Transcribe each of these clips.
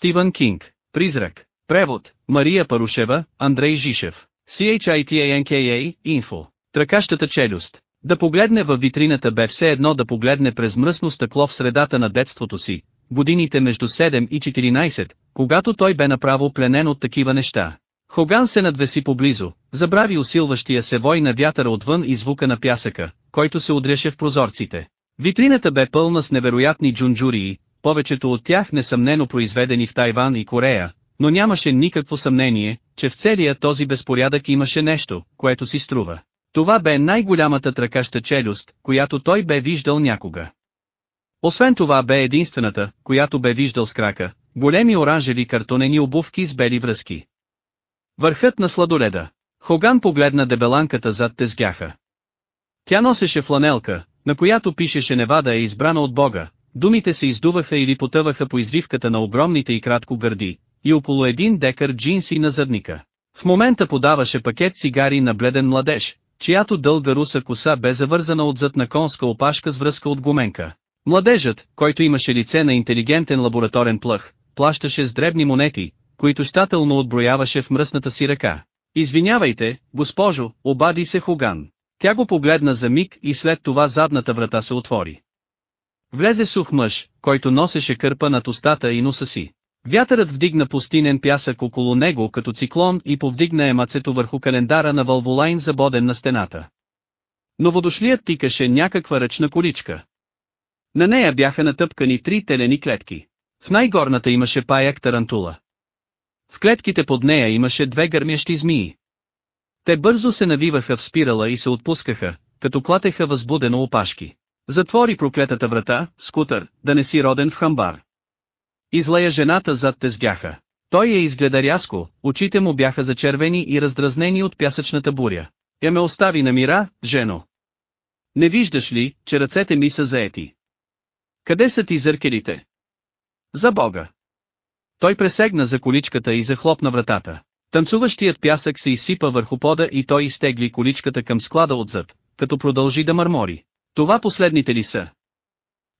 Стивън Кинг. Призрак. Превод. Мария Парушева, Андрей Жишев. CHITANKA, Info. Тракащата челюст. Да погледне във витрината бе все едно да погледне през мръсно стъкло в средата на детството си, годините между 7 и 14, когато той бе направо пленен от такива неща. Хоган се надвеси поблизо, забрави усилващия се вой на вятъра отвън и звука на пясъка, който се удряше в прозорците. Витрината бе пълна с невероятни джунджурии, повечето от тях несъмнено произведени в Тайван и Корея, но нямаше никакво съмнение, че в целия този безпорядък имаше нещо, което си струва. Това бе най-голямата тракаща челюст, която той бе виждал някога. Освен това бе единствената, която бе виждал с крака, големи оранжеви картонени обувки с бели връзки. Върхът на сладоледа. Хоган погледна дебеланката зад тезгяха. Тя носеше фланелка, на която пишеше Невада е избрана от Бога. Думите се издуваха или потъваха по извивката на огромните и кратко гърди, и около един декар джинси на задника. В момента подаваше пакет цигари на бледен младеж, чиято дълга руса коса бе завързана отзад на конска опашка с връзка от гуменка. Младежът, който имаше лице на интелигентен лабораторен плъх, плащаше с дребни монети, които щателно отброяваше в мръсната си ръка. Извинявайте, госпожо, обади се Хуган. Тя го погледна за миг и след това задната врата се отвори. Влезе сух мъж, който носеше кърпа над устата и носа си. Вятърът вдигна пустинен пясък около него като циклон и повдигна емацето върху календара на Вълволайн забоден на стената. Новодошлият тикаше някаква ръчна количка. На нея бяха натъпкани три телени клетки. В най-горната имаше паяк тарантула. В клетките под нея имаше две гърмящи змии. Те бързо се навиваха в спирала и се отпускаха, като клатеха възбудено опашки. Затвори проклетата врата, скутър, да не си роден в хамбар. Излая жената зад тезгяха. Той я изгледа рязко, очите му бяха зачервени и раздразнени от пясъчната буря. Я ме остави на мира, жено. Не виждаш ли, че ръцете ми са заети? Къде са ти зъркелите? За Бога! Той пресегна за количката и захлопна вратата. Танцуващият пясък се изсипа върху пода и той изтегли количката към склада отзад, като продължи да мърмори. Това последните ли са?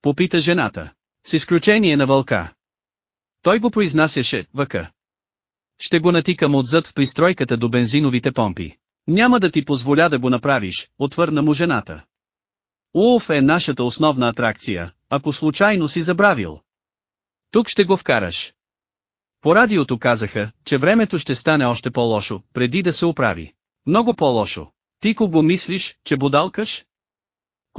Попита жената. С изключение на вълка. Той го произнасяше, въка. Ще го натикам отзад в пристройката до бензиновите помпи. Няма да ти позволя да го направиш, отвърна му жената. Улф е нашата основна атракция, ако случайно си забравил. Тук ще го вкараш. По радиото казаха, че времето ще стане още по-лошо, преди да се оправи. Много по-лошо. Ти го мислиш, че будалкаш?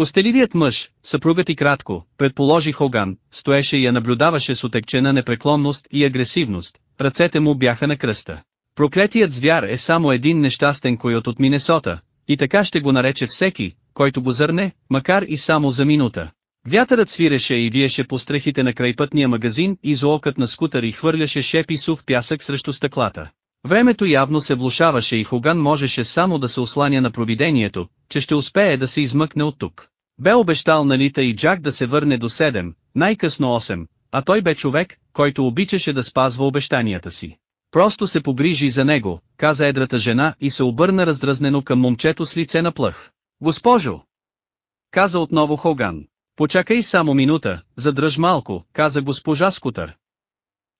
Костеливият мъж, съпругът и кратко, предположи Хоган, стоеше и я наблюдаваше с отекчена непреклонност и агресивност, ръцете му бяха на кръста. Проклетият звяр е само един нещастен койот от Минесота, и така ще го нарече всеки, който го зърне, макар и само за минута. Вятърът свиреше и виеше по страхите на крайпътния магазин и зоокът на скутър и хвърляше шепи сух пясък срещу стъклата. Времето явно се влушаваше и Хоган можеше само да се осланя на провидението, че ще успее да се измъкне от тук. Бе обещал на Лита и Джак да се върне до 7, най-късно 8, а той бе човек, който обичаше да спазва обещанията си. Просто се погрижи за него, каза едрата жена и се обърна раздразнено към момчето с лице на плъх. Госпожо! Каза отново Хоган. Почакай само минута, задръж малко, каза госпожа Скутър.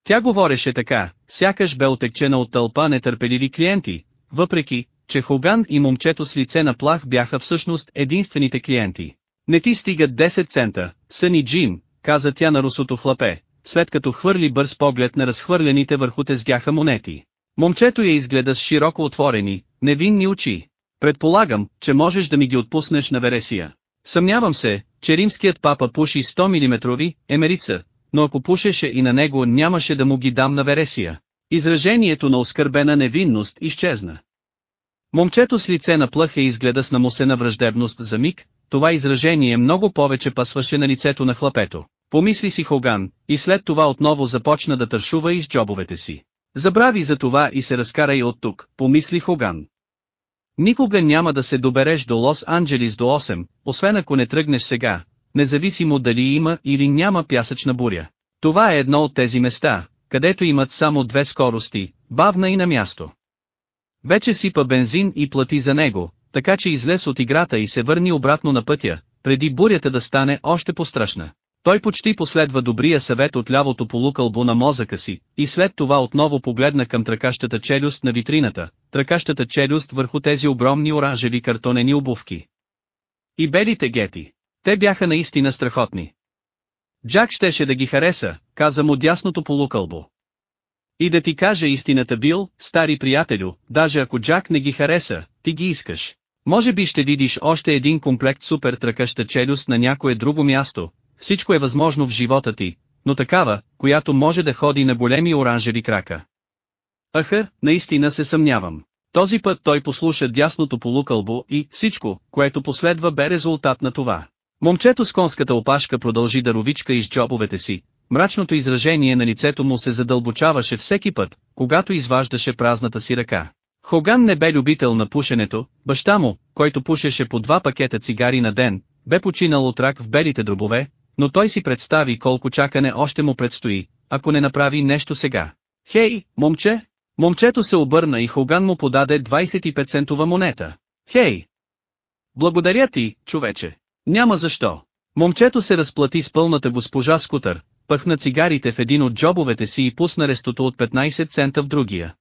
Тя говореше така, сякаш бе отекчена от тълпа нетърпеливи клиенти, въпреки, че Хоган и момчето с лице на плах бяха всъщност единствените клиенти. Не ти стигат 10 цента, съни Джим, каза тя на русото хлапе, след като хвърли бърз поглед на разхвърлените върху тезгяха монети. Момчето я изгледа с широко отворени, невинни очи. Предполагам, че можеш да ми ги отпуснеш на Вересия. Съмнявам се, че римският папа пуши 100 мм емерица, но ако пушеше и на него нямаше да му ги дам на Вересия. Изражението на оскърбена невинност изчезна. Момчето с лице на плъх е изгледа с намусена враждебност за миг, това изражение много повече пасваше на лицето на хлапето. Помисли си Хоган, и след това отново започна да тършува из джобовете си. Забрави за това и се разкарай от тук, помисли Хоган. Никога няма да се добереш до Лос-Анджелис до 8, освен ако не тръгнеш сега, независимо дали има или няма пясъчна буря. Това е едно от тези места, където имат само две скорости, бавна и на място. Вече сипа бензин и плати за него, така че излез от играта и се върни обратно на пътя, преди бурята да стане още по-страшна. Той почти последва добрия съвет от лявото полукълбо на мозъка си, и след това отново погледна към тракащата челюст на витрината, тракащата челюст върху тези огромни оранжеви картонени обувки. И белите гети. Те бяха наистина страхотни. Джак щеше да ги хареса, каза му дясното полукълбо. И да ти кажа истината бил, стари приятелю, даже ако Джак не ги хареса, ти ги искаш. Може би ще видиш още един комплект супер тръкаща челюст на някое друго място, всичко е възможно в живота ти, но такава, която може да ходи на големи оранжеви крака. Аха, наистина се съмнявам. Този път той послуша дясното полукълбо и всичко, което последва бе резултат на това. Момчето с конската опашка продължи да ровичка из джобовете си, мрачното изражение на лицето му се задълбочаваше всеки път, когато изваждаше празната си ръка. Хоган не бе любител на пушенето, баща му, който пушеше по два пакета цигари на ден, бе починал от рак в белите дробове, но той си представи колко чакане още му предстои, ако не направи нещо сега. Хей, момче! Момчето се обърна и Хоган му подаде 25-центова монета. Хей! Благодаря ти, човече. Няма защо. Момчето се разплати с пълната госпожа Скутър, пъхна цигарите в един от джобовете си и пусна рестото от 15 цента в другия.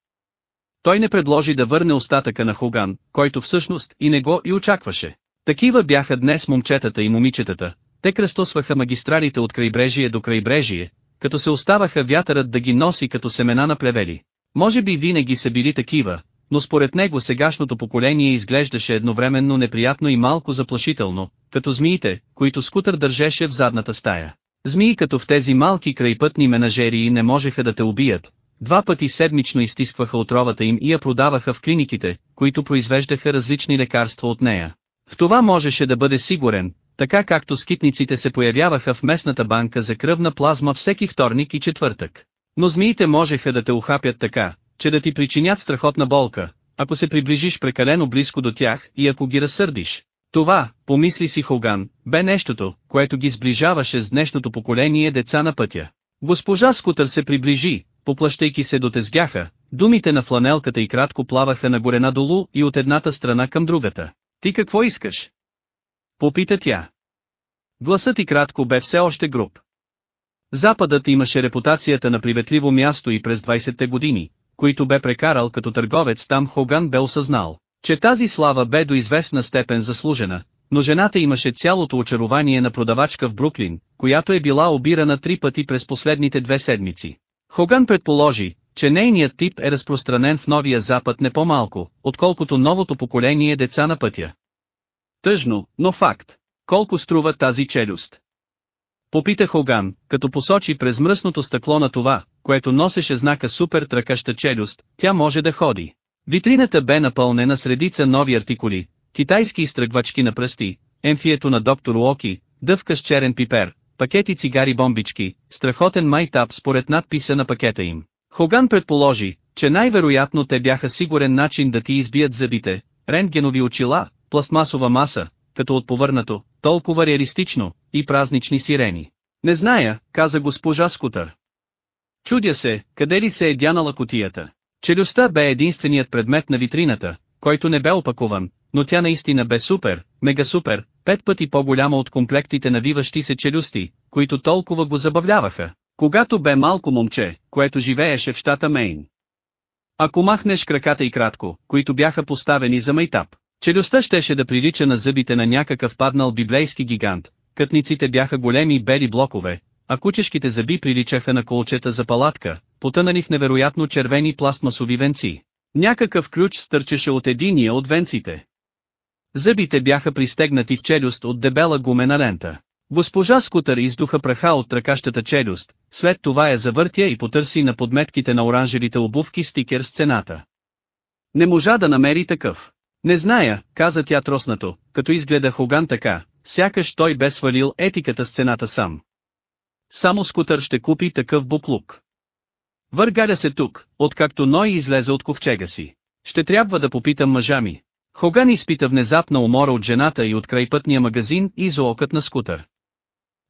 Той не предложи да върне остатъка на Хоган, който всъщност и не го и очакваше. Такива бяха днес момчетата и момичетата, те кръстосваха магистралите от крайбрежие до крайбрежие, като се оставаха вятърът да ги носи като семена на плевели. Може би винаги са били такива, но според него сегашното поколение изглеждаше едновременно неприятно и малко заплашително, като змиите, които скутър държеше в задната стая. Змии като в тези малки крайпътни менажерии не можеха да те убият, два пъти седмично изтискваха отровата им и я продаваха в клиниките, които произвеждаха различни лекарства от нея. В това можеше да бъде сигурен, така както скитниците се появяваха в местната банка за кръвна плазма всеки вторник и четвъртък. Но змиите можеха да те ухапят така, че да ти причинят страхотна болка, ако се приближиш прекалено близко до тях и ако ги разсърдиш. Това, помисли си Хоган, бе нещото, което ги сближаваше с днешното поколение деца на пътя. Госпожа Скутър се приближи, поплащайки се до тезгяха, думите на фланелката и кратко плаваха нагоре надолу и от едната страна към другата. Ти какво искаш? Попита тя. Гласът и кратко бе все още груб. Западът имаше репутацията на приветливо място и през 20-те години, които бе прекарал като търговец там Хоган бе осъзнал, че тази слава бе до известна степен заслужена, но жената имаше цялото очарование на продавачка в Бруклин, която е била обирана три пъти през последните две седмици. Хоган предположи, че нейният тип е разпространен в Новия Запад не по-малко, отколкото новото поколение деца на пътя. Тъжно, но факт. Колко струва тази челюст? Попита Хоган, като посочи през мръсното стъкло на това, което носеше знака супер тръкаща челюст, тя може да ходи. Витрината бе напълнена с редица нови артикули, китайски изтръгвачки на пръсти, емфието на доктор Локи, дъвка с черен пипер, пакети цигари бомбички, страхотен майтап според надписа на пакета им. Хоган предположи, че най-вероятно те бяха сигурен начин да ти избият зъбите, рентгенови очила, пластмасова маса, като от повърнато, толкова реалистично, и празнични сирени. Не зная, каза госпожа Скутър. Чудя се, къде ли се е дянала котията. Челюстта бе единственият предмет на витрината, който не бе опакован, но тя наистина бе супер, мега супер, пет пъти по-голяма от комплектите на виващи се челюсти, които толкова го забавляваха, когато бе малко момче, което живееше в щата Мейн. Ако махнеш краката и кратко, които бяха поставени за майтап, челюстта щеше да прилича на зъбите на някакъв паднал библейски гигант, кътниците бяха големи бели блокове, а кучешките зъби приличаха на колчета за палатка, потънали в невероятно червени пластмасови венци. Някакъв ключ стърчеше от единия от венците. Зъбите бяха пристегнати в челюст от дебела гумена лента. Госпожа Скутър издуха праха от тракащата челюст, след това я завъртя и потърси на подметките на оранжевите обувки стикер с цената. Не можа да намери такъв. Не зная, каза тя троснато, като изгледа Хоган така, сякаш той бе свалил етиката с цената сам. Само скутър ще купи такъв буклук. Въргаля се тук, откакто Ной излезе от ковчега си. Ще трябва да попитам мъжа ми. Хоган изпита внезапна умора от жената и от крайпътния магазин и зоокът на скутър.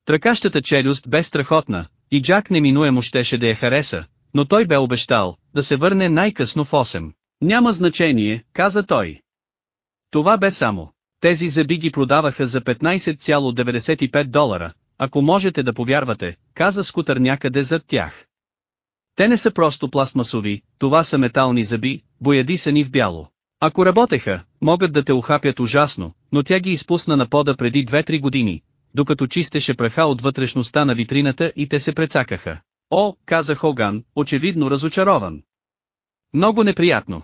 Тракащата челюст бе страхотна, и Джак неминуемо щеше да я хареса, но той бе обещал, да се върне най-късно в 8. Няма значение, каза той. Това бе само. Тези зъби ги продаваха за 15,95 долара, ако можете да повярвате, каза скутър някъде зад тях. Те не са просто пластмасови, това са метални зъби, боядисани в бяло. Ако работеха, могат да те ухапят ужасно, но тя ги изпусна на пода преди 2-3 години, докато чистеше праха от вътрешността на витрината и те се прецакаха. О, каза Хоган, очевидно разочарован. Много неприятно.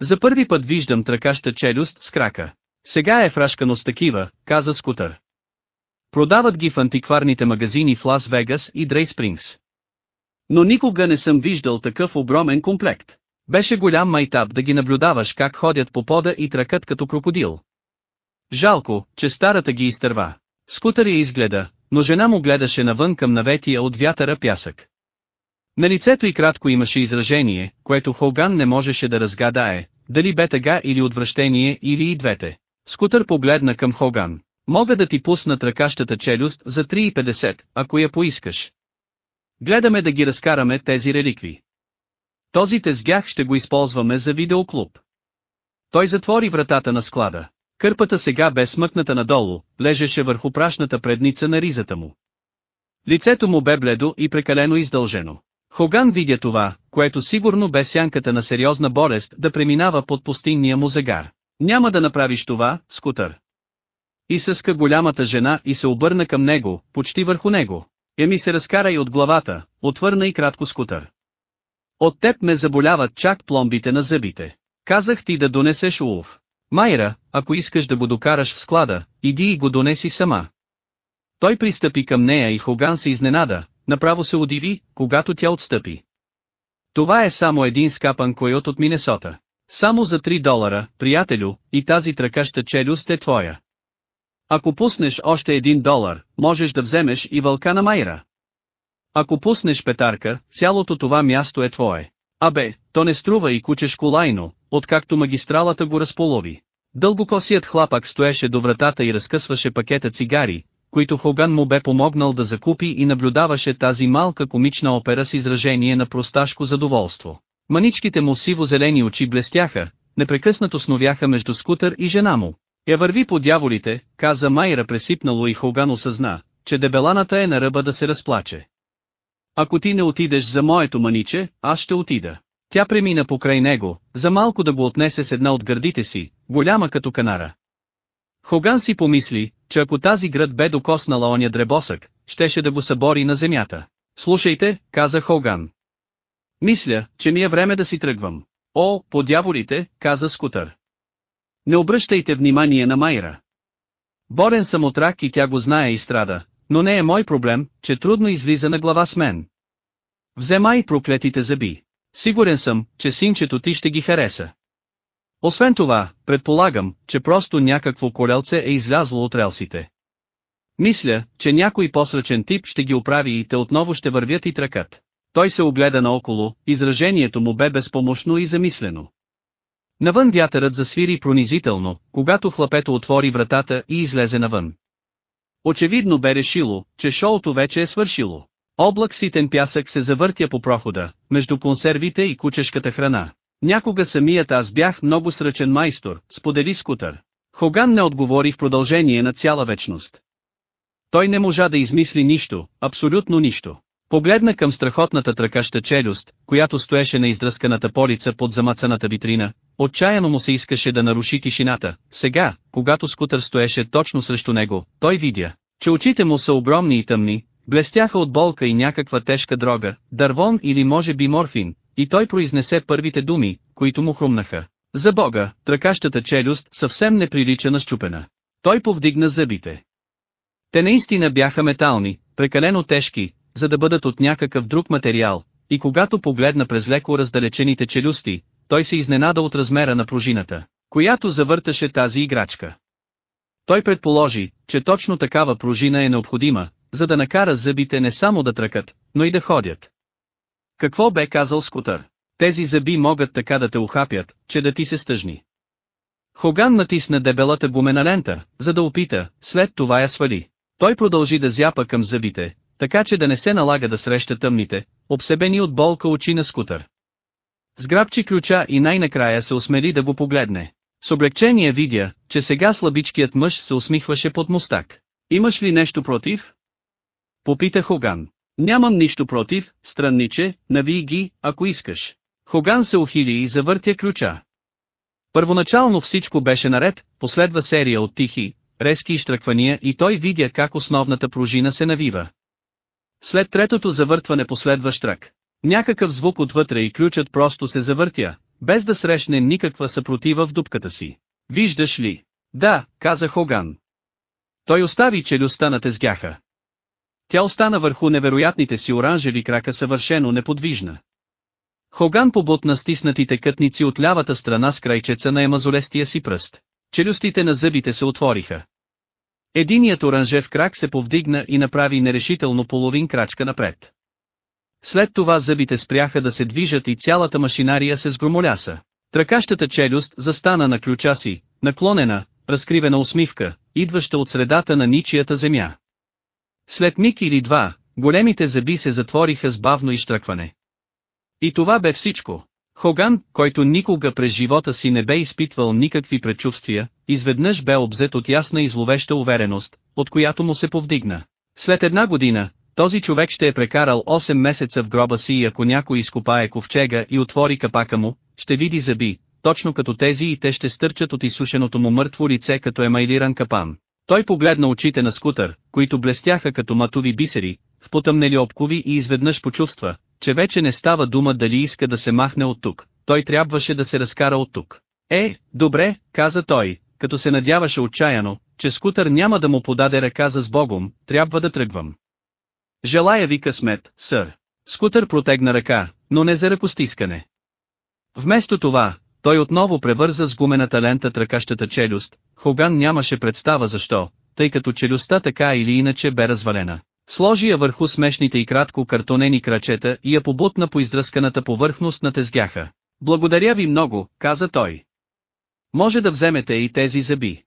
За първи път виждам тракаща челюст с крака. Сега е фрашкано с такива, каза скутър. Продават ги в антикварните магазини в Лас Вегас и Дрей Спрингс. Но никога не съм виждал такъв огромен комплект. Беше голям майтап да ги наблюдаваш как ходят по пода и тракат като крокодил. Жалко, че старата ги изтърва. Скутър я изгледа, но жена му гледаше навън към наветия от вятъра пясък. На лицето и кратко имаше изражение, което Хоган не можеше да разгадае, дали бе тъга или отвращение или и двете. Скутър погледна към Хоган. Мога да ти пусна тракащата челюст за 3,50, ако я поискаш. Гледаме да ги разкараме тези реликви. Този тезгях ще го използваме за видеоклуб. Той затвори вратата на склада. Кърпата сега бе смъкната надолу, лежеше върху прашната предница на ризата му. Лицето му бе бледо и прекалено издължено. Хоган видя това, което сигурно бе сянката на сериозна болест да преминава под пустинния му загар. Няма да направиш това, скутър. И съска голямата жена и се обърна към него, почти върху него. Еми се разкара и от главата, отвърна и кратко скутър. От теб ме заболяват чак пломбите на зъбите. Казах ти да донесеш улов. Майра, ако искаш да го докараш в склада, иди и го донеси сама. Той пристъпи към нея и Хоган се изненада, направо се удиви, когато тя отстъпи. Това е само един скапан койот от Минесота. Само за 3 долара, приятелю, и тази тракаща челюст е твоя. Ако пуснеш още един долар, можеш да вземеш и вълка на Майра. Ако пуснеш петарка, цялото това място е твое. Абе, то не струва и кучеш колайно, откакто магистралата го разполови. Дългокосият хлапак стоеше до вратата и разкъсваше пакета цигари, които Хоган му бе помогнал да закупи и наблюдаваше тази малка комична опера с изражение на просташко задоволство. Маничките му сиво-зелени очи блестяха, непрекъснато сновяха между скутър и жена му. Я върви по дяволите, каза Майра пресипнало и Хоган осъзна, че дебеланата е на ръба да се разплаче. Ако ти не отидеш за моето маниче, аз ще отида. Тя премина покрай него, за малко да го отнесе с една от гърдите си, голяма като канара. Хоган си помисли, че ако тази град бе докоснала оня дребосък, щеше да го събори на земята. Слушайте, каза Хоган. Мисля, че ми е време да си тръгвам. О, по дяволите, каза скутър. Не обръщайте внимание на Майра. Борен съм от рак и тя го знае и страда, но не е мой проблем, че трудно излиза на глава с мен. Вземай проклетите зъби. Сигурен съм, че синчето ти ще ги хареса. Освен това, предполагам, че просто някакво колелце е излязло от релсите. Мисля, че някой посръчен тип ще ги оправи и те отново ще вървят и тръкат. Той се огледа наоколо, изражението му бе безпомощно и замислено. Навън вятърът засвири пронизително, когато хлапето отвори вратата и излезе навън. Очевидно бе решило, че шоуто вече е свършило. Облак ситен пясък се завъртя по прохода, между консервите и кучешката храна. Някога самият аз бях много сръчен майстор, сподели скутър. Хоган не отговори в продължение на цяла вечност. Той не можа да измисли нищо, абсолютно нищо. Погледна към страхотната тръкаща челюст, която стоеше на издръсканата полица под замацаната витрина, отчаяно му се искаше да наруши тишината. Сега, когато скутър стоеше точно срещу него, той видя, че очите му са огромни и тъмни, блестяха от болка и някаква тежка дрога, дървон или може би морфин, и той произнесе първите думи, които му хрумнаха. За бога, тръкащата челюст съвсем не прилича на щупена. Той повдигна зъбите. Те наистина бяха метални, прекалено тежки, за да бъдат от някакъв друг материал, и когато погледна през леко раздалечените челюсти, той се изненада от размера на пружината, която завърташе тази играчка. Той предположи, че точно такава пружина е необходима, за да накара зъбите не само да тръкат, но и да ходят. Какво бе казал Скутър? Тези зъби могат така да те ухапят, че да ти се стъжни. Хоган натисна дебелата гумена лента, за да опита, след това я свали. Той продължи да зяпа към зъбите, така че да не се налага да среща тъмните, обсебени от болка очи на скутър. Сграбчи ключа и най-накрая се осмели да го погледне. С облегчение видя, че сега слабичкият мъж се усмихваше под мустак. Имаш ли нещо против? Попита Хоган. Нямам нищо против, странниче, навий ги, ако искаш. Хоган се ухили и завъртя ключа. Първоначално всичко беше наред, последва серия от тихи, резки изтръквания и той видя как основната пружина се навива. След третото завъртване последва штрак. Някакъв звук отвътре и ключът просто се завъртя, без да срещне никаква съпротива в дупката си. Виждаш ли? Да, каза Хоган. Той остави челюстта на тезгяха. Тя остана върху невероятните си оранжеви крака съвършено неподвижна. Хоган побутна стиснатите кътници от лявата страна с крайчеца на емазолестия си пръст. Челюстите на зъбите се отвориха. Единият оранжев крак се повдигна и направи нерешително половин крачка напред. След това зъбите спряха да се движат и цялата машинария се сгромоляса. Тракащата челюст застана на ключа си, наклонена, разкривена усмивка, идваща от средата на ничията земя. След миг или два, големите зъби се затвориха с бавно изтръкване. И това бе всичко. Хоган, който никога през живота си не бе изпитвал никакви предчувствия, изведнъж бе обзет от ясна и зловеща увереност, от която му се повдигна. След една година, този човек ще е прекарал 8 месеца в гроба си и ако някой изкопае ковчега и отвори капака му, ще види зъби, точно като тези и те ще стърчат от изсушеното му мъртво лице като емайлиран капан. Той погледна очите на скутър, които блестяха като матови бисери, в потъмнели обкови и изведнъж почувства, че вече не става дума дали иска да се махне от тук, той трябваше да се разкара от тук. Е, добре, каза той, като се надяваше отчаяно, че скутър няма да му подаде ръка за сбогом, трябва да тръгвам. Желая ви късмет, сър. Скутър протегна ръка, но не за ръкостискане. Вместо това, той отново превърза с гумената лента тръкащата челюст, Хоган нямаше представа защо, тъй като челюстта така или иначе бе развалена. Сложи я върху смешните и кратко картонени крачета и я побутна по издръсканата повърхност на тезгяха. Благодаря ви много, каза той. Може да вземете и тези зъби.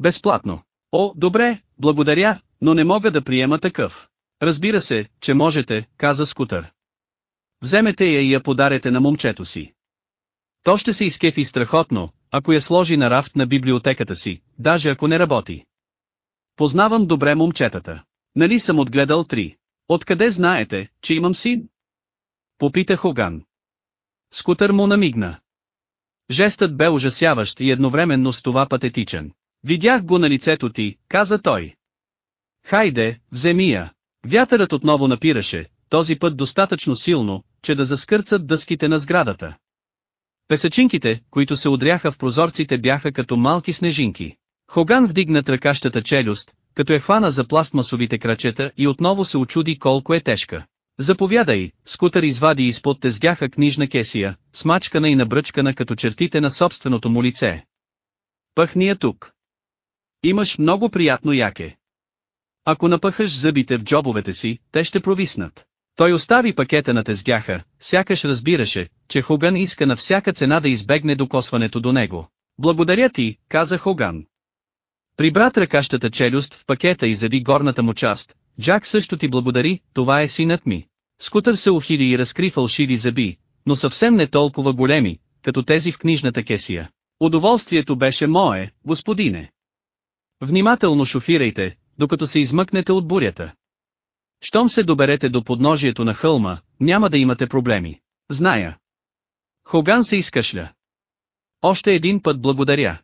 Безплатно. О, добре, благодаря, но не мога да приема такъв. Разбира се, че можете, каза скутър. Вземете я и я подарете на момчето си. То ще се изкефи страхотно, ако я сложи на рафт на библиотеката си, даже ако не работи. Познавам добре момчетата. Нали съм отгледал три? Откъде знаете, че имам син? Попита Хоган. Скутър му намигна. Жестът бе ужасяващ и едновременно с това патетичен. Видях го на лицето ти, каза той. Хайде, вземи я. Вятърът отново напираше, този път достатъчно силно, че да заскърцат дъските на сградата. Песачинките, които се удряха в прозорците бяха като малки снежинки. Хоган вдигна тръкащата челюст, като е хвана за пластмасовите крачета и отново се очуди колко е тежка. Заповядай, скутър извади изпод тезгяха книжна кесия, смачкана и набръчкана като чертите на собственото му лице. Пъхни я тук. Имаш много приятно яке. Ако напъхаш зъбите в джобовете си, те ще провиснат. Той остави пакета на тезгяха, сякаш разбираше, че Хоган иска на всяка цена да избегне докосването до него. Благодаря ти, каза Хоган. Прибра тръкащата челюст в пакета и зави горната му част. Джак също ти благодари, това е синът ми. Скутър се ухили и разкри фалшиви зъби, но съвсем не толкова големи, като тези в книжната кесия. Удоволствието беше мое, господине. Внимателно шофирайте, докато се измъкнете от бурята. Щом се доберете до подножието на хълма, няма да имате проблеми. Зная. Хоган се изкашля. Още един път благодаря.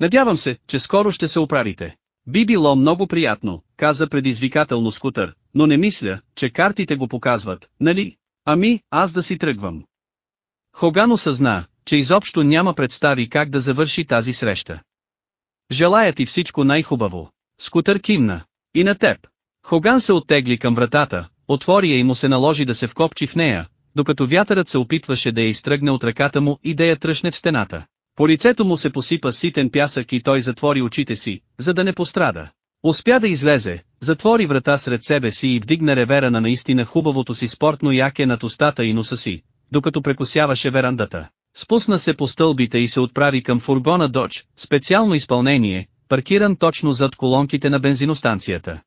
Надявам се, че скоро ще се оправите. Би било много приятно, каза предизвикателно скутър, но не мисля, че картите го показват, нали? Ами, аз да си тръгвам. Хоган осъзна, че изобщо няма представи как да завърши тази среща. Желая ти всичко най-хубаво. Скутър кимна. И на теб. Хоган се оттегли към вратата, отвори я и му се наложи да се вкопчи в нея, докато вятърът се опитваше да я изтръгне от ръката му и да я тръщне в стената. По лицето му се посипа ситен пясък и той затвори очите си, за да не пострада. Успя да излезе, затвори врата сред себе си и вдигна ревера на наистина хубавото си спортно яке над устата и носа си, докато прекосяваше верандата. Спусна се по стълбите и се отправи към фургона Додж, специално изпълнение, паркиран точно зад колонките на бензиностанцията.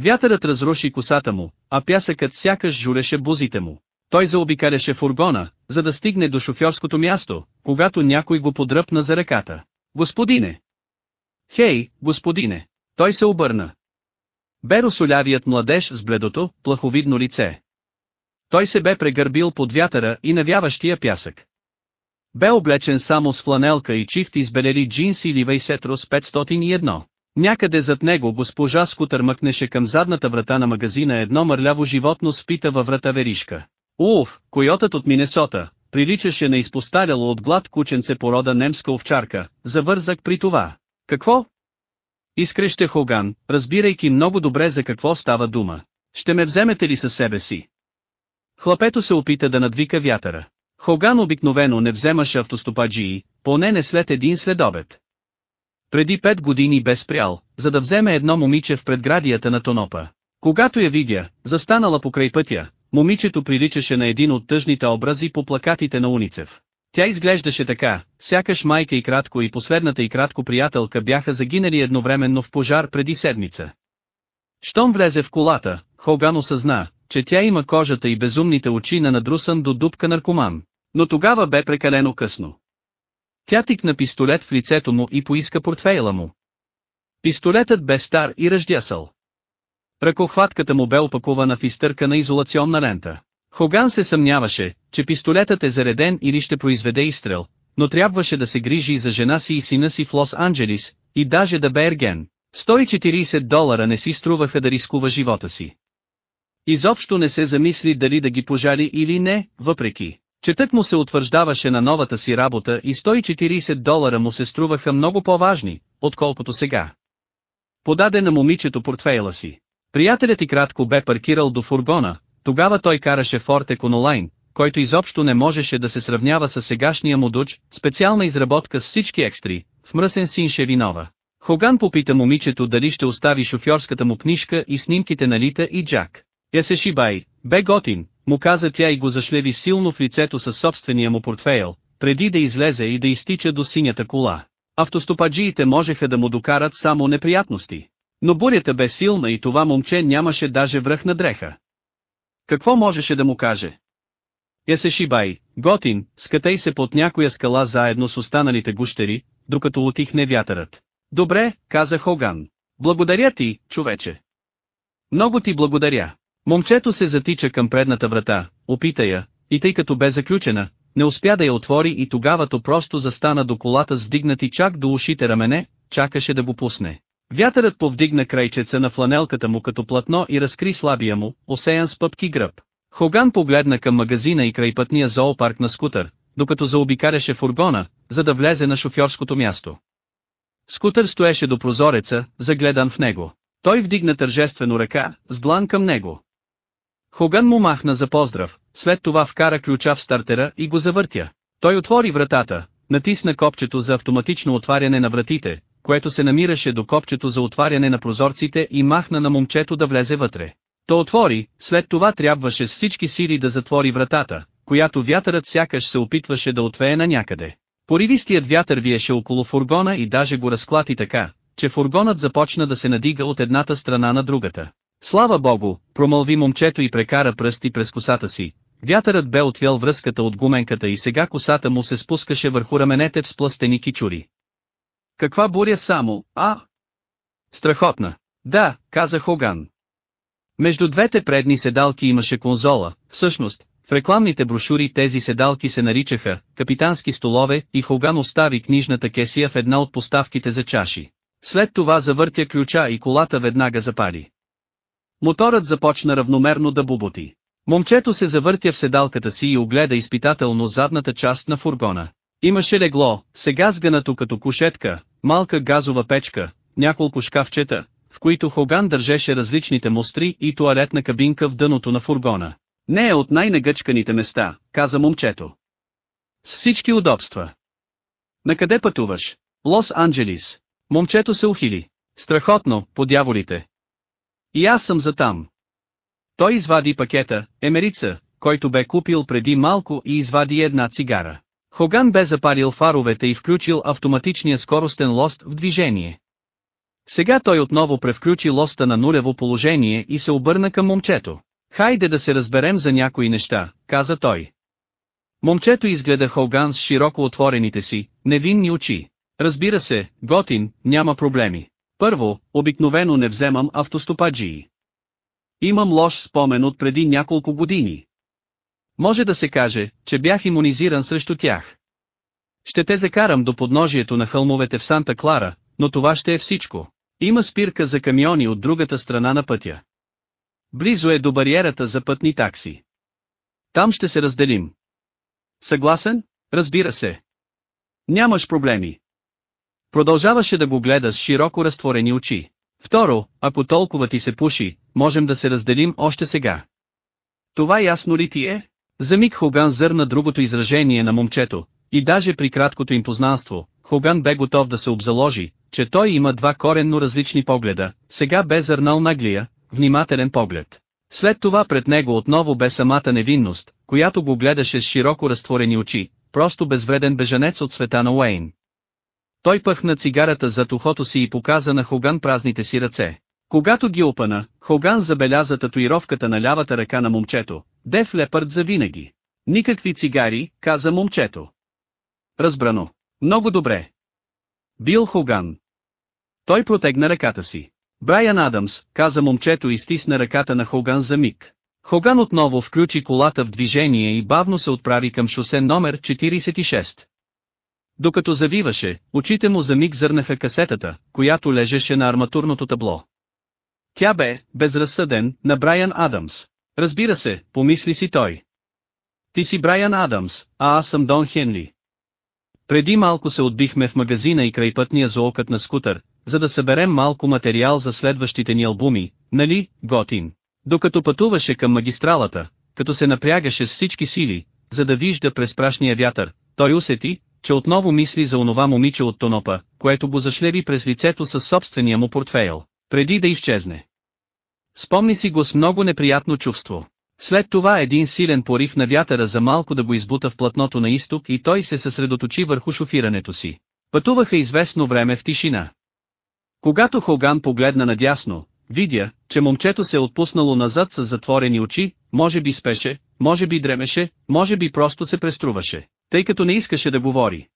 Вятърът разруши косата му, а пясъкът сякаш жулеше бузите му. Той заобикаляше фургона, за да стигне до шофьорското място, когато някой го подръпна за ръката. Господине! Хей, господине! Той се обърна. Бе русолявият младеж с бледото, плаховидно лице. Той се бе прегърбил под вятъра и навяващия пясък. Бе облечен само с фланелка и чифт избелели джинси или Вейсетрос 501. Някъде зад него госпожа Скутър мъкнеше към задната врата на магазина едно мърляво животно спита във врата веришка. Уф, койотът от Минесота, приличаше на изпостаряло от глад кученце порода немска овчарка, завързак при това. Какво? Изкреща Хоган, разбирайки много добре за какво става дума. Ще ме вземете ли със себе си? Хлапето се опита да надвика вятъра. Хоган обикновено не вземаше автостопаджии, поне не след един следобед. Преди пет години бе спрял, за да вземе едно момиче в предградията на Тонопа. Когато я видя, застанала покрай пътя, момичето приличаше на един от тъжните образи по плакатите на Уницев. Тя изглеждаше така, сякаш майка и кратко и последната и кратко приятелка бяха загинали едновременно в пожар преди седмица. Щом влезе в колата, Хоган осъзна, че тя има кожата и безумните очи на надрусан до дупка наркоман. Но тогава бе прекалено късно. Тя тикна пистолет в лицето му и поиска портфейла му. Пистолетът бе стар и ръждясъл. Ръкохватката му бе опакувана в изтъркана изолационна лента. Хоган се съмняваше, че пистолетът е зареден или ще произведе изстрел, но трябваше да се грижи за жена си и сина си в Лос-Анджелис, и даже да бе ерген. 140 долара не си струваха да рискува живота си. Изобщо не се замисли дали да ги пожали или не, въпреки, че тък му се утвърждаваше на новата си работа и 140 долара му се струваха много по-важни, отколкото сега. Подаде на момичето портфейла си. Приятелят и кратко бе паркирал до фургона, тогава той караше Ford Econoline, който изобщо не можеше да се сравнява с сегашния му дуч, специална изработка с всички екстри, в мръсен син Шевинова. Хоган попита момичето дали ще остави шофьорската му книжка и снимките на Лита и Джак. Я се шибай, бе готин, му каза тя и го зашлеви силно в лицето със собствения му портфейл, преди да излезе и да изтича до синята кола. Автостопаджиите можеха да му докарат само неприятности. Но бурята бе силна и това момче нямаше даже връх на дреха. Какво можеше да му каже? Я се шибай, готин, скатай се под някоя скала заедно с останалите гущери, докато отихне вятърът. Добре, каза Хоган. Благодаря ти, човече. Много ти благодаря. Момчето се затича към предната врата, опита я, и тъй като бе заключена, не успя да я отвори и тогава то просто застана до колата с вдигнати чак до ушите рамене, чакаше да го пусне. Вятърът повдигна крайчеца на фланелката му като платно и разкри слабия му, осеян с пъпки гръб. Хоган погледна към магазина и крайпътния зоопарк на скутър, докато заобикаряше фургона, за да влезе на шофьорското място. Скутър стоеше до прозореца, загледан в него. Той вдигна тържествено ръка, с длан към него. Хоган му махна за поздрав, след това вкара ключа в стартера и го завъртя. Той отвори вратата, натисна копчето за автоматично отваряне на вратите, което се намираше до копчето за отваряне на прозорците и махна на момчето да влезе вътре. То отвори, след това трябваше с всички сили да затвори вратата, която вятърът сякаш се опитваше да отвее на някъде. Поривистият вятър виеше около фургона и даже го разклати така, че фургонът започна да се надига от едната страна на другата. Слава богу, промълви момчето и прекара пръсти през косата си. Вятърът бе отвел връзката от гуменката и сега косата му се спускаше върху раменете в спластени кичури. Каква буря само, а? Страхотна. Да, каза Хоган. Между двете предни седалки имаше конзола, всъщност, в рекламните брошури тези седалки се наричаха «Капитански столове» и Хоган остави книжната кесия в една от поставките за чаши. След това завъртя ключа и колата веднага запали. Моторът започна равномерно да буботи. Момчето се завъртя в седалката си и огледа изпитателно задната част на фургона. Имаше легло, сега сгънато като кушетка, малка газова печка, няколко шкафчета, в които Хоган държеше различните мостри и туалетна кабинка в дъното на фургона. Не е от най-нагъчканите места, каза момчето. С всички удобства. Накъде пътуваш? Лос-Анджелис. Момчето се ухили. Страхотно, по дяволите. И аз съм за там. Той извади пакета, емерица, който бе купил преди малко и извади една цигара. Хоган бе запалил фаровете и включил автоматичния скоростен лост в движение. Сега той отново превключи лоста на нулево положение и се обърна към момчето. Хайде да се разберем за някои неща, каза той. Момчето изгледа Хоган с широко отворените си, невинни очи. Разбира се, готин, няма проблеми. Първо, обикновено не вземам автостопаджии. Имам лош спомен от преди няколко години. Може да се каже, че бях иммунизиран срещу тях. Ще те закарам до подножието на хълмовете в Санта Клара, но това ще е всичко. Има спирка за камиони от другата страна на пътя. Близо е до бариерата за пътни такси. Там ще се разделим. Съгласен? Разбира се. Нямаш проблеми. Продължаваше да го гледа с широко разтворени очи. Второ, ако толкова ти се пуши, можем да се разделим още сега. Това ясно ли ти е? За миг Хоган зърна другото изражение на момчето, и даже при краткото им познанство, Хоган бе готов да се обзаложи, че той има два коренно различни погледа, сега бе зърнал наглия, внимателен поглед. След това пред него отново бе самата невинност, която го гледаше с широко разтворени очи, просто безвреден бежанец от света на Уейн. Той пъхна цигарата зад ухото си и показа на Хоган празните си ръце. Когато ги опана, Хоган забеляза татуировката на лявата ръка на момчето, Деф Лепърд за винаги. Никакви цигари, каза момчето. Разбрано. Много добре. Бил Хоган. Той протегна ръката си. Брайан Адамс, каза момчето и стисна ръката на Хоган за миг. Хоган отново включи колата в движение и бавно се отправи към шосе номер 46. Докато завиваше, очите му за миг зърнаха касетата, която лежеше на арматурното табло. Тя бе, безразсъден, на Брайан Адамс. Разбира се, помисли си той. Ти си Брайан Адамс, а аз съм Дон Хенли. Преди малко се отбихме в магазина и край пътния зоокът на скутър, за да съберем малко материал за следващите ни албуми, нали, Готин? Докато пътуваше към магистралата, като се напрягаше с всички сили, за да вижда през прашния вятър, той усети, че отново мисли за онова момиче от Тонопа, което го зашлеви през лицето със собствения му портфейл, преди да изчезне. Спомни си го с много неприятно чувство. След това един силен порив на вятъра за малко да го избута в платното на изток и той се съсредоточи върху шофирането си. Пътуваха известно време в тишина. Когато Хоган погледна надясно, видя, че момчето се е отпуснало назад с затворени очи, може би спеше, може би дремеше, може би просто се преструваше, тъй като не искаше да говори.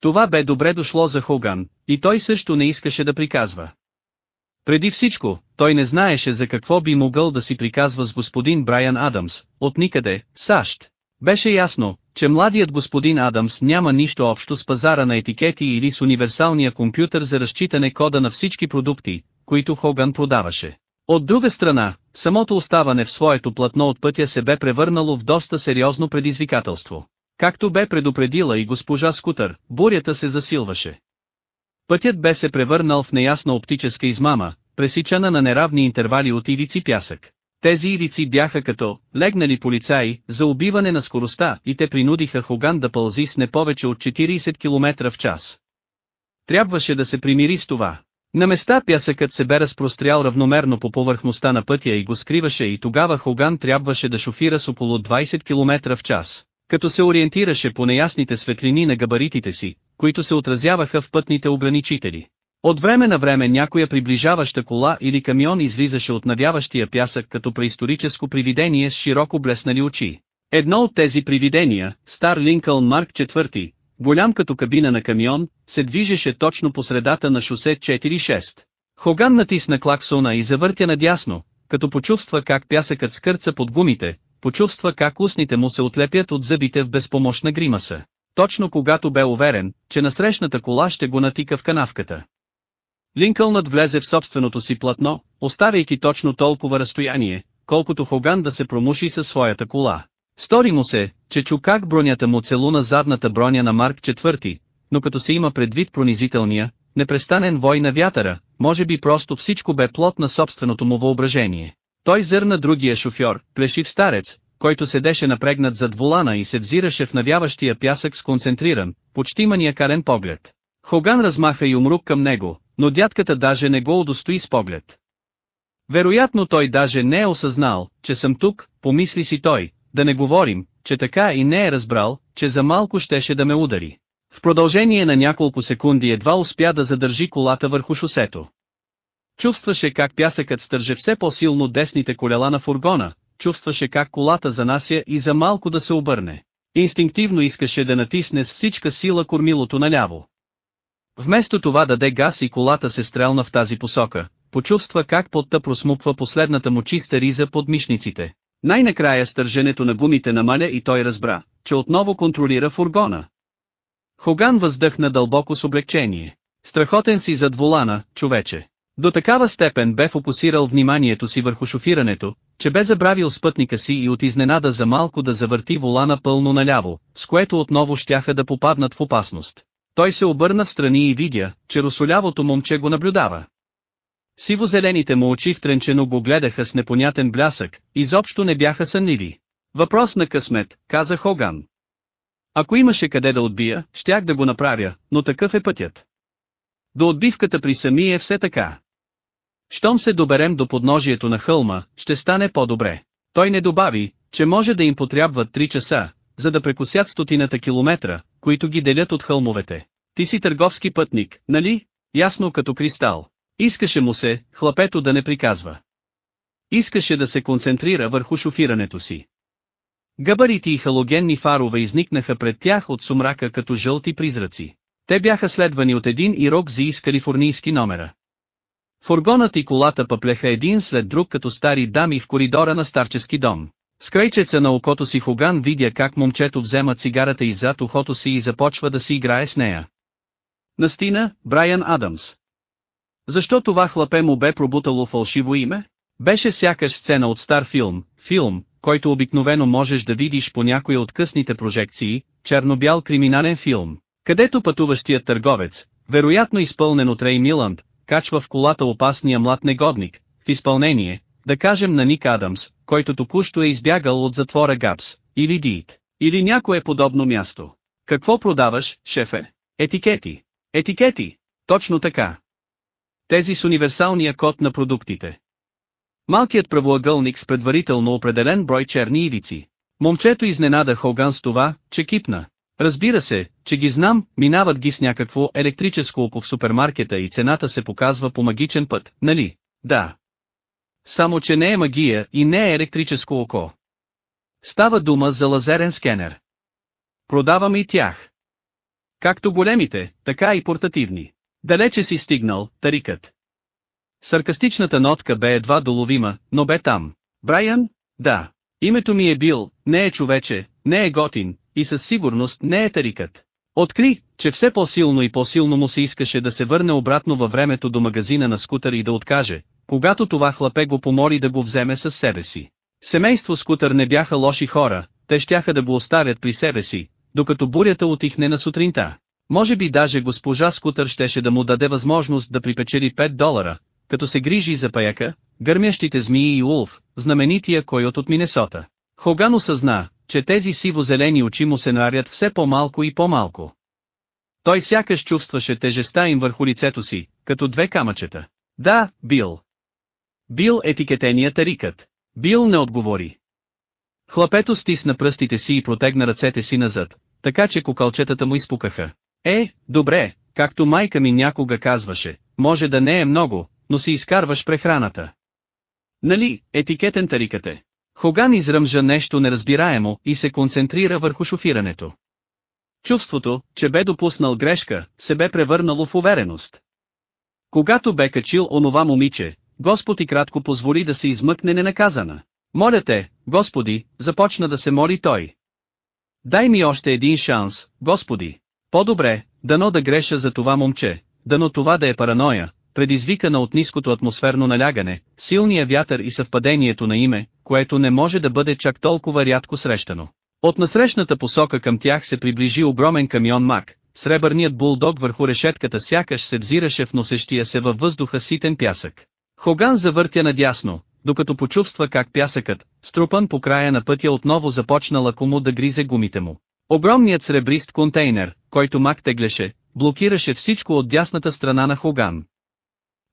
Това бе добре дошло за Хоган, и той също не искаше да приказва. Преди всичко, той не знаеше за какво би могъл да си приказва с господин Брайан Адамс, от никъде, САЩ. Беше ясно, че младият господин Адамс няма нищо общо с пазара на етикети или с универсалния компютър за разчитане кода на всички продукти, които Хоган продаваше. От друга страна, самото оставане в своето платно от пътя се бе превърнало в доста сериозно предизвикателство. Както бе предупредила и госпожа Скутър, бурята се засилваше. Пътят бе се превърнал в неясна оптическа измама, пресичана на неравни интервали от ивици пясък. Тези ивици бяха като легнали полицаи за убиване на скоростта и те принудиха Хоган да пълзи с не повече от 40 км в час. Трябваше да се примири с това. На места пясъкът се бе разпрострял равномерно по повърхността на пътя и го скриваше и тогава Хоган трябваше да шофира с около 20 км в час, като се ориентираше по неясните светлини на габаритите си, които се отразяваха в пътните ограничители. От време на време някоя приближаваща кола или камион излизаше от навяващия пясък като преисторическо привидение с широко блеснали очи. Едно от тези привидения, стар Линкълн Марк IV, голям като кабина на камион, се движеше точно по средата на шосе 4-6. Хоган натисна клаксона и завъртя надясно, като почувства как пясъкът скърца под гумите, почувства как устните му се отлепят от зъбите в безпомощна гримаса. Точно когато бе уверен, че насрещната кола ще го натика в канавката. Линкълнът влезе в собственото си платно, оставяйки точно толкова разстояние, колкото Хоган да се промуши със своята кола. Стори му се, че чу как бронята му целуна задната броня на Марк IV, но като се има предвид пронизителния, непрестанен вой на вятъра, може би просто всичко бе плод на собственото му въображение. Той зърна другия шофьор, плешив старец, който седеше напрегнат зад волана и се взираше в навяващия пясък с концентриран, почти маниакарен поглед. Хоган размаха и умрук към него, но дядката даже не го удостои с поглед. Вероятно той даже не е осъзнал, че съм тук, помисли си той, да не говорим, че така и не е разбрал, че за малко щеше да ме удари. В продължение на няколко секунди едва успя да задържи колата върху шосето. Чувстваше как пясъкът стърже все по-силно десните колела на фургона, чувстваше как колата занася и за малко да се обърне. Инстинктивно искаше да натисне с всичка сила кормилото наляво. Вместо това даде газ и колата се стрелна в тази посока, почувства как потта просмуква последната му чиста риза под мишниците. Най-накрая стърженето на гумите намаля и той разбра, че отново контролира фургона. Хоган въздъхна дълбоко с облегчение. Страхотен си зад волана, човече. До такава степен бе фокусирал вниманието си върху шофирането, че бе забравил спътника си и от изненада за малко да завърти волана пълно наляво, с което отново щяха да попаднат в опасност. Той се обърна в страни и видя, че русолявото момче го наблюдава. Сиво-зелените му очи втренчено го гледаха с непонятен блясък, изобщо не бяха сънливи. Въпрос на късмет, каза Хоган. Ако имаше къде да отбия, щях да го направя, но такъв е пътят. До отбивката при сами е все така. Щом се доберем до подножието на хълма, ще стане по-добре. Той не добави, че може да им потрябват 3 часа, за да прекусят стотината километра, които ги делят от хълмовете. Ти си търговски пътник, нали? Ясно като кристал. Искаше му се, хлапето да не приказва. Искаше да се концентрира върху шофирането си. Габарити и халогенни фарове изникнаха пред тях от сумрака като жълти призраци. Те бяха следвани от един ирокзи с калифорнийски номера. Фургонът и колата пъплеха един след друг като стари дами в коридора на старчески дом. С крайчеца на окото си Хоган видя как момчето взема цигарата иззад ухото си и започва да си играе с нея. Настина, Брайан Адамс. Защо това хлапе му бе пробутало фалшиво име? Беше сякаш сцена от стар филм, филм, който обикновено можеш да видиш по някоя от късните прожекции, черно-бял криминален филм, където пътуващият търговец, вероятно изпълнен от Рей Миланд, качва в колата опасния млад негодник, в изпълнение, да кажем на Ник Адамс, който току-що е избягал от затвора Гапс, или Диит, или някое подобно място. Какво продаваш, шефе? Етикети. Етикети. Точно така. Тези с универсалния код на продуктите. Малкият правоъгълник с предварително определен брой черни ивици. Момчето изненада Хоган с това, че кипна. Разбира се, че ги знам, минават ги с някакво електрическо око в супермаркета и цената се показва по магичен път, нали? Да. Само че не е магия и не е електрическо око. Става дума за лазерен скенер. Продавам и тях. Както големите, така и портативни. Далече си стигнал, тарикът. Саркастичната нотка бе едва доловима, но бе там. Брайан? Да. Името ми е Бил, не е човече, не е готин, и със сигурност не е тарикът. Откри, че все по-силно и по-силно му се искаше да се върне обратно във времето до магазина на скутър и да откаже, когато това хлапе го помоли да го вземе със себе си. Семейство скутър не бяха лоши хора, те щяха да го оставят при себе си, докато бурята отихне на сутринта. Може би даже госпожа Скутър щеше да му даде възможност да припечели 5 долара, като се грижи за паяка, гърмящите змии и Улф, знаменития койот от Минесота. Хоган осъзна, че тези сиво-зелени очи му се нарят все по-малко и по-малко. Той сякаш чувстваше тежеста им върху лицето си, като две камъчета. Да, Бил. Бил етикетения тарикът. Бил не отговори. Хлапето стисна пръстите си и протегна ръцете си назад, така че кукълчетата му изпукаха. Е, добре, както майка ми някога казваше, може да не е много, но си изкарваш прехраната. Нали, етикетен тарикате. Хоган изръмжа нещо неразбираемо и се концентрира върху шофирането. Чувството, че бе допуснал грешка, се бе превърнало в увереност. Когато бе качил онова момиче, Господ и кратко позволи да се измъкне ненаказана. Моля те, Господи, започна да се моли той. Дай ми още един шанс, Господи. По-добре, дано да греша за това момче, дано това да е параноя, предизвикана от ниското атмосферно налягане, силния вятър и съвпадението на име, което не може да бъде чак толкова рядко срещано. От насрещната посока към тях се приближи огромен камион Мак, сребърният булдог върху решетката сякаш се взираше в носещия се във въздуха ситен пясък. Хоган завъртя надясно, докато почувства как пясъкът, струпан по края на пътя отново започна лакомо да гризе гумите му. Огромният сребрист контейнер, който Мак теглеше, блокираше всичко от дясната страна на Хоган.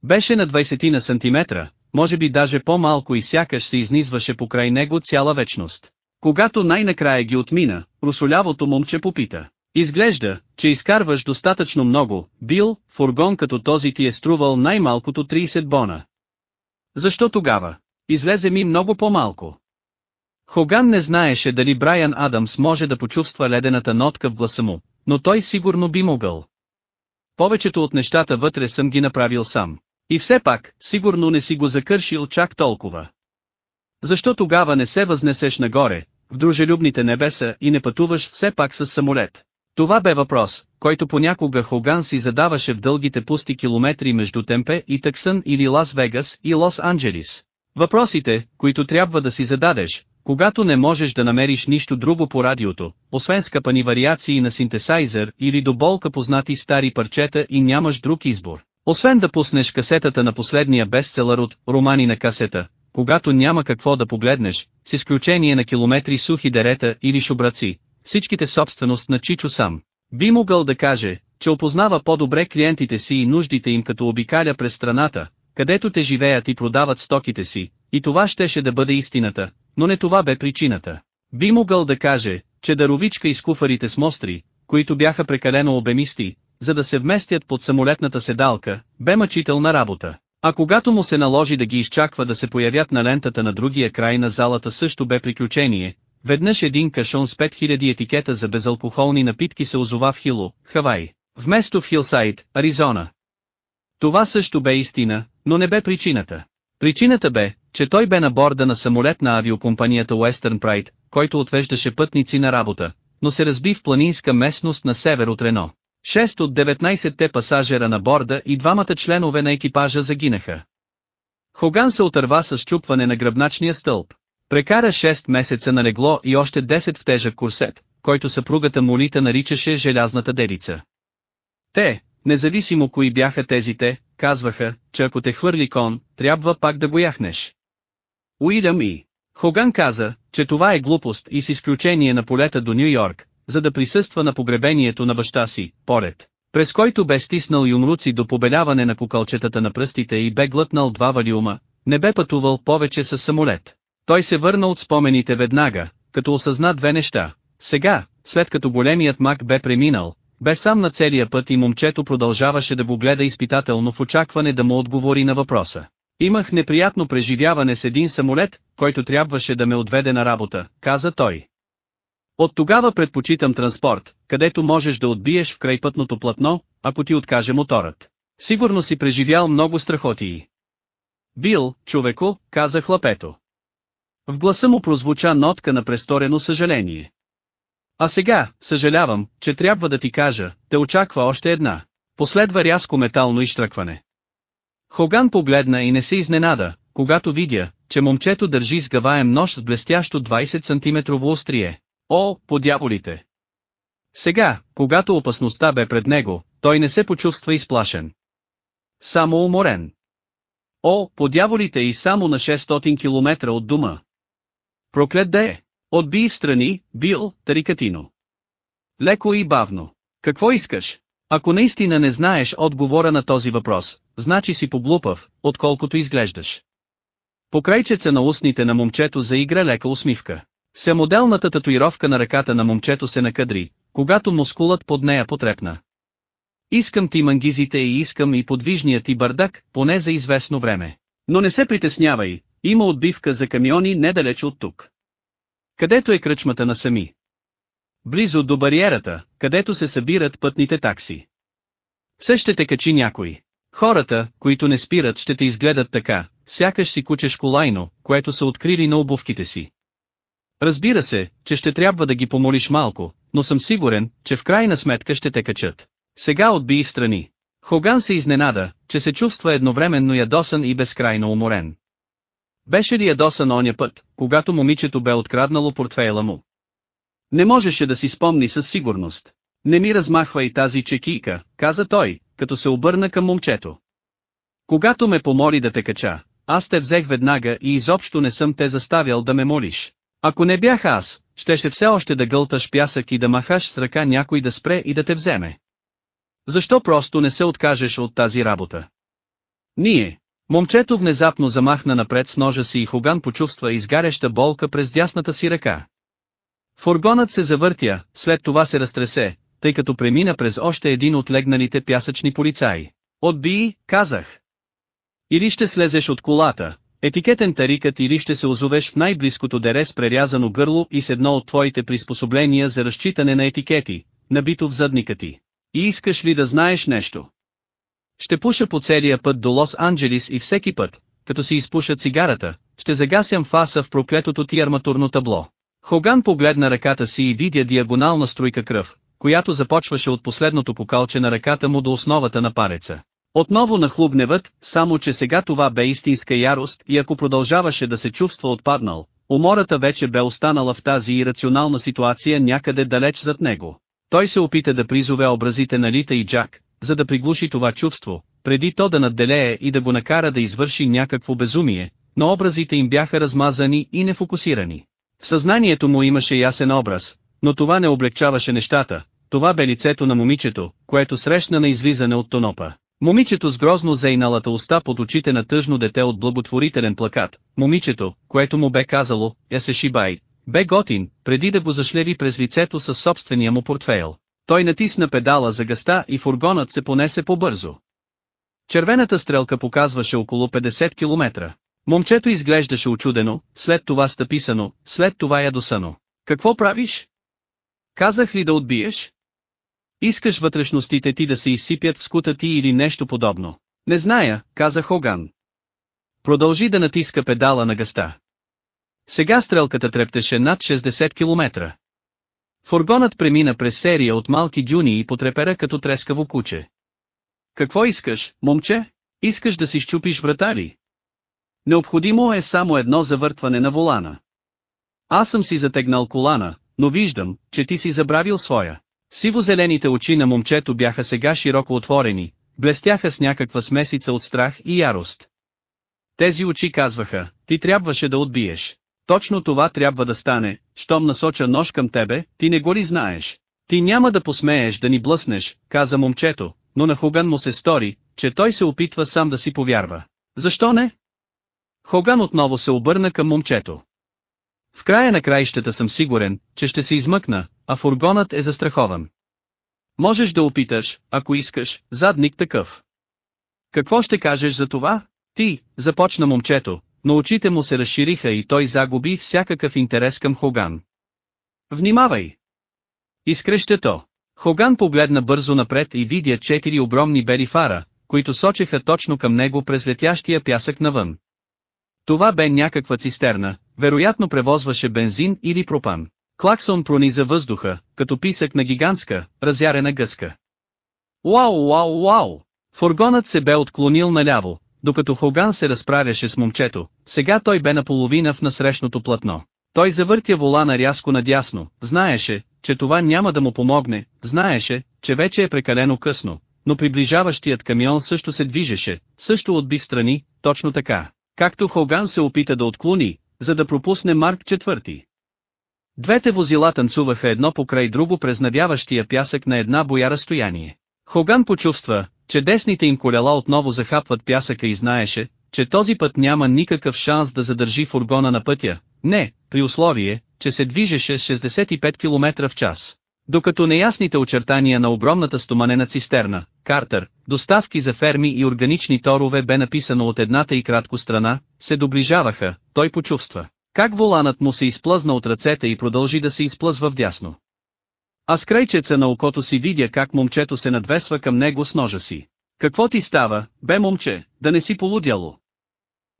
Беше на 20 на сантиметра, може би даже по-малко и сякаш се изнизваше покрай него цяла вечност. Когато най-накрая ги отмина, русолявото момче попита. Изглежда, че изкарваш достатъчно много, бил, фургон като този ти е струвал най-малкото 30 бона. Защо тогава? Излезе ми много по-малко. Хоган не знаеше дали Брайан Адамс може да почувства ледената нотка в гласа му, но той сигурно би могъл. Повечето от нещата вътре съм ги направил сам. И все пак, сигурно не си го закършил чак толкова. Защо тогава не се възнесеш нагоре, в дружелюбните небеса и не пътуваш все пак с самолет? Това бе въпрос, който понякога Хоган си задаваше в дългите пусти километри между Темпе и Тъксън или Лас-Вегас и Лос-Анджелис. Въпросите, които трябва да си зададеш, когато не можеш да намериш нищо друго по радиото, освен скъпани вариации на синтесайзер или до болка познати стари парчета и нямаш друг избор. Освен да пуснеш касетата на последния бестселър от «Романи на касета», когато няма какво да погледнеш, с изключение на километри сухи дерета или шубраци, всичките собственост на Чичо сам. Би могъл да каже, че опознава по-добре клиентите си и нуждите им като обикаля през страната, където те живеят и продават стоките си, и това щеше да бъде истината, но не това бе причината. Би могъл да каже, че даровичка из куфарите с мостри, които бяха прекалено обемисти, за да се вместят под самолетната седалка, бе мъчителна работа. А когато му се наложи да ги изчаква да се появят на лентата на другия край на залата също бе приключение, веднъж един кашон с 5000 етикета за безалкохолни напитки се озова в Хило, Хавай, вместо в Хилсайд, Аризона. Това също бе истина, но не бе причината. Причината бе, че той бе на борда на самолет на авиокомпанията Western Pride, който отвеждаше пътници на работа, но се разби в планинска местност на север от Рено. Шест от 19-те пасажера на борда и двамата членове на екипажа загинаха. Хоган се отърва с чупване на гръбначния стълб. Прекара 6 месеца на легло и още 10 в тежък курсет, който съпругата Молита наричаше желязната дедица. Те, независимо кои бяха тези те, казваха, че ако те хвърли кон, трябва пак да го яхнеш. Уилям и. Хоган каза, че това е глупост и с изключение на полета до Нью Йорк, за да присъства на погребението на баща си, поред, през който бе стиснал юмруци до побеляване на кукълчетата на пръстите и бе глътнал два валиума, не бе пътувал повече с самолет. Той се върна от спомените веднага, като осъзна две неща. Сега, след като големият мак бе преминал, бе сам на целия път и момчето продължаваше да го гледа изпитателно в очакване да му отговори на въпроса. Имах неприятно преживяване с един самолет, който трябваше да ме отведе на работа, каза той. От тогава предпочитам транспорт, където можеш да отбиеш в крайпътното платно, ако ти откаже моторът. Сигурно си преживял много страхотии. Бил, човеко, каза хлапето. В гласа му прозвуча нотка на престорено съжаление. А сега, съжалявам, че трябва да ти кажа, те очаква още една. Последва рязко метално изтръкване. Хоган погледна и не се изненада, когато видя, че момчето държи с гаваем нож с блестящо 20 см острие. О, подяволите! Сега, когато опасността бе пред него, той не се почувства изплашен. Само уморен. О, подяволите и само на 600 км от дома. Проклет да е! Отби в страни, бил, тарикатино. Леко и бавно. Какво искаш? Ако наистина не знаеш отговора на този въпрос, значи си поглупав, отколкото изглеждаш. По крайчеца на устните на момчето заигра лека усмивка. Самоделната татуировка на ръката на момчето се накъдри, когато мускулът под нея потрепна. Искам ти мангизите и искам и подвижния ти бардак, поне за известно време. Но не се притеснявай, има отбивка за камиони недалеч от тук. Където е кръчмата на сами? Близо до бариерата, където се събират пътните такси. Все ще те качи някой. Хората, които не спират ще те изгледат така, сякаш си кучеш колайно, което са открили на обувките си. Разбира се, че ще трябва да ги помолиш малко, но съм сигурен, че в крайна сметка ще те качат. Сега отби в страни. Хоган се изненада, че се чувства едновременно ядосан и безкрайно уморен. Беше ли ядосан оня път, когато момичето бе откраднало портфейла му? Не можеше да си спомни със сигурност. Не ми размахва и тази чекийка, каза той, като се обърна към момчето. Когато ме помоли да те кача, аз те взех веднага и изобщо не съм те заставял да ме молиш. Ако не бях аз, щеше все още да гълташ пясък и да махаш с ръка някой да спре и да те вземе. Защо просто не се откажеш от тази работа? Ние. Момчето внезапно замахна напред с ножа си и Хоган почувства изгаряща болка през дясната си ръка. Фургонът се завъртя, след това се разтресе, тъй като премина през още един от легналите пясъчни полицаи. Отби, казах. Или ще слезеш от колата, етикетен тарикът или ще се озовеш в най-близкото дере с прерязано гърло и с едно от твоите приспособления за разчитане на етикети, набито в задника ти. И искаш ли да знаеш нещо? Ще пуша по целия път до Лос-Анджелис и всеки път, като си изпуша цигарата, ще загасям фаса в проклетото ти арматурно табло. Хоган погледна ръката си и видя диагонална струйка кръв, която започваше от последното покалче на ръката му до основата на пареца. Отново нахлу гневът, само че сега това бе истинска ярост и ако продължаваше да се чувства отпаднал, умората вече бе останала в тази ирационална ситуация някъде далеч зад него. Той се опита да призове образите на Лита и Джак, за да приглуши това чувство, преди то да надделее и да го накара да извърши някакво безумие, но образите им бяха размазани и нефокусирани. В съзнанието му имаше ясен образ, но това не облегчаваше нещата, това бе лицето на момичето, което срещна на излизане от тонопа. Момичето с грозно зейналата уста под очите на тъжно дете от благотворителен плакат, момичето, което му бе казало, я се шибай, бе готин, преди да го зашлеви през лицето със собствения му портфейл. Той натисна педала за гъста и фургонът се понесе по-бързо. Червената стрелка показваше около 50 км. Момчето изглеждаше очудено, след това стъписано, след това ядосано. Какво правиш? Казах ли да отбиеш? Искаш вътрешностите ти да се изсипят в скута ти или нещо подобно. Не зная, каза Хоган. Продължи да натиска педала на гъста. Сега стрелката трептеше над 60 км. Фургонът премина през серия от малки дюни и потрепера като трескаво куче. Какво искаш, момче? Искаш да си щупиш врата ли? Необходимо е само едно завъртване на волана. Аз съм си затегнал колана, но виждам, че ти си забравил своя. Сиво-зелените очи на момчето бяха сега широко отворени, блестяха с някаква смесица от страх и ярост. Тези очи казваха, ти трябваше да отбиеш. Точно това трябва да стане, щом насоча нож към тебе, ти не го ли знаеш. Ти няма да посмееш да ни блъснеш, каза момчето, но на Хоган му се стори, че той се опитва сам да си повярва. Защо не? Хоган отново се обърна към момчето. В края на краищата съм сигурен, че ще се измъкна, а фургонът е застрахован. Можеш да опиташ, ако искаш, задник такъв. Какво ще кажеш за това? Ти, започна момчето, но очите му се разшириха и той загуби всякакъв интерес към Хоган. Внимавай! Изкреща то. Хоган погледна бързо напред и видя четири огромни бели фара, които сочеха точно към него през летящия пясък навън. Това бе някаква цистерна, вероятно превозваше бензин или пропан. Клаксон прониза въздуха, като писък на гигантска, разярена гъска. Уау, уау, уау! Фургонът се бе отклонил наляво, докато Хоган се разправяше с момчето, сега той бе наполовина в насрещното платно. Той завъртя волана рязко надясно, знаеше, че това няма да му помогне, знаеше, че вече е прекалено късно, но приближаващият камион също се движеше, също отби страни, точно така, както Хоган се опита да отклони, за да пропусне Марк IV. Двете возила танцуваха едно покрай друго през навяващия пясък на една боя разстояние. Хоган почувства, че десните им колела отново захапват пясъка и знаеше, че този път няма никакъв шанс да задържи фургона на пътя, не, при условие, че се движеше с 65 км в час. Докато неясните очертания на огромната стоманена цистерна, Картер, доставки за ферми и органични торове бе написано от едната и кратко страна, се доближаваха, той почувства. Как воланът му се изплъзна от ръцете и продължи да се изплъзва вдясно. А с крайчеца на окото си видя как момчето се надвесва към него с ножа си. Какво ти става, бе момче, да не си полудяло?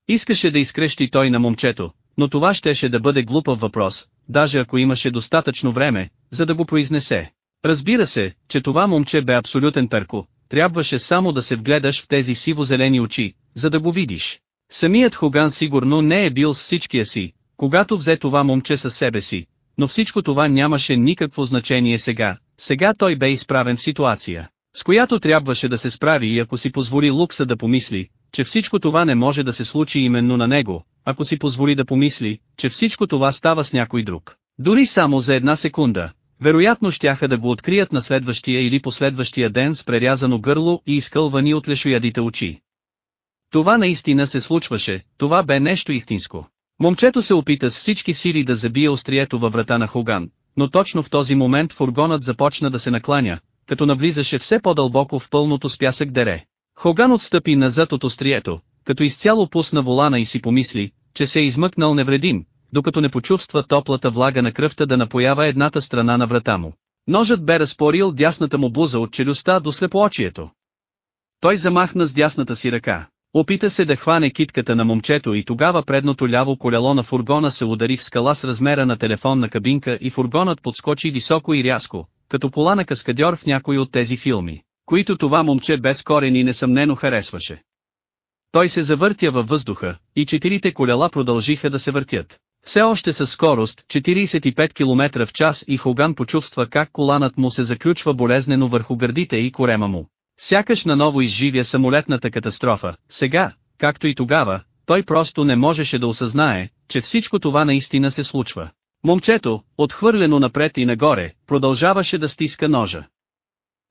Искаше да изкрещи той на момчето, но това щеше да бъде глупав въпрос, даже ако имаше достатъчно време, за да го произнесе. Разбира се, че това момче бе абсолютен перко, трябваше само да се вгледаш в тези сиво-зелени очи, за да го видиш. Самият Хоган сигурно не е бил с всичкия си, когато взе това момче със себе си, но всичко това нямаше никакво значение сега, сега той бе изправен в ситуация, с която трябваше да се справи и ако си позволи Лукса да помисли, че всичко това не може да се случи именно на него, ако си позволи да помисли, че всичко това става с някой друг. Дори само за една секунда, вероятно щяха да го открият на следващия или последващия ден с прерязано гърло и изкълвани от лешоядите очи. Това наистина се случваше, това бе нещо истинско. Момчето се опита с всички сили да забие острието във врата на Хоган, но точно в този момент фургонът започна да се накланя, като навлизаше все по-дълбоко в пълното с пясък дере. Хоган отстъпи назад от острието, като изцяло пусна волана и си помисли, че се е измъкнал невредим, докато не почувства топлата влага на кръвта да напоява едната страна на врата му. Ножът бе разпорил дясната му буза от челюстта до слепоочието. Той замахна с дясната си ръка. Опита се да хване китката на момчето и тогава предното ляво колело на фургона се удари в скала с размера на телефонна кабинка и фургонът подскочи високо и рязко, като кола на каскадьор в някой от тези филми, които това момче без корени несъмнено харесваше. Той се завъртя във въздуха, и четирите колела продължиха да се въртят. Все още със скорост 45 км в час и Хоган почувства как коланът му се заключва болезнено върху гърдите и корема му. Сякаш наново изживя самолетната катастрофа, сега, както и тогава, той просто не можеше да осъзнае, че всичко това наистина се случва. Момчето, отхвърлено напред и нагоре, продължаваше да стиска ножа.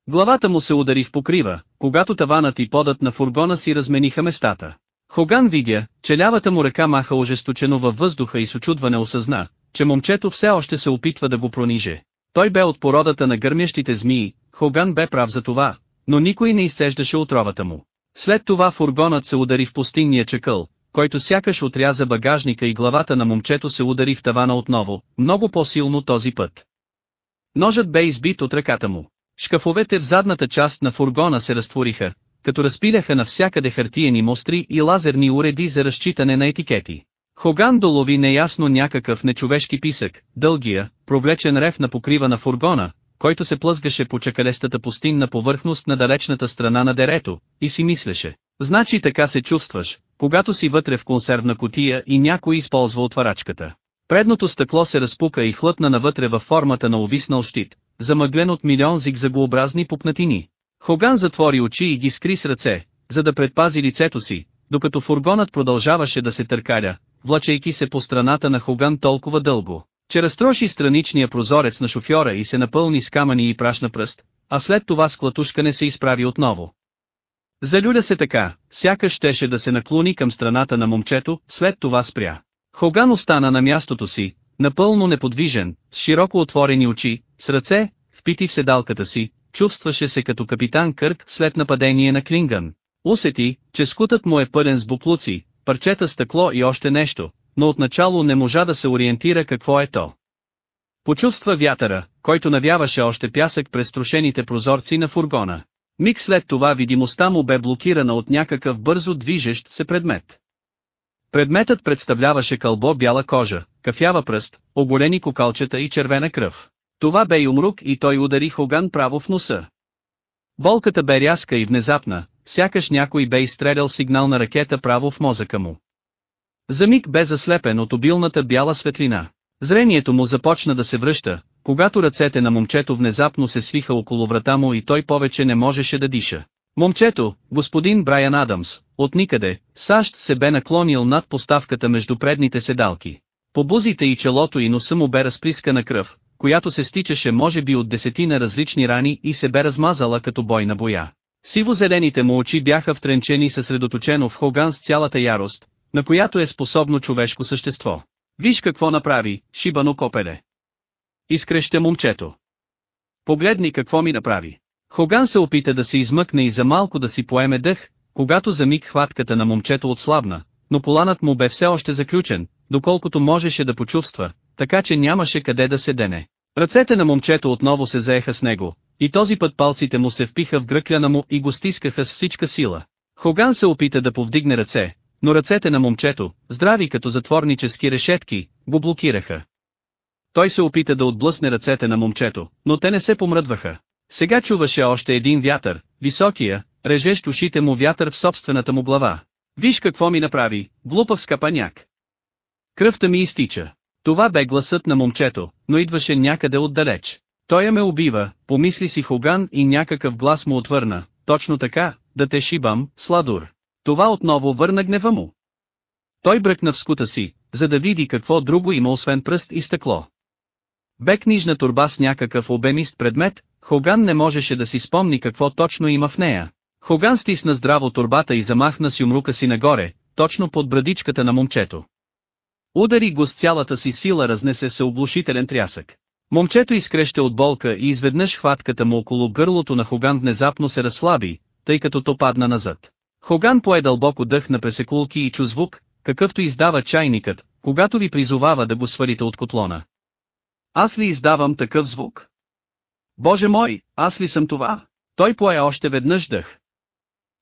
Главата му се удари в покрива, когато таванът и подът на фургона си размениха местата. Хоган видя, че лявата му ръка маха ожесточено във въздуха и с очудване осъзна, че момчето все още се опитва да го прониже. Той бе от породата на гърмящите змии, Хоган бе прав за това, но никой не изсеждаше отровата му. След това фургонът се удари в пустинния чакъл, който сякаш отряза багажника и главата на момчето се удари в тавана отново, много по-силно този път. Ножът бе избит от ръката му. Шкафовете в задната част на фургона се разтвориха, като разпиляха навсякъде хартиени мостри и лазерни уреди за разчитане на етикети. Хоган долови неясно някакъв нечовешки писък, дългия, провлечен рев на покрива на фургона, който се плъзгаше по чакалестата пустинна повърхност на далечната страна на дерето, и си мислеше. Значи така се чувстваш, когато си вътре в консервна котия и някой използва отварачката. Предното стъкло се разпука и хлътна навътре във формата на увиснал щит, замъглен от милион зигзагообразни пупнатини. Хоган затвори очи и ги скри с ръце, за да предпази лицето си, докато фургонът продължаваше да се търкаля, влачейки се по страната на Хоган толкова дълго, че разтроши страничния прозорец на шофьора и се напълни с камъни и прашна пръст, а след това с клатушкане се изправи отново. Залюля се така, сякаш щеше да се наклони към страната на момчето, след това спря. Хоган остана на мястото си, напълно неподвижен, с широко отворени очи, с ръце, впити в седалката си, чувстваше се като капитан Кърк след нападение на Клинган. Усети, че скутът му е пълен с буклуци, парчета стъкло и още нещо, но отначало не можа да се ориентира какво е то. Почувства вятъра, който навяваше още пясък през трошените прозорци на фургона. Миг след това видимостта му бе блокирана от някакъв бързо движещ се предмет. Предметът представляваше кълбо бяла кожа, кафява пръст, оголени кокалчета и червена кръв. Това бе юмрук и той удари Хоган право в носа. Болката бе рязка и внезапна, сякаш някой бе изстрелял сигнална ракета право в мозъка му. За миг бе заслепен от обилната бяла светлина. Зрението му започна да се връща, когато ръцете на момчето внезапно се свиха около врата му и той повече не можеше да диша. Момчето, господин Брайан Адамс, от никъде, САЩ се бе наклонил над поставката между предните седалки. По бузите и челото и носа му бе разплискана кръв, която се стичаше може би от десетина различни рани и се бе размазала като бойна боя. Сиво-зелените му очи бяха втренчени съсредоточено в Хоган с цялата ярост, на която е способно човешко същество. Виж какво направи, шибано копеле. Изкреща момчето. Погледни какво ми направи. Хоган се опита да се измъкне и за малко да си поеме дъх, когато за миг хватката на момчето отслабна, но поланът му бе все още заключен, доколкото можеше да почувства, така че нямаше къде да се дене. Ръцете на момчето отново се заеха с него, и този път палците му се впиха в гръкляна му и го стискаха с всичка сила. Хоган се опита да повдигне ръце, но ръцете на момчето, здрави като затворнически решетки, го блокираха. Той се опита да отблъсне ръцете на момчето, но те не се помръдваха. Сега чуваше още един вятър, високия, режещ ушите му вятър в собствената му глава. Виж какво ми направи, глупав скапаняк. Кръвта ми изтича. Това бе гласът на момчето, но идваше някъде отдалеч. Той ме убива, помисли си Хоган и някакъв глас му отвърна, точно така, да те шибам, сладур. Това отново върна гнева му. Той бръкна в скута си, за да види какво друго има освен пръст и стъкло. Бе книжна турба с някакъв обемист предмет, Хоган не можеше да си спомни какво точно има в нея. Хоган стисна здраво турбата и замахна с юмрука си нагоре, точно под брадичката на момчето. Удари го с цялата си сила разнесе се облушителен трясък. Момчето изкреща от болка и изведнъж хватката му около гърлото на Хоган внезапно се разслаби, тъй като то падна назад. Хоган пое дълбоко дъх на пресекулки и чу звук, какъвто издава чайникът, когато ви призовава да го свалите от котлона. Аз ли издавам такъв звук? Боже мой, аз ли съм това? Той пое още веднъж дъх.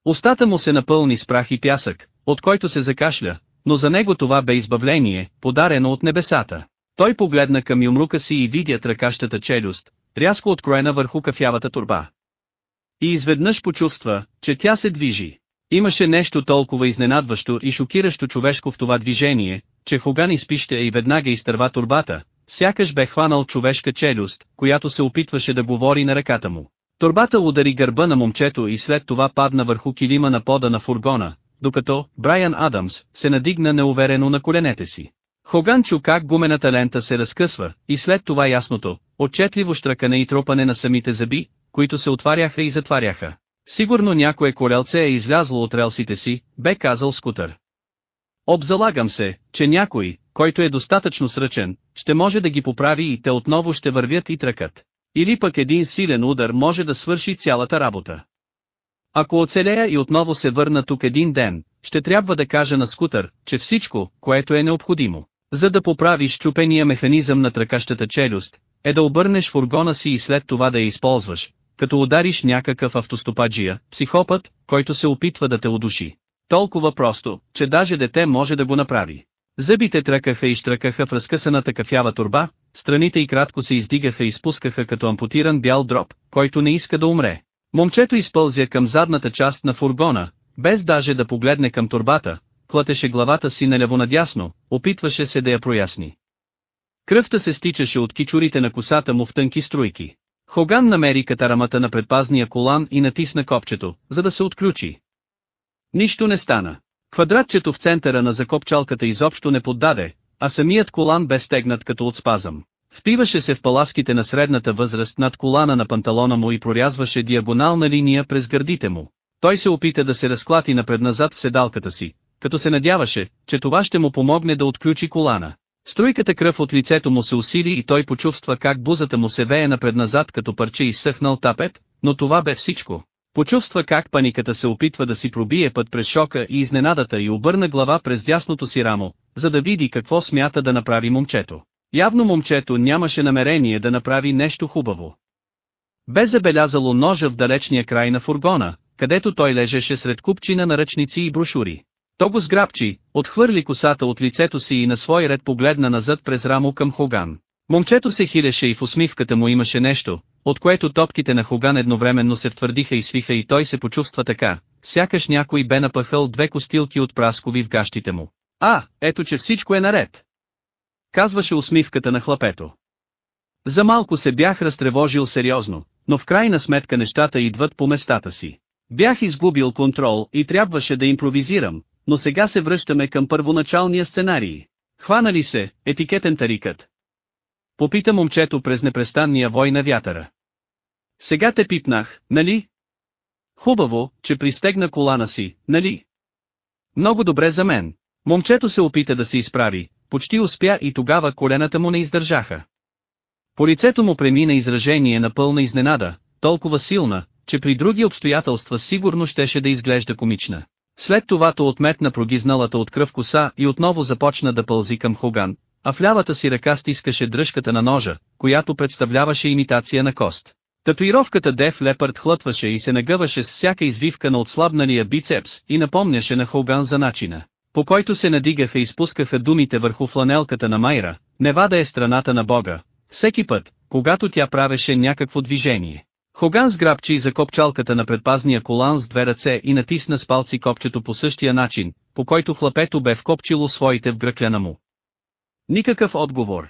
Устата му се напълни с прах и пясък, от който се закашля, но за него това бе избавление, подарено от небесата. Той погледна към юмрука си и видя тръкащата челюст, рязко откроена върху кафявата турба. И изведнъж почувства, че тя се движи. Имаше нещо толкова изненадващо и шокиращо човешко в това движение, че Хоган изпища и веднага изтърва турбата, сякаш бе хванал човешка челюст, която се опитваше да говори на ръката му. Турбата удари гърба на момчето и след това падна върху килима на пода на фургона, докато Брайан Адамс се надигна неуверено на коленете си. Хоган чу как гумената лента се разкъсва, и след това ясното, отчетливо штракане и тропане на самите зъби, които се отваряха и затваряха. Сигурно някое колелце е излязло от релсите си, бе казал скутър. Обзалагам се, че някой, който е достатъчно сръчен, ще може да ги поправи и те отново ще вървят и тръкат. Или пък един силен удар може да свърши цялата работа. Ако оцелея и отново се върна тук един ден, ще трябва да кажа на скутър, че всичко, което е необходимо, за да поправиш чупения механизъм на тръкащата челюст, е да обърнеш фургона си и след това да я използваш, като удариш някакъв автостопаджия, психопат, който се опитва да те удуши. Толкова просто, че даже дете може да го направи. Зъбите тръкаха и штръкаха в разкъсаната кафява турба, страните и кратко се издигаха и спускаха като ампутиран бял дроб, който не иска да умре. Момчето изпълзя към задната част на фургона, без даже да погледне към турбата, клатеше главата си наляво-надясно, опитваше се да я проясни. Кръвта се стичаше от кичурите на косата му в тънки струйки. Хоган намери катарамата на предпазния колан и натисна копчето, за да се отключи. Нищо не стана. Квадратчето в центъра на закопчалката изобщо не поддаде, а самият колан бе стегнат като от спазъм. Впиваше се в паласките на средната възраст над колана на панталона му и прорязваше диагонална линия през гърдите му. Той се опита да се разклати напредназад в седалката си, като се надяваше, че това ще му помогне да отключи колана. Струйката кръв от лицето му се усили и той почувства как бузата му се вее напредназад като парче изсъхнал тапет, но това бе всичко. Почувства как паниката се опитва да си пробие път през шока и изненадата и обърна глава през дясното си рамо, за да види какво смята да направи момчето. Явно момчето нямаше намерение да направи нещо хубаво. Бе забелязало ножа в далечния край на фургона, където той лежеше сред купчина на ръчници и брошури. То го сграбчи, отхвърли косата от лицето си и на свой ред погледна назад през рамо към Хоган. Момчето се хилеше и в усмивката му имаше нещо, от което топките на Хоган едновременно се втвърдиха и свиха и той се почувства така, сякаш някой бе напъхал две костилки от праскови в гащите му. А, ето че всичко е наред. Казваше усмивката на хлапето. За малко се бях разтревожил сериозно, но в крайна сметка нещата идват по местата си. Бях изгубил контрол и трябваше да импровизирам, но сега се връщаме към първоначалния сценарий. Хвана ли се, етикетен тарикът? Попита момчето през непрестанния вой на вятъра. Сега те пипнах, нали? Хубаво, че пристегна колана си, нали? Много добре за мен. Момчето се опита да се изправи, почти успя и тогава колената му не издържаха. По лицето му премина изражение на пълна изненада, толкова силна, че при други обстоятелства сигурно щеше да изглежда комична. След това то отметна прогизналата от кръв коса и отново започна да пълзи към Хоган, а в лявата си ръка стискаше дръжката на ножа, която представляваше имитация на кост. Татуировката Деф Лепърд хлътваше и се нагъваше с всяка извивка на отслабналия бицепс и напомняше на Хоган за начина, по който се надигаха и спускаха думите върху фланелката на Майра, Невада е страната на Бога, всеки път, когато тя правеше някакво движение. Хоган сграбчи за копчалката на предпазния колан с две ръце и натисна с палци копчето по същия начин, по който хлапето бе вкопчило своите в гръкляна му. Никакъв отговор.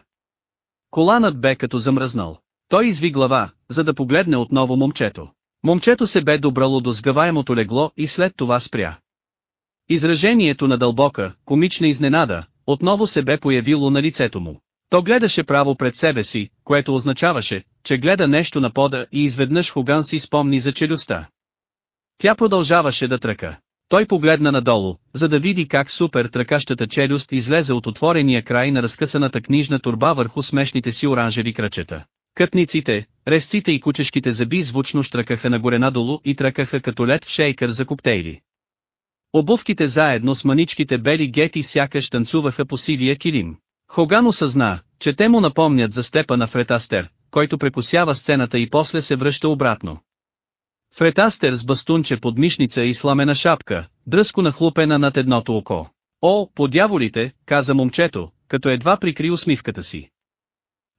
Коланът бе като замръзнал. Той изви глава, за да погледне отново момчето. Момчето се бе добрало до сгъваемото легло и след това спря. Изражението на дълбока, комична изненада, отново се бе появило на лицето му. То гледаше право пред себе си, което означаваше, че гледа нещо на пода и изведнъж Хоган си спомни за челюстта. Тя продължаваше да тръка. Той погледна надолу, за да види как супер тръкащата челюст излезе от отворения край на разкъсаната книжна турба върху смешните си оранжеви кръчета. Кътниците, резците и кучешките зъби звучно штръкаха нагоре надолу и тръкаха като лед в шейкър за коктейли. Обувките заедно с маничките бели гети сякаш танцуваха по сивия килим. Хоган осъзна, че те му напомнят за степа на Фред Астер, който прекусява сцената и после се връща обратно. Фред Астер с бастунче под мишница и сламена шапка, дръско нахлупена над едното око. О, по дяволите, каза момчето, като едва прикри усмивката си.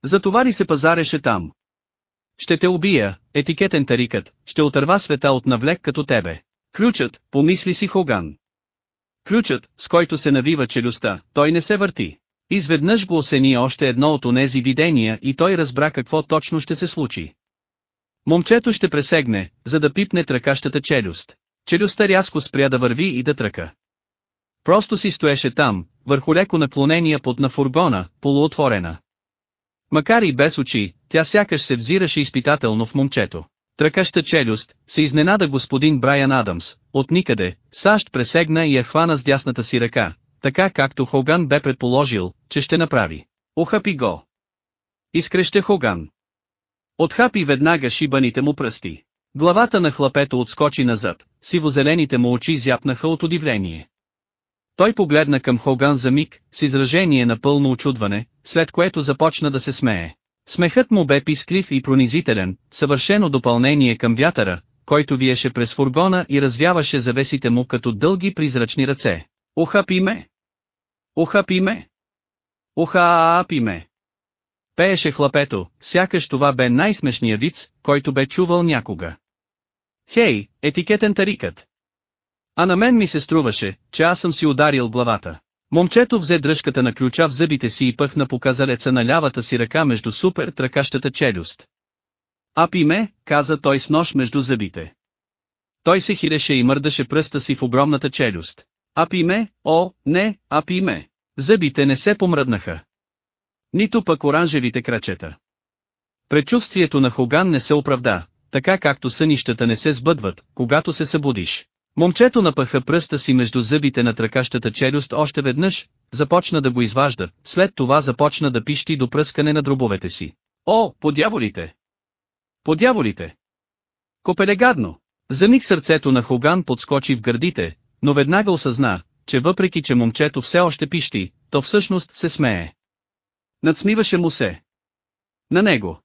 Затова ли се пазареше там? Ще те убия, етикетен тарикът, ще отърва света от навлек като тебе. Ключът, помисли си Хоган. Ключът, с който се навива челюстта, той не се върти. Изведнъж го осени още едно от онези видения и той разбра какво точно ще се случи. Момчето ще пресегне, за да пипне тръкащата челюст. Челюстта рязко спря да върви и да тръка. Просто си стоеше там, върху леко наклонения под на фургона, полуотворена. Макар и без очи, тя сякаш се взираше изпитателно в момчето. Тръкаща челюст, се изненада господин Брайан Адамс, от никъде, САЩ пресегна и я хвана с дясната си ръка, така както Хоган бе предположил, че ще направи. Охапи го. Изкреща Хоган. Отхапи веднага шибаните му пръсти. Главата на хлапето отскочи назад, сивозелените му очи зяпнаха от удивление. Той погледна към Хоган за миг, с изражение на пълно очудване, след което започна да се смее. Смехът му бе писклив и пронизителен, съвършено допълнение към вятъра, който виеше през фургона и развяваше завесите му като дълги призрачни ръце. Ухапи ме! Ухапи ме! Ухаапи ме! Пееше хлапето, сякаш това бе най-смешният виц, който бе чувал някога. Хей, етикетен тарикът! А на мен ми се струваше, че аз съм си ударил главата. Момчето взе дръжката на ключа в зъбите си и пъхна показалеца на лявата си ръка между супер тракащата челюст. Апи ме, каза той с нож между зъбите. Той се хиреше и мърдаше пръста си в огромната челюст. Апи ме, о, не, апи ме. Зъбите не се помръднаха. Нито пък оранжевите крачета. Предчувствието на Хоган не се оправда, така както сънищата не се сбъдват, когато се събудиш. Момчето напъха пръста си между зъбите на тракащата челюст още веднъж, започна да го изважда, след това започна да пищи до пръскане на дробовете си. О, подяволите! Подяволите! Копелегадно! За миг сърцето на Хоган подскочи в гърдите, но веднага осъзна, че въпреки че момчето все още пищи, то всъщност се смее. Надсмиваше му се. На него.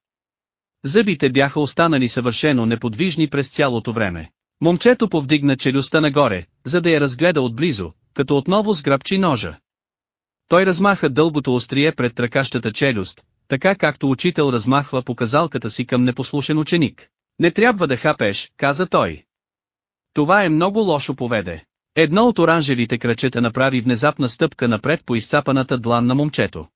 Зъбите бяха останали съвършено неподвижни през цялото време. Момчето повдигна челюстта нагоре, за да я разгледа отблизо, като отново сграбчи ножа. Той размаха дългото острие пред тракащата челюст, така както учител размахва показалката си към непослушен ученик. Не трябва да хапеш, каза той. Това е много лошо поведе. Едно от оранжевите крачета направи внезапна стъпка напред по изцапаната длан на момчето.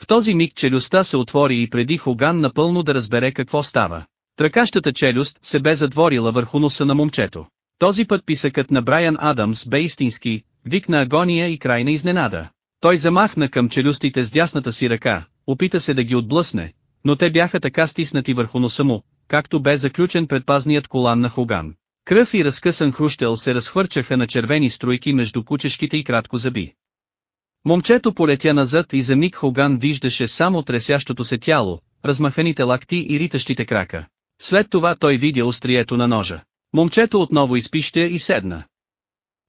В този миг челюстта се отвори и преди Хоган напълно да разбере какво става. Тракащата челюст се бе затворила върху носа на момчето. Този път писъкът на Брайан Адамс бе истински, вик на агония и крайна изненада. Той замахна към челюстите с дясната си ръка, опита се да ги отблъсне, но те бяха така стиснати върху носа му, както бе заключен предпазният колан на Хоган. Кръв и разкъсан хрущел се разхвърчаха на червени струйки между кучешките и кратко зъби. Момчето полетя назад и за миг Хоган виждаше само тресящото се тяло, размаханите лакти и ритащите крака. След това той видя острието на ножа. Момчето отново изпища и седна.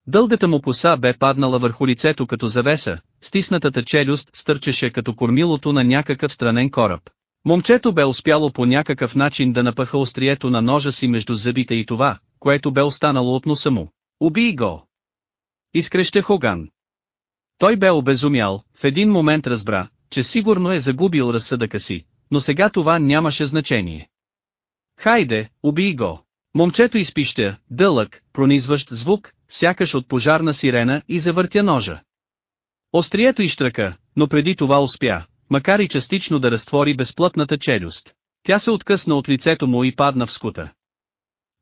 Дългата му коса бе паднала върху лицето като завеса, стиснатата челюст стърчеше като кормилото на някакъв странен кораб. Момчето бе успяло по някакъв начин да напъха острието на ножа си между зъбите и това, което бе останало от носа му. Убий го! Изкреща Хоган. Той бе обезумял, в един момент разбра, че сигурно е загубил разсъдъка си, но сега това нямаше значение. Хайде, убий го! Момчето изпища, дълъг, пронизващ звук, сякаш от пожарна сирена и завъртя ножа. Острието изтръка, но преди това успя, макар и частично да разтвори безплътната челюст. Тя се откъсна от лицето му и падна в скута.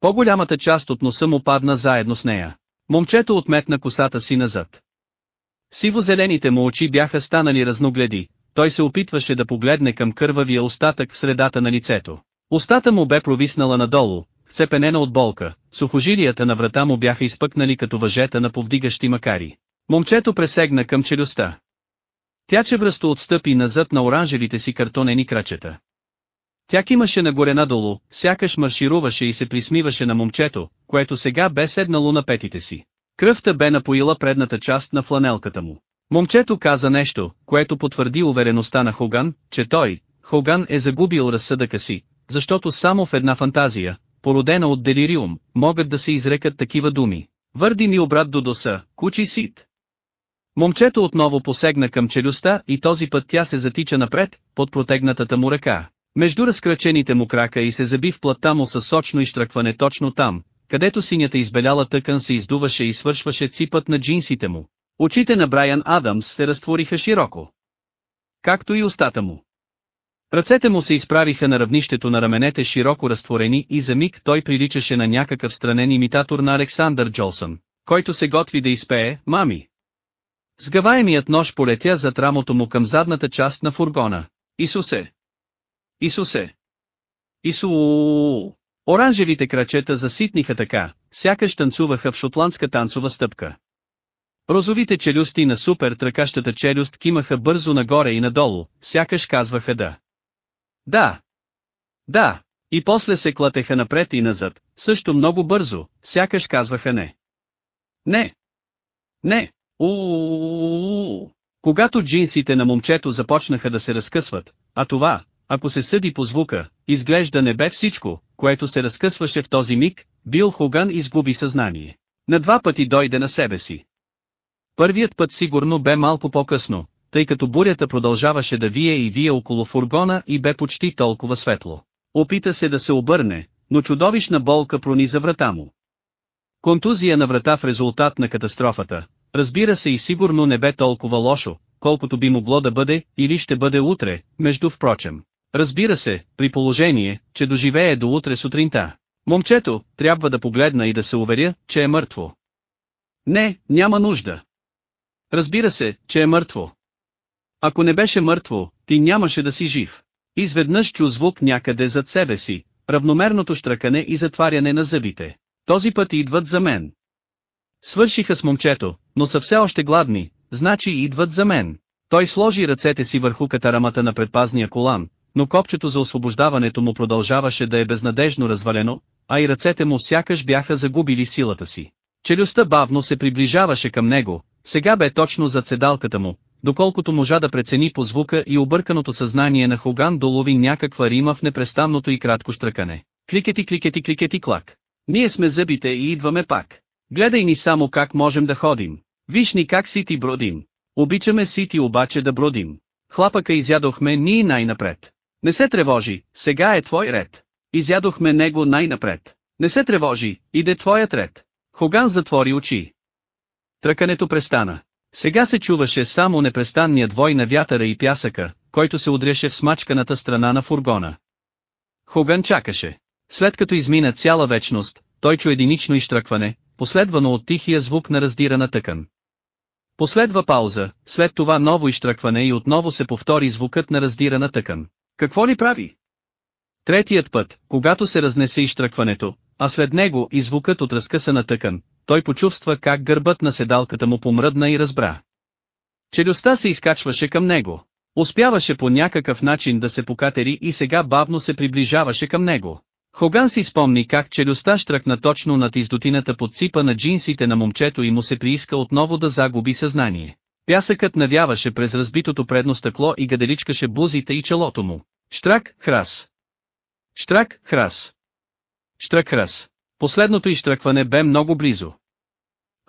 По-голямата част от носа му падна заедно с нея. Момчето отметна косата си назад. Сиво-зелените му очи бяха станали разногледи, той се опитваше да погледне към кървавия остатък в средата на лицето. Устата му бе провиснала надолу, вцепенена от болка, сухожилията на врата му бяха изпъкнали като въжета на повдигащи макари. Момчето пресегна към челюстта. Тя чевръсто отстъпи назад на оранжевите си картонени крачета. Тя кимаше нагоре надолу, сякаш маршируваше и се присмиваше на момчето, което сега бе седнало на петите си. Кръвта бе напоила предната част на фланелката му. Момчето каза нещо, което потвърди увереността на Хоган, че той, Хоган е загубил разсъдъка си, защото само в една фантазия, породена от делириум, могат да се изрекат такива думи. Върди ми обрат до доса, кучи сит. Момчето отново посегна към челюстта и този път тя се затича напред, под протегнатата му ръка. Между разкрачените му крака и се заби в плътта му със сочно изтръкване точно там, където синята избеляла тъкан се издуваше и свършваше ципът на джинсите му. Очите на Брайан Адамс се разтвориха широко. Както и устата му. Ръцете му се изправиха на равнището на раменете широко разтворени и за миг той приличаше на някакъв странен имитатор на Александър Джолсън, който се готви да изпее «Мами». Сгъваемият нож полетя зад рамото му към задната част на фургона. Исусе! Исусе! Ису! Оранжевите крачета заситниха така, сякаш танцуваха в шотландска танцова стъпка. Розовите челюсти на супер тръкащата челюст кимаха бързо нагоре и надолу, сякаш казваха да. Да. Да. И после се клатеха напред и назад, също много бързо, сякаш казваха не. Не. Не. Ууу. Когато джинсите на момчето започнаха да се разкъсват, а това, ако се съди по звука, изглежда не бе всичко, което се разкъсваше в този миг, Бил Хоган изгуби съзнание. На два пъти дойде на себе си. Първият път сигурно бе малко по-късно, тъй като бурята продължаваше да вие и вие около фургона и бе почти толкова светло. Опита се да се обърне, но чудовищна болка прониза врата му. Контузия на врата в резултат на катастрофата, разбира се и сигурно не бе толкова лошо, колкото би могло да бъде, или ще бъде утре, между впрочем. Разбира се, при положение, че доживее до утре сутринта. Момчето, трябва да погледна и да се уверя, че е мъртво. Не, няма нужда. Разбира се, че е мъртво. Ако не беше мъртво, ти нямаше да си жив. Изведнъж чу звук някъде зад себе си, равномерното штракане и затваряне на зъбите. Този път идват за мен. Свършиха с момчето, но са все още гладни, значи идват за мен. Той сложи ръцете си върху катарамата на предпазния колан, но копчето за освобождаването му продължаваше да е безнадежно развалено, а и ръцете му сякаш бяха загубили силата си. Челюстта бавно се приближаваше към него, сега бе точно зад седалката му, доколкото можа да прецени по звука и обърканото съзнание на Хоган долови някаква рима в непрестанното и кратко штръкане. Кликети кликети кликети клак. Ние сме зъбите и идваме пак. Гледай ни само как можем да ходим. Виж ни как си ти бродим. Обичаме си ти обаче да бродим. Хлапъка изядохме ние най-напред. Не се тревожи, сега е твой ред. Изядохме него най-напред. Не се тревожи, иде твоят ред. Хоган затвори очи. Тръкането престана. Сега се чуваше само непрестанният вой на вятъра и пясъка, който се удряше в смачканата страна на фургона. Хоган чакаше. След като измина цяла вечност, той чу единично изтръкване, последвано от тихия звук на раздирана тъкан. Последва пауза, след това ново изтръкване и отново се повтори звукът на раздирана тъкан. Какво ли прави? Третият път, когато се разнесе изтръкването, а след него и звукът от разкъсана тъкан, той почувства как гърбът на седалката му помръдна и разбра. Челюстта се изкачваше към него. Успяваше по някакъв начин да се покатери и сега бавно се приближаваше към него. Хоган си спомни как челюстта штръкна точно над издотината под ципа на джинсите на момчето и му се прииска отново да загуби съзнание. Пясъкът навяваше през разбитото предно стъкло и гаделичкаше бузите и челото му. Штрак, храс. Штрак, храс. Штрак, храс. Последното изтръкване бе много близо.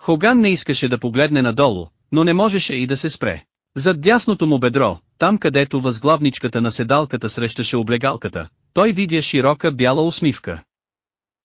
Хоган не искаше да погледне надолу, но не можеше и да се спре. Зад дясното му бедро, там където възглавничката на седалката срещаше облегалката, той видя широка бяла усмивка.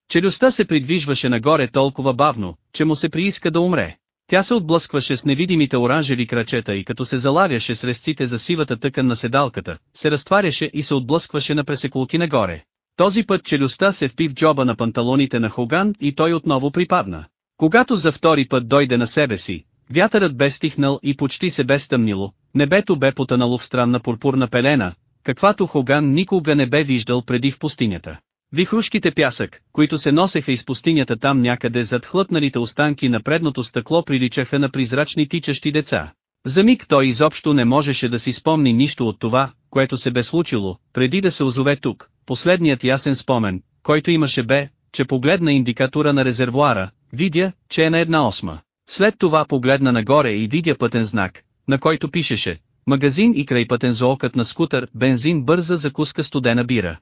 Челюстта се придвижваше нагоре толкова бавно, че му се прииска да умре. Тя се отблъскваше с невидимите оранжеви крачета и като се залавяше с резците за сивата тъкан на седалката, се разтваряше и се отблъскваше на пресекулки нагоре. Този път челюстта се впи в джоба на панталоните на Хоган и той отново припадна. Когато за втори път дойде на себе си, вятърът бе стихнал и почти се бе стъмнило, небето бе потънало в странна пурпурна пелена, каквато Хоган никога не бе виждал преди в пустинята. Вихрушките пясък, които се носеха из пустинята там някъде зад хлътналите останки на предното стъкло приличаха на призрачни тичащи деца. За миг той изобщо не можеше да си спомни нищо от това, което се бе случило, преди да се озове тук. Последният ясен спомен, който имаше бе, че погледна индикатора на резервуара, видя, че е на една осма. След това погледна нагоре и видя пътен знак, на който пишеше, магазин и крайпътен зоокът на скутър, бензин бърза закуска студена бира.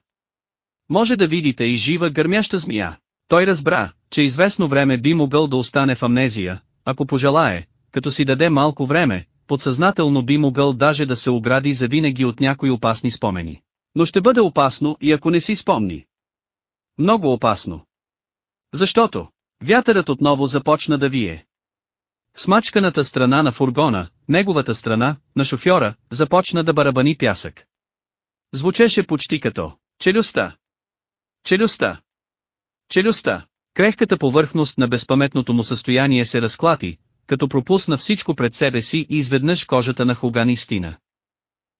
Може да видите и жива гърмяща змия. Той разбра, че известно време би могъл да остане в амнезия, ако пожелае, като си даде малко време, подсъзнателно би могъл даже да се огради завинаги от някои опасни спомени. Но ще бъде опасно и ако не си спомни. Много опасно. Защото, вятърът отново започна да вие. Смачканата страна на фургона, неговата страна, на шофьора, започна да барабани пясък. Звучеше почти като «Челюста! Челюста! Челюста!» Крехката повърхност на безпаметното му състояние се разклати, като пропусна всичко пред себе си и изведнъж кожата на Хуган истина.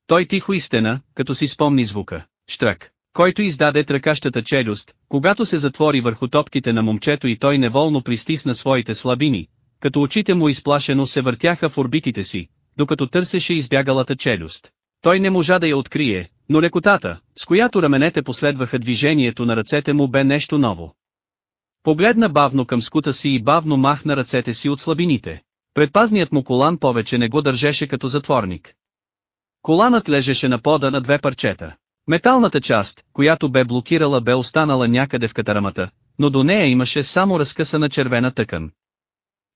Той тихо истина, като си спомни звука, штрак, който издаде тръкащата челюст, когато се затвори върху топките на момчето и той неволно пристисна своите слабини, като очите му изплашено се въртяха в орбитите си, докато търсеше избягалата челюст. Той не можа да я открие, но лекотата, с която раменете последваха движението на ръцете му бе нещо ново. Погледна бавно към скута си и бавно махна ръцете си от слабините. Предпазният му колан повече не го държеше като затворник. Коланът лежеше на пода на две парчета. Металната част, която бе блокирала бе останала някъде в катарамата, но до нея имаше само разкъсана червена тъкан.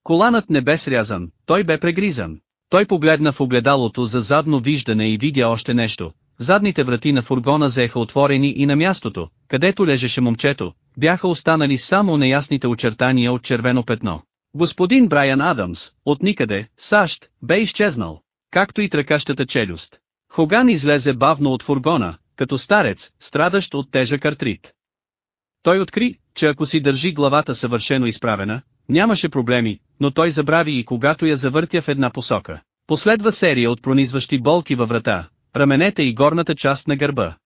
Коланът не бе срязан, той бе прегризан. Той погледна в огледалото за задно виждане и видя още нещо. Задните врати на фургона заеха отворени и на мястото, където лежеше момчето, бяха останали само неясните очертания от червено петно. Господин Брайан Адамс, от никъде, САЩ, бе изчезнал, както и тръкащата челюст. Хоган излезе бавно от фургона, като старец, страдащ от тежък артрит. Той откри, че ако си държи главата съвършено изправена, нямаше проблеми, но той забрави и когато я завъртя в една посока. Последва серия от пронизващи болки във врата, раменете и горната част на гърба.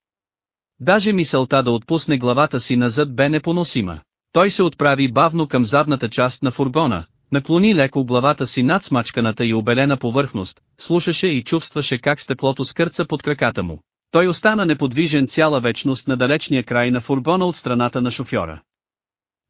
Даже мисълта да отпусне главата си назад бе непоносима. Той се отправи бавно към задната част на фургона, наклони леко главата си над смачканата и обелена повърхност, слушаше и чувстваше как стъклото скърца под краката му. Той остана неподвижен цяла вечност на далечния край на фургона от страната на шофьора.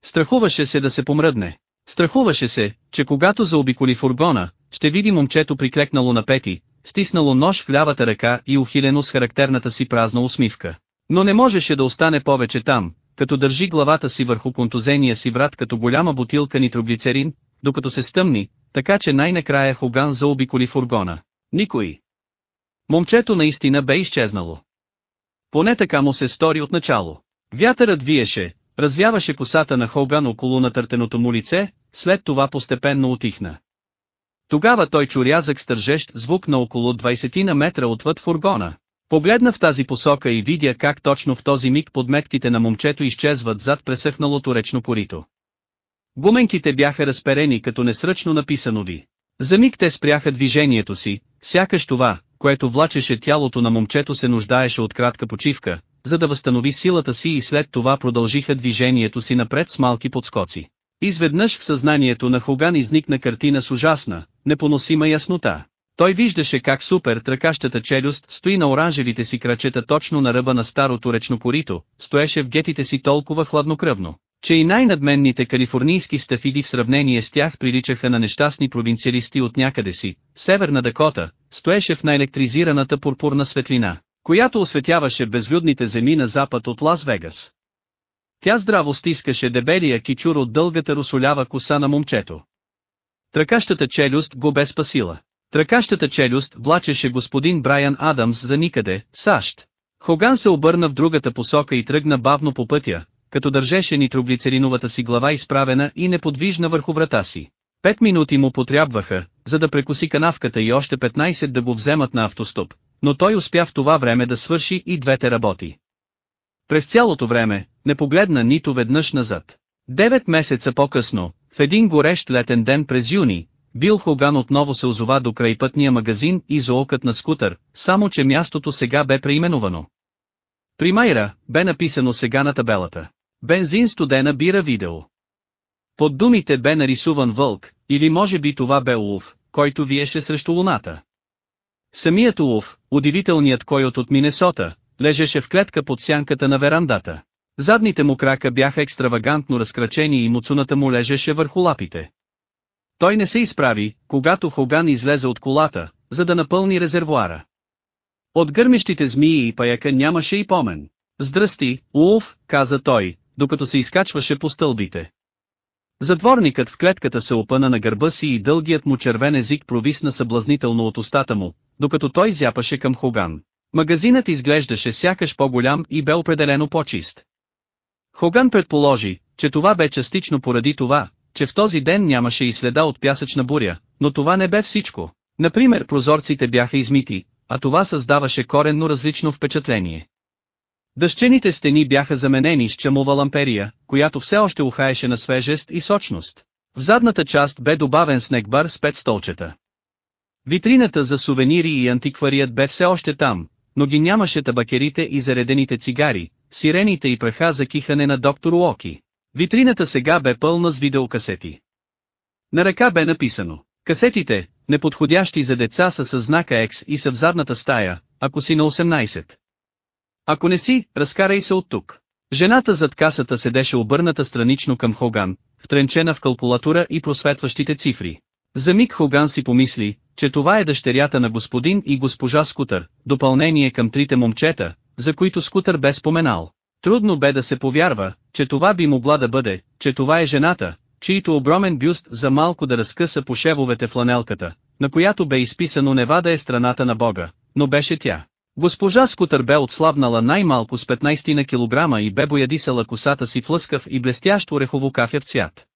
Страхуваше се да се помръдне. Страхуваше се, че когато заобиколи фургона, ще види момчето приклекнало на пети, стиснало нож в лявата ръка и ухилено с характерната си празна усмивка. Но не можеше да остане повече там, като държи главата си върху контузения си врат като голяма бутилка нитроглицерин, докато се стъмни, така че най-накрая Хоган заобиколи фургона. Никой. Момчето наистина бе изчезнало. Поне така му се стори отначало. Вятърът виеше, развяваше косата на Хоган около натъртеното му лице, след това постепенно отихна. Тогава той чу рязък стържещ звук на около 20 на метра отвъд фургона. Погледна в тази посока и видя как точно в този миг подметките на момчето изчезват зад пресъхналото речно корито. Гуменките бяха разперени като несръчно написано ви. За миг те спряха движението си, сякаш това, което влачеше тялото на момчето се нуждаеше от кратка почивка, за да възстанови силата си и след това продължиха движението си напред с малки подскоци. Изведнъж в съзнанието на Хоган изникна картина с ужасна, непоносима яснота. Той виждаше как супер тръкащата челюст стои на оранжевите си крачета точно на ръба на старото речно корито, стоеше в гетите си толкова хладнокръвно, че и най-надменните калифорнийски стафиди в сравнение с тях приличаха на нещастни провинциалисти от някъде си, Северна Дакота, стоеше в наелектризираната пурпурна светлина, която осветяваше безлюдните земи на запад от Лас-Вегас. Тя здраво стискаше дебелия кичур от дългата русолява коса на момчето. Тракащата челюст го бе спасила. Тракащата челюст влачеше господин Брайан Адамс за никъде, САЩ. Хоган се обърна в другата посока и тръгна бавно по пътя, като държеше нитроглицериновата си глава изправена и неподвижна върху врата си. Пет минути му потрябваха, за да прекоси канавката и още 15 да го вземат на автостоп, но той успя в това време да свърши и двете работи. През цялото време, не погледна нито веднъж назад. Девет месеца по-късно, в един горещ летен ден през юни, Бил Хоган отново се озова до крайпътния магазин и зоокът на скутър, само че мястото сега бе преименувано. При Майра, бе написано сега на табелата. Бензин студена бира видео. Под думите бе нарисуван вълк, или може би това бе улов, който виеше срещу луната. Самият улов, удивителният койот от Минесота, лежеше в клетка под сянката на верандата. Задните му крака бяха екстравагантно разкрачени и муцуната му лежеше върху лапите. Той не се изправи, когато Хоган излезе от колата, за да напълни резервуара. От гърмещите змии и паяка нямаше и помен. Здрасти, Улф, каза той, докато се изкачваше по стълбите. Затворникът в клетката се опъна на гърба си и дългият му червен език провисна съблазнително от устата му, докато той зяпаше към Хоган. Магазинът изглеждаше сякаш по-голям и бе определено по-чист. Хоган предположи, че това бе частично поради това, че в този ден нямаше и следа от пясъчна буря, но това не бе всичко. Например прозорците бяха измити, а това създаваше коренно различно впечатление. Дъщените стени бяха заменени с чамова ламперия, която все още ухаеше на свежест и сочност. В задната част бе добавен снегбар с пет столчета. Витрината за сувенири и антикварият бе все още там, но ги нямаше табакерите и заредените цигари, сирените и праха за кихане на доктор Уоки. Витрината сега бе пълна с видеокасети. На ръка бе написано. Касетите, неподходящи за деца са с знака X и са в задната стая, ако си на 18. Ако не си, разкарай се от тук. Жената зад касата седеше обърната странично към Хоган, втренчена в калкулатура и просветващите цифри. За миг Хоган си помисли, че това е дъщерята на господин и госпожа Скутър, допълнение към трите момчета, за които Скутър бе споменал. Трудно бе да се повярва, че това би могла да бъде, че това е жената, чието огромен бюст за малко да разкъса по шевовете фланелката, на която бе изписано Невада е страната на Бога, но беше тя. Госпожа Скутър бе отслабнала най-малко с 15 на килограма и бе боядисала косата си в лъскав и блестящ орехово кафев цвят.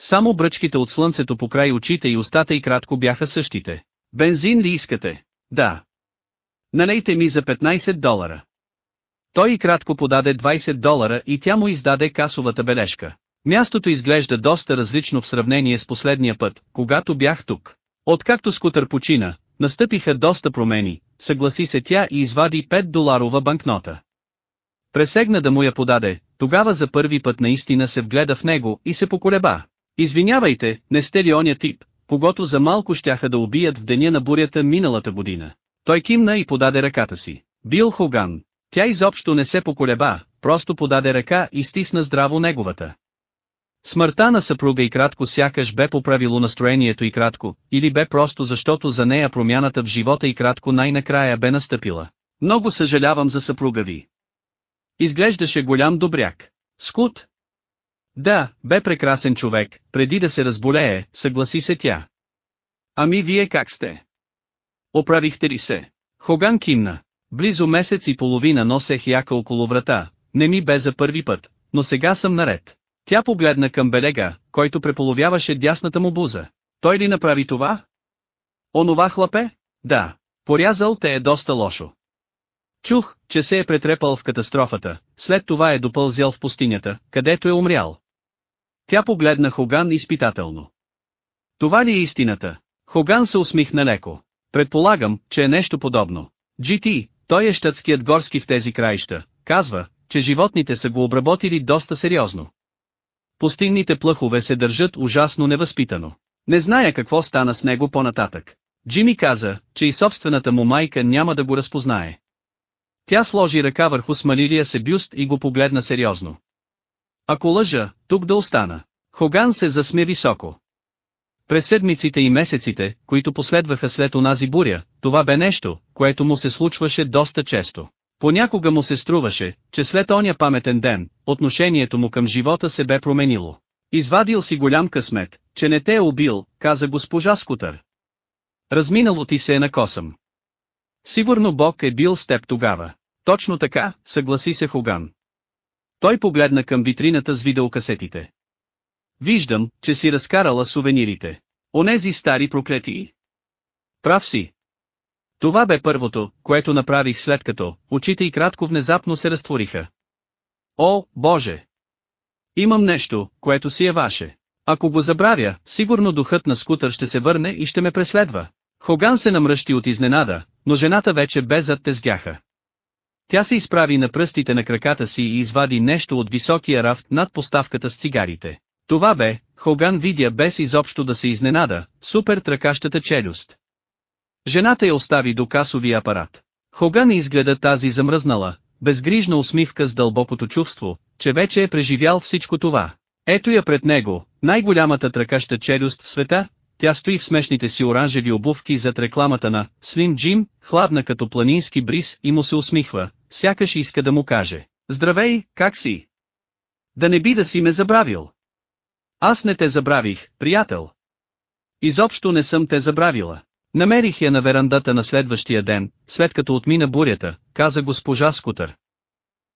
Само бръчките от слънцето по край очите и устата и кратко бяха същите. Бензин ли искате? Да. Налейте ми за 15 долара. Той и кратко подаде 20 долара и тя му издаде касовата бележка. Мястото изглежда доста различно в сравнение с последния път, когато бях тук. Откакто скутър почина, настъпиха доста промени, съгласи се тя и извади 5 доларова банкнота. Пресегна да му я подаде, тогава за първи път наистина се вгледа в него и се поколеба. Извинявайте, не сте ли оня тип, когато за малко щяха да убият в деня на бурята миналата година. Той кимна и подаде ръката си. Бил Хоган. Тя изобщо не се поколеба, просто подаде ръка и стисна здраво неговата. Смъртта на съпруга и кратко сякаш бе поправило настроението и кратко, или бе просто защото за нея промяната в живота и кратко най-накрая бе настъпила. Много съжалявам за съпруга ви. Изглеждаше голям добряк. Скут. Да, бе прекрасен човек, преди да се разболее, съгласи се тя. Ами вие как сте? Оправихте ли се? Хоган кимна. Близо месец и половина носех яка около врата, не ми бе за първи път, но сега съм наред. Тя погледна към белега, който преполовяваше дясната му буза. Той ли направи това? Онова хлапе? Да. Порязал те е доста лошо. Чух, че се е претрепал в катастрофата, след това е допълзял в пустинята, където е умрял. Тя погледна Хоган изпитателно. Това ли е истината? Хоган се усмихна леко. Предполагам, че е нещо подобно. GT, той е щатският горски в тези краища, казва, че животните са го обработили доста сериозно. Пустинните плъхове се държат ужасно невъзпитано. Не зная какво стана с него по-нататък. Джими каза, че и собствената му майка няма да го разпознае. Тя сложи ръка върху смалилия се бюст и го погледна сериозно. Ако лъжа, тук да остана. Хоган се засме високо. През седмиците и месеците, които последваха след онази буря, това бе нещо, което му се случваше доста често. Понякога му се струваше, че след оня паметен ден, отношението му към живота се бе променило. Извадил си голям късмет, че не те е убил, каза госпожа Скутър. Разминало ти се е на косъм. Сигурно Бог е бил с теб тогава. Точно така, съгласи се Хоган. Той погледна към витрината с видеокасетите. Виждам, че си разкарала сувенирите. Онези стари проклетии. Прав си. Това бе първото, което направих след като, очите и кратко внезапно се разтвориха. О, Боже! Имам нещо, което си е ваше. Ако го забравя, сигурно духът на скутър ще се върне и ще ме преследва. Хоган се намръщи от изненада, но жената вече бе зад тезгяха. Тя се изправи на пръстите на краката си и извади нещо от високия рафт над поставката с цигарите. Това бе, Хоган видя без изобщо да се изненада, супер тракащата челюст. Жената я остави до касовия апарат. Хоган изгледа тази замръзнала, безгрижна усмивка с дълбокото чувство, че вече е преживял всичко това. Ето я пред него, най-голямата тракаща челюст в света, тя стои в смешните си оранжеви обувки зад рекламата на Slim Jim, хладна като планински бриз и му се усмихва, сякаш иска да му каже. Здравей, как си? Да не би да си ме забравил. Аз не те забравих, приятел. Изобщо не съм те забравила. Намерих я на верандата на следващия ден, след като отмина бурята, каза госпожа Скутър.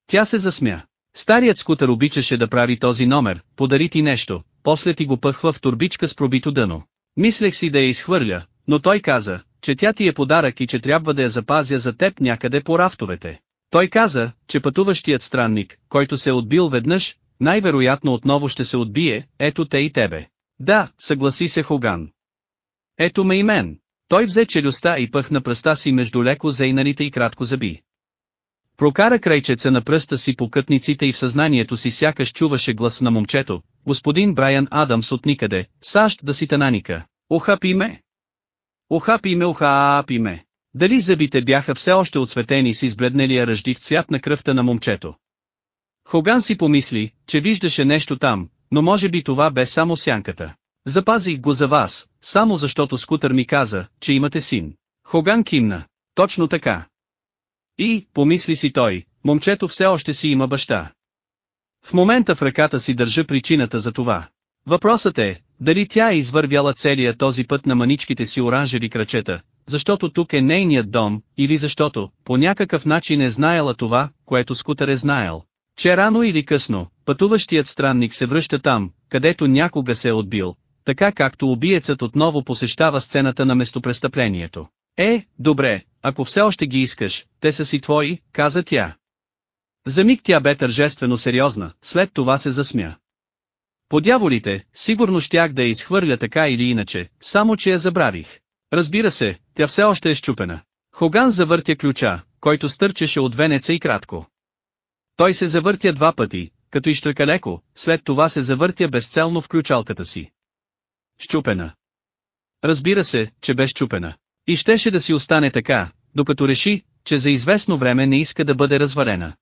Тя се засмя. Старият скутър обичаше да прави този номер, подари ти нещо, после ти го пъхва в турбичка с пробито дъно. Мислех си да я изхвърля, но той каза, че тя ти е подарък и че трябва да я запазя за теб някъде по рафтовете. Той каза, че пътуващият странник, който се е отбил веднъж, най-вероятно отново ще се отбие, ето те и тебе. Да, съгласи се Хоган. Ето ме и мен. Той взе челюстта и пъхна пръста си между леко зейналите и кратко зъби. Прокара крайчеца на пръста си по кътниците и в съзнанието си сякаш чуваше глас на момчето, господин Брайан Адамс от никъде, САЩ да си тананика. Охапи ме! Охапи ме, охапи ме! Дали зъбите бяха все още отсветени с избледнелия ръждив цвят на кръвта на момчето? Хоган си помисли, че виждаше нещо там, но може би това бе само сянката. Запазих го за вас, само защото скутър ми каза, че имате син. Хоган кимна. Точно така. И, помисли си той, момчето все още си има баща. В момента в ръката си държа причината за това. Въпросът е, дали тя е извървяла целия този път на маничките си оранжеви крачета, защото тук е нейният дом, или защото, по някакъв начин е знаела това, което скутър е знаел. Че рано или късно, пътуващият странник се връща там, където някога се е отбил, така както убиецът отново посещава сцената на местопрестъплението. Е, добре, ако все още ги искаш, те са си твои, каза тя. За миг тя бе тържествено сериозна, след това се засмя. По дяволите, сигурно щях да я изхвърля така или иначе, само че я забравих. Разбира се, тя все още е щупена. Хоган завъртя ключа, който стърчеше от венеца и кратко. Той се завъртя два пъти, като изтръка леко, след това се завъртя безцелно в ключалката си. Щупена. Разбира се, че бе щупена. И щеше да си остане така, докато реши, че за известно време не иска да бъде развалена.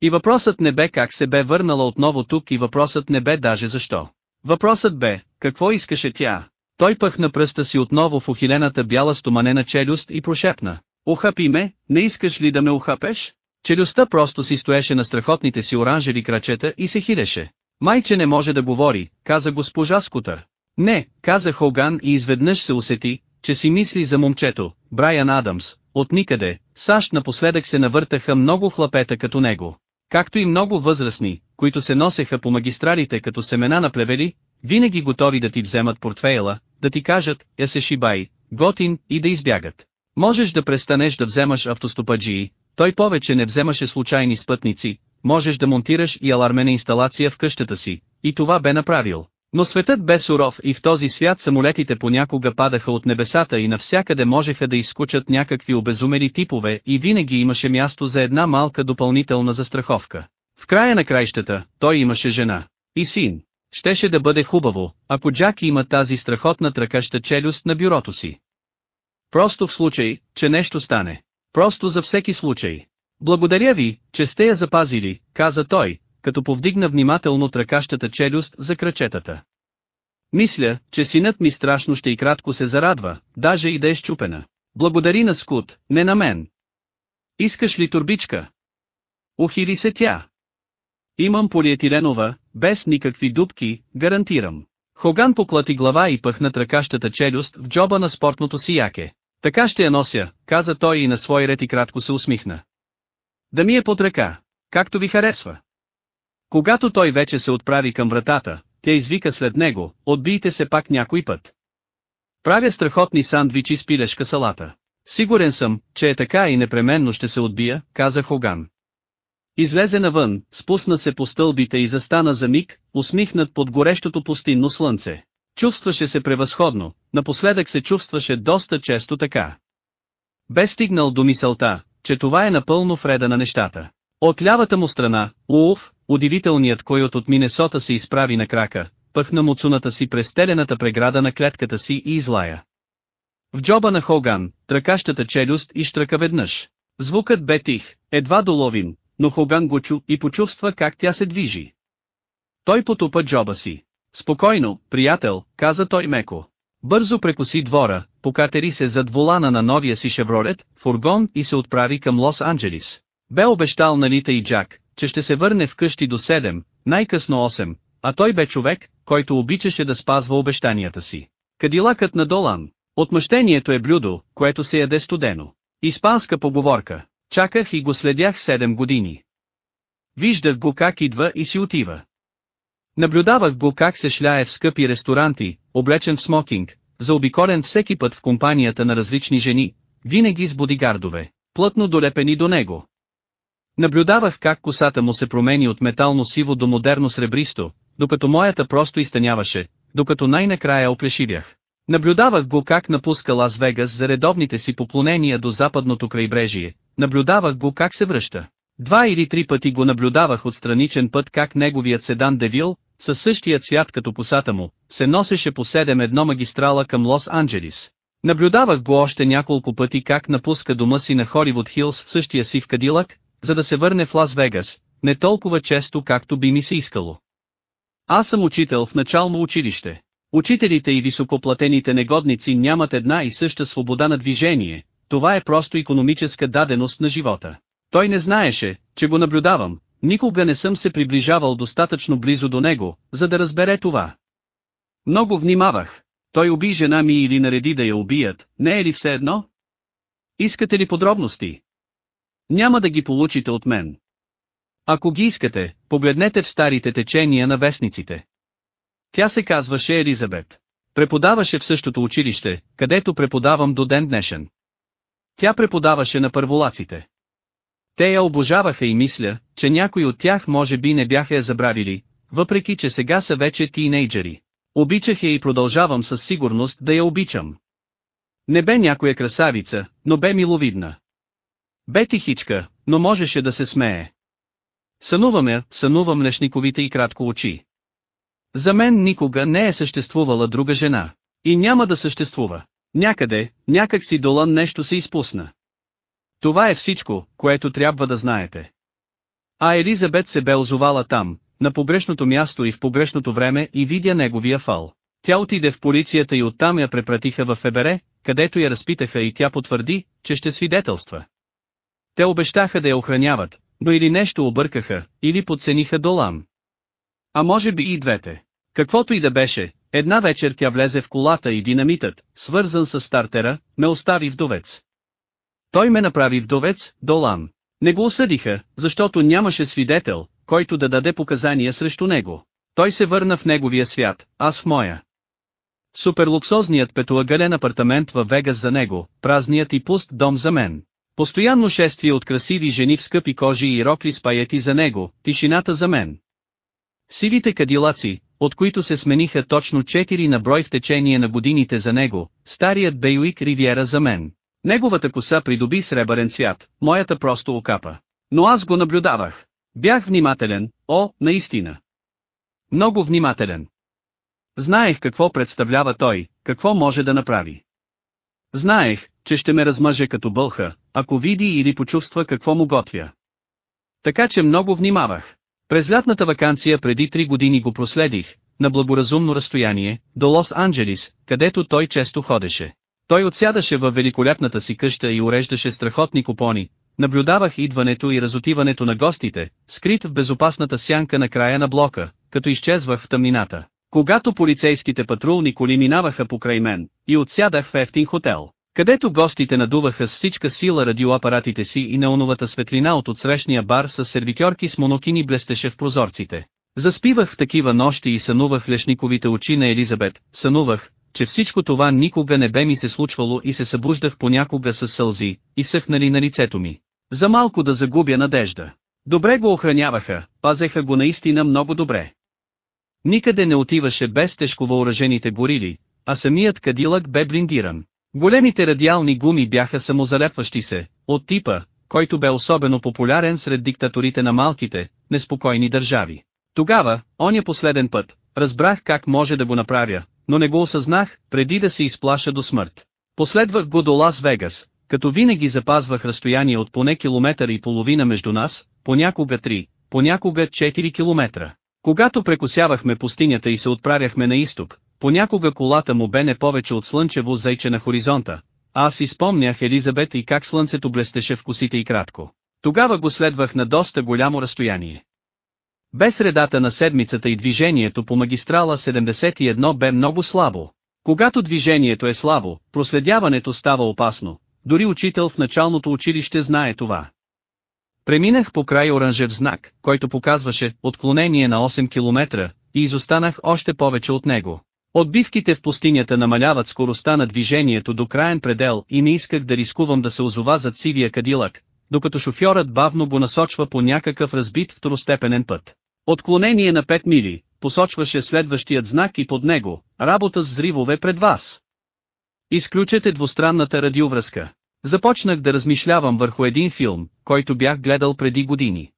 И въпросът не бе как се бе върнала отново тук и въпросът не бе даже защо. Въпросът бе, какво искаше тя? Той пъхна пръста си отново в ухилената бяла стоманена челюст и прошепна. Ухапи ме, не искаш ли да ме ухапеш? Челюстта просто си стоеше на страхотните си оранжеви крачета и се хилеше. Майче не може да говори, каза госпожа Скутър. Не, каза Хоган и изведнъж се усети, че си мисли за момчето, Брайан Адамс, от никъде, САЩ напоследък се навъртаха много хлапета като него. Както и много възрастни, които се носеха по магистралите като семена на плевели, винаги готови да ти вземат портфейла, да ти кажат, я се шибай, готин и да избягат. Можеш да престанеш да вземаш автостопаджии, той повече не вземаше случайни спътници, можеш да монтираш и алармена инсталация в къщата си, и това бе направил. Но светът бе суров и в този свят самолетите понякога падаха от небесата и навсякъде можеха да изкучат някакви обезумели типове и винаги имаше място за една малка допълнителна застраховка. В края на краищата, той имаше жена. И син. Щеше да бъде хубаво, ако Джак има тази страхотна тръкаща челюст на бюрото си. Просто в случай, че нещо стане. Просто за всеки случай. Благодаря ви, че сте я запазили, каза той, като повдигна внимателно тракащата челюст за кръчетата. Мисля, че синът ми страшно ще и кратко се зарадва, даже и да е щупена. Благодари на Скут, не на мен. Искаш ли турбичка? Ухили се тя. Имам полиетиленова, без никакви дубки, гарантирам. Хоган поклати глава и пъхна тракащата челюст в джоба на спортното си яке. Така ще я нося, каза той и на свой ред и кратко се усмихна. Да ми е под ръка, както ви харесва. Когато той вече се отправи към вратата, тя извика след него, отбийте се пак някой път. Правя страхотни сандвичи с пилешка салата. Сигурен съм, че е така и непременно ще се отбия, каза Хоган. Излезе навън, спусна се по стълбите и застана за миг, усмихнат под горещото пустинно слънце. Чувстваше се превъзходно, напоследък се чувстваше доста често така. Бе стигнал до мисълта, че това е напълно вреда на нещата. От лявата му страна, Уф, удивителният койот от Минесота се изправи на крака, пъхна муцуната си през телената преграда на клетката си и излая. В джоба на Хоган, тръкащата челюст и штръка веднъж. Звукът бе тих, едва доловим, но Хоган го чу и почувства как тя се движи. Той потупа джоба си. Спокойно, приятел, каза той меко. Бързо прекоси двора, покатери се зад волана на новия си шевролет, фургон и се отправи към Лос-Анджелис. Бе обещал на Нита и Джак, че ще се върне вкъщи до 7, най-късно 8, а той бе човек, който обичаше да спазва обещанията си. Кадилакът на Долан. Отмъщението е блюдо, което се яде студено. Испанска поговорка. Чаках и го следях 7 години. Виждах го как идва и си отива. Наблюдавах го как се шляе в скъпи ресторанти, облечен в смокинг, заобиколен всеки път в компанията на различни жени, винаги с бодигардове, плътно долепени до него. Наблюдавах как косата му се промени от метално сиво до модерно сребристо, докато моята просто изтъняваше, докато най-накрая оплешивях. Наблюдавах го как напуска Лас Вегас за редовните си поклонения до западното крайбрежие, наблюдавах го как се връща. Два или три пъти го наблюдавах от страничен път как неговият седан Девил, със същия цвят като посата му, се носеше по 7-1 магистрала към Лос-Анджелис. Наблюдавах го още няколко пъти как напуска дома си на Холивуд Хилс в същия си в Кадилък, за да се върне в Лас Вегас, не толкова често както би ми се искало. Аз съм учител в начално училище. Учителите и високоплатените негодници нямат една и съща свобода на движение, това е просто економическа даденост на живота. Той не знаеше, че го наблюдавам, никога не съм се приближавал достатъчно близо до него, за да разбере това. Много внимавах. Той уби жена ми или нареди да я убият, не е ли все едно? Искате ли подробности? Няма да ги получите от мен. Ако ги искате, погледнете в старите течения на вестниците. Тя се казваше Елизабет. Преподаваше в същото училище, където преподавам до ден днешен. Тя преподаваше на първолаците. Те я обожаваха и мисля, че някои от тях може би не бяха я забравили, въпреки че сега са вече тинейджери. Обичах я и продължавам със сигурност да я обичам. Не бе някоя красавица, но бе миловидна. Бе тихичка, но можеше да се смее. Сънувам я, сънувам лешниковите и кратко очи. За мен никога не е съществувала друга жена. И няма да съществува. Някъде, някак си долън нещо се изпусна. Това е всичко, което трябва да знаете. А Елизабет се бе озовала там, на погрешното място и в погрешното време и видя неговия фал. Тя отиде в полицията и оттам я препратиха в Фебере, където я разпитаха и тя потвърди, че ще свидетелства. Те обещаха да я охраняват, но или нещо объркаха, или подцениха Долан. А може би и двете. Каквото и да беше, една вечер тя влезе в колата и динамитът, свързан с стартера, ме остави вдовец. Той ме направи вдовец, Долан. Не го осъдиха, защото нямаше свидетел, който да даде показания срещу него. Той се върна в неговия свят, аз в моя. Суперлуксозният петоъгълен апартамент във Вегас за него, празният и пуст дом за мен. Постоянно шествие от красиви жени в скъпи кожи и рокли с паети за него, тишината за мен. Сивите кадилаци, от които се смениха точно 4 на брой в течение на годините за него, старият Бейуик Ривиера за мен. Неговата коса придоби сребърен цвят, моята просто окапа. Но аз го наблюдавах. Бях внимателен, о, наистина. Много внимателен. Знаех какво представлява той, какво може да направи. Знаех, че ще ме размъже като бълха, ако види или почувства какво му готвя. Така че много внимавах. През лятната вакансия преди три години го проследих, на благоразумно разстояние, до Лос-Анджелис, където той често ходеше. Той отсядаше във великолепната си къща и уреждаше страхотни купони, наблюдавах идването и разотиването на гостите, скрит в безопасната сянка на края на блока, като изчезвах в тъмнината. Когато полицейските патрулни коли минаваха покрай мен, и отсядах в ефтин хотел, където гостите надуваха с всичка сила радиоапаратите си и неоновата светлина от отсрещния бар с сервитьорки с монокини блестеше в прозорците. Заспивах в такива нощи и сънувах лешниковите очи на Елизабет, сънувах, че всичко това никога не бе ми се случвало и се събуждах понякога с сълзи, изсъхнали на лицето ми. За малко да загубя надежда. Добре го охраняваха, пазеха го наистина много добре. Никъде не отиваше без тежко въоръжените горили, а самият кадилък бе блиндиран. Големите радиални гуми бяха самозалепващи се, от типа, който бе особено популярен сред диктаторите на малките, неспокойни държави. Тогава, оня последен път, разбрах как може да го направя, но не го осъзнах, преди да се изплаша до смърт. Последвах го до Лас Вегас, като винаги запазвах разстояние от поне километър и половина между нас, понякога 3, понякога 4 километра. Когато прекусявахме пустинята и се отправяхме на изток, Понякога колата му бе не повече от слънчево зайче на хоризонта, аз си спомнях Елизабет и как слънцето блестеше в косите и кратко. Тогава го следвах на доста голямо разстояние. Без средата на седмицата и движението по магистрала 71 бе много слабо. Когато движението е слабо, проследяването става опасно, дори учител в началното училище знае това. Преминах по край оранжев знак, който показваше отклонение на 8 км, и изостанах още повече от него. Отбивките в пустинята намаляват скоростта на движението до краен предел и не исках да рискувам да се озова зад сивия кадилък, докато шофьорът бавно го насочва по някакъв разбит второстепенен път. Отклонение на 5 мили, посочваше следващият знак и под него, работа с взривове пред вас. Изключете двустранната радиовръзка. Започнах да размишлявам върху един филм, който бях гледал преди години.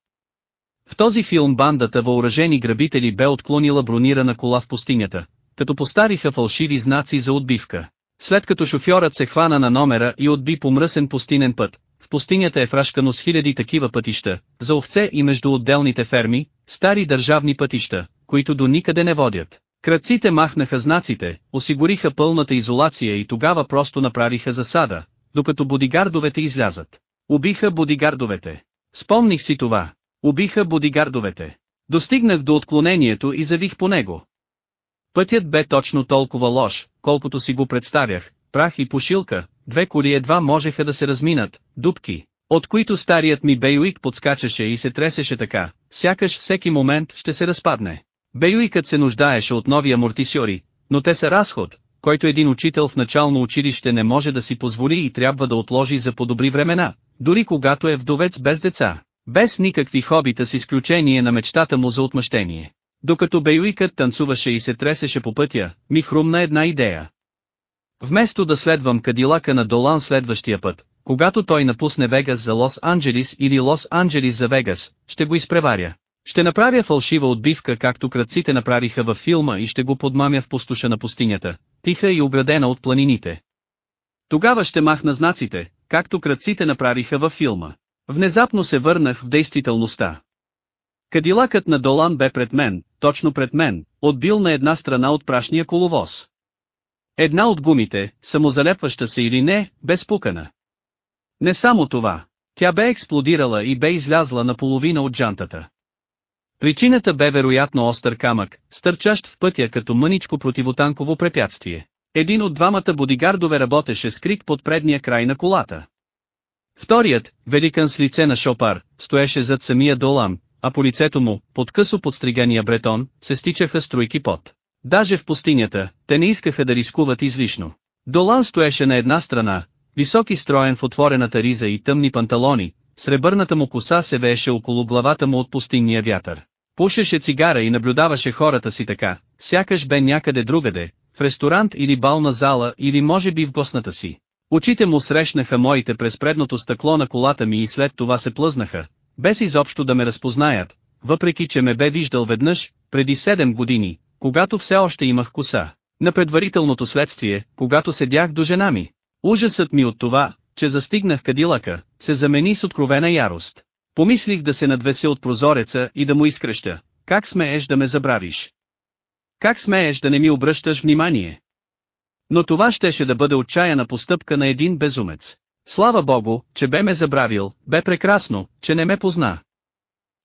В този филм бандата въоръжени грабители бе отклонила бронирана кола в пустинята, като постариха фалшиви знаци за отбивка. След като шофьорът се хвана на номера и отби по мръсен пустинен път, в пустинята е фрашкано с хиляди такива пътища, за овце и между отделните ферми, стари държавни пътища, които до никъде не водят. Кръците махнаха знаците, осигуриха пълната изолация и тогава просто направиха засада, докато бодигардовете излязат. Убиха бодигардовете. Спомних си това. Убиха бодигардовете. Достигнах до отклонението и завих по него. Пътят бе точно толкова лош, колкото си го представях, прах и пошилка, две коли едва можеха да се разминат, дупки, от които старият ми Бейуик подскачаше и се тресеше така, сякаш всеки момент ще се разпадне. Бейуикът се нуждаеше от нови амортисьори, но те са разход, който един учител в начално училище не може да си позволи и трябва да отложи за подобри времена, дори когато е вдовец без деца, без никакви хобита с изключение на мечтата му за отмъщение. Докато Бейуикът танцуваше и се тресеше по пътя, ми хрумна една идея. Вместо да следвам кадилака на Долан следващия път, когато той напусне Вегас за Лос-Анджелис или Лос-Анджелис за Вегас, ще го изпреваря. Ще направя фалшива отбивка както кръците направиха във филма и ще го подмамя в пустоша на пустинята, тиха и оградена от планините. Тогава ще махна знаците, както кръците направиха във филма. Внезапно се върнах в действителността. Кадилакът на Долан бе пред мен, точно пред мен, отбил на една страна от прашния коловоз. Една от гумите, самозалепваща се или не, бе спукана. Не само това, тя бе експлодирала и бе излязла наполовина от джантата. Причината бе вероятно остър камък, стърчащ в пътя като мъничко противотанково препятствие. Един от двамата бодигардове работеше с крик под предния край на колата. Вторият, великан с лице на шопар, стоеше зад самия долам, а по лицето му, под късо подстригания бретон, се стичаха струйки пот. Даже в пустинята, те не искаха да рискуват излишно. Долан стоеше на една страна, високи строен в отворената риза и тъмни панталони, сребърната му коса се вееше около главата му от пустинния вятър. Пушеше цигара и наблюдаваше хората си така, сякаш бе някъде другаде, в ресторант или бална зала или може би в гостната си. Очите му срещнаха моите през предното стъкло на колата ми и след това се плъзнаха, без изобщо да ме разпознаят, въпреки че ме бе виждал веднъж, преди 7 години, когато все още имах коса. На предварителното следствие, когато седях до жена ми. Ужасът ми от това, че застигнах кадилака, се замени с откровена ярост. Помислих да се надвеся от прозореца и да му изкръща. Как смееш да ме забравиш? Как смееш да не ми обръщаш внимание? Но това щеше да бъде отчаяна постъпка на един безумец. Слава Богу, че бе ме забравил, бе прекрасно, че не ме позна.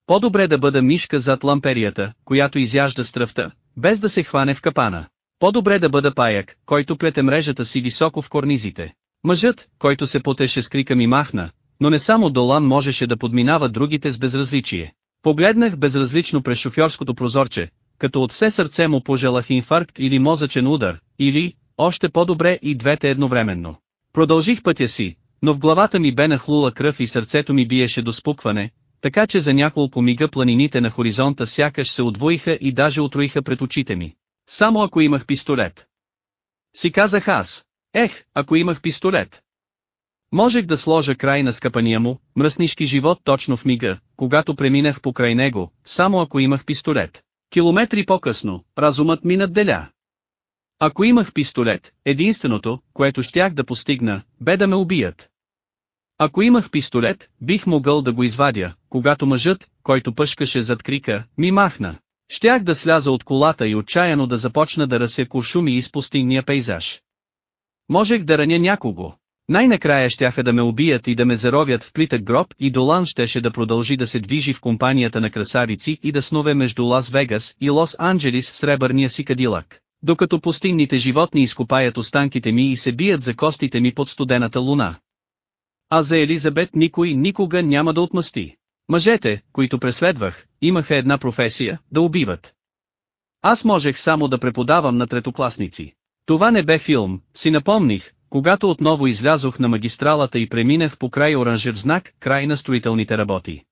По-добре да бъда мишка зад ламперията, която изяжда стръвта, без да се хване в капана. По-добре да бъда паяк, който плете мрежата си високо в корнизите. Мъжът, който се потеше с крика ми махна, но не само Долан можеше да подминава другите с безразличие. Погледнах безразлично през шофьорското прозорче, като от все сърце му пожелах инфаркт или мозъчен удар, или, още по-добре и двете едновременно. Продължих пътя си, но в главата ми бе нахлула кръв и сърцето ми биеше до спукване, така че за няколко мига планините на хоризонта сякаш се отвоиха и даже отроиха пред очите ми. Само ако имах пистолет. Си казах аз. Ех, ако имах пистолет. Можех да сложа край на скъпания му, мръснишки живот точно в мига, когато преминах покрай него, само ако имах пистолет. Километри по-късно, разумът ми надделя. Ако имах пистолет, единственото, което щях да постигна, бе да ме убият. Ако имах пистолет, бих могъл да го извадя, когато мъжът, който пъшкаше зад крика, ми махна. Щях да сляза от колата и отчаяно да започна да разся куршуми из пустинния пейзаж. Можех да раня някого. Най-накрая щяха да ме убият и да ме заровят в плитък гроб и Долан щеше да продължи да се движи в компанията на красавици и да снове между Лас-Вегас и Лос-Анджелис в сребърния си кадилак, докато пустинните животни изкопаят останките ми и се бият за костите ми под студената луна. А за Елизабет никой никога няма да отмъсти. Мъжете, които преследвах, имаха една професия – да убиват. Аз можех само да преподавам на третокласници. Това не бе филм, си напомних, когато отново излязох на магистралата и преминах по край оранжев знак, край на строителните работи.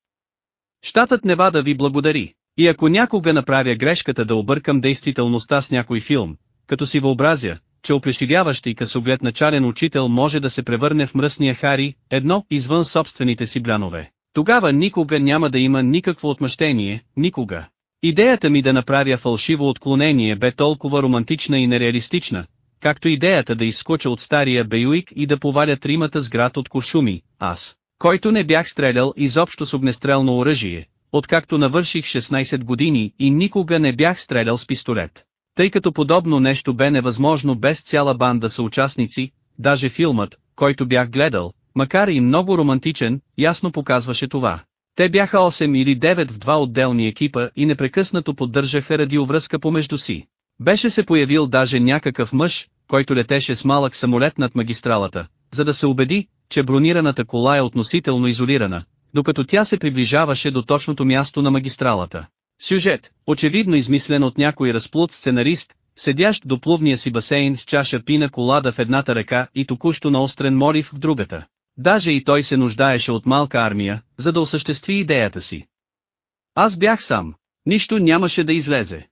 Щатът Невада ви благодари. И ако някога направя грешката да объркам действителността с някой филм, като си въобразя, че оплешивяващ и късоглед начален учител може да се превърне в мръсния Хари, едно извън собствените си блянове. Тогава никога няма да има никакво отмъщение, никога. Идеята ми да направя фалшиво отклонение бе толкова романтична и нереалистична, както идеята да изскоча от стария Бейуик и да поваля тримата с град от куршуми, аз, който не бях стрелял изобщо с огнестрелно оръжие, откакто навърших 16 години и никога не бях стрелял с пистолет. Тъй като подобно нещо бе невъзможно без цяла банда съучастници, даже филмът, който бях гледал, макар и много романтичен, ясно показваше това. Те бяха 8 или 9 в два отделни екипа и непрекъснато поддържаха радиовръзка помежду си. Беше се появил даже някакъв мъж, който летеше с малък самолет над магистралата, за да се убеди, че бронираната кола е относително изолирана, докато тя се приближаваше до точното място на магистралата. Сюжет, очевидно измислен от някой разплут сценарист, седящ до плувния си басейн с чаша пина колада в едната ръка и току-що наострен молив в другата. Даже и той се нуждаеше от малка армия, за да осъществи идеята си. Аз бях сам. Нищо нямаше да излезе.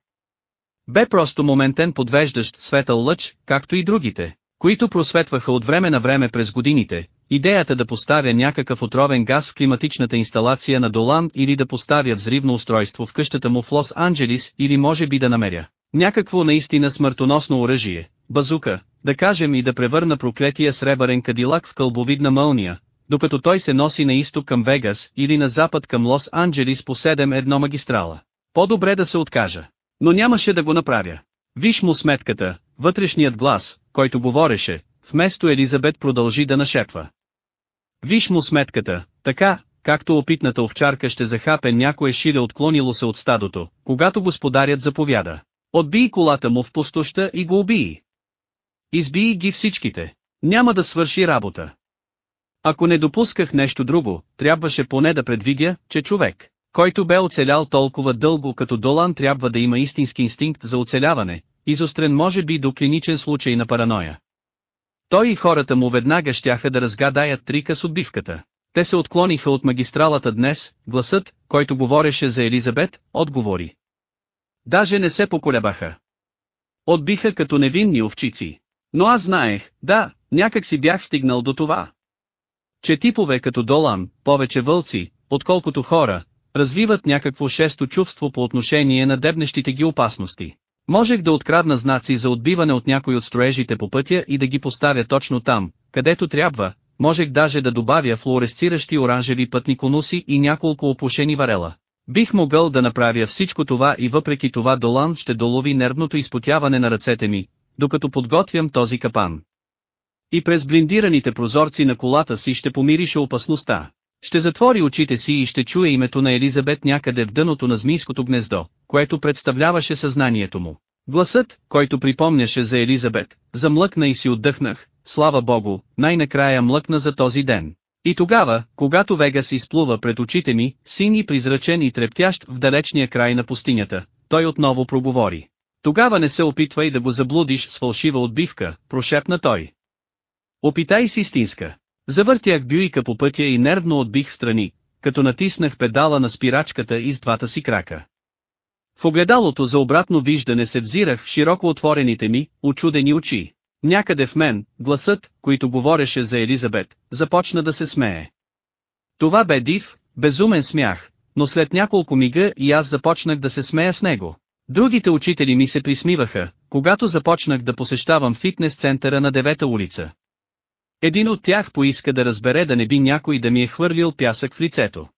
Бе просто моментен подвеждащ светъл лъч, както и другите, които просветваха от време на време през годините, идеята да поставя някакъв отровен газ в климатичната инсталация на Долан или да поставя взривно устройство в къщата му в Лос-Анджелис или може би да намеря някакво наистина смъртоносно оръжие, базука, да кажем и да превърна проклетия сребърен кадилак в кълбовидна мълния, докато той се носи на изток към Вегас или на запад към Лос-Анджелис по 7-1 магистрала. По-добре да се откажа. Но нямаше да го направя. Виж му сметката, вътрешният глас, който говореше, вместо Елизабет продължи да нашепва. Виж му сметката, така, както опитната овчарка ще захапе някое шиле отклонило се от стадото, когато господарят заповяда. Отбий колата му в пустоща и го убий. Избий ги всичките. Няма да свърши работа. Ако не допусках нещо друго, трябваше поне да предвидя, че човек, който бе оцелял толкова дълго като Долан трябва да има истински инстинкт за оцеляване, изострен може би до клиничен случай на параноя. Той и хората му веднага щяха да разгадаят трика с отбивката. Те се отклониха от магистралата днес, гласът, който говореше за Елизабет, отговори. Даже не се поколебаха. Отбиха като невинни овчици. Но аз знаех, да, някак си бях стигнал до това. Че типове като Долан, повече вълци, отколкото хора, развиват някакво шесто чувство по отношение на дебнещите ги опасности. Можех да открадна знаци за отбиване от някой от строежите по пътя и да ги поставя точно там, където трябва, можех даже да добавя флуоресциращи оранжеви пътни конуси и няколко опушени варела. Бих могъл да направя всичко това и въпреки това Долан ще долови нервното изпотяване на ръцете ми, докато подготвям този капан. И през блиндираните прозорци на колата си ще помирише опасността. Ще затвори очите си и ще чуе името на Елизабет някъде в дъното на змийското гнездо, което представляваше съзнанието му. Гласът, който припомняше за Елизабет, замлъкна и си отдъхнах, слава богу, най-накрая млъкна за този ден. И тогава, когато Вегас изплува пред очите ми, син и призрачен и трептящ в далечния край на пустинята, той отново проговори. Тогава не се опитвай да го заблудиш с фалшива отбивка, прошепна той. Опитай с истинска. Завъртях бюйка по пътя и нервно отбих страни, като натиснах педала на спирачката и с двата си крака. В огледалото за обратно виждане се взирах в широко отворените ми, очудени очи. Някъде в мен, гласът, който говореше за Елизабет, започна да се смее. Това бе див, безумен смях, но след няколко мига и аз започнах да се смея с него. Другите учители ми се присмиваха, когато започнах да посещавам фитнес центъра на девета улица. Един от тях поиска да разбере да не би някой да ми е хвърлил пясък в лицето.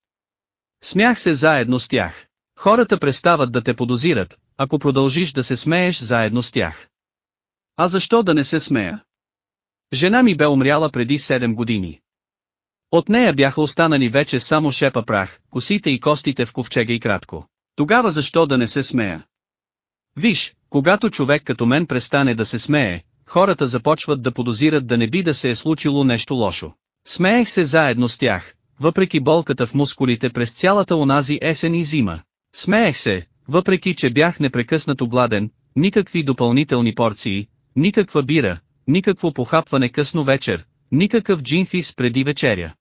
Смях се заедно с тях. Хората престават да те подозират, ако продължиш да се смееш заедно с тях. А защо да не се смея? Жена ми бе умряла преди 7 години. От нея бяха останали вече само шепа прах, косите и костите в ковчега и кратко. Тогава защо да не се смея? Виж, когато човек като мен престане да се смее, хората започват да подозират да не би да се е случило нещо лошо. Смеех се заедно с тях, въпреки болката в мускулите през цялата онази есен и зима. Смеех се, въпреки че бях непрекъснато гладен, никакви допълнителни порции, никаква бира, никакво похапване късно вечер, никакъв джинфис преди вечеря.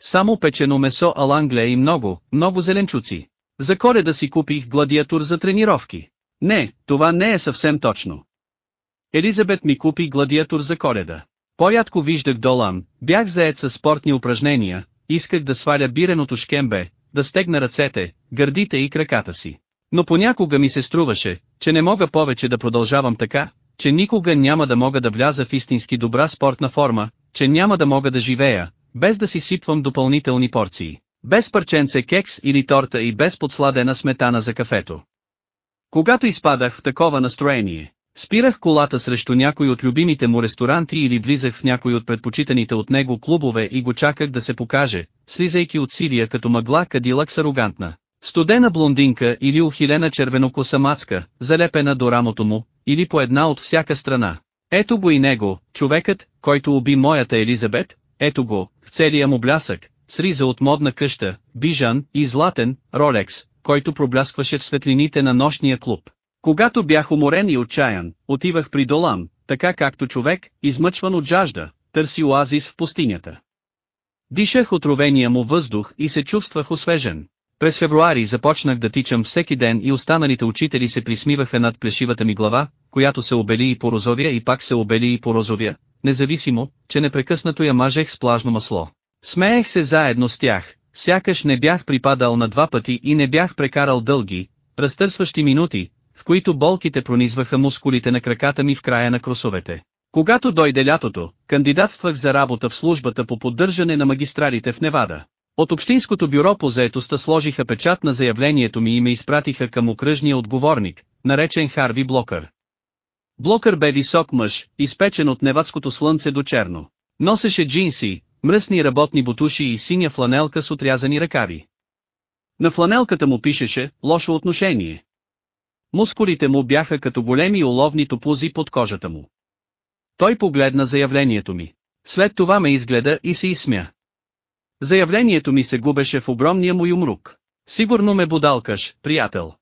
Само печено месо алангле и много, много зеленчуци. За коледа си купих гладиатор за тренировки. Не, това не е съвсем точно. Елизабет ми купи гладиатор за коледа. По-ядко виждах Долан, бях заед с спортни упражнения, исках да сваля биреното шкембе, да стегна ръцете, гърдите и краката си. Но понякога ми се струваше, че не мога повече да продължавам така, че никога няма да мога да вляза в истински добра спортна форма, че няма да мога да живея, без да си сипвам допълнителни порции, без парченце кекс или торта и без подсладена сметана за кафето. Когато изпадах в такова настроение, спирах колата срещу някой от любимите му ресторанти или влизах в някой от предпочитаните от него клубове и го чаках да се покаже, слизайки от Сирия като мъгла кадилък с арогантна. Студена блондинка или ухилена червенокоса мацка, залепена до рамото му, или по една от всяка страна. Ето го и него, човекът, който уби моята Елизабет, ето го, в целия му блясък, с риза от модна къща, бижан и златен, ролекс, който пробляскваше в светлините на нощния клуб. Когато бях уморен и отчаян, отивах при Долан, така както човек, измъчван от жажда, търси оазис в пустинята. Дишах отровения му въздух и се чувствах освежен. През февруари започнах да тичам всеки ден и останалите учители се присмиваха над плешивата ми глава, която се обели и порозовя и пак се обели и порозовя, независимо, че непрекъснато я мажех с плажно масло. Смеех се заедно с тях, сякаш не бях припадал на два пъти и не бях прекарал дълги, разтърсващи минути, в които болките пронизваха мускулите на краката ми в края на кросовете. Когато дойде лятото, кандидатствах за работа в службата по поддържане на магистралите в Невада. От Общинското бюро по заетостта сложиха печат на заявлението ми и ме изпратиха към окръжния отговорник, наречен Харви Блокър. Блокър бе висок мъж, изпечен от невадското слънце до черно. Носеше джинси, мръсни работни бутуши и синя фланелка с отрязани ръкави. На фланелката му пишеше «Лошо отношение». Мускулите му бяха като големи уловни топузи под кожата му. Той погледна заявлението ми. След това ме изгледа и се изсмя. Заявлението ми се губеше в огромния му юмрук. Сигурно ме будалкаш, приятел.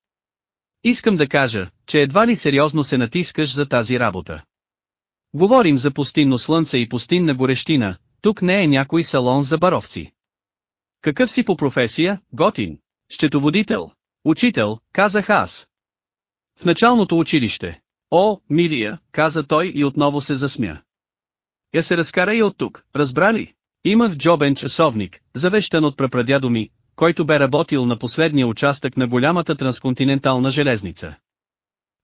Искам да кажа, че едва ли сериозно се натискаш за тази работа. Говорим за пустинно слънце и пустинна горещина, тук не е някой салон за баровци. Какъв си по професия, готин? Щетоводител? Учител, казах аз. В началното училище. О, Милия, каза той и отново се засмя. Я се разкарай от тук, разбрали? Имах джобен часовник, завещан от прапрадядо ми, който бе работил на последния участък на голямата трансконтинентална железница.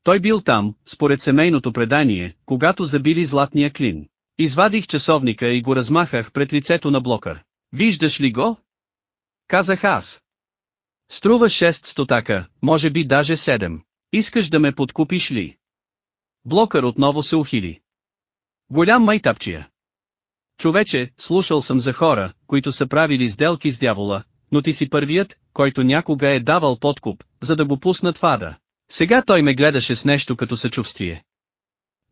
Той бил там, според семейното предание, когато забили златния клин. Извадих часовника и го размахах пред лицето на блокър. Виждаш ли го? Казах аз. Струва 6 стотака, може би даже 7. Искаш да ме подкупиш ли? Блокър отново се ухили. Голям майтапчия. Човече, слушал съм за хора, които са правили сделки с дявола, но ти си първият, който някога е давал подкуп, за да го пуснат в ада. Сега той ме гледаше с нещо като съчувствие.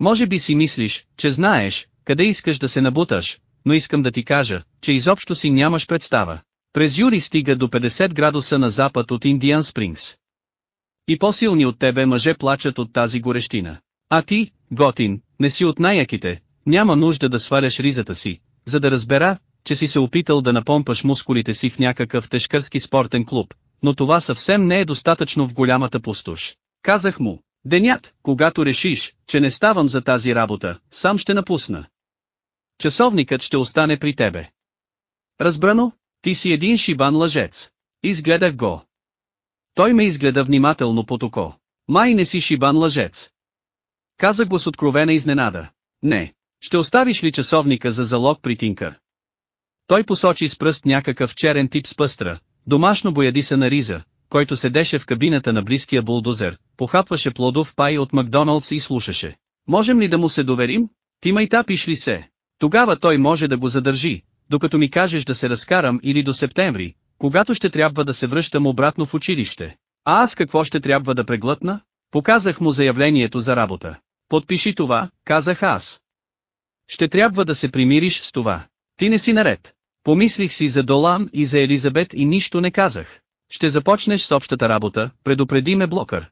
Може би си мислиш, че знаеш, къде искаш да се набуташ, но искам да ти кажа, че изобщо си нямаш представа. През юли стига до 50 градуса на запад от Индиан Спрингс. И по-силни от тебе мъже плачат от тази горещина. А ти, готин, не си от най-яките, няма нужда да сваляш ризата си, за да разбера, че си се опитал да напомпаш мускулите си в някакъв тежкърски спортен клуб, но това съвсем не е достатъчно в голямата пустош. Казах му, денят, когато решиш, че не ставам за тази работа, сам ще напусна. Часовникът ще остане при тебе. Разбрано? Ти си един шибан лъжец. Изгледах го. Той ме изгледа внимателно под око. Май не си шибан лъжец. Казах го с откровена изненада. Не. Ще оставиш ли часовника за залог при Тинкър? Той посочи с пръст някакъв черен тип с пъстра, домашно боядиса на риза, който седеше в кабината на близкия булдозер, похапваше плодов пай от Макдоналдс и слушаше. Можем ли да му се доверим? Ти майтапиш ли се? Тогава той може да го задържи, докато ми кажеш да се разкарам или до септември, когато ще трябва да се връщам обратно в училище. А аз какво ще трябва да преглътна? Показах му заявлението за работа. Подпиши това, казах аз. Ще трябва да се примириш с това. Ти не си наред. Помислих си за Долан и за Елизабет и нищо не казах. Ще започнеш с общата работа, предупреди ме блокър.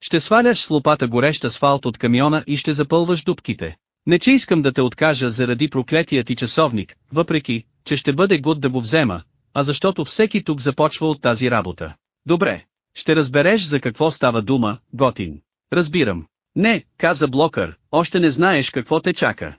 Ще сваляш с лопата горещ асфалт от камиона и ще запълваш дупките. Не че искам да те откажа заради проклетия ти часовник, въпреки, че ще бъде год да го взема, а защото всеки тук започва от тази работа. Добре, ще разбереш за какво става дума, готин. Разбирам. Не, каза Блокър, още не знаеш какво те чака.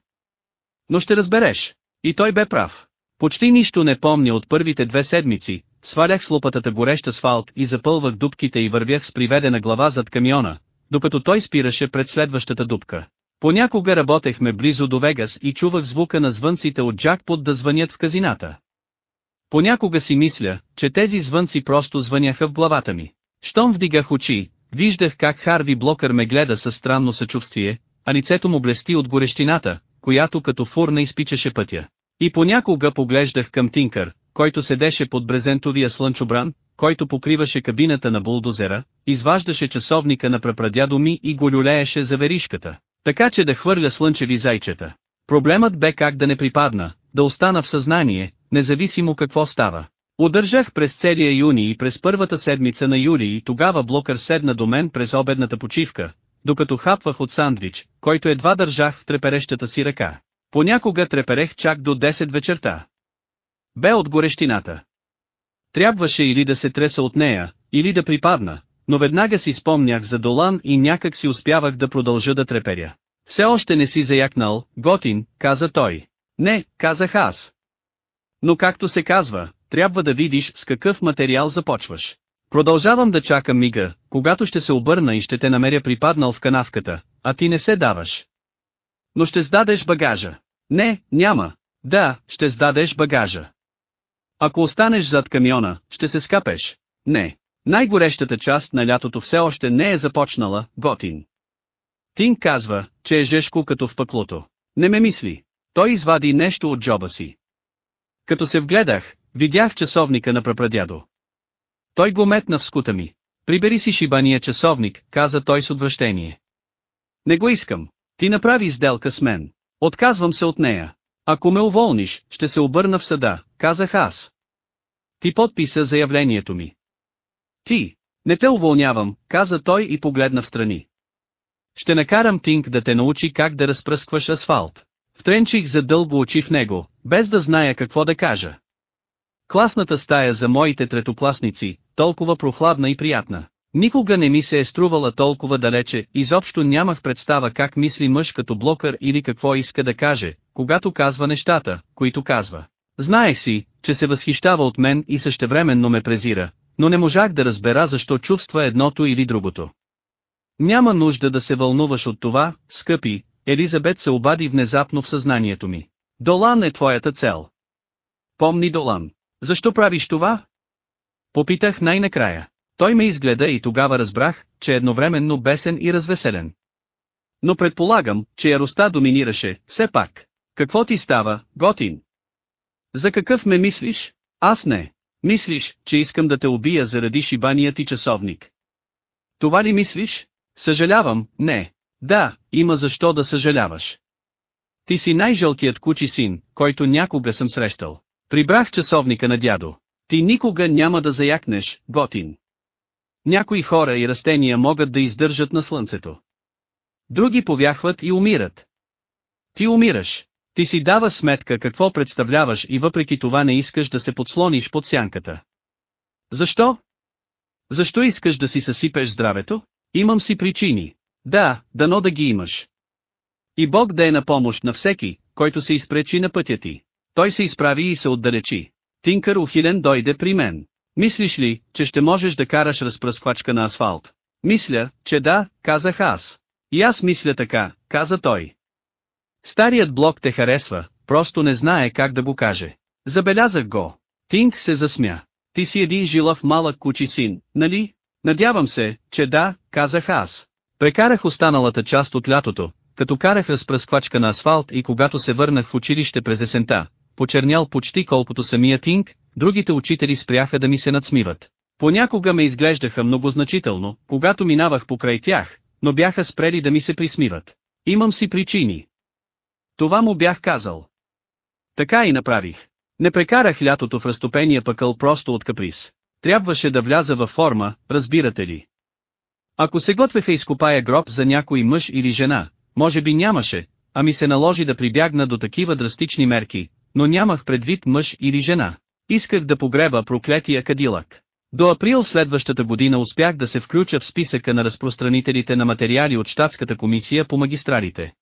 Но ще разбереш. И той бе прав. Почти нищо не помня от първите две седмици, свалях с лопатата горещ асфалт и запълвах дупките и вървях с приведена глава зад камиона, докато той спираше пред следващата дупка. Понякога работехме близо до Вегас и чувах звука на звънците от джакпот да звънят в казината. Понякога си мисля, че тези звънци просто звъняха в главата ми. Щом вдигах очи, виждах как Харви Блокър ме гледа със странно съчувствие, а лицето му блести от горещината, която като фурна изпичаше пътя. И понякога поглеждах към Тинкър, който седеше под брезентовия слънчобран, който покриваше кабината на булдозера, изваждаше часовника на прапрадядо ми и го люлееше за веришката, така че да хвърля слънчеви зайчета. Проблемът бе как да не припадна, да остана в съзнание, независимо какво става. Удържах през целия юни и през първата седмица на юли и тогава блокър седна до мен през обедната почивка, докато хапвах от сандвич, който едва държах в треперещата си ръка. Понякога треперех чак до 10 вечерта. Бе от горещината. Трябваше или да се треса от нея, или да припадна, но веднага си спомнях за Долан и някак си успявах да продължа да треперя. Все още не си заякнал, готин, каза той. Не, казах аз. Но както се казва, трябва да видиш с какъв материал започваш. Продължавам да чакам мига, когато ще се обърна и ще те намеря припаднал в канавката, а ти не се даваш. Но ще сдадеш багажа. Не, няма. Да, ще сдадеш багажа. Ако останеш зад камиона, ще се скапеш. Не. Най-горещата част на лятото все още не е започнала, готин. Тин казва, че е жешко като в пъклото. Не ме мисли. Той извади нещо от джоба си. Като се вгледах, видях часовника на прапрадядо. Той го метна в скута ми. Прибери си шибания часовник, каза той с отвращение. Не го искам. Ти направи сделка с мен. Отказвам се от нея. Ако ме уволниш, ще се обърна в съда, казах аз. Ти подписа заявлението ми. Ти, не те уволнявам, каза той и погледна в страни. Ще накарам Тинк да те научи как да разпръскваш асфалт. Втренчих за дълго очи в него, без да зная какво да кажа. Класната стая за моите третокласници, толкова прохладна и приятна. Никога не ми се е струвала толкова далече, изобщо нямах представа как мисли мъж като блокър или какво иска да каже, когато казва нещата, които казва. Знаех си, че се възхищава от мен и същевременно ме презира, но не можах да разбера защо чувства едното или другото. Няма нужда да се вълнуваш от това, скъпи, Елизабет се обади внезапно в съзнанието ми. Долан е твоята цел. Помни Долан. Защо правиш това? Попитах най-накрая. Той ме изгледа и тогава разбрах, че едновременно бесен и развеселен. Но предполагам, че яростта доминираше, все пак. Какво ти става, готин? За какъв ме мислиш? Аз не. Мислиш, че искам да те убия заради шибания ти часовник. Това ли мислиш? Съжалявам, не. Да, има защо да съжаляваш. Ти си най-жалкият кучи син, който някога съм срещал. Прибрах часовника на дядо. Ти никога няма да заякнеш, готин. Някои хора и растения могат да издържат на слънцето. Други повяхват и умират. Ти умираш. Ти си дава сметка какво представляваш и въпреки това не искаш да се подслониш под сянката. Защо? Защо искаш да си съсипеш здравето? Имам си причини. Да, дано да ги имаш. И Бог да е на помощ на всеки, който се изпречи на пътя ти. Той се изправи и се отдалечи. Тинкър ухилен дойде при мен. Мислиш ли, че ще можеш да караш разпръсквачка на асфалт? Мисля, че да, казах аз. И аз мисля така, каза той. Старият блок те харесва, просто не знае как да го каже. Забелязах го. Тинг се засмя. Ти си един жилав малък кучи син, нали? Надявам се, че да, казах аз. Прекарах останалата част от лятото, като карах разпръсквачка на асфалт и когато се върнах в училище през есента, почернял почти колкото самия Тинг, другите учители спряха да ми се надсмиват. Понякога ме изглеждаха многозначително, когато минавах покрай тях, но бяха спрели да ми се присмиват. Имам си причини. Това му бях казал. Така и направих. Не прекарах лятото в разтопения пъкъл просто от каприз. Трябваше да вляза във форма, разбирате ли. Ако се готвеха изкопая гроб за някой мъж или жена, може би нямаше, а ми се наложи да прибягна до такива драстични мерки, но нямах предвид мъж или жена. Исках да погреба проклетия кадилък. До април следващата година успях да се включа в списъка на разпространителите на материали от Штатската комисия по магистралите.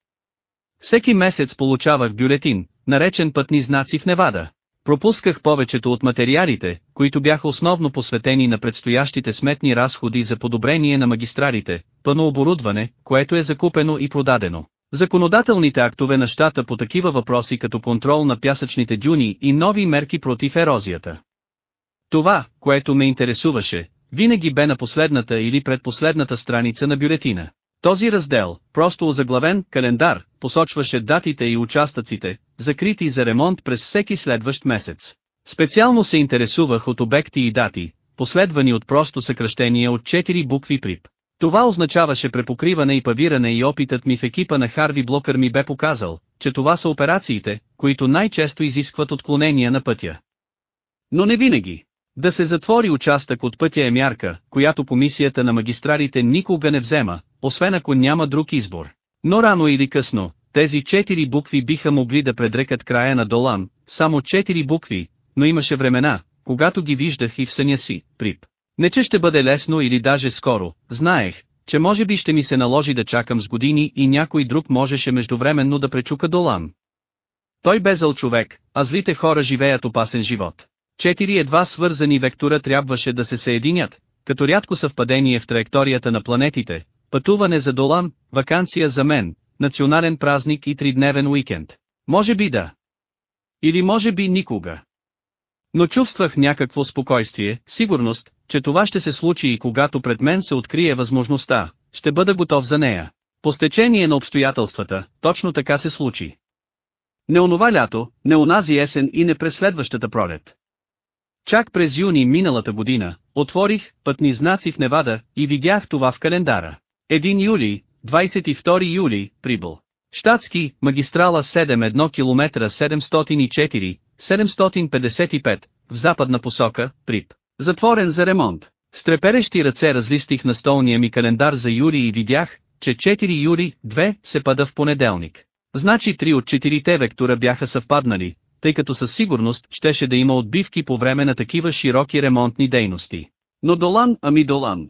Всеки месец получавах бюлетин, наречен пътни знаци в Невада. Пропусках повечето от материалите, които бяха основно посветени на предстоящите сметни разходи за подобрение на магистралите, пъно оборудване, което е закупено и продадено. Законодателните актове на щата по такива въпроси като контрол на пясъчните дюни и нови мерки против ерозията. Това, което ме интересуваше, винаги бе на последната или предпоследната страница на бюлетина. Този раздел, просто озаглавен календар, посочваше датите и участъците, закрити за ремонт през всеки следващ месец. Специално се интересувах от обекти и дати, последвани от просто съкръщение от 4 букви ПРИП. Това означаваше препокриване и павиране и опитът ми в екипа на Харви Блокър ми бе показал, че това са операциите, които най-често изискват отклонения на пътя. Но не винаги. Да се затвори участък от пътя е мярка, която комисията на магистралите никога не взема, освен ако няма друг избор. Но рано или късно, тези четири букви биха могли да предрекат края на Долан, само четири букви, но имаше времена, когато ги виждах и в съня си, прип. Не че ще бъде лесно или даже скоро, знаех, че може би ще ми се наложи да чакам с години и някой друг можеше междувременно да пречука Долан. Той бе зъл човек, а злите хора живеят опасен живот. Четири едва свързани вектора трябваше да се съединят, като рядко съвпадение в траекторията на планетите, пътуване за Долан, вакансия за мен, национален празник и тридневен уикенд. Може би да. Или може би никога. Но чувствах някакво спокойствие, сигурност, че това ще се случи и когато пред мен се открие възможността, ще бъда готов за нея. По стечение на обстоятелствата, точно така се случи. Не онова лято, не онази есен и не през пролет. Чак през юни миналата година, отворих пътни знаци в Невада и видях това в календара. 1 юли, 22 юли, прибыл. Штатски, магистрала 7 км 704, 755, в западна посока, Прип. Затворен за ремонт. С треперещи ръце разлистих на столния ми календар за юли и видях, че 4 юли, 2, се пада в понеделник. Значи три от четирите вектора бяха съвпаднали, тъй като със сигурност щеше да има отбивки по време на такива широки ремонтни дейности. Но Долан, ами Долан.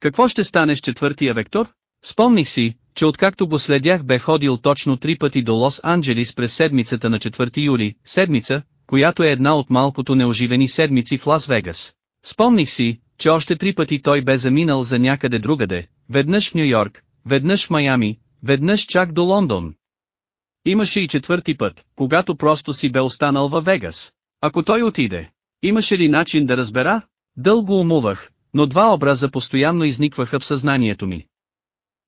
Какво ще стане с четвъртия вектор? Спомних си, че откакто го следях бе ходил точно три пъти до Лос-Анджелис през седмицата на 4 юли, седмица, която е една от малкото неоживени седмици в Лас-Вегас. Спомних си, че още три пъти той бе заминал за някъде другаде, веднъж в Нью-Йорк, веднъж в Майами, веднъж чак до Лондон. Имаше и четвърти път, когато просто си бе останал във Вегас. Ако той отиде, имаше ли начин да разбера? Дълго умувах, но два образа постоянно изникваха в съзнанието ми.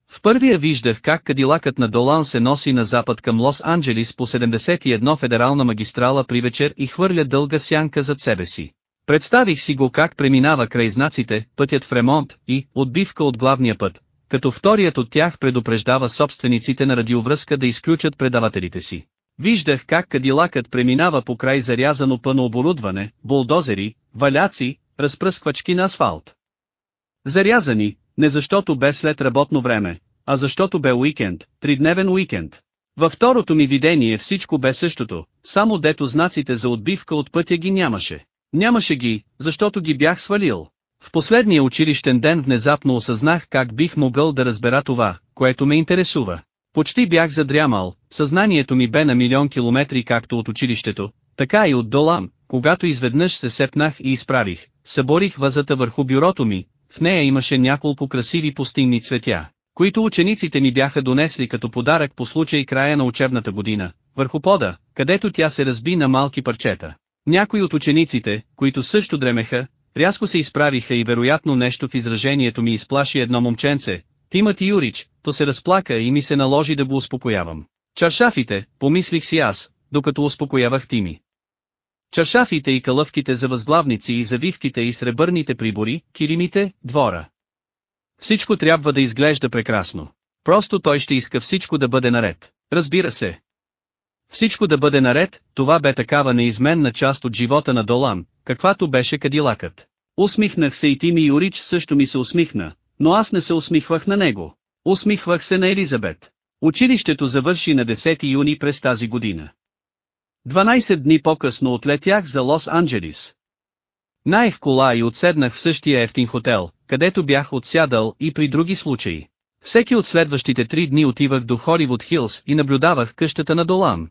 В първия виждах как кадилакът на Долан се носи на запад към Лос-Анджелис по 71 федерална магистрала при вечер и хвърля дълга сянка зад себе си. Представих си го как преминава край знаците, пътят в ремонт и отбивка от главния път, като вторият от тях предупреждава собствениците на радиовръзка да изключат предавателите си. Виждах как кадилакът преминава по край зарязано пъно оборудване, булдозери, валяци, разпръсквачки на асфалт. Зарязани, не защото бе след работно време, а защото бе уикенд, тридневен уикенд. Във второто ми видение всичко бе същото, само дето знаците за отбивка от пътя ги нямаше. Нямаше ги, защото ги бях свалил. В последния училищен ден внезапно осъзнах как бих могъл да разбера това, което ме интересува. Почти бях задрямал, съзнанието ми бе на милион километри както от училището, така и от долам, когато изведнъж се сепнах и изправих, съборих вазата върху бюрото ми, в нея имаше няколко красиви пустинни цветя, които учениците ми бяха донесли като подарък по случай края на учебната година, върху пода, където тя се разби на малки парчета. Някои от учениците, които също дремеха, рязко се изправиха и вероятно нещо в изражението ми изплаши едно момченце, Тимът Юрич, то се разплака и ми се наложи да го успокоявам. Чаршафите, помислих си аз, докато успокоявах Тими. Чаршафите и калъвките за възглавници и завивките и сребърните прибори, килимите, двора. Всичко трябва да изглежда прекрасно. Просто той ще иска всичко да бъде наред. Разбира се. Всичко да бъде наред, това бе такава неизменна част от живота на Долан, каквато беше кадилакът. Усмихнах се и Тими Юрич също ми се усмихна, но аз не се усмихвах на него. Усмихвах се на Елизабет. Училището завърши на 10 юни през тази година. 12 дни по-късно отлетях за Лос-Анджелис. Наех кола и отседнах в същия ефтин хотел, където бях отсядал и при други случаи. Всеки от следващите три дни отивах до Холивуд Хилс и наблюдавах къщата на Долан.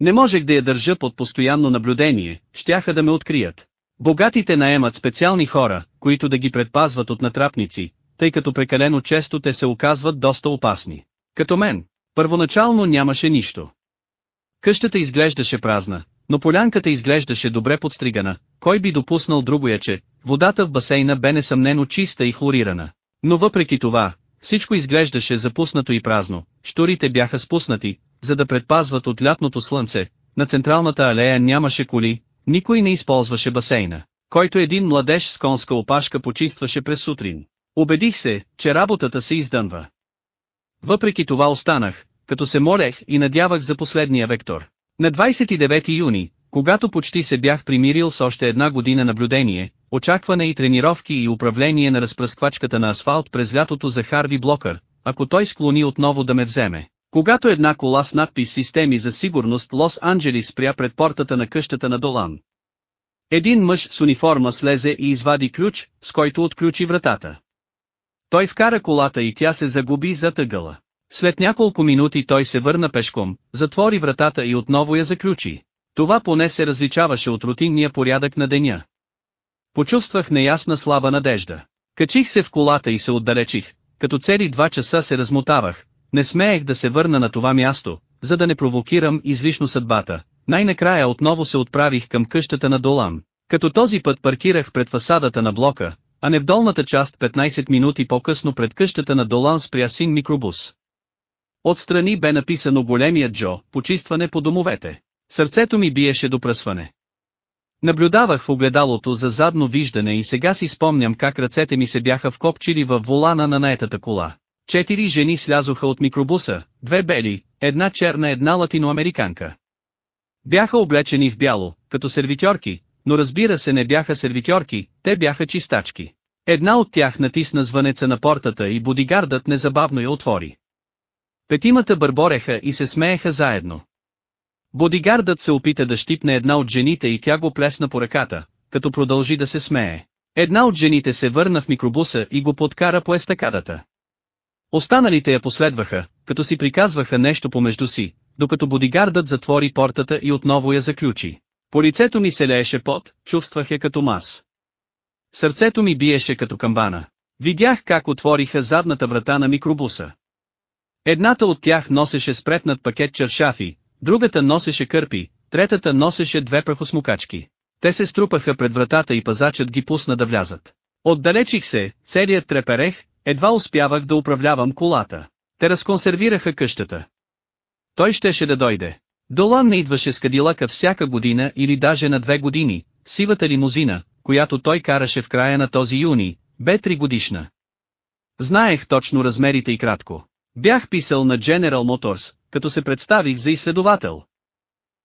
Не можех да я държа под постоянно наблюдение, щяха да ме открият. Богатите наемат специални хора, които да ги предпазват от натрапници, тъй като прекалено често те се оказват доста опасни. Като мен, първоначално нямаше нищо. Къщата изглеждаше празна, но полянката изглеждаше добре подстригана, кой би допуснал другояче, водата в басейна бе несъмнено чиста и хлорирана. Но въпреки това, всичко изглеждаше запуснато и празно, шторите бяха спуснати, за да предпазват от лятното слънце, на централната алея нямаше коли, никой не използваше басейна, който един младеж с конска опашка почистваше през сутрин. Убедих се, че работата се издънва. Въпреки това останах, като се молех и надявах за последния вектор. На 29 юни, когато почти се бях примирил с още една година наблюдение, очакване и тренировки и управление на разпръсквачката на асфалт през лятото за Харви Блокър, ако той склони отново да ме вземе. Когато една кола с надпис Системи за сигурност Лос-Анджелис спря пред портата на къщата на Долан. Един мъж с униформа слезе и извади ключ, с който отключи вратата. Той вкара колата и тя се загуби за тъгъла. След няколко минути той се върна пешком, затвори вратата и отново я заключи. Това поне се различаваше от рутинния порядък на деня. Почувствах неясна слаба надежда. Качих се в колата и се отдалечих, като цели два часа се размотавах, не смеех да се върна на това място, за да не провокирам излишно съдбата. Най-накрая отново се отправих към къщата на Долан. Като този път паркирах пред фасадата на блока, а не в долната част 15 минути по-късно пред къщата на Долан спря син микробус. Отстрани бе написано големият Джо, почистване по домовете. Сърцето ми биеше до пръсване. Наблюдавах в огледалото за задно виждане и сега си спомням как ръцете ми се бяха вкопчили в волана на наетата кола. Четири жени слязоха от микробуса, две бели, една черна една латиноамериканка. Бяха облечени в бяло, като сервитьорки, но разбира се не бяха сервитьорки, те бяха чистачки. Една от тях натисна звънеца на портата и бодигардът незабавно я отвори. Петимата бърбореха и се смееха заедно. Бодигардът се опита да щипне една от жените и тя го плесна по ръката, като продължи да се смее. Една от жените се върна в микробуса и го подкара по естакадата. Останалите я последваха, като си приказваха нещо помежду си, докато бодигардът затвори портата и отново я заключи. По лицето ми се лееше пот, чувствах я като мас. Сърцето ми биеше като камбана. Видях как отвориха задната врата на микробуса. Едната от тях носеше спретнат пакет чершафи, другата носеше кърпи, третата носеше две прахосмукачки. Те се струпаха пред вратата и пазачът ги пусна да влязат. Отдалечих се, целият треперех, едва успявах да управлявам колата. Те разконсервираха къщата. Той щеше да дойде. Долан не идваше с кадилака всяка година или даже на две години, сивата лимузина, която той караше в края на този юни, бе три годишна. Знаех точно размерите и кратко. Бях писал на General Motors, като се представих за изследовател.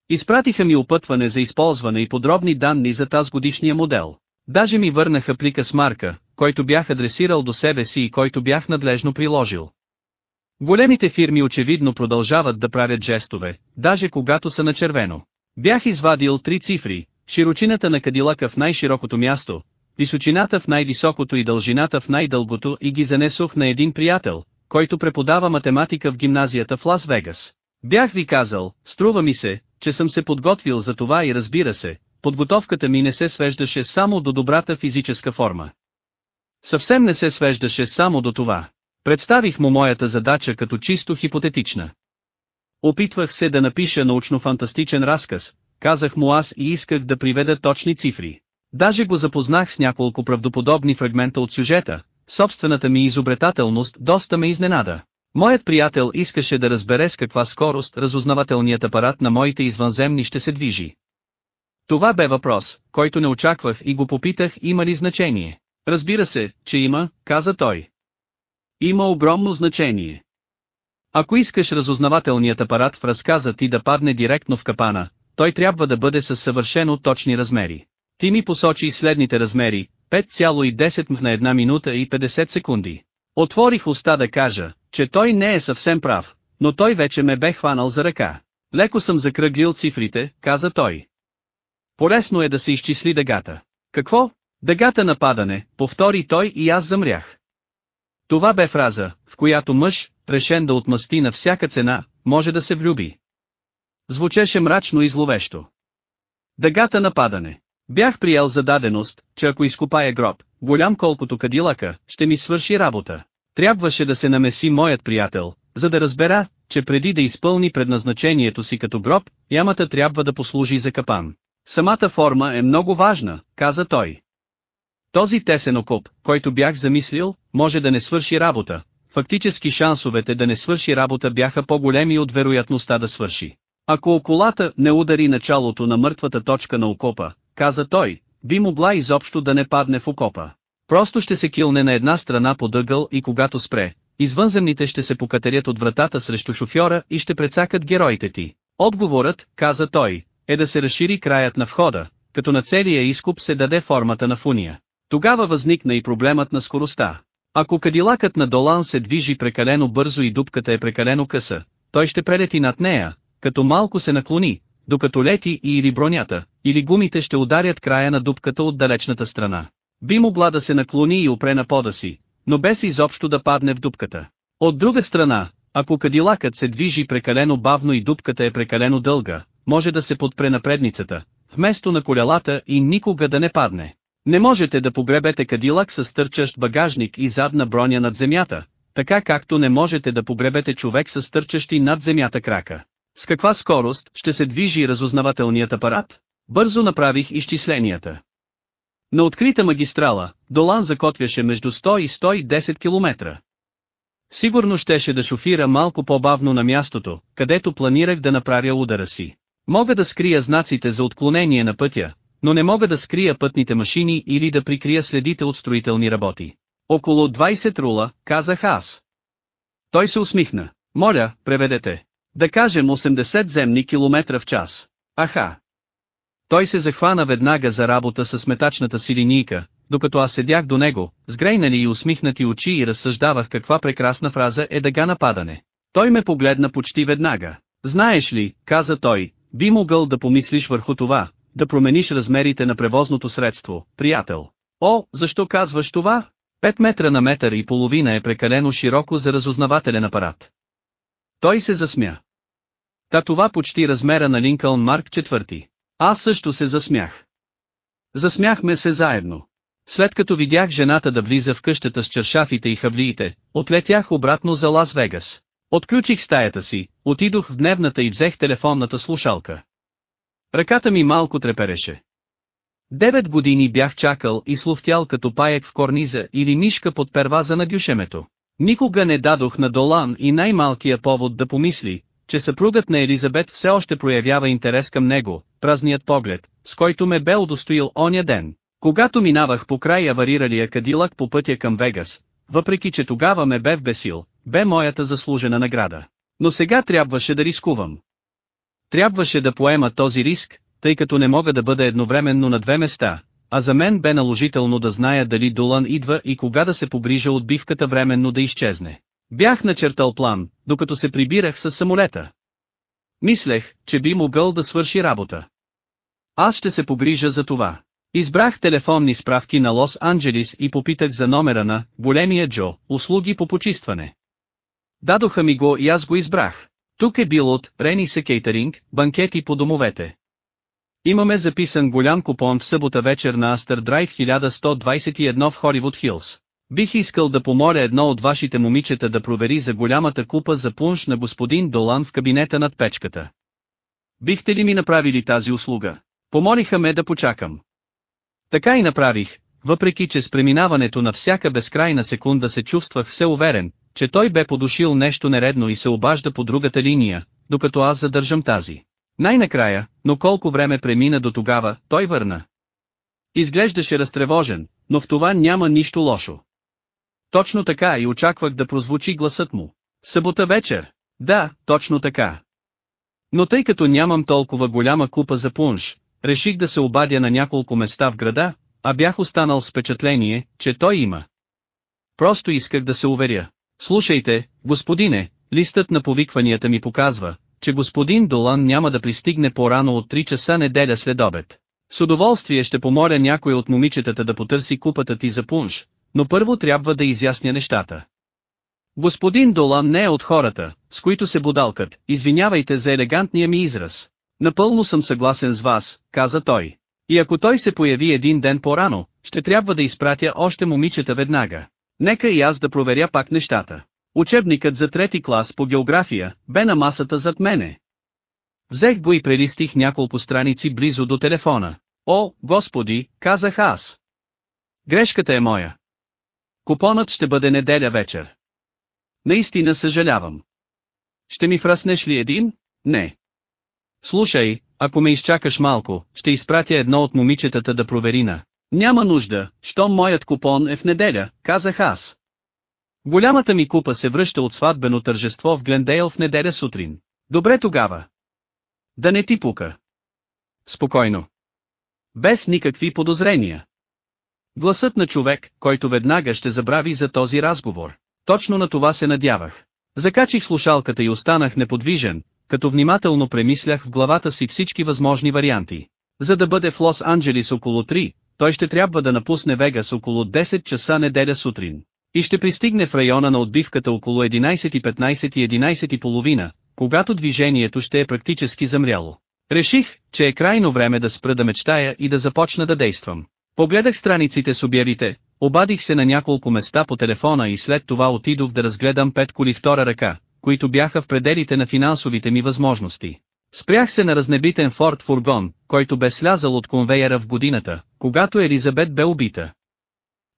Изпратиха ми опътване за използване и подробни данни за тази годишния модел. Даже ми върнаха плика с марка, който бях адресирал до себе си и който бях надлежно приложил. Големите фирми очевидно продължават да правят жестове, даже когато са на червено. Бях извадил три цифри, широчината на кадилака в най-широкото място, височината в най-високото и дължината в най-дългото и ги занесох на един приятел, който преподава математика в гимназията в Лас-Вегас. Бях ви казал, струва ми се, че съм се подготвил за това и разбира се, подготовката ми не се свеждаше само до добрата физическа форма. Съвсем не се свеждаше само до това. Представих му моята задача като чисто хипотетична. Опитвах се да напиша научно-фантастичен разказ, казах му аз и исках да приведа точни цифри. Даже го запознах с няколко правдоподобни фрагмента от сюжета, собствената ми изобретателност доста ме изненада. Моят приятел искаше да разбере с каква скорост разузнавателният апарат на моите извънземни ще се движи. Това бе въпрос, който не очаквах и го попитах има ли значение. Разбира се, че има, каза той. Има огромно значение. Ако искаш разузнавателният апарат в разказа ти да падне директно в капана, той трябва да бъде със съвършено точни размери. Ти ми посочи следните размери, 5,10 на една минута и 50 секунди. Отворих уста да кажа, че той не е съвсем прав, но той вече ме бе хванал за ръка. Леко съм закръглил цифрите, каза той. Полесно е да се изчисли дъгата. Какво? Дъгата на падане, повтори той и аз замрях. Това бе фраза, в която мъж, решен да отмъсти на всяка цена, може да се влюби. Звучеше мрачно и зловещо. Дъгата на падане. Бях приел за даденост, че ако изкопая гроб, голям колкото кадилака, ще ми свърши работа. Трябваше да се намеси моят приятел, за да разбера, че преди да изпълни предназначението си като гроб, ямата трябва да послужи за капан. Самата форма е много важна, каза той. Този тесен окоп, който бях замислил, може да не свърши работа. Фактически шансовете да не свърши работа бяха по-големи от вероятността да свърши. Ако околата не удари началото на мъртвата точка на окопа, каза той, би могла изобщо да не падне в окопа. Просто ще се килне на една страна по дъгъл и когато спре, извънземните ще се покатерят от вратата срещу шофьора и ще прецакат героите ти. Отговорът, каза той, е да се разшири краят на входа, като на целия изкуп се даде формата на фуния. Тогава възникна и проблемът на скоростта. Ако кадилакът на Долан се движи прекалено бързо и дупката е прекалено къса, той ще прелети над нея, като малко се наклони, докато лети и или бронята, или гумите ще ударят края на дупката от далечната страна. Би могла да се наклони и опре на пода си, но без изобщо да падне в дупката. От друга страна, ако кадилакът се движи прекалено бавно и дупката е прекалено дълга, може да се подпре на предницата, вместо на колелата и никога да не падне. Не можете да погребете кадилак с търчащ багажник и задна броня над земята, така както не можете да погребете човек с търчащи над земята крака. С каква скорост ще се движи разузнавателният апарат? Бързо направих изчисленията. На открита магистрала, Долан закотвяше между 100 и 110 км. Сигурно щеше да шофира малко по-бавно на мястото, където планирах да направя удара си. Мога да скрия знаците за отклонение на пътя, но не мога да скрия пътните машини или да прикрия следите от строителни работи. Около 20 рула, казах аз. Той се усмихна. Моля, преведете. Да кажем 80 земни километра в час. Аха. Той се захвана веднага за работа с метачната си линийка, докато аз седях до него, сгрейнали и усмихнати очи и разсъждавах каква прекрасна фраза е дъга нападане. Той ме погледна почти веднага. Знаеш ли, каза той, би могъл да помислиш върху това, да промениш размерите на превозното средство, приятел. О, защо казваш това? 5 метра на метър и половина е прекалено широко за разузнавателен апарат. Той се засмя. Та това почти размера на Линкълн Марк IV. Аз също се засмях. Засмяхме се заедно. След като видях жената да влиза в къщата с чершафите и хавлиите, отлетях обратно за Лас Вегас. Отключих стаята си, отидох в дневната и взех телефонната слушалка. Ръката ми малко трепереше. Девет години бях чакал и слуфтял като паек в корниза или мишка под перваза на дюшемето. Никога не дадох на Долан и най-малкия повод да помисли, че съпругът на Елизабет все още проявява интерес към него, празният поглед, с който ме бе удостоил оня ден. Когато минавах по край авариралия кадилък по пътя към Вегас, въпреки че тогава ме бе вбесил, бе моята заслужена награда. Но сега трябваше да рискувам. Трябваше да поема този риск, тъй като не мога да бъда едновременно на две места, а за мен бе наложително да зная дали Дулан идва и кога да се погрижа отбивката временно да изчезне. Бях начертал план, докато се прибирах с самолета. Мислех, че би могъл да свърши работа. Аз ще се погрижа за това. Избрах телефонни справки на Лос-Анджелис и попитах за номера на «Големия Джо», услуги по почистване. Дадоха ми го и аз го избрах. Тук е бил от Ренисе Кейтеринг, банкети по домовете. Имаме записан голям купон в събота вечер на Астър Драйв 1121 в Холивуд Хилс. Бих искал да помоля едно от вашите момичета да провери за голямата купа за пунш на господин Долан в кабинета над печката. Бихте ли ми направили тази услуга? Помолиха ме да почакам. Така и направих, въпреки че с преминаването на всяка безкрайна секунда се чувствах все уверен, че той бе подушил нещо нередно и се обажда по другата линия, докато аз задържам тази. Най-накрая, но колко време премина до тогава, той върна. Изглеждаше разтревожен, но в това няма нищо лошо. Точно така и очаквах да прозвучи гласът му. Събота вечер. Да, точно така. Но тъй като нямам толкова голяма купа за пунш, реших да се обадя на няколко места в града, а бях останал с впечатление, че той има. Просто исках да се уверя. Слушайте, господине, листът на повикванията ми показва, че господин Долан няма да пристигне по-рано от 3 часа неделя след обед. С удоволствие ще помоля някой от момичетата да потърси купата ти за пунш, но първо трябва да изясня нещата. Господин Долан не е от хората, с които се будалкат, извинявайте за елегантния ми израз. Напълно съм съгласен с вас, каза той. И ако той се появи един ден по-рано, ще трябва да изпратя още момичета веднага. Нека и аз да проверя пак нещата. Учебникът за трети клас по география бе на масата зад мене. Взех го и прелистих няколко страници близо до телефона. О, господи, казах аз. Грешката е моя. Купонът ще бъде неделя вечер. Наистина съжалявам. Ще ми фраснеш ли един? Не. Слушай, ако ме изчакаш малко, ще изпратя едно от момичетата да провери на. Няма нужда, щом моят купон е в неделя, казах аз. Голямата ми купа се връща от сватбено тържество в Глендейл в неделя сутрин. Добре тогава. Да не ти пука. Спокойно. Без никакви подозрения. Гласът на човек, който веднага ще забрави за този разговор. Точно на това се надявах. Закачих слушалката и останах неподвижен, като внимателно премислях в главата си всички възможни варианти. За да бъде в Лос-Анджелис около 3, той ще трябва да напусне Вегас около 10 часа неделя сутрин. И ще пристигне в района на отбивката около 11.15 и 11.30, когато движението ще е практически замряло. Реших, че е крайно време да спра да мечтая и да започна да действам. Погледах страниците с обявите, обадих се на няколко места по телефона и след това отидох да разгледам пет коли втора ръка, които бяха в пределите на финансовите ми възможности. Спрях се на разнебитен Форд фургон, който бе слязал от конвейера в годината, когато Елизабет бе убита.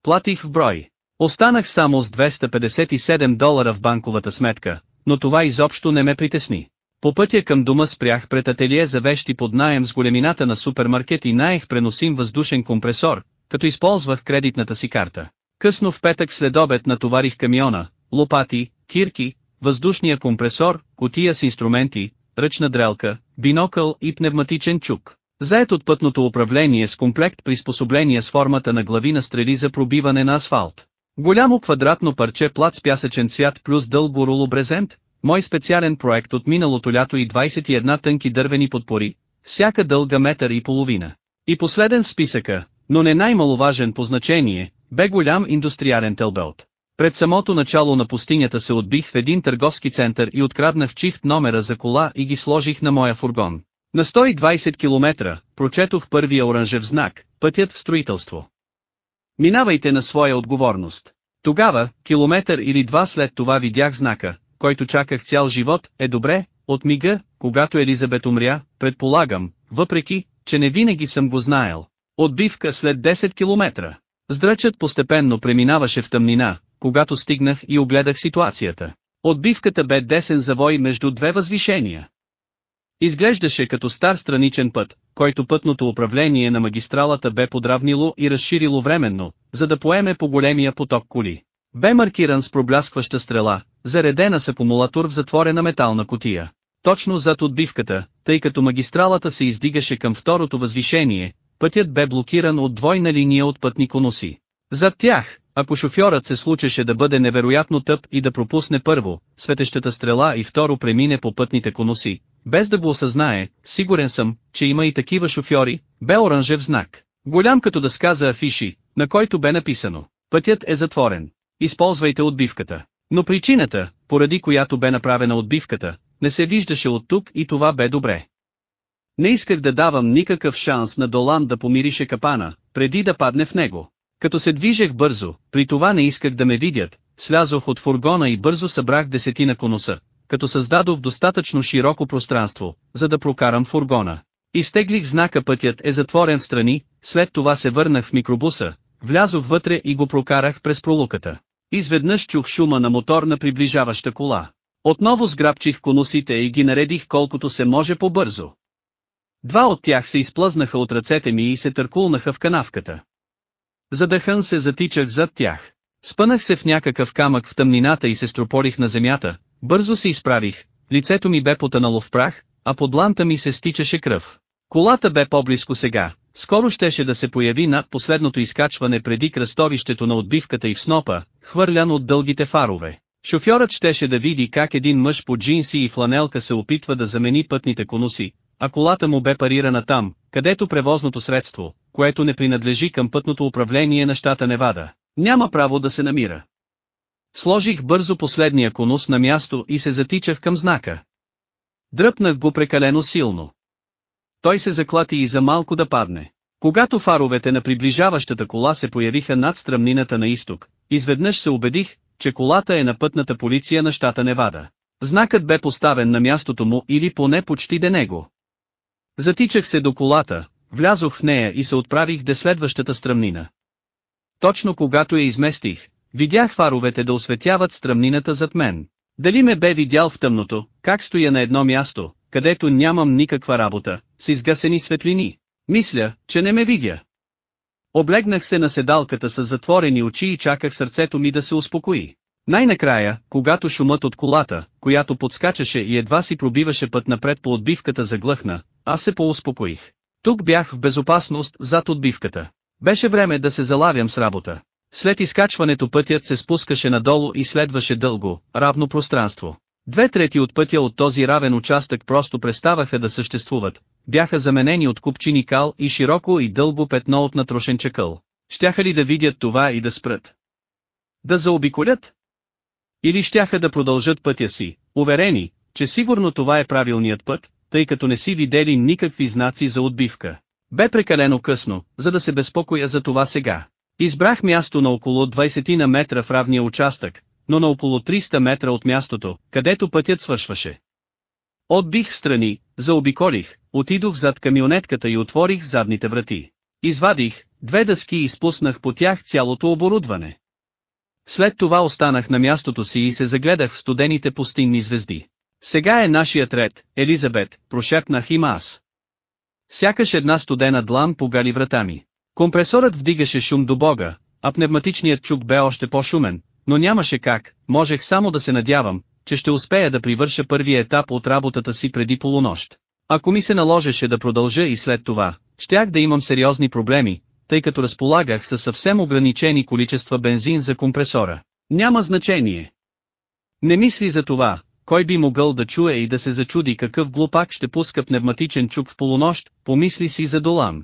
Платих в брой. Останах само с 257 долара в банковата сметка, но това изобщо не ме притесни. По пътя към дома спрях пред ателие за вещи под наем с големината на супермаркет и наех преносим въздушен компресор, като използвах кредитната си карта. Късно в петък след обед натоварих камиона, лопати, кирки, въздушния компресор, котия с инструменти, ръчна дрелка, бинокъл и пневматичен чук. Заед от пътното управление с комплект приспособления с формата на глави на стрели за пробиване на асфалт. Голямо квадратно парче плат с пясъчен цвят плюс дълго руло брезент, мой специален проект от миналото лято и 21 тънки дървени подпори, всяка дълга метър и половина. И последен в списъка, но не най-маловажен по значение, бе голям индустриален телбелт. Пред самото начало на пустинята се отбих в един търговски център и откраднах чифт номера за кола и ги сложих на моя фургон. На 120 км, прочетох първия оранжев знак, пътят в строителство. Минавайте на своя отговорност. Тогава, километър или два след това видях знака, който чаках цял живот, е добре, от мига, когато Елизабет умря, предполагам, въпреки, че не винаги съм го знаел. Отбивка след 10 км. Здрачът постепенно преминаваше в тъмнина, когато стигнах и огледах ситуацията. Отбивката бе десен завой между две възвишения. Изглеждаше като стар страничен път, който пътното управление на магистралата бе подравнило и разширило временно, за да поеме по големия поток коли. Бе маркиран с пробляскваща стрела, заредена с акумулатор в затворена метална котия. Точно зад отбивката, тъй като магистралата се издигаше към второто възвишение, пътят бе блокиран от двойна линия от пътни коноси. Зад тях, ако шофьорът се случеше да бъде невероятно тъп и да пропусне първо, светещата стрела и второ премине по пътните коноси, без да го осъзнае, сигурен съм, че има и такива шофьори, бе оранжев знак. Голям като дъска за афиши, на който бе написано, пътят е затворен. Използвайте отбивката. Но причината, поради която бе направена отбивката, не се виждаше от тук и това бе добре. Не исках да давам никакъв шанс на Долан да помирише капана, преди да падне в него. Като се движех бързо, при това не исках да ме видят, слязох от фургона и бързо събрах десетина коноса, като създадох достатъчно широко пространство, за да прокарам фургона. Изтеглих знака пътят е затворен в страни, след това се върнах в микробуса, влязох вътре и го прокарах през пролуката. Изведнъж чух шума на мотор на приближаваща кола. Отново сграбчих конусите и ги наредих колкото се може по-бързо. Два от тях се изплъзнаха от ръцете ми и се търкулнаха в канавката. Задъхан се затичах зад тях. Спънах се в някакъв камък в тъмнината и се стропорих на земята, бързо се изправих, лицето ми бе потънало в прах, а под ланта ми се стичаше кръв. Колата бе по-близко сега, скоро щеше да се появи над последното изкачване преди кръстовището на отбивката и в снопа, хвърлян от дългите фарове. Шофьорът щеше да види как един мъж по джинси и фланелка се опитва да замени пътните конуси, а колата му бе парирана там, където превозното средство, което не принадлежи към пътното управление на щата Невада, няма право да се намира. Сложих бързо последния конус на място и се затичах към знака. Дръпнах го прекалено силно. Той се заклати и за малко да падне. Когато фаровете на приближаващата кола се появиха над стръмнината на изток, изведнъж се убедих, че колата е на пътната полиция на щата Невада. Знакът бе поставен на мястото му или поне почти де него. Затичах се до колата, влязох в нея и се отправих де следващата стръмнина. Точно когато я изместих, видях фаровете да осветяват стръмнината зад мен. Дали ме бе видял в тъмното, как стоя на едно място, където нямам никаква работа, с изгасени светлини. Мисля, че не ме видя. Облегнах се на седалката с затворени очи и чаках сърцето ми да се успокои. Най-накрая, когато шумът от колата, която подскачаше и едва си пробиваше път напред по отбивката заглъхна, аз се поуспокоих. Тук бях в безопасност зад отбивката. Беше време да се залавям с работа. След изкачването пътят се спускаше надолу и следваше дълго, равно пространство. Две трети от пътя от този равен участък просто преставаха да съществуват, бяха заменени от купчини кал и широко и дълго петно от натрошен чакъл. Щяха ли да видят това и да спрат? Да заобиколят? Или щяха да продължат пътя си, уверени, че сигурно това е правилният път, тъй като не си видели никакви знаци за отбивка. Бе прекалено късно, за да се безпокоя за това сега. Избрах място на около 20 на метра в равния участък, но на около 300 метра от мястото, където пътят свършваше. Отбих страни, заобиколих, отидох зад камионетката и отворих задните врати. Извадих, две дъски и спуснах по тях цялото оборудване. След това останах на мястото си и се загледах в студените пустинни звезди. Сега е нашият ред, Елизабет, прошепнах им аз. Сякаш една студена длан погали врата ми. Компресорът вдигаше шум до бога, а пневматичният чук бе още по-шумен, но нямаше как, можех само да се надявам, че ще успея да привърша първия етап от работата си преди полунощ. Ако ми се наложеше да продължа и след това, щях да имам сериозни проблеми, тъй като разполагах със съвсем ограничени количества бензин за компресора. Няма значение. Не мисли за това, кой би могъл да чуе и да се зачуди какъв глупак ще пуска пневматичен чук в полунощ, помисли си за Долан.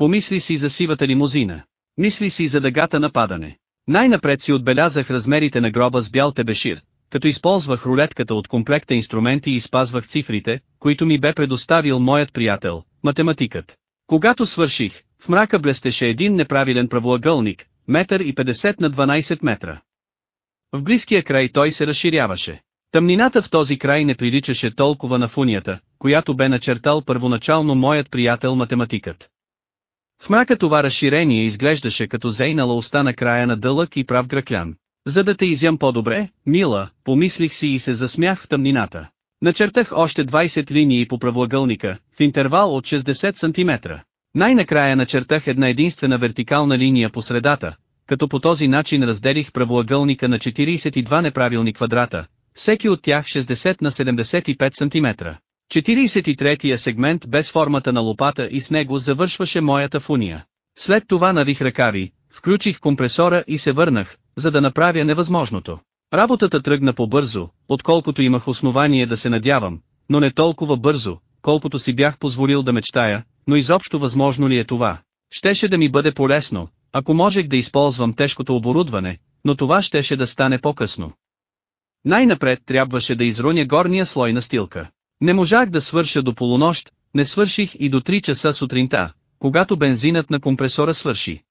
Помисли си за сивата лимузина. Мисли си за дъгата на падане. Най-напред си отбелязах размерите на гроба с бял тебешир, като използвах рулетката от комплекта инструменти и спазвах цифрите, които ми бе предоставил моят приятел, математикът. Когато свърших, в мрака блестеше един неправилен правоъгълник, метър и 50 на 12 метра. В близкия край той се разширяваше. Тъмнината в този край не приличаше толкова на фунията, която бе начертал първоначално моят приятел математикът. В мрака това разширение изглеждаше като зейнала уста на края на дълъг и прав граклян. За да те изям по-добре, мила, помислих си и се засмях в тъмнината. Начертах още 20 линии по правоъгълника, в интервал от 60 см. Най-накрая начертах една единствена вертикална линия по средата, като по този начин разделих правоъгълника на 42 неправилни квадрата, всеки от тях 60 на 75 см. 43-тия сегмент без формата на лопата и с него завършваше моята фуния. След това навих ръкави, включих компресора и се върнах, за да направя невъзможното. Работата тръгна по-бързо, отколкото имах основание да се надявам, но не толкова бързо, колкото си бях позволил да мечтая, но изобщо възможно ли е това? Щеше да ми бъде полезно, ако можех да използвам тежкото оборудване, но това щеше да стане по-късно. Най-напред трябваше да изруня горния слой на стилка. Не можах да свърша до полунощ, не свърших и до 3 часа сутринта, когато бензинът на компресора свърши.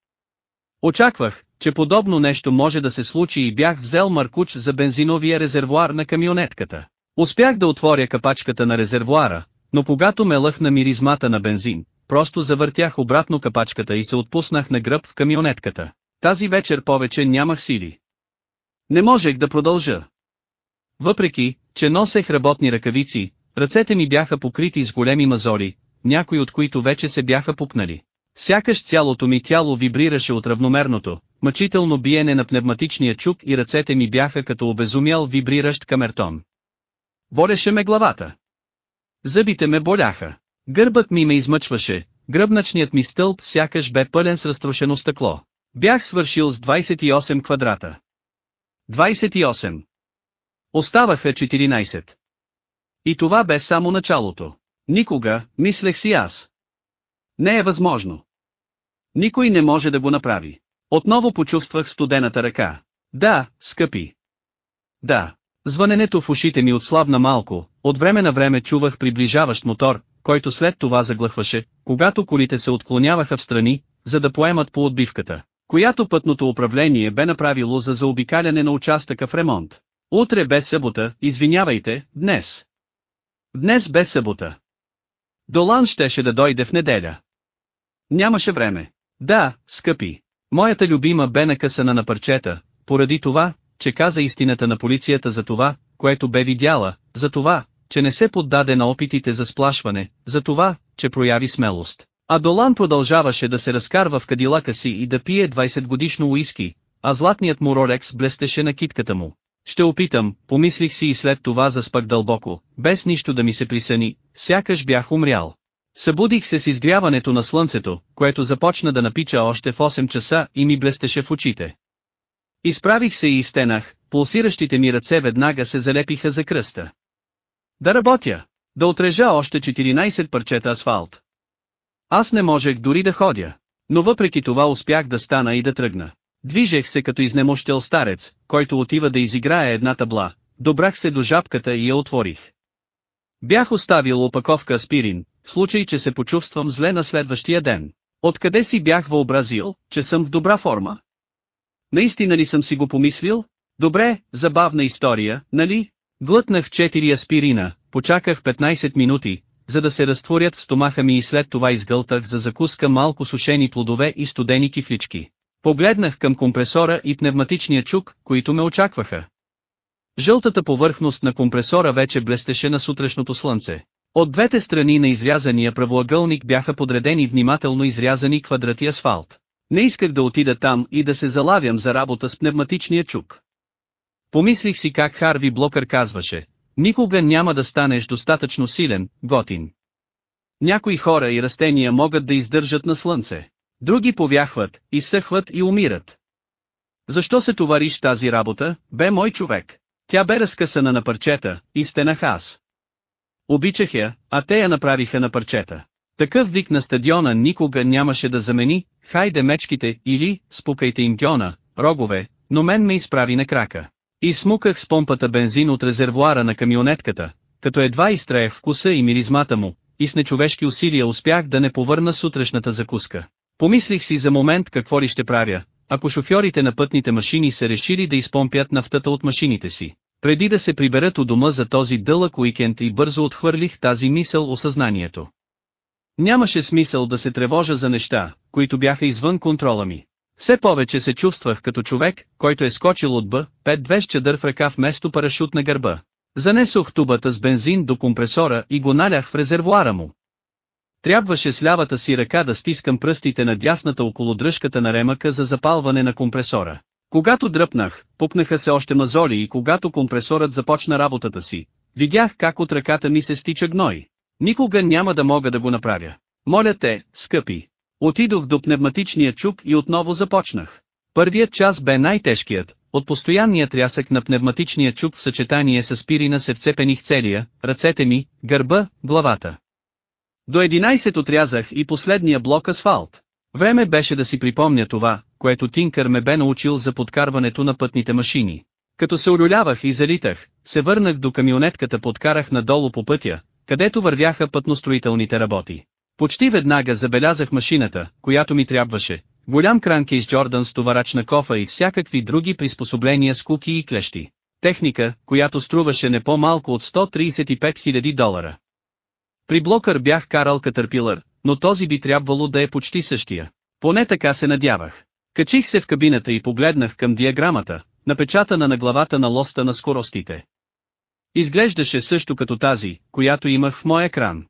Очаквах, че подобно нещо може да се случи и бях взел маркуч за бензиновия резервуар на камионетката. Успях да отворя капачката на резервуара, но когато ме лъхна миризмата на бензин, просто завъртях обратно капачката и се отпуснах на гръб в камионетката. Тази вечер повече нямах сили. Не можех да продължа. Въпреки, че носех работни ръкавици, ръцете ми бяха покрити с големи мазоли, някои от които вече се бяха пукнали. Сякаш цялото ми тяло вибрираше от равномерното, мъчително биене на пневматичния чук и ръцете ми бяха като обезумял вибриращ камертон. Болеше ме главата. Зъбите ме боляха. Гърбът ми ме измъчваше, гръбначният ми стълб сякаш бе пълен с разтрошено стъкло. Бях свършил с 28 квадрата. 28. Оставаха 14. И това бе само началото. Никога, мислех си аз. Не е възможно. Никой не може да го направи. Отново почувствах студената ръка. Да, скъпи. Да. Звъненето в ушите ми отслабна малко, от време на време чувах приближаващ мотор, който след това заглъхваше, когато колите се отклоняваха в страни, за да поемат по отбивката, която пътното управление бе направило за заобикаляне на участъка в ремонт. Утре бе събота, извинявайте, днес. Днес бе събота. Долан щеше да дойде в неделя. Нямаше време. Да, скъпи. Моята любима бе накъсана на парчета, поради това, че каза истината на полицията за това, което бе видяла, за това, че не се поддаде на опитите за сплашване, за това, че прояви смелост. А Долан продължаваше да се разкарва в кадилака си и да пие 20 годишно уиски, а златният му ролекс блестеше на китката му. Ще опитам, помислих си и след това заспах дълбоко, без нищо да ми се присъни, сякаш бях умрял. Събудих се с изгряването на слънцето, което започна да напича още в 8 часа и ми блестеше в очите. Изправих се и изтенах, пулсиращите ми ръце веднага се залепиха за кръста. Да работя! Да отрежа още 14 парчета асфалт. Аз не можех дори да ходя. Но въпреки това успях да стана и да тръгна. Движех се като изнемощел старец, който отива да изиграе една табла. Добрах се до жабката и я отворих. Бях оставил опаковка аспирин, в случай че се почувствам зле на следващия ден. Откъде си бях въобразил, че съм в добра форма? Наистина ли съм си го помислил? Добре, забавна история, нали? Глътнах 4 аспирина, почаках 15 минути, за да се разтворят в стомаха ми и след това изгълтах за закуска малко сушени плодове и студени кифлички. Погледнах към компресора и пневматичния чук, които ме очакваха. Жълтата повърхност на компресора вече блестеше на сутрешното слънце. От двете страни на изрязания правоъгълник бяха подредени внимателно изрязани квадрати асфалт. Не исках да отида там и да се залавям за работа с пневматичния чук. Помислих си как Харви Блокър казваше, никога няма да станеш достатъчно силен, готин. Някои хора и растения могат да издържат на слънце. Други повяхват, изсъхват и умират. Защо се товариш тази работа, бе мой човек? Тя бе разкъсана на парчета, и стенах аз. Обичах я, а те я направиха на парчета. Такъв вик на стадиона никога нямаше да замени, хайде мечките или, спукайте им гьона, рогове, но мен ме изправи на крака. И смуках с помпата бензин от резервуара на камионетката, като едва изтраях вкуса и миризмата му, и с нечовешки усилия успях да не повърна сутрешната закуска. Помислих си за момент какво ли ще правя, ако шофьорите на пътните машини са решили да изпомпят нафтата от машините си. Преди да се приберат у дома за този дълъг уикенд и бързо отхвърлих тази мисъл осъзнанието. Нямаше смисъл да се тревожа за неща, които бяха извън контрола ми. Все повече се чувствах като човек, който е скочил от Б, 5-2 с чадър в ръка вместо парашют на гърба. Занесох тубата с бензин до компресора и го налях в резервуара му. Трябваше с лявата си ръка да стискам пръстите на дясната около дръжката на ремъка за запалване на компресора. Когато дръпнах, пупнаха се още мазоли и когато компресорът започна работата си, видях как от ръката ми се стича гной. Никога няма да мога да го направя. Моля те, скъпи. Отидох до пневматичния чук и отново започнах. Първият час бе най-тежкият, от постоянния трясък на пневматичния чук в съчетание с пирина се вцепених целия, ръцете ми, гърба, главата. До 11 отрязах и последния блок асфалт. Време беше да си припомня това, което Тинкър ме бе научил за подкарването на пътните машини. Като се улюлявах и залитах, се върнах до камионетката подкарах надолу по пътя, където вървяха пътностроителните работи. Почти веднага забелязах машината, която ми трябваше, Голям кранкейс Джордан с товарачна кофа и всякакви други приспособления с куки и клещи. Техника, която струваше не по-малко от 135 000 долара. При блокър бях карал Катърпилър, но този би трябвало да е почти същия. Поне така се надявах. Качих се в кабината и погледнах към диаграмата, напечатана на главата на лоста на скоростите. Изглеждаше също като тази, която имах в моя екран.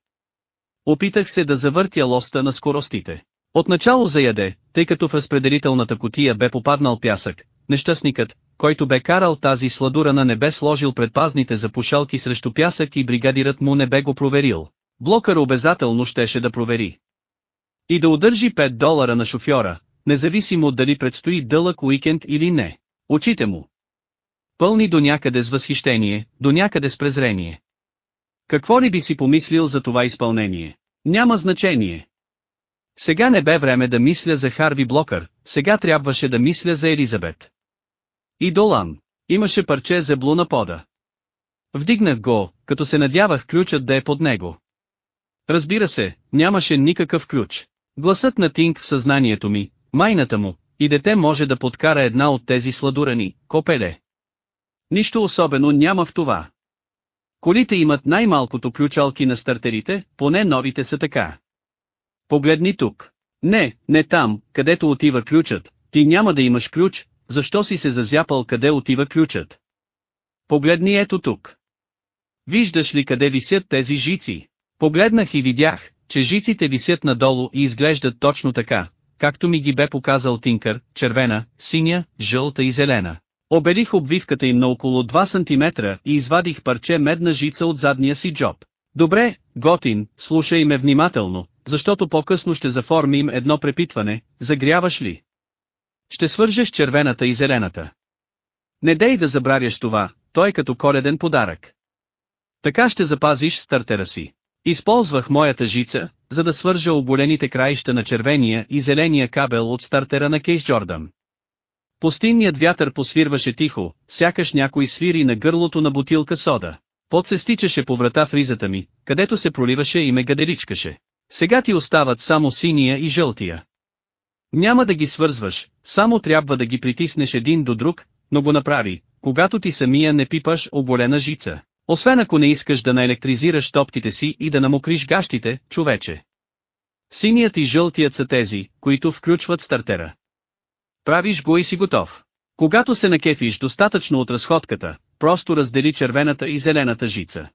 Опитах се да завъртя лоста на скоростите. Отначало заяде, тъй като в разпределителната котия бе попаднал пясък, нещастникът, който бе карал тази сладурана не бе сложил предпазните запушалки срещу пясък и бригадират му не бе го проверил. Блокър обязателно щеше да провери. И да удържи 5 долара на шофьора, независимо дали предстои дълъг уикенд или не. Очите му. Пълни до някъде с възхищение, до някъде с презрение. Какво ли би си помислил за това изпълнение? Няма значение. Сега не бе време да мисля за Харви Блокър, сега трябваше да мисля за Елизабет. И Долан. Имаше парче зебло на пода. Вдигнах го, като се надявах ключът да е под него. Разбира се, нямаше никакъв ключ. Гласът на Тинг в съзнанието ми, майната му, и дете може да подкара една от тези сладурани, копеле. Нищо особено няма в това. Колите имат най-малкото ключалки на стартерите, поне новите са така. Погледни тук. Не, не там, където отива ключът, ти няма да имаш ключ, защо си се зазяпал къде отива ключът? Погледни ето тук. Виждаш ли къде висят тези жици? Погледнах и видях, че жиците висят надолу и изглеждат точно така, както ми ги бе показал Тинкър, червена, синя, жълта и зелена. Обелих обвивката им на около 2 см и извадих парче медна жица от задния си джоб. Добре, готин, слушай ме внимателно, защото по-късно ще заформим едно препитване, загряваш ли? Ще свържеш червената и зелената. Не дей да забравяш това, той е като коледен подарък. Така ще запазиш стартера си. Използвах моята жица, за да свържа оболените краища на червения и зеления кабел от стартера на Кейс Джордан. Пустинният вятър посвирваше тихо, сякаш някой свири на гърлото на бутилка сода. Пот се стичаше по врата в ризата ми, където се проливаше и ме гаделичкаше. Сега ти остават само синия и жълтия. Няма да ги свързваш, само трябва да ги притиснеш един до друг, но го направи, когато ти самия не пипаш оболена жица. Освен ако не искаш да наелектризираш топките си и да намокриш гащите, човече. Синият и жълтият са тези, които включват стартера. Правиш го и си готов. Когато се накефиш достатъчно от разходката, просто раздели червената и зелената жица.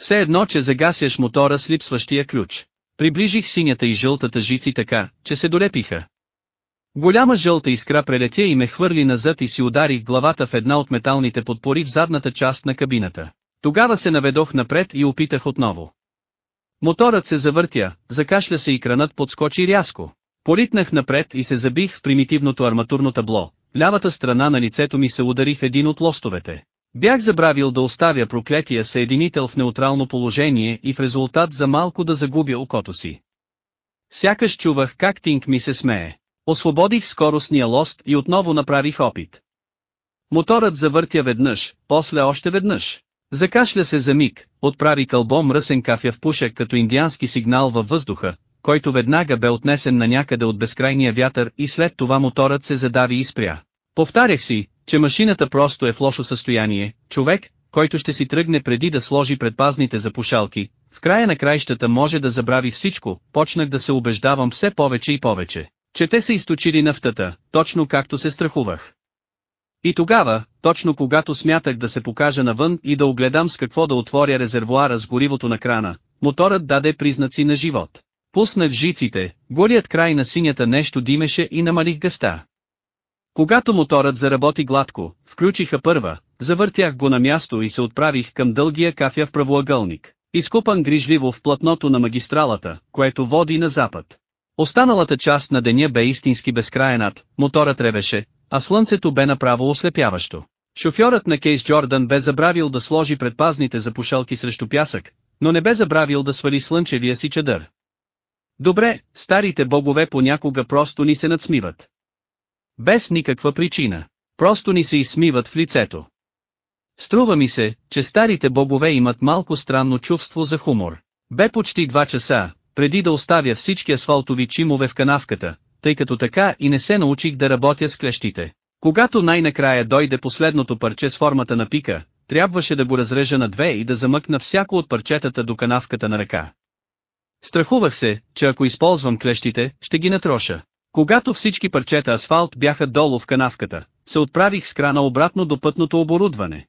Все едно, че загасяш мотора с липсващия ключ. Приближих синята и жълтата жици така, че се долепиха. Голяма жълта искра прелетя и ме хвърли назад и си ударих главата в една от металните подпори в задната част на кабината. Тогава се наведох напред и опитах отново. Моторът се завъртя, закашля се и кранът подскочи рязко. Политнах напред и се забих в примитивното арматурно табло. Лявата страна на лицето ми се удари в един от лостовете. Бях забравил да оставя проклетия съединител в неутрално положение и в резултат за малко да загубя окото си. Сякаш чувах как Тинг ми се смее. Освободих скоростния лост и отново направих опит. Моторът завъртя веднъж, после още веднъж. Закашля се за миг, отправи кълбо мръсен кафяв пушек като индиански сигнал във въздуха, който веднага бе отнесен на някъде от безкрайния вятър и след това моторът се задави и спря. Повтарях си, че машината просто е в лошо състояние, човек, който ще си тръгне преди да сложи предпазните запушалки, в края на краищата може да забрави всичко, почнах да се убеждавам все повече и повече, че те са източили нафтата, точно както се страхувах. И тогава, точно когато смятах да се покажа навън и да огледам с какво да отворя резервуара с горивото на крана, моторът даде признаци на живот. Пуснах жиците, голият край на синята нещо димеше и намалих гъста. Когато моторът заработи гладко, включиха първа, завъртях го на място и се отправих към дългия кафя в правоъгълник, изкупан грижливо в платното на магистралата, което води на запад. Останалата част на деня бе истински безкраен ад, моторът ревеше, а слънцето бе направо ослепяващо. Шофьорът на Кейс Джордан бе забравил да сложи предпазните запушалки срещу пясък, но не бе забравил да свали слънчевия си чадър. Добре, старите богове понякога просто ни се надсмиват. Без никаква причина. Просто ни се изсмиват в лицето. Струва ми се, че старите богове имат малко странно чувство за хумор. Бе почти два часа, преди да оставя всички асфалтови чимове в канавката, тъй като така и не се научих да работя с клещите. Когато най-накрая дойде последното парче с формата на пика, трябваше да го разрежа на две и да замъкна всяко от парчетата до канавката на ръка. Страхувах се, че ако използвам клещите, ще ги натроша. Когато всички парчета асфалт бяха долу в канавката, се отправих с крана обратно до пътното оборудване.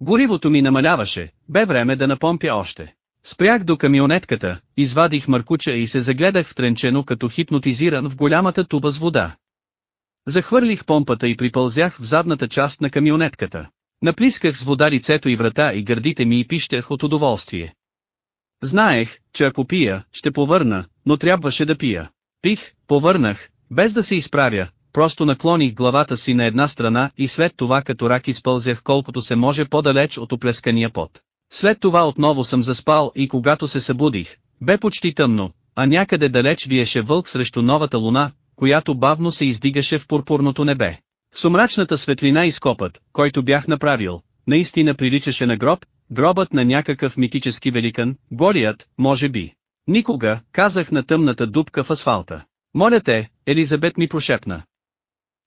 Горивото ми намаляваше, бе време да напомпя още. Спрях до камионетката, извадих маркуча и се загледах втренчено като хипнотизиран в голямата туба с вода. Захвърлих помпата и припълзях в задната част на камионетката. Наплисках с вода лицето и врата и гърдите ми и пищах от удоволствие. Знаех, че ако пия, ще повърна, но трябваше да пия. Пих, повърнах, без да се изправя, просто наклоних главата си на една страна и след това като рак изпълзях колкото се може по-далеч от оплескания пот. След това отново съм заспал и когато се събудих, бе почти тъмно, а някъде далеч виеше вълк срещу новата луна, която бавно се издигаше в пурпурното небе. В сумрачната светлина изкопът, който бях направил, наистина приличаше на гроб, гробът на някакъв митически великан, голият, може би. Никога, казах на тъмната дупка в асфалта. Моля те, Елизабет ми прошепна.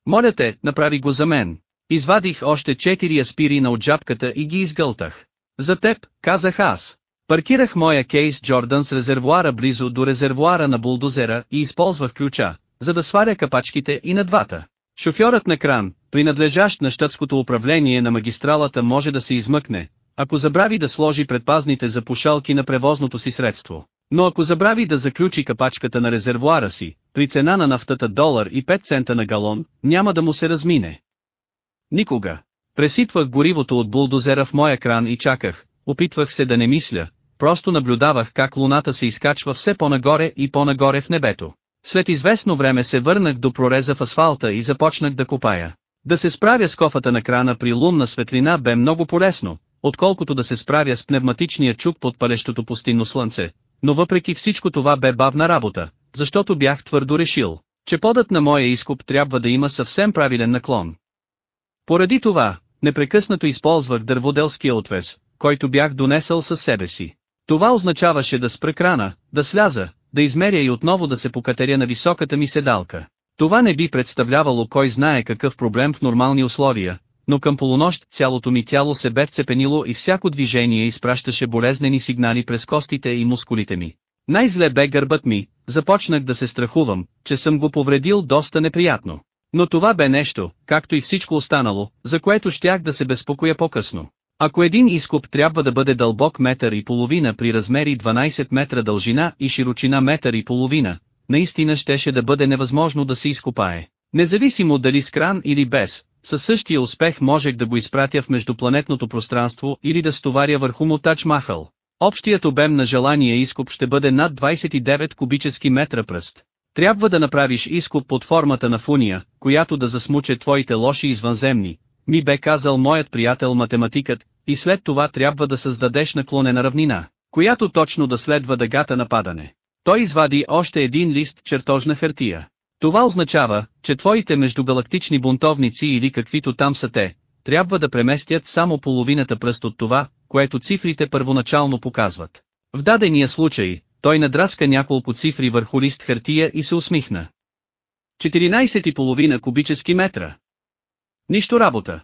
Моля те, направи го за мен. Извадих още четири аспирина от джапката и ги изгълтах. За теб, казах аз. Паркирах моя кейс Джордан с резервуара близо до резервуара на булдозера и използвах ключа, за да сваря капачките и на двата. Шофьорът на кран, принадлежащ на щатското управление на магистралата може да се измъкне, ако забрави да сложи предпазните запушалки на превозното си средство. Но ако забрави да заключи капачката на резервуара си, при цена на нафтата долар и 5 цента на галон, няма да му се размине. Никога. Пресипвах горивото от булдозера в моя кран и чаках, опитвах се да не мисля, просто наблюдавах как луната се изкачва все по-нагоре и по-нагоре в небето. След известно време се върнах до прореза в асфалта и започнах да копая. Да се справя с кофата на крана при лунна светлина бе много полезно, отколкото да се справя с пневматичния чук под палещото пустинно слънце, но въпреки всичко това бе бавна работа, защото бях твърдо решил, че подът на моя изкуп трябва да има съвсем правилен наклон. Поради това, непрекъснато използвах дърводелския отвес, който бях донесъл със себе си. Това означаваше да спра крана, да сляза, да измеря и отново да се покатеря на високата ми седалка. Това не би представлявало кой знае какъв проблем в нормални условия, но към полунощ цялото ми тяло се бе вцепенило и всяко движение изпращаше болезнени сигнали през костите и мускулите ми. Най-зле бе гърбът ми, започнах да се страхувам, че съм го повредил доста неприятно. Но това бе нещо, както и всичко останало, за което щях да се безпокоя по-късно. Ако един изкуп трябва да бъде дълбок метър и половина при размери 12 метра дължина и широчина метър и половина, наистина щеше да бъде невъзможно да се изкопае. Независимо дали с кран или без, със същия успех можех да го изпратя в междупланетното пространство или да стоваря върху му Тач Махал. Общият обем на желания изкуп ще бъде над 29 кубически метра пръст. Трябва да направиш изкуп под формата на фуния, която да засмуче твоите лоши извънземни, ми бе казал моят приятел математикът, и след това трябва да създадеш наклонена равнина, която точно да следва дъгата на падане. Той извади още един лист чертожна хартия. Това означава, че твоите междугалактични бунтовници или каквито там са те, трябва да преместят само половината пръст от това, което цифрите първоначално показват. В дадения случай, той надраска няколко цифри върху лист хартия и се усмихна. 14,5 кубически метра. Нищо работа.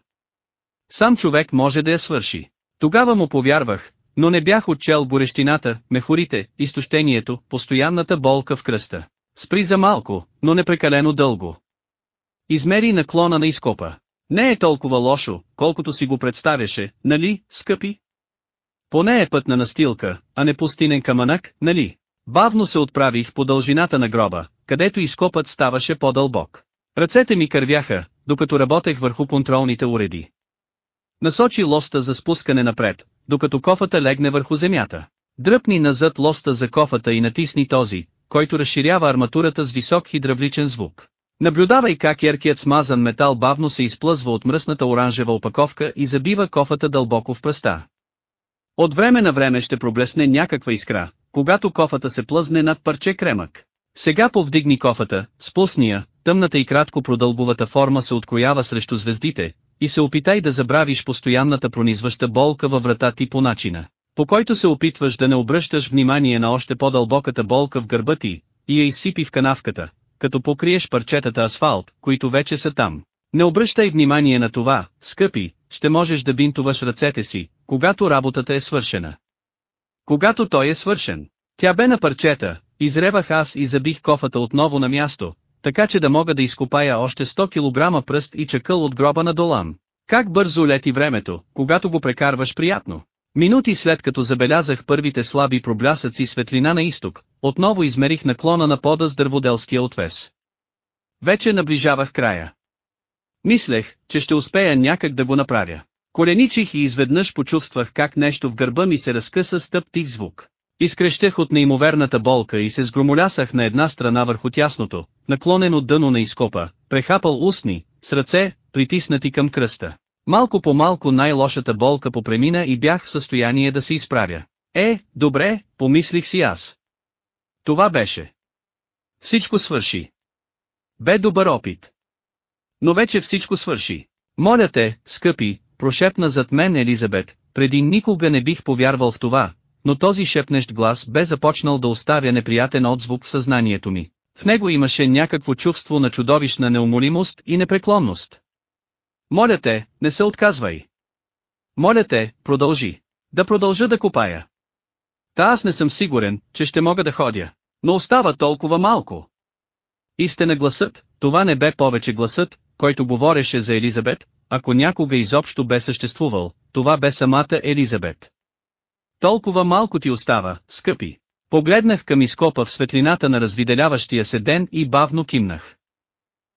Сам човек може да я свърши. Тогава му повярвах, но не бях отчел горещината, мехорите, изтощението, постоянната болка в кръста. Спри за малко, но не прекалено дълго. Измери наклона на изкопа. Не е толкова лошо, колкото си го представяше, нали, скъпи? Поне е път на настилка, а не пустинен камънак, нали? Бавно се отправих по дължината на гроба, където изкопът ставаше по-дълбок. Ръцете ми кървяха, докато работех върху контролните уреди. Насочи лоста за спускане напред, докато кофата легне върху земята. Дръпни назад лоста за кофата и натисни този, който разширява арматурата с висок хидравличен звук. Наблюдавай как яркият смазан метал бавно се изплъзва от мръсната оранжева опаковка и забива кофата дълбоко в пръста. От време на време ще проблесне някаква искра, когато кофата се плъзне над парче кремък. Сега повдигни кофата, спусния, тъмната и кратко продълбовата форма се откроява срещу звездите, и се опитай да забравиш постоянната пронизваща болка във врата ти по начина, по който се опитваш да не обръщаш внимание на още по-дълбоката болка в гърба ти, и я изсипи в канавката, като покриеш парчетата асфалт, които вече са там. Не обръщай внимание на това, скъпи, ще можеш да бинтуваш ръцете си, когато работата е свършена. Когато той е свършен, тя бе на парчета, изревах аз и забих кофата отново на място, така че да мога да изкопая още 100 кг пръст и чакъл от гроба на Долан. Как бързо лети времето, когато го прекарваш приятно. Минути след като забелязах първите слаби проблясъци светлина на изток, отново измерих наклона на пода с дърводелския отвес. Вече наближавах края. Мислех, че ще успея някак да го направя. Коленичих и изведнъж почувствах как нещо в гърба ми се разкъса с тъп тих звук. Изкрещех от неимоверната болка и се сгромолясах на една страна върху тясното, наклонено дъно на изкопа, прехапал устни, с ръце, притиснати към кръста. Малко по малко най-лошата болка попремина и бях в състояние да се изправя. Е, добре, помислих си аз. Това беше. Всичко свърши. Бе добър опит. Но вече всичко свърши. Моля те, скъпи, прошепна зад мен Елизабет, преди никога не бих повярвал в това, но този шепнещ глас бе започнал да оставя неприятен отзвук в съзнанието ми. В него имаше някакво чувство на чудовищна неумолимост и непреклонност. Моля те, не се отказвай. Моля те, продължи. Да продължа да копая. Та аз не съм сигурен, че ще мога да ходя. Но остава толкова малко. Истина гласът, това не бе повече гласът, който говореше за Елизабет, ако някога изобщо бе съществувал, това бе самата Елизабет. Толкова малко ти остава, скъпи. Погледнах към изкопа в светлината на развиделяващия се ден и бавно кимнах.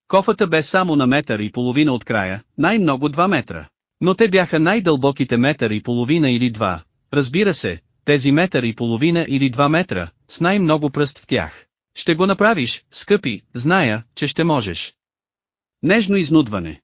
Кофата бе само на метър и половина от края, най-много 2 метра. Но те бяха най-дълбоките метър и половина или два. Разбира се, тези метър и половина или 2 метра, с най-много пръст в тях. Ще го направиш, скъпи, зная, че ще можеш. Нежно изнудване.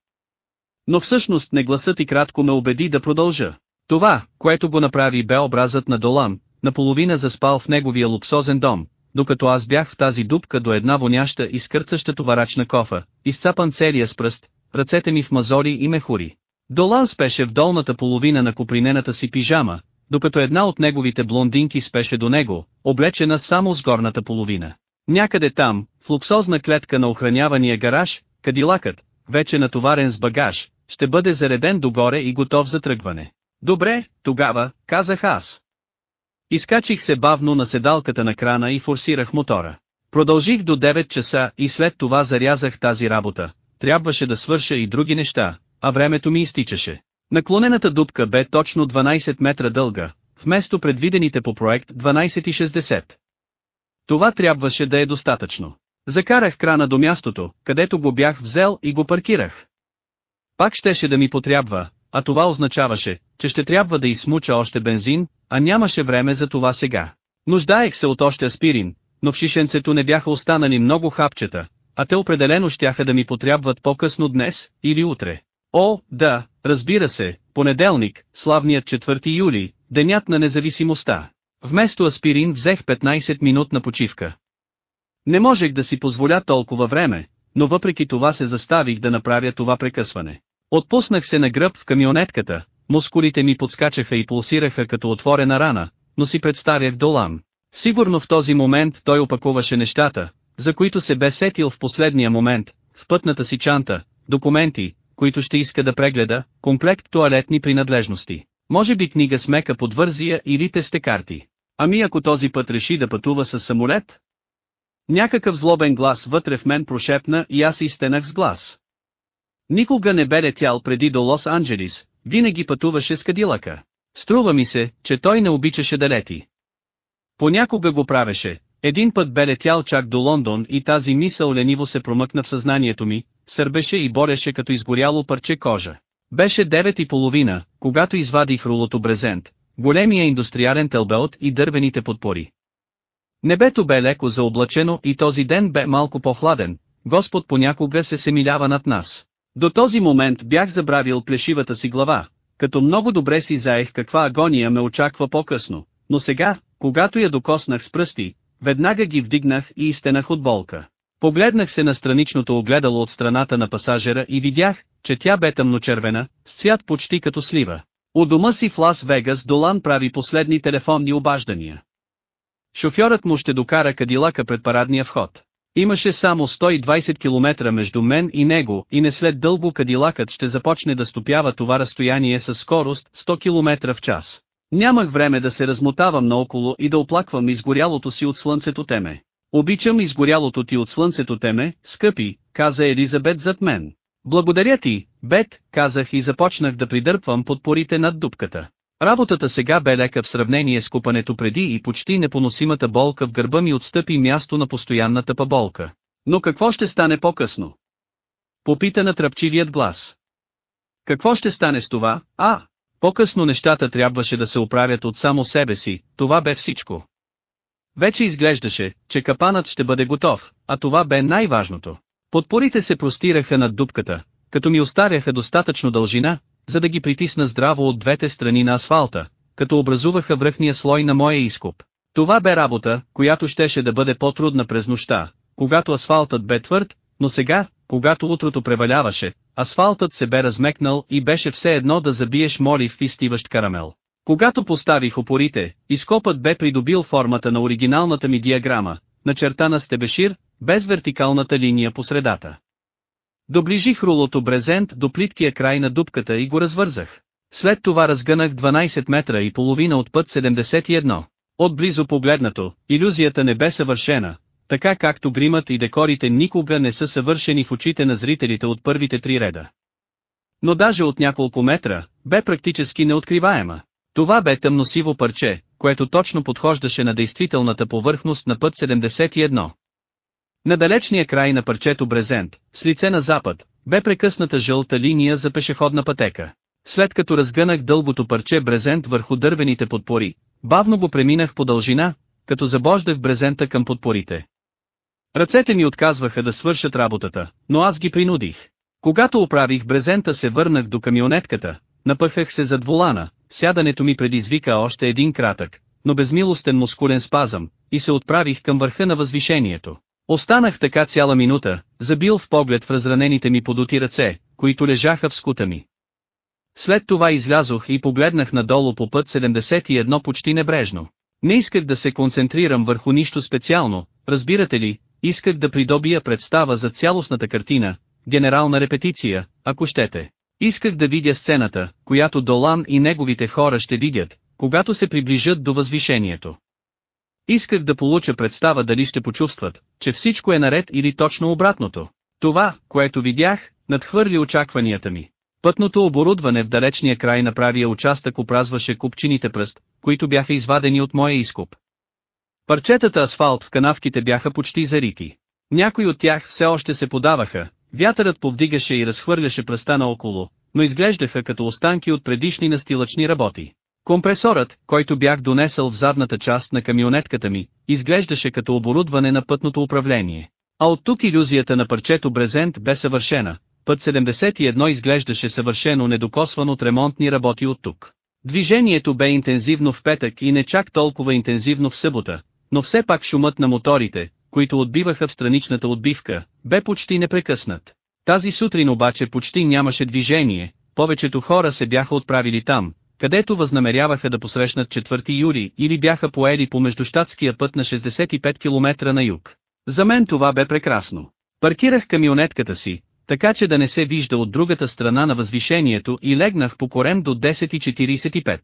Но всъщност не гласът и кратко ме убеди да продължа. Това, което го направи бе образът на Долан, наполовина заспал в неговия луксозен дом, докато аз бях в тази дупка до една воняща и скърцаща товарачна кофа, изцапан целия с пръст, ръцете ми в мазори и мехури. Долан спеше в долната половина на купринената си пижама, докато една от неговите блондинки спеше до него, облечена само с горната половина. Някъде там, в луксозна клетка на охранявания гараж, кадилакът, вече натоварен с багаж, ще бъде зареден догоре и готов за тръгване. Добре, тогава, казах аз. Изкачих се бавно на седалката на крана и форсирах мотора. Продължих до 9 часа и след това зарязах тази работа. Трябваше да свърша и други неща, а времето ми изтичаше. Наклонената дупка бе точно 12 метра дълга, вместо предвидените по проект 12,60. Това трябваше да е достатъчно. Закарах крана до мястото, където го бях взел и го паркирах. Пак щеше да ми потрябва, а това означаваше, че ще трябва да изсмуча още бензин, а нямаше време за това сега. Нуждаех се от още аспирин, но в шишенцето не бяха останали много хапчета, а те определено щяха да ми потрябват по-късно днес, или утре. О, да, разбира се, понеделник, славният 4 юли, денят на независимостта. Вместо аспирин взех 15 минутна почивка. Не можех да си позволя толкова време, но въпреки това се заставих да направя това прекъсване. Отпуснах се на гръб в камионетката, мускулите ми подскачаха и пулсираха като отворена рана, но си представях Долан. Сигурно в този момент той опакуваше нещата, за които се бе сетил в последния момент, в пътната си чанта, документи, които ще иска да прегледа, комплект туалетни принадлежности. Може би книга с мека подвързия или тестекарти. Ами ако този път реши да пътува с самолет? Някакъв злобен глас вътре в мен прошепна и аз изтенах с глас. Никога не бе летял преди до Лос-Анджелис, винаги пътуваше с кадилака. Струва ми се, че той не обичаше да лети. Понякога го правеше, един път бе летял чак до Лондон и тази мисъл лениво се промъкна в съзнанието ми, сърбеше и бореше като изгоряло парче кожа. Беше девет и половина, когато извадих рулото брезент, големия индустриален телбеот и дървените подпори. Небето бе леко заоблачено и този ден бе малко по-хладен, Господ понякога се семилява над нас. До този момент бях забравил плешивата си глава, като много добре си заех каква агония ме очаква по-късно, но сега, когато я докоснах с пръсти, веднага ги вдигнах и изтенах от болка. Погледнах се на страничното огледало от страната на пасажера и видях, че тя бе тъмночервена, с цвят почти като слива. У дома си в Лас Вегас Долан прави последни телефонни обаждания. Шофьорът му ще докара кадилака пред парадния вход. Имаше само 120 км между мен и него и не след дълго кадилакът ще започне да стопява това разстояние с скорост 100 км в час. Нямах време да се размотавам наоколо и да оплаквам изгорялото си от слънцето теме. Обичам изгорялото ти от слънцето теме, скъпи, каза Елизабет зад мен. Благодаря ти, Бет, казах и започнах да придърпвам подпорите над дупката. Работата сега бе лека в сравнение с купането преди и почти непоносимата болка в гърба ми отстъпи място на постоянната поболка. Но какво ще стане по-късно? Попита на тръпчивият глас. Какво ще стане с това, а? По-късно нещата трябваше да се оправят от само себе си, това бе всичко. Вече изглеждаше, че капанът ще бъде готов, а това бе най-важното. Подпорите се простираха над дупката, като ми оставяха достатъчно дължина, за да ги притисна здраво от двете страни на асфалта, като образуваха връхния слой на моя изкуп. Това бе работа, която щеше да бъде по-трудна през нощта, когато асфалтът бе твърд, но сега, когато утрото преваляваше, асфалтът се бе размекнал и беше все едно да забиеш молив в изтиващ карамел. Когато поставих опорите, изкопът бе придобил формата на оригиналната ми диаграма, начертана с тебешир, без вертикалната линия по средата. Доближих рулото брезент до плиткия край на дупката и го развързах. След това разгънах 12 метра и половина от път 71. Отблизо погледнато, иллюзията не бе съвършена, така както гримът и декорите никога не са съвършени в очите на зрителите от първите три реда. Но даже от няколко метра, бе практически неоткриваема. Това бе тъмносиво парче, което точно подхождаше на действителната повърхност на път 71. На далечния край на парчето брезент, с лице на запад, бе прекъсната жълта линия за пешеходна пътека. След като разгънах дългото парче брезент върху дървените подпори, бавно го преминах по дължина, като забождах брезента към подпорите. Ръцете ми отказваха да свършат работата, но аз ги принудих. Когато оправих брезента се върнах до камионетката, напъхах се зад волана, сядането ми предизвика още един кратък, но безмилостен мускулен спазъм, и се отправих към върха на възвишението. Останах така цяла минута, забил в поглед в разранените ми подоти ръце, които лежаха в скута ми. След това излязох и погледнах надолу по път 71 почти небрежно. Не исках да се концентрирам върху нищо специално, разбирате ли, исках да придобия представа за цялостната картина, генерална репетиция, ако щете. Исках да видя сцената, която Долан и неговите хора ще видят, когато се приближат до възвишението. Исках да получа представа дали ще почувстват, че всичко е наред или точно обратното. Това, което видях, надхвърли очакванията ми. Пътното оборудване в далечния край на правия участък опразваше купчините пръст, които бяха извадени от моя изкуп. Парчетата асфалт в канавките бяха почти зарити. Някои от тях все още се подаваха, вятърът повдигаше и разхвърляше пръста наоколо, но изглеждаха като останки от предишни настилъчни работи. Компресорът, който бях донесъл в задната част на камионетката ми, изглеждаше като оборудване на пътното управление. А от тук иллюзията на парчето брезент бе съвършена, път 71 изглеждаше съвършено недокосван от ремонтни работи от тук. Движението бе интензивно в петък и не чак толкова интензивно в събота, но все пак шумът на моторите, които отбиваха в страничната отбивка, бе почти непрекъснат. Тази сутрин обаче почти нямаше движение, повечето хора се бяха отправили там, където възнамеряваха да посрещнат 4 юли или бяха поели по междущатския път на 65 км на юг. За мен това бе прекрасно. Паркирах камионетката си, така че да не се вижда от другата страна на възвишението и легнах по корем до 10.45.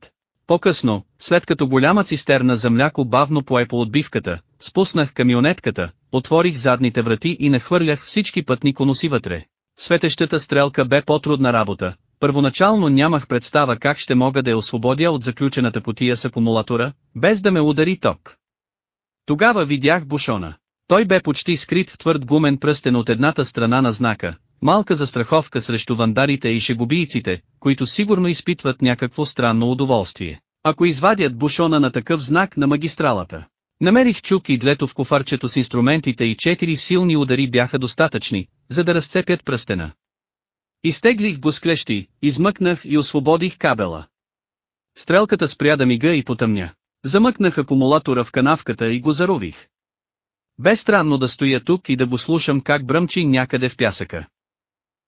По-късно, след като голяма цистерна за мляко бавно пое по отбивката, спуснах камионетката, отворих задните врати и нахвърлях всички пътни коноси вътре. Светещата стрелка бе по-трудна работа, Първоначално нямах представа как ще мога да я освободя от заключената потия с акумулатора, без да ме удари ток. Тогава видях бушона. Той бе почти скрит в твърд гумен пръстен от едната страна на знака, малка застраховка срещу вандарите и шегубийците, които сигурно изпитват някакво странно удоволствие. Ако извадят бушона на такъв знак на магистралата. Намерих чук и длето в кофарчето с инструментите и четири силни удари бяха достатъчни, за да разцепят пръстена. Изтеглих го с клещи, измъкнах и освободих кабела. Стрелката спря да мига и потъмня. Замъкнах акумулатора в канавката и го зарових. Бе странно да стоя тук и да го слушам как бръмчи някъде в пясъка.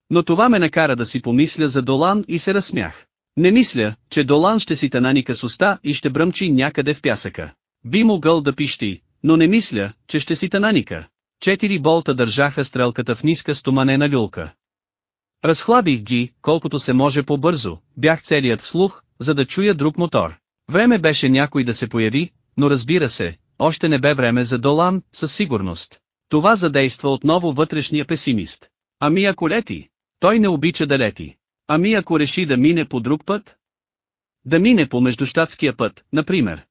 Но това ме накара да си помисля за Долан и се разсмях. Не мисля, че Долан ще си тананика с уста и ще бръмчи някъде в пясъка. Би могъл да пищи, но не мисля, че ще си тананика. Четири болта държаха стрелката в ниска стоманена люлка. Разхлабих ги, колкото се може по-бързо, бях целият вслух, за да чуя друг мотор. Време беше някой да се появи, но разбира се, още не бе време за Долан, със сигурност. Това задейства отново вътрешния песимист. Ами ако лети? Той не обича да лети. Ами ако реши да мине по друг път? Да мине по междущатския път, например.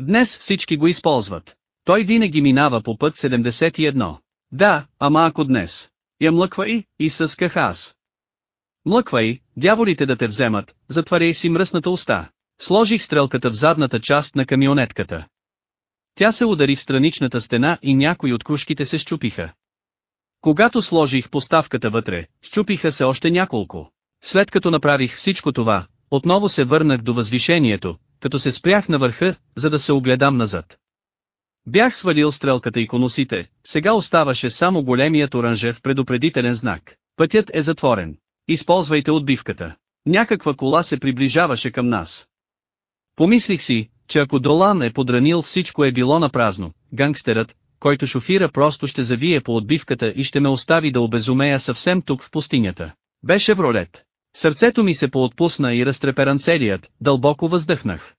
Днес всички го използват. Той винаги минава по път 71. Да, ама ако днес. Я млъквай, и съсках аз. Млъквай, дяволите да те вземат, затваряй си мръсната уста. Сложих стрелката в задната част на камионетката. Тя се удари в страничната стена и някои от кружките се щупиха. Когато сложих поставката вътре, щупиха се още няколко. След като направих всичко това, отново се върнах до възвишението, като се спрях на върха, за да се огледам назад. Бях свалил стрелката и конусите, сега оставаше само големият оранжев предупредителен знак. Пътят е затворен. Използвайте отбивката. Някаква кола се приближаваше към нас. Помислих си, че ако Долан е подранил всичко е било на празно, гангстерът, който шофира просто ще завие по отбивката и ще ме остави да обезумея съвсем тук в пустинята. Беше вролет. Сърцето ми се поотпусна и разтреперан целият, дълбоко въздъхнах.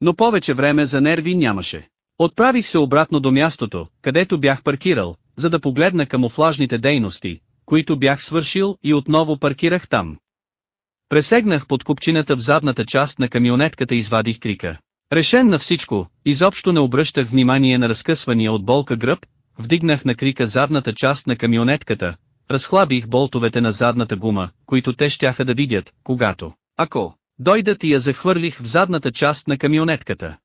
Но повече време за нерви нямаше. Отправих се обратно до мястото, където бях паркирал, за да погледна камуфлажните дейности, които бях свършил и отново паркирах там. Пресегнах под купчината в задната част на камионетката и извадих крика. Решен на всичко, изобщо не обръщах внимание на разкъсвания от болка гръб, вдигнах на крика задната част на камионетката, разхлабих болтовете на задната гума, които те щяха да видят, когато, ако, дойдат и я захвърлих в задната част на камионетката.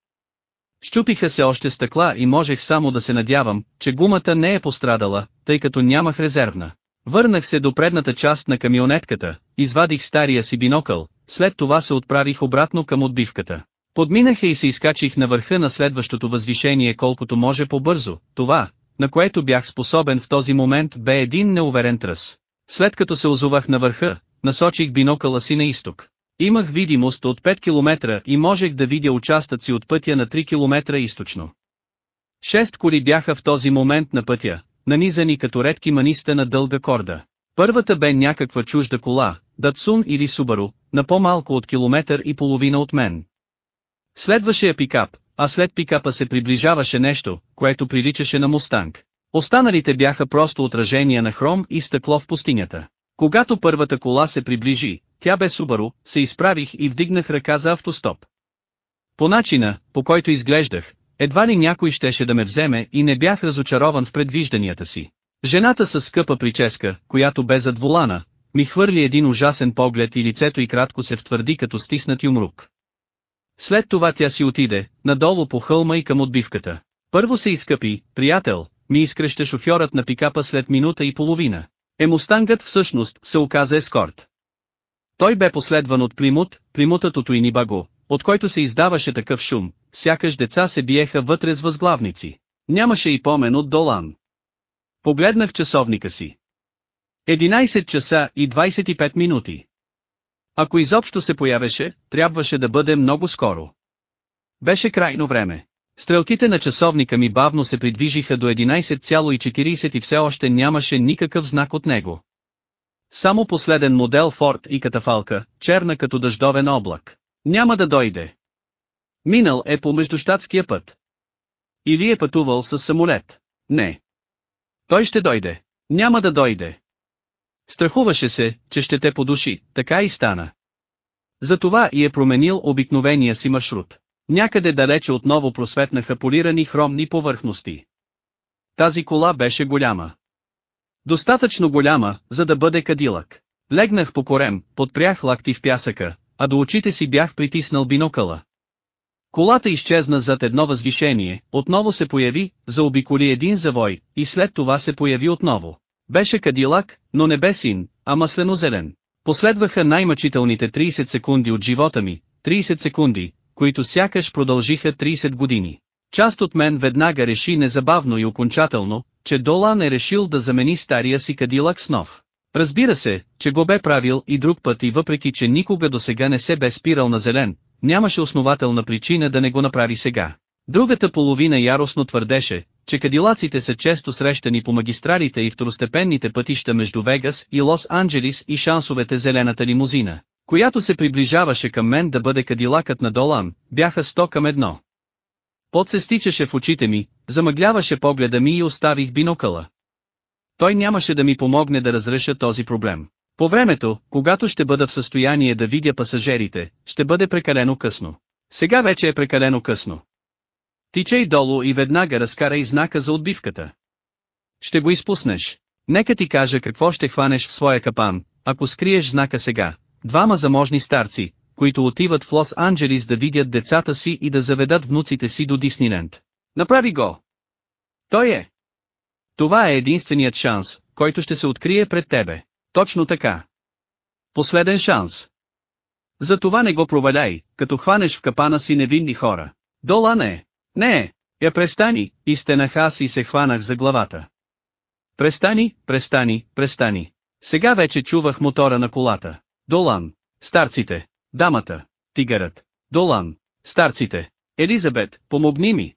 Щупиха се още стъкла и можех само да се надявам, че гумата не е пострадала, тъй като нямах резервна. Върнах се до предната част на камионетката, извадих стария си бинокъл, след това се отправих обратно към отбивката. Подминах и се изкачих на върха на следващото възвишение колкото може по-бързо, това, на което бях способен в този момент бе един неуверен тръс. След като се озовах на върха, насочих бинокъла си на изток. Имах видимост от 5 км и можех да видя участъци от пътя на 3 км източно. Шест коли бяха в този момент на пътя, нанизани като редки маниста на дълга корда. Първата бе някаква чужда кола, Датсун или Субару, на по-малко от километър и половина от мен. Следваше я пикап, а след пикапа се приближаваше нещо, което приличаше на мустанг. Останалите бяха просто отражения на хром и стъкло в пустинята. Когато първата кола се приближи, тя бе Субару, се изправих и вдигнах ръка за автостоп. По начина, по който изглеждах, едва ли някой щеше да ме вземе и не бях разочарован в предвижданията си. Жената с скъпа прическа, която бе зад волана, ми хвърли един ужасен поглед и лицето й кратко се втвърди като стиснат юмрук. След това тя си отиде, надолу по хълма и към отбивката. Първо се изкъпи, приятел, ми изкреща шофьорът на пикапа след минута и половина. Емустангът всъщност се оказа ескорт. Той бе последван от Плимут, Плимутът от Уинибаго, от който се издаваше такъв шум, сякаш деца се биеха вътре с възглавници. Нямаше и помен от Долан. Погледнах часовника си. 11 часа и 25 минути. Ако изобщо се появеше, трябваше да бъде много скоро. Беше крайно време. Стрелките на часовника ми бавно се придвижиха до 11,40 и все още нямаше никакъв знак от него. Само последен модел Форд и катафалка, черна като дъждовен облак. Няма да дойде. Минал е по междущатския път. Или е пътувал с самолет. Не. Той ще дойде. Няма да дойде. Страхуваше се, че ще те подуши, така и стана. Затова и е променил обикновения си маршрут. Някъде далече отново просветнаха полирани хромни повърхности. Тази кола беше голяма. Достатъчно голяма, за да бъде кадилък. Легнах по корем, подпрях лакти в пясъка, а до очите си бях притиснал бинокъла. Колата изчезна зад едно възвишение, отново се появи, заобиколи един завой, и след това се появи отново. Беше кадилак, но не бе син, а маслено-зелен. Последваха най-мъчителните 30 секунди от живота ми, 30 секунди, които сякаш продължиха 30 години. Част от мен веднага реши незабавно и окончателно, че Долан е решил да замени стария си кадилак с нов. Разбира се, че го бе правил и друг път и въпреки че никога до сега не се бе спирал на зелен, нямаше основателна причина да не го направи сега. Другата половина яростно твърдеше, че кадилаците са често срещани по магистралите и второстепенните пътища между Вегас и Лос-Анджелис и шансовете зелената лимузина, която се приближаваше към мен да бъде кадилакът на Долан, бяха сто към едно. Пот се стичаше в очите ми, замъгляваше погледа ми и оставих бинокъла. Той нямаше да ми помогне да разреша този проблем. По времето, когато ще бъда в състояние да видя пасажерите, ще бъде прекалено късно. Сега вече е прекалено късно. Тичай долу и веднага разкарай знака за отбивката. Ще го изпуснеш. Нека ти кажа какво ще хванеш в своя капан, ако скриеш знака сега. Двама заможни старци, които отиват в Лос-Анджелис да видят децата си и да заведат внуците си до Дисниленд. Направи го! Той е. Това е единственият шанс, който ще се открие пред тебе. Точно така. Последен шанс. Затова не го проваляй, като хванеш в капана си невинни хора. Дола не. Я престани, изтенах аз и се хванах за главата. Престани, престани, престани. Сега вече чувах мотора на колата. Долан, старците, дамата, тигърът, Долан, старците, Елизабет, помогни ми.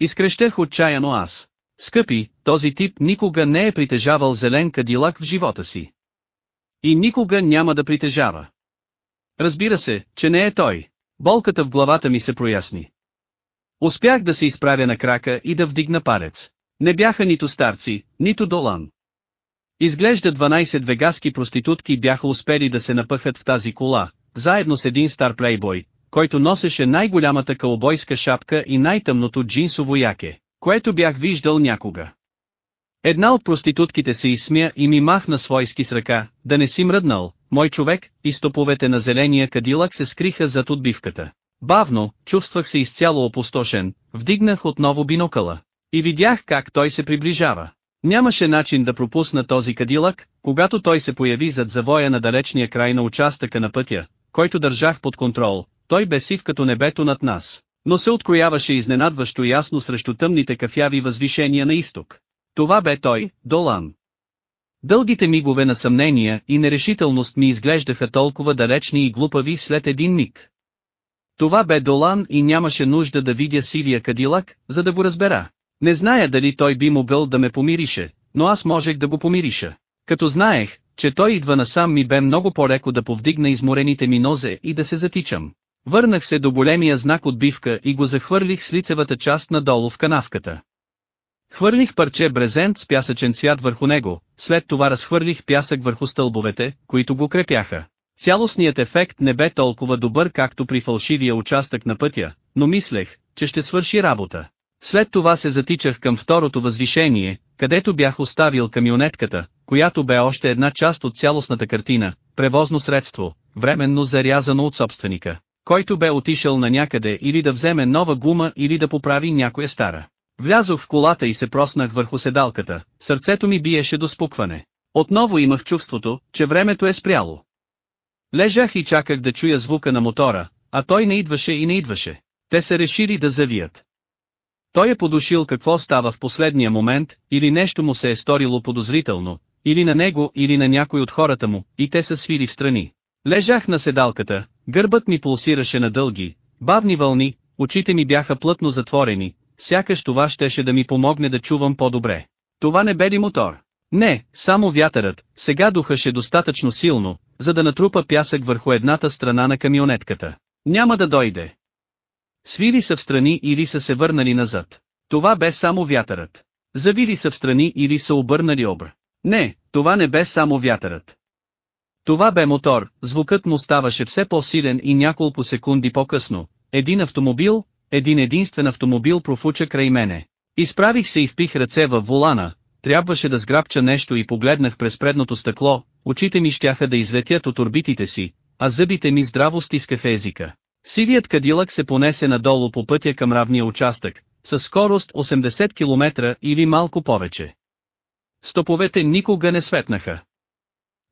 Изкрещах отчаяно аз. Скъпи, този тип никога не е притежавал зелен кадилак в живота си. И никога няма да притежава. Разбира се, че не е той. Болката в главата ми се проясни. Успях да се изправя на крака и да вдигна палец. Не бяха нито старци, нито долан. Изглежда 12 вегаски проститутки бяха успели да се напъхат в тази кола, заедно с един стар плейбой, който носеше най-голямата кълбойска шапка и най-тъмното джинсово яке, което бях виждал някога. Една от проститутките се изсмя и ми махна свойски с ръка, да не си мръднал, мой човек, и стоповете на зеления кадилък се скриха зад отбивката. Бавно, чувствах се изцяло опустошен, вдигнах отново бинокъла. И видях как той се приближава. Нямаше начин да пропусна този кадилък, когато той се появи зад завоя на далечния край на участъка на пътя, който държах под контрол, той бе сив като небето над нас, но се открояваше изненадващо ясно срещу тъмните кафяви възвишения на изток. Това бе той, Долан. Дългите мигове на съмнения и нерешителност ми изглеждаха толкова далечни и глупави след един миг. Това бе Долан и нямаше нужда да видя сивия кадилак, за да го разбера. Не зная дали той би могъл да ме помирише, но аз можех да го помириша. Като знаех, че той идва насам ми бе много по-леко да повдигна изморените ми нозе и да се затичам. Върнах се до големия знак от бивка и го захвърлих с лицевата част надолу в канавката. Хвърлих парче брезент с пясъчен цвят върху него, след това разхвърлих пясък върху стълбовете, които го крепяха. Цялостният ефект не бе толкова добър както при фалшивия участък на пътя, но мислех, че ще свърши работа. След това се затичах към второто възвишение, където бях оставил камионетката, която бе още една част от цялостната картина, превозно средство, временно зарязано от собственика, който бе отишъл на някъде или да вземе нова гума или да поправи някоя стара. Влязох в колата и се проснах върху седалката, сърцето ми биеше до спукване. Отново имах чувството, че времето е спряло. Лежах и чаках да чуя звука на мотора, а той не идваше и не идваше. Те се решили да завият. Той е подушил какво става в последния момент, или нещо му се е сторило подозрително, или на него или на някой от хората му, и те са свили в страни. Лежах на седалката, гърбът ми пулсираше на дълги, бавни вълни, очите ми бяха плътно затворени, сякаш това щеше да ми помогне да чувам по-добре. Това не бе ли мотор? Не, само вятърът, сега духаше достатъчно силно, за да натрупа пясък върху едната страна на камионетката. Няма да дойде. Свили са в страни или са се върнали назад. Това бе само вятърът. Завили са в страни или са обърнали обр. Не, това не бе само вятърът. Това бе мотор, звукът му ставаше все по-силен и няколко секунди по-късно. Един автомобил, един единствен автомобил профуча край мене. Изправих се и впих ръце във волана, трябваше да сграбча нещо и погледнах през предното стъкло, очите ми щяха да излетят от орбитите си, а зъбите ми здраво стискаха езика. Сивият кадилък се понесе надолу по пътя към равния участък, с скорост 80 км или малко повече. Стоповете никога не светнаха.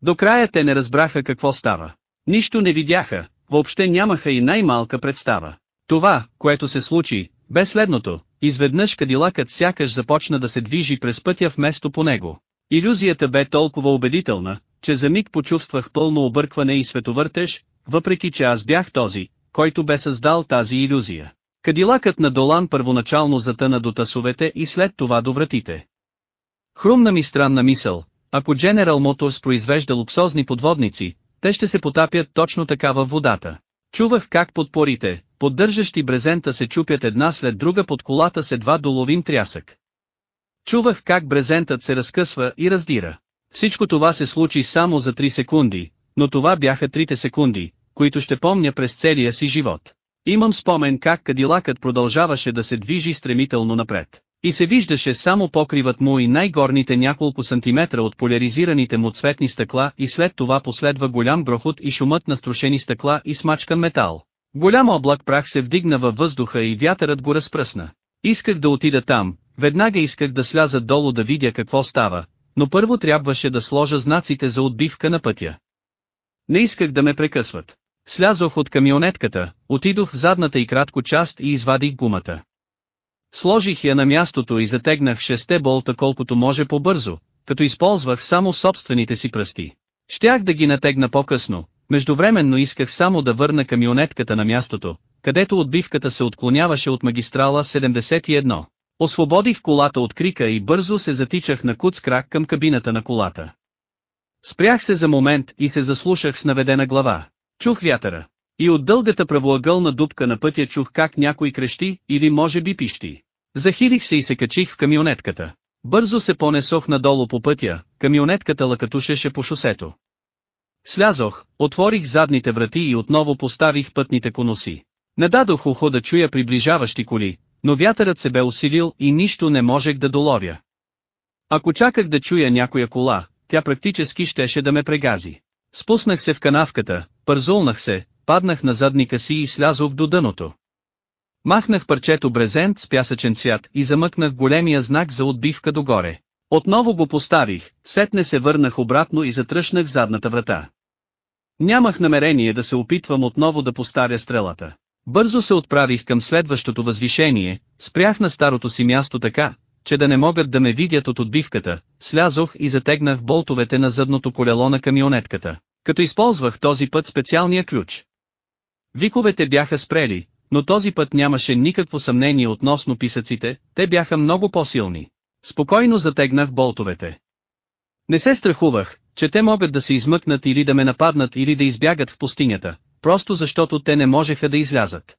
До края те не разбраха какво става. Нищо не видяха, въобще нямаха и най-малка представа. Това, което се случи, бе следното, изведнъж кадилакът сякаш започна да се движи през пътя вместо по него. Иллюзията бе толкова убедителна, че за миг почувствах пълно объркване и световъртеж, въпреки че аз бях този, който бе създал тази иллюзия. Кадилакът на Долан първоначално затъна до тасовете и след това до вратите. Хрумна ми странна мисъл, ако General Motors произвежда луксозни подводници, те ще се потапят точно така във водата. Чувах как подпорите, поддържащи брезента се чупят една след друга под колата с едва доловим трясък. Чувах как брезентът се разкъсва и раздира. Всичко това се случи само за 3 секунди, но това бяха трите секунди, които ще помня през целия си живот. Имам спомен как кадилакът продължаваше да се движи стремително напред. И се виждаше само покривът му и най-горните няколко сантиметра от поляризираните му цветни стъкла и след това последва голям грохот и шумът на струшени стъкла и смачкан метал. Голям облак прах се вдигна във въздуха и вятърът го разпръсна. Исках да отида там, веднага исках да сляза долу да видя какво става, но първо трябваше да сложа знаците за отбивка на пътя. Не исках да ме прекъсват. Слязох от камионетката, отидох в задната и кратко част и извадих гумата. Сложих я на мястото и затегнах шесте болта колкото може по-бързо, като използвах само собствените си пръсти. Щях да ги натегна по-късно, междувременно исках само да върна камионетката на мястото, където отбивката се отклоняваше от магистрала 71. Освободих колата от крика и бързо се затичах на куц крак към кабината на колата. Спрях се за момент и се заслушах с наведена глава. Чух вятъра. И от дългата правоъгълна дупка на пътя чух как някой крещи, или може би пищи. Захилих се и се качих в камионетката. Бързо се понесох надолу по пътя, камионетката лъкатушеше по шосето. Слязох, отворих задните врати и отново поставих пътните коноси. Не дадох ухо да чуя приближаващи коли, но вятърът се бе усилил и нищо не можех да доловя. Ако чаках да чуя някоя кола, тя практически щеше да ме прегази. Спуснах се в канавката, пързулнах се, паднах на задника си и слязох до дъното. Махнах парчето брезент с пясъчен цвят и замъкнах големия знак за отбивка догоре. Отново го поставих, сетне се върнах обратно и затръшнах задната врата. Нямах намерение да се опитвам отново да поставя стрелата. Бързо се отправих към следващото възвишение, спрях на старото си място така, че да не могат да ме видят от отбивката, слязох и затегнах болтовете на задното колело на камионетката, като използвах този път специалния ключ. Виковете бяха спрели, но този път нямаше никакво съмнение относно писъците, те бяха много по-силни. Спокойно затегнах болтовете. Не се страхувах, че те могат да се измъкнат или да ме нападнат или да избягат в пустинята, просто защото те не можеха да излязат.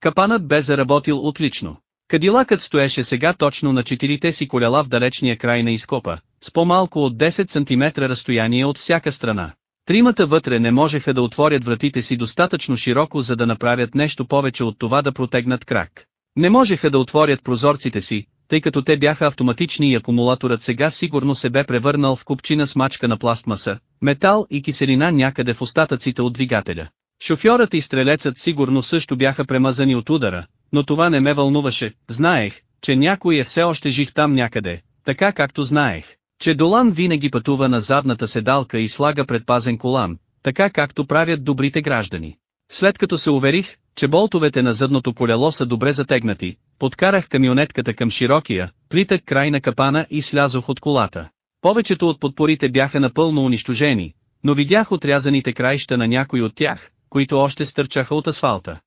Капанът бе заработил отлично. Кадилакът стоеше сега точно на четирите си колела в далечния край на изкопа, с по-малко от 10 см разстояние от всяка страна. Тримата вътре не можеха да отворят вратите си достатъчно широко за да направят нещо повече от това да протегнат крак. Не можеха да отворят прозорците си, тъй като те бяха автоматични и акумулаторът сега сигурно се бе превърнал в купчина смачка на пластмаса, метал и киселина някъде в остатъците от двигателя. Шофьорът и стрелецът сигурно също бяха премазани от удара, но това не ме вълнуваше, знаех, че някой е все още жив там някъде, така както знаех, че Долан винаги пътува на задната седалка и слага предпазен колан, така както правят добрите граждани. След като се уверих, че болтовете на задното колело са добре затегнати, подкарах камионетката към широкия, плитък край на капана и слязох от колата. Повечето от подпорите бяха напълно унищожени, но видях отрязаните краища на някой от тях, които още стърчаха от асфалта.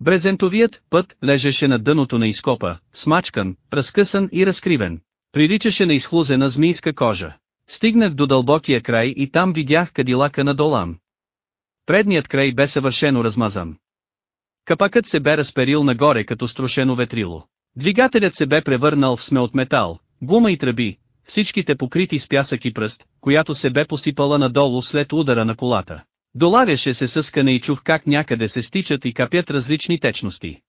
Брезентовият път лежеше на дъното на изкопа, смачкан, разкъсан и разкривен. Приличаше на изхлузена змийска кожа. Стигнах до дълбокия край и там видях кадилака на Долан. Предният край бе съвършено размазан. Капакът се бе разперил нагоре като струшено ветрило. Двигателят се бе превърнал в сме от метал, гума и тръби, всичките покрити с пясък и пръст, която се бе посипала надолу след удара на колата. Доларяше се съскане и чух как някъде се стичат и капят различни течности.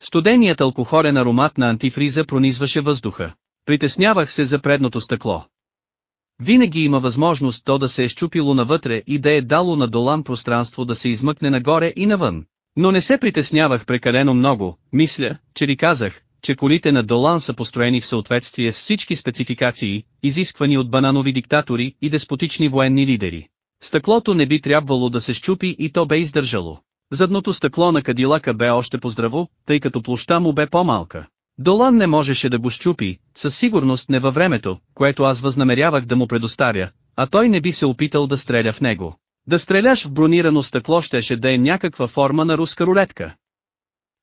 Студеният алкохолен аромат на антифриза пронизваше въздуха. Притеснявах се за предното стъкло. Винаги има възможност то да се е щупило навътре и да е дало на Долан пространство да се измъкне нагоре и навън. Но не се притеснявах прекалено много, мисля, че ли казах, че колите на Долан са построени в съответствие с всички спецификации, изисквани от бананови диктатори и деспотични военни лидери. Стъклото не би трябвало да се щупи и то бе издържало. Задното стъкло на кадилака бе още поздраво, тъй като площа му бе по-малка. Долан не можеше да го щупи, със сигурност не във времето, което аз възнамерявах да му предоставя, а той не би се опитал да стреля в него. Да стреляш в бронирано стъкло щеше да е някаква форма на руска рулетка.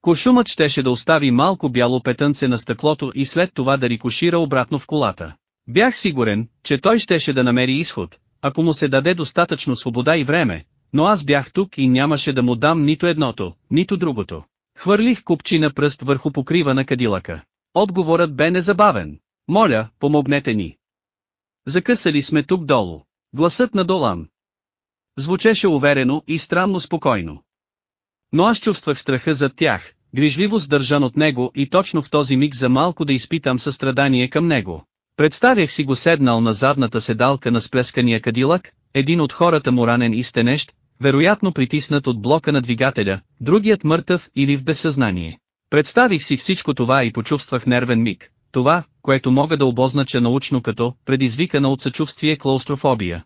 Кошумът щеше да остави малко бяло петънце на стъклото и след това да рикошира обратно в колата. Бях сигурен, че той щеше да намери изход, ако му се даде достатъчно свобода и време, но аз бях тук и нямаше да му дам нито едното, нито другото. Хвърлих купчина пръст върху покрива на кадилъка. Отговорът бе незабавен. Моля, помогнете ни. Закъсали сме тук долу. Гласът на Долан. Звучеше уверено и странно спокойно. Но аз чувствах страха зад тях, грижливо сдържан от него и точно в този миг за малко да изпитам състрадание към него. Представях си го седнал на задната седалка на сплескания кадилък, един от хората му ранен и стенещ, вероятно притиснат от блока на двигателя, другият мъртъв или в безсъзнание. Представих си всичко това и почувствах нервен миг, това, което мога да обознача научно като предизвикана от съчувствие клаустрофобия.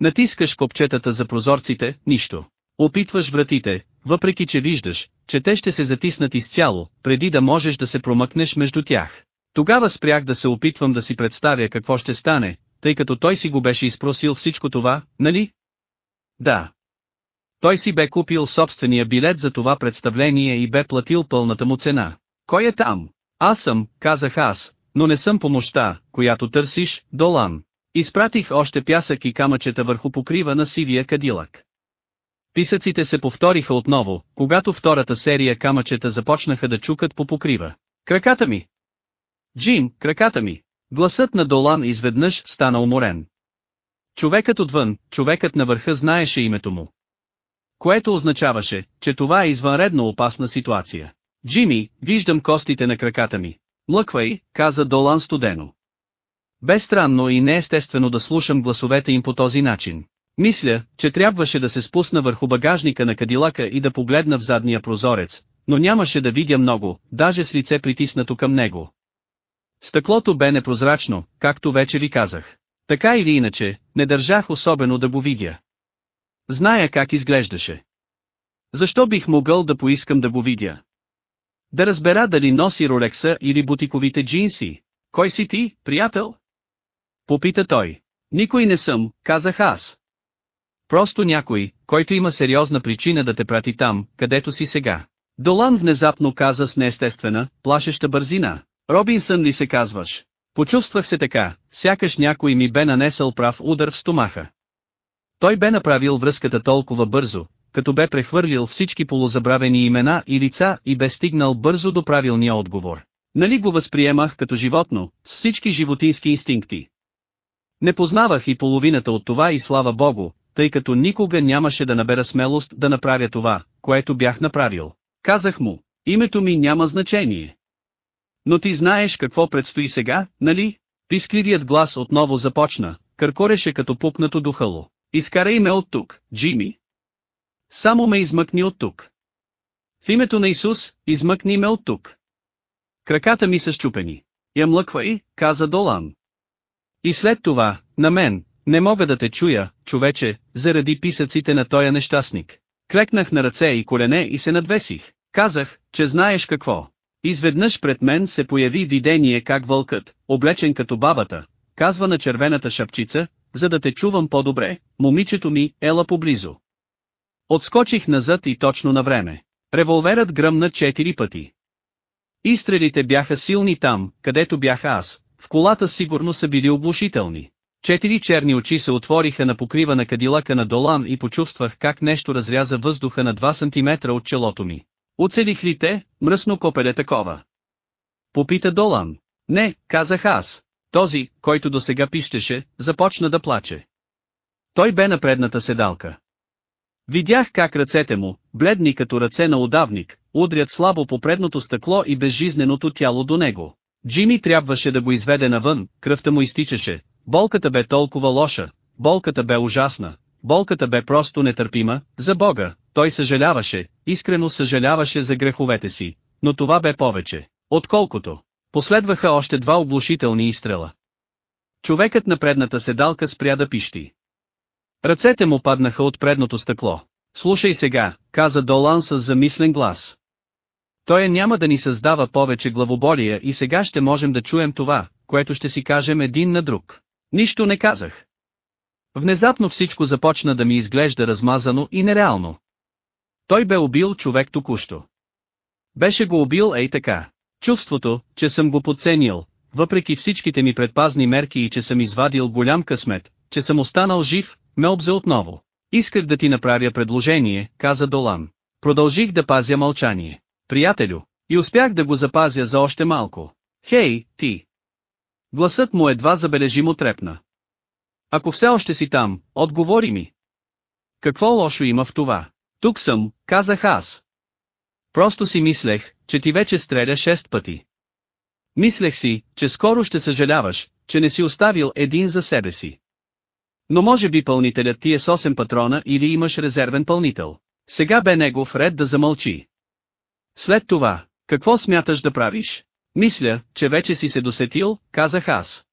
Натискаш копчетата за прозорците, нищо. Опитваш вратите, въпреки че виждаш, че те ще се затиснат изцяло, преди да можеш да се промъкнеш между тях. Тогава спрях да се опитвам да си представя какво ще стане, тъй като той си го беше изпросил всичко това, нали? Да. Той си бе купил собствения билет за това представление и бе платил пълната му цена. Кой е там? Аз съм, казах аз, но не съм помощта, която търсиш, Долан. Изпратих още пясък и камъчета върху покрива на сивия кадилък. Писъците се повториха отново, когато втората серия камъчета започнаха да чукат по покрива. Краката ми! Джим, краката ми! Гласът на Долан изведнъж стана уморен. Човекът отвън, човекът на върха знаеше името му. Което означаваше, че това е извънредно опасна ситуация. Джими, виждам костите на краката ми. Млъквай, каза Долан студено. Бе странно и неестествено да слушам гласовете им по този начин. Мисля, че трябваше да се спусна върху багажника на кадилака и да погледна в задния прозорец, но нямаше да видя много, даже с лице притиснато към него. Стъклото бе непрозрачно, както вече ви казах. Така или иначе, не държах особено да го видя. Зная как изглеждаше. Защо бих могъл да поискам да го видя? Да разбера дали носи ролекса или бутиковите джинси. Кой си ти, приятел? Попита той. Никой не съм, казах аз. Просто някой, който има сериозна причина да те прати там, където си сега. Долан внезапно каза с неестествена, плашеща бързина. Робинсън ли се казваш? Почувствах се така, сякаш някой ми бе нанесъл прав удар в стомаха. Той бе направил връзката толкова бързо, като бе прехвърлил всички полузабравени имена и лица и бе стигнал бързо до правилния отговор. Нали го възприемах като животно, с всички животински инстинкти. Не познавах и половината от това и слава богу, тъй като никога нямаше да набера смелост да направя това, което бях направил. Казах му, името ми няма значение. Но ти знаеш какво предстои сега, нали? Пискливият глас отново започна, къркореше като пукнато духало. Изкарай ме от тук, Джими. Само ме измъкни от тук. В името на Исус, измъкни ме от тук. Краката ми са щупени. Я млъквай, каза Долан. И след това, на мен, не мога да те чуя, човече, заради писъците на тоя нещастник. Клекнах на ръце и колене и се надвесих. Казах, че знаеш какво. Изведнъж пред мен се появи видение как вълкът, облечен като бабата, казва на червената шапчица, за да те чувам по-добре, момичето ми, ела поблизо. Отскочих назад и точно на време. Револверът гръмна четири пъти. Изстрелите бяха силни там, където бях аз, в колата сигурно са били оглушителни. Четири черни очи се отвориха на покрива на кадилака на Долан и почувствах как нещо разряза въздуха на 2 см от челото ми. Оцелих ли те, мръсно копеле такова? Попита Долан. Не, казах аз. Този, който до сега пищеше, започна да плаче. Той бе на предната седалка. Видях как ръцете му, бледни като ръце на удавник, удрят слабо по предното стъкло и безжизненото тяло до него. Джими трябваше да го изведе навън, кръвта му изтичаше, болката бе толкова лоша, болката бе ужасна, болката бе просто нетърпима, за Бога, той съжаляваше, искрено съжаляваше за греховете си, но това бе повече, отколкото. Последваха още два оглушителни изстрела. Човекът на предната седалка спря да пищи. Ръцете му паднаха от предното стъкло. Слушай сега, каза Долан с замислен глас. Той няма да ни създава повече главоболия и сега ще можем да чуем това, което ще си кажем един на друг. Нищо не казах. Внезапно всичко започна да ми изглежда размазано и нереално. Той бе убил човек току-що. Беше го убил ей така. Чувството, че съм го подценил, въпреки всичките ми предпазни мерки и че съм извадил голям късмет, че съм останал жив, ме обзе отново. Исках да ти направя предложение, каза Долан. Продължих да пазя мълчание. Приятелю, и успях да го запазя за още малко. Хей, ти! Гласът му едва забележимо трепна. Ако все още си там, отговори ми. Какво лошо има в това? Тук съм, казах аз. Просто си мислех, че ти вече стреля шест пъти. Мислех си, че скоро ще съжаляваш, че не си оставил един за себе си. Но може би пълнителят ти е с 8 патрона или имаш резервен пълнител. Сега бе негов ред да замълчи. След това, какво смяташ да правиш? Мисля, че вече си се досетил, казах аз.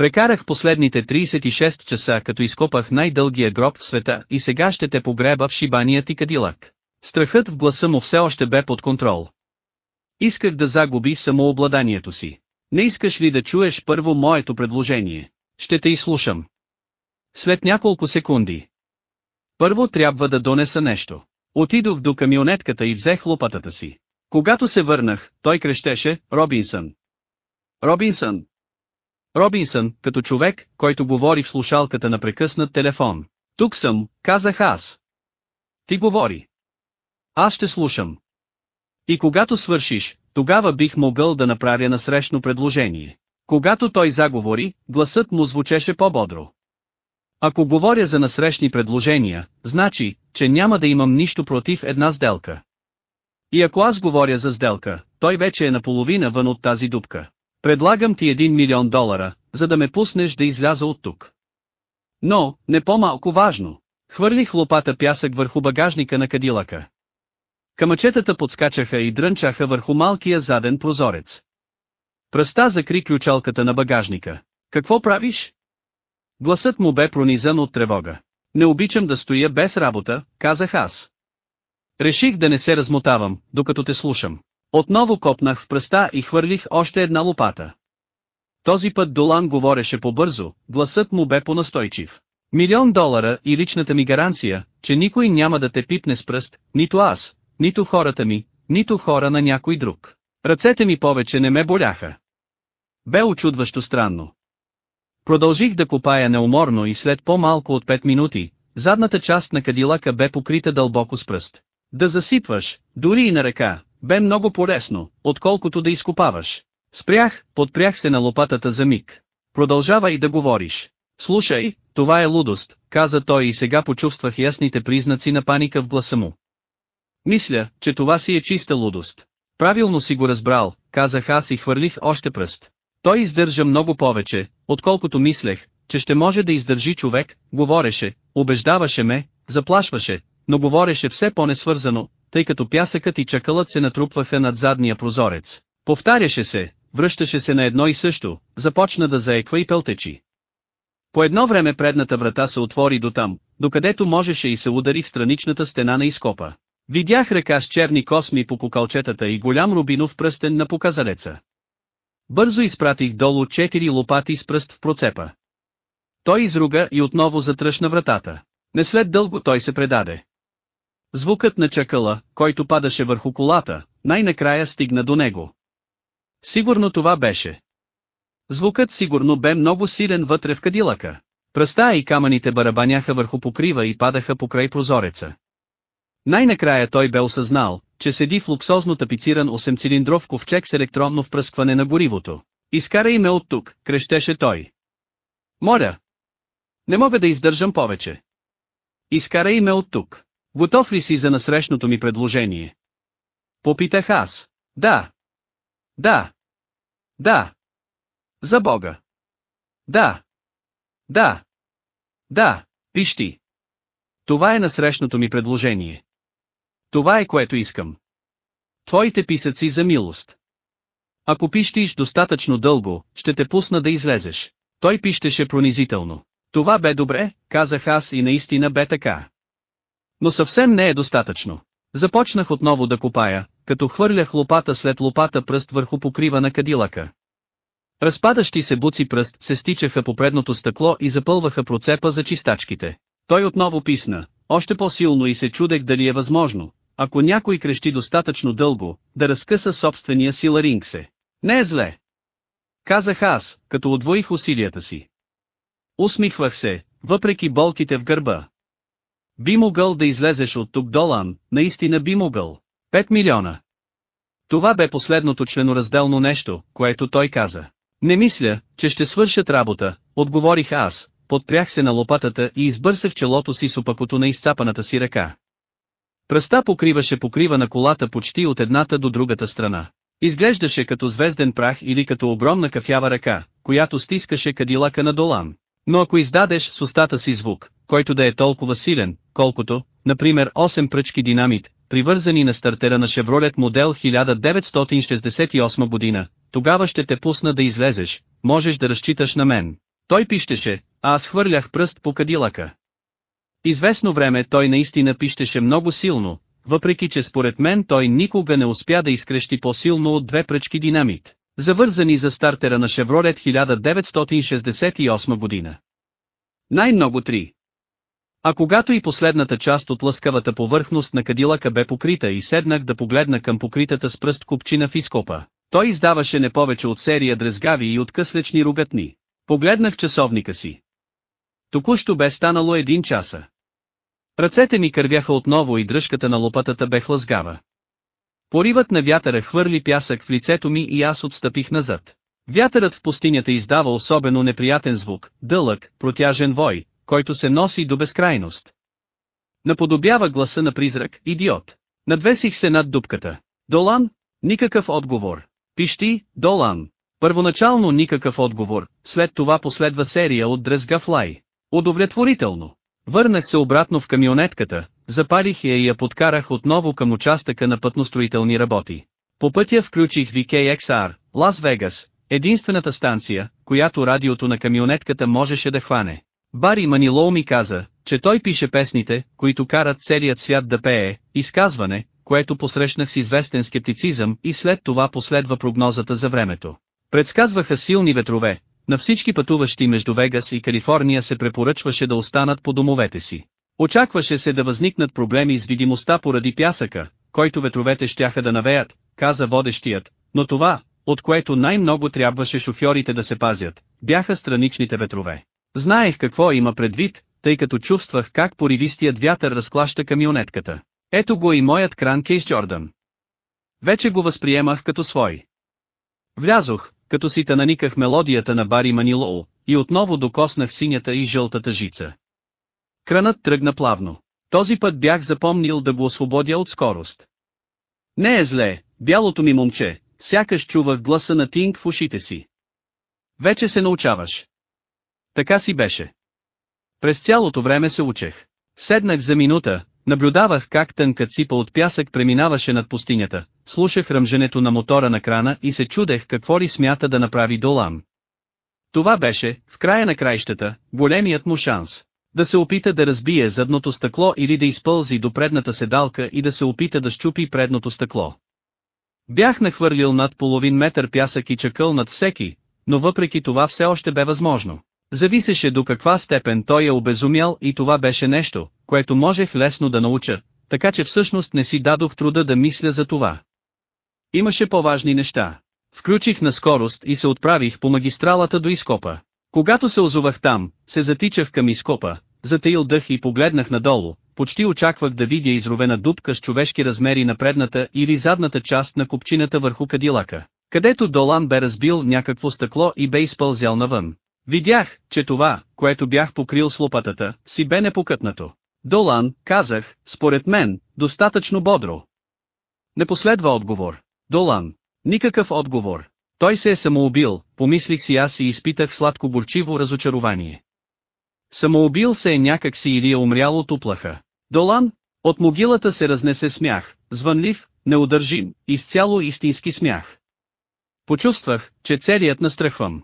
Прекарах последните 36 часа като изкопах най-дългия гроб в света и сега ще те погреба в шибания ти кадилак. Страхът в гласа му все още бе под контрол. Исках да загуби самообладанието си. Не искаш ли да чуеш първо моето предложение? Ще те изслушам. След няколко секунди. Първо трябва да донеса нещо. Отидох до камионетката и взех лопатата си. Когато се върнах, той крещеше, Робинсън. Робинсън. Робинсън, като човек, който говори в слушалката на прекъснат телефон. Тук съм, казах аз. Ти говори. Аз ще слушам. И когато свършиш, тогава бих могъл да направя насрещно предложение. Когато той заговори, гласът му звучеше по-бодро. Ако говоря за насрещни предложения, значи, че няма да имам нищо против една сделка. И ако аз говоря за сделка, той вече е наполовина вън от тази дупка. Предлагам ти един милион долара, за да ме пуснеш да изляза от тук. Но, не по-малко важно. Хвърлих лопата пясък върху багажника на кадилака. Камъчетата подскачаха и дрънчаха върху малкия заден прозорец. Пръста закри ключалката на багажника. Какво правиш? Гласът му бе пронизан от тревога. Не обичам да стоя без работа, казах аз. Реших да не се размотавам, докато те слушам. Отново копнах в пръста и хвърлих още една лопата. Този път Долан говореше по-бързо, гласът му бе по-настойчив. Милион долара и личната ми гаранция, че никой няма да те пипне с пръст, нито аз, нито хората ми, нито хора на някой друг. Ръцете ми повече не ме боляха. Бе очудващо странно. Продължих да копая неуморно и след по-малко от 5 минути, задната част на кадилака бе покрита дълбоко с пръст. Да засипваш, дори и на ръка, бе много по-лесно, отколкото да изкопаваш. Спрях, подпрях се на лопатата за миг. Продължавай да говориш. Слушай, това е лудост, каза той и сега почувствах ясните признаци на паника в гласа му. Мисля, че това си е чиста лудост. Правилно си го разбрал, казах аз и хвърлих още пръст. Той издържа много повече, отколкото мислех, че ще може да издържи човек, говореше, убеждаваше ме, заплашваше, но говореше все по-несвързано, тъй като пясъкът и чакълът се натрупваха над задния прозорец. Повтаряше се, връщаше се на едно и също, започна да заеква и пълтечи. По едно време предната врата се отвори до там, докъдето можеше и се удари в страничната стена на изкопа. Видях ръка с черни косми по покалчетата и голям рубинов пръстен на показалеца. Бързо изпратих долу четири лопати с пръст в процепа. Той изруга и отново затръшна вратата. Не след дълго той се предаде. Звукът на чакъла, който падаше върху колата, най-накрая стигна до него. Сигурно това беше. Звукът сигурно бе много силен вътре в кадилъка. Пръста и камъните барабаняха върху покрива и падаха покрай прозореца. Най-накрая той бе осъзнал, че седи в луксозно тапициран 8-цилиндров ковчег с електронно впръскване на горивото. Изкарай ме от тук, крещеше той. Моля! Не мога да издържам повече. Изкарай ме от тук. Готов ли си за насрещното ми предложение? Попитах аз. Да. Да. Да. За Бога. Да. Да. Да, пишти. Това е насрещното ми предложение. Това е което искам. Твоите писъци за милост. Ако пищиш достатъчно дълго, ще те пусна да излезеш. Той пищеше пронизително. Това бе добре, казах аз и наистина бе така. Но съвсем не е достатъчно. Започнах отново да копая, като хвърлях лопата след лопата пръст върху покрива на кадилака. Разпадащи се буци пръст се стичаха по предното стъкло и запълваха процепа за чистачките. Той отново писна, още по-силно и се чудех дали е възможно, ако някой крещи достатъчно дълго, да разкъса собствения си ларингсе. Не е зле. Казах аз, като отвоих усилията си. Усмихвах се, въпреки болките в гърба. Би могъл да излезеш от тук долан, наистина би могъл. 5 милиона. Това бе последното членоразделно нещо, което той каза. Не мисля, че ще свършат работа, отговорих аз, подпрях се на лопатата и избърсах челото си с опакото на изцапаната си ръка. Пръста покриваше покрива на колата почти от едната до другата страна. Изглеждаше като звезден прах или като огромна кафява ръка, която стискаше кадилака на долан. Но ако издадеш с устата си звук, който да е толкова силен, колкото, например 8 пръчки динамит, привързани на стартера на Chevrolet модел 1968 година, тогава ще те пусна да излезеш, можеш да разчиташ на мен. Той пищеше, а аз хвърлях пръст по кадилака. Известно време той наистина пищеше много силно, въпреки че според мен той никога не успя да изкрещи по-силно от две пръчки динамит, завързани за стартера на Chevrolet 1968 година. Най-много три. А когато и последната част от лъскавата повърхност на кадилака бе покрита и седнах да погледна към покритата с пръст купчина в изкопа, той издаваше не повече от серия дрезгави и откъслечни ругатни. Погледнах часовника си. Току-що бе станало един часа. Ръцете ми кървяха отново и дръжката на лопатата бе хлъзгава. Поривът на вятъра хвърли пясък в лицето ми и аз отстъпих назад. Вятърът в пустинята издава особено неприятен звук, дълъг, протяжен вой, който се носи до безкрайност. Наподобява гласа на призрак, идиот. Надвесих се над дупката. Долан? Никакъв отговор. Пищи, Долан. Първоначално никакъв отговор, след това последва серия от дрезгав лай. Удовлетворително. Върнах се обратно в камионетката, запалих я и я подкарах отново към участъка на пътностроителни работи. По пътя включих VKXR, Лас Вегас, единствената станция, която радиото на камионетката можеше да хване. Бари Манилоу ми каза, че той пише песните, които карат целият свят да пее, изказване, което посрещнах с известен скептицизъм и след това последва прогнозата за времето. Предсказваха силни ветрове, на всички пътуващи между Вегас и Калифорния се препоръчваше да останат по домовете си. Очакваше се да възникнат проблеми с видимостта поради пясъка, който ветровете щяха да навеят, каза водещият, но това, от което най-много трябваше шофьорите да се пазят, бяха страничните ветрове. Знаех какво има предвид, тъй като чувствах как поривистият вятър разклаща камионетката. Ето го и моят кран Кейс Джордан. Вече го възприемах като свой. Влязох, като си наниках мелодията на Бари Манилоу, и отново докоснах синята и жълтата жица. Кранът тръгна плавно. Този път бях запомнил да го освободя от скорост. Не е зле, бялото ми момче, сякаш чувах гласа на Тинг в ушите си. Вече се научаваш. Така си беше. През цялото време се учех. Седнах за минута, наблюдавах как тънка ципа от пясък преминаваше над пустинята, слушах ръмженето на мотора на крана и се чудех какво ли смята да направи Долан. Това беше, в края на краищата, големият му шанс. Да се опита да разбие задното стъкло или да изпълзи до предната седалка и да се опита да щупи предното стъкло. Бях нахвърлил над половин метър пясък и чакъл над всеки, но въпреки това все още бе възможно. Зависеше до каква степен той е обезумял и това беше нещо, което можех лесно да науча, така че всъщност не си дадох труда да мисля за това. Имаше по-важни неща. Включих на скорост и се отправих по магистралата до изкопа. Когато се озовах там, се затичах към изкопа, затаил дъх и погледнах надолу, почти очаквах да видя изровена дупка с човешки размери на предната или задната част на купчината върху кадилака, където Долан бе разбил някакво стъкло и бе изпълзял навън. Видях, че това, което бях покрил с лопатата, си бе непокътнато. Долан, казах, според мен, достатъчно бодро. Не последва отговор. Долан. Никакъв отговор. Той се е самоубил, помислих си аз и изпитах сладко-горчиво разочарование. Самоубил се е някак си или е умрял от уплаха. Долан, от могилата се разнесе смях, звънлив, неудържим, изцяло истински смях. Почувствах, че целият настръхвам.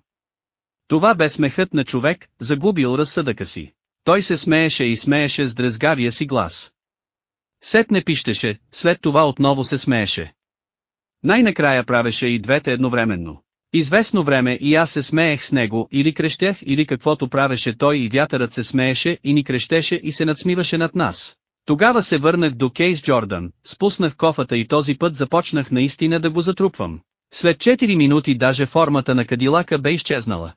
Това бе смехът на човек, загубил разсъдъка си. Той се смееше и смееше с дрезгавия си глас. Сет не пищеше, след това отново се смееше. Най-накрая правеше и двете едновременно. Известно време и аз се смеех с него или крещях или каквото правеше той и вятърът се смееше и ни крещеше и се надсмиваше над нас. Тогава се върнах до Кейс Джордан, спуснах кофата и този път започнах наистина да го затрупвам. След 4 минути даже формата на кадилака бе изчезнала.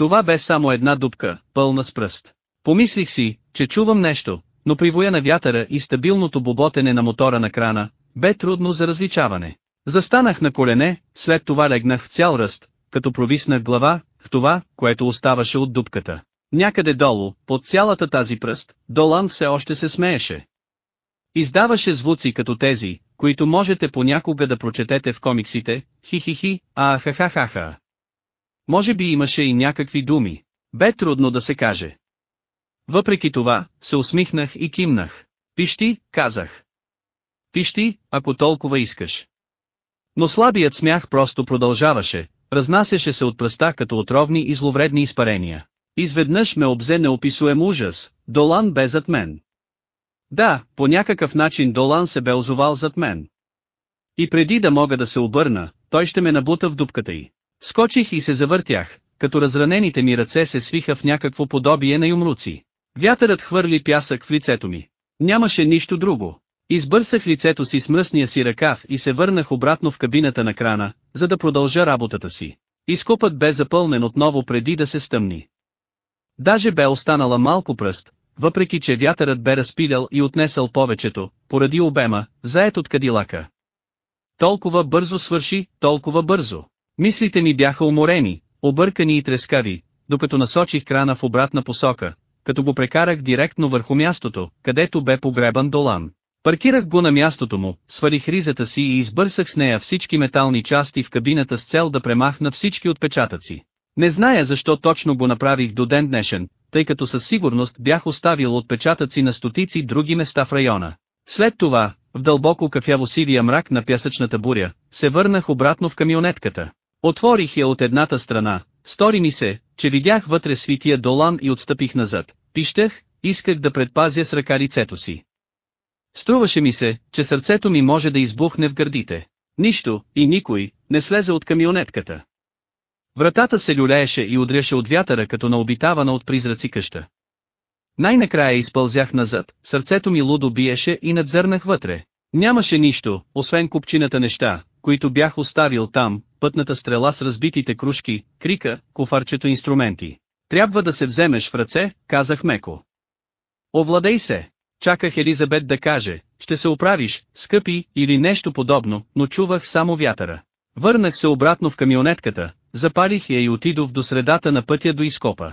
Това бе само една дупка, пълна с пръст. Помислих си, че чувам нещо, но при воя на вятъра и стабилното боботене на мотора на крана, бе трудно за различаване. Застанах на колене, след това легнах в цял ръст, като провиснах глава, в това, което оставаше от дупката. Някъде долу, под цялата тази пръст, Долан все още се смееше. Издаваше звуци като тези, които можете понякога да прочетете в комиксите, хи-хи-хи, а ха-ха-ха-ха. Може би имаше и някакви думи. Бе трудно да се каже. Въпреки това, се усмихнах и кимнах. Пищи, казах. Пищи, ако толкова искаш. Но слабият смях просто продължаваше, разнасяше се от пръста като отровни и зловредни изпарения. Изведнъж ме обзе неописуем ужас, Долан бе зад мен. Да, по някакъв начин Долан се бе озовал зад мен. И преди да мога да се обърна, той ще ме набута в дупката й. Скочих и се завъртях, като разранените ми ръце се свиха в някакво подобие на юмруци. Вятърът хвърли пясък в лицето ми. Нямаше нищо друго. Избърсах лицето си с мръсния си ръкав и се върнах обратно в кабината на крана, за да продължа работата си. Изкопът бе запълнен отново преди да се стъмни. Даже бе останала малко пръст, въпреки че вятърът бе разпилял и отнесъл повечето, поради обема, заед от кадилака. Толкова бързо свърши, толкова бързо. Мислите ми бяха уморени, объркани и трескави, докато насочих крана в обратна посока, като го прекарах директно върху мястото, където бе погребан Долан. Паркирах го на мястото му, свалих ризата си и избърсах с нея всички метални части в кабината с цел да премахна всички отпечатъци. Не зная защо точно го направих до ден днешен, тъй като със сигурност бях оставил отпечатъци на стотици други места в района. След това, в дълбоко кафяво сивия мрак на пясъчната буря, се върнах обратно в камионетката. Отворих я от едната страна, стори ми се, че видях вътре свития долан и отстъпих назад. Пищах, исках да предпазя с ръка лицето си. Струваше ми се, че сърцето ми може да избухне в гърдите. Нищо, и никой, не слезе от камионетката. Вратата се люлееше и удряше от вятъра като на обитавана от призраци къща. Най-накрая изпълзях назад, сърцето ми лудо биеше и надзърнах вътре. Нямаше нищо, освен купчината неща, които бях оставил там, пътната стрела с разбитите кружки, крика, кофарчето инструменти. Трябва да се вземеш в ръце, казах меко. Овладей се. Чаках Елизабет да каже, ще се оправиш, скъпи, или нещо подобно, но чувах само вятъра. Върнах се обратно в камионетката, запалих я и отидох до средата на пътя до изкопа.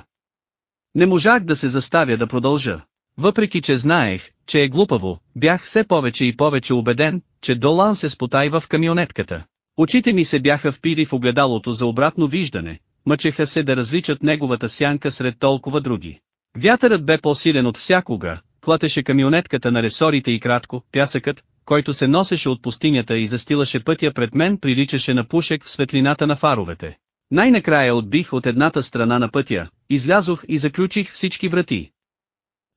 Не можах да се заставя да продължа. Въпреки че знаех, че е глупаво, бях все повече и повече убеден, че Долан се спотайва в камионетката. Очите ми се бяха впили в огледалото за обратно виждане, мъчеха се да различат неговата сянка сред толкова други. Вятърът бе по-силен от всякога, клатеше камионетката на ресорите и кратко, пясъкът, който се носеше от пустинята и застилаше пътя пред мен приличаше на пушек в светлината на фаровете. Най-накрая отбих от едната страна на пътя, излязох и заключих всички врати.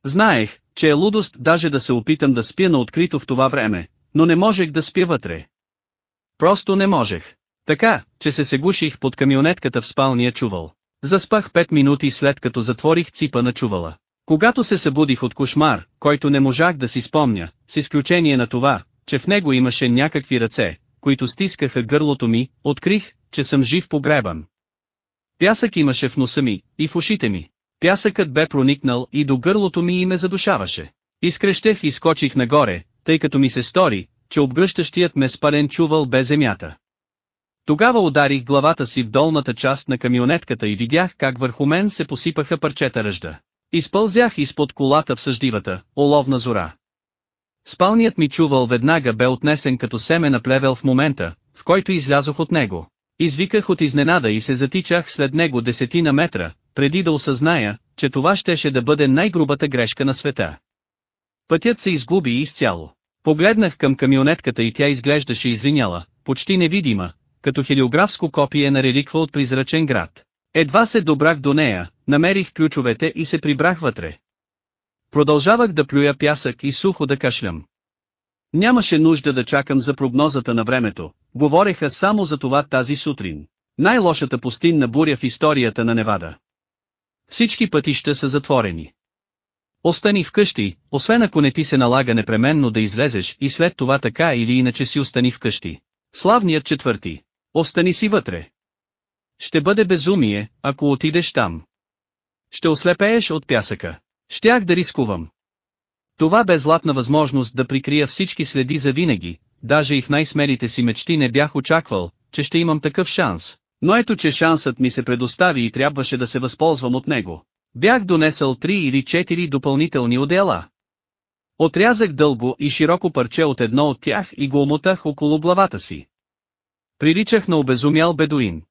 Знаех, че е лудост даже да се опитам да спя на открито в това време, но не можех да спя вътре. Просто не можех. Така, че се сегуших под камионетката в спалния чувал. Заспах 5 минути след като затворих ципа на чувала. Когато се събудих от кошмар, който не можах да си спомня, с изключение на това, че в него имаше някакви ръце, които стискаха гърлото ми, открих, че съм жив погребан. Пясък имаше в носа ми, и в ушите ми. Пясъкът бе проникнал и до гърлото ми и ме задушаваше. Изкрещех и скочих нагоре, тъй като ми се стори, че обгръщащият ме спален чувал бе земята. Тогава ударих главата си в долната част на камионетката и видях как върху мен се посипаха парчета ръжда. Изпълзях изпод колата в съждивата, оловна зора. Спалният ми чувал веднага бе отнесен като семе на плевел в момента, в който излязох от него. Извиках от изненада и се затичах след него десетина метра, преди да осъзная, че това щеше да бъде най-грубата грешка на света. Пътят се изгуби изцяло. Погледнах към камионетката и тя изглеждаше извиняла, почти невидима, като хелиографско копие на реликва от призрачен град. Едва се добрах до нея, намерих ключовете и се прибрах вътре. Продължавах да плюя пясък и сухо да кашлям. Нямаше нужда да чакам за прогнозата на времето, говореха само за това тази сутрин. Най-лошата пустинна буря в историята на Невада. Всички пътища са затворени. Остани вкъщи, освен ако не ти се налага непременно да излезеш и след това така или иначе си остани вкъщи. Славният четвърти. Остани си вътре. Ще бъде безумие, ако отидеш там. Ще ослепееш от пясъка. Щях да рискувам. Това бе златна възможност да прикрия всички следи за винаги, даже и в най-смелите си мечти не бях очаквал, че ще имам такъв шанс. Но ето че шансът ми се предостави и трябваше да се възползвам от него. Бях донесъл три или четири допълнителни одеяла. Отрязах дълго и широко парче от едно от тях и го омотах около главата си. Приличах на обезумял бедуин.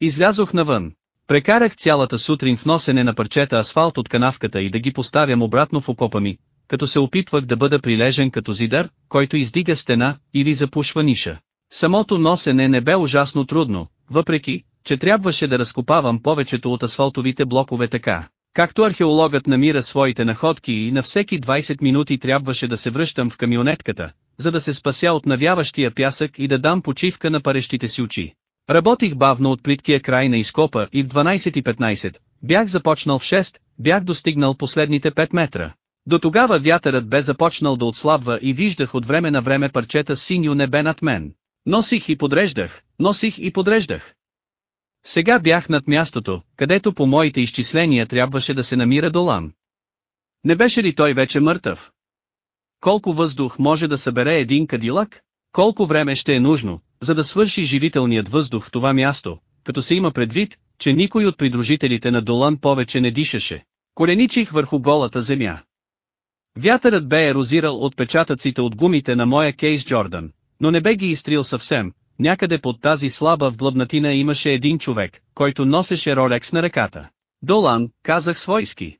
Излязох навън. Прекарах цялата сутрин в носене на парчета асфалт от канавката и да ги поставям обратно в окопа ми, като се опитвах да бъда прилежен като зидар, който издига стена или запушва ниша. Самото носене не бе ужасно трудно, въпреки, че трябваше да разкопавам повечето от асфалтовите блокове така. Както археологът намира своите находки и на всеки 20 минути трябваше да се връщам в камионетката, за да се спася от навяващия пясък и да дам почивка на парещите си очи. Работих бавно от плиткия край на изкопа и в 12.15, бях започнал в 6, бях достигнал последните 5 метра. До тогава вятърът бе започнал да отслабва и виждах от време на време парчета синьо небе над мен. Носих и подреждах, носих и подреждах. Сега бях над мястото, където по моите изчисления трябваше да се намира Долан. Не беше ли той вече мъртъв? Колко въздух може да събере един кадилак? Колко време ще е нужно, за да свърши живителният въздух в това място, като се има предвид, че никой от придружителите на Долан повече не дишаше. Коленичих върху голата земя. Вятърът бе ерозирал отпечатъците от гумите на моя Кейс Джордан, но не бе ги изтрил съвсем, някъде под тази слаба вдлъбнатина имаше един човек, който носеше ролекс на ръката. Долан, казах свойски.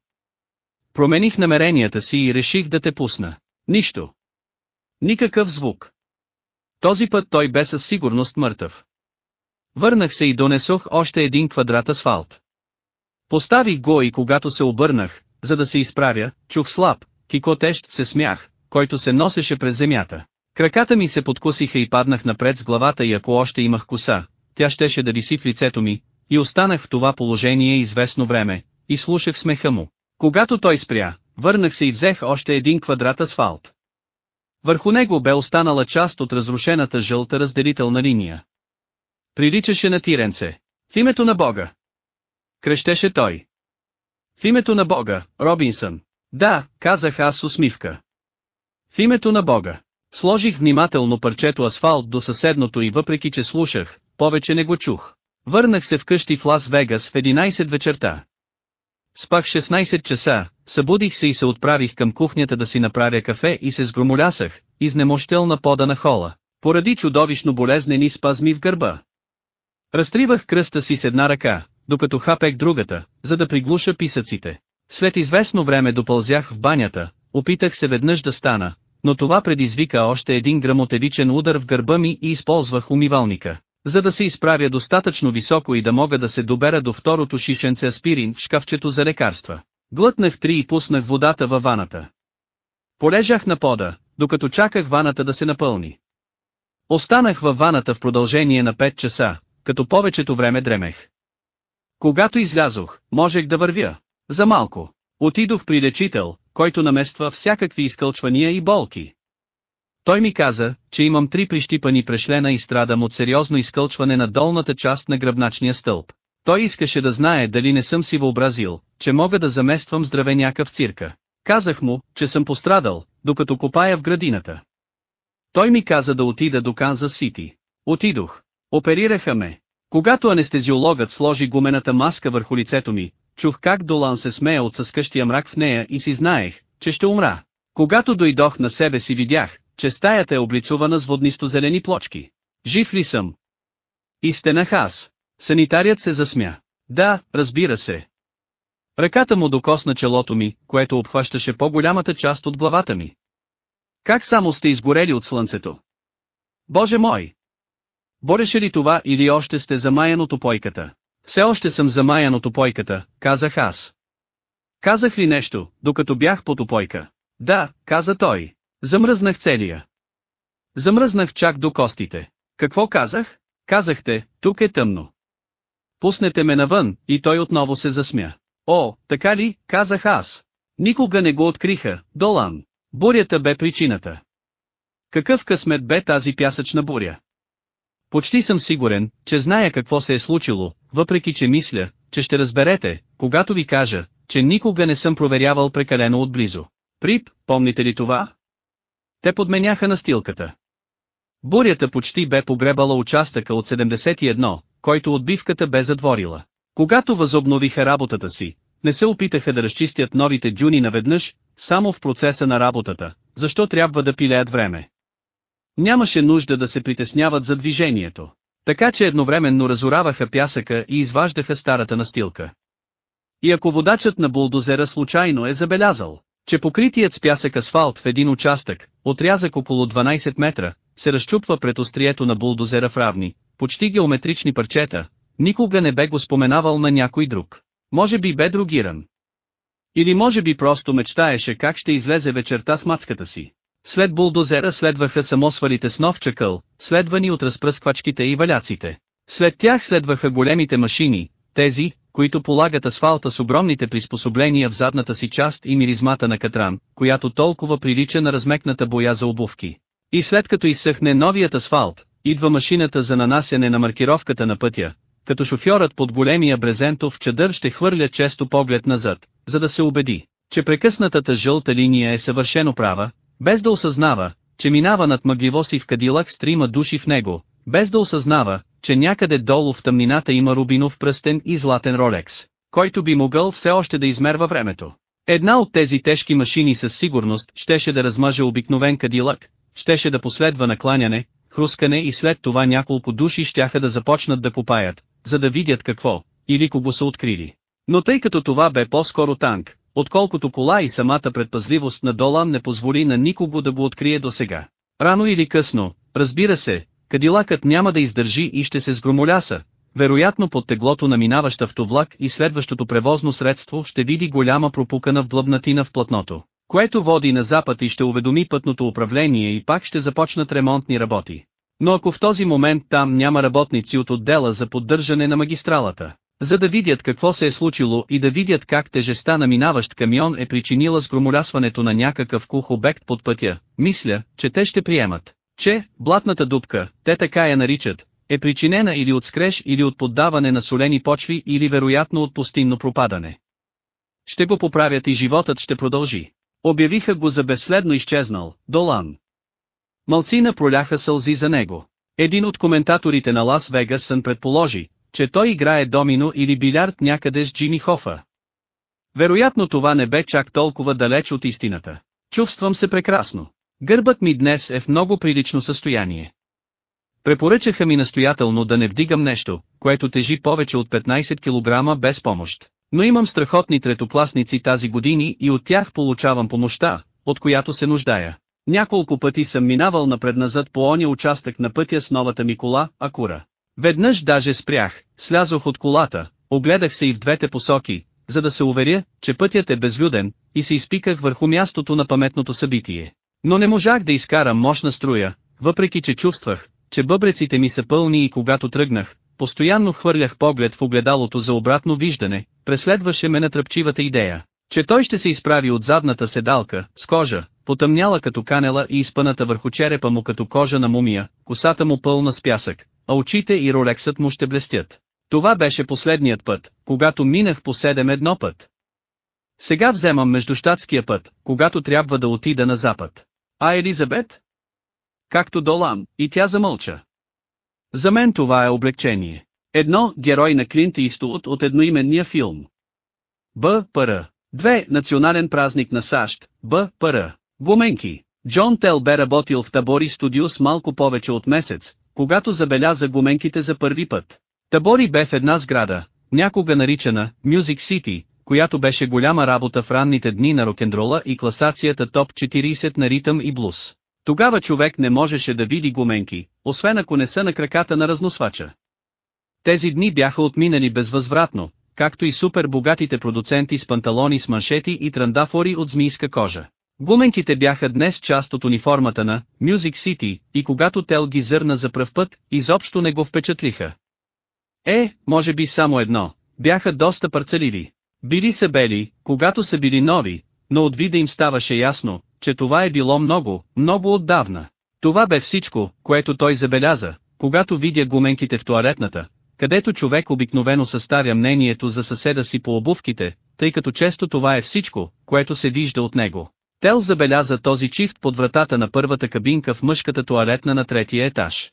Промених намеренията си и реших да те пусна. Нищо. Никакъв звук. Този път той бе със сигурност мъртъв. Върнах се и донесох още един квадрат асфалт. Поставих го и когато се обърнах, за да се изправя, чух слаб, кикотещ се смях, който се носеше през земята. Краката ми се подкусиха и паднах напред с главата и ако още имах коса, тя щеше да виси в лицето ми, и останах в това положение известно време, и слушах смеха му. Когато той спря, върнах се и взех още един квадрат асфалт. Върху него бе останала част от разрушената жълта разделителна линия. Приличаше на тиренце. В името на Бога. Крещеше той. В името на Бога, Робинсън. Да, казах аз усмивка. В името на Бога. Сложих внимателно парчето асфалт до съседното и въпреки че слушах, повече не го чух. Върнах се вкъщи в Лас Вегас в 11 вечерта. Спах 16 часа, събудих се и се отправих към кухнята да си направя кафе и се сгромолясах, изнемощел на пода на хола, поради чудовищно болезнени спазми в гърба. Разтривах кръста си с една ръка, докато хапех другата, за да приглуша писъците. След известно време допълзях в банята, опитах се веднъж да стана, но това предизвика още един грамотевичен удар в гърба ми и използвах умивалника, за да се изправя достатъчно високо и да мога да се добера до второто шишенце аспирин в шкафчето за лекарства. Глътнах три и пуснах водата във ваната. Полежах на пода, докато чаках ваната да се напълни. Останах във ваната в продължение на 5 часа, като повечето време дремех. Когато излязох, можех да вървя. За малко. Отидох при лечител, който намества всякакви изкълчвания и болки. Той ми каза, че имам три прищипани прешлена и страдам от сериозно изкълчване на долната част на гръбначния стълб. Той искаше да знае дали не съм си въобразил, че мога да замествам здравеняка в цирка. Казах му, че съм пострадал, докато копая в градината. Той ми каза да отида до Канзас Сити. Отидох. Оперираха ме. Когато анестезиологът сложи гумената маска върху лицето ми, чух как Долан се смее от съскъщия мрак в нея и си знаех, че ще умра. Когато дойдох на себе си видях, че стаята е облицувана с воднисто-зелени плочки. Жив ли съм? Истенах аз. Санитарият се засмя. Да, разбира се. Ръката му докосна челото ми, което обхващаше по-голямата част от главата ми. Как само сте изгорели от слънцето? Боже мой! Бореше ли това или още сте замаян от опойката? Все още съм замаян от опойката, казах аз. Казах ли нещо, докато бях под опойка? Да, каза той. Замръзнах целия. Замръзнах чак до костите. Какво казах? Казахте, тук е тъмно. Пуснете ме навън, и той отново се засмя. О, така ли, казах аз. Никога не го откриха, Долан. Бурята бе причината. Какъв късмет бе тази пясъчна буря? Почти съм сигурен, че зная какво се е случило, въпреки че мисля, че ще разберете, когато ви кажа, че никога не съм проверявал прекалено отблизо. Прип, помните ли това? Те подменяха настилката. Бурята почти бе погребала участъка от 71, който отбивката бе затворила. Когато възобновиха работата си, не се опитаха да разчистят новите дюни наведнъж, само в процеса на работата, защо трябва да пилеят време. Нямаше нужда да се притесняват за движението. Така че едновременно разораваха пясъка и изваждаха старата настилка. И ако водачът на булдозера случайно е забелязал, че покритият с пясък асфалт в един участък, отрязък около 12 метра, се разчупва пред острието на булдозера в равни, почти геометрични парчета, никога не бе го споменавал на някой друг. Може би бе другиран. Или може би просто мечтаеше как ще излезе вечерта с мацката си. След булдозера следваха самосвалите с нов чакъл, следвани от разпръсквачките и валяците. След тях следваха големите машини, тези, които полагат асфалта с огромните приспособления в задната си част и миризмата на катран, която толкова прилича на размекната боя за обувки. И след като изсъхне новият асфалт, идва машината за нанасяне на маркировката на пътя, като шофьорът под големия брезентов чадър ще хвърля често поглед назад, за да се убеди, че прекъснатата жълта линия е съвършено права, без да осъзнава, че минава над мъгливо си в кадилак с трима души в него, без да осъзнава, че някъде долу в тъмнината има рубинов пръстен и златен ролекс, който би могъл все още да измерва времето. Една от тези тежки машини със сигурност щеше да размаже обикновен кадилак, щеше да последва накланяне, хрускане и след това няколко души щяха да започнат да попаят, за да видят какво, или кого са открили. Но тъй като това бе по-скоро танк, отколкото кола и самата предпазливост на Долан не позволи на никого да го открие до сега. Рано или късно, разбира се, кадилакът няма да издържи и ще се сгромоляса, вероятно под теглото на минаващ автовлак и следващото превозно средство ще види голяма пропукана в длъбнатина в платното, което води на запад и ще уведоми пътното управление и пак ще започнат ремонтни работи. Но ако в този момент там няма работници от отдела за поддържане на магистралата, за да видят какво се е случило и да видят как тежеста на минаващ камион е причинила сгромолясването на някакъв кух обект под пътя, мисля, че те ще приемат, че, блатната дупка, те така я наричат, е причинена или от скреж или от поддаване на солени почви или вероятно от пустинно пропадане. Ще го поправят и животът ще продължи. Обявиха го за безследно изчезнал, Долан. Малцина проляха сълзи за него. Един от коментаторите на Лас Вегас сън предположи, че той играе домино или билярд някъде с Джими Хофа. Вероятно това не бе чак толкова далеч от истината. Чувствам се прекрасно. Гърбът ми днес е в много прилично състояние. Препоръчаха ми настоятелно да не вдигам нещо, което тежи повече от 15 кг без помощ. Но имам страхотни третокласници тази години и от тях получавам помощта, от която се нуждая. Няколко пъти съм минавал напредназад по оня участък на пътя с новата ми кола, Акура. Веднъж даже спрях, слязох от колата, огледах се и в двете посоки, за да се уверя, че пътят е безлюден, и се изпиках върху мястото на паметното събитие. Но не можах да изкарам мощна струя, въпреки че чувствах, че бъбреците ми са пълни и когато тръгнах, постоянно хвърлях поглед в огледалото за обратно виждане, преследваше ме натръпчивата идея, че той ще се изправи от задната седалка, с кожа, потъмняла като канела и изпъната върху черепа му като кожа на мумия, косата му пълна с пясък, а очите и ролексът му ще блестят. Това беше последният път, когато минах по 7 път. Сега вземам междущатския път, когато трябва да отида на запад. А Елизабет? Както Долам, и тя замълча. За мен това е облегчение. Едно, герой на Клинт Иствуд от едноименния филм. Б. Пр. Две, национален празник на САЩ, Б. Пр. Гуменки. Джон Тел бе работил в Табори Студиос малко повече от месец, когато забеляза гуменките за първи път. Табори бе в една сграда, някога наричана Music City, която беше голяма работа в ранните дни на рокендрола и класацията топ 40 на ритъм и блуз. Тогава човек не можеше да види гуменки, освен ако не са на краката на разносвача. Тези дни бяха отминали безвъзвратно, както и супер богатите продуценти с панталони с маншети и трандафори от змийска кожа. Гуменките бяха днес част от униформата на Music City и когато Тел ги зърна за пръв път, изобщо не го впечатлиха. Е, може би само едно, бяха доста парцеливи. Били са бели, когато са били нови, но от вида им ставаше ясно, че това е било много, много отдавна. Това бе всичко, което той забеляза, когато видя гуменките в туалетната, където човек обикновено съставя мнението за съседа си по обувките, тъй като често това е всичко, което се вижда от него. Тел забеляза този чифт под вратата на първата кабинка в мъжката туалетна на третия етаж.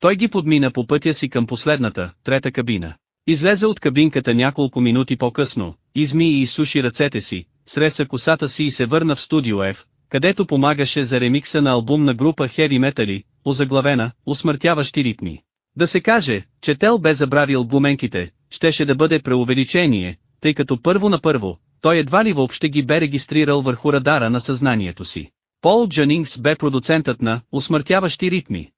Той ги подмина по пътя си към последната, трета кабина. Излезе от кабинката няколко минути по-късно, изми и изсуши ръцете си, среса косата си и се върна в студио F, където помагаше за ремикса на албум на група Heavy Metal, озаглавена «Усмъртяващи ритми». Да се каже, че Тел бе забравил гуменките, щеше да бъде преувеличение, тъй като първо на първо, той едва ли въобще ги бе регистрирал върху радара на съзнанието си. Пол Джанингс бе продуцентът на «Усмъртяващи ритми».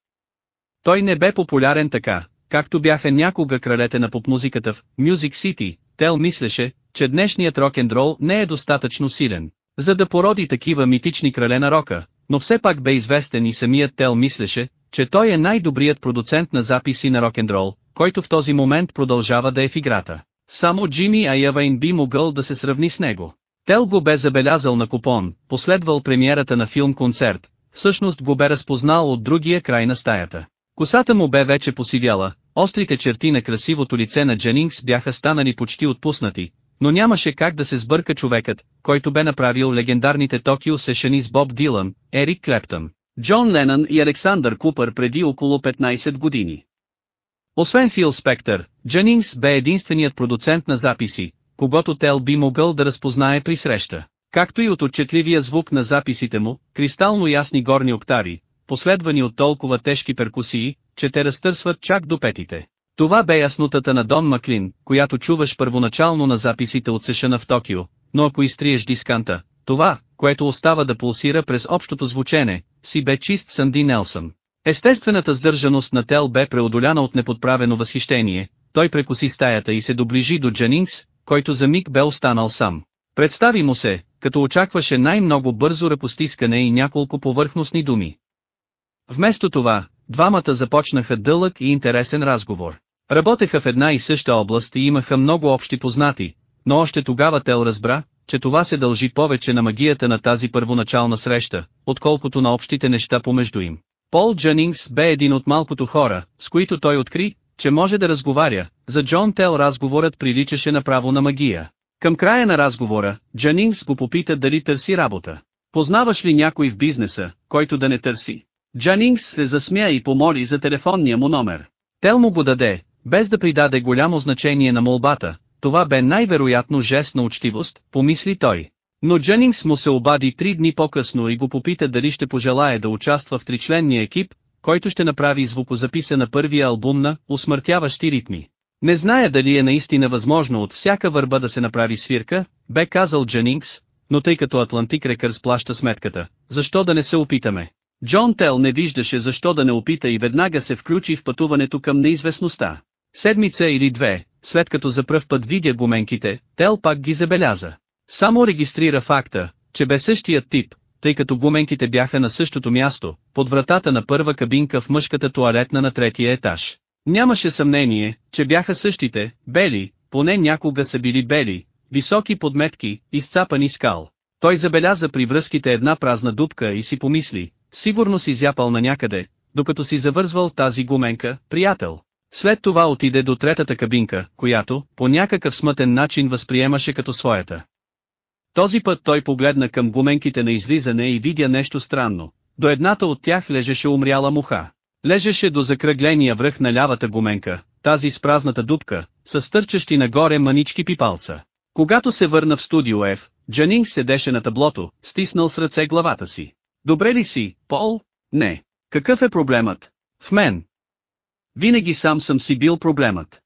Той не бе популярен така, както бяха някога кралете на попмузиката в Music City, Тел мислеше, че днешният рок-н-рол не е достатъчно силен, за да породи такива митични крале на рока, но все пак бе известен и самият Тел мислеше, че той е най-добрият продуцент на записи на рок-н-рол, който в този момент продължава да е в играта. Само Джими Айавайн би могъл да се сравни с него. Тел го бе забелязал на купон, последвал премиерата на филм-концерт, всъщност го бе разпознал от другия край на стаята. Косата му бе вече посивяла, острите черти на красивото лице на Дженингс бяха станали почти отпуснати, но нямаше как да се сбърка човекът, който бе направил легендарните Токио сешени с Боб Дилан, Ерик Клептън, Джон Ленън и Александър Купър преди около 15 години. Освен Фил Спектър, Дженингс бе единственият продуцент на записи, когато Тел би могъл да разпознае при среща. Както и от отчетливия звук на записите му, кристално ясни горни октави, последвани от толкова тежки перкусии, че те разтърсват чак до петите. Това бе яснотата на Дон Маклин, която чуваш първоначално на записите от сешана в Токио, но ако изтриеш дисканта, това, което остава да пулсира през общото звучене, си бе чист Санди Нелсън. Естествената сдържаност на Тел бе преодоляна от неподправено възхищение, той прекоси стаята и се доближи до Дженингс, който за миг бе останал сам. Представи му се, като очакваше най-много бързо ръкостискане и няколко повърхностни думи. Вместо това, двамата започнаха дълъг и интересен разговор. Работеха в една и съща област и имаха много общи познати, но още тогава Тел разбра, че това се дължи повече на магията на тази първоначална среща, отколкото на общите неща помежду им. Пол Джанингс бе един от малкото хора, с които той откри, че може да разговаря, за Джон Тел разговорът приличаше направо на магия. Към края на разговора, Джанингс го попита дали търси работа. Познаваш ли някой в бизнеса, който да не търси? Джанингс се засмя и помоли за телефонния му номер. Тел му го даде, без да придаде голямо значение на молбата, това бе най-вероятно жест на учтивост, помисли той. Но Дженингс му се обади три дни по-късно и го попита дали ще пожелае да участва в тричленния екип, който ще направи звукозаписа на първия албум на «Усмъртяващи ритми». Не зная дали е наистина възможно от всяка върба да се направи свирка, бе казал Дженингс, но тъй като Атлантик Рекърс плаща сметката, защо да не се опитаме? Джон Тел не виждаше защо да не опита и веднага се включи в пътуването към неизвестността. Седмица или две, след като за пръв път видя гуменките, Тел пак ги забеляза. Само регистрира факта, че бе същият тип, тъй като гуменките бяха на същото място, под вратата на първа кабинка в мъжката туалетна на третия етаж. Нямаше съмнение, че бяха същите, бели, поне някога са били бели, високи подметки, изцапани скал. Той забеляза при връзките една празна дупка и си помисли, сигурно си зяпал на някъде, докато си завързвал тази гуменка, приятел. След това отиде до третата кабинка, която, по някакъв смътен начин възприемаше като своята. Този път той погледна към гуменките на излизане и видя нещо странно. До едната от тях лежеше умряла муха. Лежеше до закръгления връх на лявата гуменка, тази с празната дупка, с стърчащи нагоре манички пипалца. Когато се върна в студио F, Джанинг седеше на таблото, стиснал с ръце главата си. Добре ли си, Пол? Не. Какъв е проблемът? В мен. Винаги сам съм си бил проблемът.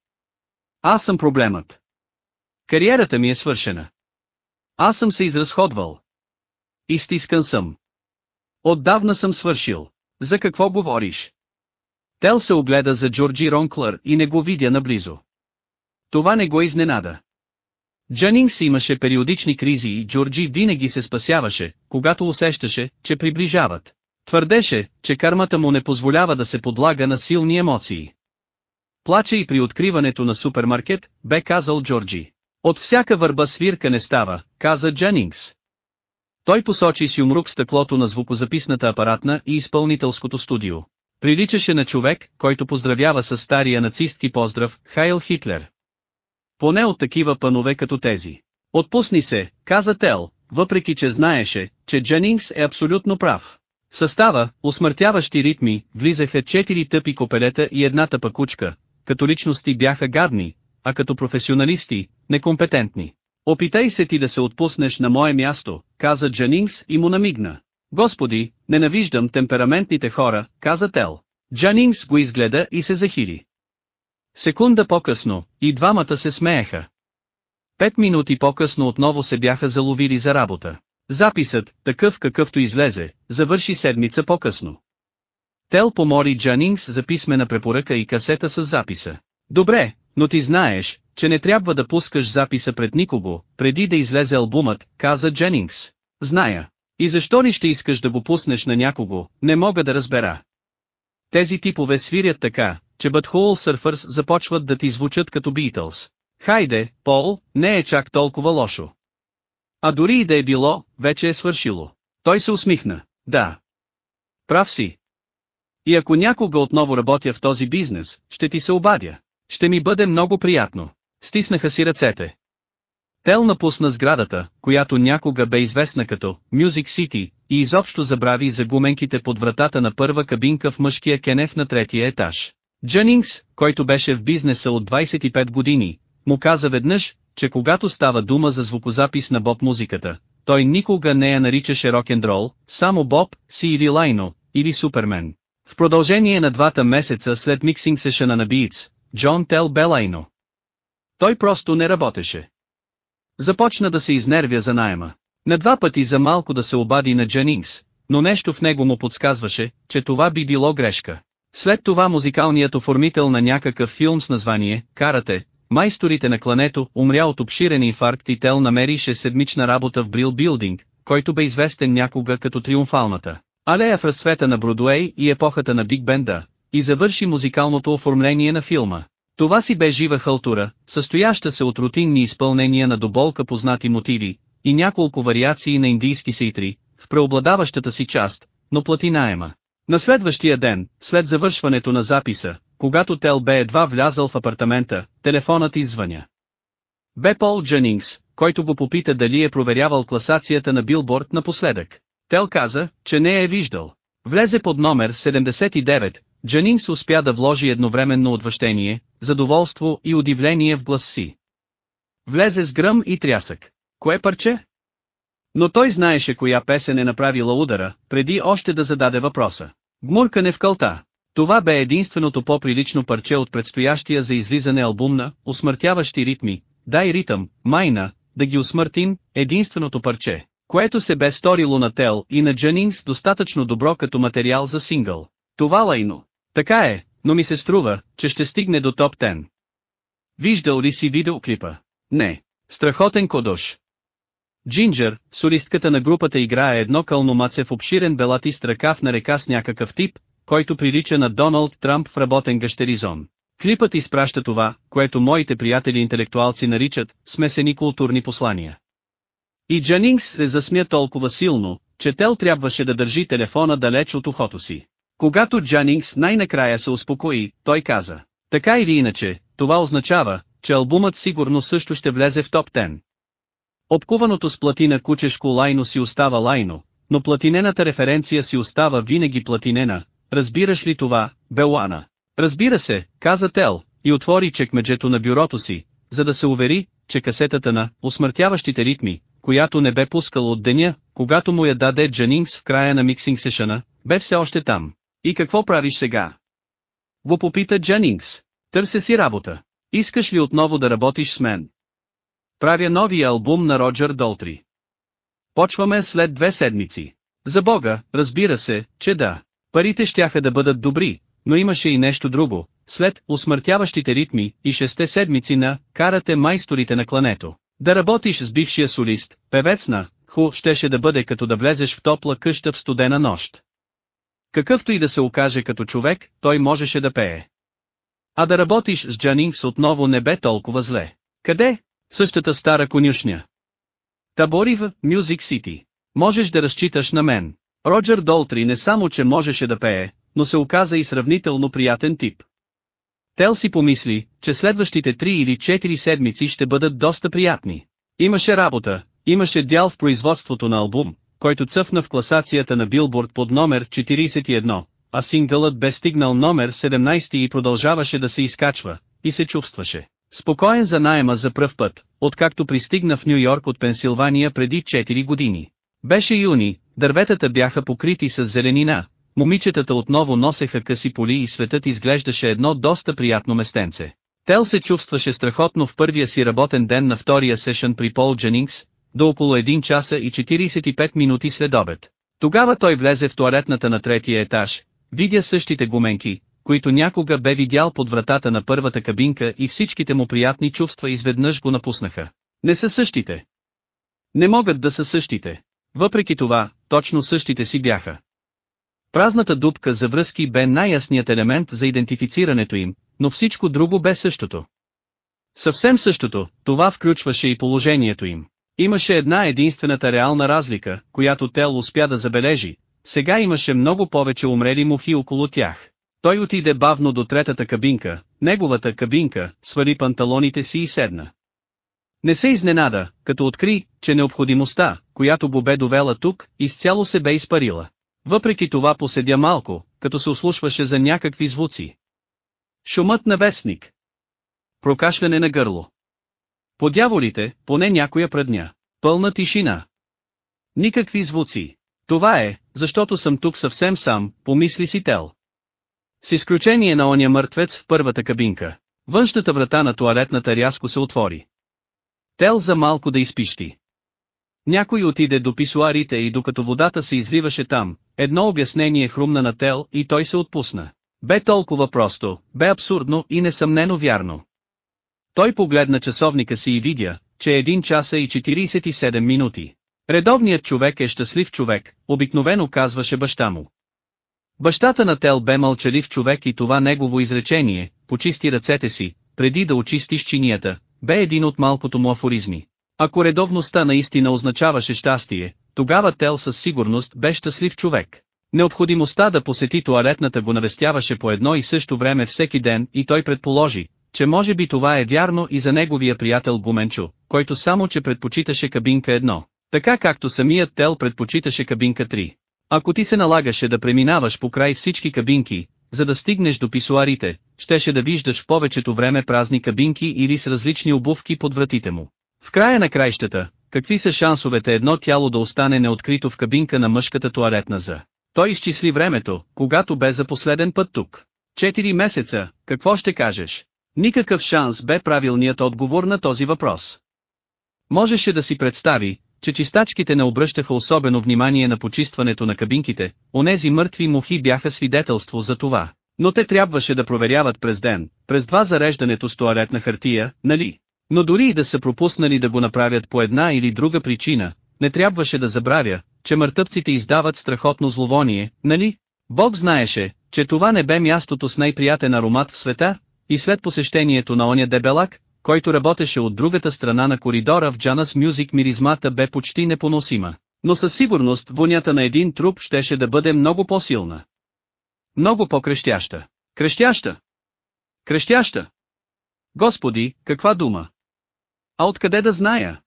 Аз съм проблемът. Кариерата ми е свършена. Аз съм се изразходвал. Изтискан съм. Отдавна съм свършил. За какво говориш? Тел се огледа за Джорджи Ронклър и не го видя наблизо. Това не го изненада. Джанингс имаше периодични кризи и Джорджи винаги се спасяваше, когато усещаше, че приближават. Твърдеше, че кармата му не позволява да се подлага на силни емоции. Плаче и при откриването на супермаркет, бе казал Джорджи. От всяка върба свирка не става, каза Дженингс. Той посочи с юмрук стъклото на звукозаписната апаратна и изпълнителското студио. Приличаше на човек, който поздравява с стария нацистки поздрав, Хайл Хитлер. Поне от такива панове като тези. Отпусни се, каза Тел, въпреки че знаеше, че Дженингс е абсолютно прав. Състава, усмъртяващи ритми, влизаха четири тъпи копелета и една тъпа кучка, като личности бяха гадни, а като професионалисти, некомпетентни. Опитай се ти да се отпуснеш на мое място, каза Джанингс и му намигна. Господи, ненавиждам темпераментните хора, каза Тел. Джанингс го изгледа и се захили. Секунда по-късно, и двамата се смееха. Пет минути по-късно отново се бяха заловили за работа. Записът, такъв какъвто излезе, завърши седмица по-късно. Тел помоли Джанингс за писмена препоръка и касета с записа. Добре, но ти знаеш, че не трябва да пускаш записа пред никого, преди да излезе албумът, каза Дженингс. Зная. И защо ли ще искаш да го пуснеш на някого, не мога да разбера. Тези типове свирят така, че Butthole Surfers започват да ти звучат като Beatles. Хайде, Пол, не е чак толкова лошо. А дори и да е било, вече е свършило. Той се усмихна. Да. Прав си. И ако някога отново работя в този бизнес, ще ти се обадя. Ще ми бъде много приятно. Стиснаха си ръцете. Тел напусна сградата, която някога бе известна като Music City, и изобщо забрави за гуменките под вратата на първа кабинка в мъжкия кенеф на третия етаж. Дженингс, който беше в бизнеса от 25 години, му каза веднъж, че когато става дума за звукозапис на Боб музиката, той никога не я наричаше рок-н-рол, само Боб, си или Лайно, или Супермен. В продължение на двата месеца след миксинг сешена на Beats, Джон Тел Белайно. Той просто не работеше. Започна да се изнервя за найема. На два пъти за малко да се обади на Дженингс, но нещо в него му подсказваше, че това би било грешка. След това музикалният оформител на някакъв филм с название «Карате», майсторите на клането, умря от обширен инфаркт и Тел намерише седмична работа в Брил Билдинг, който бе известен някога като триумфалната. Алея в разцвета на Бродуей и епохата на Биг Бенда, и завърши музикалното оформление на филма. Това си бе жива халтура, състояща се от рутинни изпълнения на доболка познати мотиви, и няколко вариации на индийски сейтри, в преобладаващата си част, но платинаема. На следващия ден, след завършването на записа, когато Тел бе едва влязъл в апартамента, телефонът извъня. Бе Пол Дженингс, който го попита дали е проверявал класацията на Билборд напоследък. Тел каза, че не е виждал. Влезе под номер 79, Дженингс успя да вложи едновременно отвъщение, задоволство и удивление в глас си. Влезе с гръм и трясък. Кое парче? Но той знаеше коя песен е направила удара, преди още да зададе въпроса. Гмуркане в кълта. Това бе единственото по-прилично парче от предстоящия за излизане албум на «Усмъртяващи ритми», «Дай ритъм», «Майна», «Да ги усмъртим», единственото парче, което се бе сторило на Тел и на Дженингс достатъчно добро като материал за сингъл. Това лайно. Така е, но ми се струва, че ще стигне до топ 10. Виждал ли си видеоклипа? Не. Страхотен кодош. Джинджер, солистката на групата играе едно кълномаце в обширен белатист ръкав на река с някакъв тип, който прилича на Доналд Трамп в работен гащеризон. Клипът изпраща това, което моите приятели интелектуалци наричат смесени културни послания. И Джанингс се засмя толкова силно, че Тел трябваше да държи телефона далеч от ухото си. Когато Джанингс най-накрая се успокои, той каза, така или иначе, това означава, че албумът сигурно също ще влезе в топ 10. Обкуваното с платина кучешко лайно си остава лайно, но платинената референция си остава винаги платинена, разбираш ли това, Белуана? Разбира се, каза Тел, и отвори чекмеджето на бюрото си, за да се увери, че касетата на «Усмъртяващите ритми», която не бе пускал от деня, когато му я даде Джанингс в края на миксинг сешана, бе все още там. И какво правиш сега? Го попита Джанингс. Търся си работа. Искаш ли отново да работиш с мен? Правя новия албум на Роджер Долтри. Почваме след две седмици. За Бога, разбира се, че да. Парите щяха да бъдат добри, но имаше и нещо друго. След усмъртяващите ритми и шесте седмици на «Карате майсторите на клането». Да работиш с бившия солист, певец на «Ху» щеше да бъде като да влезеш в топла къща в студена нощ. Какъвто и да се окаже като човек, той можеше да пее. А да работиш с Джанингс отново не бе толкова зле. Къде? Същата стара конюшня. Табори в Мюзик Сити. Можеш да разчиташ на мен. Роджер Долтри не само че можеше да пее, но се оказа и сравнително приятен тип. Тел си помисли, че следващите три или четири седмици ще бъдат доста приятни. Имаше работа, имаше дял в производството на албум, който цъфна в класацията на Билборд под номер 41, а сингълът бе стигнал номер 17 и продължаваше да се изкачва, и се чувстваше спокоен за найема за пръв път, откакто пристигна в Нью Йорк от Пенсилвания преди 4 години. Беше юни, дърветата бяха покрити с зеленина, момичетата отново носеха къси поли и светът изглеждаше едно доста приятно местенце. Тел се чувстваше страхотно в първия си работен ден на втория сешън при Пол Дженингс, до около 1 часа и 45 минути след обед. Тогава той влезе в туалетната на третия етаж, видя същите гуменки, които някога бе видял под вратата на първата кабинка и всичките му приятни чувства изведнъж го напуснаха. Не са същите. Не могат да са същите. Въпреки това, точно същите си бяха. Празната дупка за връзки бе най-ясният елемент за идентифицирането им, но всичко друго бе същото. Съвсем същото, това включваше и положението им. Имаше една единствената реална разлика, която Тел успя да забележи, сега имаше много повече умрели мухи около тях. Той отиде бавно до третата кабинка, неговата кабинка, свали панталоните си и седна. Не се изненада, като откри, че необходимостта, която го бе довела тук, изцяло се бе изпарила. Въпреки това поседя малко, като се ослушваше за някакви звуци. Шумът на вестник. Прокашляне на гърло. По дяволите, поне някоя предня. Пълна тишина. Никакви звуци. Това е, защото съм тук съвсем сам, помисли си Тел. С изключение на оня мъртвец в първата кабинка. Външната врата на туалетната рязко се отвори. Тел за малко да изпищи. Някой отиде до писуарите и докато водата се изливаше там, едно обяснение хрумна на Тел и той се отпусна. Бе толкова просто, бе абсурдно и несъмнено вярно. Той погледна часовника си и видя, че е 1 часа и 47 минути. Редовният човек е щастлив човек, обикновено казваше баща му. Бащата на Тел бе мълчалив човек и това негово изречение, почисти ръцете си, преди да очистиш чинията, бе един от малкото му афоризми. Ако редовността наистина означаваше щастие, тогава Тел със сигурност бе щастлив човек. Необходимостта да посети туалетната го навестяваше по едно и също време всеки ден и той предположи, че може би това е вярно и за неговия приятел Гуменчо, който само че предпочиташе кабинка 1, така както самият Тел предпочиташе кабинка 3. Ако ти се налагаше да преминаваш по край всички кабинки, за да стигнеш до писуарите, щеше да виждаш в повечето време празни кабинки или с различни обувки под вратите му. В края на краищата, какви са шансовете едно тяло да остане неоткрито в кабинка на мъжката туалетна за? Той изчисли времето, когато бе за последен път тук. Четири месеца, какво ще кажеш? Никакъв шанс бе правилният отговор на този въпрос. Можеше да си представи, че чистачките не обръщаха особено внимание на почистването на кабинките, онези мъртви мухи бяха свидетелство за това. Но те трябваше да проверяват през ден, през два зареждането с туалетна хартия, нали? Но дори и да са пропуснали да го направят по една или друга причина, не трябваше да забравя, че мъртъвците издават страхотно зловоние, нали? Бог знаеше, че това не бе мястото с най-приятен аромат в света, и след посещението на оня дебелак, който работеше от другата страна на коридора в Джанас Мюзик миризмата бе почти непоносима. Но със сигурност вонята на един труп щеше да бъде много по-силна. Много по-крещяща. Крещяща! Крещяща! Господи, каква дума! А откъде да зная?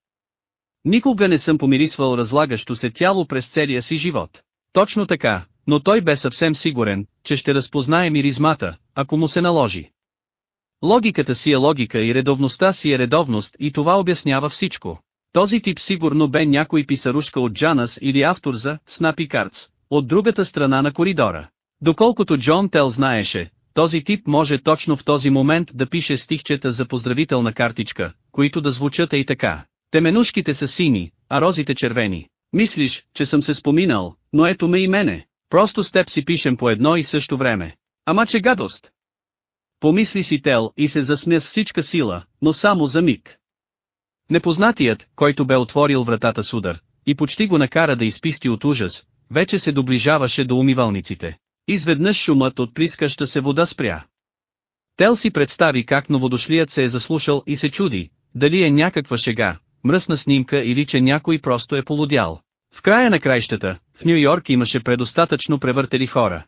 Никога не съм помирисвал разлагащо се тяло през целия си живот. Точно така, но той бе съвсем сигурен, че ще разпознае миризмата, ако му се наложи. Логиката си е логика и редовността си е редовност и това обяснява всичко. Този тип сигурно бе някой писарушка от Джанас или автор за Снапи Картс, от другата страна на коридора. Доколкото Джон Тел знаеше, този тип може точно в този момент да пише стихчета за поздравителна картичка, които да звучат и така. Теменушките са сини, а розите червени. Мислиш, че съм се споминал, но ето ме и мене. Просто с теб си пишем по едно и също време. Ама че гадост! Помисли си Тел и се засмя с всичка сила, но само за миг. Непознатият, който бе отворил вратата с удар, и почти го накара да изписти от ужас, вече се доближаваше до умивалниците. Изведнъж шумът от прискаща се вода спря. Тел си представи как новодошлият се е заслушал и се чуди, дали е някаква шега, мръсна снимка или че някой просто е полудял. В края на краищата, в Нью Йорк имаше предостатъчно превъртели хора.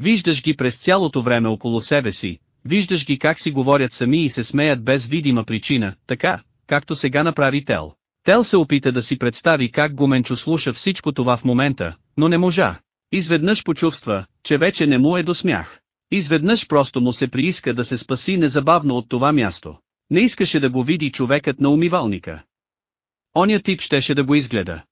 Виждаш ги през цялото време около себе си, виждаш ги как си говорят сами и се смеят без видима причина, така, както сега направи Тел. Тел се опита да си представи как Гуменчо слуша всичко това в момента, но не можа. Изведнъж почувства, че вече не му е до смях. Изведнъж просто му се прииска да се спаси незабавно от това място. Не искаше да го види човекът на умивалника. Оня тип щеше да го изгледа.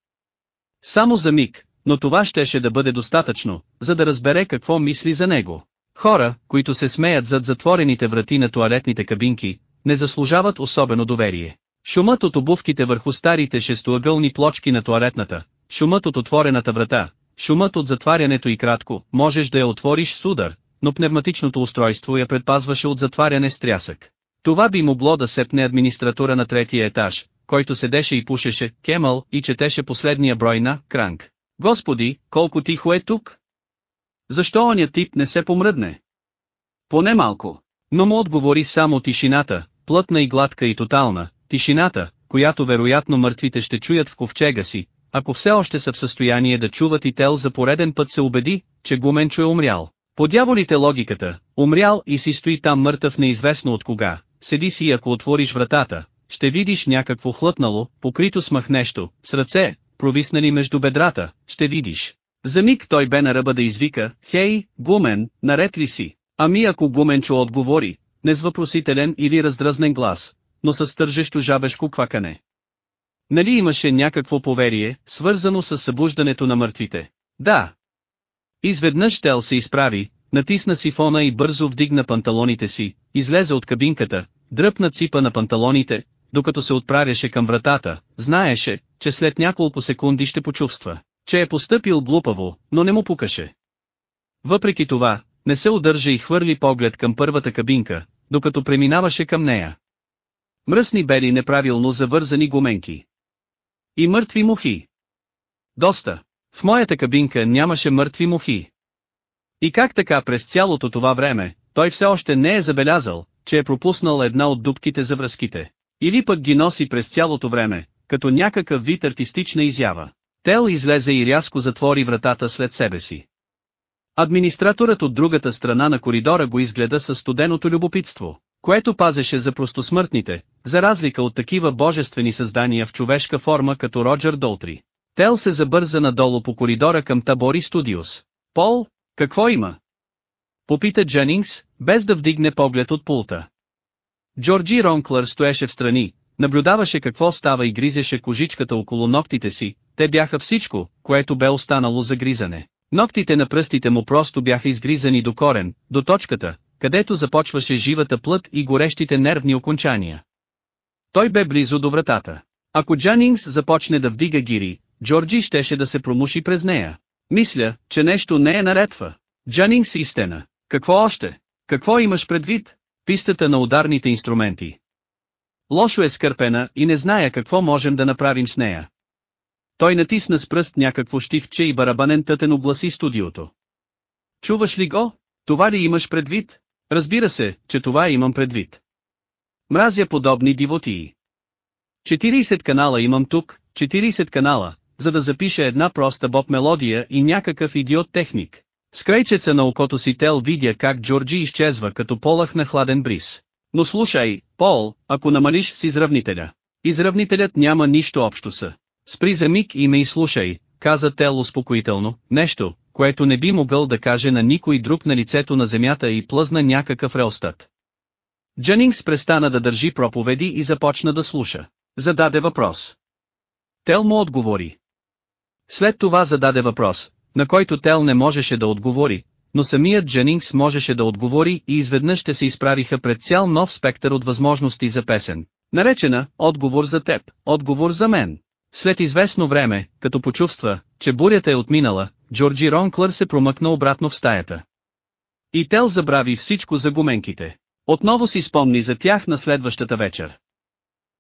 Само за миг, но това щеше да бъде достатъчно, за да разбере какво мисли за него. Хора, които се смеят зад затворените врати на туалетните кабинки, не заслужават особено доверие. Шумът от обувките върху старите шестоъгълни плочки на туалетната, шумът от отворената врата, шумът от затварянето и кратко, можеш да я отвориш с удар, но пневматичното устройство я предпазваше от затваряне с трясък. Това би могло да сепне администратора на третия етаж, който седеше и пушеше кемъл и четеше последния брой на Кранк. Господи, колко тихо е тук! Защо оня тип не се помръдне? Поне малко. Но му отговори само тишината, плътна и гладка и тотална, тишината, която вероятно мъртвите ще чуят в ковчега си, ако все още са в състояние да чуват и Тел за пореден път се убеди, че Гуменчо е умрял. По дяволите логиката, умрял и си стои там мъртъв неизвестно от кога, седи си ако отвориш вратата, ще видиш някакво хлътнало, покрито с мъх нещо, с ръце, провиснали между бедрата, ще видиш. За миг той бе на ръба да извика, хей, Гумен, наред ли си? Ами ако Гуменчо отговори, не с въпросителен или раздразнен глас, но с тържещо жабешко квакане. Нали имаше някакво поверие, свързано с събуждането на мъртвите? Да. Изведнъж Тел се изправи, натисна сифона и бързо вдигна панталоните си, излезе от кабинката, дръпна ципа на панталоните, докато се отправяше към вратата, знаеше, че след няколко секунди ще почувства, че е постъпил глупаво, но не му пукаше. Въпреки това, не се удържа и хвърли поглед към първата кабинка, докато преминаваше към нея. Мръсни бели неправилно завързани гуменки. И мъртви мухи. Доста. В моята кабинка нямаше мъртви мухи. И как така през цялото това време, той все още не е забелязал, че е пропуснал една от дубките за връзките. Или пък ги носи през цялото време, като някакъв вид артистична изява. Тел излезе и рязко затвори вратата след себе си. Администраторът от другата страна на коридора го изгледа със студеното любопитство, което пазеше за простосмъртните, за разлика от такива божествени създания в човешка форма като Роджер Долтри. Тел се забърза надолу по коридора към Табори Студиос. Пол, какво има? Попита Дженингс, без да вдигне поглед от пулта. Джорджи Ронклър стоеше в страни, наблюдаваше какво става и гризеше кожичката около ногтите си, те бяха всичко, което бе останало за гризане. Ногтите на пръстите му просто бяха изгризани до корен, до точката, където започваше живата плът и горещите нервни окончания. Той бе близо до вратата. Ако Джанингс започне да вдига гири, Джорджи щеше да се промуши през нея. Мисля, че нещо не е наредва. Джанингс истина. Какво още? Какво имаш предвид? Пистата на ударните инструменти. Лошо е скърпена и не зная какво можем да направим с нея. Той натисна с пръст някакво щивче и барабанен тътен огласи студиото. Чуваш ли го? Това ли имаш предвид? Разбира се, че това имам предвид. Мразя подобни дивотии. 40 канала имам тук, 40 канала, за да запиша една проста боб мелодия и някакъв идиот техник. С крайчеца на окото си Тел видя как Джорджи изчезва като полах на хладен бриз. Но слушай, Пол, ако намалиш с изравнителя. Изравнителят няма нищо общо с. Спри за миг и ме изслушай, каза Тел успокоително, нещо, което не би могъл да каже на никой друг на лицето на земята и плъзна някакъв реостат. Дженингс престана да държи проповеди и започна да слуша. Зададе въпрос. Тел му отговори. След това зададе въпрос, на който Тел не можеше да отговори, но самият Дженингс можеше да отговори и изведнъж ще се изправиха пред цял нов спектър от възможности за песен. Наречена «Отговор за теб», «Отговор за мен». След известно време, като почувства, че бурята е отминала, Джорджи Ронклър се промъкна обратно в стаята. И Тел забрави всичко за гуменките. Отново си спомни за тях на следващата вечер.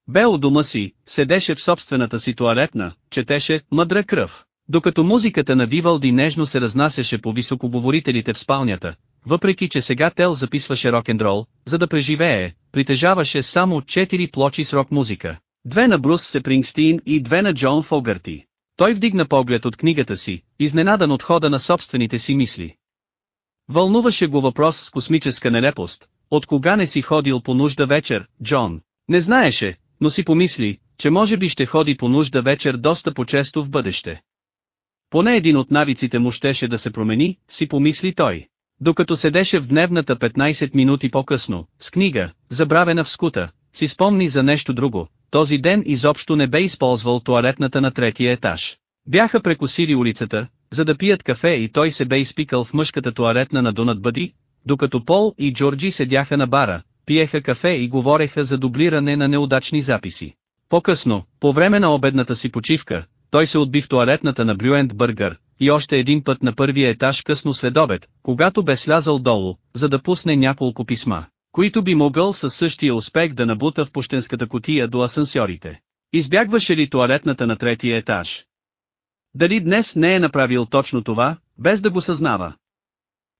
Бе у дома си, седеше в собствената си туалетна, четеше «Мъдра кръв». Докато музиката на Вивалди нежно се разнасяше по високоговорителите в спалнята, въпреки че сега Тел записваше рок-н-рол, за да преживее, притежаваше само четири плочи с рок-музика. Две на Брус Сепрингстин и две на Джон Фогърти. Той вдигна поглед от книгата си, изненадан от хода на собствените си мисли. Вълнуваше го въпрос с космическа нелепост. От кога не си ходил по нужда вечер, Джон? Не знаеше, но си помисли, че може би ще ходи по нужда вечер доста по-често в бъдеще. Поне един от навиците му щеше да се промени, си помисли той. Докато седеше в дневната 15 минути по-късно, с книга, забравена в скута, си спомни за нещо друго, този ден изобщо не бе използвал туалетната на третия етаж. Бяха прекусили улицата, за да пият кафе и той се бе изпикал в мъжката туалетна на Донат Бъди, докато Пол и Джорджи седяха на бара, пиеха кафе и говореха за дублиране на неудачни записи. По-късно, по време на обедната си почивка, той се отби в туалетната на Брюент Бъргър, и още един път на първия етаж късно след обед, когато бе слязал долу, за да пусне няколко писма, които би могъл със същия успех да набута в пощенската котия до асансьорите. Избягваше ли туалетната на третия етаж? Дали днес не е направил точно това, без да го съзнава?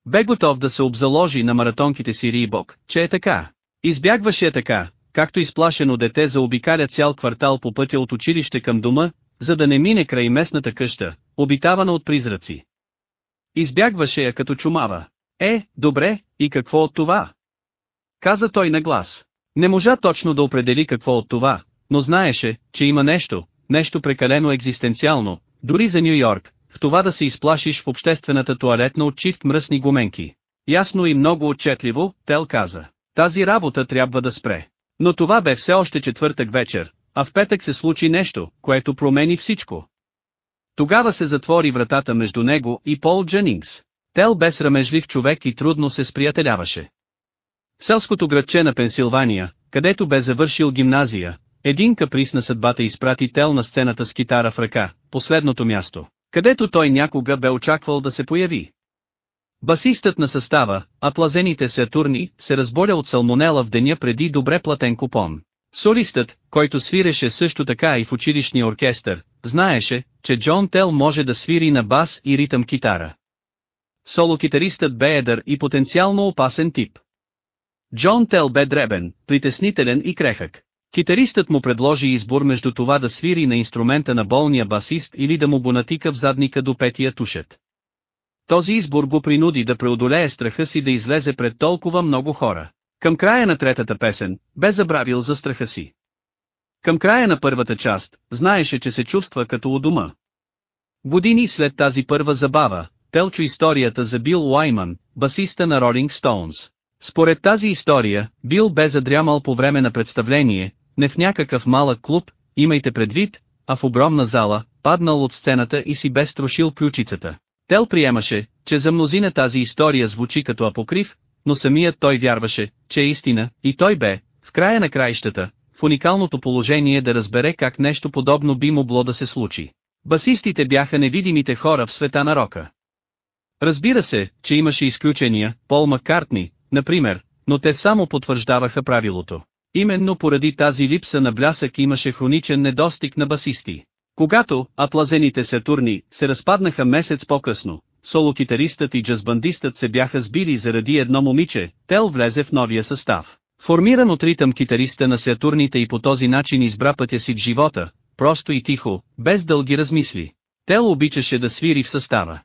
Бе готов да се обзаложи на маратонките си Рибок, че е така. Избягваше е така, както изплашено дете заобикаля цял квартал по пътя от училище към дома, за да не мине край местната къща, обитавана от призраци. Избягваше я като чумава. Е, добре, и какво от това? Каза той на глас. Не можа точно да определи какво от това, но знаеше, че има нещо, нещо прекалено екзистенциално, дори за Нью Йорк, в това да се изплашиш в обществената туалетна от чифт мръсни гуменки. Ясно и много отчетливо, Тел каза. Тази работа трябва да спре. Но това бе все още четвъртък вечер, а в петък се случи нещо, което промени всичко. Тогава се затвори вратата между него и Пол Дженингс. Тел бе срамежлив човек и трудно се сприятеляваше. В селското градче на Пенсилвания, където бе завършил гимназия, един каприз на съдбата изпрати Тел на сцената с китара в ръка, последното място, където той някога бе очаквал да се появи. Басистът на състава, а плазените Сатурни, се разболя от салмонела в деня преди добре платен купон. Солистът, който свиреше също така и в училищния оркестър, знаеше, че Джон Тел може да свири на бас и ритъм китара. Соло-китаристът бе едър и потенциално опасен тип. Джон Тел бе дребен, притеснителен и крехък. Китаристът му предложи избор между това да свири на инструмента на болния басист или да му го натика в задника до петия тушет. Този избор го принуди да преодолее страха си да излезе пред толкова много хора. Към края на третата песен, бе забравил за страха си. Към края на първата част, знаеше, че се чувства като у дома. Години след тази първа забава, Телчо историята за Бил Уайман, басиста на Ролинг Стоунс. Според тази история, Бил бе задрямал по време на представление, не в някакъв малък клуб, имайте предвид, а в огромна зала, паднал от сцената и си бе струшил ключицата. Тел приемаше, че за мнозина тази история звучи като апокрив, но самият той вярваше, че е истина, и той бе, в края на краищата, в уникалното положение да разбере как нещо подобно би могло да се случи. Басистите бяха невидимите хора в света на рока. Разбира се, че имаше изключения, Пол Маккартни, например, но те само потвърждаваха правилото. Именно поради тази липса на блясък имаше хроничен недостиг на басисти. Когато аплазените Сатурни се разпаднаха месец по-късно, соло-китаристът и джазбандистът се бяха сбили заради едно момиче, Тел влезе в новия състав. Формиран от ритъм китариста на Сатурните и по този начин избра пътя си в живота, просто и тихо, без дълги размисли. Тел обичаше да свири в състава.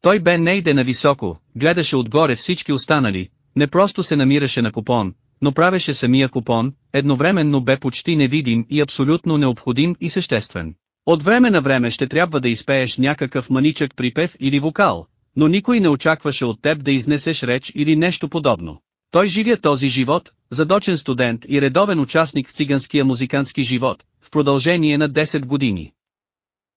Той бе нейде на високо, гледаше отгоре всички останали, не просто се намираше на купон, но правеше самия купон, едновременно бе почти невидим и абсолютно необходим и съществен. От време на време ще трябва да изпееш някакъв маничък припев или вокал, но никой не очакваше от теб да изнесеш реч или нещо подобно. Той живя този живот, задочен студент и редовен участник в циганския музикантски живот, в продължение на 10 години.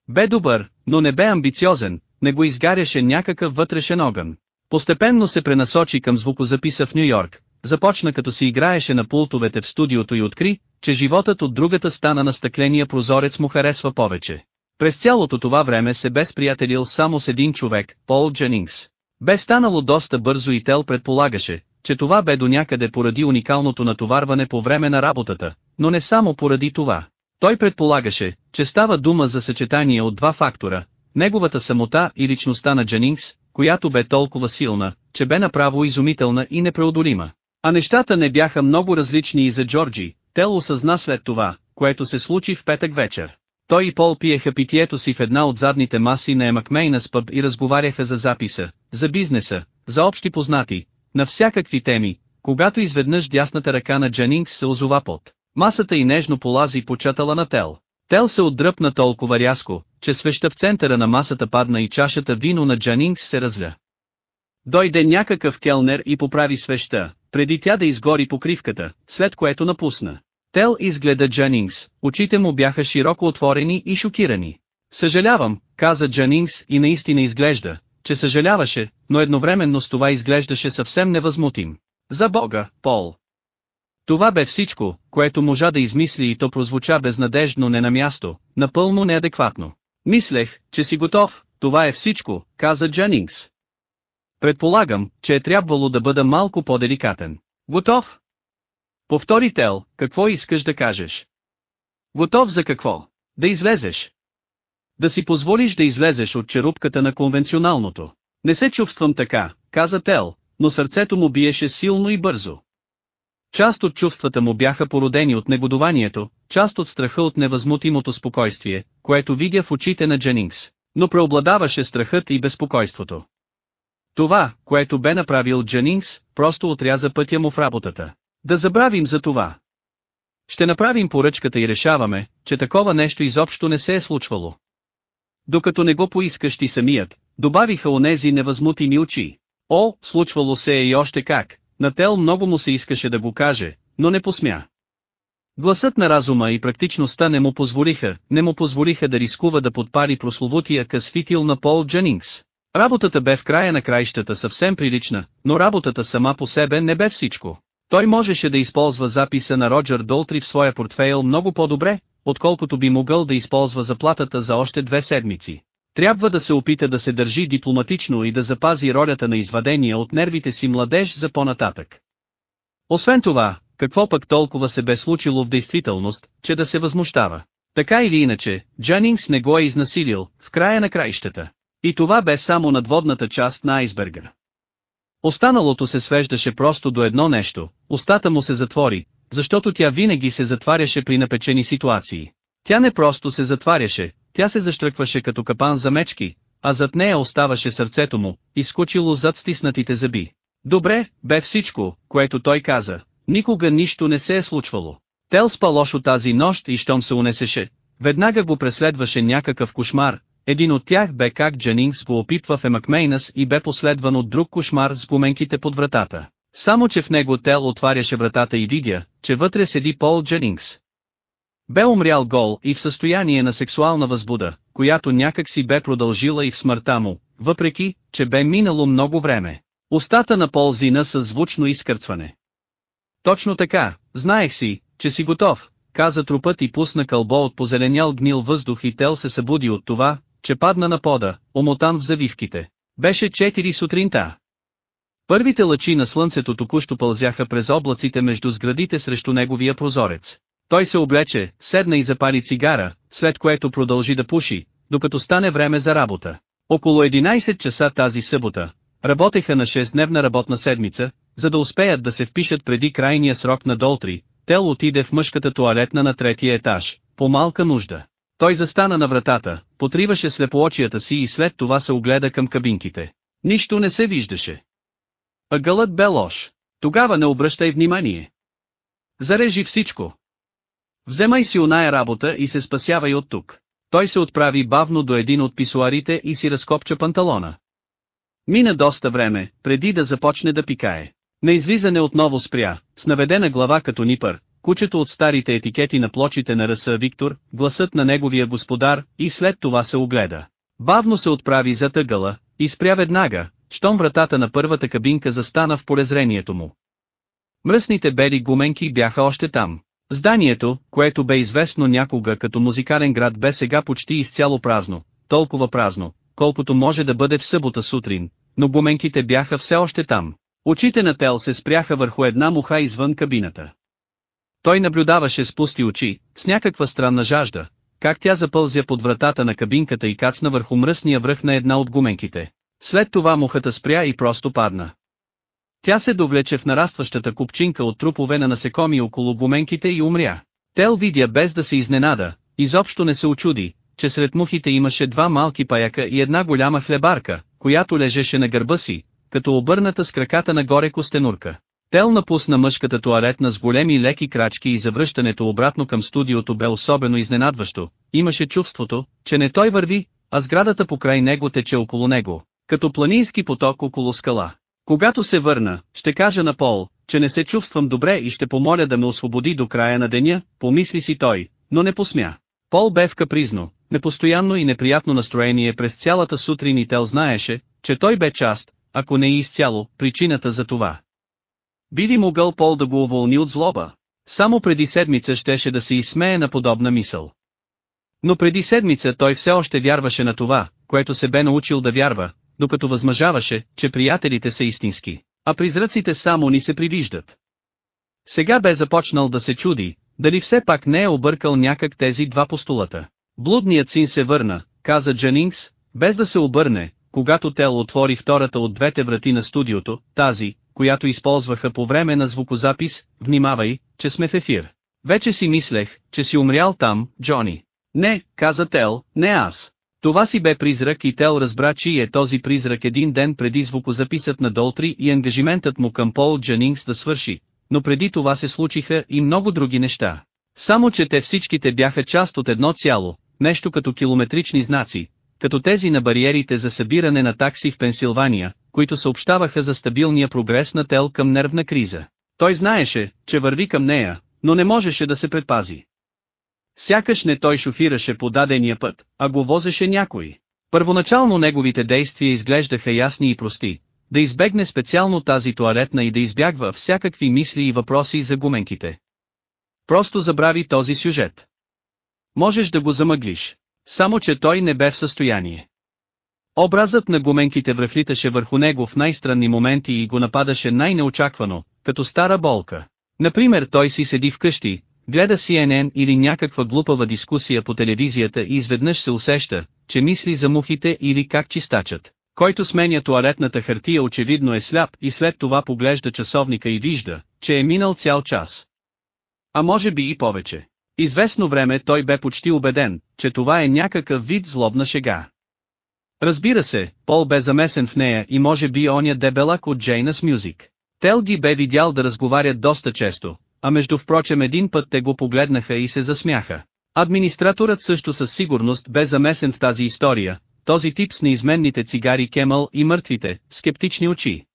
Бе добър, но не бе амбициозен, не го изгаряше някакъв вътрешен огън. Постепенно се пренасочи към звукозаписа в Нью Йорк, започна като си играеше на пултовете в студиото и откри, че животът от другата стана на стъкления прозорец му харесва повече. През цялото това време се бе сприятелил само с един човек, Пол Дженингс. Бе станало доста бързо и Тел предполагаше, че това бе до някъде поради уникалното натоварване по време на работата, но не само поради това. Той предполагаше, че става дума за съчетание от два фактора, неговата самота и личността на Дженингс, която бе толкова силна, че бе направо изумителна и непреодолима. А нещата не бяха много различни и за Джорджи, Тел осъзна след това, което се случи в петък вечер. Той и Пол пиеха питието си в една от задните маси на Емакмейнас пъб и разговаряха за записа, за бизнеса, за общи познати, на всякакви теми, когато изведнъж дясната ръка на Джанингс се озова под масата и нежно полази по чатала на Тел. Тел се отдръпна толкова рязко, че свеща в центъра на масата падна и чашата вино на Джанингс се разля. Дойде някакъв келнер и поправи свеща, преди тя да изгори покривката, след което напусна. Тел изгледа Джанингс, очите му бяха широко отворени и шокирани. Съжалявам, каза Джанингс и наистина изглежда, че съжаляваше, но едновременно с това изглеждаше съвсем невъзмутим. За Бога, Пол! Това бе всичко, което можа да измисли и то прозвуча безнадежно не на място, напълно неадекватно. Мислех, че си готов, това е всичко, каза Джанингс. Предполагам, че е трябвало да бъда малко по-деликатен. Готов? Повтори Тел, какво искаш да кажеш? Готов за какво? Да излезеш. Да си позволиш да излезеш от черупката на конвенционалното. Не се чувствам така, каза Тел, но сърцето му биеше силно и бързо. Част от чувствата му бяха породени от негодованието, част от страха от невъзмутимото спокойствие, което видя в очите на Дженингс, но преобладаваше страхът и безпокойството. Това, което бе направил Дженингс, просто отряза пътя му в работата. Да забравим за това. Ще направим поръчката и решаваме, че такова нещо изобщо не се е случвало. Докато не го поискаш ти самият, добавиха онези невъзмутими очи. О, случвало се е и още как, на Тел много му се искаше да го каже, но не посмя. Гласът на разума и практичността не му позволиха, не му позволиха да рискува да подпари прословутия късфитил на Пол Дженингс. Работата бе в края на краищата съвсем прилична, но работата сама по себе не бе всичко. Той можеше да използва записа на Роджер Долтри в своя портфейл много по-добре, отколкото би могъл да използва заплатата за още две седмици. Трябва да се опита да се държи дипломатично и да запази ролята на извадения от нервите си младеж за по-нататък. Освен това, какво пък толкова се бе случило в действителност, че да се възмущава. Така или иначе, Джанингс не го е изнасилил, в края на краищата. И това бе само надводната част на айсберга. Останалото се свеждаше просто до едно нещо, устата му се затвори, защото тя винаги се затваряше при напечени ситуации. Тя не просто се затваряше, тя се заштръкваше като капан за мечки, а зад нея оставаше сърцето му, изкочило зад стиснатите зъби. Добре, бе всичко, което той каза, никога нищо не се е случвало. Тел спа лошо тази нощ и щом се унесеше, веднага го преследваше някакъв кошмар, един от тях бе как Джанингс го опитва в Емакмейнас и бе последван от друг кошмар с гуменките под вратата. Само че в него Тел отваряше вратата и видя, че вътре седи Пол Дженингс. Бе умрял гол и в състояние на сексуална възбуда, която някак си бе продължила и в смъртта му, въпреки, че бе минало много време. Устата на Пол зина със звучно изкърцване. Точно така, знаех си, че си готов, каза трупът и пусна кълбо от позеленял гнил въздух и Тел се събуди от това, че падна на пода, омотан в завивките. Беше 4 сутринта. Първите лъчи на слънцето току-що пълзяха през облаците между сградите срещу неговия прозорец. Той се облече, седна и запали цигара, след което продължи да пуши, докато стане време за работа. Около 11 часа тази събота, работеха на 6-дневна работна седмица, за да успеят да се впишат преди крайния срок на Долтри, Тел отиде в мъжката туалетна на третия етаж, по малка нужда. Той застана на вратата, потриваше слепоочията си и след това се огледа към кабинките. Нищо не се виждаше. Ъгълът бе лош. Тогава не обръщай внимание. Зарежи всичко. Вземай си оная работа и се спасявай от тук. Той се отправи бавно до един от писуарите и си разкопча панталона. Мина доста време, преди да започне да пикае. На излизане отново спря, с наведена глава като нипър, кучето от старите етикети на плочите на ръса Виктор, гласът на неговия господар, и след това се огледа. Бавно се отправи за тъгъла, и спря веднага, щом вратата на първата кабинка застана в полезрението му. Мръсните бели гуменки бяха още там. Зданието, което бе известно някога като музикален град бе сега почти изцяло празно, толкова празно, колкото може да бъде в събота сутрин, но гуменките бяха все още там. Очите на Тел се спряха върху една муха извън кабината. Той наблюдаваше с пусти очи, с някаква странна жажда, как тя запълзя под вратата на кабинката и кацна върху мръсния връх на една от гуменките. След това мухата спря и просто падна. Тя се довлече в нарастващата купчинка от трупове на насекоми около гуменките и умря. Тел видя без да се изненада, изобщо не се очуди, че сред мухите имаше два малки паяка и една голяма хлебарка, която лежеше на гърба си, като обърната с краката нагоре костенурка. Тел напусна мъжката туалетна с големи леки крачки и завръщането обратно към студиото бе особено изненадващо. Имаше чувството, че не той върви, а сградата покрай него тече около него, като планински поток около скала. Когато се върна, ще кажа на Пол, че не се чувствам добре и ще помоля да ме освободи до края на деня, помисли си той, но не посмя. Пол бе в капризно, непостоянно и неприятно настроение през цялата сутрин и Тел знаеше, че той бе част, ако не и изцяло, причината за това. Би ли могъл Пол да го уволни от злоба? Само преди седмица щеше да се изсмее на подобна мисъл. Но преди седмица той все още вярваше на това, което се бе научил да вярва, докато възмъжаваше, че приятелите са истински, а призраците само ни се привиждат. Сега бе започнал да се чуди, дали все пак не е объркал някак тези два постулата. Блудният син се върна, каза Дженингс, без да се обърне, когато Тел отвори втората от двете врати на студиото, тази, която използваха по време на звукозапис, внимавай, че сме в ефир. Вече си мислех, че си умрял там, Джони. Не, каза Тел, не аз. Това си бе призрак и Тел разбра чи е този призрак един ден преди звукозаписът на Долтри и ангажиментът му към Пол Дженингс да свърши, но преди това се случиха и много други неща. Само че те всичките бяха част от едно цяло, нещо като километрични знаци, като тези на бариерите за събиране на такси в Пенсилвания, които съобщаваха за стабилния прогрес на Тел към нервна криза. Той знаеше, че върви към нея, но не можеше да се предпази. Сякаш не той шофираше по дадения път, а го возеше някой. Първоначално неговите действия изглеждаха ясни и прости, да избегне специално тази туалетна и да избягва всякакви мисли и въпроси за гуменките. Просто забрави този сюжет. Можеш да го замъглиш. Само че той не бе в състояние. Образът на гуменките връхлиташе върху него в най-странни моменти и го нападаше най-неочаквано, като стара болка. Например той си седи вкъщи, гледа CNN или някаква глупава дискусия по телевизията и изведнъж се усеща, че мисли за мухите или как чистачат. Който сменя туалетната хартия очевидно е сляп и след това поглежда часовника и вижда, че е минал цял час. А може би и повече. Известно време той бе почти убеден, че това е някакъв вид злобна шега. Разбира се, Пол бе замесен в нея и може би оня дебелак от Джейнас Мюзик. Тел ги бе видял да разговарят доста често, а между впрочем един път те го погледнаха и се засмяха. Администраторът също със сигурност бе замесен в тази история, този тип с неизменните цигари Кемъл и мъртвите, скептични очи.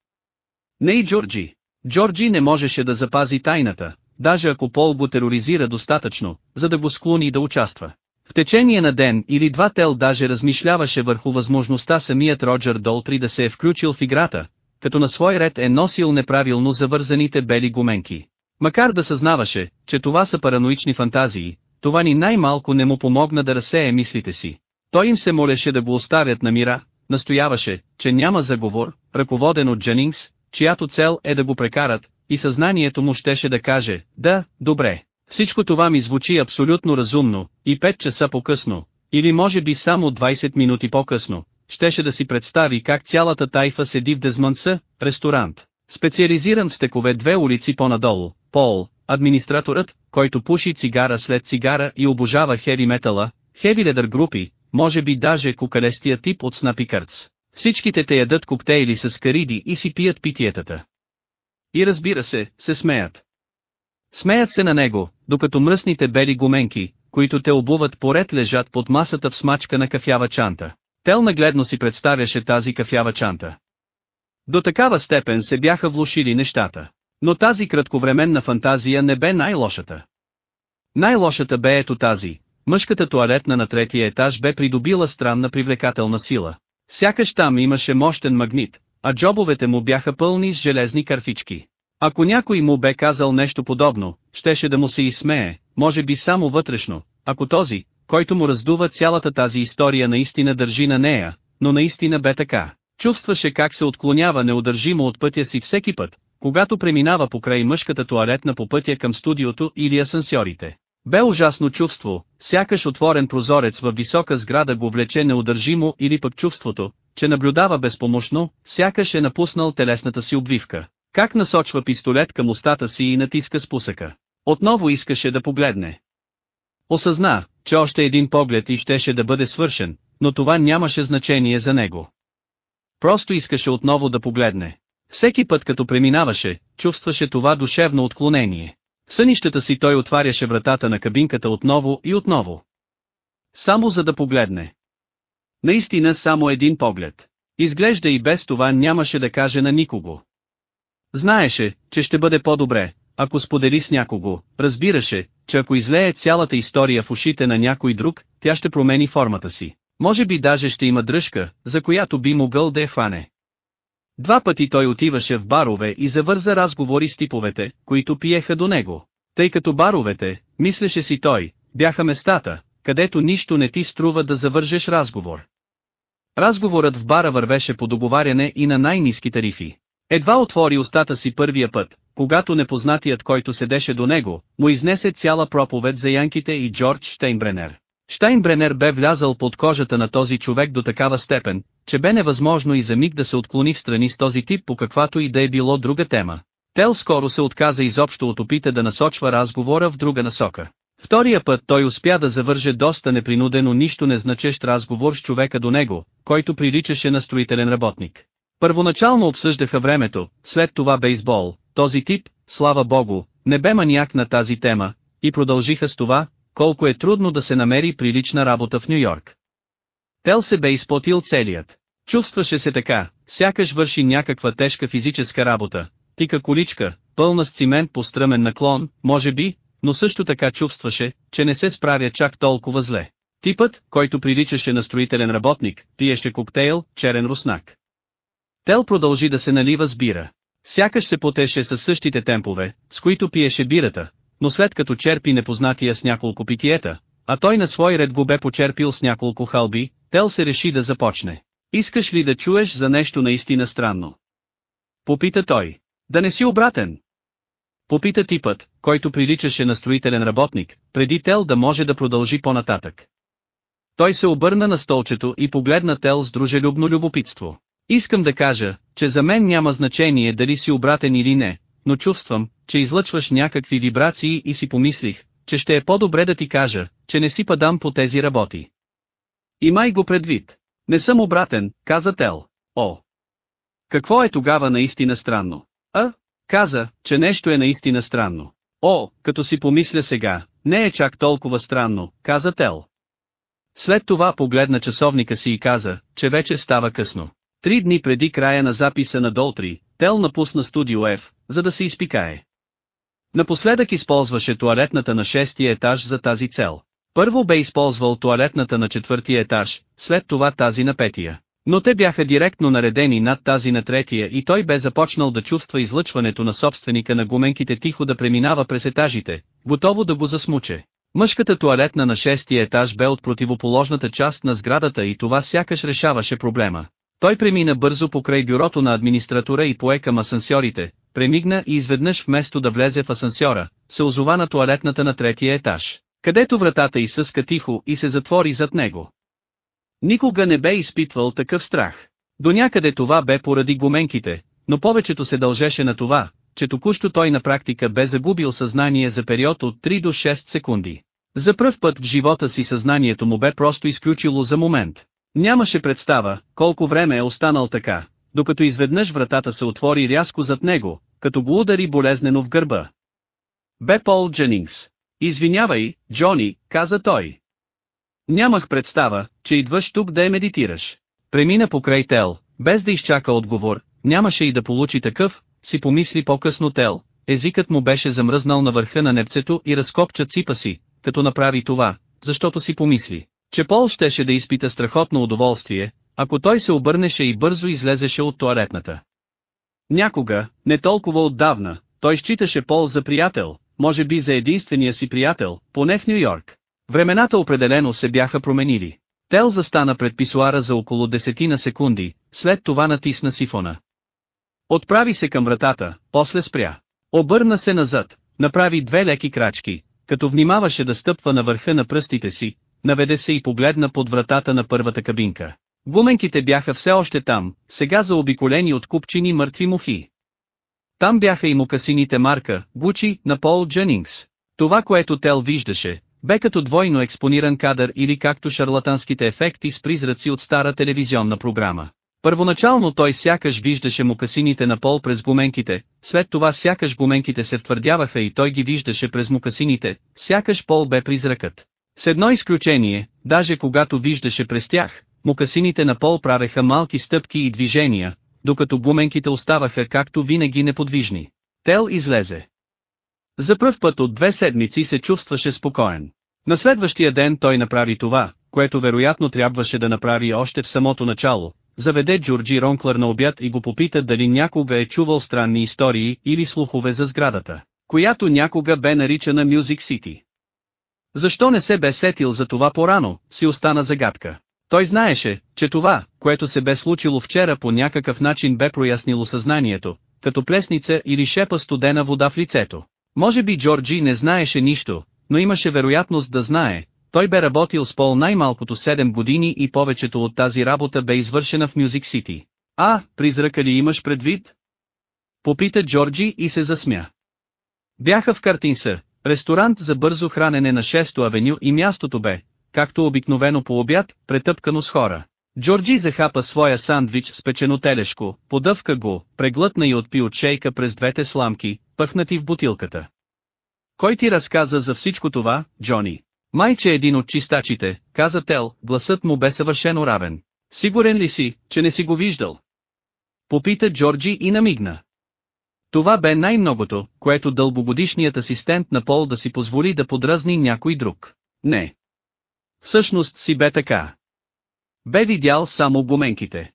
Не и Джорджи. Джорджи не можеше да запази тайната, даже ако Пол го тероризира достатъчно, за да го склони да участва. В течение на ден или два Тел даже размишляваше върху възможността самият Роджер Долтри да се е включил в играта, като на свой ред е носил неправилно завързаните бели гуменки. Макар да съзнаваше, че това са параноични фантазии, това ни най-малко не му помогна да разсее мислите си. Той им се молеше да го оставят на мира, настояваше, че няма заговор, ръководен от Дженингс, чиято цел е да го прекарат, и съзнанието му щеше да каже, да, добре. Всичко това ми звучи абсолютно разумно, и 5 часа по-късно, или може би само 20 минути по-късно, щеше да си представи как цялата тайфа седи в Дезмънса, ресторант, специализиран в стекове две улици по-надолу, Пол, администраторът, който пуши цигара след цигара и обожава хеви метала, хеви ледър групи, може би даже кукалестия тип от Снапикърц. Всичките те ядат коктейли с кариди и си пият питиетата. И разбира се, се смеят. Смеят се на него, докато мръсните бели гуменки, които те обуват поред лежат под масата в смачка на кафява чанта. Тел нагледно си представяше тази кафява чанта. До такава степен се бяха влушили нещата. Но тази кратковременна фантазия не бе най-лошата. Най-лошата бе ето тази. Мъжката туалетна на третия етаж бе придобила странна привлекателна сила. Сякаш там имаше мощен магнит, а джобовете му бяха пълни с железни карфички. Ако някой му бе казал нещо подобно, щеше да му се изсмее, може би само вътрешно, ако този, който му раздува цялата тази история наистина държи на нея, но наистина бе така. Чувстваше как се отклонява неудържимо от пътя си всеки път, когато преминава покрай мъжката туалетна по пътя към студиото или асансьорите. Бе ужасно чувство, сякаш отворен прозорец във висока сграда го влече неудържимо или пък чувството, че наблюдава безпомощно, сякаш е напуснал телесната си обвивка. Как насочва пистолет към устата си и натиска спусъка. Отново искаше да погледне. Осъзна, че още един поглед и щеше да бъде свършен, но това нямаше значение за него. Просто искаше отново да погледне. Всеки път като преминаваше, чувстваше това душевно отклонение. Сънищата си той отваряше вратата на кабинката отново и отново. Само за да погледне. Наистина само един поглед. Изглежда и без това нямаше да каже на никого. Знаеше, че ще бъде по-добре, ако сподели с някого, разбираше, че ако излее цялата история в ушите на някой друг, тя ще промени формата си. Може би даже ще има дръжка, за която би могъл да я хване. Два пъти той отиваше в барове и завърза разговори с типовете, които пиеха до него. Тъй като баровете, мислеше си той, бяха местата, където нищо не ти струва да завържеш разговор. Разговорът в бара вървеше по договаряне и на най-низки тарифи. Едва отвори устата си първия път, когато непознатият който седеше до него, му изнесе цяла проповед за янките и Джордж Штейнбренер. Штайнбренер бе влязал под кожата на този човек до такава степен, че бе невъзможно и за миг да се отклони в страни с този тип по каквато и да е било друга тема. Тел скоро се отказа изобщо от опита да насочва разговора в друга насока. Втория път той успя да завърже доста непринудено нищо незначещ разговор с човека до него, който приличаше на строителен работник. Първоначално обсъждаха времето, след това бейсбол, този тип, слава богу, не бе маняк на тази тема, и продължиха с това, колко е трудно да се намери прилична работа в Нью-Йорк. Тел се бе изплатил целият. Чувстваше се така, сякаш върши някаква тежка физическа работа, тика количка, пълна с цимент по стръмен наклон, може би, но също така чувстваше, че не се справя чак толкова зле. Типът, който приличаше на строителен работник, пиеше коктейл, черен руснак. Тел продължи да се налива с бира. Сякаш се потеше със същите темпове, с които пиеше бирата, но след като черпи непознатия с няколко питиета, а той на свой ред го бе почерпил с няколко халби, Тел се реши да започне. Искаш ли да чуеш за нещо наистина странно? Попита той. Да не си обратен. Попита типът, който приличаше на строителен работник, преди Тел да може да продължи по-нататък. Той се обърна на столчето и погледна Тел с дружелюбно любопитство. Искам да кажа, че за мен няма значение дали си обратен или не, но чувствам, че излъчваш някакви вибрации и си помислих, че ще е по-добре да ти кажа, че не си падам по тези работи. Имай го предвид. Не съм обратен, каза Тел. О! Какво е тогава наистина странно? А? Каза, че нещо е наистина странно. О, като си помисля сега, не е чак толкова странно, каза Тел. След това погледна часовника си и каза, че вече става късно. Три дни преди края на записа на Долтри, Тел напусна студио F, за да се изпикае. Напоследък използваше туалетната на шестия етаж за тази цел. Първо бе използвал туалетната на четвъртия етаж, след това тази на петия. Но те бяха директно наредени над тази на третия и той бе започнал да чувства излъчването на собственика на гуменките тихо да преминава през етажите, готово да го засмуче. Мъжката туалетна на шестия етаж бе от противоположната част на сградата и това сякаш решаваше проблема. Той премина бързо покрай бюрото на администратора и пое към асансьорите, премигна и изведнъж вместо да влезе в асансьора, се озова на туалетната на третия етаж, където вратата й съска тихо и се затвори зад него. Никога не бе изпитвал такъв страх. До някъде това бе поради гуменките, но повечето се дължеше на това, че току-що той на практика бе загубил съзнание за период от 3 до 6 секунди. За пръв път в живота си съзнанието му бе просто изключило за момент. Нямаше представа, колко време е останал така, докато изведнъж вратата се отвори рязко зад него, като го удари болезнено в гърба. Бе Пол Дженингс. Извинявай, Джони, каза той. Нямах представа, че идваш тук да я медитираш. Премина покрай Тел, без да изчака отговор, нямаше и да получи такъв, си помисли по-късно Тел, езикът му беше замръзнал на върха на непцето и разкопча ципа си, като направи това, защото си помисли, че Пол щеше да изпита страхотно удоволствие, ако той се обърнеше и бързо излезеше от туалетната. Някога, не толкова отдавна, той считаше Пол за приятел, може би за единствения си приятел, поне в Нью Йорк. Времената определено се бяха променили. Тел застана пред писуара за около десетина секунди, след това натисна сифона. Отправи се към вратата, после спря. Обърна се назад, направи две леки крачки, като внимаваше да стъпва на върха на пръстите си, наведе се и погледна под вратата на първата кабинка. Гуменките бяха все още там, сега заобиколени от купчини мъртви мухи. Там бяха и мукасините марка, Гучи, на Пол Дженингс. Това което Тел виждаше, Бе като двойно експониран кадър или както шарлатанските ефекти с призраци от стара телевизионна програма. Първоначално той сякаш виждаше мукасините на пол през гуменките, след това сякаш гуменките се втвърдяваха и той ги виждаше през мукасините, сякаш пол бе призракът. С едно изключение, даже когато виждаше през тях, мукасините на пол правеха малки стъпки и движения, докато гуменките оставаха както винаги неподвижни. Тел излезе. За пръв път от две седмици се чувстваше спокоен. На следващия ден той направи това, което вероятно трябваше да направи още в самото начало, заведе Джорджи Ронклър на обяд и го попита дали някога е чувал странни истории или слухове за сградата, която някога бе наричана Music City. Защо не се бе сетил за това порано, си остана загадка. Той знаеше, че това, което се бе случило вчера по някакъв начин бе прояснило съзнанието, като плесница или шепа студена вода в лицето. Може би Джорджи не знаеше нищо, но имаше вероятност да знае, той бе работил с Пол най-малкото 7 години и повечето от тази работа бе извършена в Music City. А, призрака ли имаш предвид? Попита Джорджи и се засмя. Бяха в Картинса, ресторант за бързо хранене на 6-то авеню и мястото бе, както обикновено по обяд, претъпкано с хора. Джорджи захапа своя сандвич с печено телешко, подъвка го, преглътна и отпи от шейка през двете сламки, пъхнати в бутилката. Кой ти разказа за всичко това, Джони? Майче един от чистачите, каза Тел, гласът му бе съвършено равен. Сигурен ли си, че не си го виждал? Попита Джорджи и намигна. Това бе най-многото, което дълбогодишният асистент на Пол да си позволи да подразни някой друг. Не. Всъщност си бе така. Бе видял само гуменките.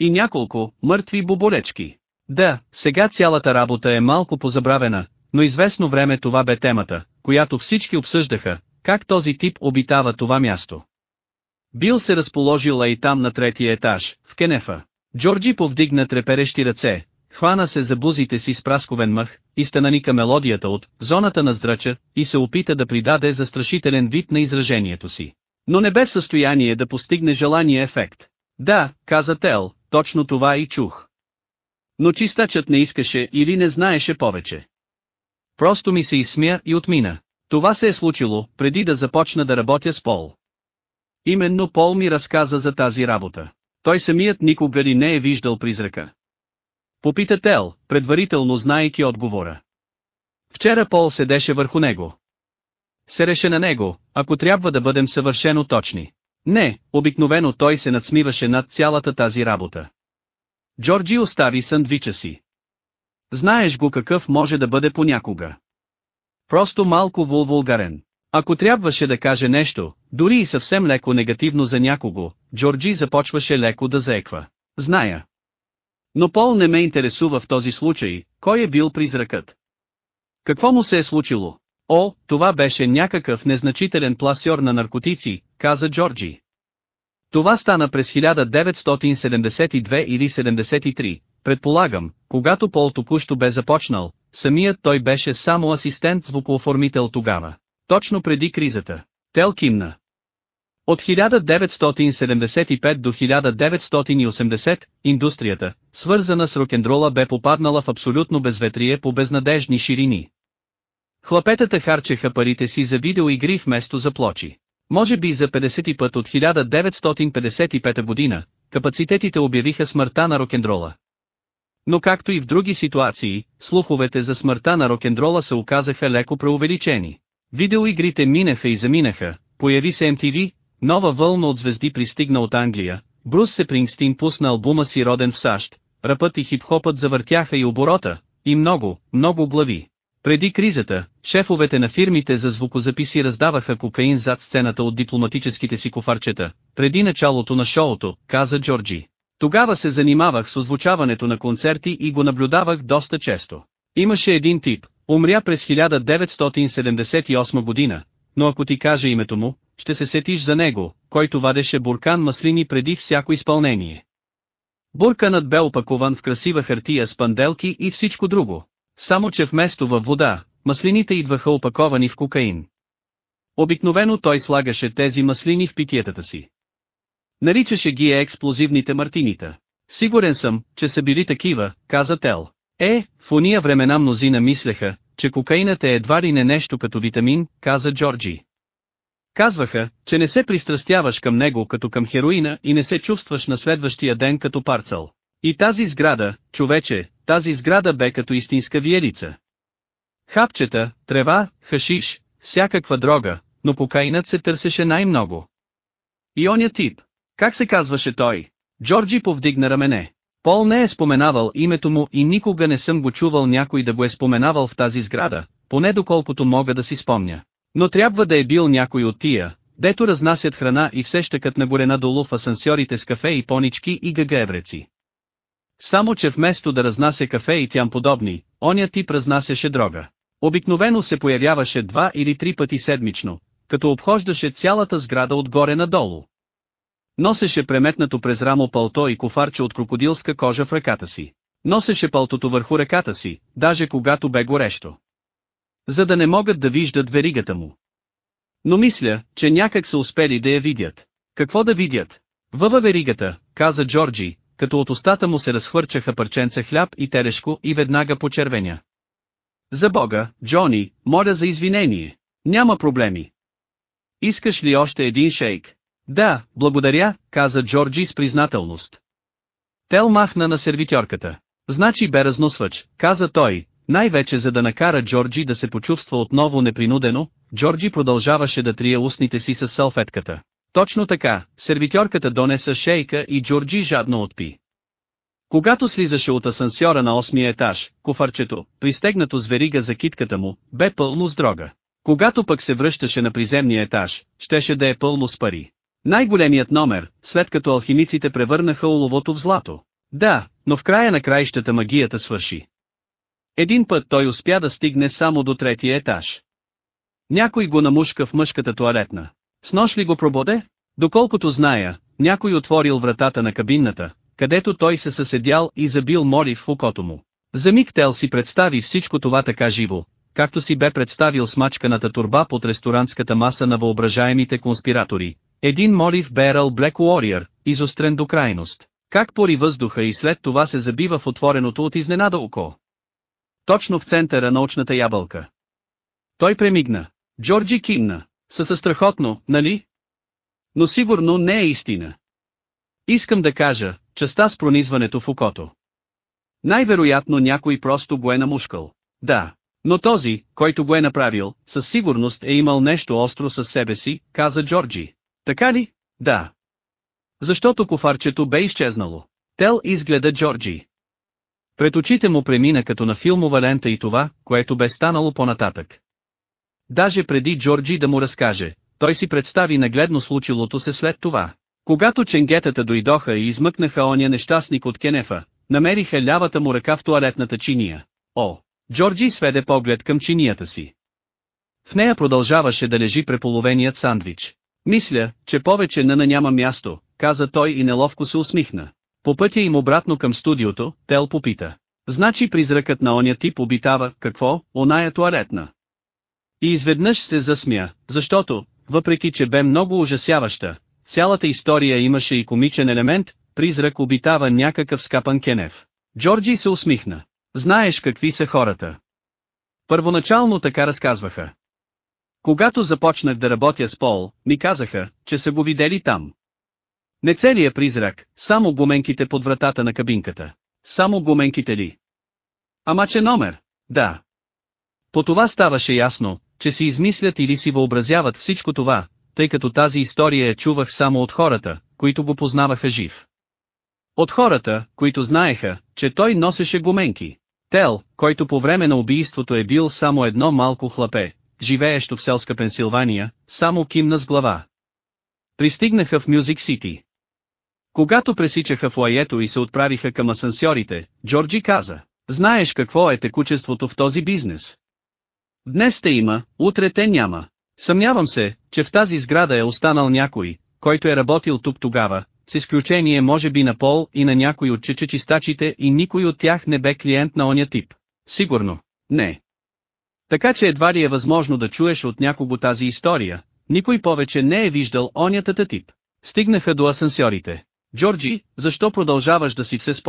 И няколко, мъртви боболечки. Да, сега цялата работа е малко позабравена, но известно време това бе темата, която всички обсъждаха, как този тип обитава това място. Бил се разположил и там на третия етаж, в Кенефа. Джорджи повдигна треперещи ръце, хвана се за бузите си с прасковен мъх, изтънаника мелодията от «Зоната на здрача» и се опита да придаде застрашителен вид на изражението си. Но не бе в състояние да постигне желания ефект. Да, каза Тел, точно това и чух. Но чистачът не искаше или не знаеше повече. Просто ми се изсмя и отмина. Това се е случило, преди да започна да работя с Пол. Именно Пол ми разказа за тази работа. Той самият никога ли не е виждал призрака. Попита Тел, предварително знаейки отговора. Вчера Пол седеше върху него. Се реше на него, ако трябва да бъдем съвършено точни. Не, обикновено той се надсмиваше над цялата тази работа. Джорджи остави сандвича си. Знаеш го какъв може да бъде понякога. Просто малко вулвулгарен. Ако трябваше да каже нещо, дори и съвсем леко негативно за някого, Джорджи започваше леко да заеква. Зная. Но Пол не ме интересува в този случай, кой е бил призракът. Какво му се е случило? О, това беше някакъв незначителен пласьор на наркотици, каза Джорджи. Това стана през 1972 или 73, предполагам, когато Пол току-що бе започнал, самият той беше само асистент звукооформител тогава. Точно преди кризата. Тел кимна. От 1975 до 1980, индустрията, свързана с рокендрола бе попаднала в абсолютно безветрие по безнадежни ширини. Хлапетата харчеха парите си за видеоигри вместо за плочи. Може би за 50 път от 1955 година, капацитетите обявиха смъртта на рокендрола. Но както и в други ситуации, слуховете за смъртта на рокендрола се оказаха леко преувеличени. Видеоигрите минаха и заминаха, появи се MTV, нова вълна от звезди пристигна от Англия, Брус Сепрингстин пусна албума си роден в САЩ, ръпът и хип-хопът завъртяха и оборота, и много, много глави. Преди кризата, шефовете на фирмите за звукозаписи раздаваха кокаин зад сцената от дипломатическите си кофарчета, преди началото на шоуто, каза Джорджи. Тогава се занимавах с озвучаването на концерти и го наблюдавах доста често. Имаше един тип, умря през 1978 година, но ако ти кажа името му, ще се сетиш за него, който вадеше буркан маслини преди всяко изпълнение. Бурканът бе опакован в красива хартия с панделки и всичко друго. Само че вместо във вода, маслините идваха опаковани в кокаин. Обикновено той слагаше тези маслини в питиетата си. Наричаше ги експлозивните мартинита. Сигурен съм, че са били такива, каза Тел. Е, в уния времена мнозина мислеха, че кокаинът е едва ли не нещо като витамин, каза Джорджи. Казваха, че не се пристрастяваш към него като към хероина и не се чувстваш на следващия ден като парцал. И тази сграда, човече, тази сграда бе като истинска виелица. Хапчета, трева, хашиш, всякаква дрога, но покайнат се търсеше най-много. И оня тип. Как се казваше той? Джорджи повдигна рамене. Пол не е споменавал името му и никога не съм го чувал някой да го е споменавал в тази сграда, поне доколкото мога да си спомня. Но трябва да е бил някой от тия, дето разнасят храна и все щекат нагоре надолу в асансьорите с кафе и понички и гагевреци. Само че вместо да разнася кафе и тям подобни, оня тип разнасяше дрога. Обикновено се появяваше два или три пъти седмично, като обхождаше цялата сграда отгоре надолу. Носеше преметнато през рамо палто и кофарче от крокодилска кожа в ръката си. Носеше палтото върху ръката си, даже когато бе горещо. За да не могат да виждат веригата му. Но мисля, че някак са успели да я видят. Какво да видят? Въва веригата, каза Джорджи, като от устата му се разхвърчаха парченца хляб и терешко и веднага почервеня. За Бога, Джони, моля за извинение. Няма проблеми. Искаш ли още един шейк? Да, благодаря, каза Джорджи с признателност. Тел махна на сервитьорката. Значи бе разносвач, каза той, най-вече за да накара Джорджи да се почувства отново непринудено, Джорджи продължаваше да трие устните си с салфетката. Точно така, сервитьорката донеса шейка и Джорджи жадно отпи. Когато слизаше от асансьора на осмия етаж, куфарчето, пристегнато с верига за китката му, бе пълно с дрога. Когато пък се връщаше на приземния етаж, щеше да е пълно с пари. Най-големият номер, след като алхимиците превърнаха оловото в злато. Да, но в края на краищата магията свърши. Един път той успя да стигне само до третия етаж. Някой го намушка в мъжката туалетна. С нощ ли го прободе? Доколкото зная, някой отворил вратата на кабинната, където той се съседял и забил молив в окото му. За миг Тел си представи всичко това така живо, както си бе представил смачканата турба под ресторантската маса на въображаемите конспиратори. Един молив Беръл Блек Уориер, изострен до крайност. Как пори въздуха и след това се забива в отвореното от изненада око. Точно в центъра на очната ябълка. Той премигна. Джорджи кимна. Са страхотно, нали? Но сигурно не е истина. Искам да кажа, частта с пронизването в окото. Най-вероятно някой просто го е намушкал. Да. Но този, който го е направил, със сигурност е имал нещо остро със себе си, каза Джорджи. Така ли? Да. Защото кофарчето бе изчезнало. Тел изгледа Джорджи. Пред очите му премина като на филмова лента и това, което бе станало по-нататък. Даже преди Джорджи да му разкаже, той си представи нагледно случилото се след това. Когато ченгетата дойдоха и измъкнаха оня нещастник от кенефа, намериха лявата му ръка в туалетната чиния. О! Джорджи сведе поглед към чинията си. В нея продължаваше да лежи преполовеният сандвич. Мисля, че повече на няма място, каза той и неловко се усмихна. По пътя им обратно към студиото, Тел попита. Значи призракът на оня тип обитава, какво, оная туалетна. И изведнъж се засмя, защото, въпреки че бе много ужасяваща, цялата история имаше и комичен елемент, призрак обитава някакъв скапан кенев. Джорджи се усмихна. Знаеш какви са хората. Първоначално така разказваха. Когато започнах да работя с Пол, ми казаха, че са го видели там. Не целият призрак, само гуменките под вратата на кабинката. Само гуменките ли? Ама че номер? Да. По това ставаше ясно, че си измислят или си въобразяват всичко това, тъй като тази история я чувах само от хората, които го познаваха жив. От хората, които знаеха, че той носеше гуменки. Тел, който по време на убийството е бил само едно малко хлапе, живеещо в селска Пенсилвания, само кимна с глава. Пристигнаха в Мюзик Сити. Когато пресичаха в лаето и се отправиха към асансьорите, Джорджи каза, знаеш какво е текучеството в този бизнес. Днес те има, утре те няма. Съмнявам се, че в тази сграда е останал някой, който е работил тук тогава, с изключение може би на Пол и на някой от чечечистачите и никой от тях не бе клиент на оня тип. Сигурно, не. Така че едва ли е възможно да чуеш от някого тази история, никой повече не е виждал онятата тип. Стигнаха до асансьорите. Джорджи, защо продължаваш да си все с?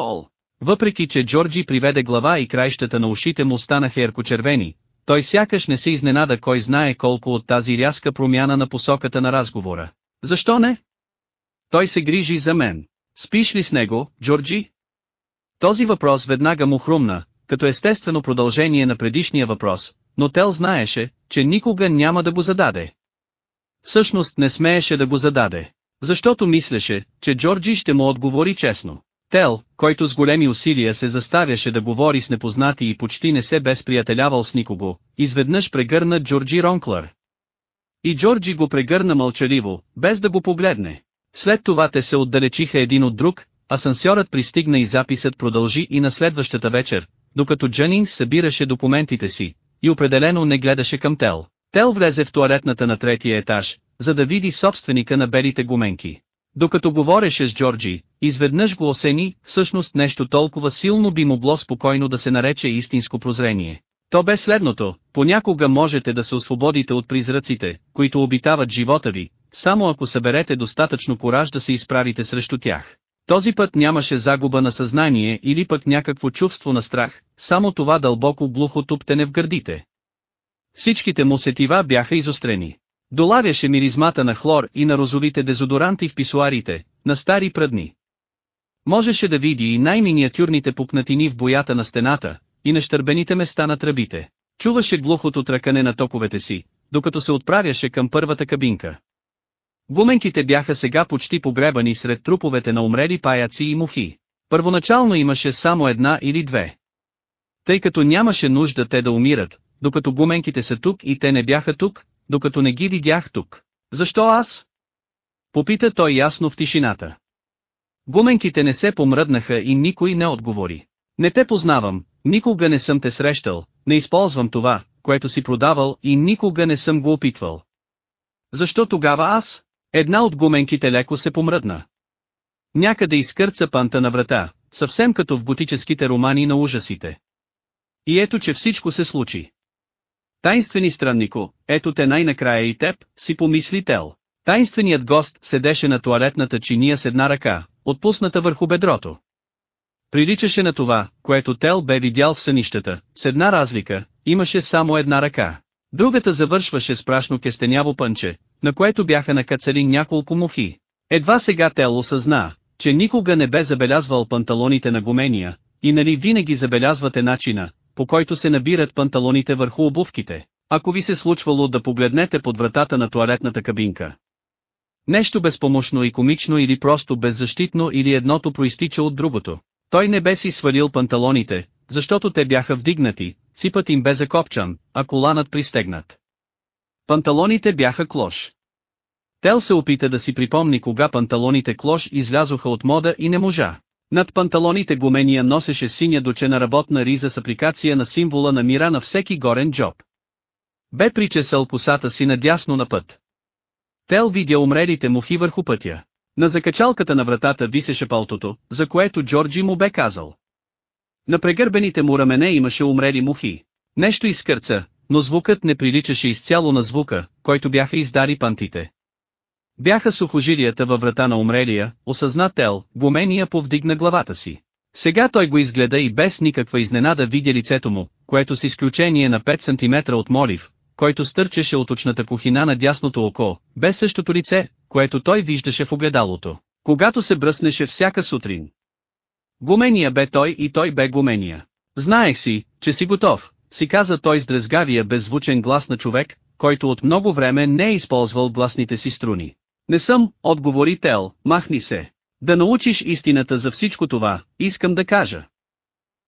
Въпреки че Джорджи приведе глава и краищата на ушите му станаха яркочервени, той сякаш не се изненада кой знае колко от тази рязка промяна на посоката на разговора. Защо не? Той се грижи за мен. Спиш ли с него, Джорджи? Този въпрос веднага му хрумна, като естествено продължение на предишния въпрос, но Тел знаеше, че никога няма да го зададе. Всъщност не смееше да го зададе, защото мислеше, че Джорджи ще му отговори честно. Тел, който с големи усилия се заставяше да говори с непознати и почти не се безприятелявал с никого, изведнъж прегърна Джорджи Ронклър. И Джорджи го прегърна мълчаливо, без да го погледне. След това те се отдалечиха един от друг, асансьорът пристигна и записът продължи и на следващата вечер, докато Джанинг събираше документите си, и определено не гледаше към Тел. Тел влезе в туалетната на третия етаж, за да види собственика на белите гуменки. Докато говореше с Джорджи, изведнъж го осени, всъщност нещо толкова силно би могло спокойно да се нарече истинско прозрение. То бе следното, понякога можете да се освободите от призраците, които обитават живота ви, само ако съберете достатъчно кораж да се изправите срещу тях. Този път нямаше загуба на съзнание или пък някакво чувство на страх, само това дълбоко глухо туптене в гърдите. Всичките му сетива бяха изострени. Доларяше миризмата на хлор и на розовите дезодоранти в писуарите, на стари пръдни. Можеше да види и най-миниатюрните пукнатини в боята на стената, и на щърбените места на тръбите. Чуваше глухото тръкане на токовете си, докато се отправяше към първата кабинка. Гуменките бяха сега почти погребани сред труповете на умрели паяци и мухи. Първоначално имаше само една или две. Тъй като нямаше нужда те да умират, докато гуменките са тук и те не бяха тук, докато не ги видях тук. Защо аз? Попита той ясно в тишината. Гуменките не се помръднаха и никой не отговори. Не те познавам, никога не съм те срещал, не използвам това, което си продавал и никога не съм го опитвал. Защо тогава аз? Една от гуменките леко се помръдна. Някъде изкърца панта на врата, съвсем като в готическите романи на ужасите. И ето че всичко се случи. Тайнствени страннико, ето те най-накрая и теб, си помисли Тел. Тайнственият гост седеше на туалетната чиния с една ръка, отпусната върху бедрото. Приличаше на това, което Тел бе видял в сънищата, с една разлика, имаше само една ръка. Другата завършваше с прашно кестеняво пънче, на което бяха накацали няколко мухи. Едва сега Тел осъзна, че никога не бе забелязвал панталоните на гумения, и нали винаги забелязвате начина, по който се набират панталоните върху обувките, ако ви се случвало да погледнете под вратата на туалетната кабинка. Нещо безпомощно и комично или просто беззащитно или едното проистича от другото. Той не бе си свалил панталоните, защото те бяха вдигнати, ципът им бе закопчан, а коланът пристегнат. Панталоните бяха клош. Тел се опита да си припомни кога панталоните клош излязоха от мода и не можа. Над панталоните гумения носеше синя дочена работна риза с апликация на символа на мира на всеки горен джоб. Бе причесал косата си надясно на път. Тел видя умрелите мухи върху пътя. На закачалката на вратата висеше палтото, за което Джорджи му бе казал. На прегърбените му рамене имаше умрели мухи. Нещо изкърца, но звукът не приличаше изцяло на звука, който бяха издали пантите. Бяха сухожилията във врата на умрелия, осъзна Тел, гумения повдигна главата си. Сега той го изгледа и без никаква изненада видя лицето му, което с изключение на 5 см от молив, който стърчеше от очната кухина на дясното око, без същото лице, което той виждаше в огледалото, когато се бръснеше всяка сутрин. Гумения бе той и той бе гумения. Знаех си, че си готов, си каза той с дрезгавия беззвучен глас на човек, който от много време не е използвал гласните си струни. Не съм, отговори Тел, махни се. Да научиш истината за всичко това, искам да кажа.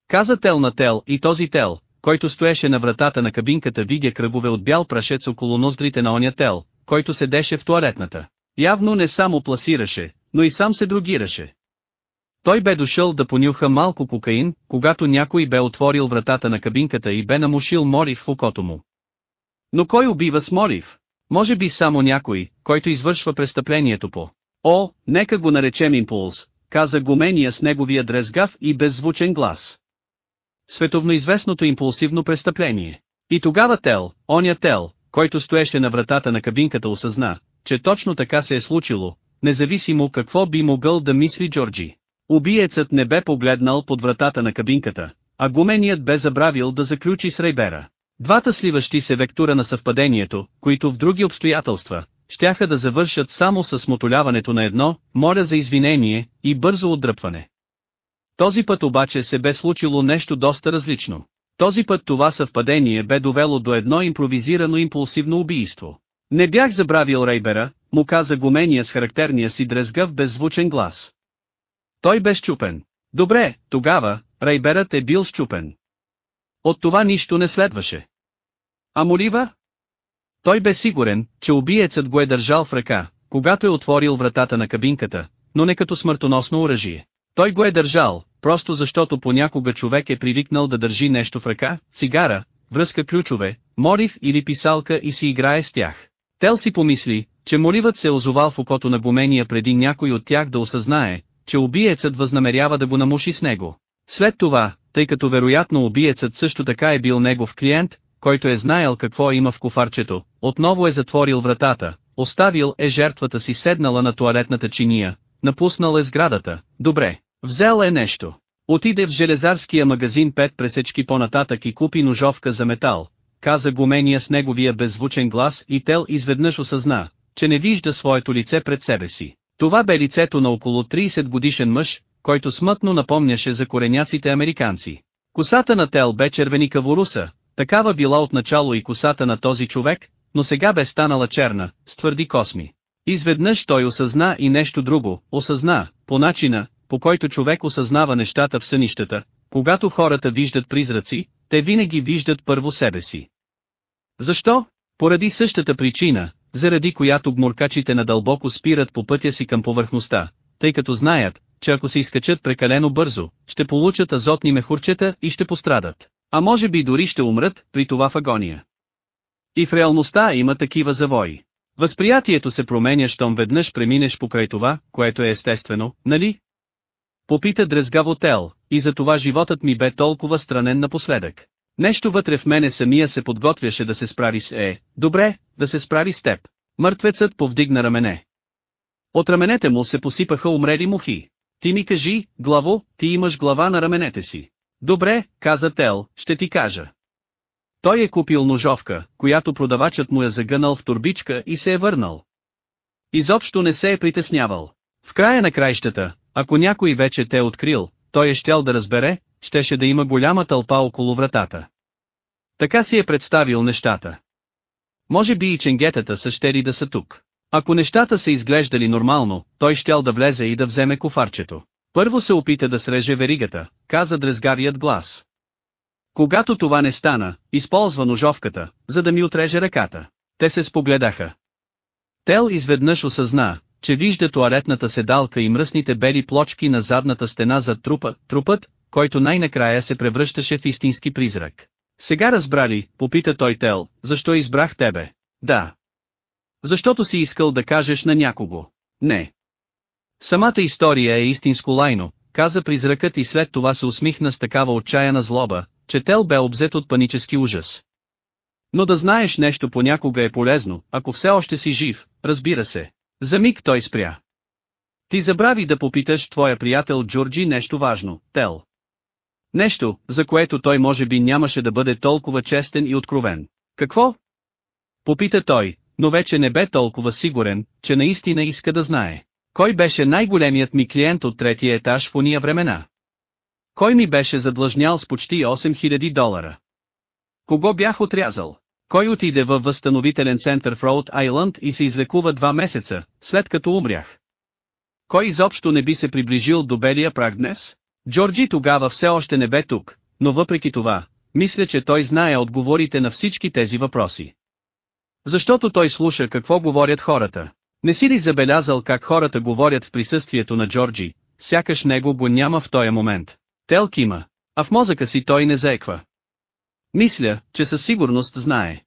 Каза Тел на Тел и този Тел, който стоеше на вратата на кабинката видя кръгове от бял прашец около ноздрите на оня Тел, който седеше в туалетната. Явно не само пласираше, но и сам се другираше. Той бе дошъл да понюха малко кокаин, когато някой бе отворил вратата на кабинката и бе намушил Морив в окото му. Но кой убива с Морив? Може би само някой, който извършва престъплението по. О, нека го наречем импулс, каза гумения с неговия дрезгав и беззвучен глас. Световно известното импулсивно престъпление. И тогава Тел, оня Тел, който стоеше на вратата на кабинката осъзна, че точно така се е случило, независимо какво би могъл да мисли Джорджи. Убиецът не бе погледнал под вратата на кабинката, а гуменият бе забравил да заключи с Рейбера. Двата сливащи се вектора на съвпадението, които в други обстоятелства, щяха да завършат само с мотоляването на едно, моля за извинение, и бързо отдръпване. Този път обаче се бе случило нещо доста различно. Този път това съвпадение бе довело до едно импровизирано импулсивно убийство. Не бях забравил Рейбера, му каза гумения с характерния си дрезгав беззвучен глас. Той бе щупен. Добре, тогава, Рейберът е бил щупен. От това нищо не следваше. А молива? Той бе сигурен, че убиецът го е държал в ръка, когато е отворил вратата на кабинката, но не като смъртоносно оръжие. Той го е държал, просто защото понякога човек е привикнал да държи нещо в ръка, цигара, връзка ключове, морив или писалка и си играе с тях. Тел си помисли, че моливът се е озовал в окото на гумения преди някой от тях да осъзнае, че убиецът възнамерява да го намуши с него. След това, тъй като вероятно убиецът също така е бил негов клиент, който е знаел какво има в кофарчето, отново е затворил вратата, оставил е жертвата си седнала на туалетната чиния, напуснал е сградата, добре, взел е нещо. Отиде в железарския магазин пет пресечки по-нататък и купи ножовка за метал, каза гумения с неговия беззвучен глас и Тел изведнъж осъзна, че не вижда своето лице пред себе си. Това бе лицето на около 30 годишен мъж, който смътно напомняше за кореняците американци. Косата на Тел бе червеникаво руса, такава била отначало и косата на този човек, но сега бе станала черна, с твърди косми. Изведнъж той осъзна и нещо друго, осъзна, по начина, по който човек осъзнава нещата в сънищата, когато хората виждат призраци, те винаги виждат първо себе си. Защо? Поради същата причина, заради която гмуркачите надълбоко спират по пътя си към повърхността, тъй като знаят, че ако се изкачат прекалено бързо, ще получат азотни мехурчета и ще пострадат. А може би дори ще умрат, при това в агония. И в реалността има такива завои. Възприятието се променя щом веднъж преминеш покрай това, което е естествено, нали? Попита дрезгаво Тел, и за това животът ми бе толкова странен напоследък. Нещо вътре в мене самия се подготвяше да се справи с Е, добре, да се справи с теб. Мъртвецът повдигна рамене. От раменете му се посипаха умрели мухи. Ти ми кажи, главо, ти имаш глава на раменете си. Добре, каза Тел, ще ти кажа. Той е купил ножовка, която продавачът му е загънал в турбичка и се е върнал. Изобщо не се е притеснявал. В края на краищата, ако някой вече те е открил, той е щял да разбере, щеше да има голяма тълпа около вратата. Така си е представил нещата. Може би и ченгетата са щели да са тук. Ако нещата са изглеждали нормално, той щял да влезе и да вземе кофарчето. Първо се опита да среже веригата, каза дрезгарият глас. Когато това не стана, използва ножовката, за да ми отреже ръката. Те се спогледаха. Тел изведнъж осъзна, че вижда туалетната седалка и мръсните бели плочки на задната стена зад трупа, трупът, който най-накрая се превръщаше в истински призрак. Сега разбрали, попита той Тел, защо избрах тебе? Да. Защото си искал да кажеш на някого. Не. Самата история е истинско лайно, каза призракът и след това се усмихна с такава отчаяна злоба, че Тел бе обзет от панически ужас. Но да знаеш нещо понякога е полезно, ако все още си жив, разбира се. За миг той спря. Ти забрави да попиташ твоя приятел Джорджи нещо важно, Тел. Нещо, за което той може би нямаше да бъде толкова честен и откровен. Какво? Попита той, но вече не бе толкова сигурен, че наистина иска да знае. Кой беше най-големият ми клиент от третия етаж в уния времена? Кой ми беше задлъжнял с почти 8000 долара? Кого бях отрязал? Кой отиде във възстановителен център в Роуд Айланд и се излекува два месеца, след като умрях? Кой изобщо не би се приближил до белия праг днес? Джорджи тогава все още не бе тук, но въпреки това, мисля че той знае отговорите на всички тези въпроси. Защото той слуша какво говорят хората. Не си ли забелязал как хората говорят в присъствието на Джорджи, сякаш него го няма в този момент. Телк има, а в мозъка си той не заеква. Мисля, че със сигурност знае.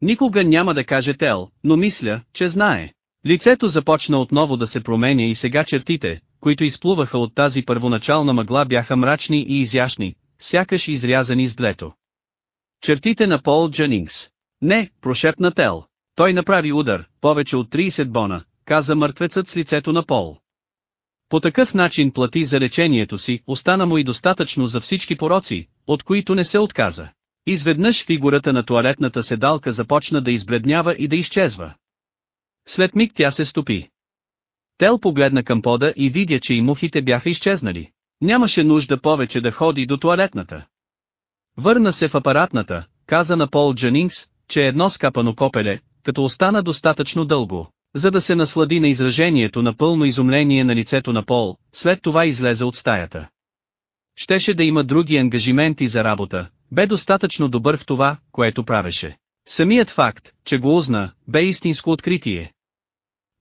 Никога няма да каже Тел, но мисля, че знае. Лицето започна отново да се променя и сега чертите, които изплуваха от тази първоначална мъгла бяха мрачни и изящни, сякаш изрязани с длето. Чертите на Пол Дженингс. Не, прошепна Тел. Той направи удар, повече от 30 бона, каза мъртвецът с лицето на Пол. По такъв начин плати за лечението си, остана му и достатъчно за всички пороци, от които не се отказа. Изведнъж фигурата на туалетната седалка започна да избледнява и да изчезва. След миг тя се стопи. Тел погледна към пода и видя, че и мухите бяха изчезнали. Нямаше нужда повече да ходи до туалетната. Върна се в апаратната, каза на Пол Джанингс, че едно скапано копеле, като остана достатъчно дълго, за да се наслади на изражението на пълно изумление на лицето на Пол, след това излезе от стаята. Щеше да има други ангажименти за работа, бе достатъчно добър в това, което правеше. Самият факт, че го узна, бе истинско откритие.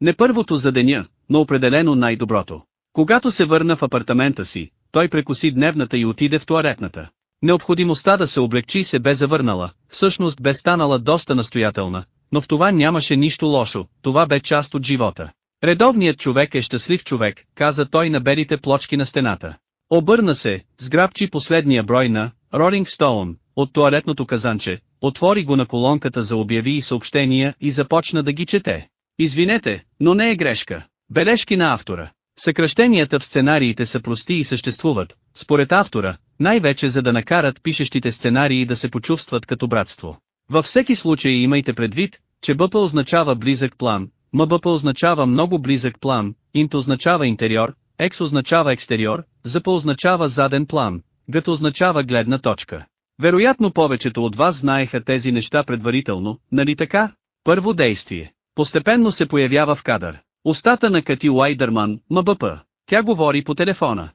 Не първото за деня, но определено най-доброто. Когато се върна в апартамента си, той прекоси дневната и отиде в туалетната. Необходимостта да се облегчи се бе завърнала, всъщност бе станала доста настоятелна, но в това нямаше нищо лошо, това бе част от живота. Редовният човек е щастлив човек, каза той на белите плочки на стената. Обърна се, сграбчи последния брой на Rolling Stone от туалетното казанче, отвори го на колонката за обяви и съобщения и започна да ги чете. Извинете, но не е грешка. Бележки на автора. Съкръщенията в сценариите са прости и съществуват, според автора, най-вече за да накарат пишещите сценарии да се почувстват като братство. Във всеки случай имайте предвид, че БП означава близък план, МБП означава много близък план, ИНТ означава интериор, Екс означава екстериор, ЗП означава заден план, ГТ означава гледна точка. Вероятно повечето от вас знаеха тези неща предварително, нали така? Първо действие. Постепенно се появява в кадър. Устата на Кати Уайдърман, МБП. Тя говори по телефона.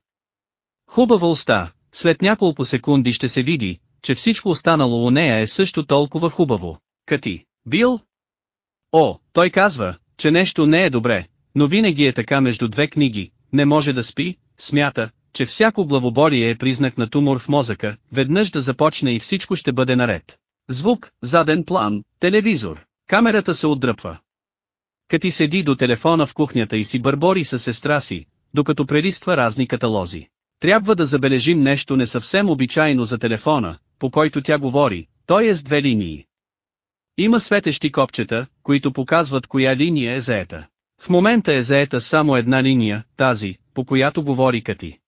Хубава уста, след няколко секунди ще се види, че всичко останало у нея е също толкова хубаво. Кати, Бил? О, той казва, че нещо не е добре, но винаги е така между две книги, не може да спи, смята, че всяко главоболие е признак на тумор в мозъка, веднъж да започне и всичко ще бъде наред. Звук, заден план, телевизор, камерата се отдръпва. Кати седи до телефона в кухнята и си бърбори с сестра си, докато прелиства разни каталози. Трябва да забележим нещо не съвсем обичайно за телефона, по който тя говори, той е с две линии. Има светещи копчета, които показват коя линия е заета. В момента е заета само една линия, тази, по която говори Кати.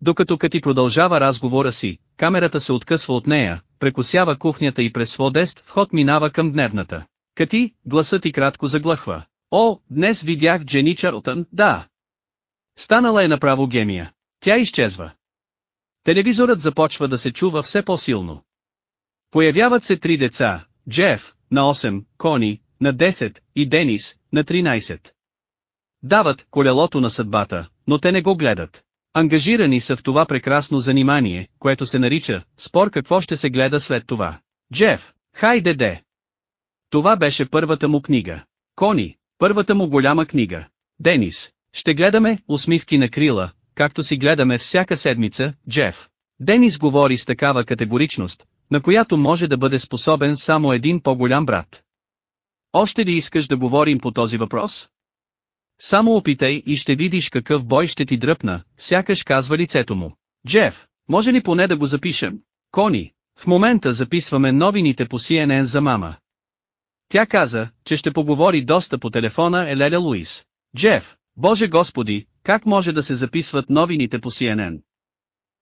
Докато Кати продължава разговора си, камерата се откъсва от нея, прекусява кухнята и през сводест вход минава към дневната. Кати, гласът и кратко заглъхва. О, днес видях Джени Чарлтън, да. Станала е направо гемия. Тя изчезва. Телевизорът започва да се чува все по-силно. Появяват се три деца, Джеф, на 8, Кони, на 10, и Денис, на 13. Дават колелото на съдбата, но те не го гледат. Ангажирани са в това прекрасно занимание, което се нарича «Спор какво ще се гледа след това». Джеф, хайде де! Това беше първата му книга. Кони, първата му голяма книга. Денис, ще гледаме усмивки на крила, както си гледаме всяка седмица, Джеф. Денис говори с такава категоричност, на която може да бъде способен само един по-голям брат. Още ли искаш да говорим по този въпрос? Само опитай и ще видиш какъв бой ще ти дръпна, сякаш казва лицето му. Джеф, може ли поне да го запишем? Кони, в момента записваме новините по CNN за мама. Тя каза, че ще поговори доста по телефона Елеля Луис. Джеф, Боже Господи, как може да се записват новините по CNN?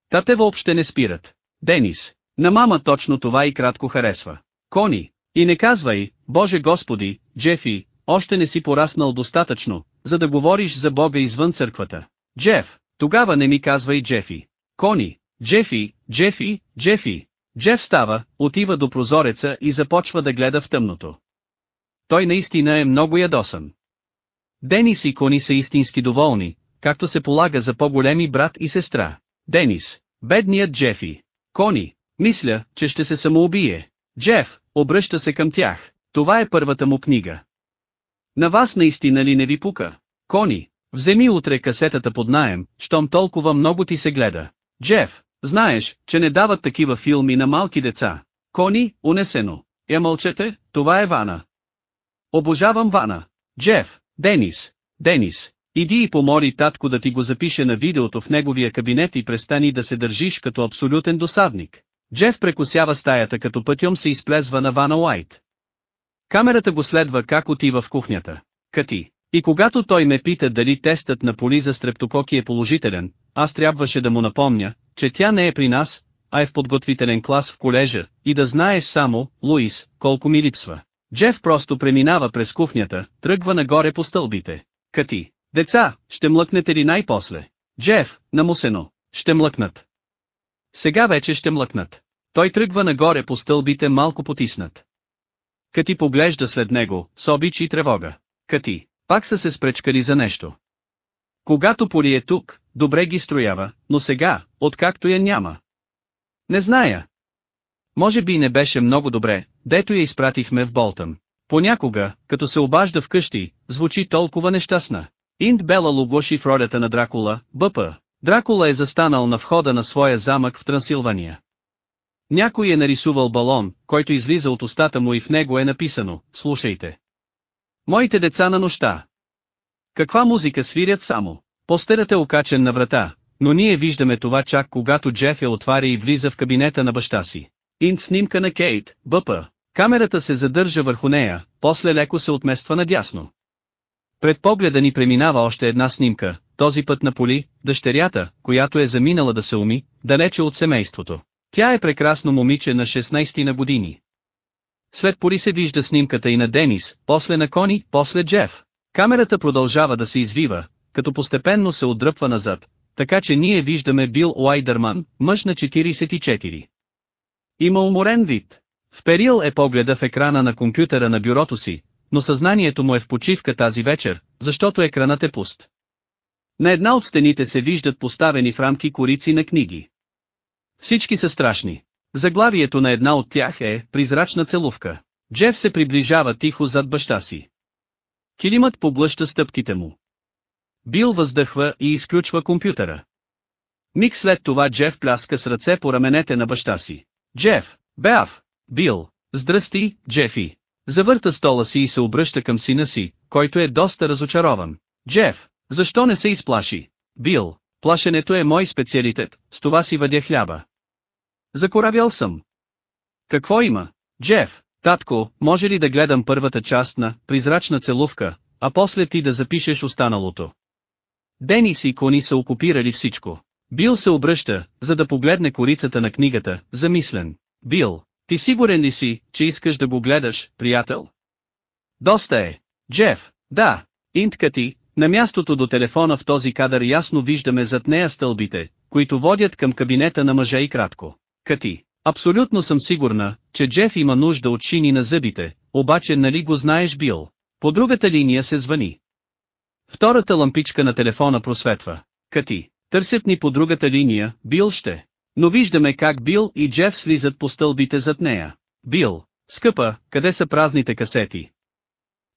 Та те въобще не спират. Денис, на мама точно това и кратко харесва. Кони, и не казвай, Боже Господи, Джефи, още не си пораснал достатъчно, за да говориш за Бога извън църквата. Джеф, тогава не ми казвай Джефи. Кони, Джефи, Джефи, Джефи. Джеф става, отива до прозореца и започва да гледа в тъмното. Той наистина е много ядосан. Денис и Кони са истински доволни, както се полага за по-големи брат и сестра. Денис, бедният Джефи. Кони, мисля, че ще се самоубие. Джеф, обръща се към тях. Това е първата му книга. На вас наистина ли не ви пука? Кони, вземи утре касетата под наем, щом толкова много ти се гледа. Джеф, знаеш, че не дават такива филми на малки деца. Кони, унесено. Я мълчете, това е Вана. Обожавам Вана. Джеф, Денис, Денис, иди и помоли татко да ти го запише на видеото в неговия кабинет и престани да се държиш като абсолютен досадник. Джеф прекусява стаята като пътьом се изплезва на Вана Уайт. Камерата го следва как отива в кухнята. Кати. И когато той ме пита дали тестът на поли за стрептококи е положителен, аз трябваше да му напомня, че тя не е при нас, а е в подготвителен клас в колежа, и да знаеш само, Луис, колко ми липсва. Джеф просто преминава през кухнята, тръгва нагоре по стълбите. Кати, деца, ще млъкнете ли най-после? Джеф, намусено, ще млъкнат. Сега вече ще млъкнат. Той тръгва нагоре по стълбите малко потиснат. Кати поглежда след него, с обич и тревога. Кати, пак са се спречкали за нещо. Когато Поли е тук, добре ги строява, но сега, откакто я няма. Не зная. Може би не беше много добре, дето я изпратихме в Болтън. Понякога, като се обажда вкъщи, звучи толкова нещастна. Инт Бела Лугоши в ролята на Дракула, БП. Дракула е застанал на входа на своя замък в Трансилвания. Някой е нарисувал балон, който излиза от устата му и в него е написано, слушайте. Моите деца на нощта. Каква музика свирят само? Постерът е окачен на врата, но ние виждаме това чак когато Джеф я отваря и влиза в кабинета на баща си. Инт снимка на Кейт, БП. Камерата се задържа върху нея, после леко се отмества надясно. Пред погледа ни преминава още една снимка, този път на Поли, дъщерята, която е заминала да се уми, далече от семейството. Тя е прекрасно момиче на 16 на години. След Поли се вижда снимката и на Денис, после на Кони, после Джеф. Камерата продължава да се извива, като постепенно се отдръпва назад, така че ние виждаме Бил Уайдърман, мъж на 44. Има уморен вид. Вперил е погледа в екрана на компютъра на бюрото си, но съзнанието му е в почивка тази вечер, защото екранът е пуст. На една от стените се виждат поставени в рамки корици на книги. Всички са страшни. Заглавието на една от тях е «Призрачна целувка». Джеф се приближава тихо зад баща си. Килимът поглъща стъпките му. Бил въздъхва и изключва компютъра. Миг след това Джеф пляска с ръце по раменете на баща си. Джеф, Беав, Бил, здрасти, Джефи. Завърта стола си и се обръща към сина си, който е доста разочарован. Джеф, защо не се изплаши? Бил, плашенето е мой специалитет, с това си въдя хляба. Закоравял съм. Какво има? Джеф, татко, може ли да гледам първата част на «Призрачна целувка», а после ти да запишеш останалото? Денис и Кони са окупирали всичко. Бил се обръща, за да погледне корицата на книгата, замислен. Бил, ти сигурен ли си, че искаш да го гледаш, приятел? Доста е. Джеф, да. Интка ти, на мястото до телефона в този кадър ясно виждаме зад нея стълбите, които водят към кабинета на мъжа и кратко. Кати, абсолютно съм сигурна, че Джеф има нужда от шини на зъбите, обаче нали го знаеш Бил? По другата линия се звъни. Втората лампичка на телефона просветва. Кати, търсят ни по другата линия, Бил ще. Но виждаме как Бил и Джеф слизат по стълбите зад нея. Бил, скъпа, къде са празните касети?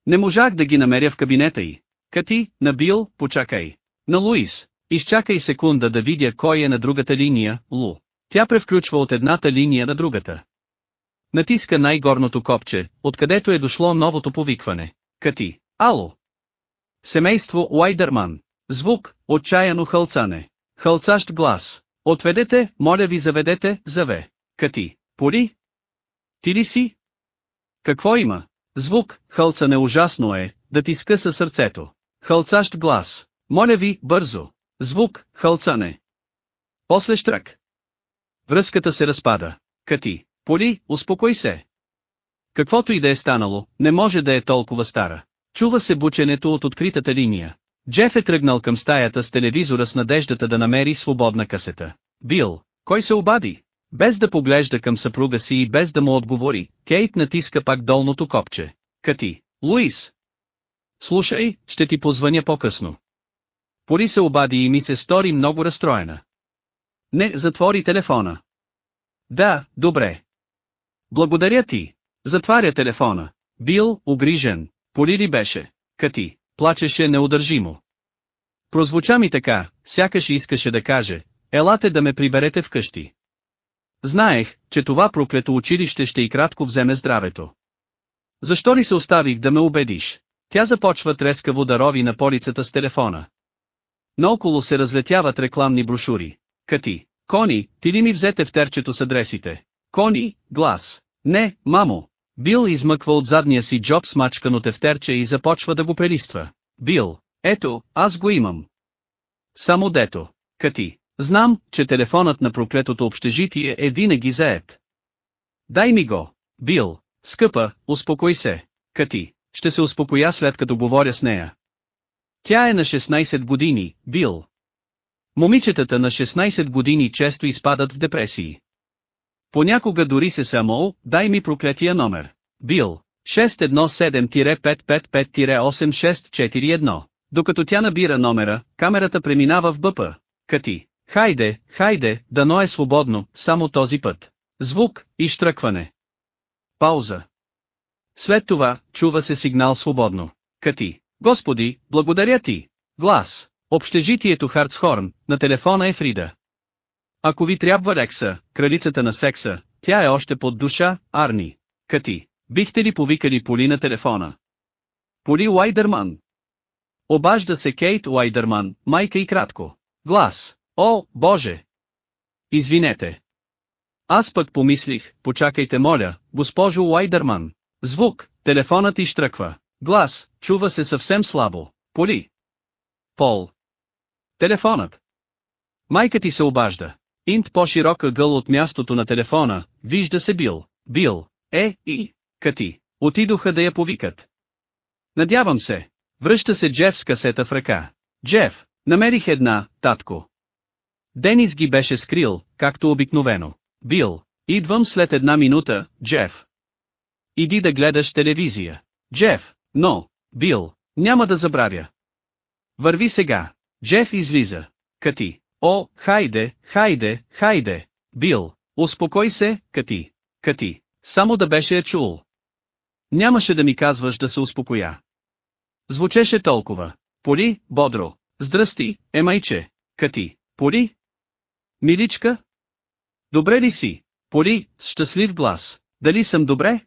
Не можах да ги намеря в кабинета й. Кати, на Бил, почакай. На Луис, изчакай секунда да видя кой е на другата линия, Лу. Тя превключва от едната линия на другата. Натиска най-горното копче, откъдето е дошло новото повикване. Кати, ало. Семейство Уайдърман. Звук, отчаяно хълцане. Хълцащ глас. Отведете, моля ви заведете, заве. Кати, поли? Ти ли си? Какво има? Звук, хълцане ужасно е, да ти скъса сърцето. Хълцащ глас. Моля ви, бързо. Звук, хълцане. После штрак. Връзката се разпада. Кати, поли, успокой се. Каквото и да е станало, не може да е толкова стара. Чува се бученето от откритата линия. Джеф е тръгнал към стаята с телевизора с надеждата да намери свободна касета. Бил, кой се обади? Без да поглежда към съпруга си и без да му отговори, Кейт натиска пак долното копче. Кати, Луис. Слушай, ще ти позвъня по-късно. Поли се обади и ми се стори много разстроена. Не, затвори телефона. Да, добре. Благодаря ти. Затваря телефона. Бил, огрижен. Поли ли беше? Кати, плачеше неудържимо. Прозвуча ми така, сякаш искаше да каже, елате да ме приберете вкъщи. Знаех, че това проклето училище ще и кратко вземе здравето. Защо ли се оставих да ме убедиш? Тя започва трескаво да рови на полицата с телефона. Наоколо се разлетяват рекламни брошури. Кати, Кони, ти ли ми взете в терчето с адресите? Кони, глас. Не, мамо. Бил измъква от задния си джоб смачкано тефтерче и започва да го прелиства. Бил, ето, аз го имам. Само дето. Кати, Знам, че телефонът на проклетото общежитие е винаги заед. Дай ми го. Бил, скъпа, успокой се. Кати, ще се успокоя след като говоря с нея. Тя е на 16 години, Бил. Момичетата на 16 години често изпадат в депресии. Понякога дори се само, дай ми проклетия номер. Бил, 617-555-8641. Докато тя набира номера, камерата преминава в БП. Кати, хайде, хайде, дано е свободно, само този път. Звук, и штръкване. Пауза. След това, чува се сигнал свободно. Кати, господи, благодаря ти. Глас. Общежитието Хартсхорн, на телефона е Фрида. Ако ви трябва Лекса, кралицата на секса, тя е още под душа, Арни. Кати, бихте ли повикали Поли на телефона? Поли Уайдерман. Обажда се Кейт Уайдерман, майка и кратко. Глас. О, Боже! Извинете. Аз пък помислих, почакайте моля, госпожо Уайдерман. Звук, телефонът изтръква. Глас, чува се съвсем слабо. Поли. Пол. Телефонът. Майка ти се обажда. Инт по-широка гъл от мястото на телефона, вижда се Бил. Бил, е, и, Кати. Отидоха да я повикат. Надявам се. Връща се Джеф с касета в ръка. Джеф, намерих една, татко. Денис ги беше скрил, както обикновено. Бил, идвам след една минута, Джеф. Иди да гледаш телевизия. Джеф, но, Бил, няма да забравя. Върви сега. Джеф излиза. Кати. О, хайде, хайде, хайде. Бил, успокой се, Кати. Кати, само да беше я чул. Нямаше да ми казваш да се успокоя. Звучеше толкова. Поли, бодро. Здрасти, емайче. Кати. Поли? Миличка? Добре ли си? Поли, с щастлив глас. Дали съм добре?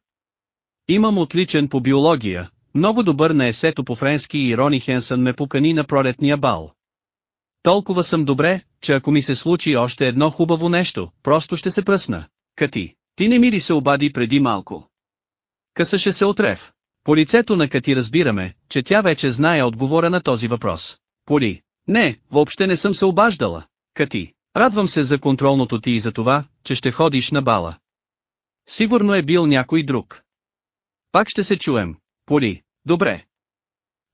Имам отличен по биология, много добър на есето по френски и Рони Хенсън ме покани на пролетния бал. Толкова съм добре, че ако ми се случи още едно хубаво нещо, просто ще се пръсна. Кати, ти не ми ли се обади преди малко? Късаше се отрев. По лицето на Кати разбираме, че тя вече знае отговора на този въпрос. Поли, не, въобще не съм се обаждала. Кати, радвам се за контролното ти и за това, че ще ходиш на бала. Сигурно е бил някой друг. Пак ще се чуем. Поли, добре.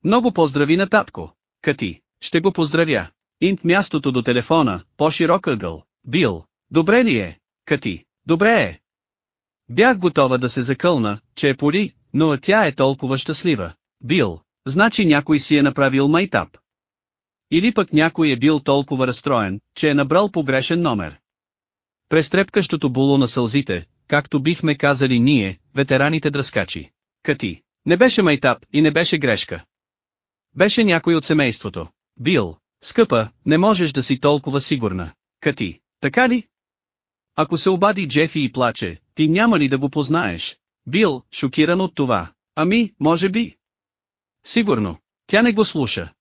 Много поздрави на татко. Кати, ще го поздравя. Инт мястото до телефона, по-широк ъгъл. Бил, добре ли е? Кати, добре е. Бях готова да се закълна, че е Поли, но тя е толкова щастлива. Бил, значи някой си е направил майтап. Или пък някой е бил толкова разстроен, че е набрал погрешен номер. През трепкащото було на сълзите, както бихме казали ние, ветераните дръскачи. Кати, не беше майтап и не беше грешка. Беше някой от семейството. Бил, скъпа, не можеш да си толкова сигурна. Кати, така ли? Ако се обади Джефи и плаче, ти няма ли да го познаеш? Бил, шокиран от това. Ами, може би. Сигурно. Тя не го слуша.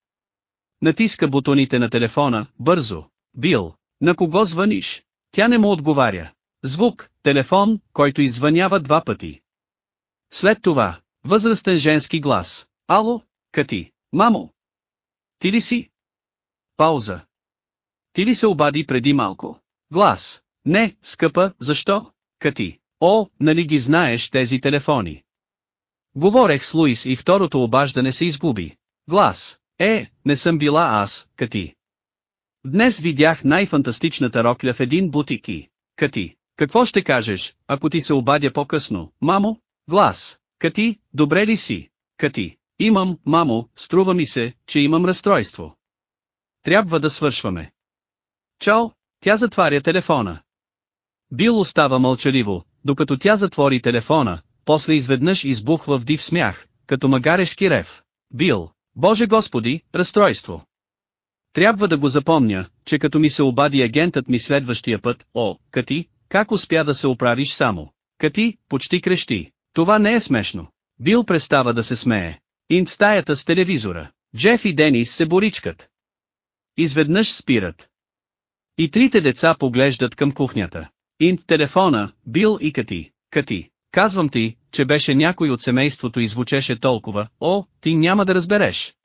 Натиска бутоните на телефона, бързо. Бил, на кого звъниш? Тя не му отговаря. Звук, телефон, който извънява два пъти. След това, възрастен женски глас. Ало, Кати, мамо. Ти ли си? Пауза. Ти ли се обади преди малко? Глас. Не, скъпа, защо? Кати. О, нали ги знаеш тези телефони? Говорех с Луис и второто обаждане се изгуби. Глас. Е, не съм била аз, Кати. Днес видях най-фантастичната рокля в един бутик и... Кати, какво ще кажеш, ако ти се обадя по-късно, мамо? Глас. Кати, добре ли си? Кати. Имам, мамо, струва ми се, че имам разстройство. Трябва да свършваме. Чао, тя затваря телефона. Бил остава мълчаливо, докато тя затвори телефона, после изведнъж избухва в див смях, като магарешки рев. Бил, Боже Господи, разстройство. Трябва да го запомня, че като ми се обади агентът ми следващия път, о, Кати, как успя да се оправиш само? Кати, почти крещи. Това не е смешно. Бил престава да се смее. Инт стаята с телевизора. Джеф и Денис се боричкат. Изведнъж спират. И трите деца поглеждат към кухнята. Инт телефона, Бил и Кати. Кати, казвам ти, че беше някой от семейството и звучеше толкова, о, ти няма да разбереш.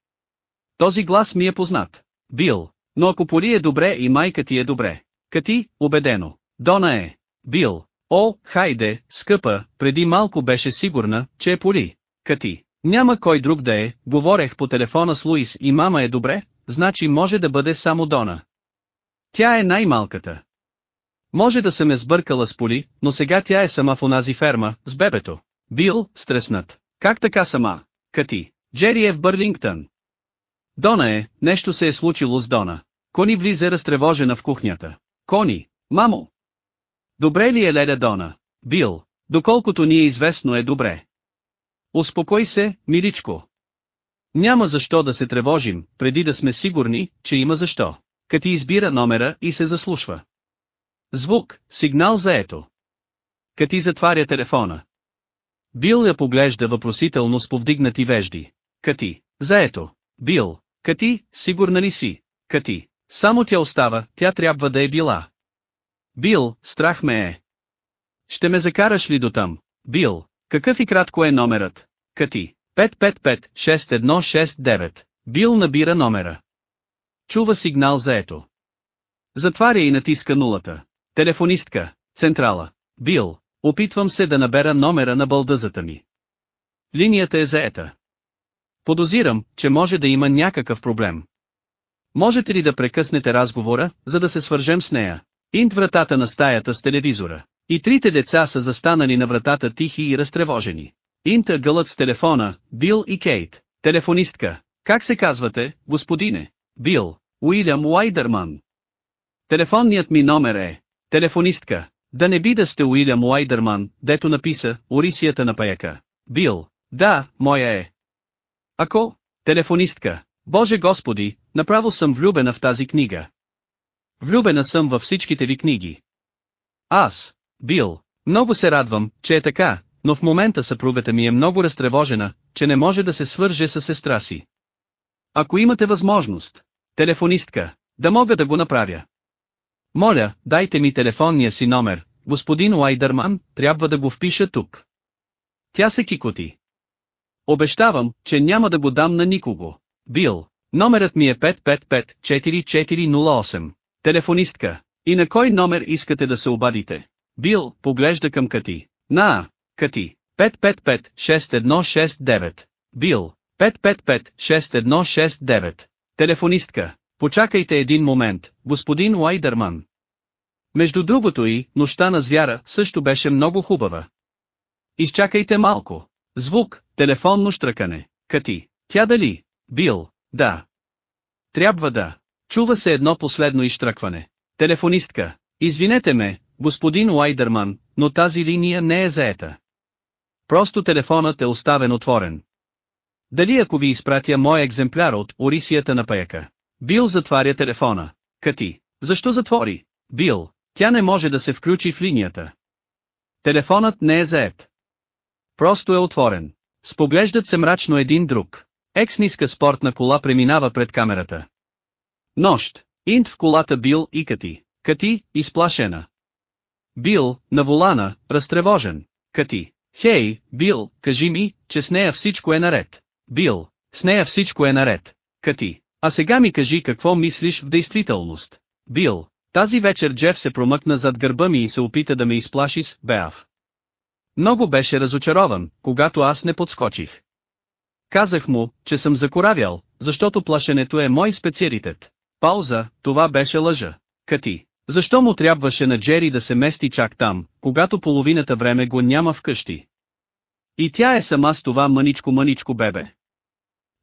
Този глас ми е познат. Бил, Но ако Поли е добре и майка ти е добре. Кати, убедено. Дона е. Бил. О, хайде, скъпа, преди малко беше сигурна, че е Поли. Кати. Няма кой друг да е, говорех по телефона с Луис и мама е добре, значи може да бъде само Дона. Тя е най-малката. Може да съм е сбъркала с Поли, но сега тя е сама в онази ферма, с бебето. Бил, стреснат. Как така сама? Кати. Джери е в Бърлингтън. Дона е, нещо се е случило с Дона. Кони влиза разтревожена в кухнята. Кони, мамо! Добре ли е леда Дона? Бил, доколкото ни е известно е добре. Успокой се, миличко. Няма защо да се тревожим, преди да сме сигурни, че има защо. Кати избира номера и се заслушва. Звук, сигнал за ето. Кати затваря телефона. Бил я поглежда въпросително с повдигнати вежди. Кати, заето. Бил, Кати, сигурна ли си? Кати, само тя остава, тя трябва да е била. Бил, страх ме е. Ще ме закараш ли до там? Бил, какъв и кратко е номерът? Кати, 555-6169. Бил набира номера. Чува сигнал за ето. Затваря и натиска нулата. Телефонистка, централа. Бил, опитвам се да набера номера на бълдъзата ми. Линията е заета. Подозирам, че може да има някакъв проблем. Можете ли да прекъснете разговора, за да се свържем с нея? Инт вратата на стаята с телевизора. И трите деца са застанали на вратата тихи и разтревожени. Инта гълът с телефона, Бил и Кейт. Телефонистка. Как се казвате, господине? Бил. Уилям Уайдърман. Телефонният ми номер е. Телефонистка. Да не би да сте Уилям Уайдърман, дето написа, Орисията на паяка. Бил. Да, моя е. Ако, телефонистка, Боже Господи, направо съм влюбена в тази книга. Влюбена съм във всичките ви книги. Аз, Бил, много се радвам, че е така, но в момента съпругата ми е много разтревожена, че не може да се свърже с сестра си. Ако имате възможност, телефонистка, да мога да го направя. Моля, дайте ми телефонния си номер, господин Уайдърман, трябва да го впиша тук. Тя се кикоти. Обещавам, че няма да го дам на никого. Бил. Номерът ми е 555-4408. Телефонистка. И на кой номер искате да се обадите? Бил, поглежда към Кати. На, Кати. 555-6169. Бил. 555-6169. Телефонистка. Почакайте един момент, господин Уайдърман. Между другото и, нощта на звяра, също беше много хубава. Изчакайте малко. Звук, телефонно штръкане. Кати. Тя дали? Бил. Да. Трябва да. Чува се едно последно изштръкване. Телефонистка. Извинете ме, господин Уайдърман, но тази линия не е заета. Просто телефонът е оставен отворен. Дали ако ви изпратя мой екземпляр от Орисията на паяка? Бил затваря телефона. Кати. Защо затвори? Бил. Тя не може да се включи в линията. Телефонът не е заед. Просто е отворен. Споглеждат се мрачно един друг. Екс-ниска спортна кола преминава пред камерата. Нощ. Инт в колата Бил и Кати. Кати, изплашена. Бил, на волана, разтревожен. Кати. Хей, Бил, кажи ми, че с нея всичко е наред. Бил, с нея всичко е наред. Кати. А сега ми кажи какво мислиш в действителност. Бил, тази вечер Джеф се промъкна зад гърба ми и се опита да ме изплаши с Беав. Много беше разочарован, когато аз не подскочих. Казах му, че съм закоравял, защото плашенето е мой специалитет. Пауза, това беше лъжа. Кати. Защо му трябваше на Джери да се мести чак там, когато половината време го няма вкъщи? И тя е сама с това мъничко-мъничко бебе.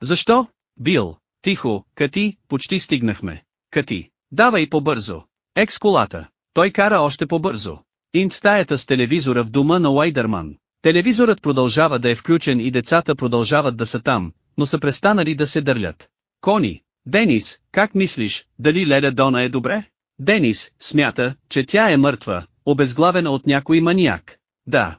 Защо? Бил, тихо, Кати, почти стигнахме. Кати, давай по-бързо. Екс колата. Той кара още по-бързо. Инт стаята с телевизора в дома на Уайдърман. Телевизорът продължава да е включен и децата продължават да са там, но са престанали да се дърлят. Кони, Денис, как мислиш, дали Леля Дона е добре? Денис, смята, че тя е мъртва, обезглавена от някой маниак. Да.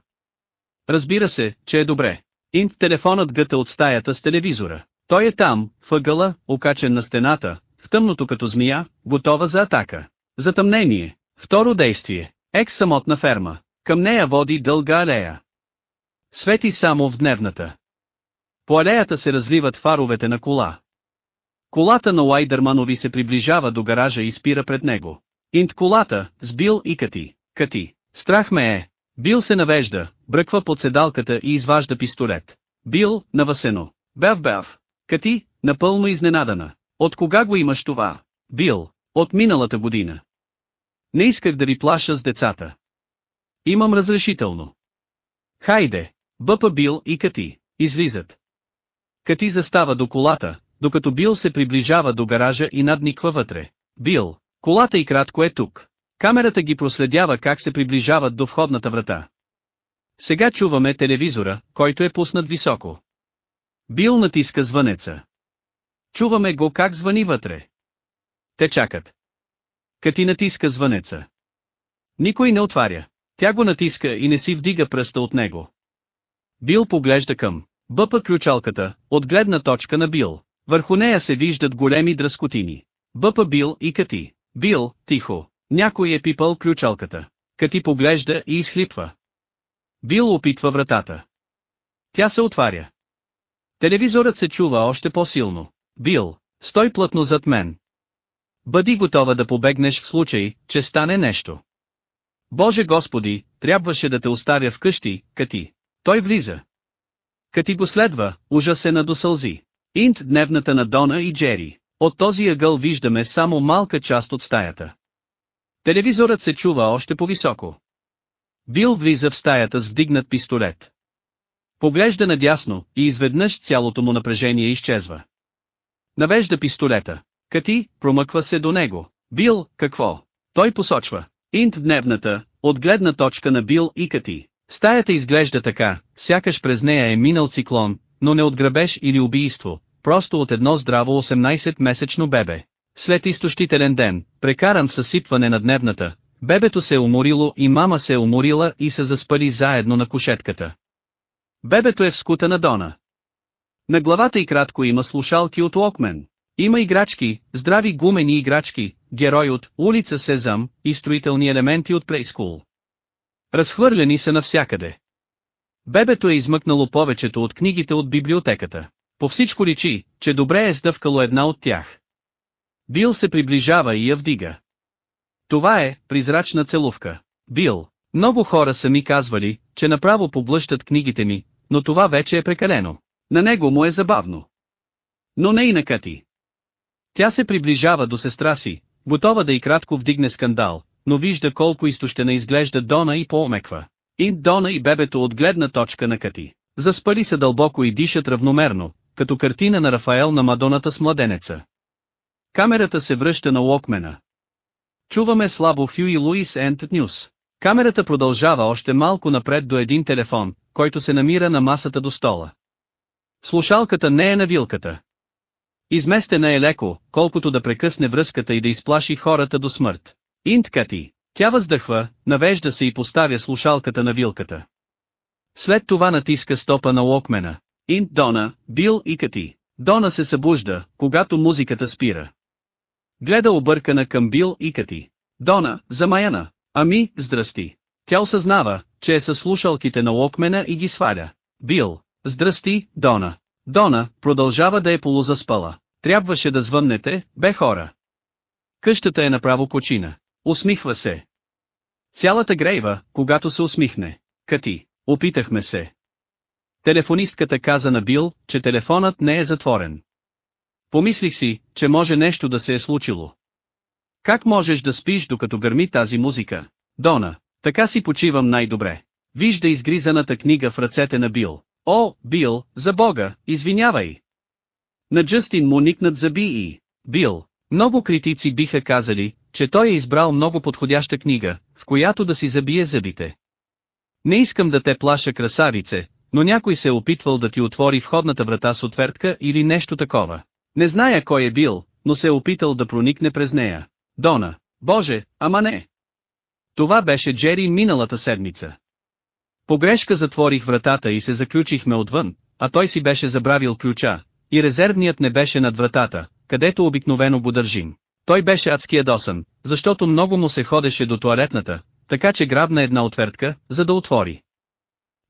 Разбира се, че е добре. Инт телефонът гъта от стаята с телевизора. Той е там, въгъла, окачен на стената, в тъмното като змия, готова за атака. Затъмнение. Второ действие. Екс самотна ферма. Към нея води дълга алея. Свети само в дневната. По алеята се разливат фаровете на кола. Колата на Лайдърманови се приближава до гаража и спира пред него. Инт колата, с Бил и Кати. Кати. Страх ме е. Бил се навежда, бръква под седалката и изважда пистолет. Бил, навасено. Бев бев. Кати, напълно изненадана. От кога го имаш това? Бил, от миналата година. Не исках да ви плаша с децата. Имам разрешително. Хайде, бъпа Бил и Кати, излизат. Кати застава до колата, докато Бил се приближава до гаража и надниква вътре. Бил, колата и кратко е тук. Камерата ги проследява как се приближават до входната врата. Сега чуваме телевизора, който е пуснат високо. Бил натиска звънеца. Чуваме го как звъни вътре. Те чакат. Кати натиска звънеца. Никой не отваря. Тя го натиска и не си вдига пръста от него. Бил поглежда към бъпа ключалката, от гледна точка на Бил. Върху нея се виждат големи дръскотини. Бъпа Бил и Кати. Бил, тихо. Някой е пипал ключалката. Кати поглежда и изхлипва. Бил опитва вратата. Тя се отваря. Телевизорът се чува още по-силно. Бил, стой плътно зад мен. Бъди готова да побегнеш в случай, че стане нещо. Боже Господи, трябваше да те оставя вкъщи, Кати. Той влиза. Кати го следва, ужасена до сълзи. Инт дневната на Дона и Джери. От този ъгъл виждаме само малка част от стаята. Телевизорът се чува още по-високо. Бил влиза в стаята с вдигнат пистолет. Поглежда надясно и изведнъж цялото му напрежение изчезва. Навежда пистолета. Кати, промъква се до него. Бил, какво? Той посочва. Инт дневната, от гледна точка на Бил и Кати. Стаята изглежда така, сякаш през нея е минал циклон, но не от грабеж или убийство, просто от едно здраво 18-месечно бебе. След изтощителен ден, прекаран в съсипване на дневната, бебето се е уморило и мама се е уморила и се заспали заедно на кушетката. Бебето е в скута на Дона. На главата и кратко има слушалки от Локмен. Има играчки, здрави гумени играчки, герой от улица Сезам и строителни елементи от Плейскул. Разхвърляни са навсякъде. Бебето е измъкнало повечето от книгите от библиотеката. По всичко личи, че добре е сдъвкало една от тях. Бил се приближава и я вдига. Това е призрачна целувка. Бил. Много хора са ми казвали, че направо поблъщат книгите ми, но това вече е прекалено. На него му е забавно. Но не и на Кати. Тя се приближава до сестра си, готова да и кратко вдигне скандал, но вижда колко изтощена изглежда Дона и поомеква. И Дона и бебето от гледна точка на Кати. Заспали се дълбоко и дишат равномерно, като картина на Рафаел на Мадоната с младенеца. Камерата се връща на Локмена. Чуваме слабо Хюи Луис Ент Нюс. Камерата продължава още малко напред до един телефон, който се намира на масата до стола. Слушалката не е на вилката. Изместена е леко, колкото да прекъсне връзката и да изплаши хората до смърт. Инт Кати. Тя въздъхва, навежда се и поставя слушалката на вилката. След това натиска стопа на Локмена. Инт Дона, Бил и Кати. Дона се събужда, когато музиката спира. Гледа объркана към Бил и Кати. Дона, замаяна. Ами, здрасти. Тя осъзнава, че е със слушалките на Локмена и ги сваля. Бил, здрасти, Дона. Дона, продължава да е полузаспала. Трябваше да звъннете, бе хора. Къщата е направо кочина. Усмихва се. Цялата грейва, когато се усмихне. Кати, опитахме се. Телефонистката каза на Бил, че телефонът не е затворен. Помислих си, че може нещо да се е случило. Как можеш да спиш докато гърми тази музика? Дона, така си почивам най-добре. Вижда изгризаната книга в ръцете на Бил. О, Бил, за Бога, извинявай! На Джастин му никнат зъби и... Бил, много критици биха казали, че той е избрал много подходяща книга, в която да си забие зъбите. Не искам да те плаша красавице, но някой се е опитвал да ти отвори входната врата с отвертка или нещо такова. Не зная кой е бил, но се е опитал да проникне през нея. Дона, боже, ама не. Това беше Джери миналата седмица. Погрешка затворих вратата и се заключихме отвън, а той си беше забравил ключа, и резервният не беше над вратата, където обикновено го държим. Той беше адски ядосан, защото много му се ходеше до туалетната, така че грабна една отвертка, за да отвори.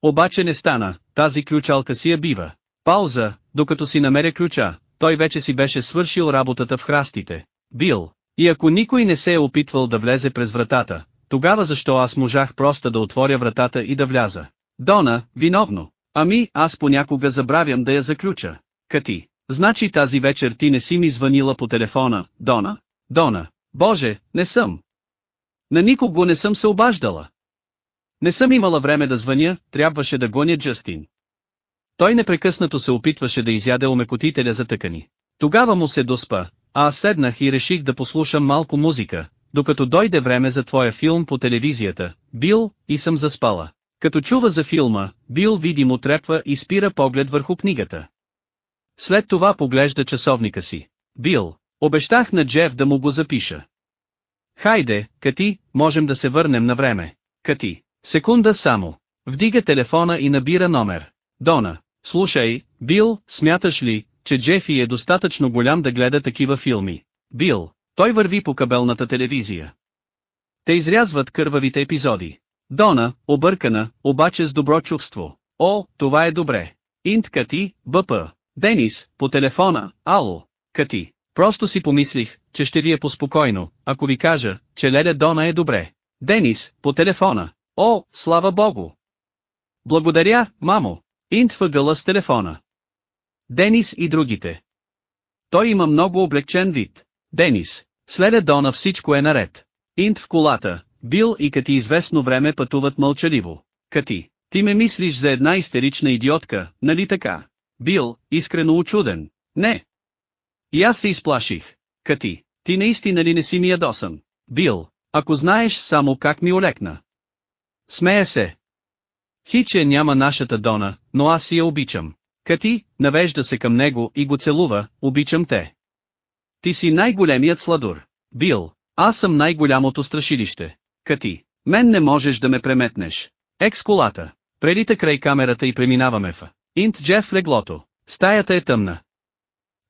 Обаче не стана, тази ключалка си я бива. Пауза, докато си намеря ключа, той вече си беше свършил работата в храстите. Бил. И ако никой не се е опитвал да влезе през вратата, тогава защо аз можах просто да отворя вратата и да вляза? Дона, виновно. Ами, аз понякога забравям да я заключа. Кати. Значи тази вечер ти не си ми звънила по телефона, Дона? Дона. Боже, не съм. На никого не съм се обаждала. Не съм имала време да звъня, трябваше да гоня Джастин. Той непрекъснато се опитваше да изяде омекотителя за тъкани. Тогава му се доспа, а аз седнах и реших да послушам малко музика, докато дойде време за твоя филм по телевизията, Бил, и съм заспала. Като чува за филма, Бил видимо трепва и спира поглед върху книгата. След това поглежда часовника си. Бил, обещах на Джеф да му го запиша. Хайде, Кати, можем да се върнем на време. Кати, секунда само. Вдига телефона и набира номер. Дона, слушай, Бил, смяташ ли, че Джефи е достатъчно голям да гледа такива филми? Бил, той върви по кабелната телевизия. Те изрязват кървавите епизоди. Дона, объркана, обаче с добро чувство. О, това е добре. Инт Кати, БП. Денис, по телефона, ало. Кати. Просто си помислих, че ще ви е поспокойно, ако ви кажа, че леля Дона е добре. Денис, по телефона. О, слава богу. Благодаря, мамо. Инт въгъла с телефона. Денис и другите. Той има много облегчен вид. Денис. Следе Дона всичко е наред. Инт в колата, Бил и Кати известно време пътуват мълчаливо. Кати, ти ме мислиш за една истерична идиотка, нали така? Бил, искрено очуден. Не. И аз се изплаших. Кати, ти наистина ли не си ми ядосан? Бил, ако знаеш само как ми олекна. Смея се. Хиче няма нашата Дона, но аз я обичам. Кати, навежда се към него и го целува, обичам те. Ти си най-големият сладур. Бил, аз съм най-голямото страшилище. Кати, мен не можеш да ме преметнеш. Екс колата. Прелита край камерата и преминаваме в. Инт Джеф леглото. Стаята е тъмна.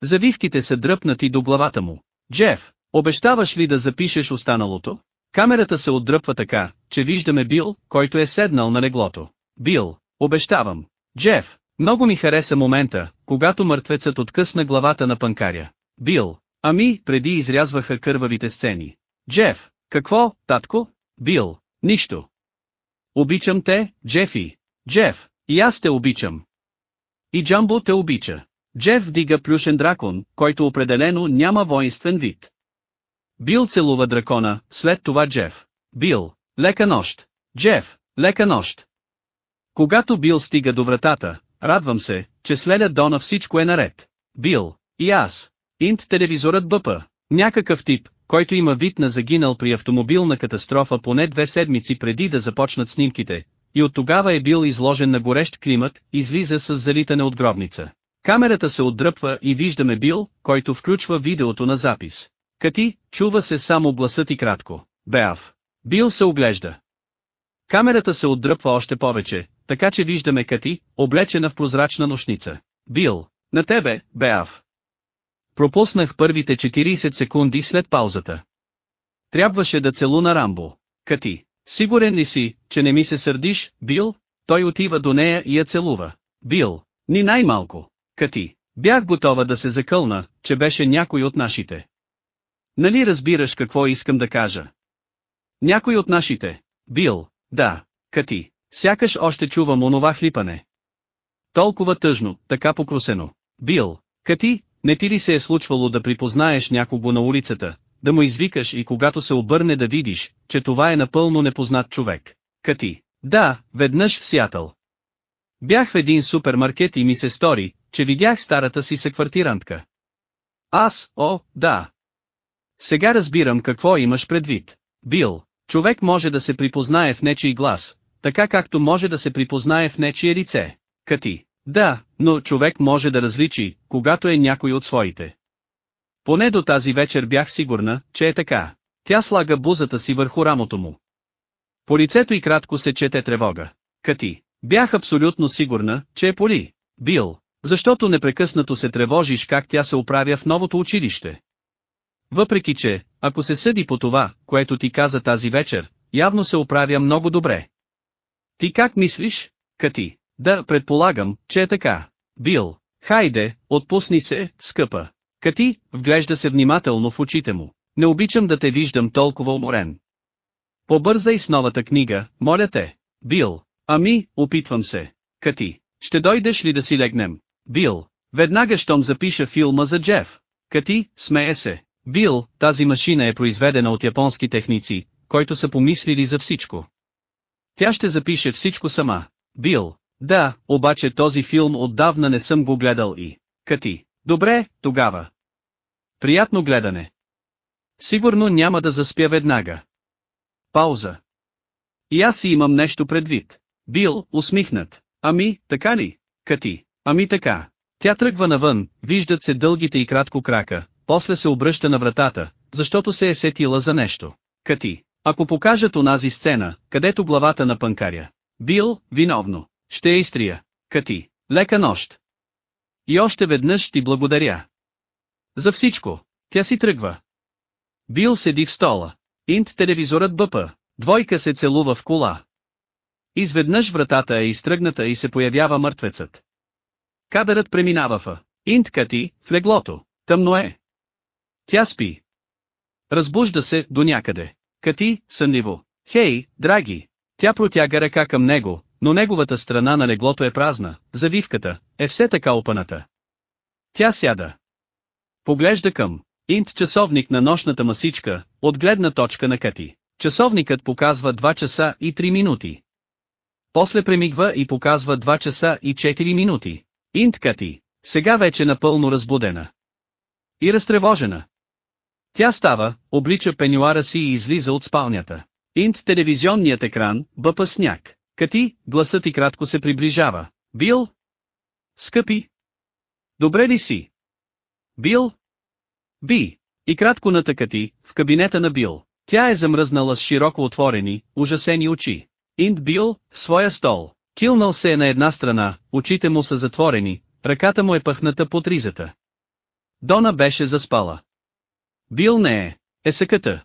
Завивките са дръпнати до главата му. Джеф, обещаваш ли да запишеш останалото? Камерата се отдръпва така, че виждаме Бил, който е седнал на леглото. Бил, обещавам. Джеф, много ми хареса момента, когато мъртвецът откъсна главата на панкаря. Бил, ами, преди изрязваха кървавите сцени. Джеф, какво, татко? Бил, нищо. Обичам те, Джефи. Джеф, и аз те обичам. И Джамбо те обича. Джеф вдига плюшен дракон, който определено няма воинствен вид. Бил целува дракона, след това Джеф. Бил, лека нощ. Джеф, лека нощ. Когато Бил стига до вратата, радвам се, че следя Дона всичко е наред. Бил, и аз. Инт телевизорът бъпа. Някакъв тип, който има вид на загинал при автомобилна катастрофа поне две седмици преди да започнат снимките, и от тогава е бил изложен на горещ климат, излиза с залитане от гробница. Камерата се отдръпва и виждаме Бил, който включва видеото на запис. Кати, чува се само гласът и кратко. Беав. Бил се оглежда. Камерата се отдръпва още повече, така че виждаме Кати, облечена в прозрачна нощница. Бил, на тебе, Беав. Пропуснах първите 40 секунди след паузата. Трябваше да целуна Рамбо. Кати, сигурен ли си, че не ми се сърдиш, Бил? Той отива до нея и я целува. Бил, ни най-малко. Кати, бях готова да се закълна, че беше някой от нашите. Нали разбираш какво искам да кажа? Някой от нашите. Бил, да, Кати, сякаш още чувам онова хлипане. Толкова тъжно, така покрусено. Бил, Кати, не ти ли се е случвало да припознаеш някого на улицата, да му извикаш и когато се обърне да видиш, че това е напълно непознат човек? Кати. Да, веднъж в Сиатъл. Бях в един супермаркет и ми се стори, че видях старата си съквартирантка. Аз, о, да. Сега разбирам какво имаш предвид. Бил, човек може да се припознае в нечий глас, така както може да се припознае в нечие лице. Кати. Да, но човек може да различи, когато е някой от своите. Поне до тази вечер бях сигурна, че е така. Тя слага бузата си върху рамото му. По лицето и кратко се чете тревога. Кати, бях абсолютно сигурна, че е Поли. Бил, защото непрекъснато се тревожиш как тя се оправя в новото училище. Въпреки че, ако се съди по това, което ти каза тази вечер, явно се оправя много добре. Ти как мислиш, Кати? Да, предполагам, че е така. Бил, Хайде, отпусни се, скъпа. Кати, вглежда се внимателно в очите му. Не обичам да те виждам толкова уморен. Побързай с новата книга, моля те. Бил. Ами, опитвам се. Кати, ще дойдеш ли да си легнем? Бил. Веднага щом запиша филма за Джеф. Кати, смее се. Бил, тази машина е произведена от японски техници, който са помислили за всичко. Тя ще запише всичко сама. Бил. Да, обаче този филм отдавна не съм го гледал и... Кати. Добре, тогава. Приятно гледане. Сигурно няма да заспя веднага. Пауза. И аз си имам нещо предвид. Бил, усмихнат. Ами, така ли? Кати. Ами така. Тя тръгва навън, виждат се дългите и кратко крака, после се обръща на вратата, защото се е сетила за нещо. Кати. Ако покажат онази сцена, където главата на панкаря. Бил, виновно. Ще я изтрия. Кати. Лека нощ. И още веднъж ти благодаря. За всичко. Тя си тръгва. Бил седи в стола. Инт телевизорът бъпа. Двойка се целува в кола. Изведнъж вратата е изтръгната и се появява мъртвецът. Кадърът преминава в Инт Кати, в леглото. Тъмно е. Тя спи. Разбужда се до някъде. Кати, сънливо. Хей, драги! Тя протяга ръка към него, но неговата страна на леглото е празна, завивката е все така опаната. Тя сяда. Поглежда към Инт часовник на нощната масичка, от гледна точка на Кати. Часовникът показва 2 часа и 3 минути. После премигва и показва 2 часа и 4 минути. Инт Кати, сега вече напълно разбудена. И разтревожена. Тя става, облича пенюара си и излиза от спалнята. Инт телевизионният екран, бъпа сняг. Кати, гласът и кратко се приближава. Бил? Скъпи? Добре ли си? Бил? Би. И кратко натъка ти, в кабинета на Бил. Тя е замръзнала с широко отворени, ужасени очи. Инт Бил, в своя стол. Килнал се е на една страна, очите му са затворени, ръката му е пъхната под ризата. Дона беше заспала. Бил не е, е съката.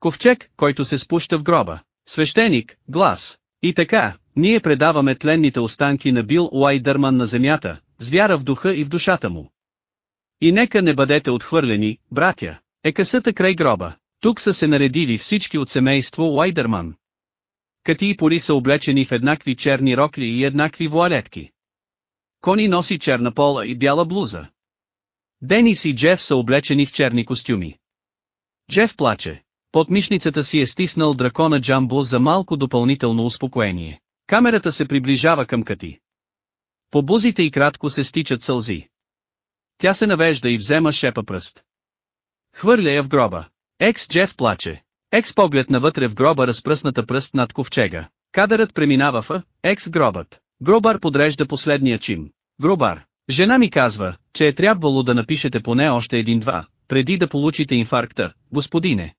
Ковчег, който се спуща в гроба. Свещеник, глас. И така, ние предаваме тленните останки на Бил Уайдърман на земята, с вяра в духа и в душата му. И нека не бъдете отхвърлени, братя. Е късата край гроба. Тук са се наредили всички от семейство Уайдърман. Кати и Поли са облечени в еднакви черни рокли и еднакви вуалетки. Кони носи черна пола и бяла блуза. Денис и Джеф са облечени в черни костюми. Джеф плаче. Под мишницата си е стиснал дракона Джамбо за малко допълнително успокоение. Камерата се приближава към Кати. По бузите и кратко се стичат сълзи. Тя се навежда и взема шепа пръст. Хвърля я в гроба. Екс Джеф плаче. Екс поглед навътре в гроба разпръсната пръст над ковчега. Кадърът преминава в Екс гробът. Гробар подрежда последния чим. Гробар. Жена ми казва, че е трябвало да напишете поне още един-два, преди да получите инфаркта, господине.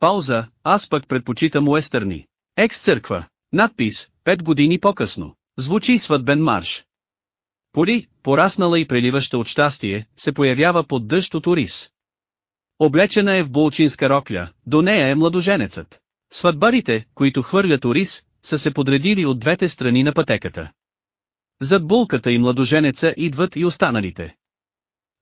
Пауза, аз пък предпочитам уестърни. Екс църква. Надпис, пет години по-късно. Звучи сватбен марш. Поли, пораснала и преливаща от щастие, се появява под дъжд от ориз. Облечена е в булчинска рокля, до нея е младоженецът. Сватбарите, които хвърлят ориз, са се подредили от двете страни на пътеката. Зад булката и младоженеца идват и останалите.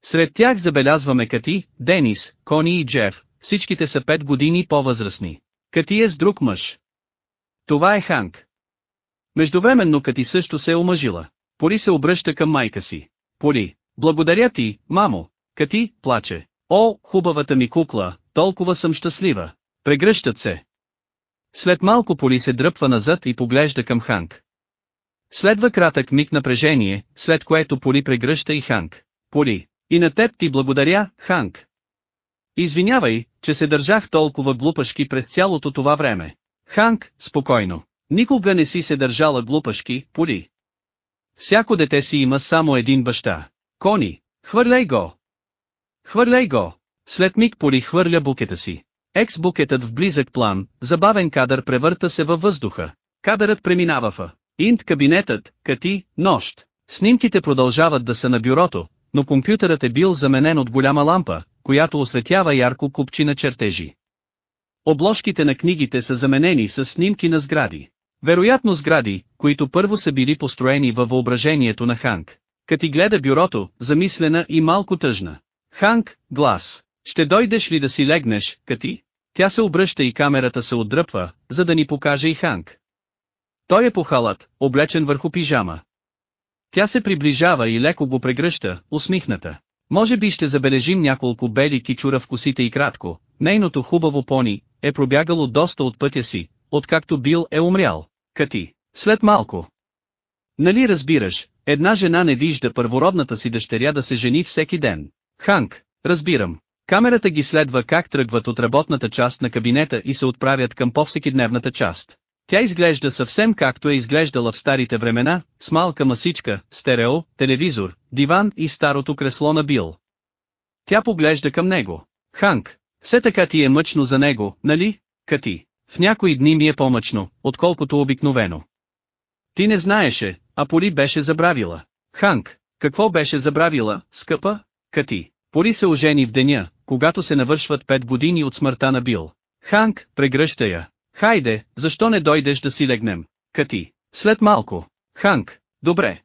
Сред тях забелязваме Кати, Денис, Кони и Джеф, всичките са пет години по-възрастни. Кати е с друг мъж. Това е Ханк. Междувременно Кати също се е омъжила. Поли се обръща към майка си. Поли, благодаря ти, мамо. Кати, плаче. О, хубавата ми кукла, толкова съм щастлива. Прегръщат се. След малко Поли се дръпва назад и поглежда към Ханк. Следва кратък миг напрежение, след което Поли прегръща и Ханк. Поли, и на теб ти благодаря, Ханк. Извинявай, че се държах толкова глупашки през цялото това време. Ханк, спокойно. Никога не си се държала глупашки, Поли. Всяко дете си има само един баща. Кони, хвърляй го! Хвърляй го! След миг Поли хвърля букета си. Екс-букетът в близък план, забавен кадър превърта се във въздуха. Кадърът преминава в Инт кабинетът, Кати, нощ. Снимките продължават да са на бюрото, но компютърът е бил заменен от голяма лампа, която осветява ярко купчи на чертежи. Обложките на книгите са заменени с снимки на сгради. Вероятно сгради, които първо са били построени във въображението на Ханк. Кати гледа бюрото, замислена и малко тъжна. Ханк, глас. Ще дойдеш ли да си легнеш, Кати? Тя се обръща и камерата се отдръпва, за да ни покаже и Ханк. Той е похалът, облечен върху пижама. Тя се приближава и леко го прегръща, усмихната. Може би ще забележим няколко бели кичура в косите и кратко, нейното хубаво пони, е пробягало доста от пътя си, откакто Бил е умрял. Кати, след малко. Нали разбираш, една жена не вижда първородната си дъщеря да се жени всеки ден. Ханк, разбирам. Камерата ги следва как тръгват от работната част на кабинета и се отправят към повсекидневната част. Тя изглежда съвсем както е изглеждала в старите времена, с малка масичка, стерео, телевизор, диван и старото кресло на Бил. Тя поглежда към него. Ханк, все така ти е мъчно за него, нали, Кати? В някои дни ми е по-мъчно, отколкото обикновено. Ти не знаеше, а Поли беше забравила. Ханк, какво беше забравила, скъпа? Кати. Поли се ожени в деня, когато се навършват пет години от смъртта на Бил. Ханк, прегръща я. Хайде, защо не дойдеш да си легнем? Кати. След малко. Ханк, добре.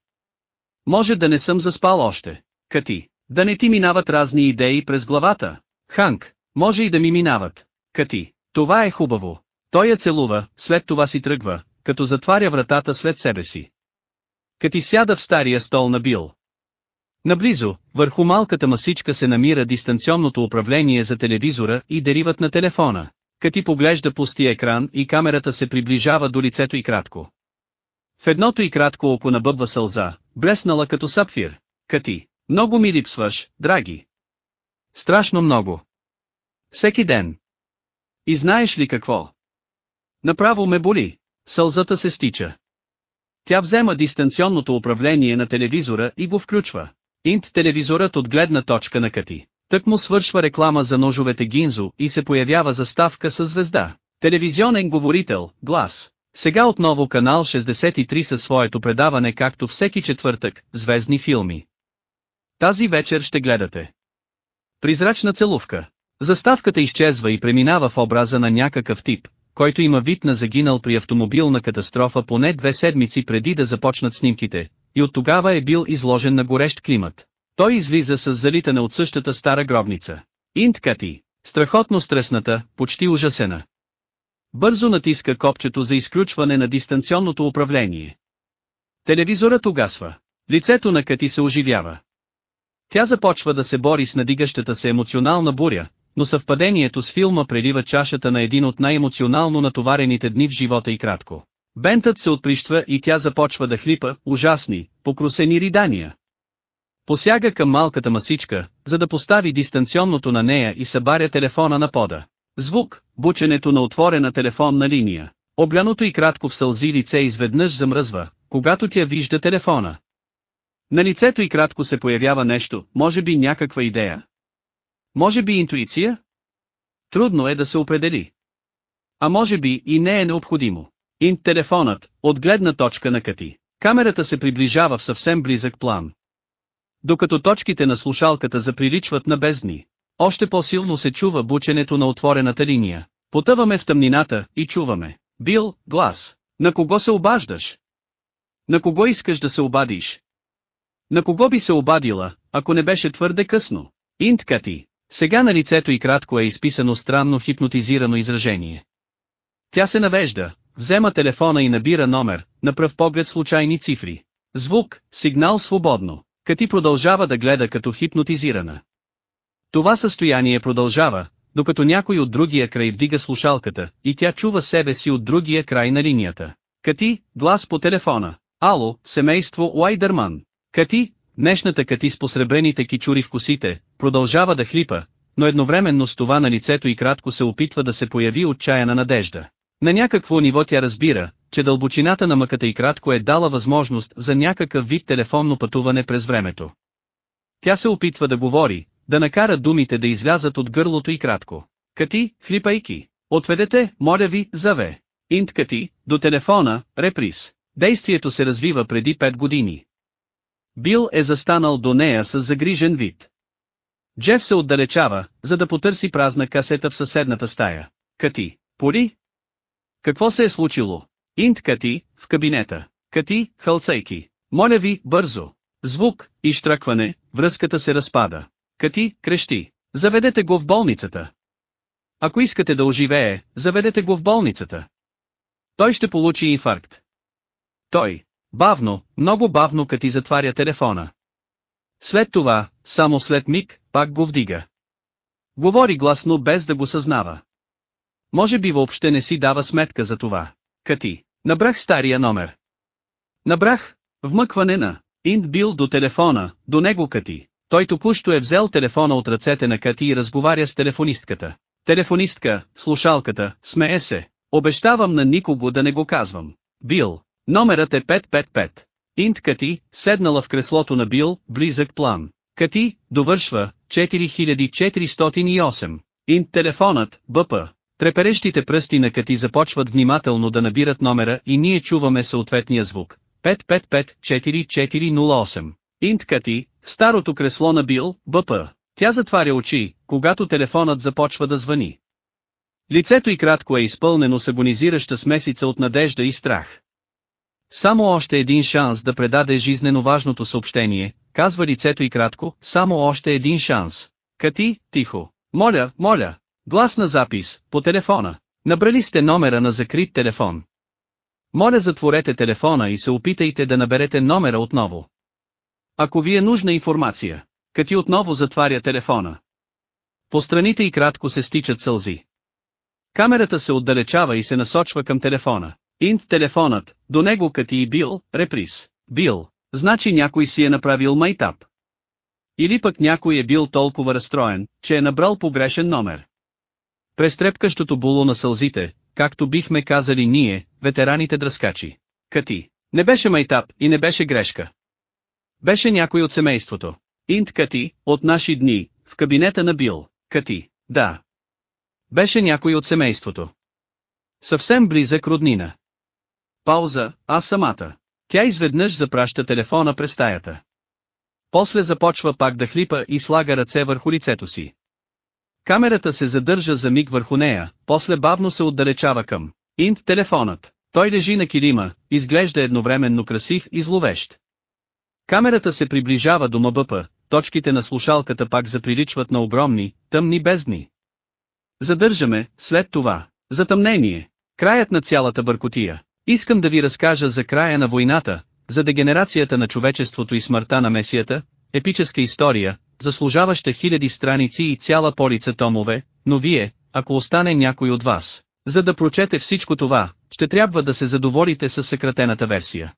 Може да не съм заспал още. Кати. Да не ти минават разни идеи през главата. Ханк, може и да ми минават. Кати. Това е хубаво. Той я целува, след това си тръгва, като затваря вратата след себе си. Кати сяда в стария стол на Бил. Наблизо, върху малката масичка се намира дистанционното управление за телевизора и дериват на телефона. Кати поглежда пустия екран и камерата се приближава до лицето и кратко. В едното и кратко око набъбва сълза, блеснала като сапфир. Кати, много ми липсваш, драги. Страшно много. Всеки ден. И знаеш ли какво? Направо ме боли. Сълзата се стича. Тя взема дистанционното управление на телевизора и го включва. Инт телевизорът от гледна точка на Кати. Тък му свършва реклама за ножовете Гинзо и се появява заставка с звезда. Телевизионен говорител, глас. Сега отново канал 63 със своето предаване както всеки четвъртък, звездни филми. Тази вечер ще гледате. Призрачна целувка. Заставката изчезва и преминава в образа на някакъв тип, който има вид на загинал при автомобилна катастрофа поне две седмици преди да започнат снимките, и от тогава е бил изложен на горещ климат. Той излиза с залитане от същата стара гробница. Инт Кати, страхотно стресната, почти ужасена. Бързо натиска копчето за изключване на дистанционното управление. Телевизорът угасва. Лицето на Кати се оживява. Тя започва да се бори с надигащата се емоционална буря, но съвпадението с филма прелива чашата на един от най-емоционално натоварените дни в живота и кратко. Бентът се отприщва и тя започва да хлипа, ужасни, покрусени ридания. Посяга към малката масичка, за да постави дистанционното на нея и събаря телефона на пода. Звук, бученето на отворена телефонна линия. Обляното и кратко в сълзи лице изведнъж замръзва, когато тя вижда телефона. На лицето и кратко се появява нещо, може би някаква идея. Може би интуиция? Трудно е да се определи. А може би и не е необходимо. Инт телефонът, от гледна точка на Кати. Камерата се приближава в съвсем близък план. Докато точките на слушалката заприличват на бездни, още по-силно се чува бученето на отворената линия. Потъваме в тъмнината и чуваме. Бил, глас. На кого се обаждаш? На кого искаш да се обадиш? На кого би се обадила, ако не беше твърде късно? Инт Кати. Сега на лицето и кратко е изписано странно хипнотизирано изражение. Тя се навежда, взема телефона и набира номер, на пръв поглед случайни цифри. Звук, сигнал свободно. Кати продължава да гледа като хипнотизирана. Това състояние продължава, докато някой от другия край вдига слушалката, и тя чува себе си от другия край на линията. Кати, глас по телефона. Ало, семейство Уайдърман. Кати, днешната Кати с посребрените кичури в косите, продължава да хлипа, но едновременно с това на лицето и кратко се опитва да се появи отчаяна надежда. На някакво ниво тя разбира, че дълбочината на мъката и кратко е дала възможност за някакъв вид телефонно пътуване през времето. Тя се опитва да говори, да накара думите да излязат от гърлото и кратко. Кати, хлипайки, отведете, моля ви, заве. Инт Кати, до телефона, реприз. Действието се развива преди 5 години. Бил е застанал до нея с загрижен вид. Джеф се отдалечава, за да потърси празна касета в съседната стая. Кати, Поли? Какво се е случило? Инт Кати, в кабинета. Кати, хълцайки. Моля ви, бързо. Звук, изтръкване, връзката се разпада. Кати, крещи. Заведете го в болницата. Ако искате да оживее, заведете го в болницата. Той ще получи инфаркт. Той, бавно, много бавно Кати затваря телефона. След това, само след миг, пак го вдига. Говори гласно без да го съзнава. Може би въобще не си дава сметка за това. Кати, набрах стария номер. Набрах, вмъкване на, Инд бил до телефона, до него Кати. Той току-що е взел телефона от ръцете на Кати и разговаря с телефонистката. Телефонистка, слушалката, смее се. Обещавам на никого да не го казвам. Бил, номерът е 555. Инт Кати, седнала в креслото на Бил, близък план. Кати, довършва, 4408. Инт телефонът, БП. Треперещите пръсти на Кати започват внимателно да набират номера и ние чуваме съответния звук. 555-4408. Инт Кати, старото кресло на Бил, БП. Тя затваря очи, когато телефонът започва да звъни. Лицето й кратко е изпълнено с агонизираща смесица от надежда и страх. Само още един шанс да предаде жизнено важното съобщение, казва лицето и кратко, само още един шанс. Кати, тихо. Моля, моля. Глас на запис, по телефона. Набрали сте номера на закрит телефон. Моля затворете телефона и се опитайте да наберете номера отново. Ако ви е нужна информация, Кати отново затваря телефона. По страните и кратко се стичат сълзи. Камерата се отдалечава и се насочва към телефона. Инт телефонът, до него Кати и Бил, реприз. Бил, значи някой си е направил майтап. Или пък някой е бил толкова разстроен, че е набрал погрешен номер. През трепкащото було на сълзите, както бихме казали ние, ветераните дръскачи. Кати. Не беше майтап и не беше грешка. Беше някой от семейството. Инт Кати, от наши дни, в кабинета на Бил. Кати. Да. Беше някой от семейството. Съвсем близък роднина. Пауза, аз самата. Тя изведнъж запраща телефона през стаята. После започва пак да хлипа и слага ръце върху лицето си. Камерата се задържа за миг върху нея, после бавно се отдалечава към Инт телефонът. Той лежи на килима, изглежда едновременно красив и зловещ. Камерата се приближава до МБП, точките на слушалката пак заприличват на огромни, тъмни бездни. Задържаме, след това, затъмнение, краят на цялата бъркотия. Искам да ви разкажа за края на войната, за дегенерацията на човечеството и смъртта на Месията, епическа история, заслужаваща хиляди страници и цяла полица томове, но вие, ако остане някой от вас, за да прочете всичко това, ще трябва да се задоволите с съкратената версия.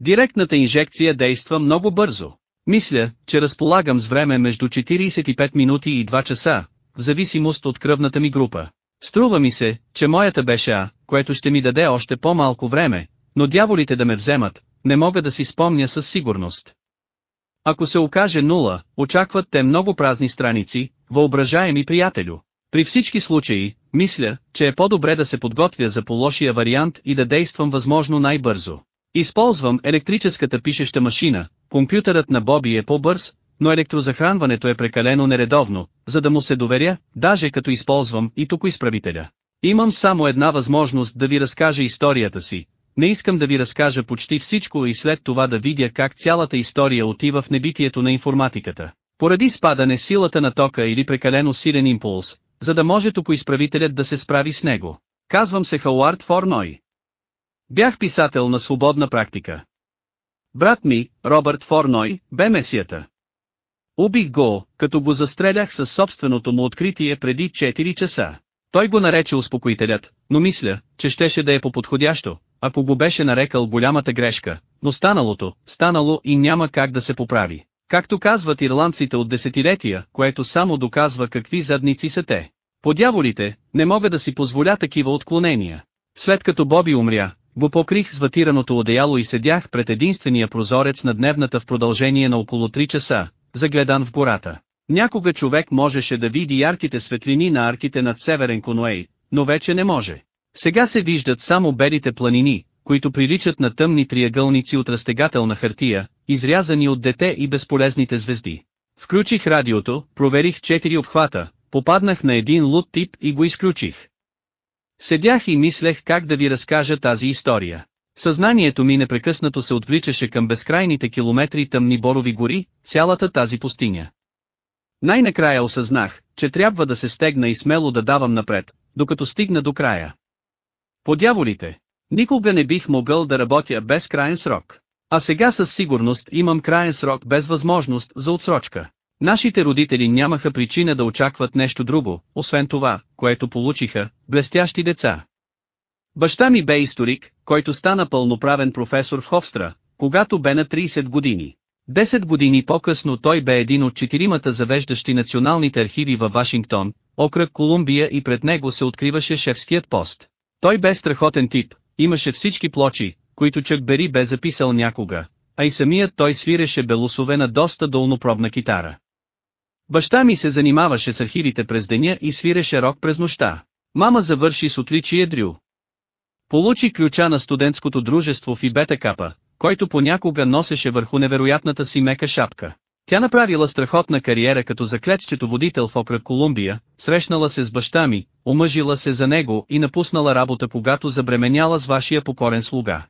Директната инжекция действа много бързо. Мисля, че разполагам с време между 45 минути и 2 часа, в зависимост от кръвната ми група. Струва ми се, че моята беше А, което ще ми даде още по-малко време, но дяволите да ме вземат, не мога да си спомня със сигурност. Ако се окаже нула, очакват те много празни страници, въображаеми приятелю. При всички случаи, мисля, че е по-добре да се подготвя за по-лошия вариант и да действам възможно най-бързо. Използвам електрическата пишеща машина, компютърът на Боби е по-бърз, но електрозахранването е прекалено нередовно, за да му се доверя, даже като използвам и тук изправителя. Имам само една възможност да ви разкажа историята си, не искам да ви разкажа почти всичко и след това да видя как цялата история отива в небитието на информатиката. Поради спадане силата на тока или прекалено силен импулс, за да може изправителят да се справи с него. Казвам се Хауард Форной. Бях писател на свободна практика. Брат ми, Робърт Форной, бе месията. Убих го, като го застрелях със собственото му откритие преди 4 часа. Той го нарече успокоителят, но мисля, че щеше да е по-подходящо, ако го беше нарекал голямата грешка, но станалото, станало и няма как да се поправи. Както казват ирландците от десетилетия, което само доказва какви задници са те. Подяволите, не мога да си позволя такива отклонения. След като Боби умря, го покрих с ватираното одеяло и седях пред единствения прозорец на дневната в продължение на около 3 часа, загледан в гората. Някога човек можеше да види ярките светлини на арките над Северен Конуей, но вече не може. Сега се виждат само белите планини, които приличат на тъмни триъгълници от разтегателна хартия, изрязани от дете и безполезните звезди. Включих радиото, проверих четири обхвата, попаднах на един луд тип и го изключих. Седях и мислех как да ви разкажа тази история. Съзнанието ми непрекъснато се отвличаше към безкрайните километри тъмни борови гори, цялата тази пустиня. Най-накрая осъзнах, че трябва да се стегна и смело да давам напред, докато стигна до края. По дяволите! Никога не бих могъл да работя без краен срок. А сега със сигурност имам краен срок без възможност за отсрочка. Нашите родители нямаха причина да очакват нещо друго, освен това, което получиха, блестящи деца. Баща ми бе историк, който стана пълноправен професор в Ховстра, когато бе на 30 години. Десет години по-късно той бе един от четиримата завеждащи националните архиви във Вашингтон, окръг Колумбия и пред него се откриваше шефският пост. Той бе страхотен тип, имаше всички плочи, които Чък Бери бе записал някога, а и самият той свиреше белосове на доста долнопробна китара. Баща ми се занимаваше с архивите през деня и свиреше рок през нощта. Мама завърши с отличие дрю. Получи ключа на студентското дружество в Капа, който понякога носеше върху невероятната си мека шапка. Тя направила страхотна кариера като заклетчето-водител в окръг Колумбия, срещнала се с баща ми, омъжила се за него и напуснала работа когато забременяла с вашия покорен слуга.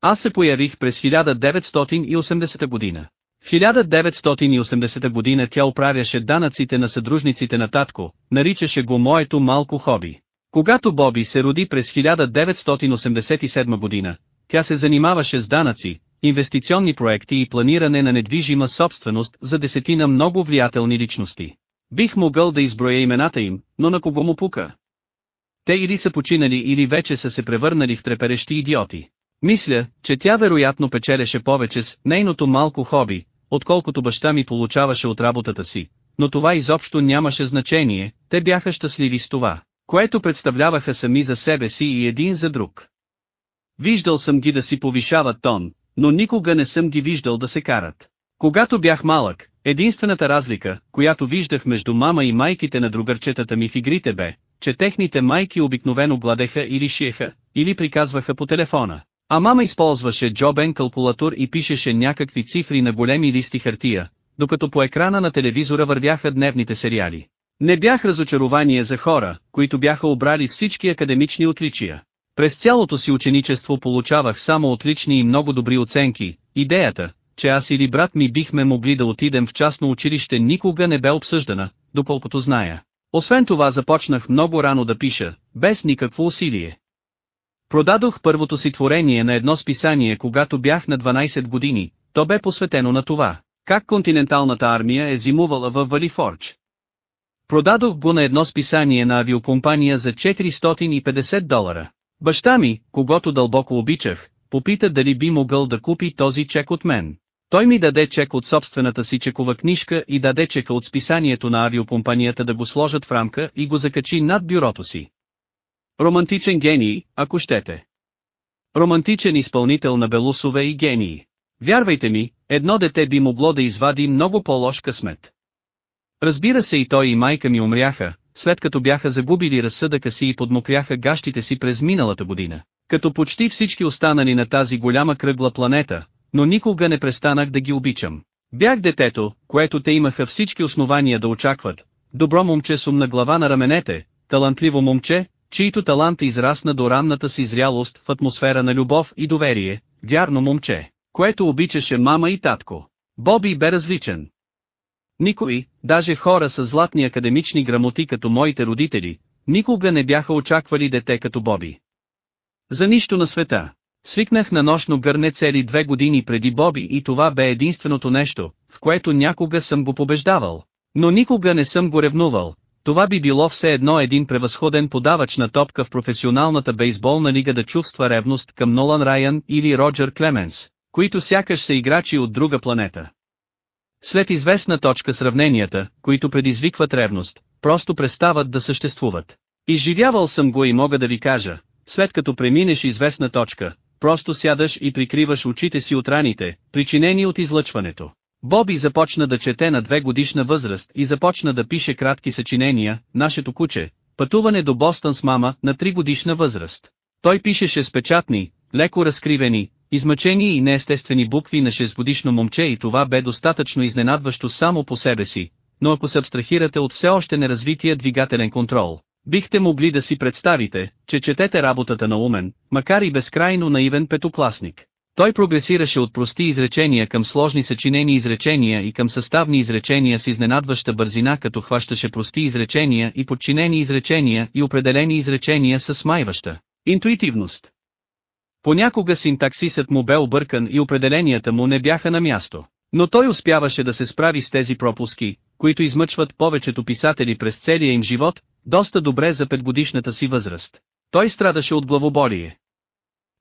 Аз се появих през 1980 година. В 1980 година тя оправяше данъците на съдружниците на татко, наричаше го моето малко хоби. Когато Боби се роди през 1987 година, тя се занимаваше с данъци, инвестиционни проекти и планиране на недвижима собственост за десетина много влиятелни личности. Бих могъл да изброя имената им, но на кого му пука? Те или са починали или вече са се превърнали в треперещи идиоти. Мисля, че тя вероятно печелеше повече с нейното малко хоби, отколкото баща ми получаваше от работата си, но това изобщо нямаше значение, те бяха щастливи с това, което представляваха сами за себе си и един за друг. Виждал съм ги да си повишават тон, но никога не съм ги виждал да се карат. Когато бях малък, единствената разлика, която виждах между мама и майките на другарчетата ми в игрите бе, че техните майки обикновено гладеха или шиеха, или приказваха по телефона. А мама използваше джобен калкулатор и пишеше някакви цифри на големи листи хартия, докато по екрана на телевизора вървяха дневните сериали. Не бях разочарование за хора, които бяха обрали всички академични отличия. През цялото си ученичество получавах само отлични и много добри оценки, идеята, че аз или брат ми бихме могли да отидем в частно училище никога не бе обсъждана, доколкото зная. Освен това започнах много рано да пиша, без никакво усилие. Продадох първото си творение на едно списание когато бях на 12 години, то бе посветено на това, как континенталната армия е зимувала в Валифордж. Продадох го на едно списание на авиокомпания за 450 долара. Баща ми, когато дълбоко обичах, попита дали би могъл да купи този чек от мен. Той ми даде чек от собствената си чекова книжка и даде чека от списанието на авиокомпанията да го сложат в рамка и го закачи над бюрото си. Романтичен гений, ако щете. Романтичен изпълнител на белусове и гении. Вярвайте ми, едно дете би могло да извади много по-лош късмет. Разбира се и той и майка ми умряха, след като бяха загубили разсъдъка си и подмокряха гащите си през миналата година. Като почти всички останали на тази голяма кръгла планета, но никога не престанах да ги обичам. Бях детето, което те имаха всички основания да очакват. Добро момче с умна глава на раменете, талантливо момче, чийто талант израсна до ранната си зрялост в атмосфера на любов и доверие, вярно момче, което обичаше мама и татко. Боби бе различен. Никой, даже хора с златни академични грамоти като моите родители, никога не бяха очаквали дете като Боби. За нищо на света. Свикнах на нощно гърне цели две години преди Боби и това бе единственото нещо, в което някога съм го побеждавал. Но никога не съм го ревнувал, това би било все едно един превъзходен подавач на топка в професионалната бейсболна лига да чувства ревност към Нолан Райан или Роджер Клеменс, които сякаш са играчи от друга планета. След известна точка сравненията, които предизвикват ревност, просто престават да съществуват. Изживявал съм го и мога да ви кажа, след като преминеш известна точка, просто сядаш и прикриваш очите си от раните, причинени от излъчването. Боби започна да чете на две годишна възраст и започна да пише кратки съчинения, нашето куче, пътуване до Бостън с мама на три годишна възраст. Той пишеше с печатни, леко разкривени, измъчени и неестествени букви на 6-годишно момче и това бе достатъчно изненадващо само по себе си, но ако се абстрахирате от все още неразвития двигателен контрол, Бихте могли да си представите, че четете работата на умен, макар и безкрайно наивен петокласник. Той прогресираше от прости изречения към сложни съчинени изречения и към съставни изречения с изненадваща бързина като хващаше прости изречения и подчинени изречения и определени изречения с смайваща интуитивност. Понякога синтаксисът му бе объркан и определенията му не бяха на място. Но той успяваше да се справи с тези пропуски, които измъчват повечето писатели през целия им живот, доста добре за петгодишната си възраст. Той страдаше от главоболие.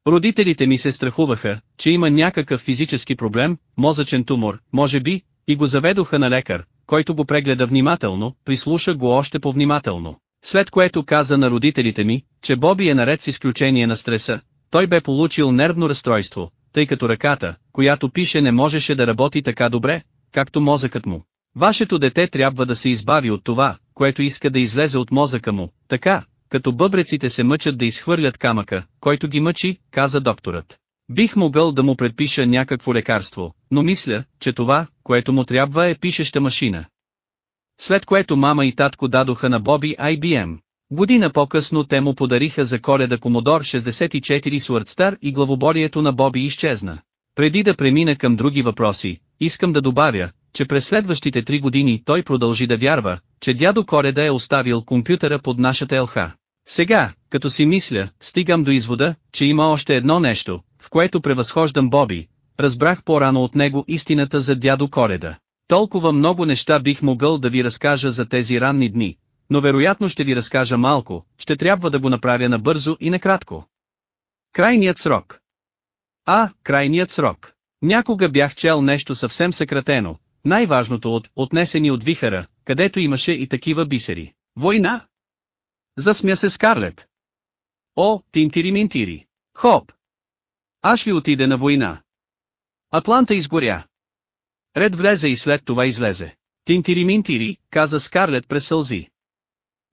Родителите ми се страхуваха, че има някакъв физически проблем, мозъчен тумор, може би, и го заведоха на лекар, който го прегледа внимателно, прислуша го още повнимателно. След което каза на родителите ми, че Боби е наред с изключение на стреса, той бе получил нервно разстройство, тъй като ръката, която пише не можеше да работи така добре, както мозъкът му. Вашето дете трябва да се избави от това, което иска да излезе от мозъка му, така, като бъбреците се мъчат да изхвърлят камъка, който ги мъчи, каза докторът. Бих могъл да му предпиша някакво лекарство, но мисля, че това, което му трябва е пишеща машина. След което мама и татко дадоха на Боби IBM. Година по-късно те му подариха за коледа Комодор 64 Суърдстар и главоборието на Боби изчезна. Преди да премина към други въпроси, искам да добавя, че през следващите три години той продължи да вярва, че дядо Кореда е оставил компютъра под нашата ЛХ. Сега, като си мисля, стигам до извода, че има още едно нещо, в което превъзхождам Боби, разбрах по-рано от него истината за дядо Кореда. Толкова много неща бих могъл да ви разкажа за тези ранни дни, но вероятно ще ви разкажа малко, ще трябва да го направя набързо и накратко. Крайният срок А, крайният срок. Някога бях чел нещо съвсем съкратено, най-важното от «Отнесени от вихара», където имаше и такива бисери. Война! Засмя се Скарлет. О, тинтири-минтири. Хоп! Аз ви отиде на война. Атланта изгоря. Ред влезе и след това излезе. Тинтири-минтири, каза Скарлет през сълзи.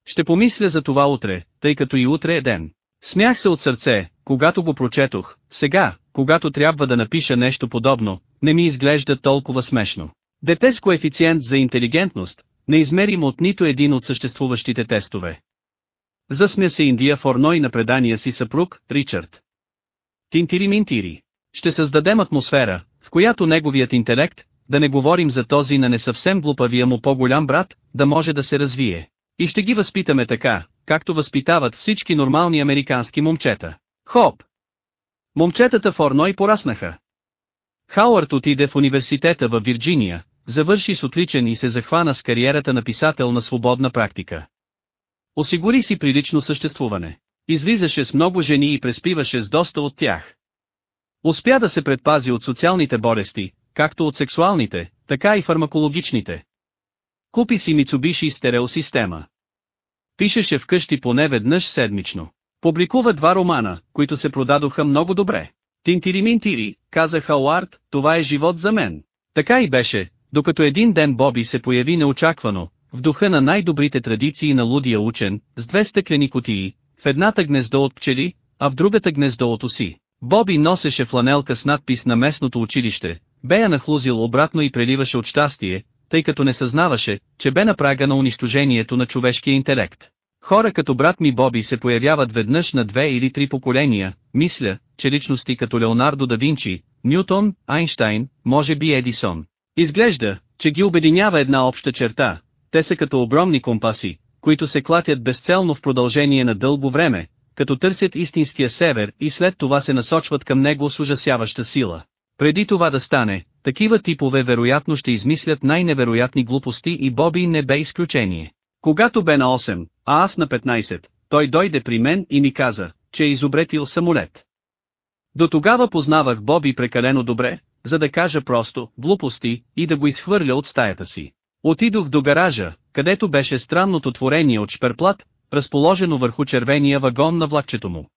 Ще помисля за това утре, тъй като и утре е ден. Смях се от сърце, когато го прочетох, сега, когато трябва да напиша нещо подобно, не ми изглежда толкова смешно. Дете с коефициент за интелигентност, неизмерим от нито един от съществуващите тестове. Засмя се Индия Форной на предания си съпруг, Ричард. Тинтири-минтири. Ще създадем атмосфера, в която неговият интелект, да не говорим за този на не съвсем глупавия му по-голям брат, да може да се развие. И ще ги възпитаме така, както възпитават всички нормални американски момчета. Хоп! Момчетата в Орной пораснаха. Хауърд отиде в университета в Вирджиния, завърши с отличен и се захвана с кариерата на писател на свободна практика. Осигури си прилично съществуване. Излизаше с много жени и преспиваше с доста от тях. Успя да се предпази от социалните болести, както от сексуалните, така и фармакологичните. Купи си Мицубиши стереосистема. Пишеше вкъщи поне веднъж седмично. Публикува два романа, които се продадоха много добре. Тинтири-минтири, каза Хауард, това е живот за мен. Така и беше, докато един ден Боби се появи неочаквано, в духа на най-добрите традиции на лудия учен, с две стъклени кутии, в едната гнездо от пчели, а в другата гнездо от оси. Боби носеше фланелка с надпис на местното училище, бе я нахлузил обратно и преливаше от щастие, тъй като не съзнаваше, че бе на прага на унищожението на човешкия интелект. Хора като брат ми Боби се появяват веднъж на две или три поколения, мисля, че личности като Леонардо да Винчи, Нютон, Айнштайн, може би Едисон. Изглежда, че ги обединява една обща черта, те са като огромни компаси, които се клатят безцелно в продължение на дълго време, като търсят истинския север и след това се насочват към него с ужасяваща сила. Преди това да стане, такива типове вероятно ще измислят най-невероятни глупости и Боби не бе изключение. Когато бе на 8, а аз на 15, той дойде при мен и ми каза, че е изобретил самолет. До тогава познавах Боби прекалено добре, за да кажа просто глупости и да го изхвърля от стаята си. Отидох до гаража, където беше странното творение от шперплат, разположено върху червения вагон на влакчето му.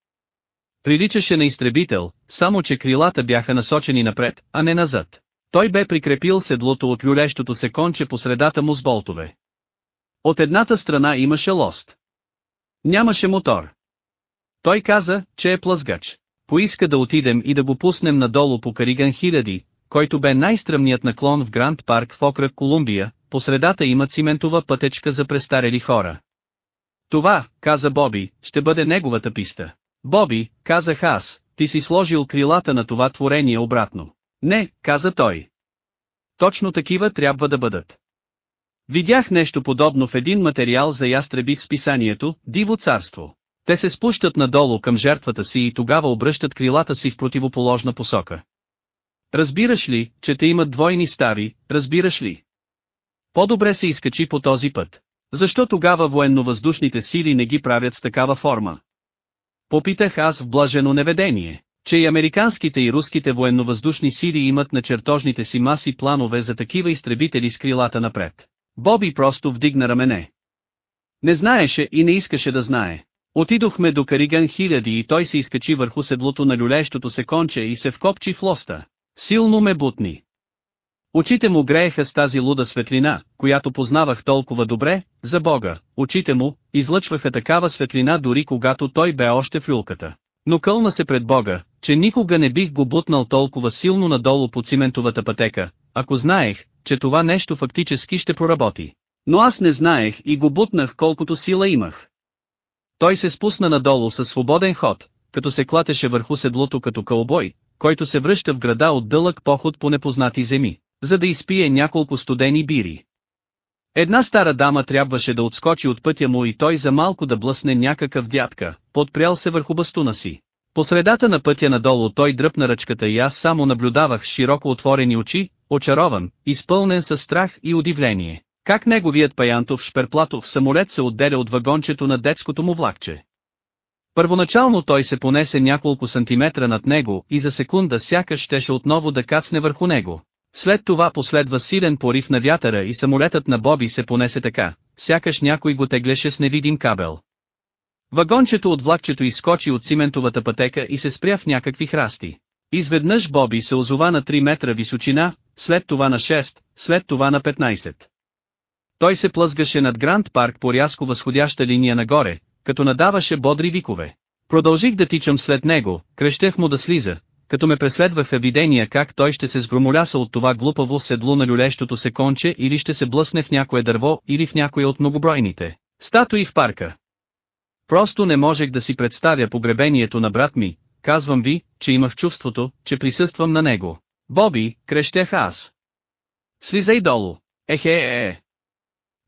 Приличаше на изтребител, само че крилата бяха насочени напред, а не назад. Той бе прикрепил седлото от люлещото се конче по средата му с болтове. От едната страна имаше лост. Нямаше мотор. Той каза, че е плъзгач. Поиска да отидем и да го пуснем надолу по Кариган хиляди, който бе най-стръмният наклон в Гранд парк в окръг Колумбия, по средата има циментова пътечка за престарели хора. Това, каза Боби, ще бъде неговата писта. Боби, казах аз, ти си сложил крилата на това творение обратно. Не, каза той. Точно такива трябва да бъдат. Видях нещо подобно в един материал за ястреби в списанието «Диво царство». Те се спущат надолу към жертвата си и тогава обръщат крилата си в противоположна посока. Разбираш ли, че те имат двойни стари, разбираш ли? По-добре се изкачи по този път. Защо тогава военновъздушните сили не ги правят с такава форма? Попитах аз в блажено неведение, че и американските и руските военновъздушни сили имат на чертожните си маси планове за такива изтребители с крилата напред. Боби просто вдигна рамене. Не знаеше и не искаше да знае. Отидохме до Кариган хиляди и той се изкачи върху седлото на люлещото се конче и се вкопчи в лоста. Силно ме бутни. Очите му грееха с тази луда светлина, която познавах толкова добре, за Бога, очите му, излъчваха такава светлина дори когато той бе още в люлката. Но кълна се пред Бога, че никога не бих го бутнал толкова силно надолу по циментовата пътека, ако знаех, че това нещо фактически ще проработи. Но аз не знаех и го бутнах колкото сила имах. Той се спусна надолу със свободен ход, като се клатеше върху седлото като кълбой, който се връща в града от дълъг поход по непознати земи, за да изпие няколко студени бири. Една стара дама трябваше да отскочи от пътя му и той за малко да блъсне някакъв дядка, подпрял се върху бастуна си. По средата на пътя надолу той дръпна ръчката и аз само наблюдавах с широко отворени очи, очарован, изпълнен със страх и удивление. Как неговият паянтов шперплатов самолет се отделя от вагончето на детското му влакче. Първоначално той се понесе няколко сантиметра над него и за секунда сякаш щеше отново да кацне върху него. След това последва силен порив на вятъра и самолетът на Боби се понесе така, сякаш някой го теглеше с невидим кабел. Вагончето от влакчето изскочи от циментовата пътека и се спря в някакви храсти. Изведнъж Боби се озова на 3 метра височина, след това на 6, след това на 15. Той се плъзгаше над Гранд парк по рязко възходяща линия нагоре, като надаваше бодри викове. Продължих да тичам след него, крещех му да слиза, като ме преследваха видения как той ще се сгромоляса от това глупаво седло на люлещото се конче или ще се блъсне в някое дърво или в някоя от многобройните статуи в парка. Просто не можех да си представя погребението на брат ми, казвам ви, че имах чувството, че присъствам на него. Боби, крещях аз. Слизай долу. Ехе е е.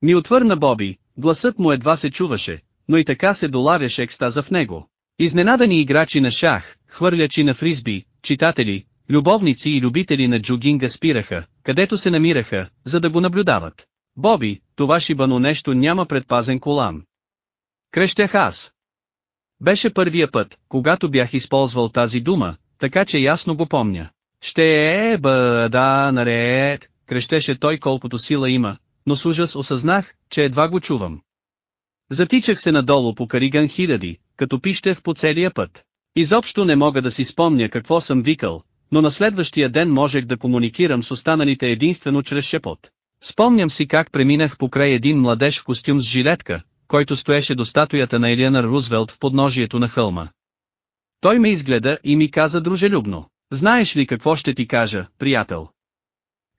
Ми отвърна Боби, гласът му едва се чуваше, но и така се долавяше екстаза в него. Изненадани играчи на шах, хвърлячи на фризби, читатели, любовници и любители на джугинга спираха, където се намираха, за да го наблюдават. Боби, това шибано нещо няма предпазен колан. Крещях аз. Беше първия път, когато бях използвал тази дума, така че ясно го помня. Ще е ба да наре, крещеше той колкото сила има, но с ужас осъзнах, че едва го чувам. Затичах се надолу по Кариган хиляди, като пищех по целия път. Изобщо не мога да си спомня какво съм викал, но на следващия ден можех да комуникирам с останалите единствено чрез шепот. Спомням си как преминах покрай един младеж в костюм с жилетка, който стоеше до статуята на Елианър Рузвелт в подножието на хълма. Той ме изгледа и ми каза дружелюбно. Знаеш ли какво ще ти кажа, приятел?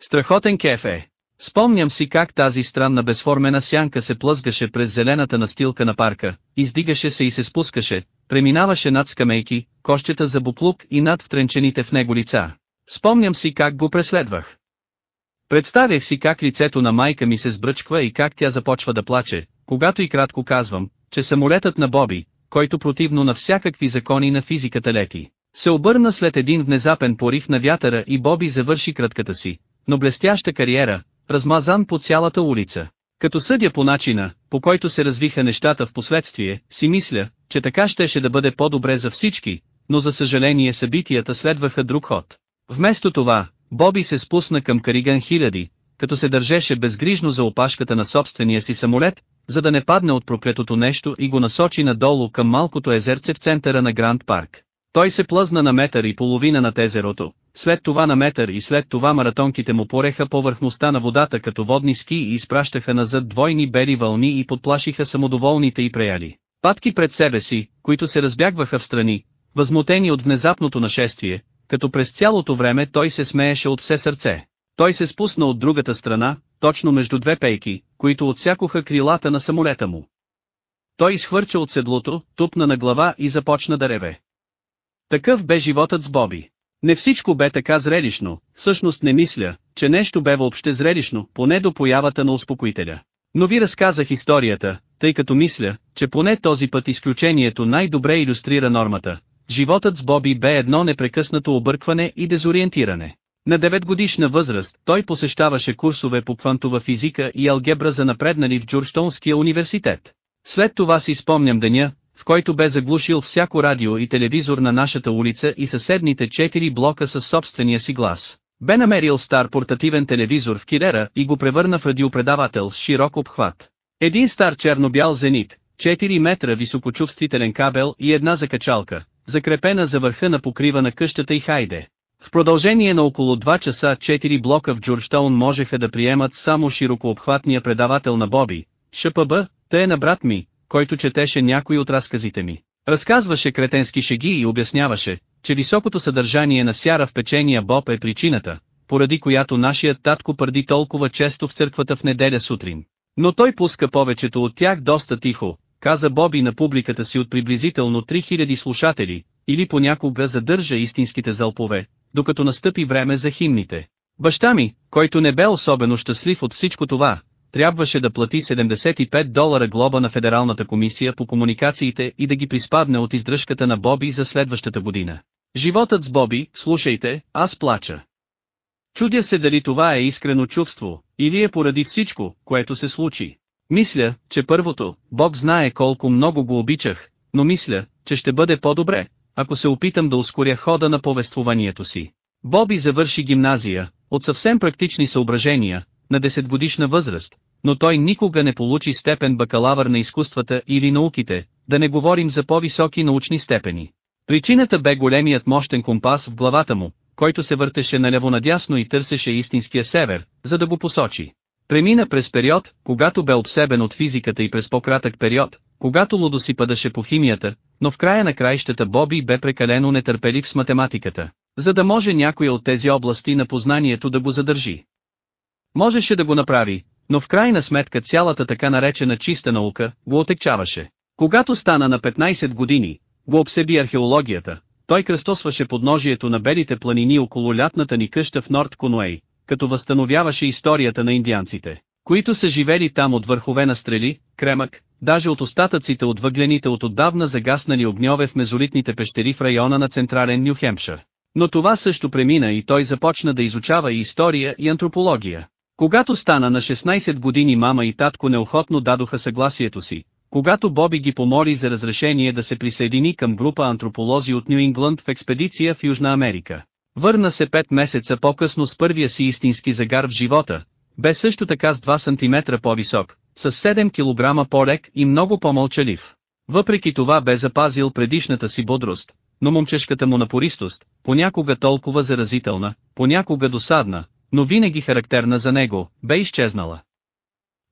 Страхотен кеф е. Спомням си как тази странна безформена сянка се плъзгаше през зелената настилка на парка, издигаше се и се спускаше, преминаваше над скамейки, кощета за буплук и над втренчените в него лица. Спомням си как го преследвах. Представях си как лицето на майка ми се сбръчква и как тя започва да плаче, когато и кратко казвам, че самолетът на Боби, който противно на всякакви закони на физиката лети, се обърна след един внезапен порив на вятъра и Боби завърши кратката си, но блестяща кариера, размазан по цялата улица. Като съдя по начина, по който се развиха нещата в последствие, си мисля, че така щеше да бъде по-добре за всички, но за съжаление събитията следваха друг ход. Вместо това, Боби се спусна към Кариган хиляди, като се държеше безгрижно за опашката на собствения си самолет, за да не падне от проклетото нещо и го насочи надолу към малкото езерце в центъра на Гранд парк. Той се плъзна на метър и половина над езерото, след това на метър и след това маратонките му пореха повърхността на водата като водни ски и изпращаха назад двойни бели вълни и подплашиха самодоволните и преяли. Патки пред себе си, които се разбягваха в страни, възмутени от внезапното нашествие, като през цялото време той се смееше от все сърце. Той се спусна от другата страна, точно между две пейки, които отсякоха крилата на самолета му. Той изхвърча от седлото, тупна на глава и започна да реве. Такъв бе животът с Боби. Не всичко бе така зрелищно, всъщност не мисля, че нещо бе въобще зрелищно, поне до появата на успокоителя. Но ви разказах историята, тъй като мисля, че поне този път изключението най-добре иллюстрира нормата. Животът с Боби бе едно непрекъснато объркване и дезориентиране. На 9 годишна възраст той посещаваше курсове по квантова физика и алгебра за напреднали в Джорджтонския университет. След това си спомням деня, в който бе заглушил всяко радио и телевизор на нашата улица и съседните четири блока със собствения си глас. Бе намерил стар портативен телевизор в Кирера и го превърна в радиопредавател с широк обхват. Един стар черно-бял зенит, 4 метра високочувствителен кабел и една закачалка, закрепена за върха на покрива на къщата и хайде. В продължение на около 2 часа 4 блока в Джорджтаун можеха да приемат само широкообхватния предавател на Боби, ШПБ, те е на брат ми, който четеше някои от разказите ми. Разказваше кретенски шеги и обясняваше, че високото съдържание на сяра в печения Боб е причината, поради която нашият татко пърди толкова често в църквата в неделя сутрин. Но той пуска повечето от тях доста тихо, каза Боби на публиката си от приблизително 3000 слушатели, или понякога задържа истинските залпове, докато настъпи време за химните. Баща ми, който не бе особено щастлив от всичко това, трябваше да плати 75 долара глоба на Федералната комисия по комуникациите и да ги приспадне от издръжката на Боби за следващата година. Животът с Боби, слушайте, аз плача. Чудя се дали това е искрено чувство, или е поради всичко, което се случи. Мисля, че първото, Бог знае колко много го обичах, но мисля, че ще бъде по-добре, ако се опитам да ускоря хода на повествованието си. Боби завърши гимназия, от съвсем практични съображения, на 10 годишна възраст, но той никога не получи степен бакалавър на изкуствата или науките, да не говорим за по-високи научни степени. Причината бе големият мощен компас в главата му, който се въртеше налево-надясно и търсеше истинския север, за да го посочи. Премина през период, когато бе обсебен от физиката и през по-кратък период, когато лудо си падаше по химията, но в края на краищата Боби бе прекалено нетърпелив с математиката, за да може някоя от тези области на познанието да го задържи. Можеше да го направи, но в крайна сметка цялата така наречена чиста наука, го отекчаваше. Когато стана на 15 години, го обсеби археологията, той кръстосваше подножието на белите планини около лятната ни къща в Норд Конуей, като възстановяваше историята на индианците, които са живели там от върхове на стрели, кремък, даже от остатъците от въглените от отдавна загаснали огньове в мезолитните пещери в района на централен Нью-Хемпшир. Но това също премина и той започна да изучава и история и антропология. Когато стана на 16 години мама и татко неохотно дадоха съгласието си, когато Боби ги помоли за разрешение да се присъедини към група антрополози от Нью Ингланд в експедиция в Южна Америка. Върна се 5 месеца по-късно с първия си истински загар в живота, бе също така с 2 см по-висок, с 7 кг по-лек и много по-мълчалив. Въпреки това бе запазил предишната си бодрост, но момчешката му напористост, понякога толкова заразителна, понякога досадна, но винаги характерна за него, бе изчезнала.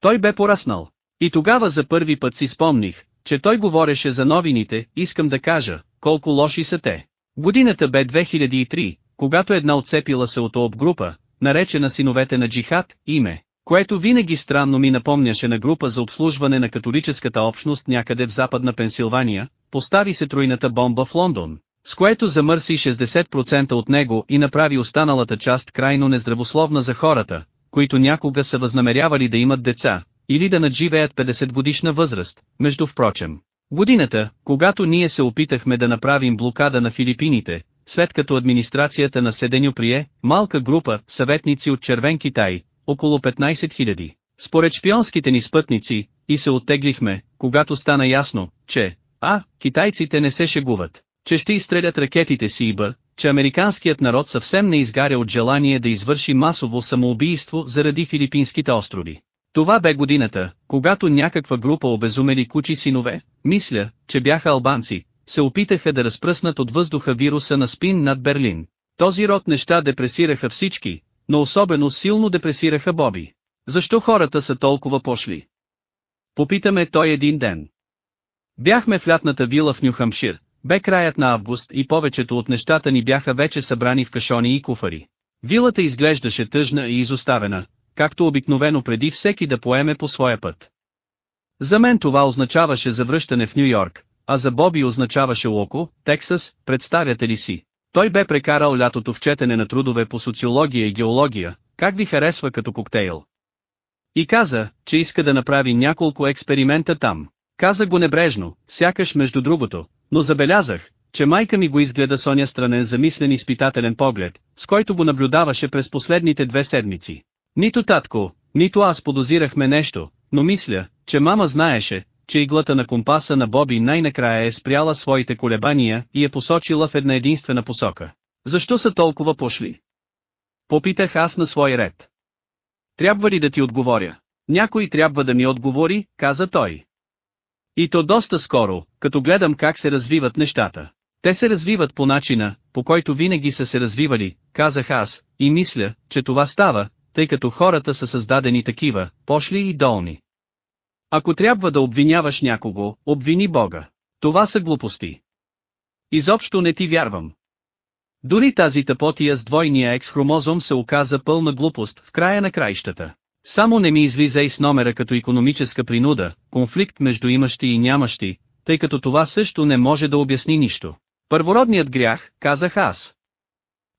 Той бе пораснал. И тогава за първи път си спомних, че той говореше за новините, искам да кажа, колко лоши са те. Годината бе 2003, когато една отцепила се от ООП група, наречена синовете на джихад, име, което винаги странно ми напомняше на група за обслужване на католическата общност някъде в западна Пенсилвания, постави се тройната бомба в Лондон, с което замърси 60% от него и направи останалата част крайно нездравословна за хората, които някога са възнамерявали да имат деца, или да надживеят 50 годишна възраст, между впрочем. Годината, когато ние се опитахме да направим блокада на Филипините, след като администрацията на Седеню прие, малка група, съветници от Червен Китай, около 15 000, според шпионските ни спътници, и се оттеглихме, когато стана ясно, че, а, китайците не се шегуват, че ще изстрелят ракетите си и б, че американският народ съвсем не изгаря от желание да извърши масово самоубийство заради филипинските острови. Това бе годината, когато някаква група обезумели кучи синове, мисля, че бяха албанци, се опитаха да разпръснат от въздуха вируса на спин над Берлин. Този род неща депресираха всички, но особено силно депресираха Боби. Защо хората са толкова пошли? Попитаме той един ден. Бяхме в лятната вила в Нюхамшир, бе краят на август и повечето от нещата ни бяха вече събрани в кашони и куфари. Вилата изглеждаше тъжна и изоставена, както обикновено преди всеки да поеме по своя път. За мен това означаваше завръщане в Нью Йорк, а за Боби означаваше Локо, Тексас, представяте ли си? Той бе прекарал лятото в четене на трудове по социология и геология, как ви харесва като коктейл. И каза, че иска да направи няколко експеримента там. Каза го небрежно, сякаш между другото, но забелязах, че майка ми го изгледа с оня странен замислен изпитателен поглед, с който го наблюдаваше през последните две седмици. Нито татко, нито аз подозирахме нещо, но мисля, че мама знаеше, че иглата на компаса на Боби най-накрая е спряла своите колебания и е посочила в една единствена посока. Защо са толкова пошли? Попитах аз на свой ред. Трябва ли да ти отговоря? Някой трябва да ми отговори, каза той. И то доста скоро, като гледам как се развиват нещата. Те се развиват по начина, по който винаги са се развивали, казах аз, и мисля, че това става, тъй като хората са създадени такива, пошли и долни. Ако трябва да обвиняваш някого, обвини Бога. Това са глупости. Изобщо не ти вярвам. Дори тази тъпотия с двойния екс-хромозом се оказа пълна глупост в края на краищата. Само не ми излизай с номера като економическа принуда, конфликт между имащи и нямащи, тъй като това също не може да обясни нищо. Първородният грях, казах аз.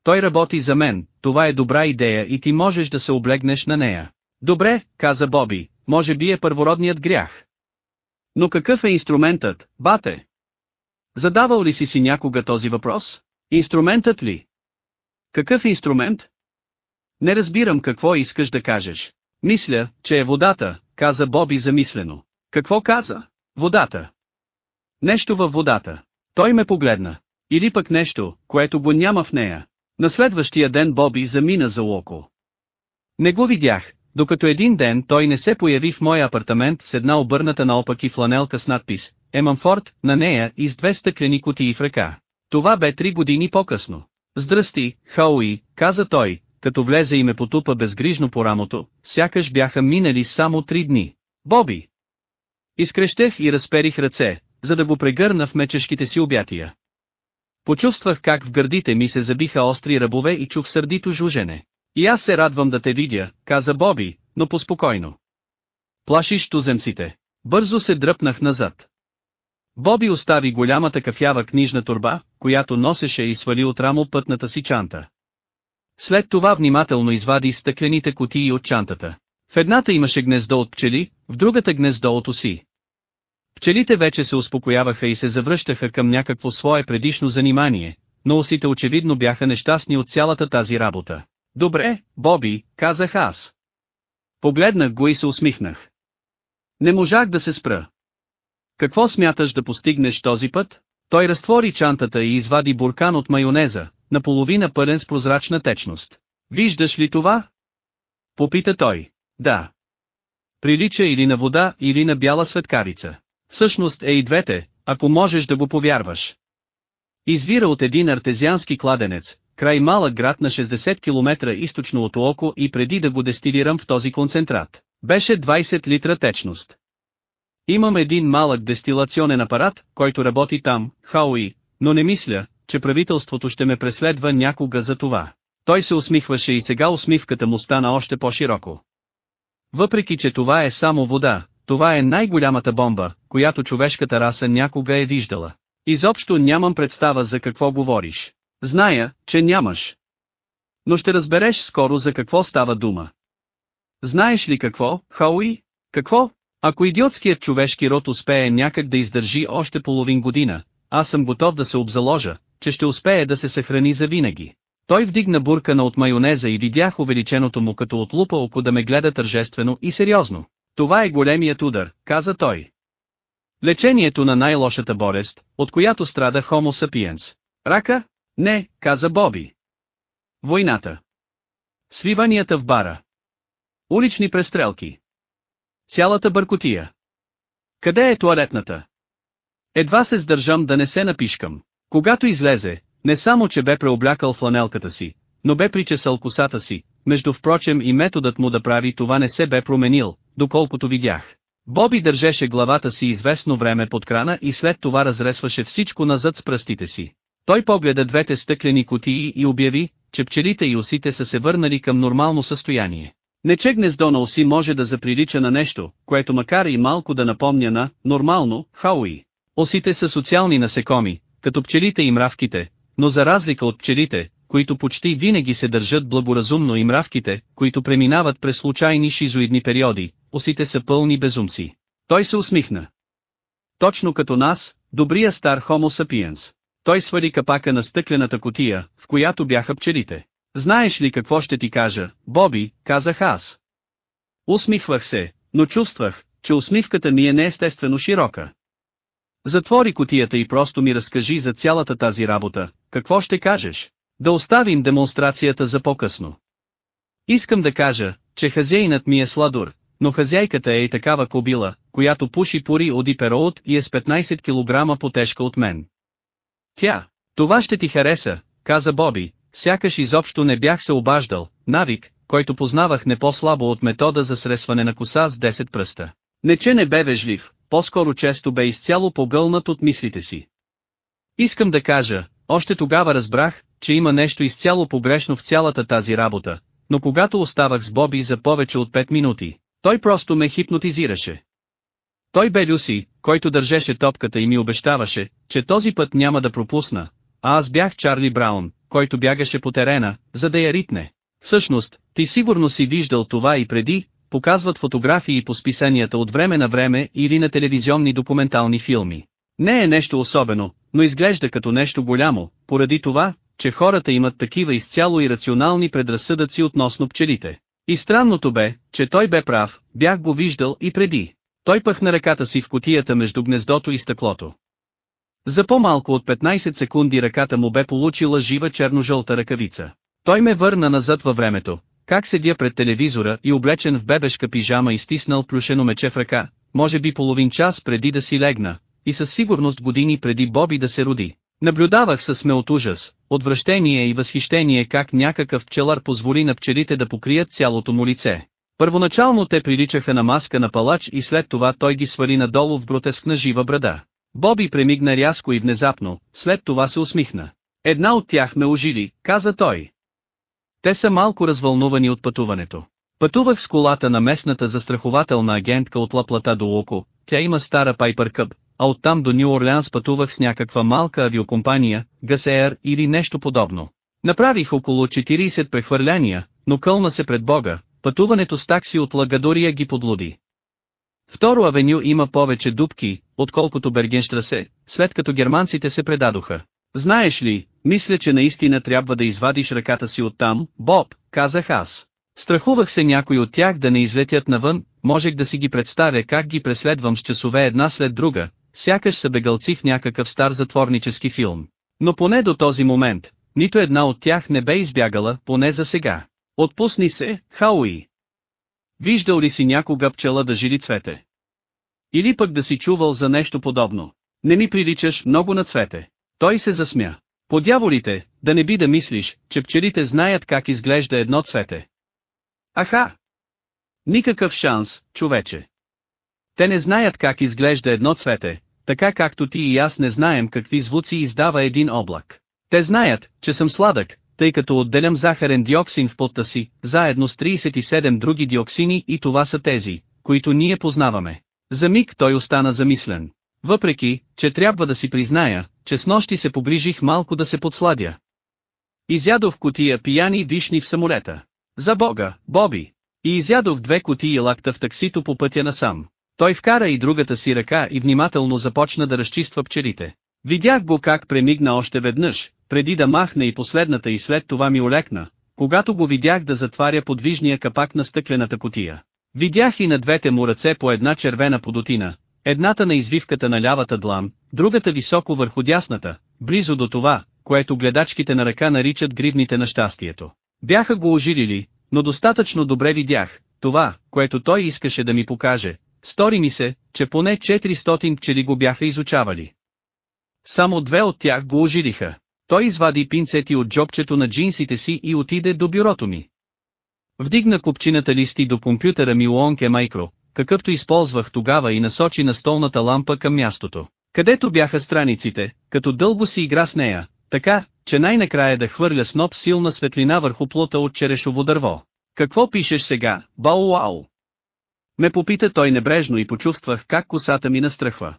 Той работи за мен, това е добра идея и ти можеш да се облегнеш на нея. Добре, каза Боби, може би е първородният грях. Но какъв е инструментът, бате? Задавал ли си си някога този въпрос? Инструментът ли? Какъв инструмент? Не разбирам какво искаш да кажеш. Мисля, че е водата, каза Боби замислено. Какво каза? Водата. Нещо във водата. Той ме погледна. Или пък нещо, което го няма в нея. На следващия ден Боби замина за Локо. Не го видях, докато един ден той не се появи в моя апартамент с една обърната наопаки фланелка с надпис «Емамфорд» на нея и с две стъклени кутии в ръка. Това бе три години по-късно. Здрасти, Хауи, каза той, като влезе и ме потупа безгрижно по рамото, сякаш бяха минали само три дни. Боби! Изкрещех и разперих ръце, за да го прегърна в мечешките си обятия. Почувствах как в гърдите ми се забиха остри ръбове и чух сърдито жужене. И аз се радвам да те видя, каза Боби, но поспокойно. Плашиш туземците. Бързо се дръпнах назад. Боби остави голямата кафява книжна турба, която носеше и свали от рамо пътната си чанта. След това внимателно извади стъклените кутии от чантата. В едната имаше гнездо от пчели, в другата гнездо от оси. Пчелите вече се успокояваха и се завръщаха към някакво свое предишно занимание, но осите очевидно бяха нещастни от цялата тази работа. Добре, Боби, казах аз. Погледнах го и се усмихнах. Не можах да се спра. Какво смяташ да постигнеш този път? Той разтвори чантата и извади буркан от майонеза, наполовина пълен с прозрачна течност. Виждаш ли това? Попита той. Да. Прилича или на вода, или на бяла светкарица. Всъщност е и двете, ако можеш да го повярваш. Извира от един артезиански кладенец, край малък град на 60 км източно от Локо и преди да го дестилирам в този концентрат, беше 20 литра течност. Имам един малък дестилационен апарат, който работи там, Хауи, но не мисля, че правителството ще ме преследва някога за това. Той се усмихваше и сега усмивката му стана още по-широко. Въпреки че това е само вода, това е най-голямата бомба, която човешката раса някога е виждала. Изобщо нямам представа за какво говориш. Зная, че нямаш. Но ще разбереш скоро за какво става дума. Знаеш ли какво, Хауи? Какво? Ако идиотският човешки род успее някак да издържи още половин година, аз съм готов да се обзаложа, че ще успее да се съхрани за винаги. Той вдигна буркана от майонеза и видях увеличеното му като от лупа око да ме гледа тържествено и сериозно. Това е големият удар, каза той. Лечението на най-лошата болест, от която страда Homo sapiens. Рака? Не, каза Боби. Войната. Свиванията в бара. Улични престрелки. Цялата бъркотия. Къде е туалетната? Едва се сдържам да не се напишкам. Когато излезе, не само че бе преоблякал фланелката си, но бе причесал косата си, между впрочем и методът му да прави това не се бе променил, доколкото видях. Боби държеше главата си известно време под крана и след това разресваше всичко назад с пръстите си. Той погледа двете стъклени кутии и обяви, че пчелите и осите са се върнали към нормално състояние. Нече гнездо на оси може да заприлича на нещо, което макар и малко да напомня на, нормално, хауи. Осите са социални насекоми, като пчелите и мравките, но за разлика от пчелите, които почти винаги се държат благоразумно и мравките, които преминават през случайни шизоидни периоди, осите са пълни безумци. Той се усмихна. Точно като нас, добрия стар Homo sapiens. Той свали капака на стъклената котия, в която бяха пчелите. Знаеш ли какво ще ти кажа, Боби, казах аз. Усмихвах се, но чувствах, че усмивката ми е неестествено широка. Затвори котията и просто ми разкажи за цялата тази работа, какво ще кажеш? Да оставим демонстрацията за по-късно. Искам да кажа, че хазяинът ми е сладур, но хазяйката е и такава кобила, която пуши пори оди пероот и е с 15 кг по-тежка от мен. Тя, това ще ти хареса, каза Боби, сякаш изобщо не бях се обаждал, навик, който познавах не по-слабо от метода за сресване на коса с 10 пръста. Не че не бе вежлив, по-скоро често бе изцяло погълнат от мислите си. Искам да кажа, още тогава разбрах, че има нещо изцяло погрешно в цялата тази работа, но когато оставах с Боби за повече от 5 минути, той просто ме хипнотизираше. Той бе Люси, който държеше топката и ми обещаваше, че този път няма да пропусна, а аз бях Чарли Браун, който бягаше по терена, за да я ритне. Всъщност, ти сигурно си виждал това и преди, показват фотографии по списанията от време на време или на телевизионни документални филми. Не е нещо особено, но изглежда като нещо голямо, поради това, че хората имат такива изцяло ирационални предразсъдъци относно пчелите. И странното бе, че той бе прав, бях го виждал и преди. Той пъхна ръката си в котията между гнездото и стъклото. За по-малко от 15 секунди ръката му бе получила жива черно-жълта ръкавица. Той ме върна назад във времето, как седя пред телевизора и облечен в бебешка пижама и стиснал плюшено мече в ръка, може би половин час преди да си легна, и със сигурност години преди Боби да се роди. Наблюдавах със сме от ужас, отвращение и възхищение как някакъв пчелар позволи на пчелите да покрият цялото му лице. Първоначално те приличаха на маска на палач и след това той ги свали надолу в гротескна жива брада. Боби премигна рязко и внезапно, след това се усмихна. Една от тях ме ожили, каза той. Те са малко развълнувани от пътуването. Пътувах с колата на местната застрахователна агентка от Лаплата до Локо, тя има стара Пайпер Къп, а оттам до Нью Орлеанс пътувах с някаква малка авиокомпания, ГСР или нещо подобно. Направих около 40 прехвърляния, но кълна се пред Бога, пътуването с такси от Лагадория ги подлуди. Второ авеню има повече дубки, отколкото Бергенштрасе, след като германците се предадоха. Знаеш ли, мисля, че наистина трябва да извадиш ръката си оттам, Боб, казах аз. Страхувах се някой от тях да не излетят навън, можех да си ги представя как ги преследвам с часове една след друга, сякаш са бегалци в някакъв стар затворнически филм. Но поне до този момент, нито една от тях не бе избягала, поне за сега. Отпусни се, Хауи. Виждал ли си някога пчела да жили цвете? Или пък да си чувал за нещо подобно? Не ми приличаш много на цвете. Той се засмя. По дяволите, да не би да мислиш, че пчелите знаят как изглежда едно цвете. Аха! Никакъв шанс, човече. Те не знаят как изглежда едно цвете, така както ти и аз не знаем какви звуци издава един облак. Те знаят, че съм сладък, тъй като отделям захарен диоксин в потта си, заедно с 37 други диоксини и това са тези, които ние познаваме. За миг той остана замислен. Въпреки, че трябва да си призная, че с нощи се погрижих малко да се подсладя. Изядох котия пияни вишни в самолета. За бога, Боби! И изядох две котии лакта в таксито по пътя насам. Той вкара и другата си ръка и внимателно започна да разчиства пчелите. Видях го как премигна още веднъж, преди да махне и последната и след това ми олекна, когато го видях да затваря подвижния капак на стъклената котия. Видях и на двете му ръце по една червена подотина, едната на извивката на лявата длан, другата високо върху дясната, близо до това, което гледачките на ръка наричат гривните на щастието. Бяха го ожилили, но достатъчно добре видях, това, което той искаше да ми покаже, стори ми се, че поне 400 пчели го бяха изучавали. Само две от тях го ожилиха. Той извади пинцети от джобчето на джинсите си и отиде до бюрото ми. Вдигна купчината листи до компютъра ми Уонке Майкро, какъвто използвах тогава и насочи на столната лампа към мястото, където бяха страниците, като дълго си игра с нея, така, че най-накрая да хвърля сноп силна светлина върху плота от черешово дърво. Какво пишеш сега, Бау-Уау? Ме попита той небрежно и почувствах как косата ми настръхва.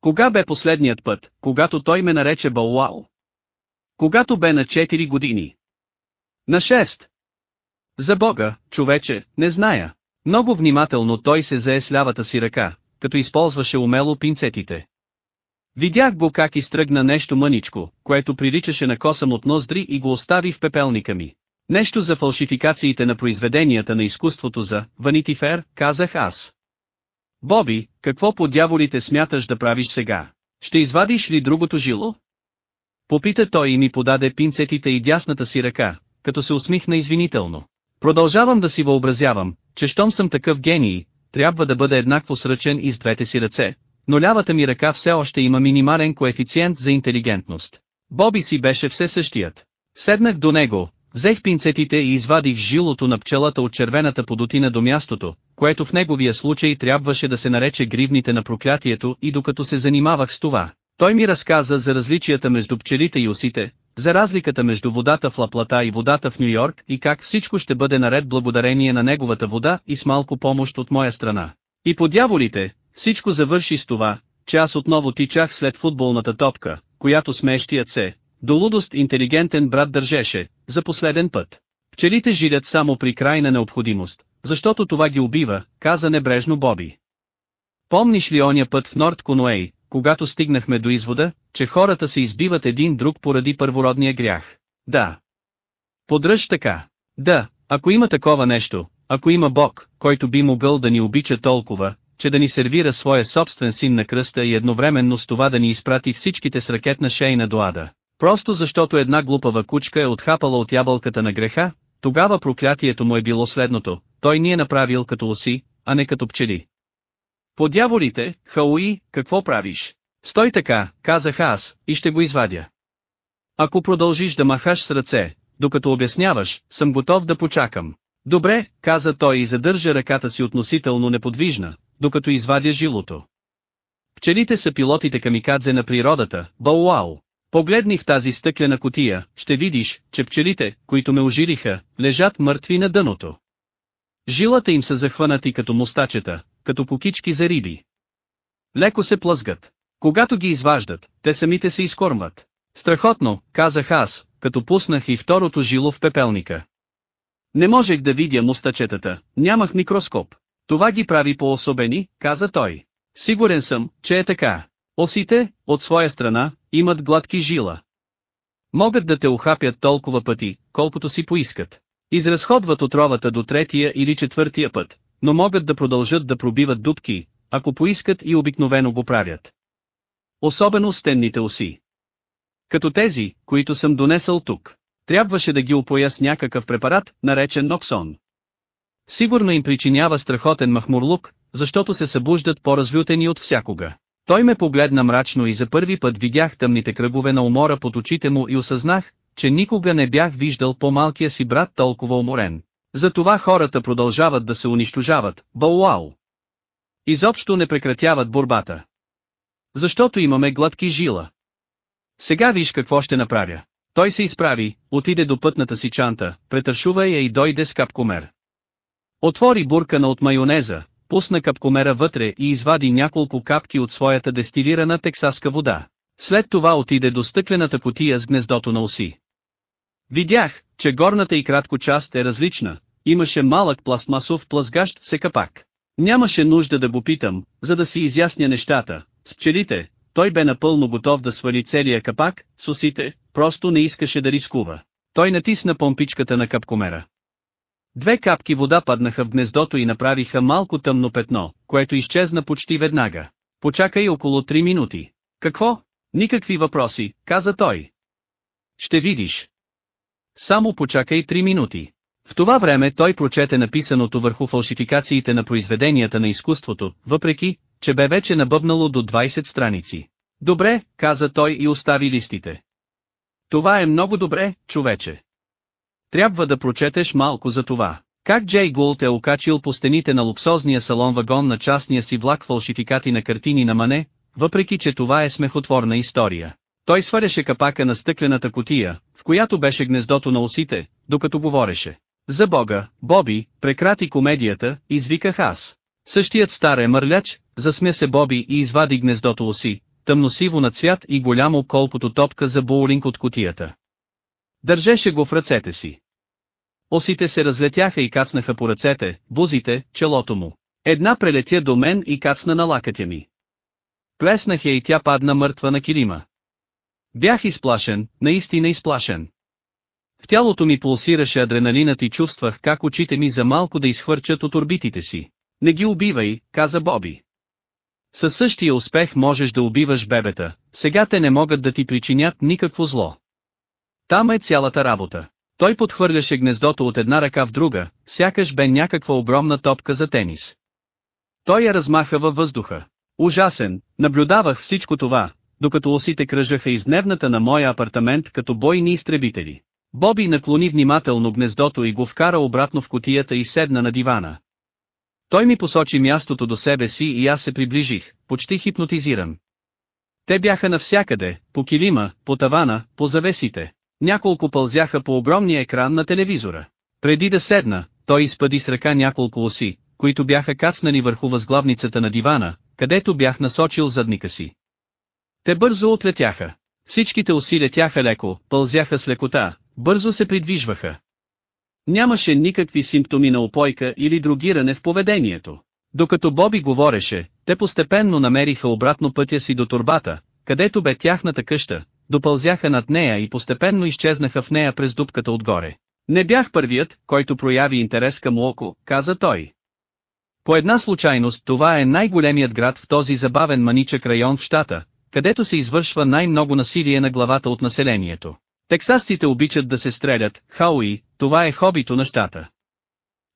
Кога бе последният път, когато той ме нарече Бау-Уау? Когато бе на 4 години. На 6. За Бога, човече, не зная. Много внимателно той се зае с лявата си ръка, като използваше умело пинцетите. Видях го как изтръгна нещо мъничко, което приличаше на косъм от ноздри и го остави в пепелника ми. Нещо за фалшификациите на произведенията на изкуството за Vanity Fair, казах аз. Боби, какво по дяволите смяташ да правиш сега? Ще извадиш ли другото жило? Попита той и ми подаде пинцетите и дясната си ръка, като се усмихна извинително. Продължавам да си въобразявам, че щом съм такъв гений, трябва да бъда еднакво сръчен и с двете си ръце, но лявата ми ръка все още има минимален коефициент за интелигентност. Боби си беше все същият. Седнах до него, взех пинцетите и извадих жилото на пчелата от червената подотина до мястото, което в неговия случай трябваше да се нарече гривните на проклятието и докато се занимавах с това, той ми разказа за различията между пчелите и осите, за разликата между водата в Лаплата и водата в Нью Йорк и как всичко ще бъде наред благодарение на неговата вода и с малко помощ от моя страна. И по дяволите, всичко завърши с това, че аз отново тичах след футболната топка, която смещият се, до лудост интелигентен брат държеше, за последен път. Пчелите жилят само при крайна необходимост, защото това ги убива, каза небрежно Боби. Помниш ли оня път в Норд Конуей, когато стигнахме до извода, че хората се избиват един друг поради първородния грях? Да. Подръж така. Да, ако има такова нещо, ако има Бог, който би могъл да ни обича толкова, че да ни сервира своя собствен син на кръста и едновременно с това да ни изпрати всичките с ракетна шейна до ада. Просто защото една глупава кучка е отхапала от ябълката на греха, тогава проклятието му е било следното, той ни е направил като оси, а не като пчели. По дяволите, Хауи, какво правиш? Стой така, казах аз, и ще го извадя. Ако продължиш да махаш с ръце, докато обясняваш, съм готов да почакам. Добре, каза той и задържа ръката си относително неподвижна, докато извадя жилото. Пчелите са пилотите камикадзе на природата, бауау. Погледни в тази стъклена котия, ще видиш, че пчелите, които ме ожилиха, лежат мъртви на дъното. Жилата им са захванати като мустачета, като покички за риби. Леко се плъзгат. Когато ги изваждат, те самите се изкормват. Страхотно, казах аз, като пуснах и второто жило в пепелника. Не можех да видя мустачетата, нямах микроскоп. Това ги прави по-особени, каза той. Сигурен съм, че е така. Осите, от своя страна, имат гладки жила. Могат да те ухапят толкова пъти, колкото си поискат. Изразходват отровата до третия или четвъртия път, но могат да продължат да пробиват дубки, ако поискат и обикновено го правят. Особено стенните оси. Като тези, които съм донесъл тук. Трябваше да ги опоя с някакъв препарат, наречен Ноксон. Сигурно им причинява страхотен махмурлук, защото се събуждат по-разлютени от всякога. Той ме погледна мрачно и за първи път видях тъмните кръгове на умора под очите му и осъзнах, че никога не бях виждал по-малкия си брат толкова уморен. Затова хората продължават да се унищожават, бауау. Изобщо не прекратяват борбата. Защото имаме гладки жила. Сега виж какво ще направя. Той се изправи, отиде до пътната си чанта, претършува я и дойде с капкомер. Отвори буркана от майонеза, пусна капкомера вътре и извади няколко капки от своята дестилирана тексаска вода. След това отиде до стъклената котия с гнездото на оси. Видях, че горната и кратко част е различна, имаше малък пластмасов плъзгащ се капак. Нямаше нужда да го питам, за да си изясня нещата, с пчелите, той бе напълно готов да свали целия капак, с усите, просто не искаше да рискува. Той натисна помпичката на капкомера. Две капки вода паднаха в гнездото и направиха малко тъмно петно, което изчезна почти веднага. Почакай около 3 минути. Какво? Никакви въпроси, каза той. Ще видиш. Само почакай 3 минути. В това време той прочете написаното върху фалшификациите на произведенията на изкуството, въпреки, че бе вече набъбнало до 20 страници. Добре, каза той и остави листите. Това е много добре, човече. Трябва да прочетеш малко за това. Как Джей Гулт е окачил по стените на луксозния салон вагон на частния си влак фалшификати на картини на Мане, въпреки че това е смехотворна история. Той сваряше капака на стъклената котия, в която беше гнездото на осите, докато говореше. За бога, Боби, прекрати комедията, извиках аз. Същият стар е мърляч, засмя се Боби и извади гнездото оси, тъмносиво на цвят и голямо колкото топка за боулинг от котията. Държеше го в ръцете си. Осите се разлетяха и кацнаха по ръцете, бузите, челото му. Една прелетя до мен и кацна на лакътя ми. Плеснах я и тя падна мъртва на килима. Бях изплашен, наистина изплашен. В тялото ми пулсираше адреналинът и чувствах как очите ми за малко да изхвърчат от орбитите си. Не ги убивай, каза Боби. Със същия успех можеш да убиваш бебета, сега те не могат да ти причинят никакво зло. Там е цялата работа. Той подхвърляше гнездото от една ръка в друга, сякаш бе някаква огромна топка за тенис. Той я размаха във въздуха. Ужасен, наблюдавах всичко това, докато осите кръжаха из дневната на моя апартамент като бойни изтребители. Боби наклони внимателно гнездото и го вкара обратно в котията и седна на дивана. Той ми посочи мястото до себе си и аз се приближих, почти хипнотизиран. Те бяха навсякъде, по килима, по тавана, по завесите. Няколко пълзяха по огромния екран на телевизора. Преди да седна, той изпъди с ръка няколко оси, които бяха кацнани върху възглавницата на дивана, където бях насочил задника си. Те бързо отлетяха. Всичките оси летяха леко, пълзяха с лекота, бързо се придвижваха. Нямаше никакви симптоми на опойка или другиране в поведението. Докато Боби говореше, те постепенно намериха обратно пътя си до турбата, където бе тяхната къща, допълзяха над нея и постепенно изчезнаха в нея през дупката отгоре. Не бях първият, който прояви интерес към Локо, каза той. По една случайност това е най-големият град в този забавен маничък район в щата, където се извършва най-много насилие на главата от населението. Тексасците обичат да се стрелят, Хауи, това е хобито на щата.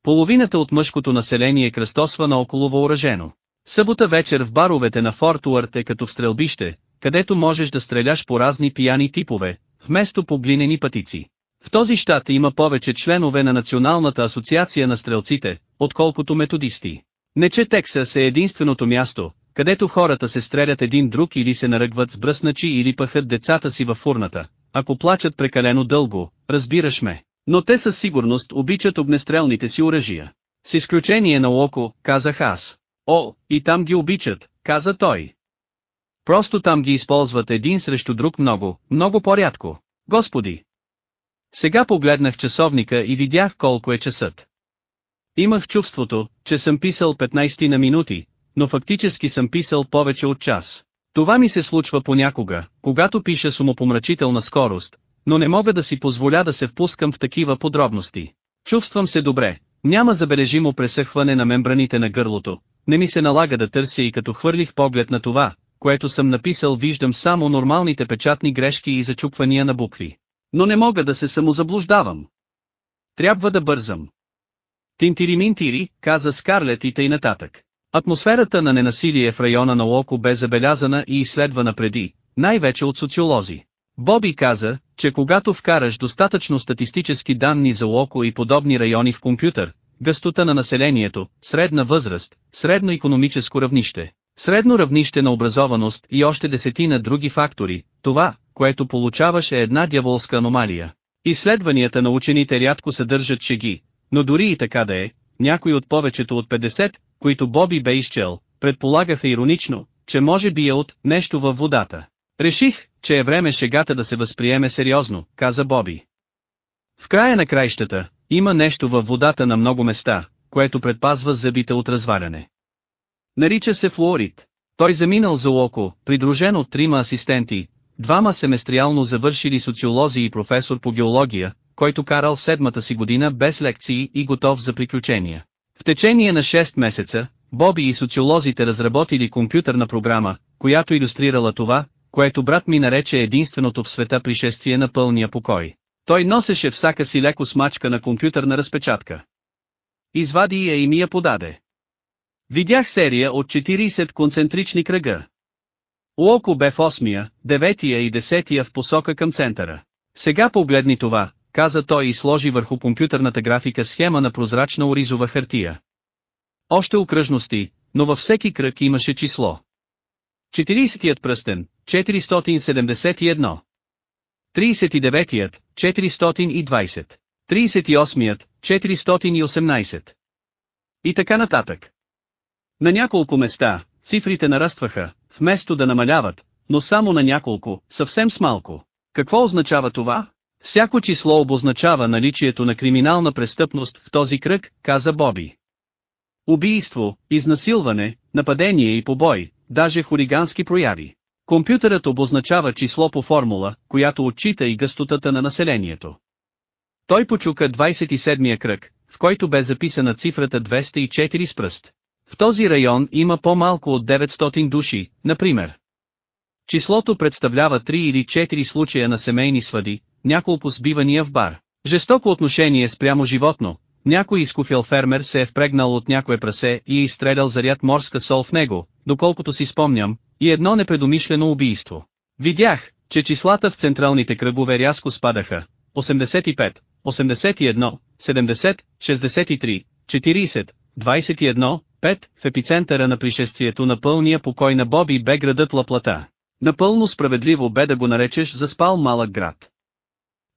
Половината от мъжкото население кръстосва наоколо въоръжено. Събота вечер в баровете на Форт Уърт е като в стрелбище, където можеш да стреляш по разни пияни типове, вместо по глинени пътици. В този щат има повече членове на Националната асоциация на стрелците, отколкото методисти. Не че Тексас е единственото място, където хората се стрелят един друг или се наръгват с бръсначи или пъхат децата си във фурната, ако плачат прекалено дълго, разбираш ме. Но те със сигурност обичат огнестрелните си оръжия. С изключение на Локо, казах аз. О, и там ги обичат, каза той. Просто там ги използват един срещу друг много, много по-рядко. Господи! Сега погледнах часовника и видях колко е часът. Имах чувството, че съм писал 15 на минути, но фактически съм писал повече от час. Това ми се случва понякога, когато пиша с умопомрачителна скорост, но не мога да си позволя да се впускам в такива подробности. Чувствам се добре, няма забележимо пресъхване на мембраните на гърлото, не ми се налага да търся и като хвърлих поглед на това, което съм написал виждам само нормалните печатни грешки и зачупвания на букви. Но не мога да се самозаблуждавам. Трябва да бързам. Тинтири-минтири, каза Скарлет и тъй нататък. Атмосферата на ненасилие в района на Локо бе забелязана и изследвана преди, най-вече от социолози. Боби каза, че когато вкараш достатъчно статистически данни за Локо и подобни райони в компютър, гъстота на населението, средна възраст, средно економическо равнище, средно равнище на образованост и още десетина други фактори, това, което получаваш е една дяволска аномалия. Изследванията на учените рядко съдържат шеги, но дори и така да е, някои от повечето от 50, които Боби бе изчел, предполагаха иронично, че може би е от нещо във водата. Реших, че е време шегата да се възприеме сериозно, каза Боби. В края на краищата, има нещо във водата на много места, което предпазва зъбите от разваляне. Нарича се флуорид. Той заминал за око, придружен от трима асистенти, двама семестриално завършили социолози и професор по геология, който карал седмата си година без лекции и готов за приключения. В течение на 6 месеца, Боби и социолозите разработили компютърна програма, която иллюстрирала това, което брат ми нарече единственото в света пришествие на пълния покой. Той носеше всяка си леко смачка на компютърна разпечатка. Извади я и ми я подаде. Видях серия от 40 концентрични кръга. Локо бе в 8-я, 9-я и 10-я в посока към центъра. Сега погледни това, каза той и сложи върху компютърната графика схема на прозрачна оризова хартия. Още окръжности, но във всеки кръг имаше число. 40-тият пръстен, 471. 39-тият, 420. 38-ят, 418. И така нататък. На няколко места, цифрите нарастваха, вместо да намаляват, но само на няколко, съвсем с малко. Какво означава това? Всяко число обозначава наличието на криминална престъпност в този кръг, каза Боби. Убийство, изнасилване, нападение и побой, даже хулигански прояви. Компютърът обозначава число по формула, която отчита и гъстотата на населението. Той почука 27-я кръг, в който бе записана цифрата 204 с пръст. В този район има по-малко от 900 души, например. Числото представлява 3 или 4 случая на семейни свади, няколко сбивания в бар. Жестоко отношение спрямо животно, някой изкуфял фермер се е впрегнал от някое прасе и е изстрелял заряд морска сол в него, доколкото си спомням, и едно непредомишлено убийство. Видях, че числата в централните кръгове рязко спадаха. 85, 81, 70, 63, 40, 21, 5, в епицентъра на пришествието на пълния покой на Боби бе градът Лаплата. Напълно справедливо бе да го наречеш за спал малък град.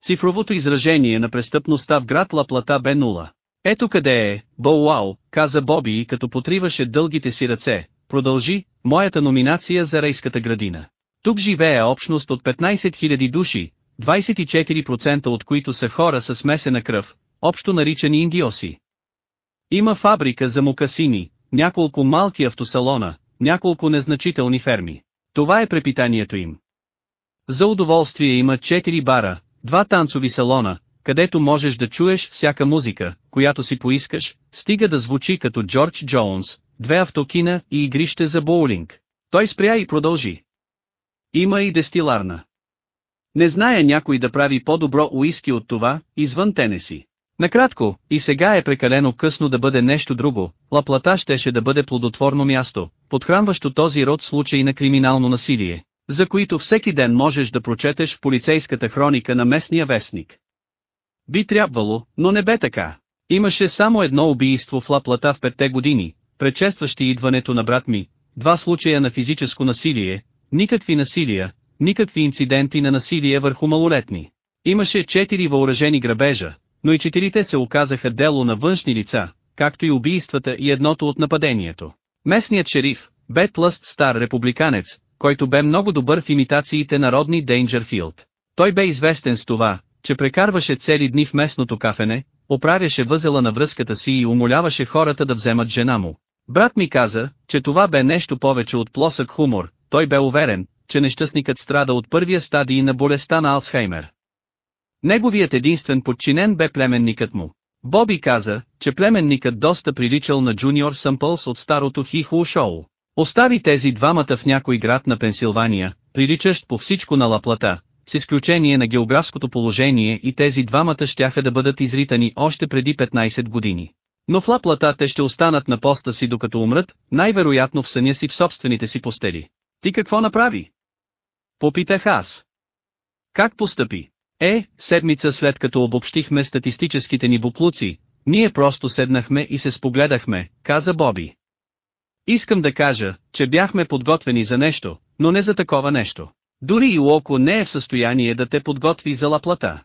Цифровото изражение на престъпността в град Лаплата бе нула. Ето къде е, Боуау, каза Боби и като потриваше дългите си ръце, продължи, моята номинация за рейската градина. Тук живее общност от 15 000 души, 24% от които са хора с смесена кръв, общо наричани индиоси. Има фабрика за мукасини, няколко малки автосалона, няколко незначителни ферми. Това е препитанието им. За удоволствие има 4 бара, два танцови салона, където можеш да чуеш всяка музика, която си поискаш, стига да звучи като Джордж Джонс, две автокина и игрище за боулинг. Той спря и продължи. Има и дестиларна. Не зная някой да прави по-добро уиски от това, извън Тенеси. Накратко, и сега е прекалено късно да бъде нещо друго, Лаплата щеше да бъде плодотворно място, подхранващо този род случаи на криминално насилие, за които всеки ден можеш да прочетеш в полицейската хроника на местния вестник. Би трябвало, но не бе така. Имаше само едно убийство в Лаплата в петте години, предшестващи идването на брат ми, два случая на физическо насилие, никакви насилия, никакви инциденти на насилие върху малолетни. Имаше четири въоръжени грабежа, но и четирите се оказаха дело на външни лица, както и убийствата и едното от нападението. Местният шериф, бе тлъст стар републиканец, който бе много добър в имитациите на родни Дейнджерфилд. Той бе известен с това, че прекарваше цели дни в местното кафене, оправяше възела на връзката си и умоляваше хората да вземат жена му. Брат ми каза, че това бе нещо повече от плосък хумор, той бе уверен, че нещастникът страда от първия стадий на болестта на Алцхаймер. Неговият единствен подчинен бе племенникът му. Боби каза, че племенникът доста приличал на Джуниор Съмпълс от старото Хиху шоу. Остави тези двамата в някой град на Пенсилвания, приличащ по всичко на Лаплата, с изключение на географското положение и тези двамата щяха да бъдат изритани още преди 15 години. Но в Лаплата те ще останат на поста си докато умрат, най-вероятно в съня си в собствените си постели. Ти какво направи? Попитах аз. Как постъпи? Е, седмица след като обобщихме статистическите ни буклуци, ние просто седнахме и се спогледахме, каза Боби. Искам да кажа, че бяхме подготвени за нещо, но не за такова нещо. Дори и Локо не е в състояние да те подготви за лаплата.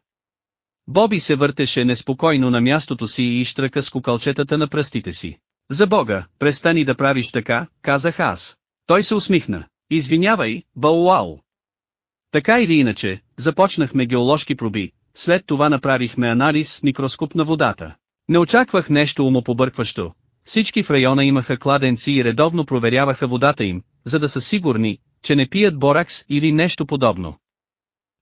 Боби се въртеше неспокойно на мястото си и штръка с кукалчетата на пръстите си. За Бога, престани да правиш така, казах аз. Той се усмихна. Извинявай, Бауау. Така или иначе, започнахме геоложки проби, след това направихме анализ с микроскоп на водата. Не очаквах нещо умопобъркващо. Всички в района имаха кладенци и редовно проверяваха водата им, за да са сигурни, че не пият боракс или нещо подобно.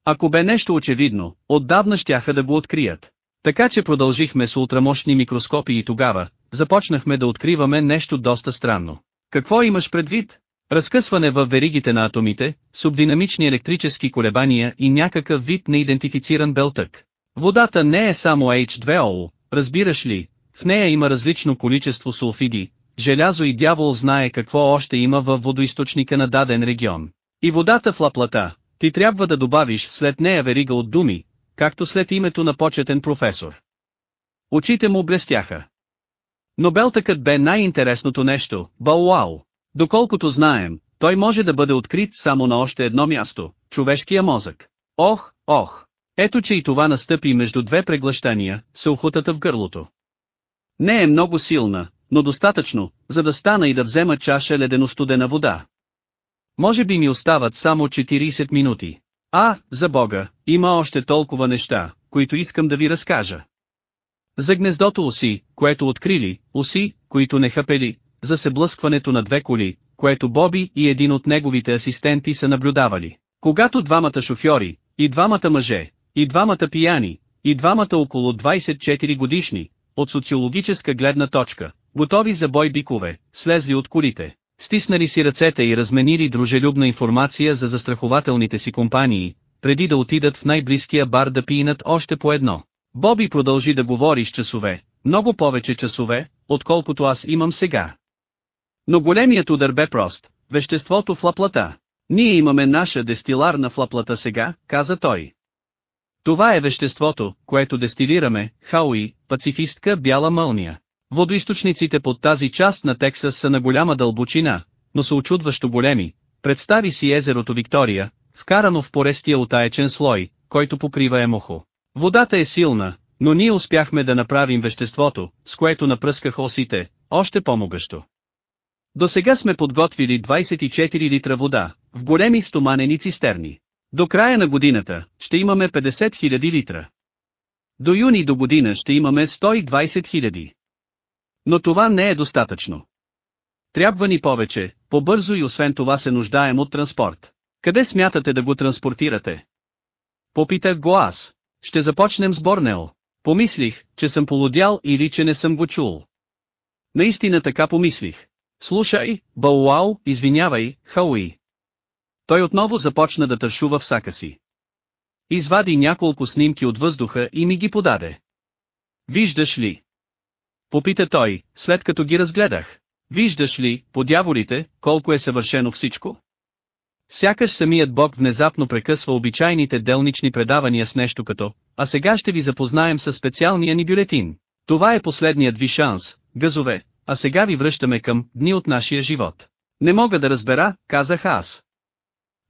Ако бе нещо очевидно, отдавна щяха да го открият. Така че продължихме с ултрамощни микроскопи и тогава, започнахме да откриваме нещо доста странно. Какво имаш предвид? Разкъсване в веригите на атомите, субдинамични електрически колебания и някакъв вид неидентифициран белтък. Водата не е само H2O, разбираш ли, в нея има различно количество сулфиди, желязо и дявол знае какво още има във водоисточника на даден регион. И водата в лаплата, ти трябва да добавиш след нея верига от думи, както след името на почетен професор. Очите му блестяха. Но белтъкът бе най-интересното нещо, Бауау. Доколкото знаем, той може да бъде открит само на още едно място – човешкия мозък. Ох, ох! Ето че и това настъпи между две преглъщания, сълхотата в гърлото. Не е много силна, но достатъчно, за да стана и да взема чаша ледено-студена вода. Може би ми остават само 40 минути. А, за Бога, има още толкова неща, които искам да ви разкажа. За гнездото оси, което открили, оси, които не хапели, за съблъскването на две коли, което Боби и един от неговите асистенти са наблюдавали. Когато двамата шофьори, и двамата мъже, и двамата пияни, и двамата около 24 годишни, от социологическа гледна точка, готови за бой бикове, слезли от колите, стиснали си ръцете и разменили дружелюбна информация за застрахователните си компании, преди да отидат в най-близкия бар да пинат още по едно. Боби продължи да говори с часове, много повече часове, отколкото аз имам сега. Но големият удар бе прост, веществото в лаплата. Ние имаме наша дестиларна флаплата сега, каза той. Това е веществото, което дестилираме, Хауи, пацифистка бяла мълния. Водоисточниците под тази част на Тексас са на голяма дълбочина, но са очудващо големи. Представи си езерото Виктория, вкарано в порестия отаечен слой, който покрива емохо. Водата е силна, но ние успяхме да направим веществото, с което напръсках осите, още по-могъщо. До сега сме подготвили 24 литра вода, в големи стоманени цистерни. До края на годината, ще имаме 50 000 литра. До юни до година ще имаме 120 000. Но това не е достатъчно. Трябва ни повече, по-бързо и освен това се нуждаем от транспорт. Къде смятате да го транспортирате? Попитах го аз. Ще започнем с Борнео. Помислих, че съм полудял или че не съм го чул. Наистина така помислих. Слушай, Бауау, извинявай, Хауи. Той отново започна да тършува в сака си. Извади няколко снимки от въздуха и ми ги подаде. Виждаш ли? Попита той, след като ги разгледах. Виждаш ли, по дяволите, колко е съвършено всичко? Сякаш самият Бог внезапно прекъсва обичайните делнични предавания с нещо като, а сега ще ви запознаем с специалния ни бюлетин. Това е последният ви шанс, газове, а сега ви връщаме към дни от нашия живот. Не мога да разбера, казах аз.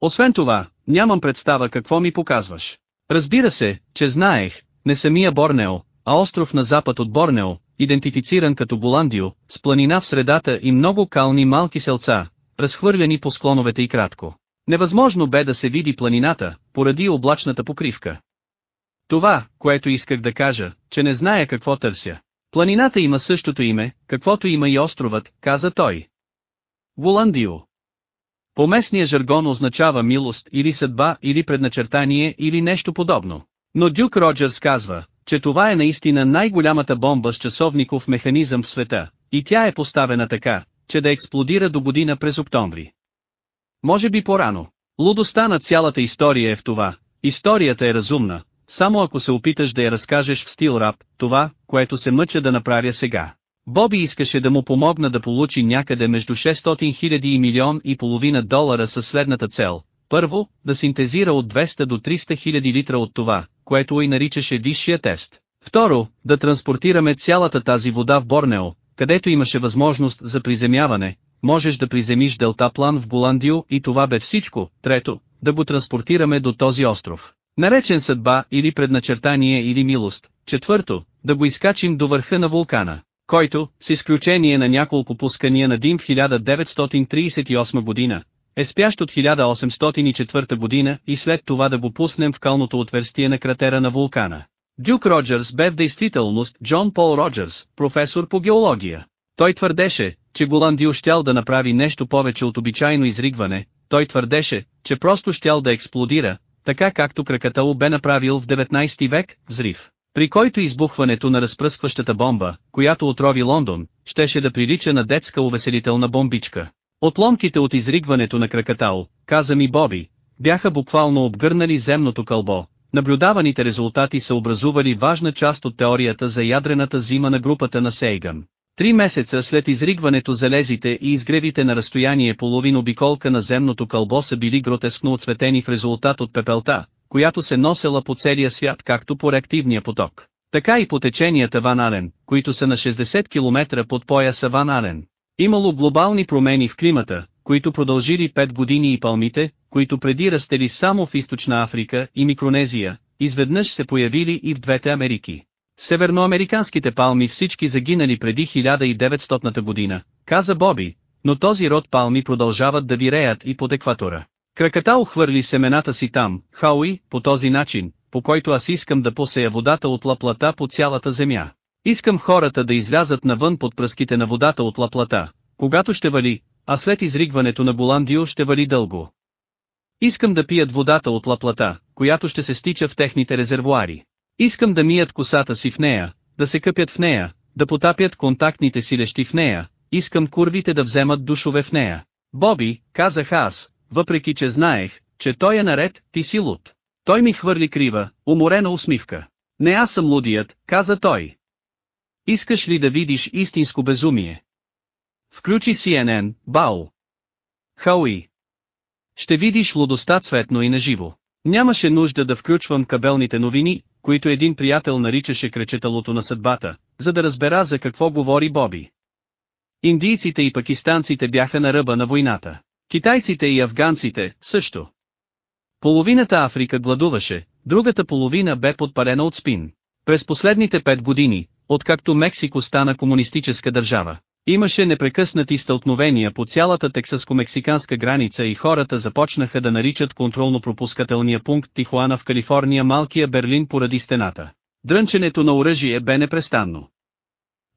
Освен това, нямам представа какво ми показваш. Разбира се, че знаех, не самия Борнео, а остров на запад от Борнео, идентифициран като Боландио, с планина в средата и много кални малки селца, разхвърляни по склоновете и кратко. Невъзможно бе да се види планината, поради облачната покривка. Това, което исках да кажа, че не зная какво търся. Планината има същото име, каквото има и островът, каза той. Воландио. По местния жаргон означава милост или съдба или предначертание или нещо подобно. Но Дюк Роджерс казва, че това е наистина най-голямата бомба с часовников механизъм в света, и тя е поставена така, че да експлодира до година през октомври. Може би по-рано. Лудостта на цялата история е в това, историята е разумна, само ако се опиташ да я разкажеш в стил рап, това, което се мъча да направя сега. Боби искаше да му помогна да получи някъде между 600 000 и милион и половина долара със следната цел. Първо, да синтезира от 200 до 300 000 литра от това, което и наричаше висшия тест. Второ, да транспортираме цялата тази вода в Борнео, където имаше възможност за приземяване, можеш да приземиш делтаплан в Голандио и това бе всичко. Трето, да го транспортираме до този остров. Наречен съдба или предначертание или милост. Четвърто, да го изкачим до върха на вулкана, който, с изключение на няколко пускания на дим в 1938 година, е спящ от 1804 година и след това да го пуснем в калното отверстие на кратера на вулкана. Дюк Роджерс бе в действителност Джон Пол Роджерс, професор по геология. Той твърдеше, че Голандио щял да направи нещо повече от обичайно изригване, той твърдеше, че просто щял да експлодира, така както Кракатау бе направил в 19 век, взрив, при който избухването на разпръскващата бомба, която отрови Лондон, щеше да прилича на детска увеселителна бомбичка. Отломките от изригването на Кракатау, каза ми Боби, бяха буквално обгърнали земното кълбо. Наблюдаваните резултати са образували важна част от теорията за ядрената зима на групата на Сейган. Три месеца след изригването залезите и изгревите на разстояние половин обиколка на земното кълбо са били гротескно отсветени в резултат от пепелта, която се носела по целия свят както по реактивния поток, така и по теченията Ван Ален, които са на 60 км под пояса Ван Ален. Имало глобални промени в климата, които продължили 5 години и палмите, които преди растели само в източна Африка и Микронезия, изведнъж се появили и в двете Америки. Северноамериканските палми всички загинали преди 1900 година, каза Боби, но този род палми продължават да виреят и под екватора. Краката ухвърли семената си там, Хауи, по този начин, по който аз искам да посея водата от лаплата по цялата земя. Искам хората да излязат навън под пръските на водата от лаплата, когато ще вали, а след изригването на Боландио ще вали дълго. Искам да пият водата от лаплата, която ще се стича в техните резервуари. Искам да мият косата си в нея, да се къпят в нея, да потапят контактните си лещи в нея, искам курвите да вземат душове в нея. Боби, казах аз, въпреки че знаех, че той е наред, ти си луд. Той ми хвърли крива, уморена усмивка. Не аз съм лудият, каза той. Искаш ли да видиш истинско безумие? Включи CNN, Бао. Хауи. Ще видиш лудостта цветно и наживо. Нямаше нужда да включвам кабелните новини, които един приятел наричаше кречеталото на съдбата, за да разбера за какво говори Боби. Индийците и пакистанците бяха на ръба на войната. Китайците и афганците, също. Половината Африка гладуваше, другата половина бе подпалена от спин. През последните пет години, откакто Мексико стана комунистическа държава, имаше непрекъснати стълкновения по цялата тексаско-мексиканска граница и хората започнаха да наричат контролно-пропускателния пункт Тихуана в Калифорния малкия Берлин поради стената. Дрънченето на оръжие бе непрестанно.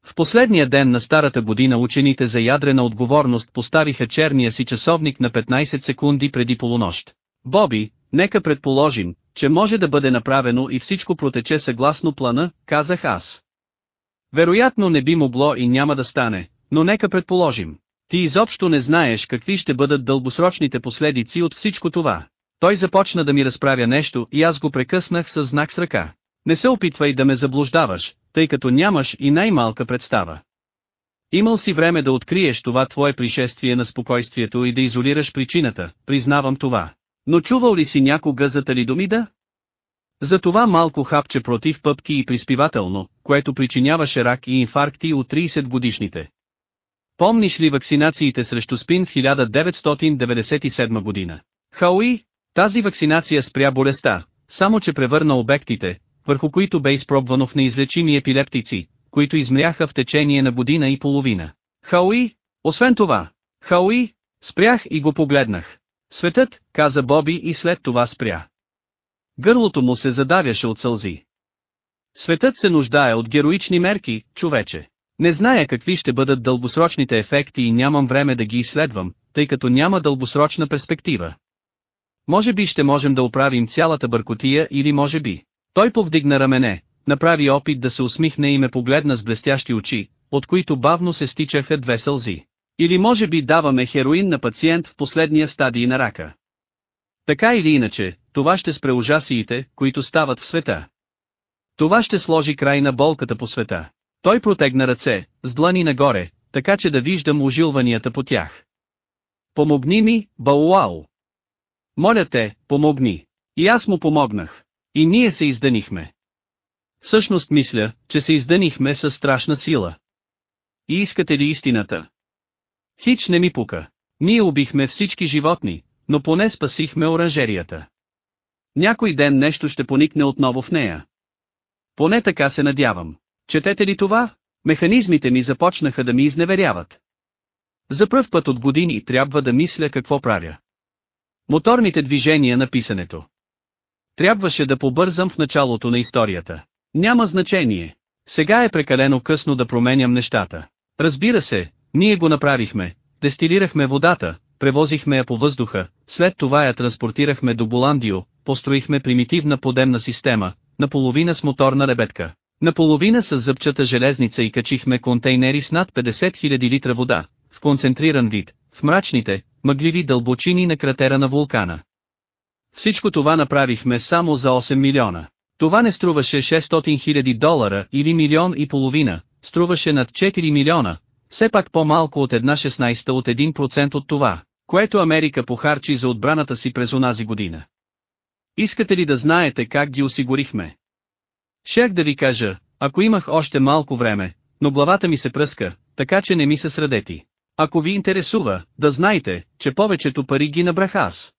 В последния ден на старата година учените за ядрена отговорност поставиха черния си часовник на 15 секунди преди полунощ. Боби, нека предположим, че може да бъде направено и всичко протече съгласно плана, казах аз. Вероятно не би могло и няма да стане, но нека предположим. Ти изобщо не знаеш какви ще бъдат дългосрочните последици от всичко това. Той започна да ми разправя нещо и аз го прекъснах с знак с ръка. Не се опитвай да ме заблуждаваш, тъй като нямаш и най-малка представа. Имал си време да откриеш това твое пришествие на спокойствието и да изолираш причината, признавам това. Но чувал ли си някога за талидомида? За това малко хапче против пъпки и приспивателно, което причиняваше рак и инфаркти от 30 годишните. Помниш ли вакцинациите срещу спин в 1997 година? Хауи, тази вакцинация спря болестта, само че превърна обектите, върху които бе изпробвано в неизлечими епилептици, които измряха в течение на година и половина. Хауи, освен това, Хауи, спрях и го погледнах. Светът, каза Боби и след това спря. Гърлото му се задавяше от сълзи. Светът се нуждае от героични мерки, човече. Не зная какви ще бъдат дългосрочните ефекти и нямам време да ги изследвам, тъй като няма дългосрочна перспектива. Може би ще можем да оправим цялата бъркотия или може би. Той повдигна рамене, направи опит да се усмихне и ме погледна с блестящи очи, от които бавно се стичаха две сълзи. Или може би даваме хероин на пациент в последния стадий на рака. Така или иначе, това ще спре ужасиите, които стават в света. Това ще сложи край на болката по света. Той протегна ръце, с длани нагоре, така че да виждам ожилванията по тях. Помогни ми, Бауау. Моля те, помогни. И аз му помогнах. И ние се издънихме. Всъщност мисля, че се издънихме със страшна сила. И искате ли истината? Хич не ми пука. Ние убихме всички животни, но поне спасихме оранжерията. Някой ден нещо ще поникне отново в нея. Поне така се надявам. Четете ли това? Механизмите ми започнаха да ми изневеряват. За пръв път от години трябва да мисля какво правя. Моторните движения на писането. Трябваше да побързам в началото на историята. Няма значение. Сега е прекалено късно да променям нещата. Разбира се, ние го направихме, дестилирахме водата, превозихме я по въздуха, след това я транспортирахме до Боландио, построихме примитивна подемна система, наполовина с моторна лебедка, наполовина с зъбчата железница и качихме контейнери с над 50 000 литра вода, в концентриран вид, в мрачните, мъгливи дълбочини на кратера на вулкана. Всичко това направихме само за 8 милиона. Това не струваше 600 000 долара или милион и половина, струваше над 4 милиона, все пак по-малко от една 16 от 1% от това, което Америка похарчи за отбраната си през онази година. Искате ли да знаете как ги осигурихме? Шех да ви кажа, ако имах още малко време, но главата ми се пръска, така че не ми се средети. Ако ви интересува, да знаете, че повечето пари ги набрах аз.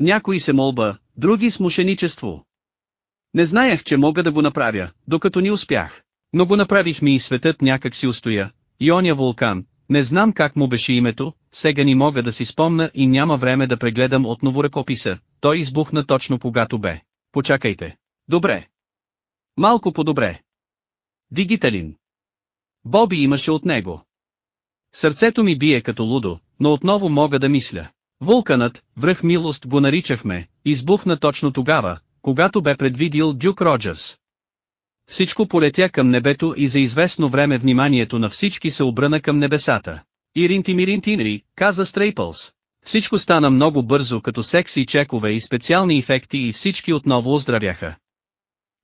Някои се молба, други с мошеничество. Не знаех, че мога да го направя, докато ни успях. Но го направих ми и светът някак си устоя. И вулкан, не знам как му беше името, сега ни мога да си спомна и няма време да прегледам отново ръкописа, той избухна точно когато бе. Почакайте. Добре. Малко по-добре. Дигиталин. Боби имаше от него. Сърцето ми бие като лудо, но отново мога да мисля. Вулканът, връх милост го наричахме, избухна точно тогава, когато бе предвидил Дюк Роджерс. Всичко полетя към небето и за известно време вниманието на всички се обръна към небесата. Иринти Миринтинри, каза Стрейпълс. Всичко стана много бързо като секси чекове и специални ефекти и всички отново оздравяха.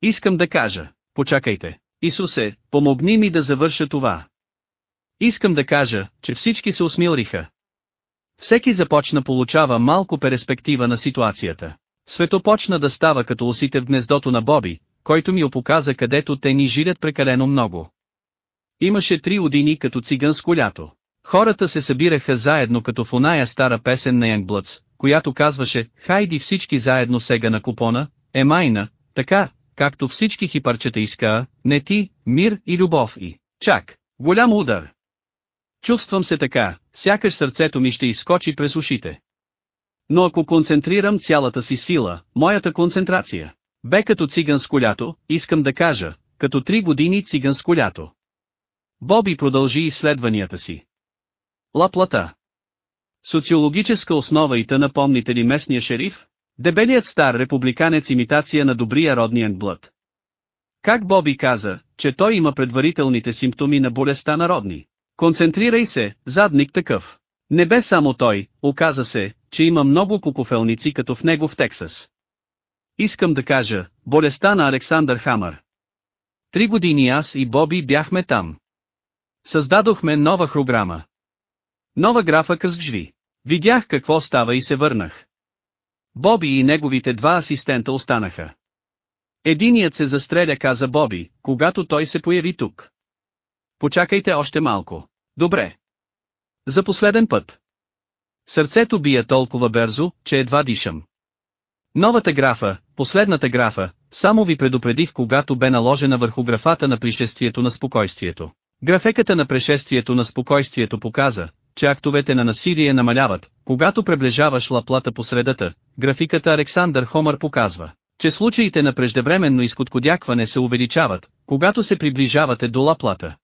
Искам да кажа, почакайте, Исусе, помогни ми да завърша това. Искам да кажа, че всички се усмилриха. Всеки започна получава малко перспектива на ситуацията. Свето почна да става като усите в гнездото на Боби, който ми опоказа където те ни жилят прекалено много. Имаше три години като циганско лято. Хората се събираха заедно като в оная стара песен на Янгблъц, която казваше «Хайди всички заедно сега на купона», Емайна, така, както всички хипарчета иска, не ти, мир и любов и, чак, голям удар. Чувствам се така, сякаш сърцето ми ще изскочи през ушите. Но ако концентрирам цялата си сила, моята концентрация, бе като циганско лято, искам да кажа, като три години циганско лято. Боби продължи изследванията си. Лаплата. Социологическа основа и тъна помните ли местния шериф? Дебелият стар републиканец имитация на добрия родниен блъд. Как Боби каза, че той има предварителните симптоми на болестта народни? Концентрирай се, задник такъв. Не бе само той, оказа се, че има много кукофелници като в него в Тексас. Искам да кажа, болестта на Александър Хамър. Три години аз и Боби бяхме там. Създадохме нова програма. Нова графа късгжви. Видях какво става и се върнах. Боби и неговите два асистента останаха. Единият се застреля каза Боби, когато той се появи тук. Почакайте още малко. Добре. За последен път. Сърцето бие толкова бързо, че едва дишам. Новата графа, последната графа, само ви предупредих когато бе наложена върху графата на пришествието на спокойствието. Графеката на пришествието на спокойствието показа, че актовете на насилие намаляват, когато приближаваш лаплата по средата, графиката Александър Хомър показва, че случаите на преждевременно изкоткодякване се увеличават, когато се приближавате до лаплата.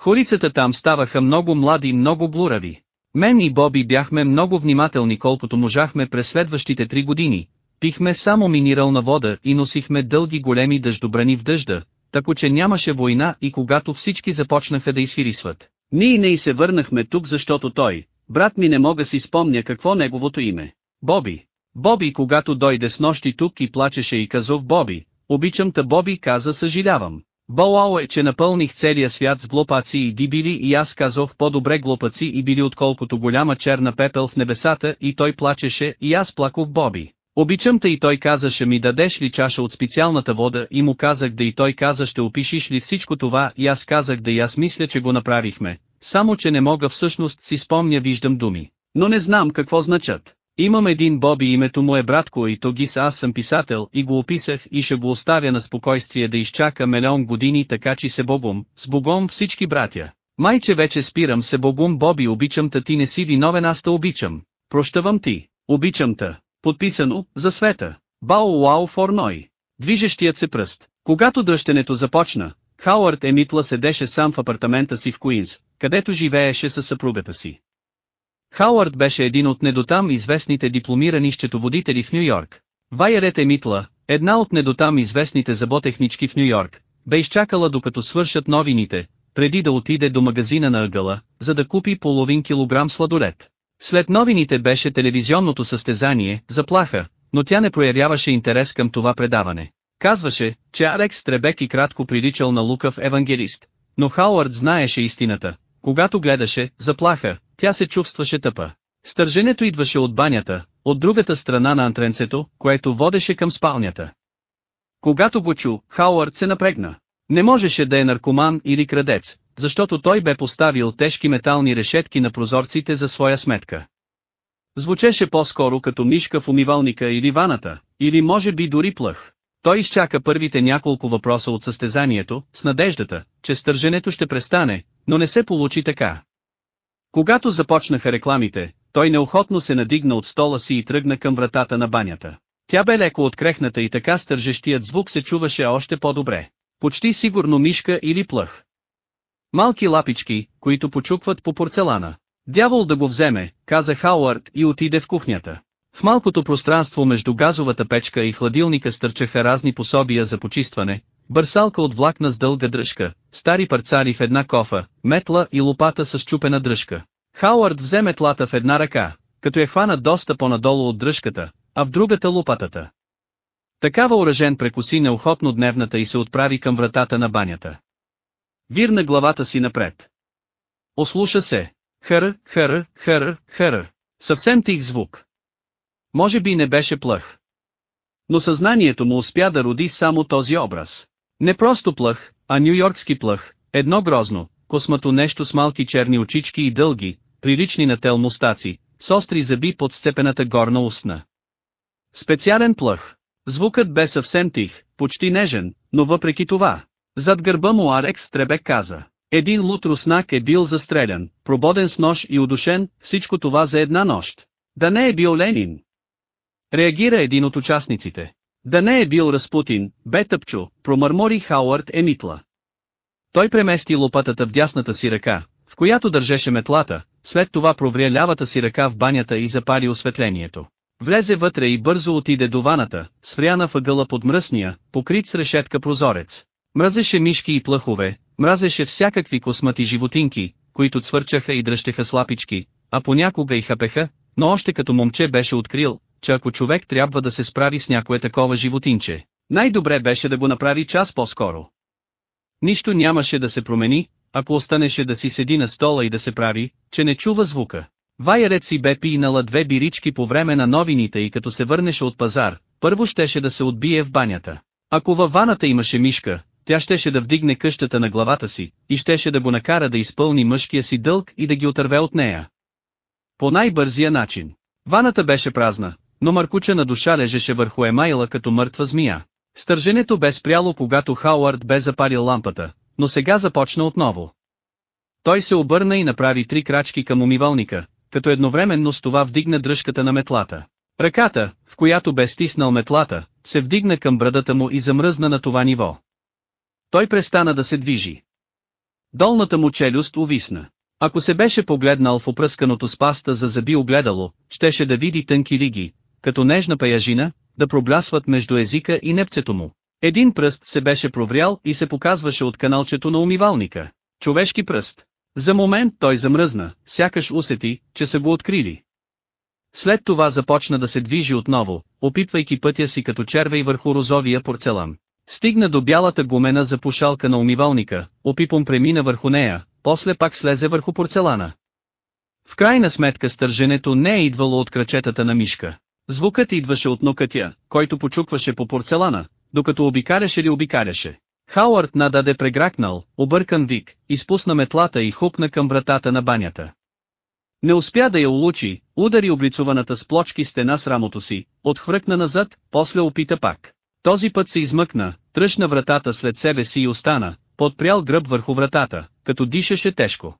Хорицата там ставаха много млади и много блурави. Мен и Боби бяхме много внимателни колкото можахме през следващите три години, пихме само минерална вода и носихме дълги големи дъждобрани в дъжда, тако че нямаше война и когато всички започнаха да изфирисват. Ние не и се върнахме тук защото той, брат ми не мога си спомня какво неговото име. Боби. Боби когато дойде с нощи тук и плачеше и казов Боби, обичам та Боби каза съжалявам. Боуау е, че напълних целия свят с глупаци и дибили и аз казох по-добре глупаци и били отколкото голяма черна пепел в небесата и той плачеше и аз плакох Боби. Обичам те и той казаше ми дадеш ли чаша от специалната вода и му казах да и той каза ще опишиш ли всичко това и аз казах да и аз мисля че го направихме, само че не мога всъщност си спомня виждам думи, но не знам какво значат. Имам един Боби името му е братко и то гис аз съм писател и го описах и ще го оставя на спокойствие да изчака милион години така че се Богом, с Богом всички братя. Майче вече спирам се Богом Боби обичам та ти не си виновен аз те обичам. Прощавам ти, обичам та. Подписано, за света. Бао Уау Форной. Движещият се пръст. Когато дъщенето започна, Хауърд Емитла седеше сам в апартамента си в Куинс, където живееше със съпругата си. Хауърд беше един от недотам известните дипломирани счетоводители в Нью-Йорк. Вайерет Емитла, една от недотам известните заботехнички в Нью-Йорк, бе изчакала докато свършат новините, преди да отиде до магазина на ъгъла, за да купи половин килограм сладолет. След новините беше телевизионното състезание, заплаха, но тя не проявяваше интерес към това предаване. Казваше, че Алекс Требек и кратко приличал на лукав евангелист, но Хауърд знаеше истината. Когато гледаше, заплаха, тя се чувстваше тъпа. Стърженето идваше от банята, от другата страна на антренцето, което водеше към спалнята. Когато го чу, Хауърд се напрегна. Не можеше да е наркоман или крадец, защото той бе поставил тежки метални решетки на прозорците за своя сметка. Звучеше по-скоро като мишка в умивалника или ваната, или може би дори плъх. Той изчака първите няколко въпроса от състезанието, с надеждата, че стърженето ще престане, но не се получи така. Когато започнаха рекламите, той неохотно се надигна от стола си и тръгна към вратата на банята. Тя бе леко открехната и така стържещият звук се чуваше още по-добре. Почти сигурно мишка или плъх. Малки лапички, които почукват по порцелана. Дявол да го вземе, каза Хауърд и отиде в кухнята. В малкото пространство между газовата печка и хладилника стърчаха разни пособия за почистване, бърсалка от влакна с дълга дръжка, стари парцари в една кофа, метла и лопата с чупена дръжка. Хауърд взе метлата в една ръка, като я хвана доста по-надолу от дръжката, а в другата лопатата. Такава оръжен прекуси неохотно дневната и се отправи към вратата на банята. Вирна главата си напред. Ослуша се. Хър, хър, хър, хър. Съвсем тих звук. Може би не беше плъх. Но съзнанието му успя да роди само този образ. Не просто плъх, а нью-йоркски плъх, едно грозно, космато нещо с малки черни очички и дълги, прилични на тел мустаци, с остри зъби под сцепената горна устна. Специален плъх. Звукът бе съвсем тих, почти нежен, но въпреки това, зад гърба му Арекс Требек каза. Един лут руснак е бил застрелян, прободен с нож и удушен, всичко това за една нощ. Да не е бил Ленин. Реагира един от участниците. Да не е бил Разпутин, бе тъпчо, промърмори Хауърд Емитла. Той премести лопатата в дясната си ръка, в която държеше метлата, след това провря лявата си ръка в банята и запали осветлението. Влезе вътре и бързо отиде до ваната, свряна въгъла под мръсния, покрит с решетка прозорец. Мразеше мишки и плъхове, мразеше всякакви космати животинки, които цвърчаха и дръщеха слапички, а понякога и хапеха, но още като момче беше открил, че ако човек трябва да се справи с някое такова животинче, най-добре беше да го направи час по-скоро. Нищо нямаше да се промени, ако останеше да си седи на стола и да се прави, че не чува звука. Вайерет си бе пинала две бирички по време на новините и като се върнеше от пазар, първо щеше да се отбие в банята. Ако във ваната имаше мишка, тя щеше да вдигне къщата на главата си, и щеше да го накара да изпълни мъжкия си дълг и да ги отърве от нея. По най-бързия начин. Ваната беше празна, но Маркуча на душа лежеше върху Емайла като мъртва змия. Стърженето бе спряло когато Хауърд бе запалил лампата, но сега започна отново. Той се обърна и направи три крачки към умивалника, като едновременно с това вдигна дръжката на метлата. Ръката, в която бе стиснал метлата, се вдигна към брадата му и замръзна на това ниво. Той престана да се движи. Долната му челюст увисна. Ако се беше погледнал в опръсканото с паста за зъби огледало, щеше да види тънки лиги, като нежна паяжина, да проблясват между езика и непцето му. Един пръст се беше проврял и се показваше от каналчето на умивалника. Човешки пръст. За момент той замръзна, сякаш усети, че са го открили. След това започна да се движи отново, опитвайки пътя си като червей върху розовия порцелан. Стигна до бялата гумена запушалка на умивалника, опипом премина върху нея, после пак слезе върху порцелана. В крайна сметка стърженето не е идвало от крачетата на мишка. Звукът идваше от нокътя, който почукваше по порцелана, докато обикаляше ли обикаляше. Хауърд нададе прегракнал, объркан вик, изпусна метлата и хупна към вратата на банята. Не успя да я улучи, удари облицуваната с плочки стена с рамото си, отхвъркна назад, после опита пак. Този път се измъкна, тръщна вратата след себе си и остана, подпрял гръб върху вратата, като дишаше тежко.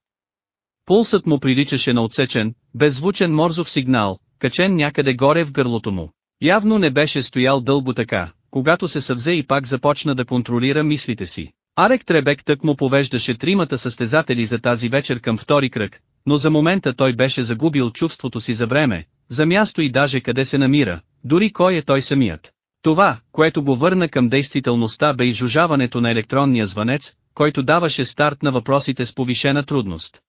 Пулсът му приличаше на отсечен, беззвучен морзов сигнал, качен някъде горе в гърлото му. Явно не беше стоял дълго така, когато се съвзе и пак започна да контролира мислите си. Арек Требек тък му повеждаше тримата състезатели за тази вечер към втори кръг, но за момента той беше загубил чувството си за време, за място и даже къде се намира, дори кой е той самият. Това, което го върна към действителността бе изжужаването на електронния звънец, който даваше старт на въпросите с повишена трудност.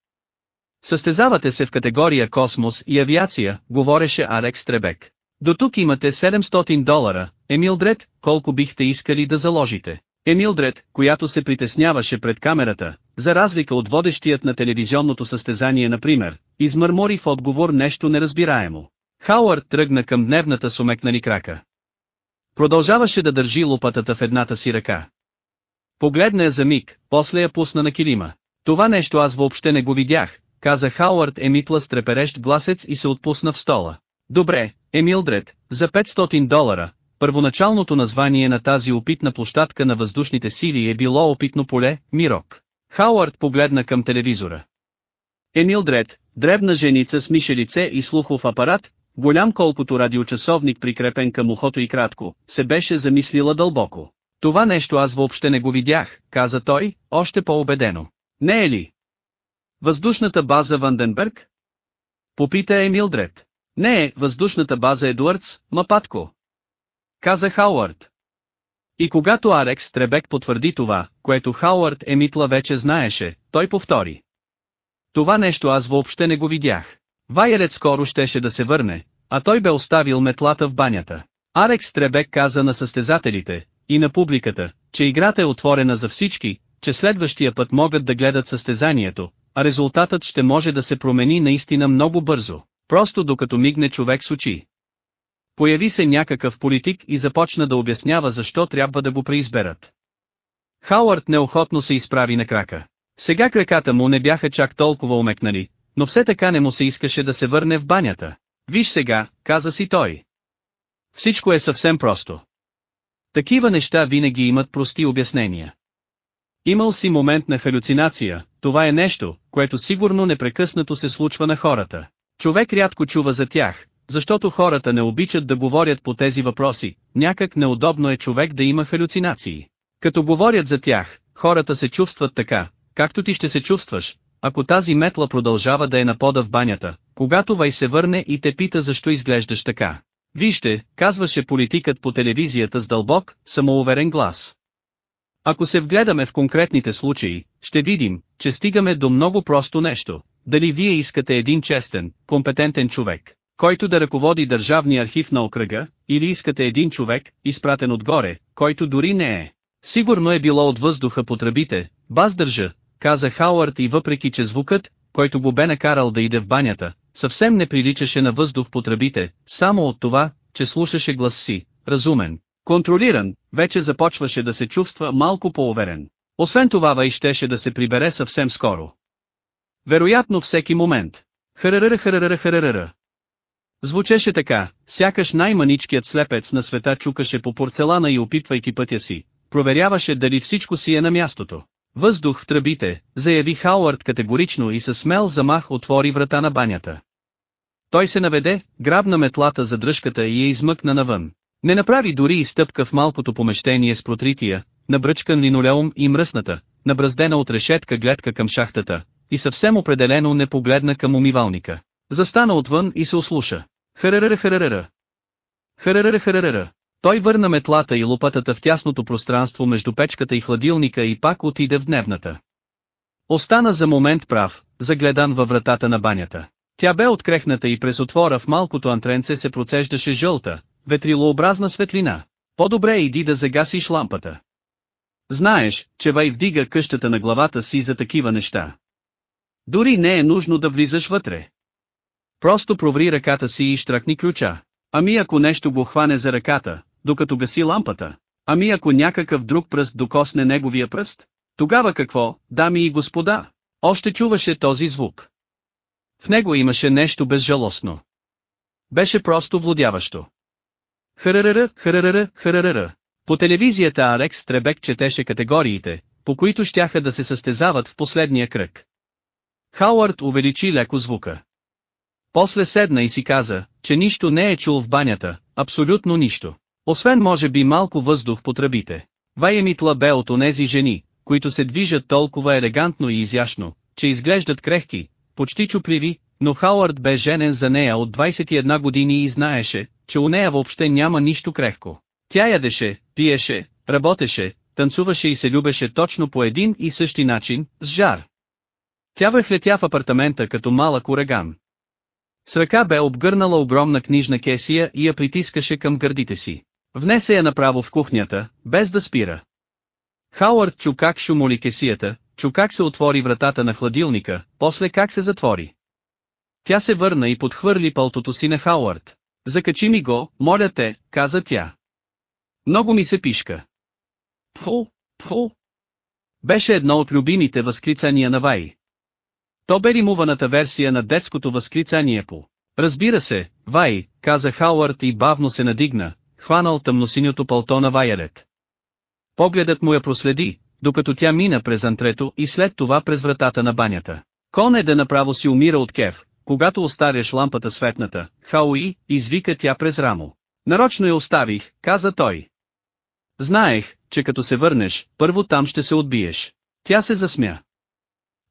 Състезавате се в категория космос и авиация, говореше Алекс Требек. До тук имате 700 долара, Емилдред, колко бихте искали да заложите. Емилдред, която се притесняваше пред камерата, за разлика от водещият на телевизионното състезание например, измърмори в отговор нещо неразбираемо. Хауърд тръгна към дневната с умекнали крака. Продължаваше да държи лопатата в едната си ръка. Погледна я за миг, после я пусна на килима. Това нещо аз въобще не го видях, каза Хауърд Емитла с треперещ гласец и се отпусна в стола. Добре, Емилдред, за 500 долара, първоначалното название на тази опитна площадка на въздушните сили е било опитно поле, Мирок. Хауърд погледна към телевизора. Емил Дред, дребна женица с мишелице и слухов апарат, голям колкото радиочасовник прикрепен към ухото и кратко, се беше замислила дълбоко. Това нещо аз въобще не го видях, каза той, още по-убедено. Не е ли? Въздушната база Ванденберг? Попита Емил Дред. Не е, въздушната база Едуардс, мапатко. Каза Хауърд. И когато Арекс Требек потвърди това, което Хауърд Емитла вече знаеше, той повтори. Това нещо аз въобще не го видях. Вайерет скоро щеше да се върне, а той бе оставил метлата в банята. Арекс Требек каза на състезателите, и на публиката, че играта е отворена за всички, че следващия път могат да гледат състезанието, а резултатът ще може да се промени наистина много бързо, просто докато мигне човек с очи. Появи се някакъв политик и започна да обяснява защо трябва да го преизберат. Хауърд неохотно се изправи на крака. Сега краката му не бяха чак толкова умекнали, но все така не му се искаше да се върне в банята. Виж сега, каза си той. Всичко е съвсем просто. Такива неща винаги имат прости обяснения. Имал си момент на халюцинация, това е нещо, което сигурно непрекъснато се случва на хората. Човек рядко чува за тях, защото хората не обичат да говорят по тези въпроси, някак неудобно е човек да има халюцинации. Като говорят за тях, хората се чувстват така, както ти ще се чувстваш, ако тази метла продължава да е на пода в банята, когато Вай се върне и те пита защо изглеждаш така. Вижте, казваше политикът по телевизията с дълбок, самоуверен глас. Ако се вгледаме в конкретните случаи, ще видим, че стигаме до много просто нещо. Дали вие искате един честен, компетентен човек, който да ръководи държавния архив на окръга, или искате един човек, изпратен отгоре, който дори не е. Сигурно е било от въздуха по тръбите, баз държа, каза Хауърд и въпреки че звукът, който го бе накарал да иде в банята, съвсем не приличаше на въздух по тръбите, само от това, че слушаше глас си, разумен, контролиран, вече започваше да се чувства малко по-уверен. Освен това Вай щеше да се прибере съвсем скоро. Вероятно всеки момент. Харарара харарара харарара. Звучеше така, сякаш най-маничкият слепец на света чукаше по порцелана и опитвайки пътя си, проверяваше дали всичко си е на мястото. Въздух в тръбите, заяви Хауърд категорично и със смел замах отвори врата на банята. Той се наведе, грабна метлата за дръжката и я измъкна навън. Не направи дори и стъпка в малкото помещение с протрития, набръчкан линолеум и мръсната, набраздена от решетка гледка към шахтата, и съвсем определено не погледна към умивалника. Застана отвън и се ослуша. Харарара харарара. Харарара харарара. Той върна метлата и лопатата в тясното пространство между печката и хладилника и пак отиде в дневната. Остана за момент прав, загледан във вратата на банята. Тя бе открехната и през отвора в малкото антренце се процеждаше жълта, ветрилообразна светлина. По-добре иди да загасиш лампата. Знаеш, че Вай вдига къщата на главата си за такива неща. Дори не е нужно да влизаш вътре. Просто проври ръката си и штракни ключа. Ами ако нещо го хване за ръката, докато гаси лампата? Ами ако някакъв друг пръст докосне неговия пръст? Тогава какво, дами и господа? Още чуваше този звук. В него имаше нещо безжалостно. Беше просто владяващо. Харарара, харарара, харарара. По телевизията Арекс Требек четеше категориите, по които щяха да се състезават в последния кръг. Хауърд увеличи леко звука. После седна и си каза, че нищо не е чул в банята, абсолютно нищо. Освен може би малко въздух по тръбите. Вайемитла бе от онези жени, които се движат толкова елегантно и изящно, че изглеждат крехки, почти чупливи, но Хауърд бе женен за нея от 21 години и знаеше, че у нея въобще няма нищо крехко. Тя ядеше, пиеше, работеше, танцуваше и се любеше точно по един и същи начин, с жар. Тя върхлетя в апартамента като малък ураган. С ръка бе обгърнала огромна книжна кесия и я притискаше към гърдите си. Внесе я направо в кухнята, без да спира. Хауърд чу как шумоли кесията, чу как се отвори вратата на хладилника, после как се затвори. Тя се върна и подхвърли пълтото си на Хауърд. Закачи ми го, моля те, каза тя. Много ми се пишка. Пху, пху. Беше едно от любимите възклицания на Вай. То бе римуваната версия на детското възклицание по. Разбира се, Вай, каза Хауърд и бавно се надигна, хванал тъмносиньото пълто на Вайерет. Погледът му я проследи, докато тя мина през антрето и след това през вратата на банята. Кон е да направо си умира от кев, когато остаряш лампата светната, Хауи, извика тя през рамо. Нарочно я оставих, каза той. Знаех, че като се върнеш, първо там ще се отбиеш. Тя се засмя.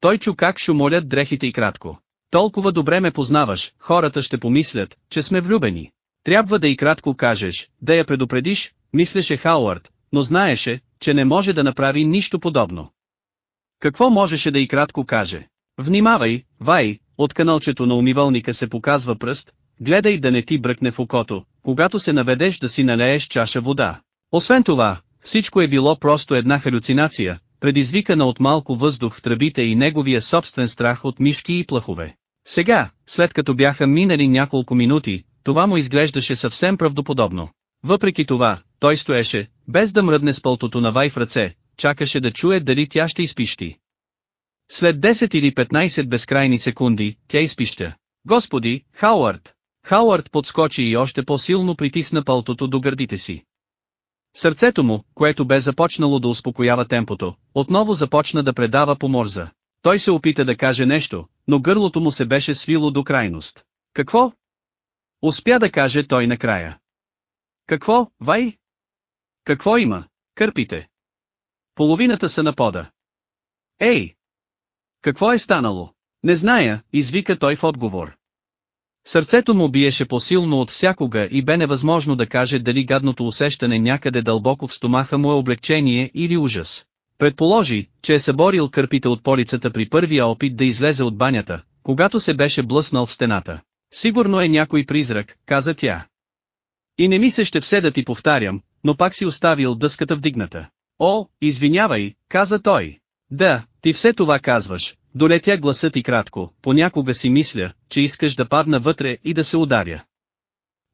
Той чу как шумолят дрехите и кратко. Толкова добре ме познаваш, хората ще помислят, че сме влюбени. Трябва да и кратко кажеш, да я предупредиш, мислеше Хауърд, но знаеше, че не може да направи нищо подобно. Какво можеше да и кратко каже? Внимавай, Вай, от каналчето на умивалника се показва пръст, гледай да не ти бръкне в окото, когато се наведеш да си налееш чаша вода. Освен това, всичко е било просто една халюцинация, предизвикана от малко въздух в тръбите и неговия собствен страх от мишки и плахове. Сега, след като бяха минали няколко минути, това му изглеждаше съвсем правдоподобно. Въпреки това, той стоеше, без да мръдне с пълтото на Вай в ръце, чакаше да чуе дали тя ще изпищи. След 10 или 15 безкрайни секунди, тя изпища. Господи, Хауърд! Хауърд подскочи и още по-силно притисна пълтото до гърдите си. Сърцето му, което бе започнало да успокоява темпото, отново започна да предава по морза. Той се опита да каже нещо, но гърлото му се беше свило до крайност. Какво? Успя да каже той накрая. Какво, Вай? Какво има? Кърпите. Половината са на пода. Ей! Какво е станало? Не зная, извика той в отговор. Сърцето му биеше по-силно от всякога и бе невъзможно да каже дали гадното усещане някъде дълбоко в стомаха му е облегчение или ужас. Предположи, че е съборил кърпите от полицата при първия опит да излезе от банята, когато се беше блъснал в стената. Сигурно е някой призрак, каза тя. И не ми се ще все да ти повтарям, но пак си оставил дъската вдигната. О, извинявай, каза той. Да, ти все това казваш, долетя гласът и кратко, понякога си мисля, че искаш да падна вътре и да се ударя.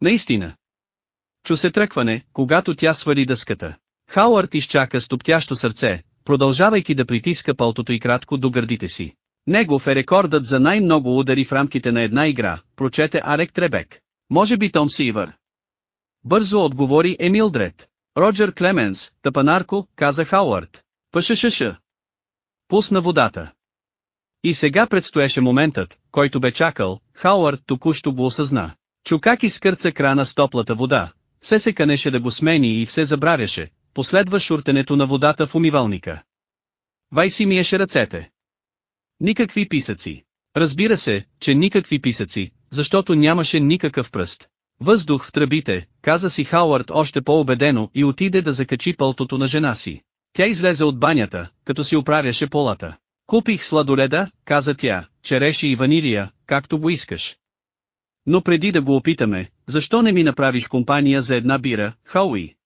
Наистина. Чу се тръкване, когато тя свали дъската. Хауърд изчака с топтящо сърце, продължавайки да притиска палтото и кратко до гърдите си. Негов е рекордът за най-много удари в рамките на една игра, прочете Арек Требек. Може би Том Сивър. Бързо отговори Емил Дред. Роджер Клеменс, тъпанарко, каза Хауърд. Пъшъшъш. Пусна водата. И сега предстоеше моментът, който бе чакал, Хауърд току-що го осъзна. Чу как изкърца крана с топлата вода, все се канеше да го смени и все забравяше, последва шуртенето на водата в умивалника. Вай си миеше ръцете. Никакви писъци. Разбира се, че никакви писъци, защото нямаше никакъв пръст. Въздух в тръбите, каза си Хауърд още по-убедено и отиде да закачи пълтото на жена си. Тя излезе от банята, като си оправяше полата. Купих сладоледа, каза тя, череши и ванилия, както го искаш. Но преди да го опитаме, защо не ми направиш компания за една бира, Хауи?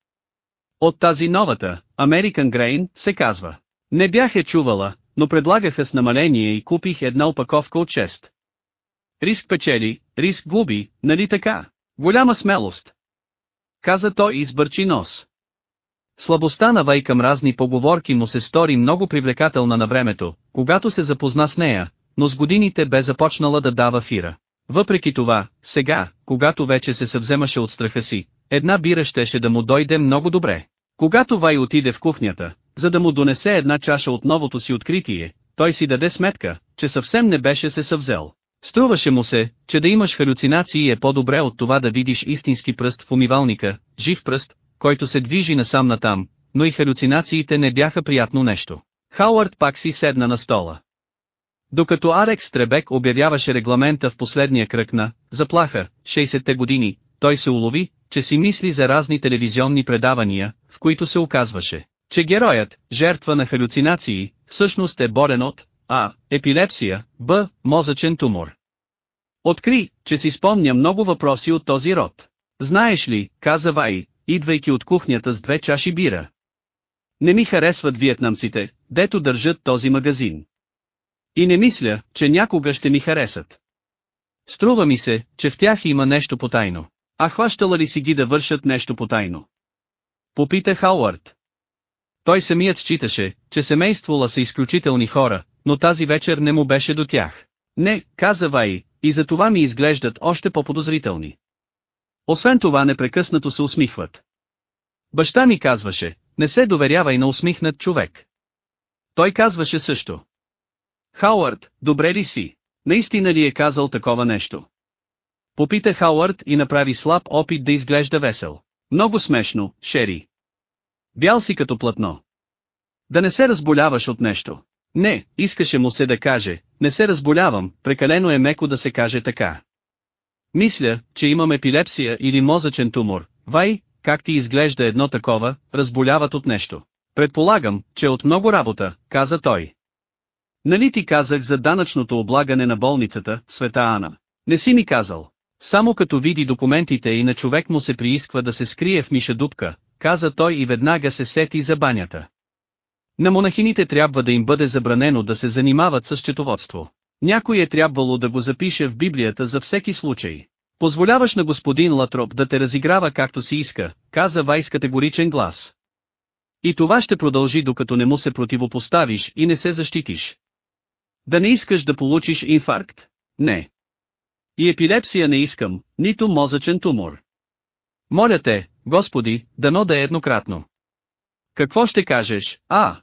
От тази новата, American Grain, се казва. Не бях е чувала, но предлагаха с намаление и купих една опаковка от 6. Риск печели, риск губи, нали така? Голяма смелост. Каза той и избърчи нос. Слабостта на Вай към разни поговорки му се стори много привлекателна на времето, когато се запозна с нея, но с годините бе започнала да дава фира. Въпреки това, сега, когато вече се съвземаше от страха си, една бира щеше да му дойде много добре. Когато Вай отиде в кухнята, за да му донесе една чаша от новото си откритие, той си даде сметка, че съвсем не беше се съвзел. Струваше му се, че да имаш халюцинации е по-добре от това да видиш истински пръст в умивалника, жив пръст, който се движи насам натам, но и халюцинациите не бяха приятно нещо. Хауърд пак си седна на стола. Докато Арекс Требек обявяваше регламента в последния кръг на «Заплаха» 60-те години, той се улови, че си мисли за разни телевизионни предавания, в които се оказваше, че героят, жертва на халюцинации, всъщност е борен от А. Епилепсия, Б. Мозъчен тумор. Откри, че си спомня много въпроси от този род. Знаеш ли, каза Вай, идвайки от кухнята с две чаши бира. Не ми харесват виетнамците, дето държат този магазин. И не мисля, че някога ще ми харесат. Струва ми се, че в тях има нещо потайно. А хващала ли си ги да вършат нещо потайно? Попита Хауърд. Той самият считаше, че семействола са изключителни хора, но тази вечер не му беше до тях. Не, каза Вай, и за това ми изглеждат още по-подозрителни. Освен това непрекъснато се усмихват. Баща ми казваше, не се доверявай на усмихнат човек. Той казваше също. Хауърд, добре ли си? Наистина ли е казал такова нещо? Попита Хауърд и направи слаб опит да изглежда весел. Много смешно, Шери. Бял си като платно. Да не се разболяваш от нещо. Не, искаше му се да каже, не се разболявам, прекалено е меко да се каже така. Мисля, че имам епилепсия или мозъчен тумор, вай, как ти изглежда едно такова, разболяват от нещо. Предполагам, че от много работа, каза той. Нали ти казах за данъчното облагане на болницата, света Ана? Не си ми казал. Само като види документите и на човек му се приисква да се скрие в миша дупка, каза той и веднага се сети за банята. На монахините трябва да им бъде забранено да се занимават с четоводство. Някой е трябвало да го запише в Библията за всеки случай. Позволяваш на господин Латроп да те разиграва както си иска, каза Вайс категоричен глас. И това ще продължи докато не му се противопоставиш и не се защитиш. Да не искаш да получиш инфаркт? Не. И епилепсия не искам, нито мозъчен тумор. Моля те, Господи, дано да е еднократно. Какво ще кажеш, а?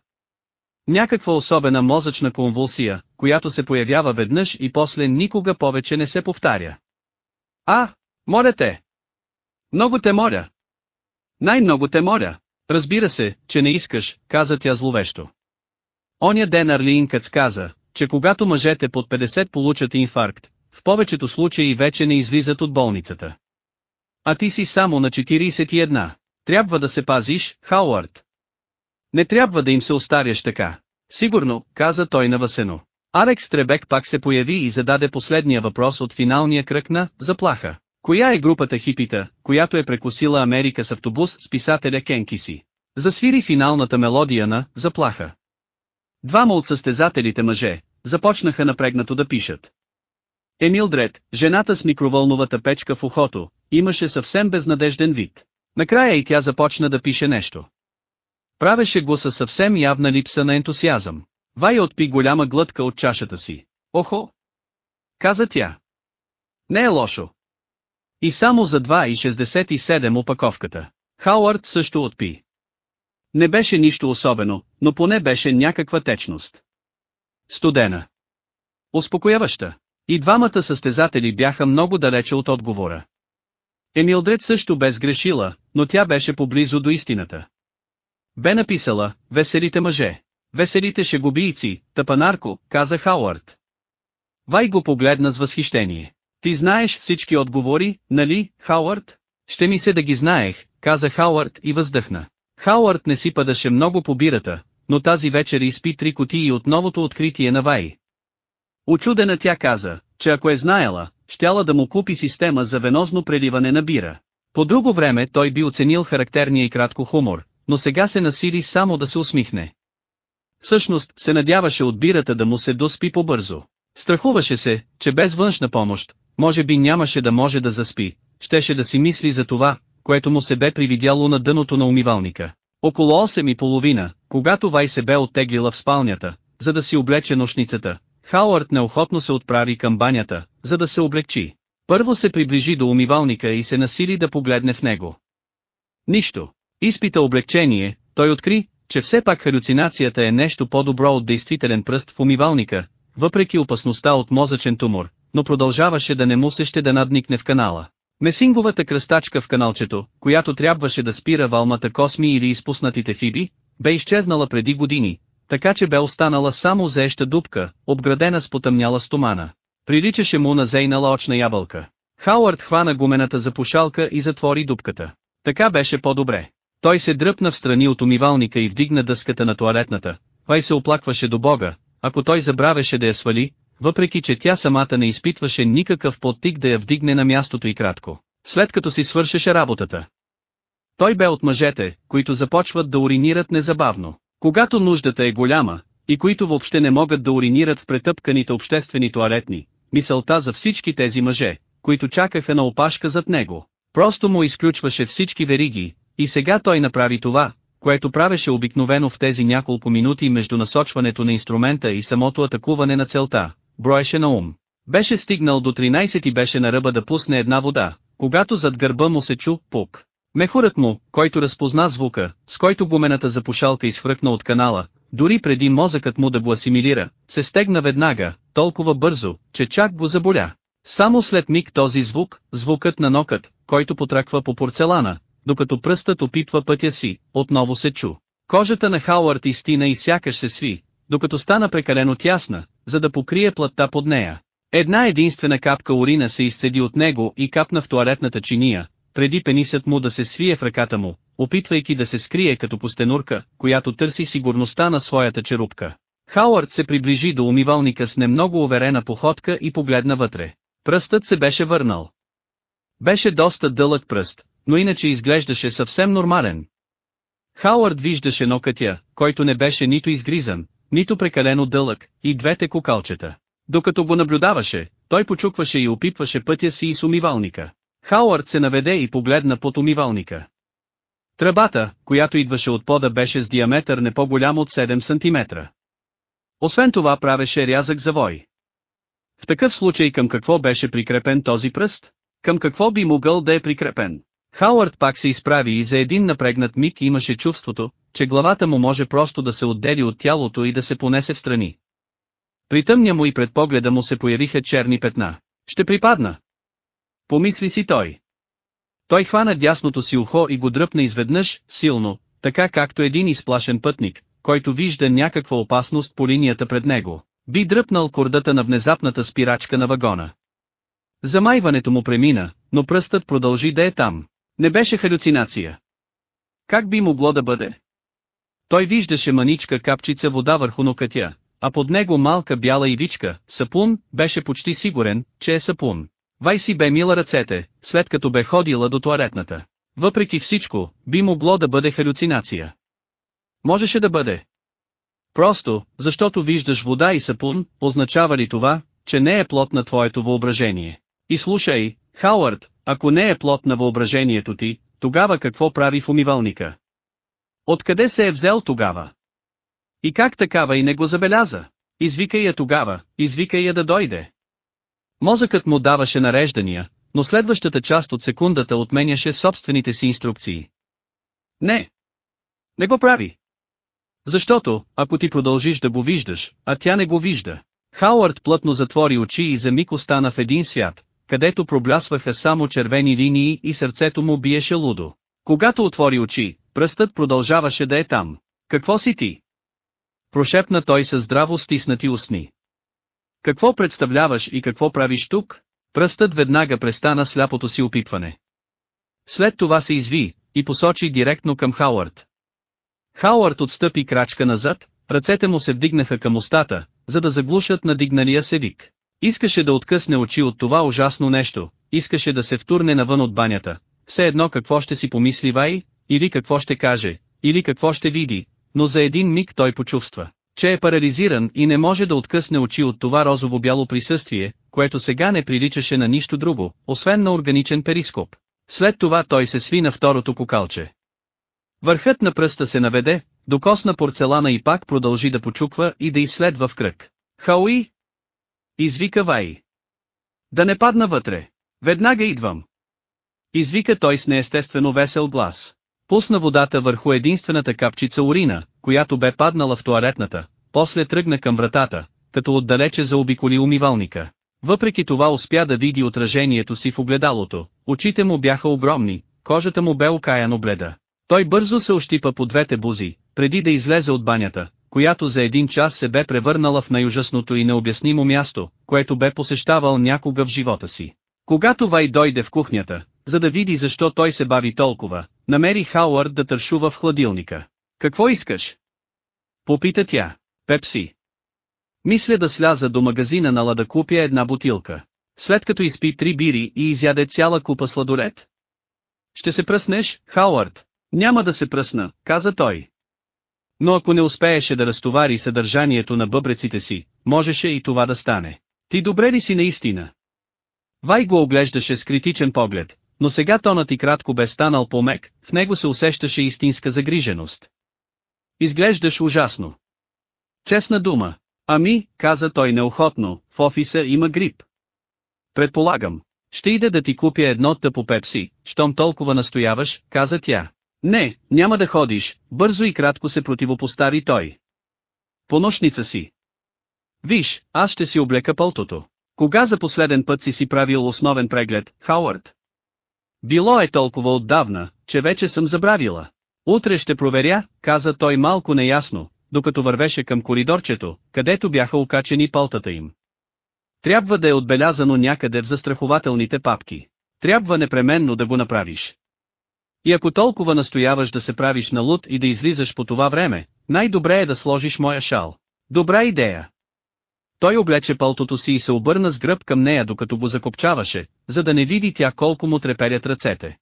Някаква особена мозъчна конвулсия, която се появява веднъж и после никога повече не се повтаря. А, моля те! Много те моля! Най-много те моля! Разбира се, че не искаш, каза тя зловещо. Оня ден Арлин Къц каза, че когато мъжете под 50 получат инфаркт, в повечето случаи вече не излизат от болницата. А ти си само на 41. Трябва да се пазиш, Хауърд. Не трябва да им се остаряш така. Сигурно, каза той на Васено. Алекс Требек пак се появи и зададе последния въпрос от финалния кръг на «Заплаха». Коя е групата хипита, която е прекусила Америка с автобус с писателя Кенкиси? Засвири финалната мелодия на «Заплаха». Двама от състезателите мъже, започнаха напрегнато да пишат. Емил Дред, жената с микровълновата печка в ухото, имаше съвсем безнадежден вид. Накрая и тя започна да пише нещо. Правеше го със съвсем явна липса на ентусиазъм. Вай отпи голяма глътка от чашата си. Охо! Каза тя. Не е лошо. И само за 2,67 опаковката. Хауърд също отпи. Не беше нищо особено, но поне беше някаква течност. Студена. Успокояваща. И двамата състезатели бяха много далече от отговора. Емилдред също бе сгрешила, но тя беше поблизо до истината. Бе написала, веселите мъже. Веселите шегубийци, тъпанарко, каза Хауърд. Вай го погледна с възхищение. Ти знаеш всички отговори, нали, Хауърд? Ще ми се да ги знаех, каза Хауърд и въздъхна. Хауърд не си падаше много по бирата, но тази вечер изпи три котии от новото откритие на Вай. Очудена тя каза, че ако е знаела, щяла да му купи система за венозно преливане на бира. По друго време той би оценил характерния и кратко хумор, но сега се насили само да се усмихне. Всъщност, се надяваше от бирата да му се доспи побързо. Страхуваше се, че без външна помощ, може би нямаше да може да заспи, щеше да си мисли за това, което му се бе привидяло на дъното на умивалника. Около 8 и половина, когато Вай се бе оттеглила в спалнята, за да си облече нощницата, Хауърд неохотно се отправи към банята, за да се облегчи. Първо се приближи до умивалника и се насили да погледне в него. Нищо. Изпита облегчение, той откри, че все пак халюцинацията е нещо по-добро от действителен пръст в умивалника, въпреки опасността от мозъчен тумор, но продължаваше да не му се ще да надникне в канала. Месинговата кръстачка в каналчето, която трябваше да спира валмата косми или изпуснатите фиби, бе изчезнала преди години, така че бе останала само заеща дупка, обградена с потъмняла стомана. Приличаше му на зейнала очна ябълка. Хауърд хвана гумената за пушалка и затвори дупката. Така беше по-добре. Той се дръпна в страни от умивалника и вдигна дъската на туалетната. Пай се оплакваше до Бога, ако той забравеше да я свали, въпреки че тя самата не изпитваше никакъв подтик да я вдигне на мястото и кратко, след като си свършеше работата. Той бе от мъжете, които започват да уринират незабавно, когато нуждата е голяма, и които въобще не могат да уринират в претъпканите обществени туалетни, мисълта за всички тези мъже, които чакаха на опашка зад него, просто му изключваше всички вериги, и сега той направи това, което правеше обикновено в тези няколко минути между насочването на инструмента и самото атакуване на целта, броеше на ум. Беше стигнал до 13 и беше на ръба да пусне една вода, когато зад гърба му се чу пук. Мехурът му, който разпозна звука, с който гумената запушалка изхвъркна от канала, дори преди мозъкът му да го асимилира, се стегна веднага, толкова бързо, че чак го заболя. Само след миг този звук, звукът на нокът, който потраква по порцелана, докато пръстът опитва пътя си, отново се чу. Кожата на Хауърд изтина и сякаш се сви, докато стана прекалено тясна, за да покрие плътта под нея. Една единствена капка урина се изцеди от него и капна в туалетната чиния, преди пенисът му да се свие в ръката му, опитвайки да се скрие като постенурка, която търси сигурността на своята черупка. Хауърд се приближи до умивалника с немного уверена походка и погледна вътре. Пръстът се беше върнал. Беше доста дълъг пръст, но иначе изглеждаше съвсем нормален. Хауърд виждаше нокътя, който не беше нито изгризан, нито прекалено дълъг, и двете кокалчета. Докато го наблюдаваше, той почукваше и опитваше пътя си и с умивалника. Хауърд се наведе и погледна под умивалника. Тръбата, която идваше от пода беше с диаметър не по-голям от 7 см. Освен това правеше рязък завой. В такъв случай към какво беше прикрепен този пръст? Към какво би могъл да е прикрепен? Хауърд пак се изправи и за един напрегнат миг имаше чувството, че главата му може просто да се отдели от тялото и да се понесе в страни. При тъмня му и пред погледа му се появиха черни петна. Ще припадна. Помисли си той. Той хвана дясното си ухо и го дръпна изведнъж, силно, така както един изплашен пътник, който вижда някаква опасност по линията пред него, би дръпнал кордата на внезапната спирачка на вагона. Замайването му премина, но пръстът продължи да е там. Не беше халюцинация. Как би могло да бъде? Той виждаше маничка капчица вода върху нокътя, а под него малка бяла ивичка, сапун, беше почти сигурен, че е сапун. Вай си бе мила ръцете, след като бе ходила до туалетната. Въпреки всичко, би могло да бъде халюцинация. Можеше да бъде. Просто, защото виждаш вода и сапун, означава ли това, че не е плод на твоето въображение? И слушай, Хауърд, ако не е плод на въображението ти, тогава какво прави в умивалника? Откъде се е взел тогава? И как такава и не го забеляза? Извикай я тогава, извикай я да дойде. Мозъкът му даваше нареждания, но следващата част от секундата отменяше собствените си инструкции. Не. Не го прави. Защото, ако ти продължиш да го виждаш, а тя не го вижда. Хауърд плътно затвори очи и за миг остана в един свят, където проблясваха само червени линии и сърцето му биеше лудо. Когато отвори очи, пръстът продължаваше да е там. Какво си ти? Прошепна той със здраво стиснати устни. Какво представляваш и какво правиш тук? Пръстът веднага престана сляпото си опипване. След това се изви, и посочи директно към Хауърд. Хауърд отстъпи крачка назад, ръцете му се вдигнаха към устата, за да заглушат надигналия се вик. Искаше да откъсне очи от това ужасно нещо, искаше да се втурне навън от банята, все едно какво ще си помисли Вай, или какво ще каже, или какво ще види, но за един миг той почувства, че е парализиран и не може да откъсне очи от това розово-бяло присъствие, което сега не приличаше на нищо друго, освен на органичен перископ. След това той се сви на второто кокалче. Върхът на пръста се наведе, докосна порцелана и пак продължи да почуква и да изследва в кръг. Хауи! Извика Вай. Да не падна вътре. Веднага идвам. Извика той с неестествено весел глас. Пусна водата върху единствената капчица урина, която бе паднала в туалетната, после тръгна към вратата, като отдалече заобиколи умивалника. Въпреки това успя да види отражението си в огледалото, очите му бяха огромни, кожата му бе окаяно бледа. Той бързо се ощипа по двете бузи, преди да излезе от банята, която за един час се бе превърнала в най-ужасното и необяснимо място, което бе посещавал някога в живота си. Когато Вай дойде в кухнята, за да види защо той се бави толкова, намери Хауърд да тършува в хладилника. Какво искаш? Попита тя. Пепси. Мисля да сляза до магазина на да купя една бутилка. След като изпи три бири и изяде цяла купа сладолет. Ще се пръснеш, Хауърд? Няма да се пръсна, каза той. Но ако не успееше да разтовари съдържанието на бъбреците си, можеше и това да стане. Ти добре ли си наистина? Вай го оглеждаше с критичен поглед, но сега тонът и кратко бе станал по-мек, в него се усещаше истинска загриженост. Изглеждаш ужасно. Честна дума. Ами, каза той неохотно, в офиса има грип. Предполагам. Ще ида да ти купя едно тъпо пепси, щом толкова настояваш, каза тя. Не, няма да ходиш, бързо и кратко се противопостави той. По нощница си. Виж, аз ще си облека пълтото. Кога за последен път си си правил основен преглед, Хауърд? Било е толкова отдавна, че вече съм забравила. Утре ще проверя, каза той малко неясно, докато вървеше към коридорчето, където бяха окачени палтата им. Трябва да е отбелязано някъде в застрахователните папки. Трябва непременно да го направиш. И ако толкова настояваш да се правиш на луд и да излизаш по това време, най-добре е да сложиш моя шал. Добра идея. Той облече пълтото си и се обърна с гръб към нея докато го закопчаваше, за да не види тя колко му треперят ръцете.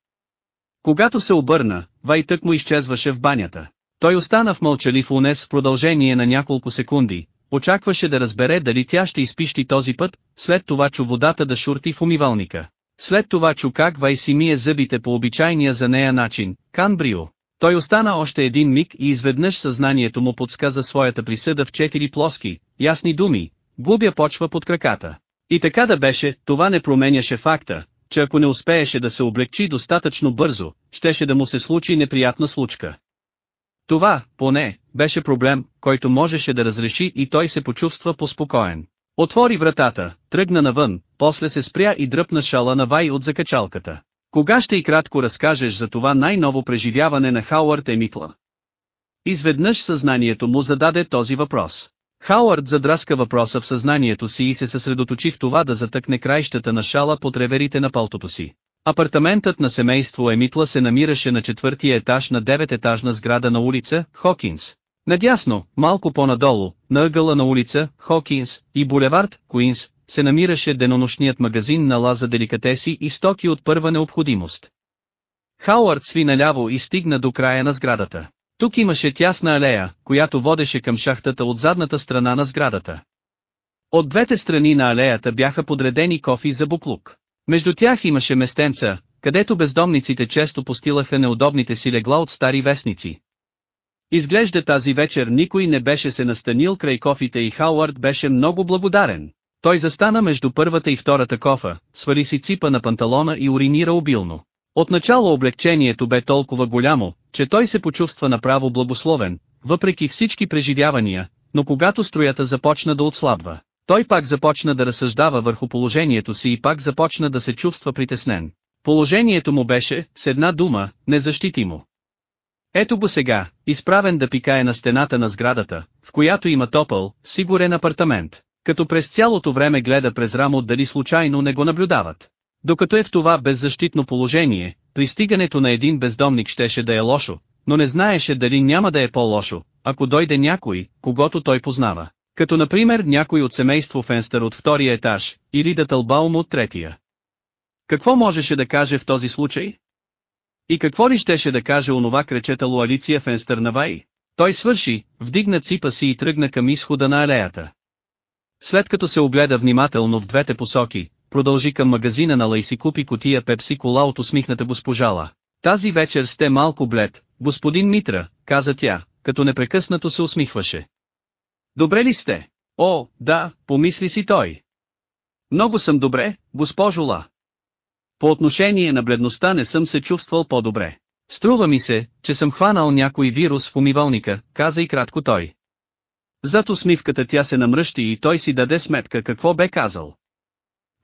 Когато се обърна, Вайтък му изчезваше в банята. Той остана в мълчалив унес в продължение на няколко секунди, очакваше да разбере дали тя ще изпищи този път, след това чу водата да шурти в умивалника. След това чу как Вай си мие зъбите по обичайния за нея начин, Канбрио. Той остана още един миг и изведнъж съзнанието му подсказа своята присъда в четири плоски, ясни думи, губя почва под краката. И така да беше, това не променяше факта, че ако не успееше да се облегчи достатъчно бързо, щеше да му се случи неприятна случка. Това, поне, беше проблем, който можеше да разреши и той се почувства поспокоен. Отвори вратата, тръгна навън, после се спря и дръпна шала на Вай от закачалката. Кога ще и кратко разкажеш за това най-ново преживяване на Хауърд Емитла? Изведнъж съзнанието му зададе този въпрос. Хауърд задраска въпроса в съзнанието си и се съсредоточи в това да затъкне краищата на шала под реверите на палтото си. Апартаментът на семейство Емитла се намираше на четвъртия етаж на 9-етажна сграда на улица Хокинс. Надясно, малко по-надолу, на ъгъла на улица Хокинс и булевард Куинс, се намираше денонощният магазин на Лаза деликатеси и стоки от първа необходимост. Хауърд сви наляво и стигна до края на сградата. Тук имаше тясна алея, която водеше към шахтата от задната страна на сградата. От двете страни на алеята бяха подредени кофи за буклук. Между тях имаше местенца, където бездомниците често постилаха неудобните си легла от стари вестници. Изглежда тази вечер никой не беше се настанил край кофите и Хауърд беше много благодарен. Той застана между първата и втората кофа, свали си ципа на панталона и уринира обилно. Отначало облегчението бе толкова голямо, че той се почувства направо благословен, въпреки всички преживявания, но когато строята започна да отслабва, той пак започна да разсъждава върху положението си и пак започна да се чувства притеснен. Положението му беше, с една дума, незащитимо. Ето го сега, изправен да пикае на стената на сградата, в която има топъл, сигурен апартамент, като през цялото време гледа през рамо дали случайно не го наблюдават. Докато е в това беззащитно положение, пристигането на един бездомник щеше да е лошо, но не знаеше дали няма да е по-лошо, ако дойде някой, когато той познава. Като например някой от семейство Фенстър от втория етаж, или да тълбаум от третия. Какво можеше да каже в този случай? И какво ли щеше да каже онова кречетало Алиция Фенстър на Вай? Той свърши, вдигна ципа си и тръгна към изхода на алеята. След като се огледа внимателно в двете посоки, продължи към магазина на Лайси купи котия пепси кола от усмихната госпожала. Тази вечер сте малко блед, господин Митра, каза тя, като непрекъснато се усмихваше. Добре ли сте? О, да, помисли си той. Много съм добре, госпожо Ла. По отношение на бледността не съм се чувствал по-добре. Струва ми се, че съм хванал някой вирус в умивалника, каза и кратко той. Зад усмивката тя се намръщи и той си даде сметка какво бе казал.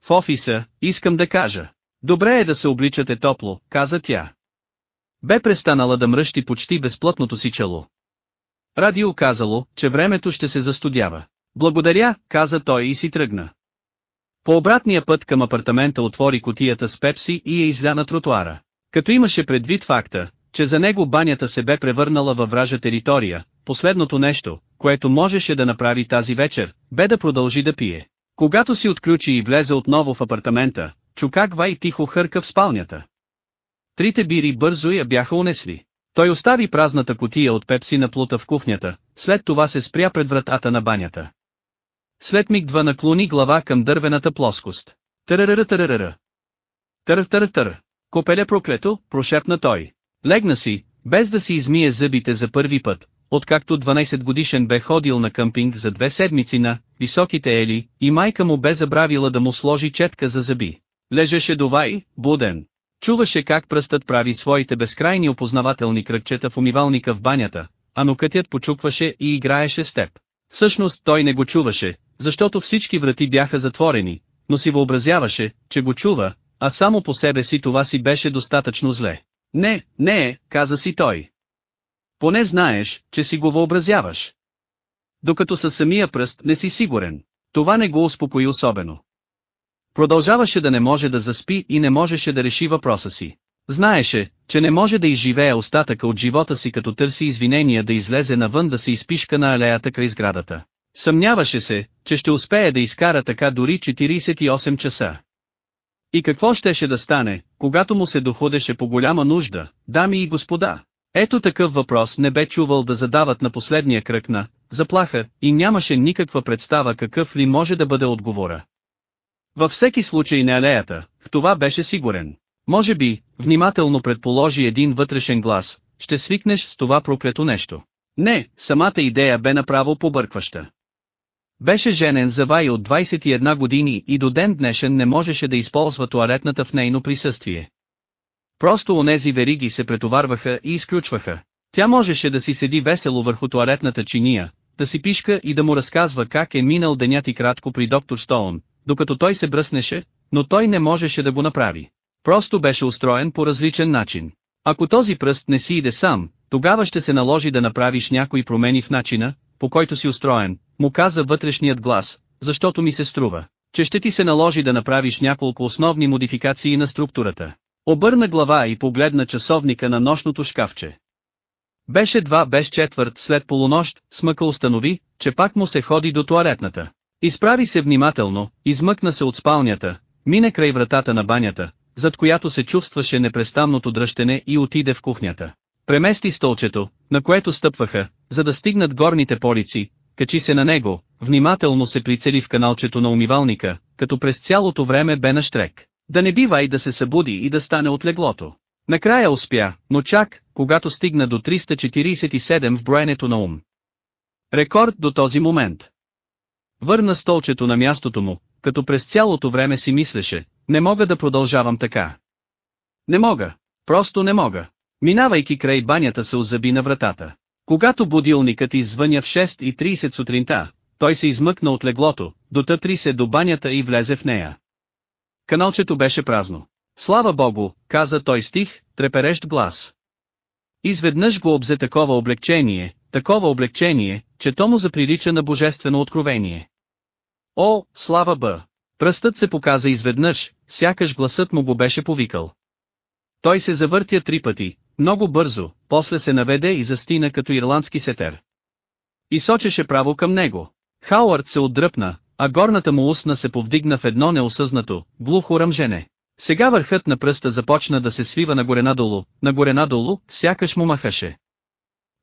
В офиса, искам да кажа. Добре е да се обличате топло, каза тя. Бе престанала да мръщи почти безплътното си чело. Радио казало, че времето ще се застудява. Благодаря, каза той и си тръгна. По обратния път към апартамента отвори котията с пепси и я изля на тротуара. Като имаше предвид факта, че за него банята се бе превърнала във вража територия, последното нещо, което можеше да направи тази вечер, бе да продължи да пие. Когато си отключи и влезе отново в апартамента, чу как Вай тихо хърка в спалнята. Трите бири бързо я бяха унесли. Той остави празната котия от пепси на плута в кухнята, след това се спря пред вратата на банята. След миг два наклони глава към дървената плоскост. Търъръра търъръра. Тър тър тър. Копеле проклето, прошепна той. Легна си, без да си измие зъбите за първи път, откакто 12 годишен бе ходил на къмпинг за две седмици на високите ели, и майка му бе забравила да му сложи четка за зъби. Лежеше довай, буден. Чуваше как пръстът прави своите безкрайни опознавателни кръгчета в умивалника в банята, а нокътят почукваше и играеше с теб. Всъщност той не го чуваше, защото всички врати бяха затворени, но си въобразяваше, че го чува, а само по себе си това си беше достатъчно зле. Не, не е, каза си той. Поне знаеш, че си го въобразяваш. Докато със самия пръст не си сигурен. Това не го успокои особено. Продължаваше да не може да заспи и не можеше да реши въпроса си. Знаеше, че не може да изживее остатъка от живота си като търси извинения да излезе навън да се изпишка на алеята край сградата. Съмняваше се, че ще успее да изкара така дори 48 часа. И какво щеше да стане, когато му се доходеше по голяма нужда, дами и господа? Ето такъв въпрос не бе чувал да задават на последния кръг на заплаха и нямаше никаква представа какъв ли може да бъде отговора. Във всеки случай на алеята, в това беше сигурен. Може би, внимателно предположи един вътрешен глас, ще свикнеш с това проклето нещо. Не, самата идея бе направо побъркваща. Беше женен за Вай от 21 години и до ден днешен не можеше да използва туалетната в нейно присъствие. Просто онези вериги се претоварваха и изключваха. Тя можеше да си седи весело върху туалетната чиния, да си пишка и да му разказва как е минал денят и кратко при доктор Стоун, докато той се бръснеше, но той не можеше да го направи. Просто беше устроен по различен начин. Ако този пръст не си иде сам, тогава ще се наложи да направиш някои промени в начина, по който си устроен, му каза вътрешният глас, защото ми се струва, че ще ти се наложи да направиш няколко основни модификации на структурата. Обърна глава и погледна часовника на нощното шкафче. Беше два без четвърт след полунощ, смъка установи, че пак му се ходи до туалетната. Изправи се внимателно, измъкна се от спалнята, мине край вратата на банята, зад която се чувстваше непрестанното дръщене и отиде в кухнята. Премести столчето, на което стъпваха, за да стигнат горните полици, качи се на него, внимателно се прицели в каналчето на умивалника, като през цялото време бе на штрек. Да не бива и да се събуди и да стане от леглото. Накрая успя, но чак, когато стигна до 347 в броенето на ум. Рекорд до този момент. Върна столчето на мястото му, като през цялото време си мислеше, не мога да продължавам така. Не мога. Просто не мога. Минавайки край банята се озаби на вратата. Когато будилникът извъня в 6.30 сутринта, той се измъкна от леглото, дотътри се до банята и влезе в нея. Каналчето беше празно. Слава богу, каза той стих, треперещ глас. Изведнъж го обзе такова облегчение, такова облегчение, че то му заприлича на божествено откровение. О, слава бъ! Пръстът се показа изведнъж, сякаш гласът му го беше повикал. Той се завъртя три пъти, много бързо, после се наведе и застина като ирландски сетер. И сочеше право към него. Хауърд се отдръпна, а горната му устна се повдигна в едно неосъзнато, глухо ръмжене. Сега върхът на пръста започна да се свива нагоре надолу, нагоре надолу, сякаш му махаше.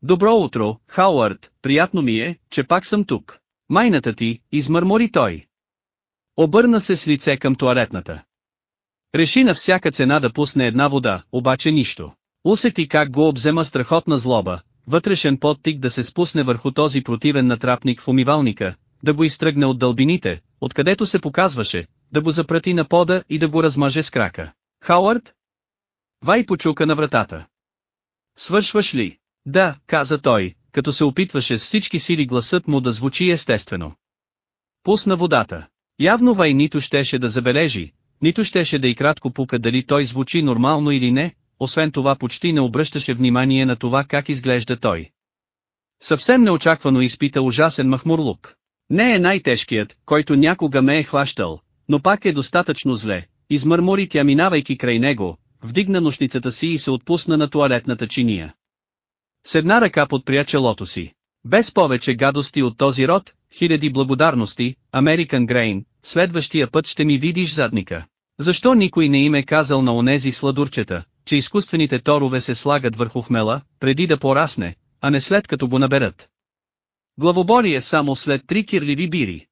Добро утро, Хауърд, приятно ми е, че пак съм тук. Майната ти, измърмори той. Обърна се с лице към туалетната. Реши на всяка цена да пусне една вода, обаче нищо. Усети как го обзема страхотна злоба, вътрешен подтик да се спусне върху този противен натрапник в умивалника, да го изтръгне от дълбините, откъдето се показваше, да го запрати на пода и да го размаже с крака. Хауърд? Вай почука на вратата. Свършваш ли? Да, каза той, като се опитваше с всички сили гласът му да звучи естествено. Пусна водата. Явно Вай нито щеше да забележи, нито щеше да и кратко пука дали той звучи нормално или не, освен това почти не обръщаше внимание на това как изглежда той. Съвсем неочаквано изпита ужасен махмурлук. Не е най-тежкият, който някога ме е хващал, но пак е достатъчно зле, измърмори тя минавайки край него, вдигна нощницата си и се отпусна на туалетната чиния. С една ръка подпря челото си. Без повече гадости от този род, хиляди благодарности, American Grain, следващия път ще ми видиш задника. Защо никой не им е казал на онези сладурчета, че изкуствените торове се слагат върху хмела, преди да порасне, а не след като го наберат? Главоболие само след три кирливи бири.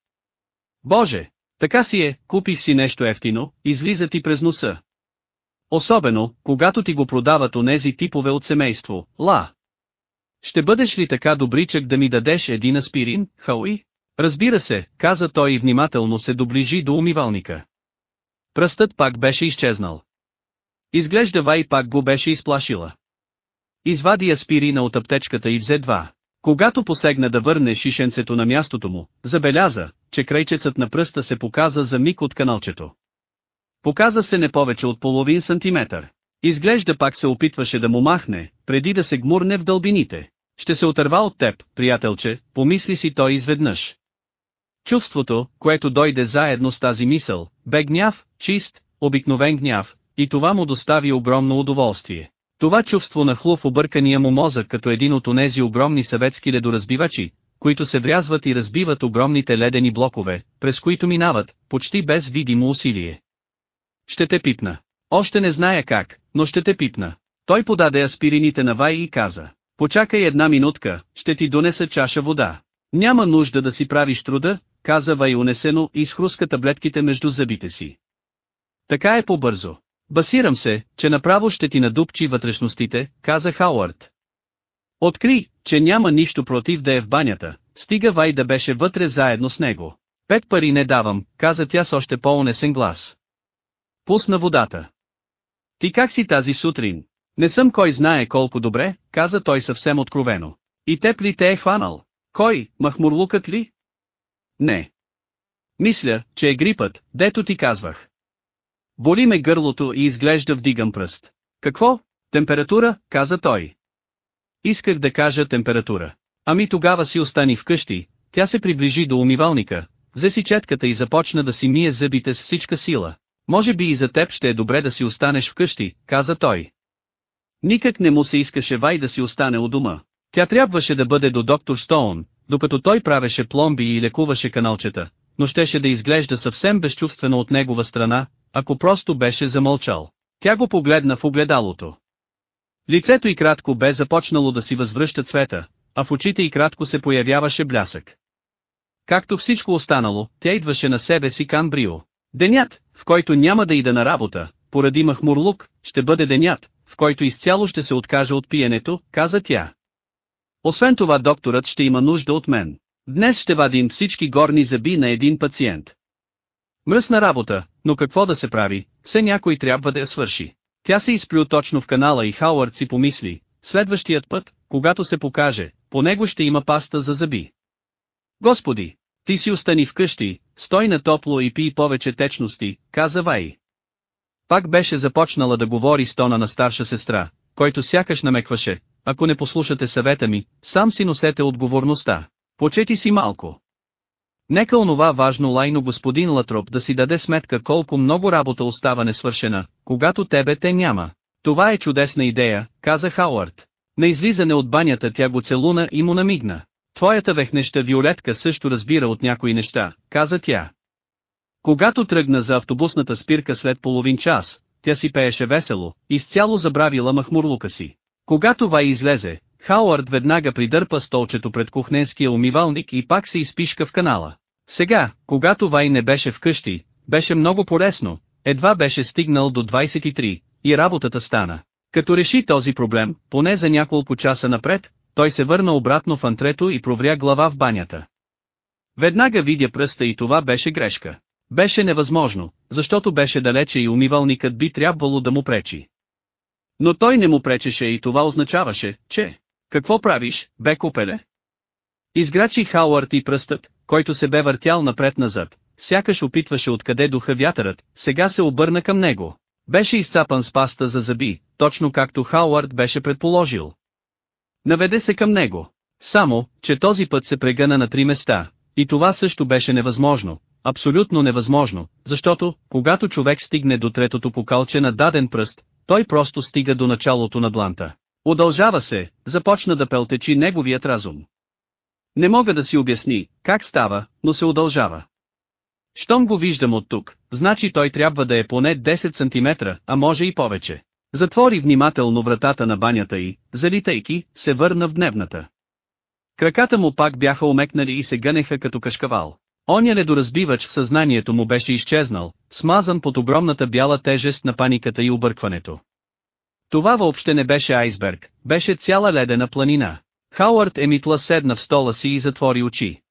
Боже, така си е, купиш си нещо ефтино, излиза ти през носа. Особено, когато ти го продават онези типове от семейство, ла. Ще бъдеш ли така добричък да ми дадеш един аспирин, Хауи? Разбира се, каза той и внимателно се доближи до умивалника. Пръстът пак беше изчезнал. Изглежда Вай пак го беше изплашила. Извади аспирина от аптечката и взе два. Когато посегна да върне шишенцето на мястото му, забеляза, че крайчецът на пръста се показа за миг от каналчето. Показа се не повече от половин сантиметър. Изглежда пак се опитваше да му махне, преди да се гмурне в дълбините. Ще се отърва от теб, приятелче, помисли си той изведнъж. Чувството, което дойде заедно с тази мисъл, бе гняв, чист, обикновен гняв, и това му достави огромно удоволствие. Това чувство нахлу в объркания му мозък като един от онези огромни съветски ледоразбивачи, които се врязват и разбиват огромните ледени блокове, през които минават, почти без видимо усилие. Ще те пипна. Още не зная как, но ще те пипна. Той подаде аспирините на Вай и каза, почакай една минутка, ще ти донеса чаша вода. Няма нужда да си правиш труда, каза Вай унесено и схруска таблетките между зъбите си. Така е по-бързо. Басирам се, че направо ще ти надупчи вътрешностите, каза Хауърд. Откри, че няма нищо против да е в банята, стига Вай да беше вътре заедно с него. Пет пари не давам, каза тя с още по-унесен глас. Пусна водата. Ти как си тази сутрин? Не съм кой знае колко добре, каза той съвсем откровено. И теб ли те е хванал? Кой, махмурлукът ли? Не. Мисля, че е грипът, дето ти казвах. Боли ме гърлото и изглежда вдигам пръст. Какво? Температура, каза той. Исках да кажа температура. Ами тогава си остани вкъщи, тя се приближи до умивалника, взе си четката и започна да си мие зъбите с всичка сила. Може би и за теб ще е добре да си останеш вкъщи, каза той. Никак не му се искаше Вай да си остане у дома. Тя трябваше да бъде до доктор Стоун, докато той правеше пломби и лекуваше каналчета, но щеше да изглежда съвсем безчувствено от негова страна, ако просто беше замълчал. Тя го погледна в огледалото. Лицето й кратко бе започнало да си възвръща цвета, а в очите й кратко се появяваше блясък. Както всичко останало, тя идваше на себе си кан брио. Денят, в който няма да ида на работа, поради махмурлук, ще бъде денят, в който изцяло ще се откаже от пиенето, каза тя. Освен това докторът ще има нужда от мен. Днес ще вадим всички горни зъби на един пациент. Мръсна работа, но какво да се прави, все някой трябва да я свърши. Тя се изплю точно в канала и Хауърд си помисли, следващият път, когато се покаже, по него ще има паста за зъби. Господи, ти си остани вкъщи, стой на топло и пий повече течности, каза Вай. Пак беше започнала да говори с тона на старша сестра, който сякаш намекваше, ако не послушате съвета ми, сам си носете отговорността. Почети си малко. Нека онова важно лайно господин Латроп да си даде сметка колко много работа остава несвършена, когато тебе те няма. Това е чудесна идея, каза Хауърд. На излизане от банята тя го целуна и му намигна. Твоята вехнеща Виолетка също разбира от някои неща, каза тя. Когато тръгна за автобусната спирка след половин час, тя си пееше весело, изцяло забравила махмурлука си. Когато Вай излезе, Хауърд веднага придърпа столчето пред кухненския умивалник и пак се изпишка в канала. Сега, когато Вай не беше вкъщи, беше много полезно, едва беше стигнал до 23, и работата стана. Като реши този проблем, поне за няколко часа напред, той се върна обратно в антрето и провря глава в банята. Веднага видя пръста и това беше грешка. Беше невъзможно, защото беше далече и умивалникът би трябвало да му пречи. Но той не му пречеше и това означаваше, че какво правиш, бе купеле? Изграчи Хауърд и пръстът, който се бе въртял напред-назад, сякаш опитваше откъде духа вятърът, сега се обърна към него. Беше изцапан с паста за зъби, точно както Хауърд беше предположил. Наведе се към него. Само, че този път се прегъна на три места, и това също беше невъзможно, абсолютно невъзможно, защото, когато човек стигне до третото покалче на даден пръст, той просто стига до началото на дланта. Удължава се, започна да пелтечи неговият разум. Не мога да си обясни, как става, но се удължава. Щом го виждам от тук, значи той трябва да е поне 10 см, а може и повече. Затвори внимателно вратата на банята и, залитайки, се върна в дневната. Краката му пак бяха омекнали и се гънеха като кашкавал. Оня недоразбивач в съзнанието му беше изчезнал, смазан под огромната бяла тежест на паниката и объркването. Това въобще не беше айсберг, беше цяла ледена планина. Хауърд Емитла седна в стола си и затвори очи.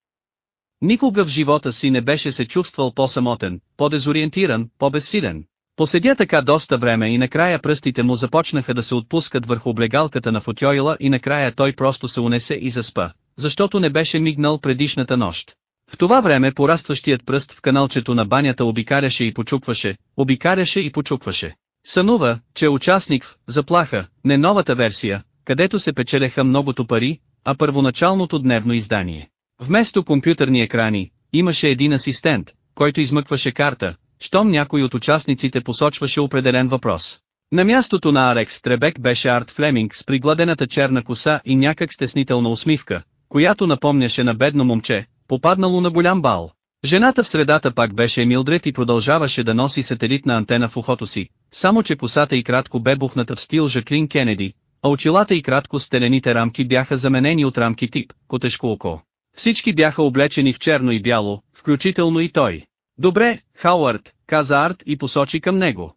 Никога в живота си не беше се чувствал по-самотен, по-дезориентиран, по-безсилен. Поседя така доста време и накрая пръстите му започнаха да се отпускат върху облегалката на футьойла и накрая той просто се унесе и заспа, защото не беше мигнал предишната нощ. В това време порастващият пръст в каналчето на банята обикаряше и почупваше, обикаряше и почупваше. Сънува, че участник в «Заплаха», не новата версия, където се печелеха многото пари, а първоначалното дневно издание. Вместо компютърни екрани, имаше един асистент, който измъкваше карта, щом някой от участниците посочваше определен въпрос. На мястото на Алекс Требек беше Арт Флеминг с пригладената черна коса и някак стеснителна усмивка, която напомняше на бедно момче, попаднало на голям бал. Жената в средата пак беше Милдред и продължаваше да носи сателитна антена в ухото си, само че косата и кратко бе бухната в стил Жаклин Кенеди, а очилата и кратко стелените рамки бяха заменени от рамки тип, котешко око. Всички бяха облечени в черно и бяло, включително и той. Добре, Хауърд, каза Арт и посочи към него.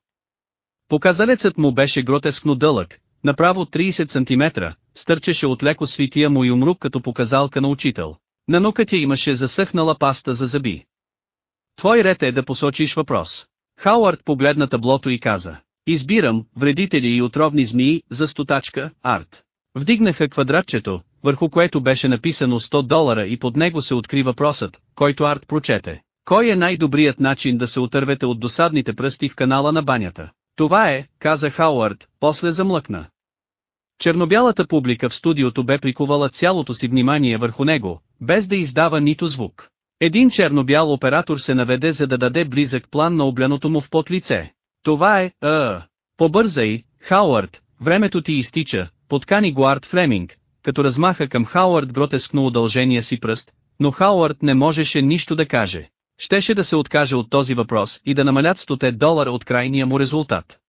Показалецът му беше гротескно дълъг, направо 30 см, стърчеше от леко свития му и умрук като показалка на учител. На нокътя имаше засъхнала паста за зъби. Твой ред е да посочиш въпрос. Хауърд погледна таблото и каза. Избирам, вредители и отровни змии, за стотачка, арт. Вдигнаха квадратчето, върху което беше написано 100 долара и под него се откри въпросът, който Арт прочете. Кой е най-добрият начин да се отървете от досадните пръсти в канала на банята? Това е, каза Хауърд, после замлъкна. Чернобялата публика в студиото бе приковала цялото си внимание върху него, без да издава нито звук. Един чернобял оператор се наведе за да даде близък план на обляното му в под лице. Това е, а, побързай, Хауърд, времето ти изтича, подкани го Флеминг, като размаха към Хауърд гротескно удължения си пръст, но Хауърд не можеше нищо да каже. Щеше да се откаже от този въпрос и да намалят 100 долара от крайния му резултат.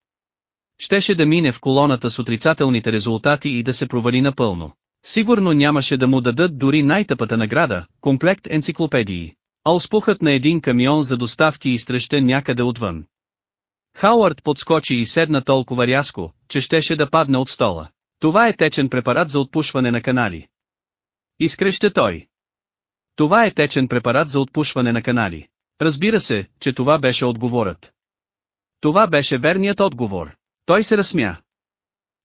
Щеше да мине в колоната с отрицателните резултати и да се провали напълно. Сигурно нямаше да му дадат дори най-тъпата награда, комплект енциклопедии. А успухът на един камион за доставки изтреща някъде отвън. Хауърд подскочи и седна толкова рязко, че щеше да падне от стола. Това е течен препарат за отпушване на канали. Изкреща той. Това е течен препарат за отпушване на канали. Разбира се, че това беше отговорът. Това беше верният отговор. Той се разсмя.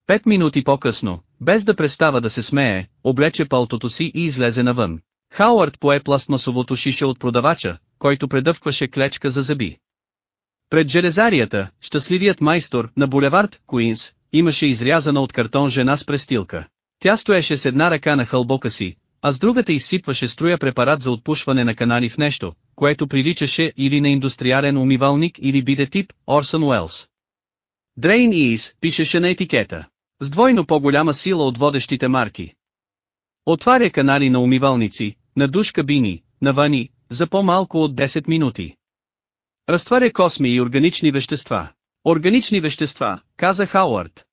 Пет минути по-късно, без да престава да се смее, облече палтото си и излезе навън. Хауърд пое пластмасовото шише от продавача, който предъвкваше клечка за зъби. Пред железарията, щастливият майстор на булевард Куинс, имаше изрязана от картон жена с престилка. Тя стоеше с една ръка на хълбока си, а с другата изсипваше струя препарат за отпушване на канали в нещо, което приличаше или на индустриален умивалник или биде тип Орсън Уелс. Drain Ease пишеше на етикета. С двойно по-голяма сила от водещите марки. Отваря канали на умивалници, на душ кабини, на вани, за по-малко от 10 минути. Разтваря косми и органични вещества. Органични вещества, каза Хауърд.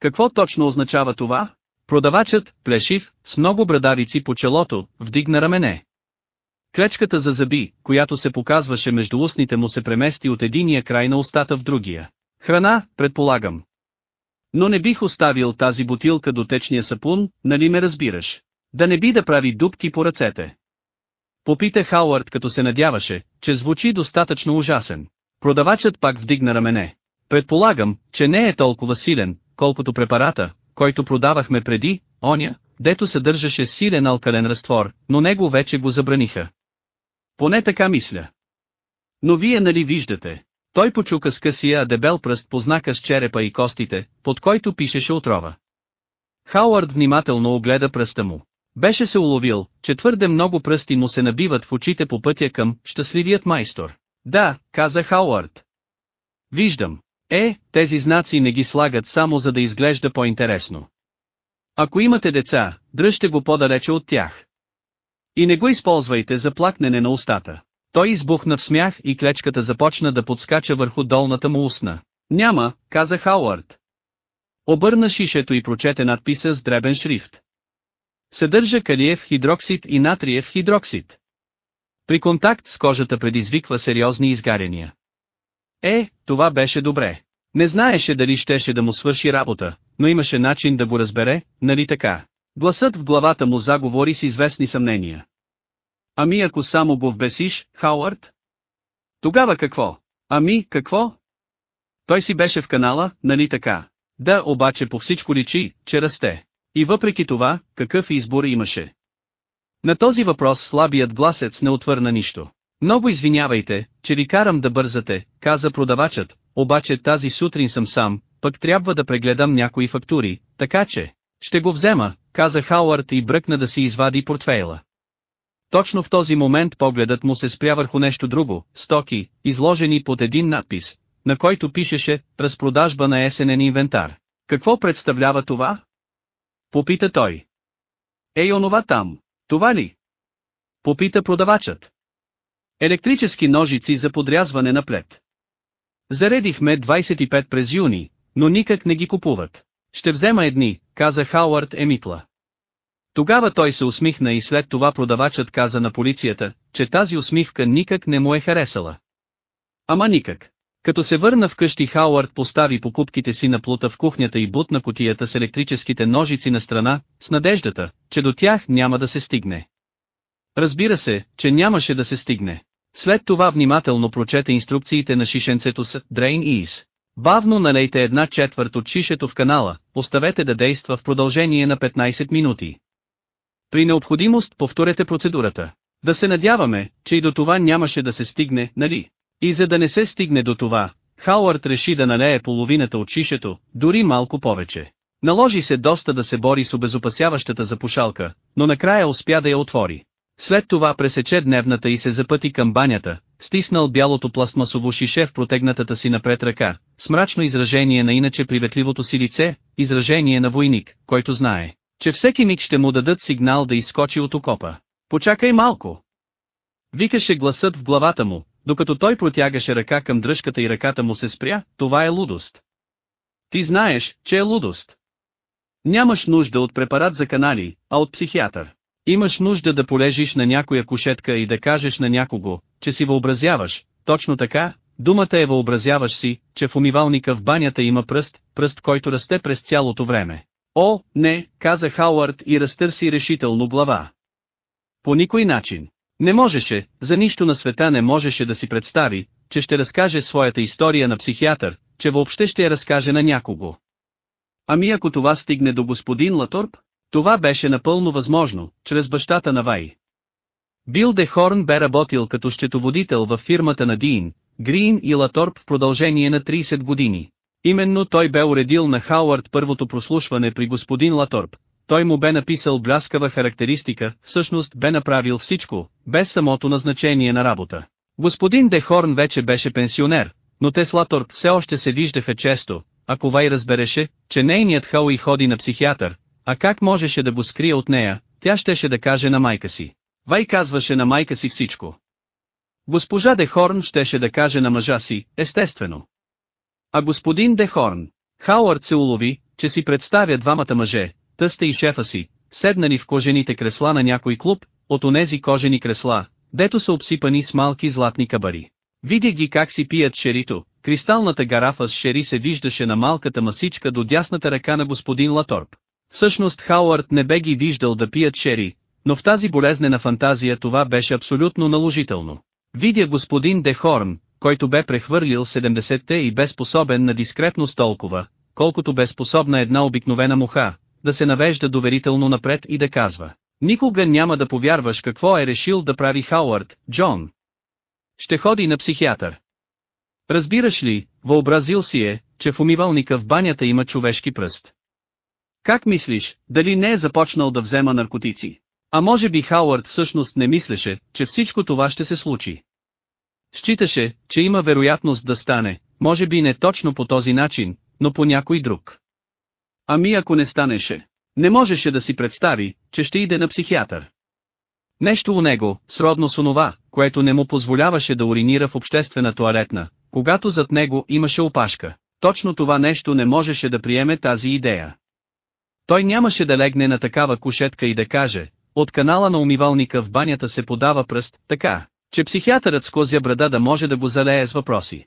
Какво точно означава това? Продавачът, плешив, с много брадавици по челото, вдигна рамене. Клечката за зъби, която се показваше между устните му се премести от единия край на устата в другия. Храна, предполагам. Но не бих оставил тази бутилка до течния сапун, нали ме разбираш? Да не би да прави дубки по ръцете. Попита Хауърд като се надяваше, че звучи достатъчно ужасен. Продавачът пак вдигна рамене. Предполагам, че не е толкова силен, колкото препарата, който продавахме преди, оня, дето съдържаше силен алкален разтвор, но него вече го забраниха. Поне така мисля. Но вие нали виждате? Той почука с късия дебел пръст по знака с черепа и костите, под който пишеше отрова. Хауърд внимателно огледа пръста му. Беше се уловил, че твърде много пръсти му се набиват в очите по пътя към щастливият майстор. Да, каза Хауърд. Виждам. Е, тези знаци не ги слагат само за да изглежда по-интересно. Ако имате деца, дръжте го по-далече от тях. И не го използвайте за плакнене на устата. Той избухна в смях и клечката започна да подскача върху долната му устна. Няма, каза Хауърд. Обърна шишето и прочете надписа с дребен шрифт. Съдържа калиев хидроксид и натриев хидроксид. При контакт с кожата предизвиква сериозни изгаряния. Е, това беше добре. Не знаеше дали щеше да му свърши работа, но имаше начин да го разбере, нали така? Гласът в главата му заговори с известни съмнения. Ами ако само го вбесиш, Хауърд? Тогава какво? Ами, какво? Той си беше в канала, нали така? Да, обаче по всичко личи, че расте. И въпреки това, какъв избор имаше? На този въпрос слабият гласец не отвърна нищо. Много извинявайте, че ви карам да бързате, каза продавачът, обаче тази сутрин съм сам, пък трябва да прегледам някои фактури, така че, ще го взема, каза Хауърд и бръкна да си извади портфейла. Точно в този момент погледът му се спря върху нещо друго, стоки, изложени под един надпис, на който пишеше «Разпродажба на есенен инвентар». Какво представлява това? Попита той. Ей онова там, това ли? Попита продавачът. Електрически ножици за подрязване на плет. Заредихме 25 през юни, но никак не ги купуват. Ще взема едни, каза Хауърд Емитла. Тогава той се усмихна и след това продавачът каза на полицията, че тази усмивка никак не му е харесала. Ама никак. Като се върна вкъщи Хауърд постави покупките си на плута в кухнята и бутна котията с електрическите ножици на страна, с надеждата, че до тях няма да се стигне. Разбира се, че нямаше да се стигне. След това внимателно прочете инструкциите на шишенцето с Drain Ease. Бавно налейте една четвърт от шишето в канала, оставете да действа в продължение на 15 минути. При необходимост повторете процедурата. Да се надяваме, че и до това нямаше да се стигне, нали? И за да не се стигне до това, Хауърд реши да налее половината от шишето, дори малко повече. Наложи се доста да се бори с обезопасяващата запушалка, но накрая успя да я отвори. След това пресече дневната и се запъти към банята, стиснал бялото пластмасово шише в протегнатата си напред ръка, с мрачно изражение на иначе приветливото си лице, изражение на войник, който знае, че всеки миг ще му дадат сигнал да изскочи от окопа. Почакай малко! Викаше гласът в главата му, докато той протягаше ръка към дръжката и ръката му се спря, това е лудост. Ти знаеш, че е лудост. Нямаш нужда от препарат за канали, а от психиатър. Имаш нужда да полежиш на някоя кушетка и да кажеш на някого, че си въобразяваш, точно така, думата е въобразяваш си, че в умивалника в банята има пръст, пръст който расте през цялото време. О, не, каза Хауърд и разтърси решително глава. По никой начин. Не можеше, за нищо на света не можеше да си представи, че ще разкаже своята история на психиатър, че въобще ще я разкаже на някого. Ами ако това стигне до господин Латорп? Това беше напълно възможно, чрез бащата на Вай. Бил Де Хорн бе работил като счетоводител във фирмата на Дин, Грин и Латорп в продължение на 30 години. Именно той бе уредил на Хауърд първото прослушване при господин Латорп. Той му бе написал бляскава характеристика, всъщност бе направил всичко, без самото назначение на работа. Господин Дехорн вече беше пенсионер, но те с Латорп все още се виждаха често, ако Вай разбереше, че нейният Хауи ходи на психиатър, а как можеше да го скрие от нея, тя щеше да каже на майка си. Вай казваше на майка си всичко. Госпожа Дехорн щеше да каже на мъжа си, естествено. А господин Дехорн, Хауърд се улови, че си представя двамата мъже, тъста и шефа си, седнали в кожените кресла на някой клуб, от онези кожени кресла, дето са обсипани с малки златни кабари. Видя ги как си пият шерито, кристалната гарафа с шери се виждаше на малката масичка до дясната ръка на господин Латорп. Всъщност Хауърд не бе ги виждал да пият шери, но в тази болезнена фантазия това беше абсолютно наложително. Видя господин Дехорн, който бе прехвърлил 70-те и бе способен на дискретност толкова, колкото бе способна една обикновена муха, да се навежда доверително напред и да казва. Никога няма да повярваш какво е решил да прави Хауърд, Джон. Ще ходи на психиатър. Разбираш ли, въобразил си е, че в умивалника в банята има човешки пръст. Как мислиш, дали не е започнал да взема наркотици? А може би Хауърд всъщност не мислеше, че всичко това ще се случи. Считаше, че има вероятност да стане, може би не точно по този начин, но по някой друг. Ами ако не станеше, не можеше да си представи, че ще иде на психиатър. Нещо у него, сродно с онова, което не му позволяваше да уринира в обществена туалетна, когато зад него имаше опашка. Точно това нещо не можеше да приеме тази идея. Той нямаше да легне на такава кушетка и да каже, от канала на умивалника в банята се подава пръст, така, че психиатърът с козя брада да може да го залее с въпроси.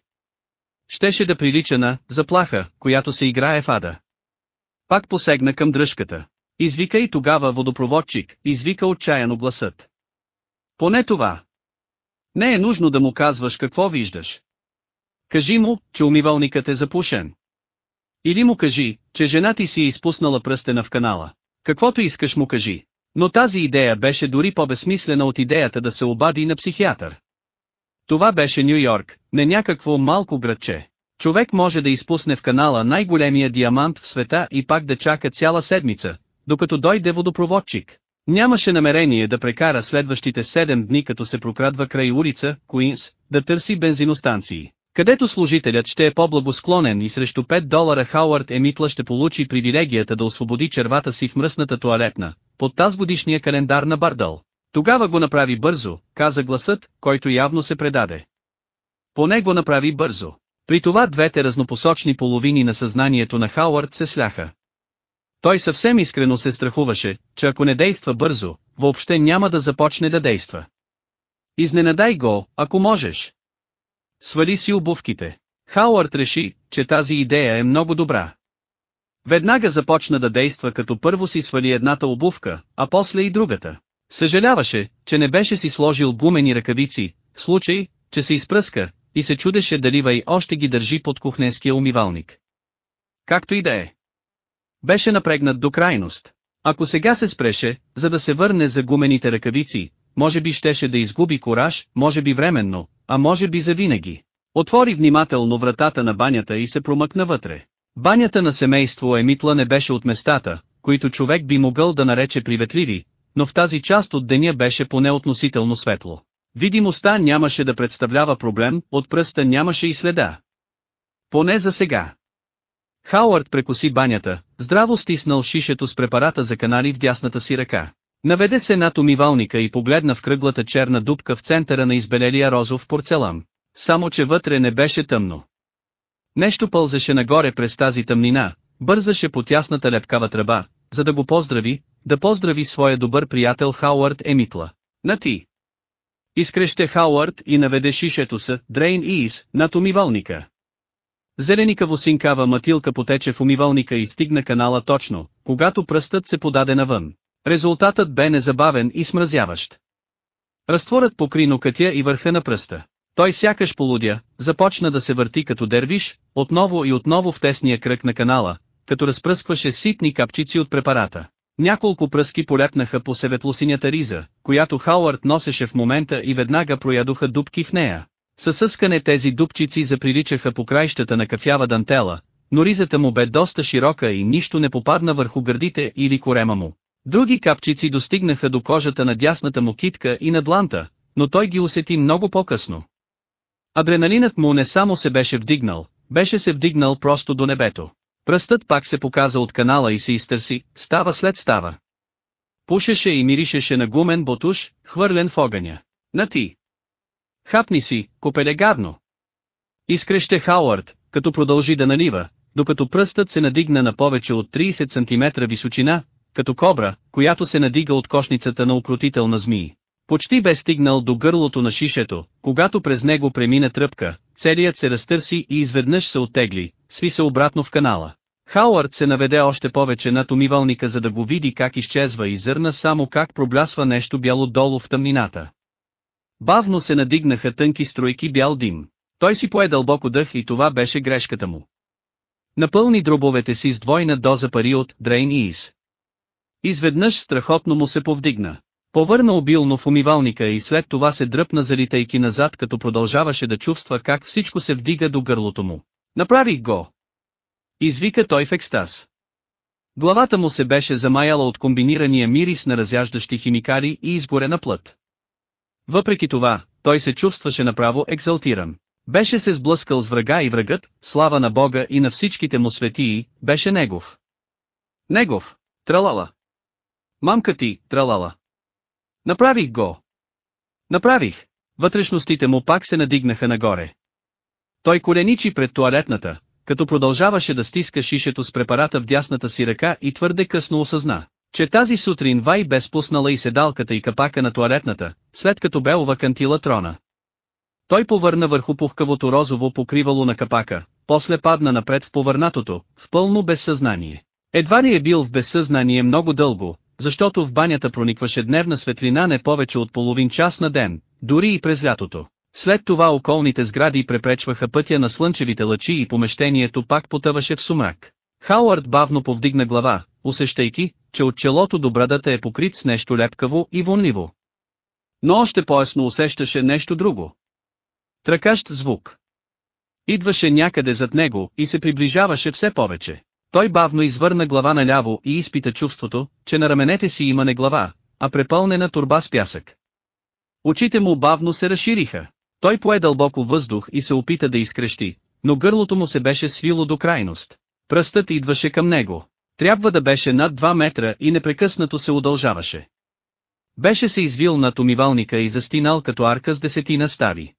Щеше да прилича на заплаха, която се играе в ада. Пак посегна към дръжката. Извика и тогава водопроводчик, извика отчаяно гласът. Поне това. Не е нужно да му казваш какво виждаш. Кажи му, че умивалникът е запушен. Или му кажи, че жена ти си е изпуснала пръстена в канала. Каквото искаш му кажи. Но тази идея беше дори по-безсмислена от идеята да се обади на психиатър. Това беше Нью Йорк, не някакво малко градче. Човек може да изпусне в канала най-големия диамант в света и пак да чака цяла седмица, докато дойде водопроводчик. Нямаше намерение да прекара следващите 7 дни като се прокрадва край улица, Куинс, да търси бензиностанции, където служителят ще е по-благосклонен и срещу 5 долара Хауърд Емитла ще получи привилегията да освободи червата си в мръсната туалетна, под таз годишния календар на Бардъл. Тогава го направи бързо, каза гласът, който явно се предаде. Поне го направи бързо. При това двете разнопосочни половини на съзнанието на Хауърд се сляха. Той съвсем искрено се страхуваше, че ако не действа бързо, въобще няма да започне да действа. Изненадай го, ако можеш. Свали си обувките. Хауърд реши, че тази идея е много добра. Веднага започна да действа като първо си свали едната обувка, а после и другата. Съжаляваше, че не беше си сложил гумени ръкавици, в случай, че се изпръска, и се чудеше дали Вай още ги държи под кухненския умивалник. Както и да е. Беше напрегнат до крайност. Ако сега се спреше, за да се върне за гумените ръкавици, може би щеше да изгуби кораж, може би временно, а може би завинаги. Отвори внимателно вратата на банята и се промъкна вътре. Банята на семейство Емитла не беше от местата, които човек би могъл да нарече приветливи, но в тази част от деня беше поне относително светло. Видимостта нямаше да представлява проблем, от пръста нямаше и следа. Поне за сега. Хауърд прекоси банята, здраво стиснал шишето с препарата за канали в дясната си ръка. Наведе се над умивалника и погледна в кръглата черна дупка в центъра на избелелия розов порцелан. Само че вътре не беше тъмно. Нещо пълзеше нагоре през тази тъмнина, бързаше по тясната лепкава тръба, за да го поздрави, да поздрави своя добър приятел Хауърд Емитла. На ти! Изкреще Хауърд и наведе шишето са, Дрейн Иис, над умивалника. Зеленикаво синкава матилка потече в умивалника и стигна канала точно, когато пръстът се подаде навън. Резултатът бе незабавен и смразяващ. Разтворът покри нокътя и върха на пръста. Той сякаш полудя, започна да се върти като дервиш, отново и отново в тесния кръг на канала, като разпръскваше ситни капчици от препарата. Няколко пръски полепнаха по севетлосинята риза, която Хауърд носеше в момента и веднага проядоха дубки в нея. Със съскане тези дубчици заприличаха по краищата на кафява дантела, но ризата му бе доста широка и нищо не попадна върху гърдите или корема му. Други капчици достигнаха до кожата на дясната му китка и на дланта, но той ги усети много по-късно. Адреналинът му не само се беше вдигнал, беше се вдигнал просто до небето. Пръстът пак се показа от канала и се изтърси, става след става. Пушеше и миришеше на гумен ботуш, хвърлен в огъня. На ти! Хапни си, копеле гадно! Изкреще Хауърд, като продължи да налива, докато пръстът се надигна на повече от 30 см височина, като кобра, която се надига от кошницата на укротителна змии. Почти бе стигнал до гърлото на шишето, когато през него премина тръпка, целият се разтърси и изведнъж се оттегли, сви се обратно в канала. Хауърд се наведе още повече над умивалника за да го види как изчезва и зърна само как проблясва нещо бяло долу в тъмнината. Бавно се надигнаха тънки струйки бял дим. Той си пое дълбоко дъх и това беше грешката му. Напълни дробовете си с двойна доза пари от Drain Ease. Изведнъж страхотно му се повдигна. Повърна обилно в умивалника и след това се дръпна залитайки назад като продължаваше да чувства как всичко се вдига до гърлото му. Направих го! Извика той в екстаз. Главата му се беше замаяла от комбинирания мирис на разяждащи химикали и изгорена плът. Въпреки това, той се чувстваше направо екзалтиран. Беше се сблъскал с врага и врагът, слава на Бога и на всичките му светии, беше негов. Негов, тралала. Мамка ти, тралала. Направих го. Направих. Вътрешностите му пак се надигнаха нагоре. Той коленичи пред туалетната, като продължаваше да стиска шишето с препарата в дясната си ръка и твърде късно осъзна, че тази сутрин Вай бе спуснала и седалката и капака на туалетната, след като бе овакантила трона. Той повърна върху пухкавото розово покривало на капака, после падна напред в повърнатото, в пълно безсъзнание. Едва ли е бил в безсъзнание много дълго, защото в банята проникваше дневна светлина не повече от половин час на ден, дори и през лятото. След това околните сгради препречваха пътя на слънчевите лъчи и помещението пак потъваше в сумрак. Хауърд бавно повдигна глава, усещайки, че от челото до брадата е покрит с нещо лепкаво и вонливо. Но още по-ясно усещаше нещо друго. Тръкащ звук. Идваше някъде зад него и се приближаваше все повече. Той бавно извърна глава наляво и изпита чувството, че на раменете си има не глава, а препълнена турба с пясък. Очите му бавно се разшириха. Той пое дълбоко въздух и се опита да изкрещи, но гърлото му се беше свило до крайност. Пръстът идваше към него. Трябва да беше над 2 метра и непрекъснато се удължаваше. Беше се извил над умивалника и застинал като арка с десетина стави.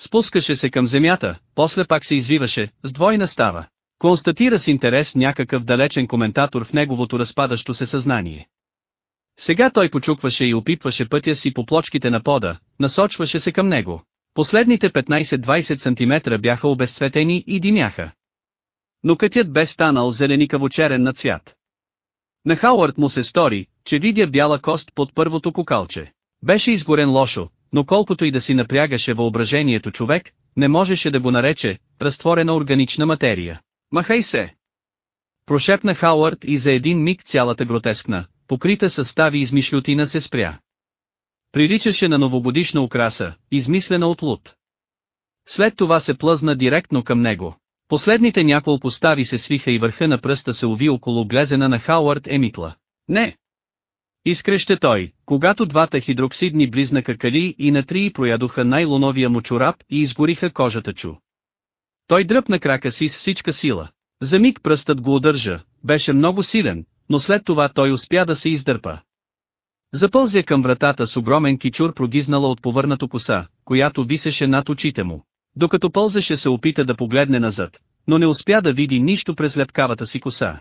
Спускаше се към земята, после пак се извиваше, с двойна става. Констатира с интерес някакъв далечен коментатор в неговото разпадащо се съзнание. Сега той почукваше и опитваше пътя си по плочките на пода, насочваше се към него. Последните 15-20 см бяха обезцветени и димяха. Но кътят бе станал зеленикаво-черен на цвят. На Хауърд му се стори, че видя бяла кост под първото кокалче. Беше изгорен лошо, но колкото и да си напрягаше въображението човек, не можеше да го нарече разтворена органична материя. Махай се! Прошепна Хауърд и за един миг цялата гротескна, покрита със стави измишлютина се спря. Приличаше на новогодишна украса, измислена от луд. След това се плъзна директно към него. Последните няколко стави се свиха и върха на пръста се уви около глезена на Хауърд Емитла. Не! Изкреща той, когато двата хидроксидни близнака кали и натри проядоха най-луновия му чорап и изгориха кожата чу. Той дръпна крака си с всичка сила. За миг пръстът го удържа, беше много силен, но след това той успя да се издърпа. Запълзя към вратата с огромен кичур прогизнала от повърнато коса, която висеше над очите му. Докато пълзеше се опита да погледне назад, но не успя да види нищо през лепкавата си коса.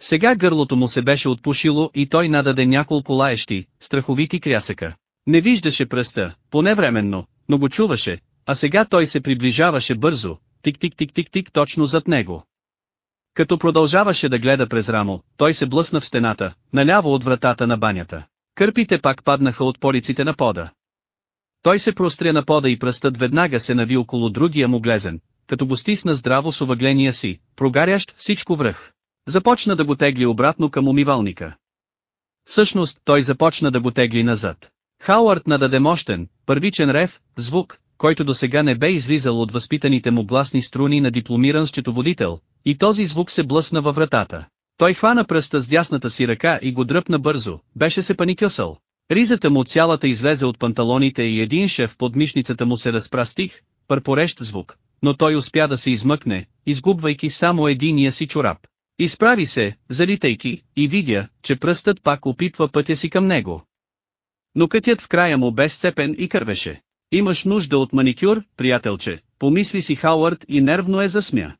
Сега гърлото му се беше отпушило и той нададе няколко лаещи, страховити крясъка. Не виждаше пръста, поне временно, но го чуваше, а сега той се приближаваше бързо, тик-тик-тик-тик-тик точно зад него. Като продължаваше да гледа през рамо, той се блъсна в стената, наляво от вратата на банята. Кърпите пак паднаха от полиците на пода. Той се простря на пода и пръстът веднага се нави около другия му глезен, като го стисна здраво с увъгления си, прогарящ всичко връх. Започна да го тегли обратно към умивалника. Всъщност, той започна да го тегли назад. Хауърд нададе мощен, първичен рев, звук, който до сега не бе излизал от възпитаните му гласни струни на дипломиран счетоводител, и този звук се блъсна във вратата. Той хвана пръста с дясната си ръка и го дръпна бързо, беше се паникюсал. Ризата му цялата излезе от панталоните и един шеф под мишницата му се разпрастих, пърпорещ звук, но той успя да се измъкне, изгубвайки само единия си чорап. Изправи се, залитайки, и видя, че пръстът пак опитва пътя си към него. Но кътят в края му бе сцепен и кървеше. Имаш нужда от маникюр, приятелче, помисли си Хауърд и нервно е засмя.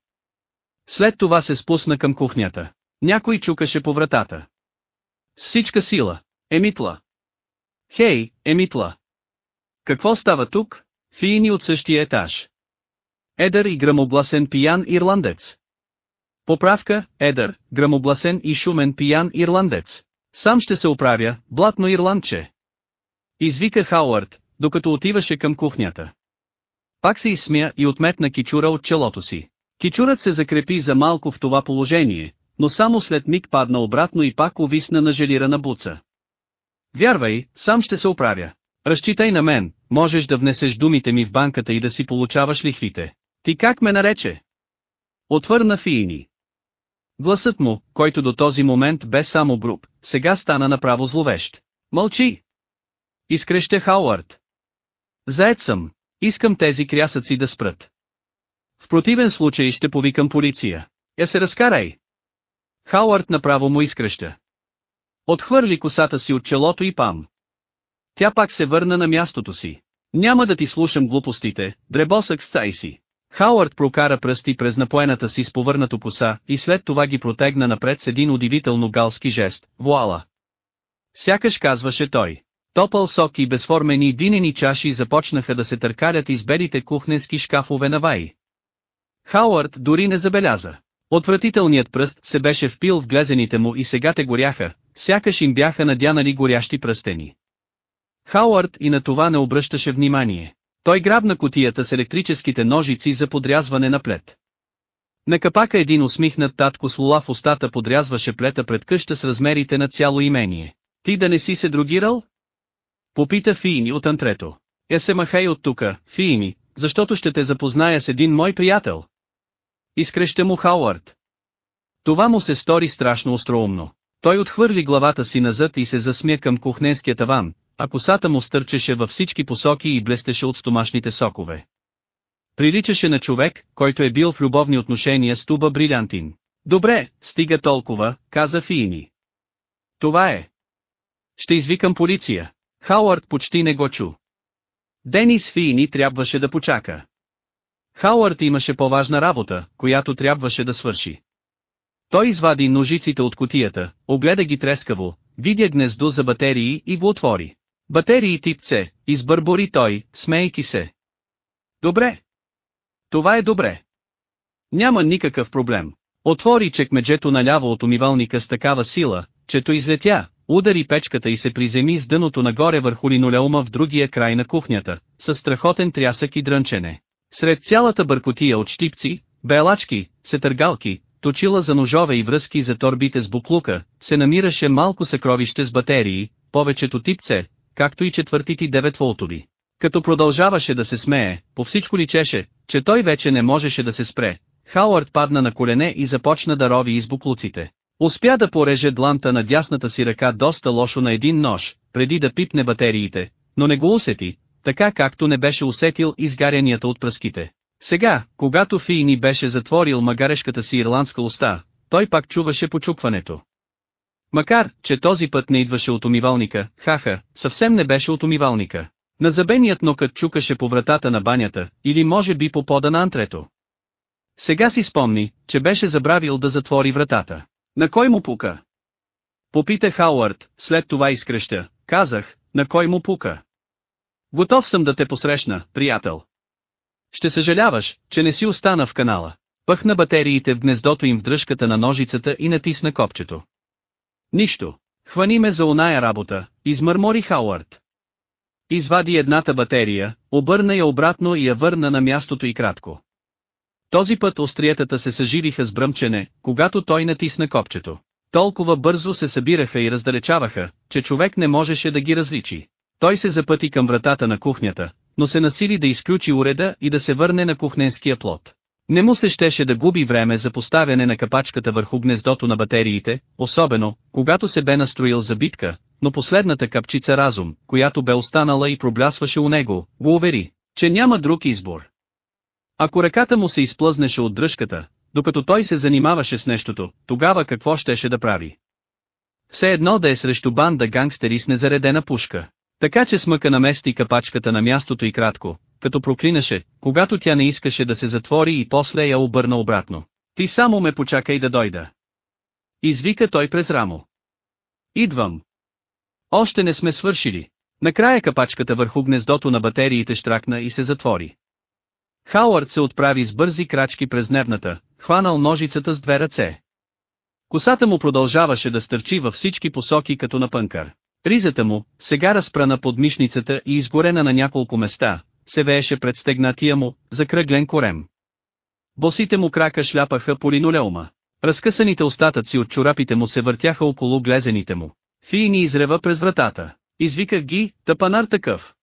След това се спусна към кухнята. Някой чукаше по вратата. С всичка сила. Емитла. Хей, Емитла. Какво става тук? Фиини от същия етаж. Едър и грамогласен пиян ирландец. Поправка, едър, грамогласен и шумен пиян ирландец. Сам ще се оправя, блатно ирландче. Извика Хауърд, докато отиваше към кухнята. Пак се изсмя и отметна кичура от челото си. Кичурът се закрепи за малко в това положение, но само след миг падна обратно и пак увисна на желирана буца. Вярвай, сам ще се оправя. Разчитай на мен, можеш да внесеш думите ми в банката и да си получаваш лихвите. Ти как ме нарече? Отвърна Фиини. Гласът му, който до този момент бе само груб, сега стана направо зловещ. Мълчи! Изкреща Хауърд. Заед съм. Искам тези крясъци да спрат. В противен случай ще повикам полиция. Я се разкарай. Хауърд направо му изкреща. Отхвърли косата си от челото и пам. Тя пак се върна на мястото си. Няма да ти слушам глупостите, дребосък с цай си. Хауърд прокара пръсти през напоената си с повърнато коса и след това ги протегна напред с един удивително галски жест, вуала. Сякаш казваше той. Топъл сок и безформени винени чаши започнаха да се търкалят из белите кухненски шкафове на Вай. Хауърд дори не забеляза. Отвратителният пръст се беше впил в глезените му и сега те горяха, сякаш им бяха надянали горящи пръстени. Хауърд и на това не обръщаше внимание. Той грабна котията с електрическите ножици за подрязване на плет. На капака един усмихнат татко с лула в устата подрязваше плета пред къща с размерите на цяло имение. Ти да не си се другирал? Попита Фиини от антрето. Е се махай от тука, Фиини, защото ще те запозная с един мой приятел. Изкреща му Хауърд. Това му се стори страшно остроумно. Той отхвърли главата си назад и се засмя към кухненския таван, а косата му стърчеше във всички посоки и блестеше от стомашните сокове. Приличаше на човек, който е бил в любовни отношения с Туба Брилянтин. Добре, стига толкова, каза Фиини. Това е. Ще извикам полиция. Хауърд почти не го чу. Денис Фиини трябваше да почака. Хауърд имаше по-важна работа, която трябваше да свърши. Той извади ножиците от котията, огледа ги трескаво, видя гнездо за батерии и го отвори. Батерии тип избърбори той, смейки се. Добре. Това е добре. Няма никакъв проблем. Отвори чекмеджето наляво от умивалника с такава сила, чето излетя, удари печката и се приземи с дъното нагоре върху линолеума в другия край на кухнята, с страхотен трясък и дрънчене. Сред цялата бъркотия от щипци, белачки, сетъргалки, точила за ножове и връзки за торбите с буклука, се намираше малко съкровище с батерии, повечето типце, както и четвъртити 9 волтови. Като продължаваше да се смее, по всичко личеше, че той вече не можеше да се спре. Хауърд падна на колене и започна да рови из буклуците. Успя да пореже дланта на дясната си ръка доста лошо на един нож, преди да пипне батериите, но не го усети, така както не беше усетил изгарянията от пръските. Сега, когато Фийни беше затворил магарешката си ирландска уста, той пак чуваше почукването. Макар, че този път не идваше от умивалника, хаха, съвсем не беше от умивалника. На забеният нокът чукаше по вратата на банята, или може би по пода на антрето. Сега си спомни, че беше забравил да затвори вратата. На кой му пука? Попита Хауърд, след това изкреща. Казах, на кой му пука? Готов съм да те посрещна, приятел. Ще съжаляваш, че не си остана в канала. Пъхна батериите в гнездото им в дръжката на ножицата и натисна копчето. Нищо. Хвани ме за оная работа, измърмори Хауърд. Извади едната батерия, обърна я обратно и я върна на мястото и кратко. Този път остриетата се съживиха с бръмчене, когато той натисна копчето. Толкова бързо се събираха и раздалечаваха, че човек не можеше да ги различи. Той се запъти към вратата на кухнята, но се насили да изключи уреда и да се върне на кухненския плод. Не му се щеше да губи време за поставяне на капачката върху гнездото на батериите, особено, когато се бе настроил за битка, но последната капчица разум, която бе останала и проблясваше у него, го увери, че няма друг избор. Ако ръката му се изплъзнеше от дръжката, докато той се занимаваше с нещото, тогава какво щеше да прави? Все едно да е срещу банда гангстери с незаредена пушка. Така че смъка намести капачката на мястото и кратко, като проклинаше, когато тя не искаше да се затвори и после я обърна обратно. Ти само ме почакай да дойда. Извика той през рамо. Идвам. Още не сме свършили. Накрая капачката върху гнездото на батериите штракна и се затвори. Хауърд се отправи с бързи крачки през дневната, хванал ножицата с две ръце. Косата му продължаваше да стърчи във всички посоки като на пънкар. Ризата му, сега разпрана под мишницата и изгорена на няколко места, се вееше пред стегнатия му, закръглен корем. Босите му крака шляпаха по линолеума. Разкъсаните остатъци от чорапите му се въртяха около глезените му. Фини изрева през вратата. Извиках ги, тъпанар такъв.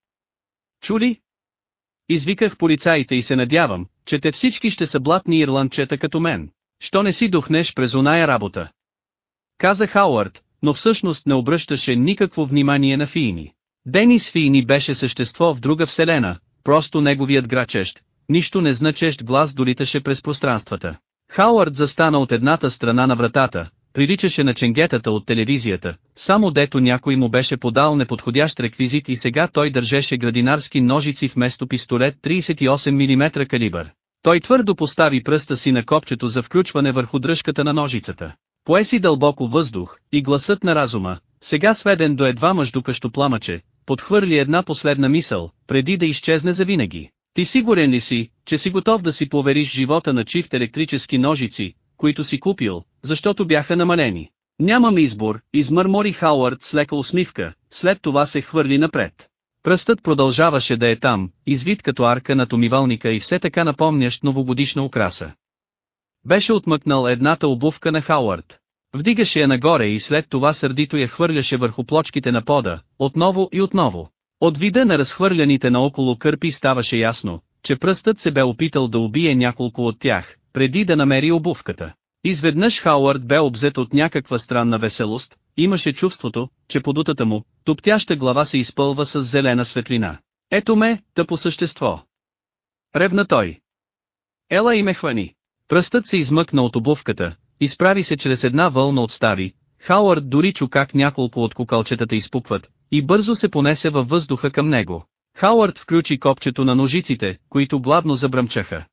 Чули? Извиках полицаите и се надявам, че те всички ще са блатни ирландчета като мен. Що не си духнеш през оная работа? Каза Хауърд, но всъщност не обръщаше никакво внимание на Фиини. Денис Фиини беше същество в друга вселена, просто неговият грачещ, нищо не значещ глас долиташе през пространствата. Хауърд застана от едната страна на вратата, приличаше на ченгетата от телевизията, само дето някой му беше подал неподходящ реквизит и сега той държеше градинарски ножици вместо пистолет 38 мм калибър. Той твърдо постави пръста си на копчето за включване върху дръжката на ножицата. Пое си дълбоко въздух, и гласът на разума, сега сведен до едва мъждукащо пламъче, подхвърли една последна мисъл, преди да изчезне завинаги. Ти сигурен ли си, че си готов да си повериш живота на чифт електрически ножици, които си купил, защото бяха намалени. Нямам избор, измърмори Хауърд с лека усмивка, след това се хвърли напред. Пръстът продължаваше да е там, извит като арка на умивалника и все така напомнящ новогодишна украса. Беше отмъкнал едната обувка на Хауърд. Вдигаше я нагоре и след това сърдито я хвърляше върху плочките на пода, отново и отново. От вида на разхвърляните наоколо кърпи ставаше ясно, че пръстът се бе опитал да убие няколко от тях, преди да намери обувката. Изведнъж Хауърд бе обзет от някаква странна веселост, имаше чувството, че подутата му, топтяща глава се изпълва с зелена светлина. Ето ме, та по същество. Ревна той. Ела и ме хвани. Пръстът се измъкна от обувката, изправи се чрез една вълна от стари, Хауърд дори чу как няколко от кукалчетата изпукват, и бързо се понесе във въздуха към него. Хауърд включи копчето на ножиците, които гладно забръмчаха.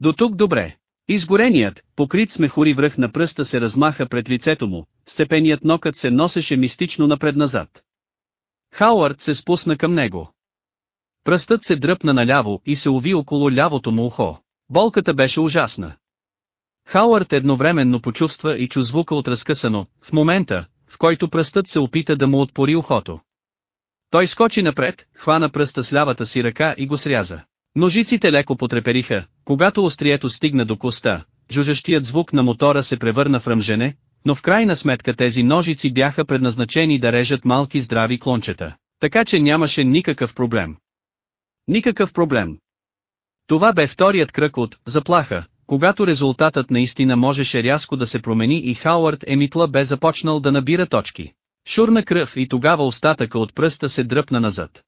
До тук добре. Изгореният, покрит с мехури връх на пръста се размаха пред лицето му, сцепеният нокът се носеше мистично напред-назад. Хауърд се спусна към него. Пръстът се дръпна наляво и се уви около лявото му ухо. Болката беше ужасна. Хауърд едновременно почувства и чу звука от разкъсано, в момента, в който пръстът се опита да му отпори ухото. Той скочи напред, хвана пръста с лявата си ръка и го сряза. Ножиците леко потрепериха, когато острието стигна до коста, жужащият звук на мотора се превърна в ръмжене, но в крайна сметка тези ножици бяха предназначени да режат малки здрави клончета, така че нямаше никакъв проблем. Никакъв проблем. Това бе вторият кръг от «заплаха», когато резултатът наистина можеше рязко да се промени и Хауърд Емитла бе започнал да набира точки. Шурна кръв и тогава остатъка от пръста се дръпна назад.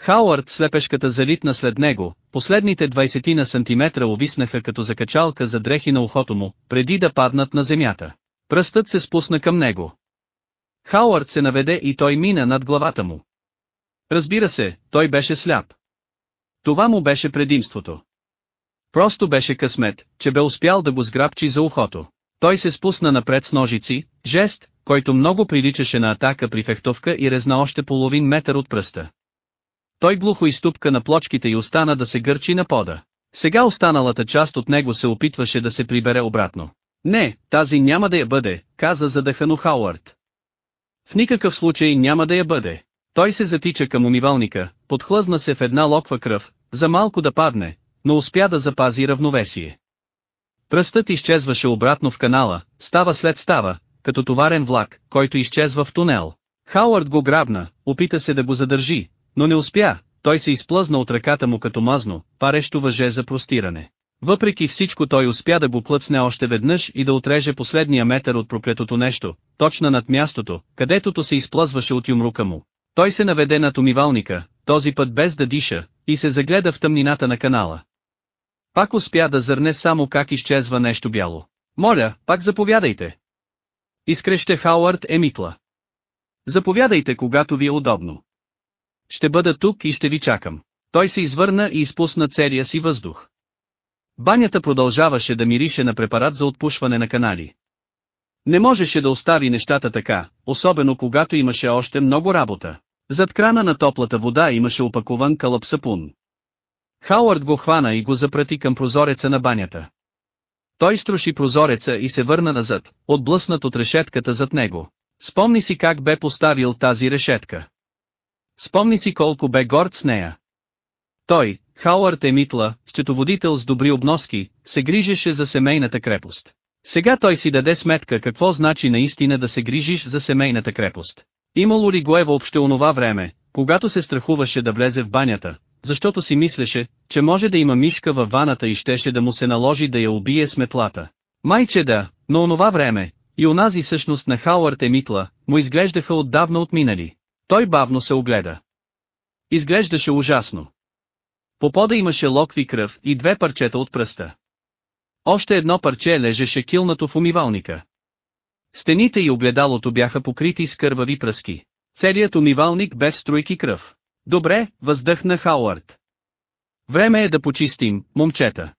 Хауърд слепешката залитна след него, последните 20 на сантиметра увиснаха като закачалка за дрехи на ухото му, преди да паднат на земята. Пръстът се спусна към него. Хауърд се наведе и той мина над главата му. Разбира се, той беше сляп. Това му беше предимството. Просто беше късмет, че бе успял да го сграбчи за ухото. Той се спусна напред с ножици, жест, който много приличаше на атака при фехтовка и резна още половин метър от пръста. Той глухо изтупка на плочките и остана да се гърчи на пода. Сега останалата част от него се опитваше да се прибере обратно. Не, тази няма да я бъде, каза задъхано Хауърд. В никакъв случай няма да я бъде. Той се затича към умивалника, подхлъзна се в една локва кръв, за малко да падне, но успя да запази равновесие. Пръстът изчезваше обратно в канала, става след става, като товарен влак, който изчезва в тунел. Хауърд го грабна, опита се да го задържи, но не успя, той се изплъзна от ръката му като мазно, парещо въже за простиране. Въпреки всичко той успя да го плъцне още веднъж и да отреже последния метър от проклетото нещо, точно над мястото, където се изплъзваше от юмрука му. Той се наведе над умивалника, този път без да диша, и се загледа в тъмнината на канала. Пак успя да зърне само как изчезва нещо бяло. Моля, пак заповядайте. Изкреще Хауърд Емитла. Заповядайте когато ви е удобно. Ще бъда тук и ще ви чакам. Той се извърна и изпусна целия си въздух. Банята продължаваше да мирише на препарат за отпушване на канали. Не можеше да остави нещата така, особено когато имаше още много работа. Зад крана на топлата вода имаше опакован кълъп сапун. Хауърд го хвана и го запрати към прозореца на банята. Той струши прозореца и се върна назад, отблъснат от решетката зад него. Спомни си как бе поставил тази решетка. Спомни си колко бе горд с нея. Той, Хауърд Емитла, счетоводител с добри обноски, се грижеше за семейната крепост. Сега той си даде сметка какво значи наистина да се грижиш за семейната крепост. Имало ли го е въобще онова време, когато се страхуваше да влезе в банята, защото си мислеше, че може да има мишка във ваната и щеше да му се наложи да я убие с метлата. Майче да, но онова време, и онази същност на Хауърд Емитла, му изглеждаха отдавна отминали. Той бавно се огледа. Изглеждаше ужасно. По пода имаше локви кръв и две парчета от пръста. Още едно парче лежеше килнато в умивалника. Стените и огледалото бяха покрити с кървави пръски. Целият умивалник бе в струйки кръв. Добре, въздъхна Хауърд. Време е да почистим, момчета.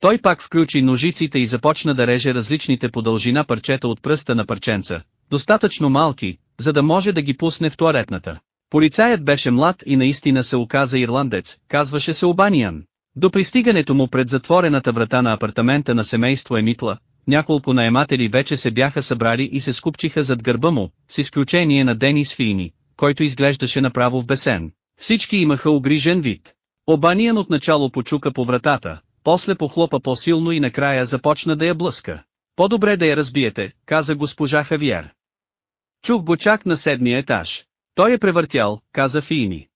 Той пак включи ножиците и започна да реже различните по дължина парчета от пръста на парченца, достатъчно малки, за да може да ги пусне в туалетната. Полицаят беше млад и наистина се оказа ирландец, казваше се Обаниан. До пристигането му пред затворената врата на апартамента на семейство Емитла, няколко наематели вече се бяха събрали и се скупчиха зад гърба му, с изключение на Денис Фини, който изглеждаше направо в бесен. Всички имаха огрижен вид. Обаниан отначало почука по вратата, после похлопа по-силно и накрая започна да я блъска. По-добре да я разбиете, каза госпожа Хавиер. Чух го чак на седмия етаж. Той е превъртял, каза Фини.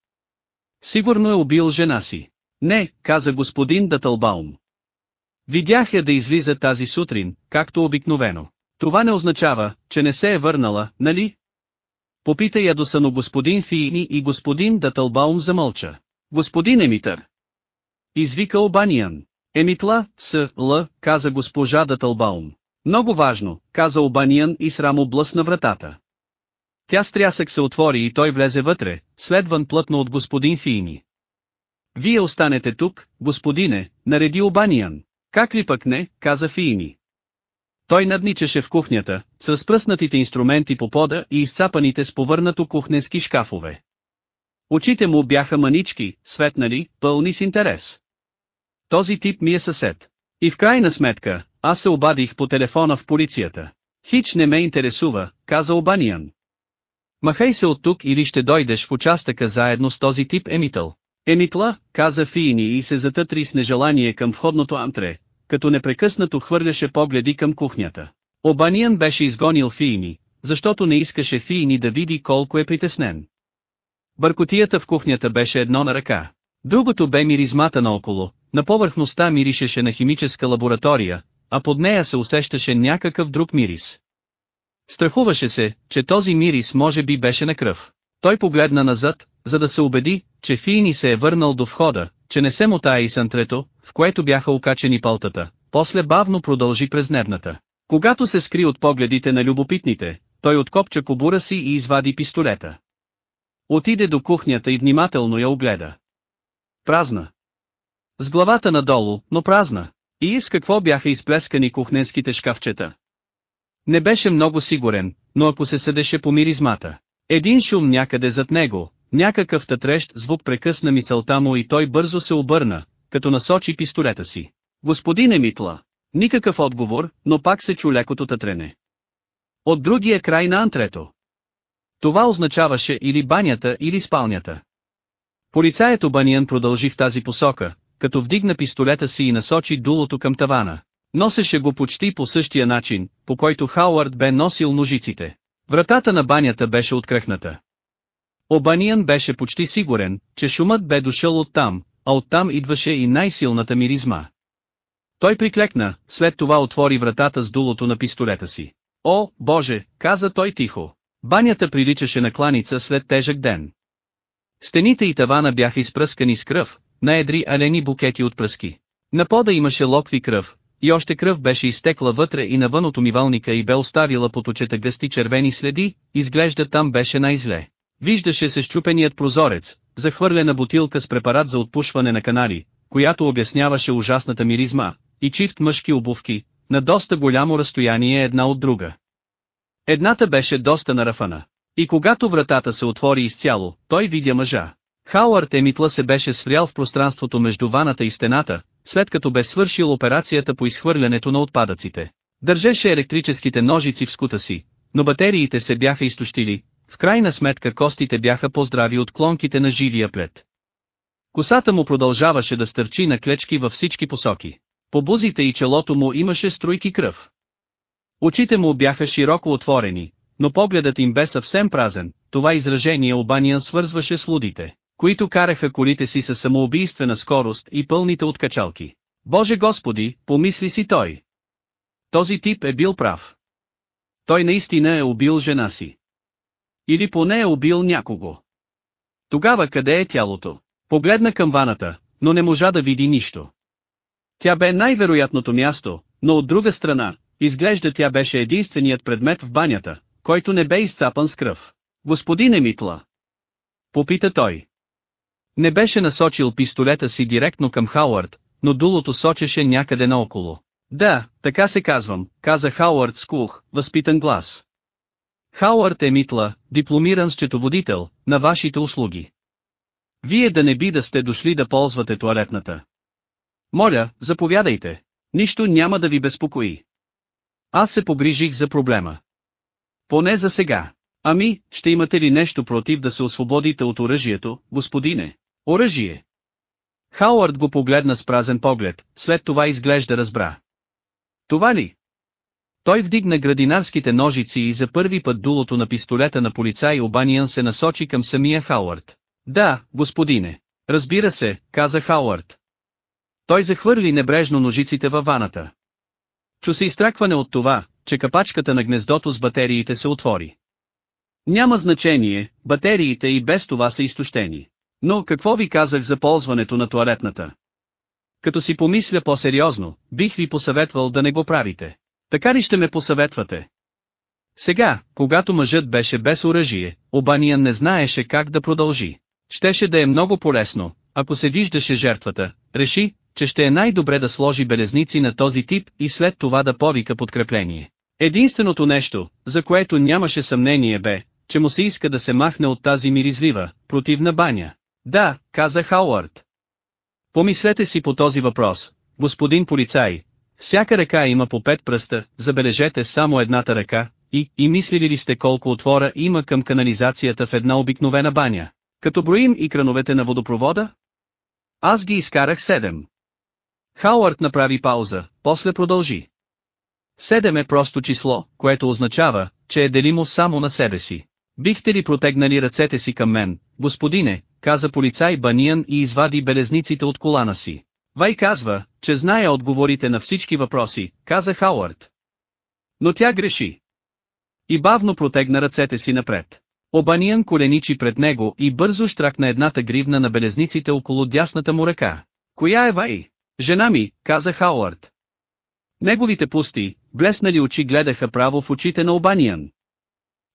Сигурно е убил жена си. Не, каза господин Датълбаум. Видях я да излиза тази сутрин, както обикновено. Това не означава, че не се е върнала, нали? Попита ядосано господин Фиини и господин Датълбаум замълча. Господин Емитър. Извика Обаниан. Емитла, с, Л, каза госпожа Датълбаум. Много важно, каза Обаниан и срамо блъсна вратата. Тя с трясък се отвори и той влезе вътре, следван плътно от господин Фиини. Вие останете тук, господине, нареди Обаниан. Как ли пък не, каза Фиини. Той надничаше в кухнята, с разпръснатите инструменти по пода и изцапаните с повърнато кухненски шкафове. Очите му бяха манички, светнали, пълни с интерес. Този тип ми е съсед. И в крайна сметка, аз се обадих по телефона в полицията. Хич не ме интересува, каза Обаниан. Махай се от тук или ще дойдеш в участъка заедно с този тип Емитъл. Емитла, каза Фиини и се затътри с нежелание към входното антре, като непрекъснато хвърляше погледи към кухнята. Обаниан беше изгонил Фиини, защото не искаше Фиини да види колко е притеснен. Бъркотията в кухнята беше едно на ръка. Другото бе миризмата наоколо, на повърхността миришеше на химическа лаборатория, а под нея се усещаше някакъв друг мирис. Страхуваше се, че този мирис може би беше на кръв. Той погледна назад, за да се убеди, че Фиини се е върнал до входа, че не се мотая и сантрето, в което бяха окачени палтата, после бавно продължи през нервната. Когато се скри от погледите на любопитните, той откопча кобура си и извади пистолета. Отиде до кухнята и внимателно я огледа. Празна. С главата надолу, но празна. И с какво бяха изплескани кухненските шкафчета. Не беше много сигурен, но ако се съдеше по миризмата. Един шум някъде зад него, някакъв татрещ звук прекъсна мисълта му и той бързо се обърна, като насочи пистолета си. Господин Емитла. Никакъв отговор, но пак се чу лекото татрене. От другия край на антрето. Това означаваше или банята или спалнята. Полицаят Обаниан продължи в тази посока, като вдигна пистолета си и насочи дулото към тавана. Носеше го почти по същия начин, по който Хауърд бе носил ножиците. Вратата на банята беше откръхната. Обаниан беше почти сигурен, че шумът бе дошъл оттам, а оттам идваше и най-силната миризма. Той приклекна, след това отвори вратата с дулото на пистолета си. О, Боже, каза той тихо. Банята приличаше на кланица след тежък ден. Стените и тавана бяха изпръскани с кръв, на едри алени букети от пръски. На пода имаше локви кръв, и още кръв беше изтекла вътре и навън от умивалника и бе оставила по точета гъсти червени следи, изглежда там беше най-зле. Виждаше се щупеният прозорец, захвърлена бутилка с препарат за отпушване на канали, която обясняваше ужасната миризма, и чифт мъжки обувки, на доста голямо разстояние една от друга. Едната беше доста нарафана. И когато вратата се отвори изцяло, той видя мъжа. Хауърд Емитла се беше сврял в пространството между ваната и стената, след като бе свършил операцията по изхвърлянето на отпадъците. Държеше електрическите ножици в скута си, но батериите се бяха изтощили, в крайна сметка костите бяха по-здрави от клонките на живия плет. Косата му продължаваше да стърчи на клечки във всички посоки. По бузите и челото му имаше струйки кръв. Очите му бяха широко отворени, но погледът им бе съвсем празен, това изражение Обаниан свързваше с лудите, които караха колите си със самоубийствена скорост и пълните от качалки. Боже Господи, помисли си той. Този тип е бил прав. Той наистина е убил жена си. Или поне е убил някого. Тогава къде е тялото? Погледна към ваната, но не можа да види нищо. Тя бе най-вероятното място, но от друга страна, изглежда тя беше единственият предмет в банята, който не бе изцапан с кръв. Господин Емитла. Попита той. Не беше насочил пистолета си директно към Хауърд, но дулото сочеше някъде наоколо. Да, така се казвам, каза Хауърд с кух, възпитан глас. Хауърд е Митла, дипломиран счетоводител, на вашите услуги. Вие да не би да сте дошли да ползвате туалетната. Моля, заповядайте. Нищо няма да ви безпокои. Аз се погрижих за проблема. Поне за сега. Ами, ще имате ли нещо против да се освободите от оръжието, господине? Оръжие. Хауърд го погледна с празен поглед, след това изглежда разбра. Това ли? Той вдигна градинарските ножици и за първи път дулото на пистолета на полицай Обаниан се насочи към самия Хауърд. Да, господине. Разбира се, каза Хауърд. Той захвърли небрежно ножиците във ваната. Чу се изтракване от това, че капачката на гнездото с батериите се отвори. Няма значение, батериите и без това са изтощени. Но какво ви казах за ползването на туалетната? Като си помисля по-сериозно, бих ви посъветвал да не го правите. Така ли ще ме посъветвате? Сега, когато мъжът беше без оръжие, Обаниан не знаеше как да продължи. Щеше да е много полезно, ако се виждаше жертвата, реши, че ще е най-добре да сложи белезници на този тип и след това да повика подкрепление. Единственото нещо, за което нямаше съмнение бе, че му се иска да се махне от тази миризлива, противна баня. Да, каза Хауърд. Помислете си по този въпрос, господин полицай. Всяка ръка има по пет пръста, забележете само едната ръка, и, и мислили ли сте колко отвора има към канализацията в една обикновена баня? Като броим и крановете на водопровода? Аз ги изкарах седем. Хауърд направи пауза, после продължи. Седем е просто число, което означава, че е делимо само на себе си. Бихте ли протегнали ръцете си към мен, господине, каза полицай Баниан и извади белезниците от колана си. Вай казва, че знае отговорите на всички въпроси, каза Хауърд. Но тя греши. И бавно протегна ръцете си напред. Обаниан коленичи пред него и бързо штракна едната гривна на белезниците около дясната му ръка. Коя е Вай? Жена ми, каза Хауърд. Неговите пусти, блеснали очи гледаха право в очите на Обаниан.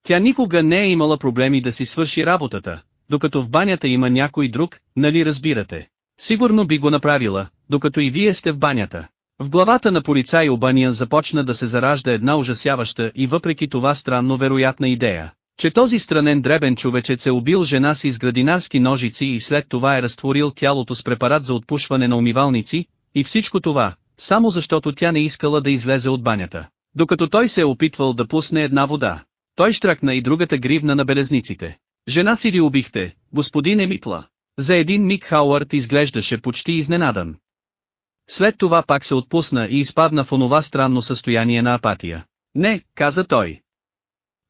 Тя никога не е имала проблеми да си свърши работата, докато в банята има някой друг, нали разбирате. Сигурно би го направила, докато и вие сте в банята. В главата на полицай Обаниан започна да се заражда една ужасяваща и въпреки това странно вероятна идея, че този странен дребен човечец е убил жена си с градинарски ножици и след това е разтворил тялото с препарат за отпушване на умивалници, и всичко това, само защото тя не искала да излезе от банята. Докато той се е опитвал да пусне една вода, той штракна и другата гривна на белезниците. Жена си ли убихте, господин Емитла? За един миг Хауърд изглеждаше почти изненадан. След това пак се отпусна и изпадна в онова странно състояние на апатия. Не, каза той.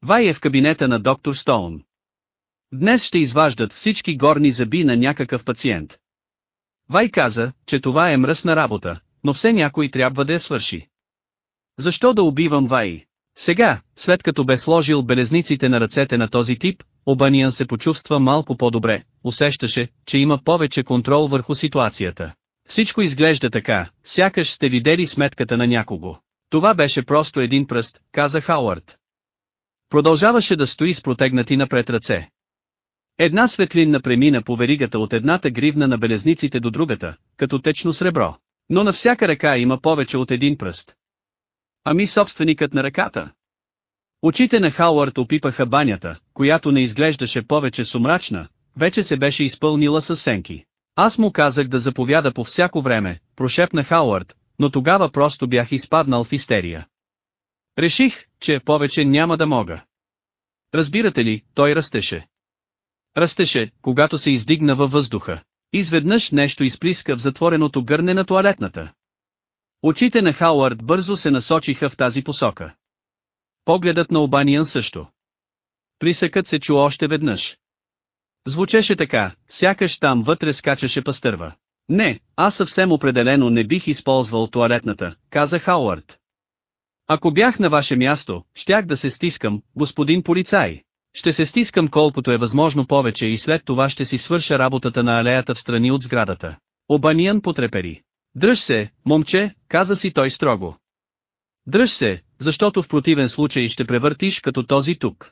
Вай е в кабинета на доктор Стоун. Днес ще изваждат всички горни зъби на някакъв пациент. Вай каза, че това е мръсна работа, но все някой трябва да я свърши. Защо да убивам Вай? Сега, след като бе сложил белезниците на ръцете на този тип, Обаниан се почувства малко по-добре, усещаше, че има повече контрол върху ситуацията. Всичко изглежда така, сякаш сте видели сметката на някого. Това беше просто един пръст, каза Хауърд. Продължаваше да стои с протегнати напред ръце. Една светлинна премина по веригата от едната гривна на белезниците до другата, като течно сребро. Но на всяка ръка има повече от един пръст. Ами собственикът на ръката? Очите на Хауърд опипаха банята, която не изглеждаше повече сумрачна, вече се беше изпълнила със сенки. Аз му казах да заповяда по всяко време, прошепна Хауърд, но тогава просто бях изпаднал в истерия. Реших, че повече няма да мога. Разбирате ли, той растеше. Растеше, когато се издигна във въздуха. Изведнъж нещо изплиска в затвореното гърне на туалетната. Очите на Хауърд бързо се насочиха в тази посока. Погледът на Обаниан също. Присъкът се чу още веднъж. Звучеше така, сякаш там вътре скачаше пастърва. Не, аз съвсем определено не бих използвал туалетната, каза Хауърд. Ако бях на ваше място, щях да се стискам, господин полицай. Ще се стискам колкото е възможно повече и след това ще си свърша работата на алеята в страни от сградата. Обаниан потрепери. Дръж се, момче, каза си той строго. Дръж се, защото в противен случай ще превъртиш като този тук.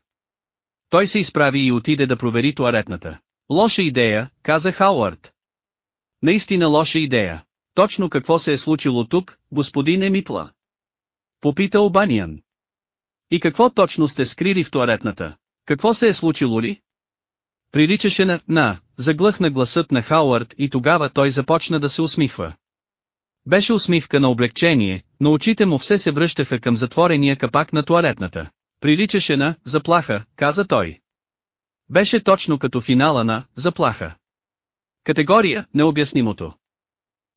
Той се изправи и отиде да провери туалетната. Лоша идея, каза Хауърд. Наистина лоша идея. Точно какво се е случило тук, господин Емитла? Попита Обаниан. И какво точно сте скрили в туалетната? Какво се е случило ли? Приличаше на, на, заглъхна гласът на Хауърд и тогава той започна да се усмихва. Беше усмивка на облегчение, но очите му все се връщаха към затворения капак на туалетната. Приличаше на «заплаха», каза той. Беше точно като финала на «заплаха». Категория – необяснимото.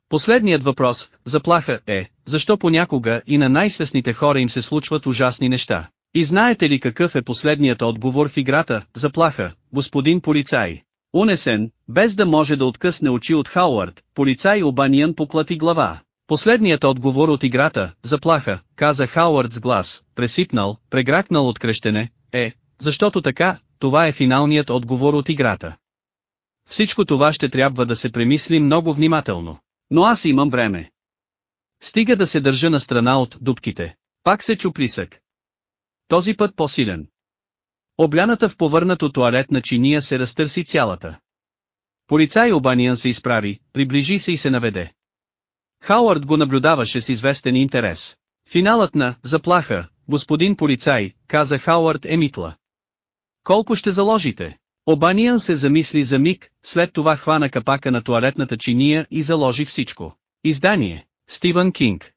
Последният въпрос, заплаха, е, защо понякога и на най-свестните хора им се случват ужасни неща. И знаете ли какъв е последният отговор в играта, заплаха, господин полицай? Унесен, без да може да откъсне очи от Хауърд, полицай Обаниан поклати глава. Последният отговор от играта, заплаха, каза Хауърд с глас, пресипнал, прегракнал от крещене, е, защото така, това е финалният отговор от играта. Всичко това ще трябва да се премисли много внимателно. Но аз имам време. Стига да се държа на страна от дубките. Пак се чу присък. Този път по-силен. Обляната в повърнато туалетна чиния се разтърси цялата. Полицай Обаниан се изправи, приближи се и се наведе. Хауърд го наблюдаваше с известен интерес. Финалът на «Заплаха», господин полицай, каза Хауърд Емитла. Колко ще заложите? Обаниан се замисли за миг, след това хвана капака на туалетната чиния и заложи всичко. Издание. Стивън Кинг.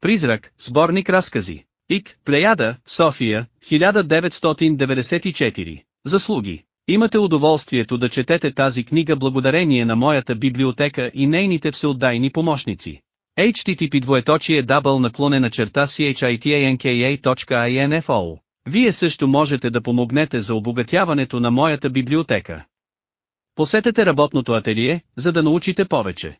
Призрак, сборник разкази. ИК, Плеяда, София, 1994. Заслуги. Имате удоволствието да четете тази книга благодарение на моята библиотека и нейните всеотдайни помощници. HTTP двоеточие дабъл наклонена черта chitanka.info Вие също можете да помогнете за обогатяването на моята библиотека. Посетете работното ателие, за да научите повече.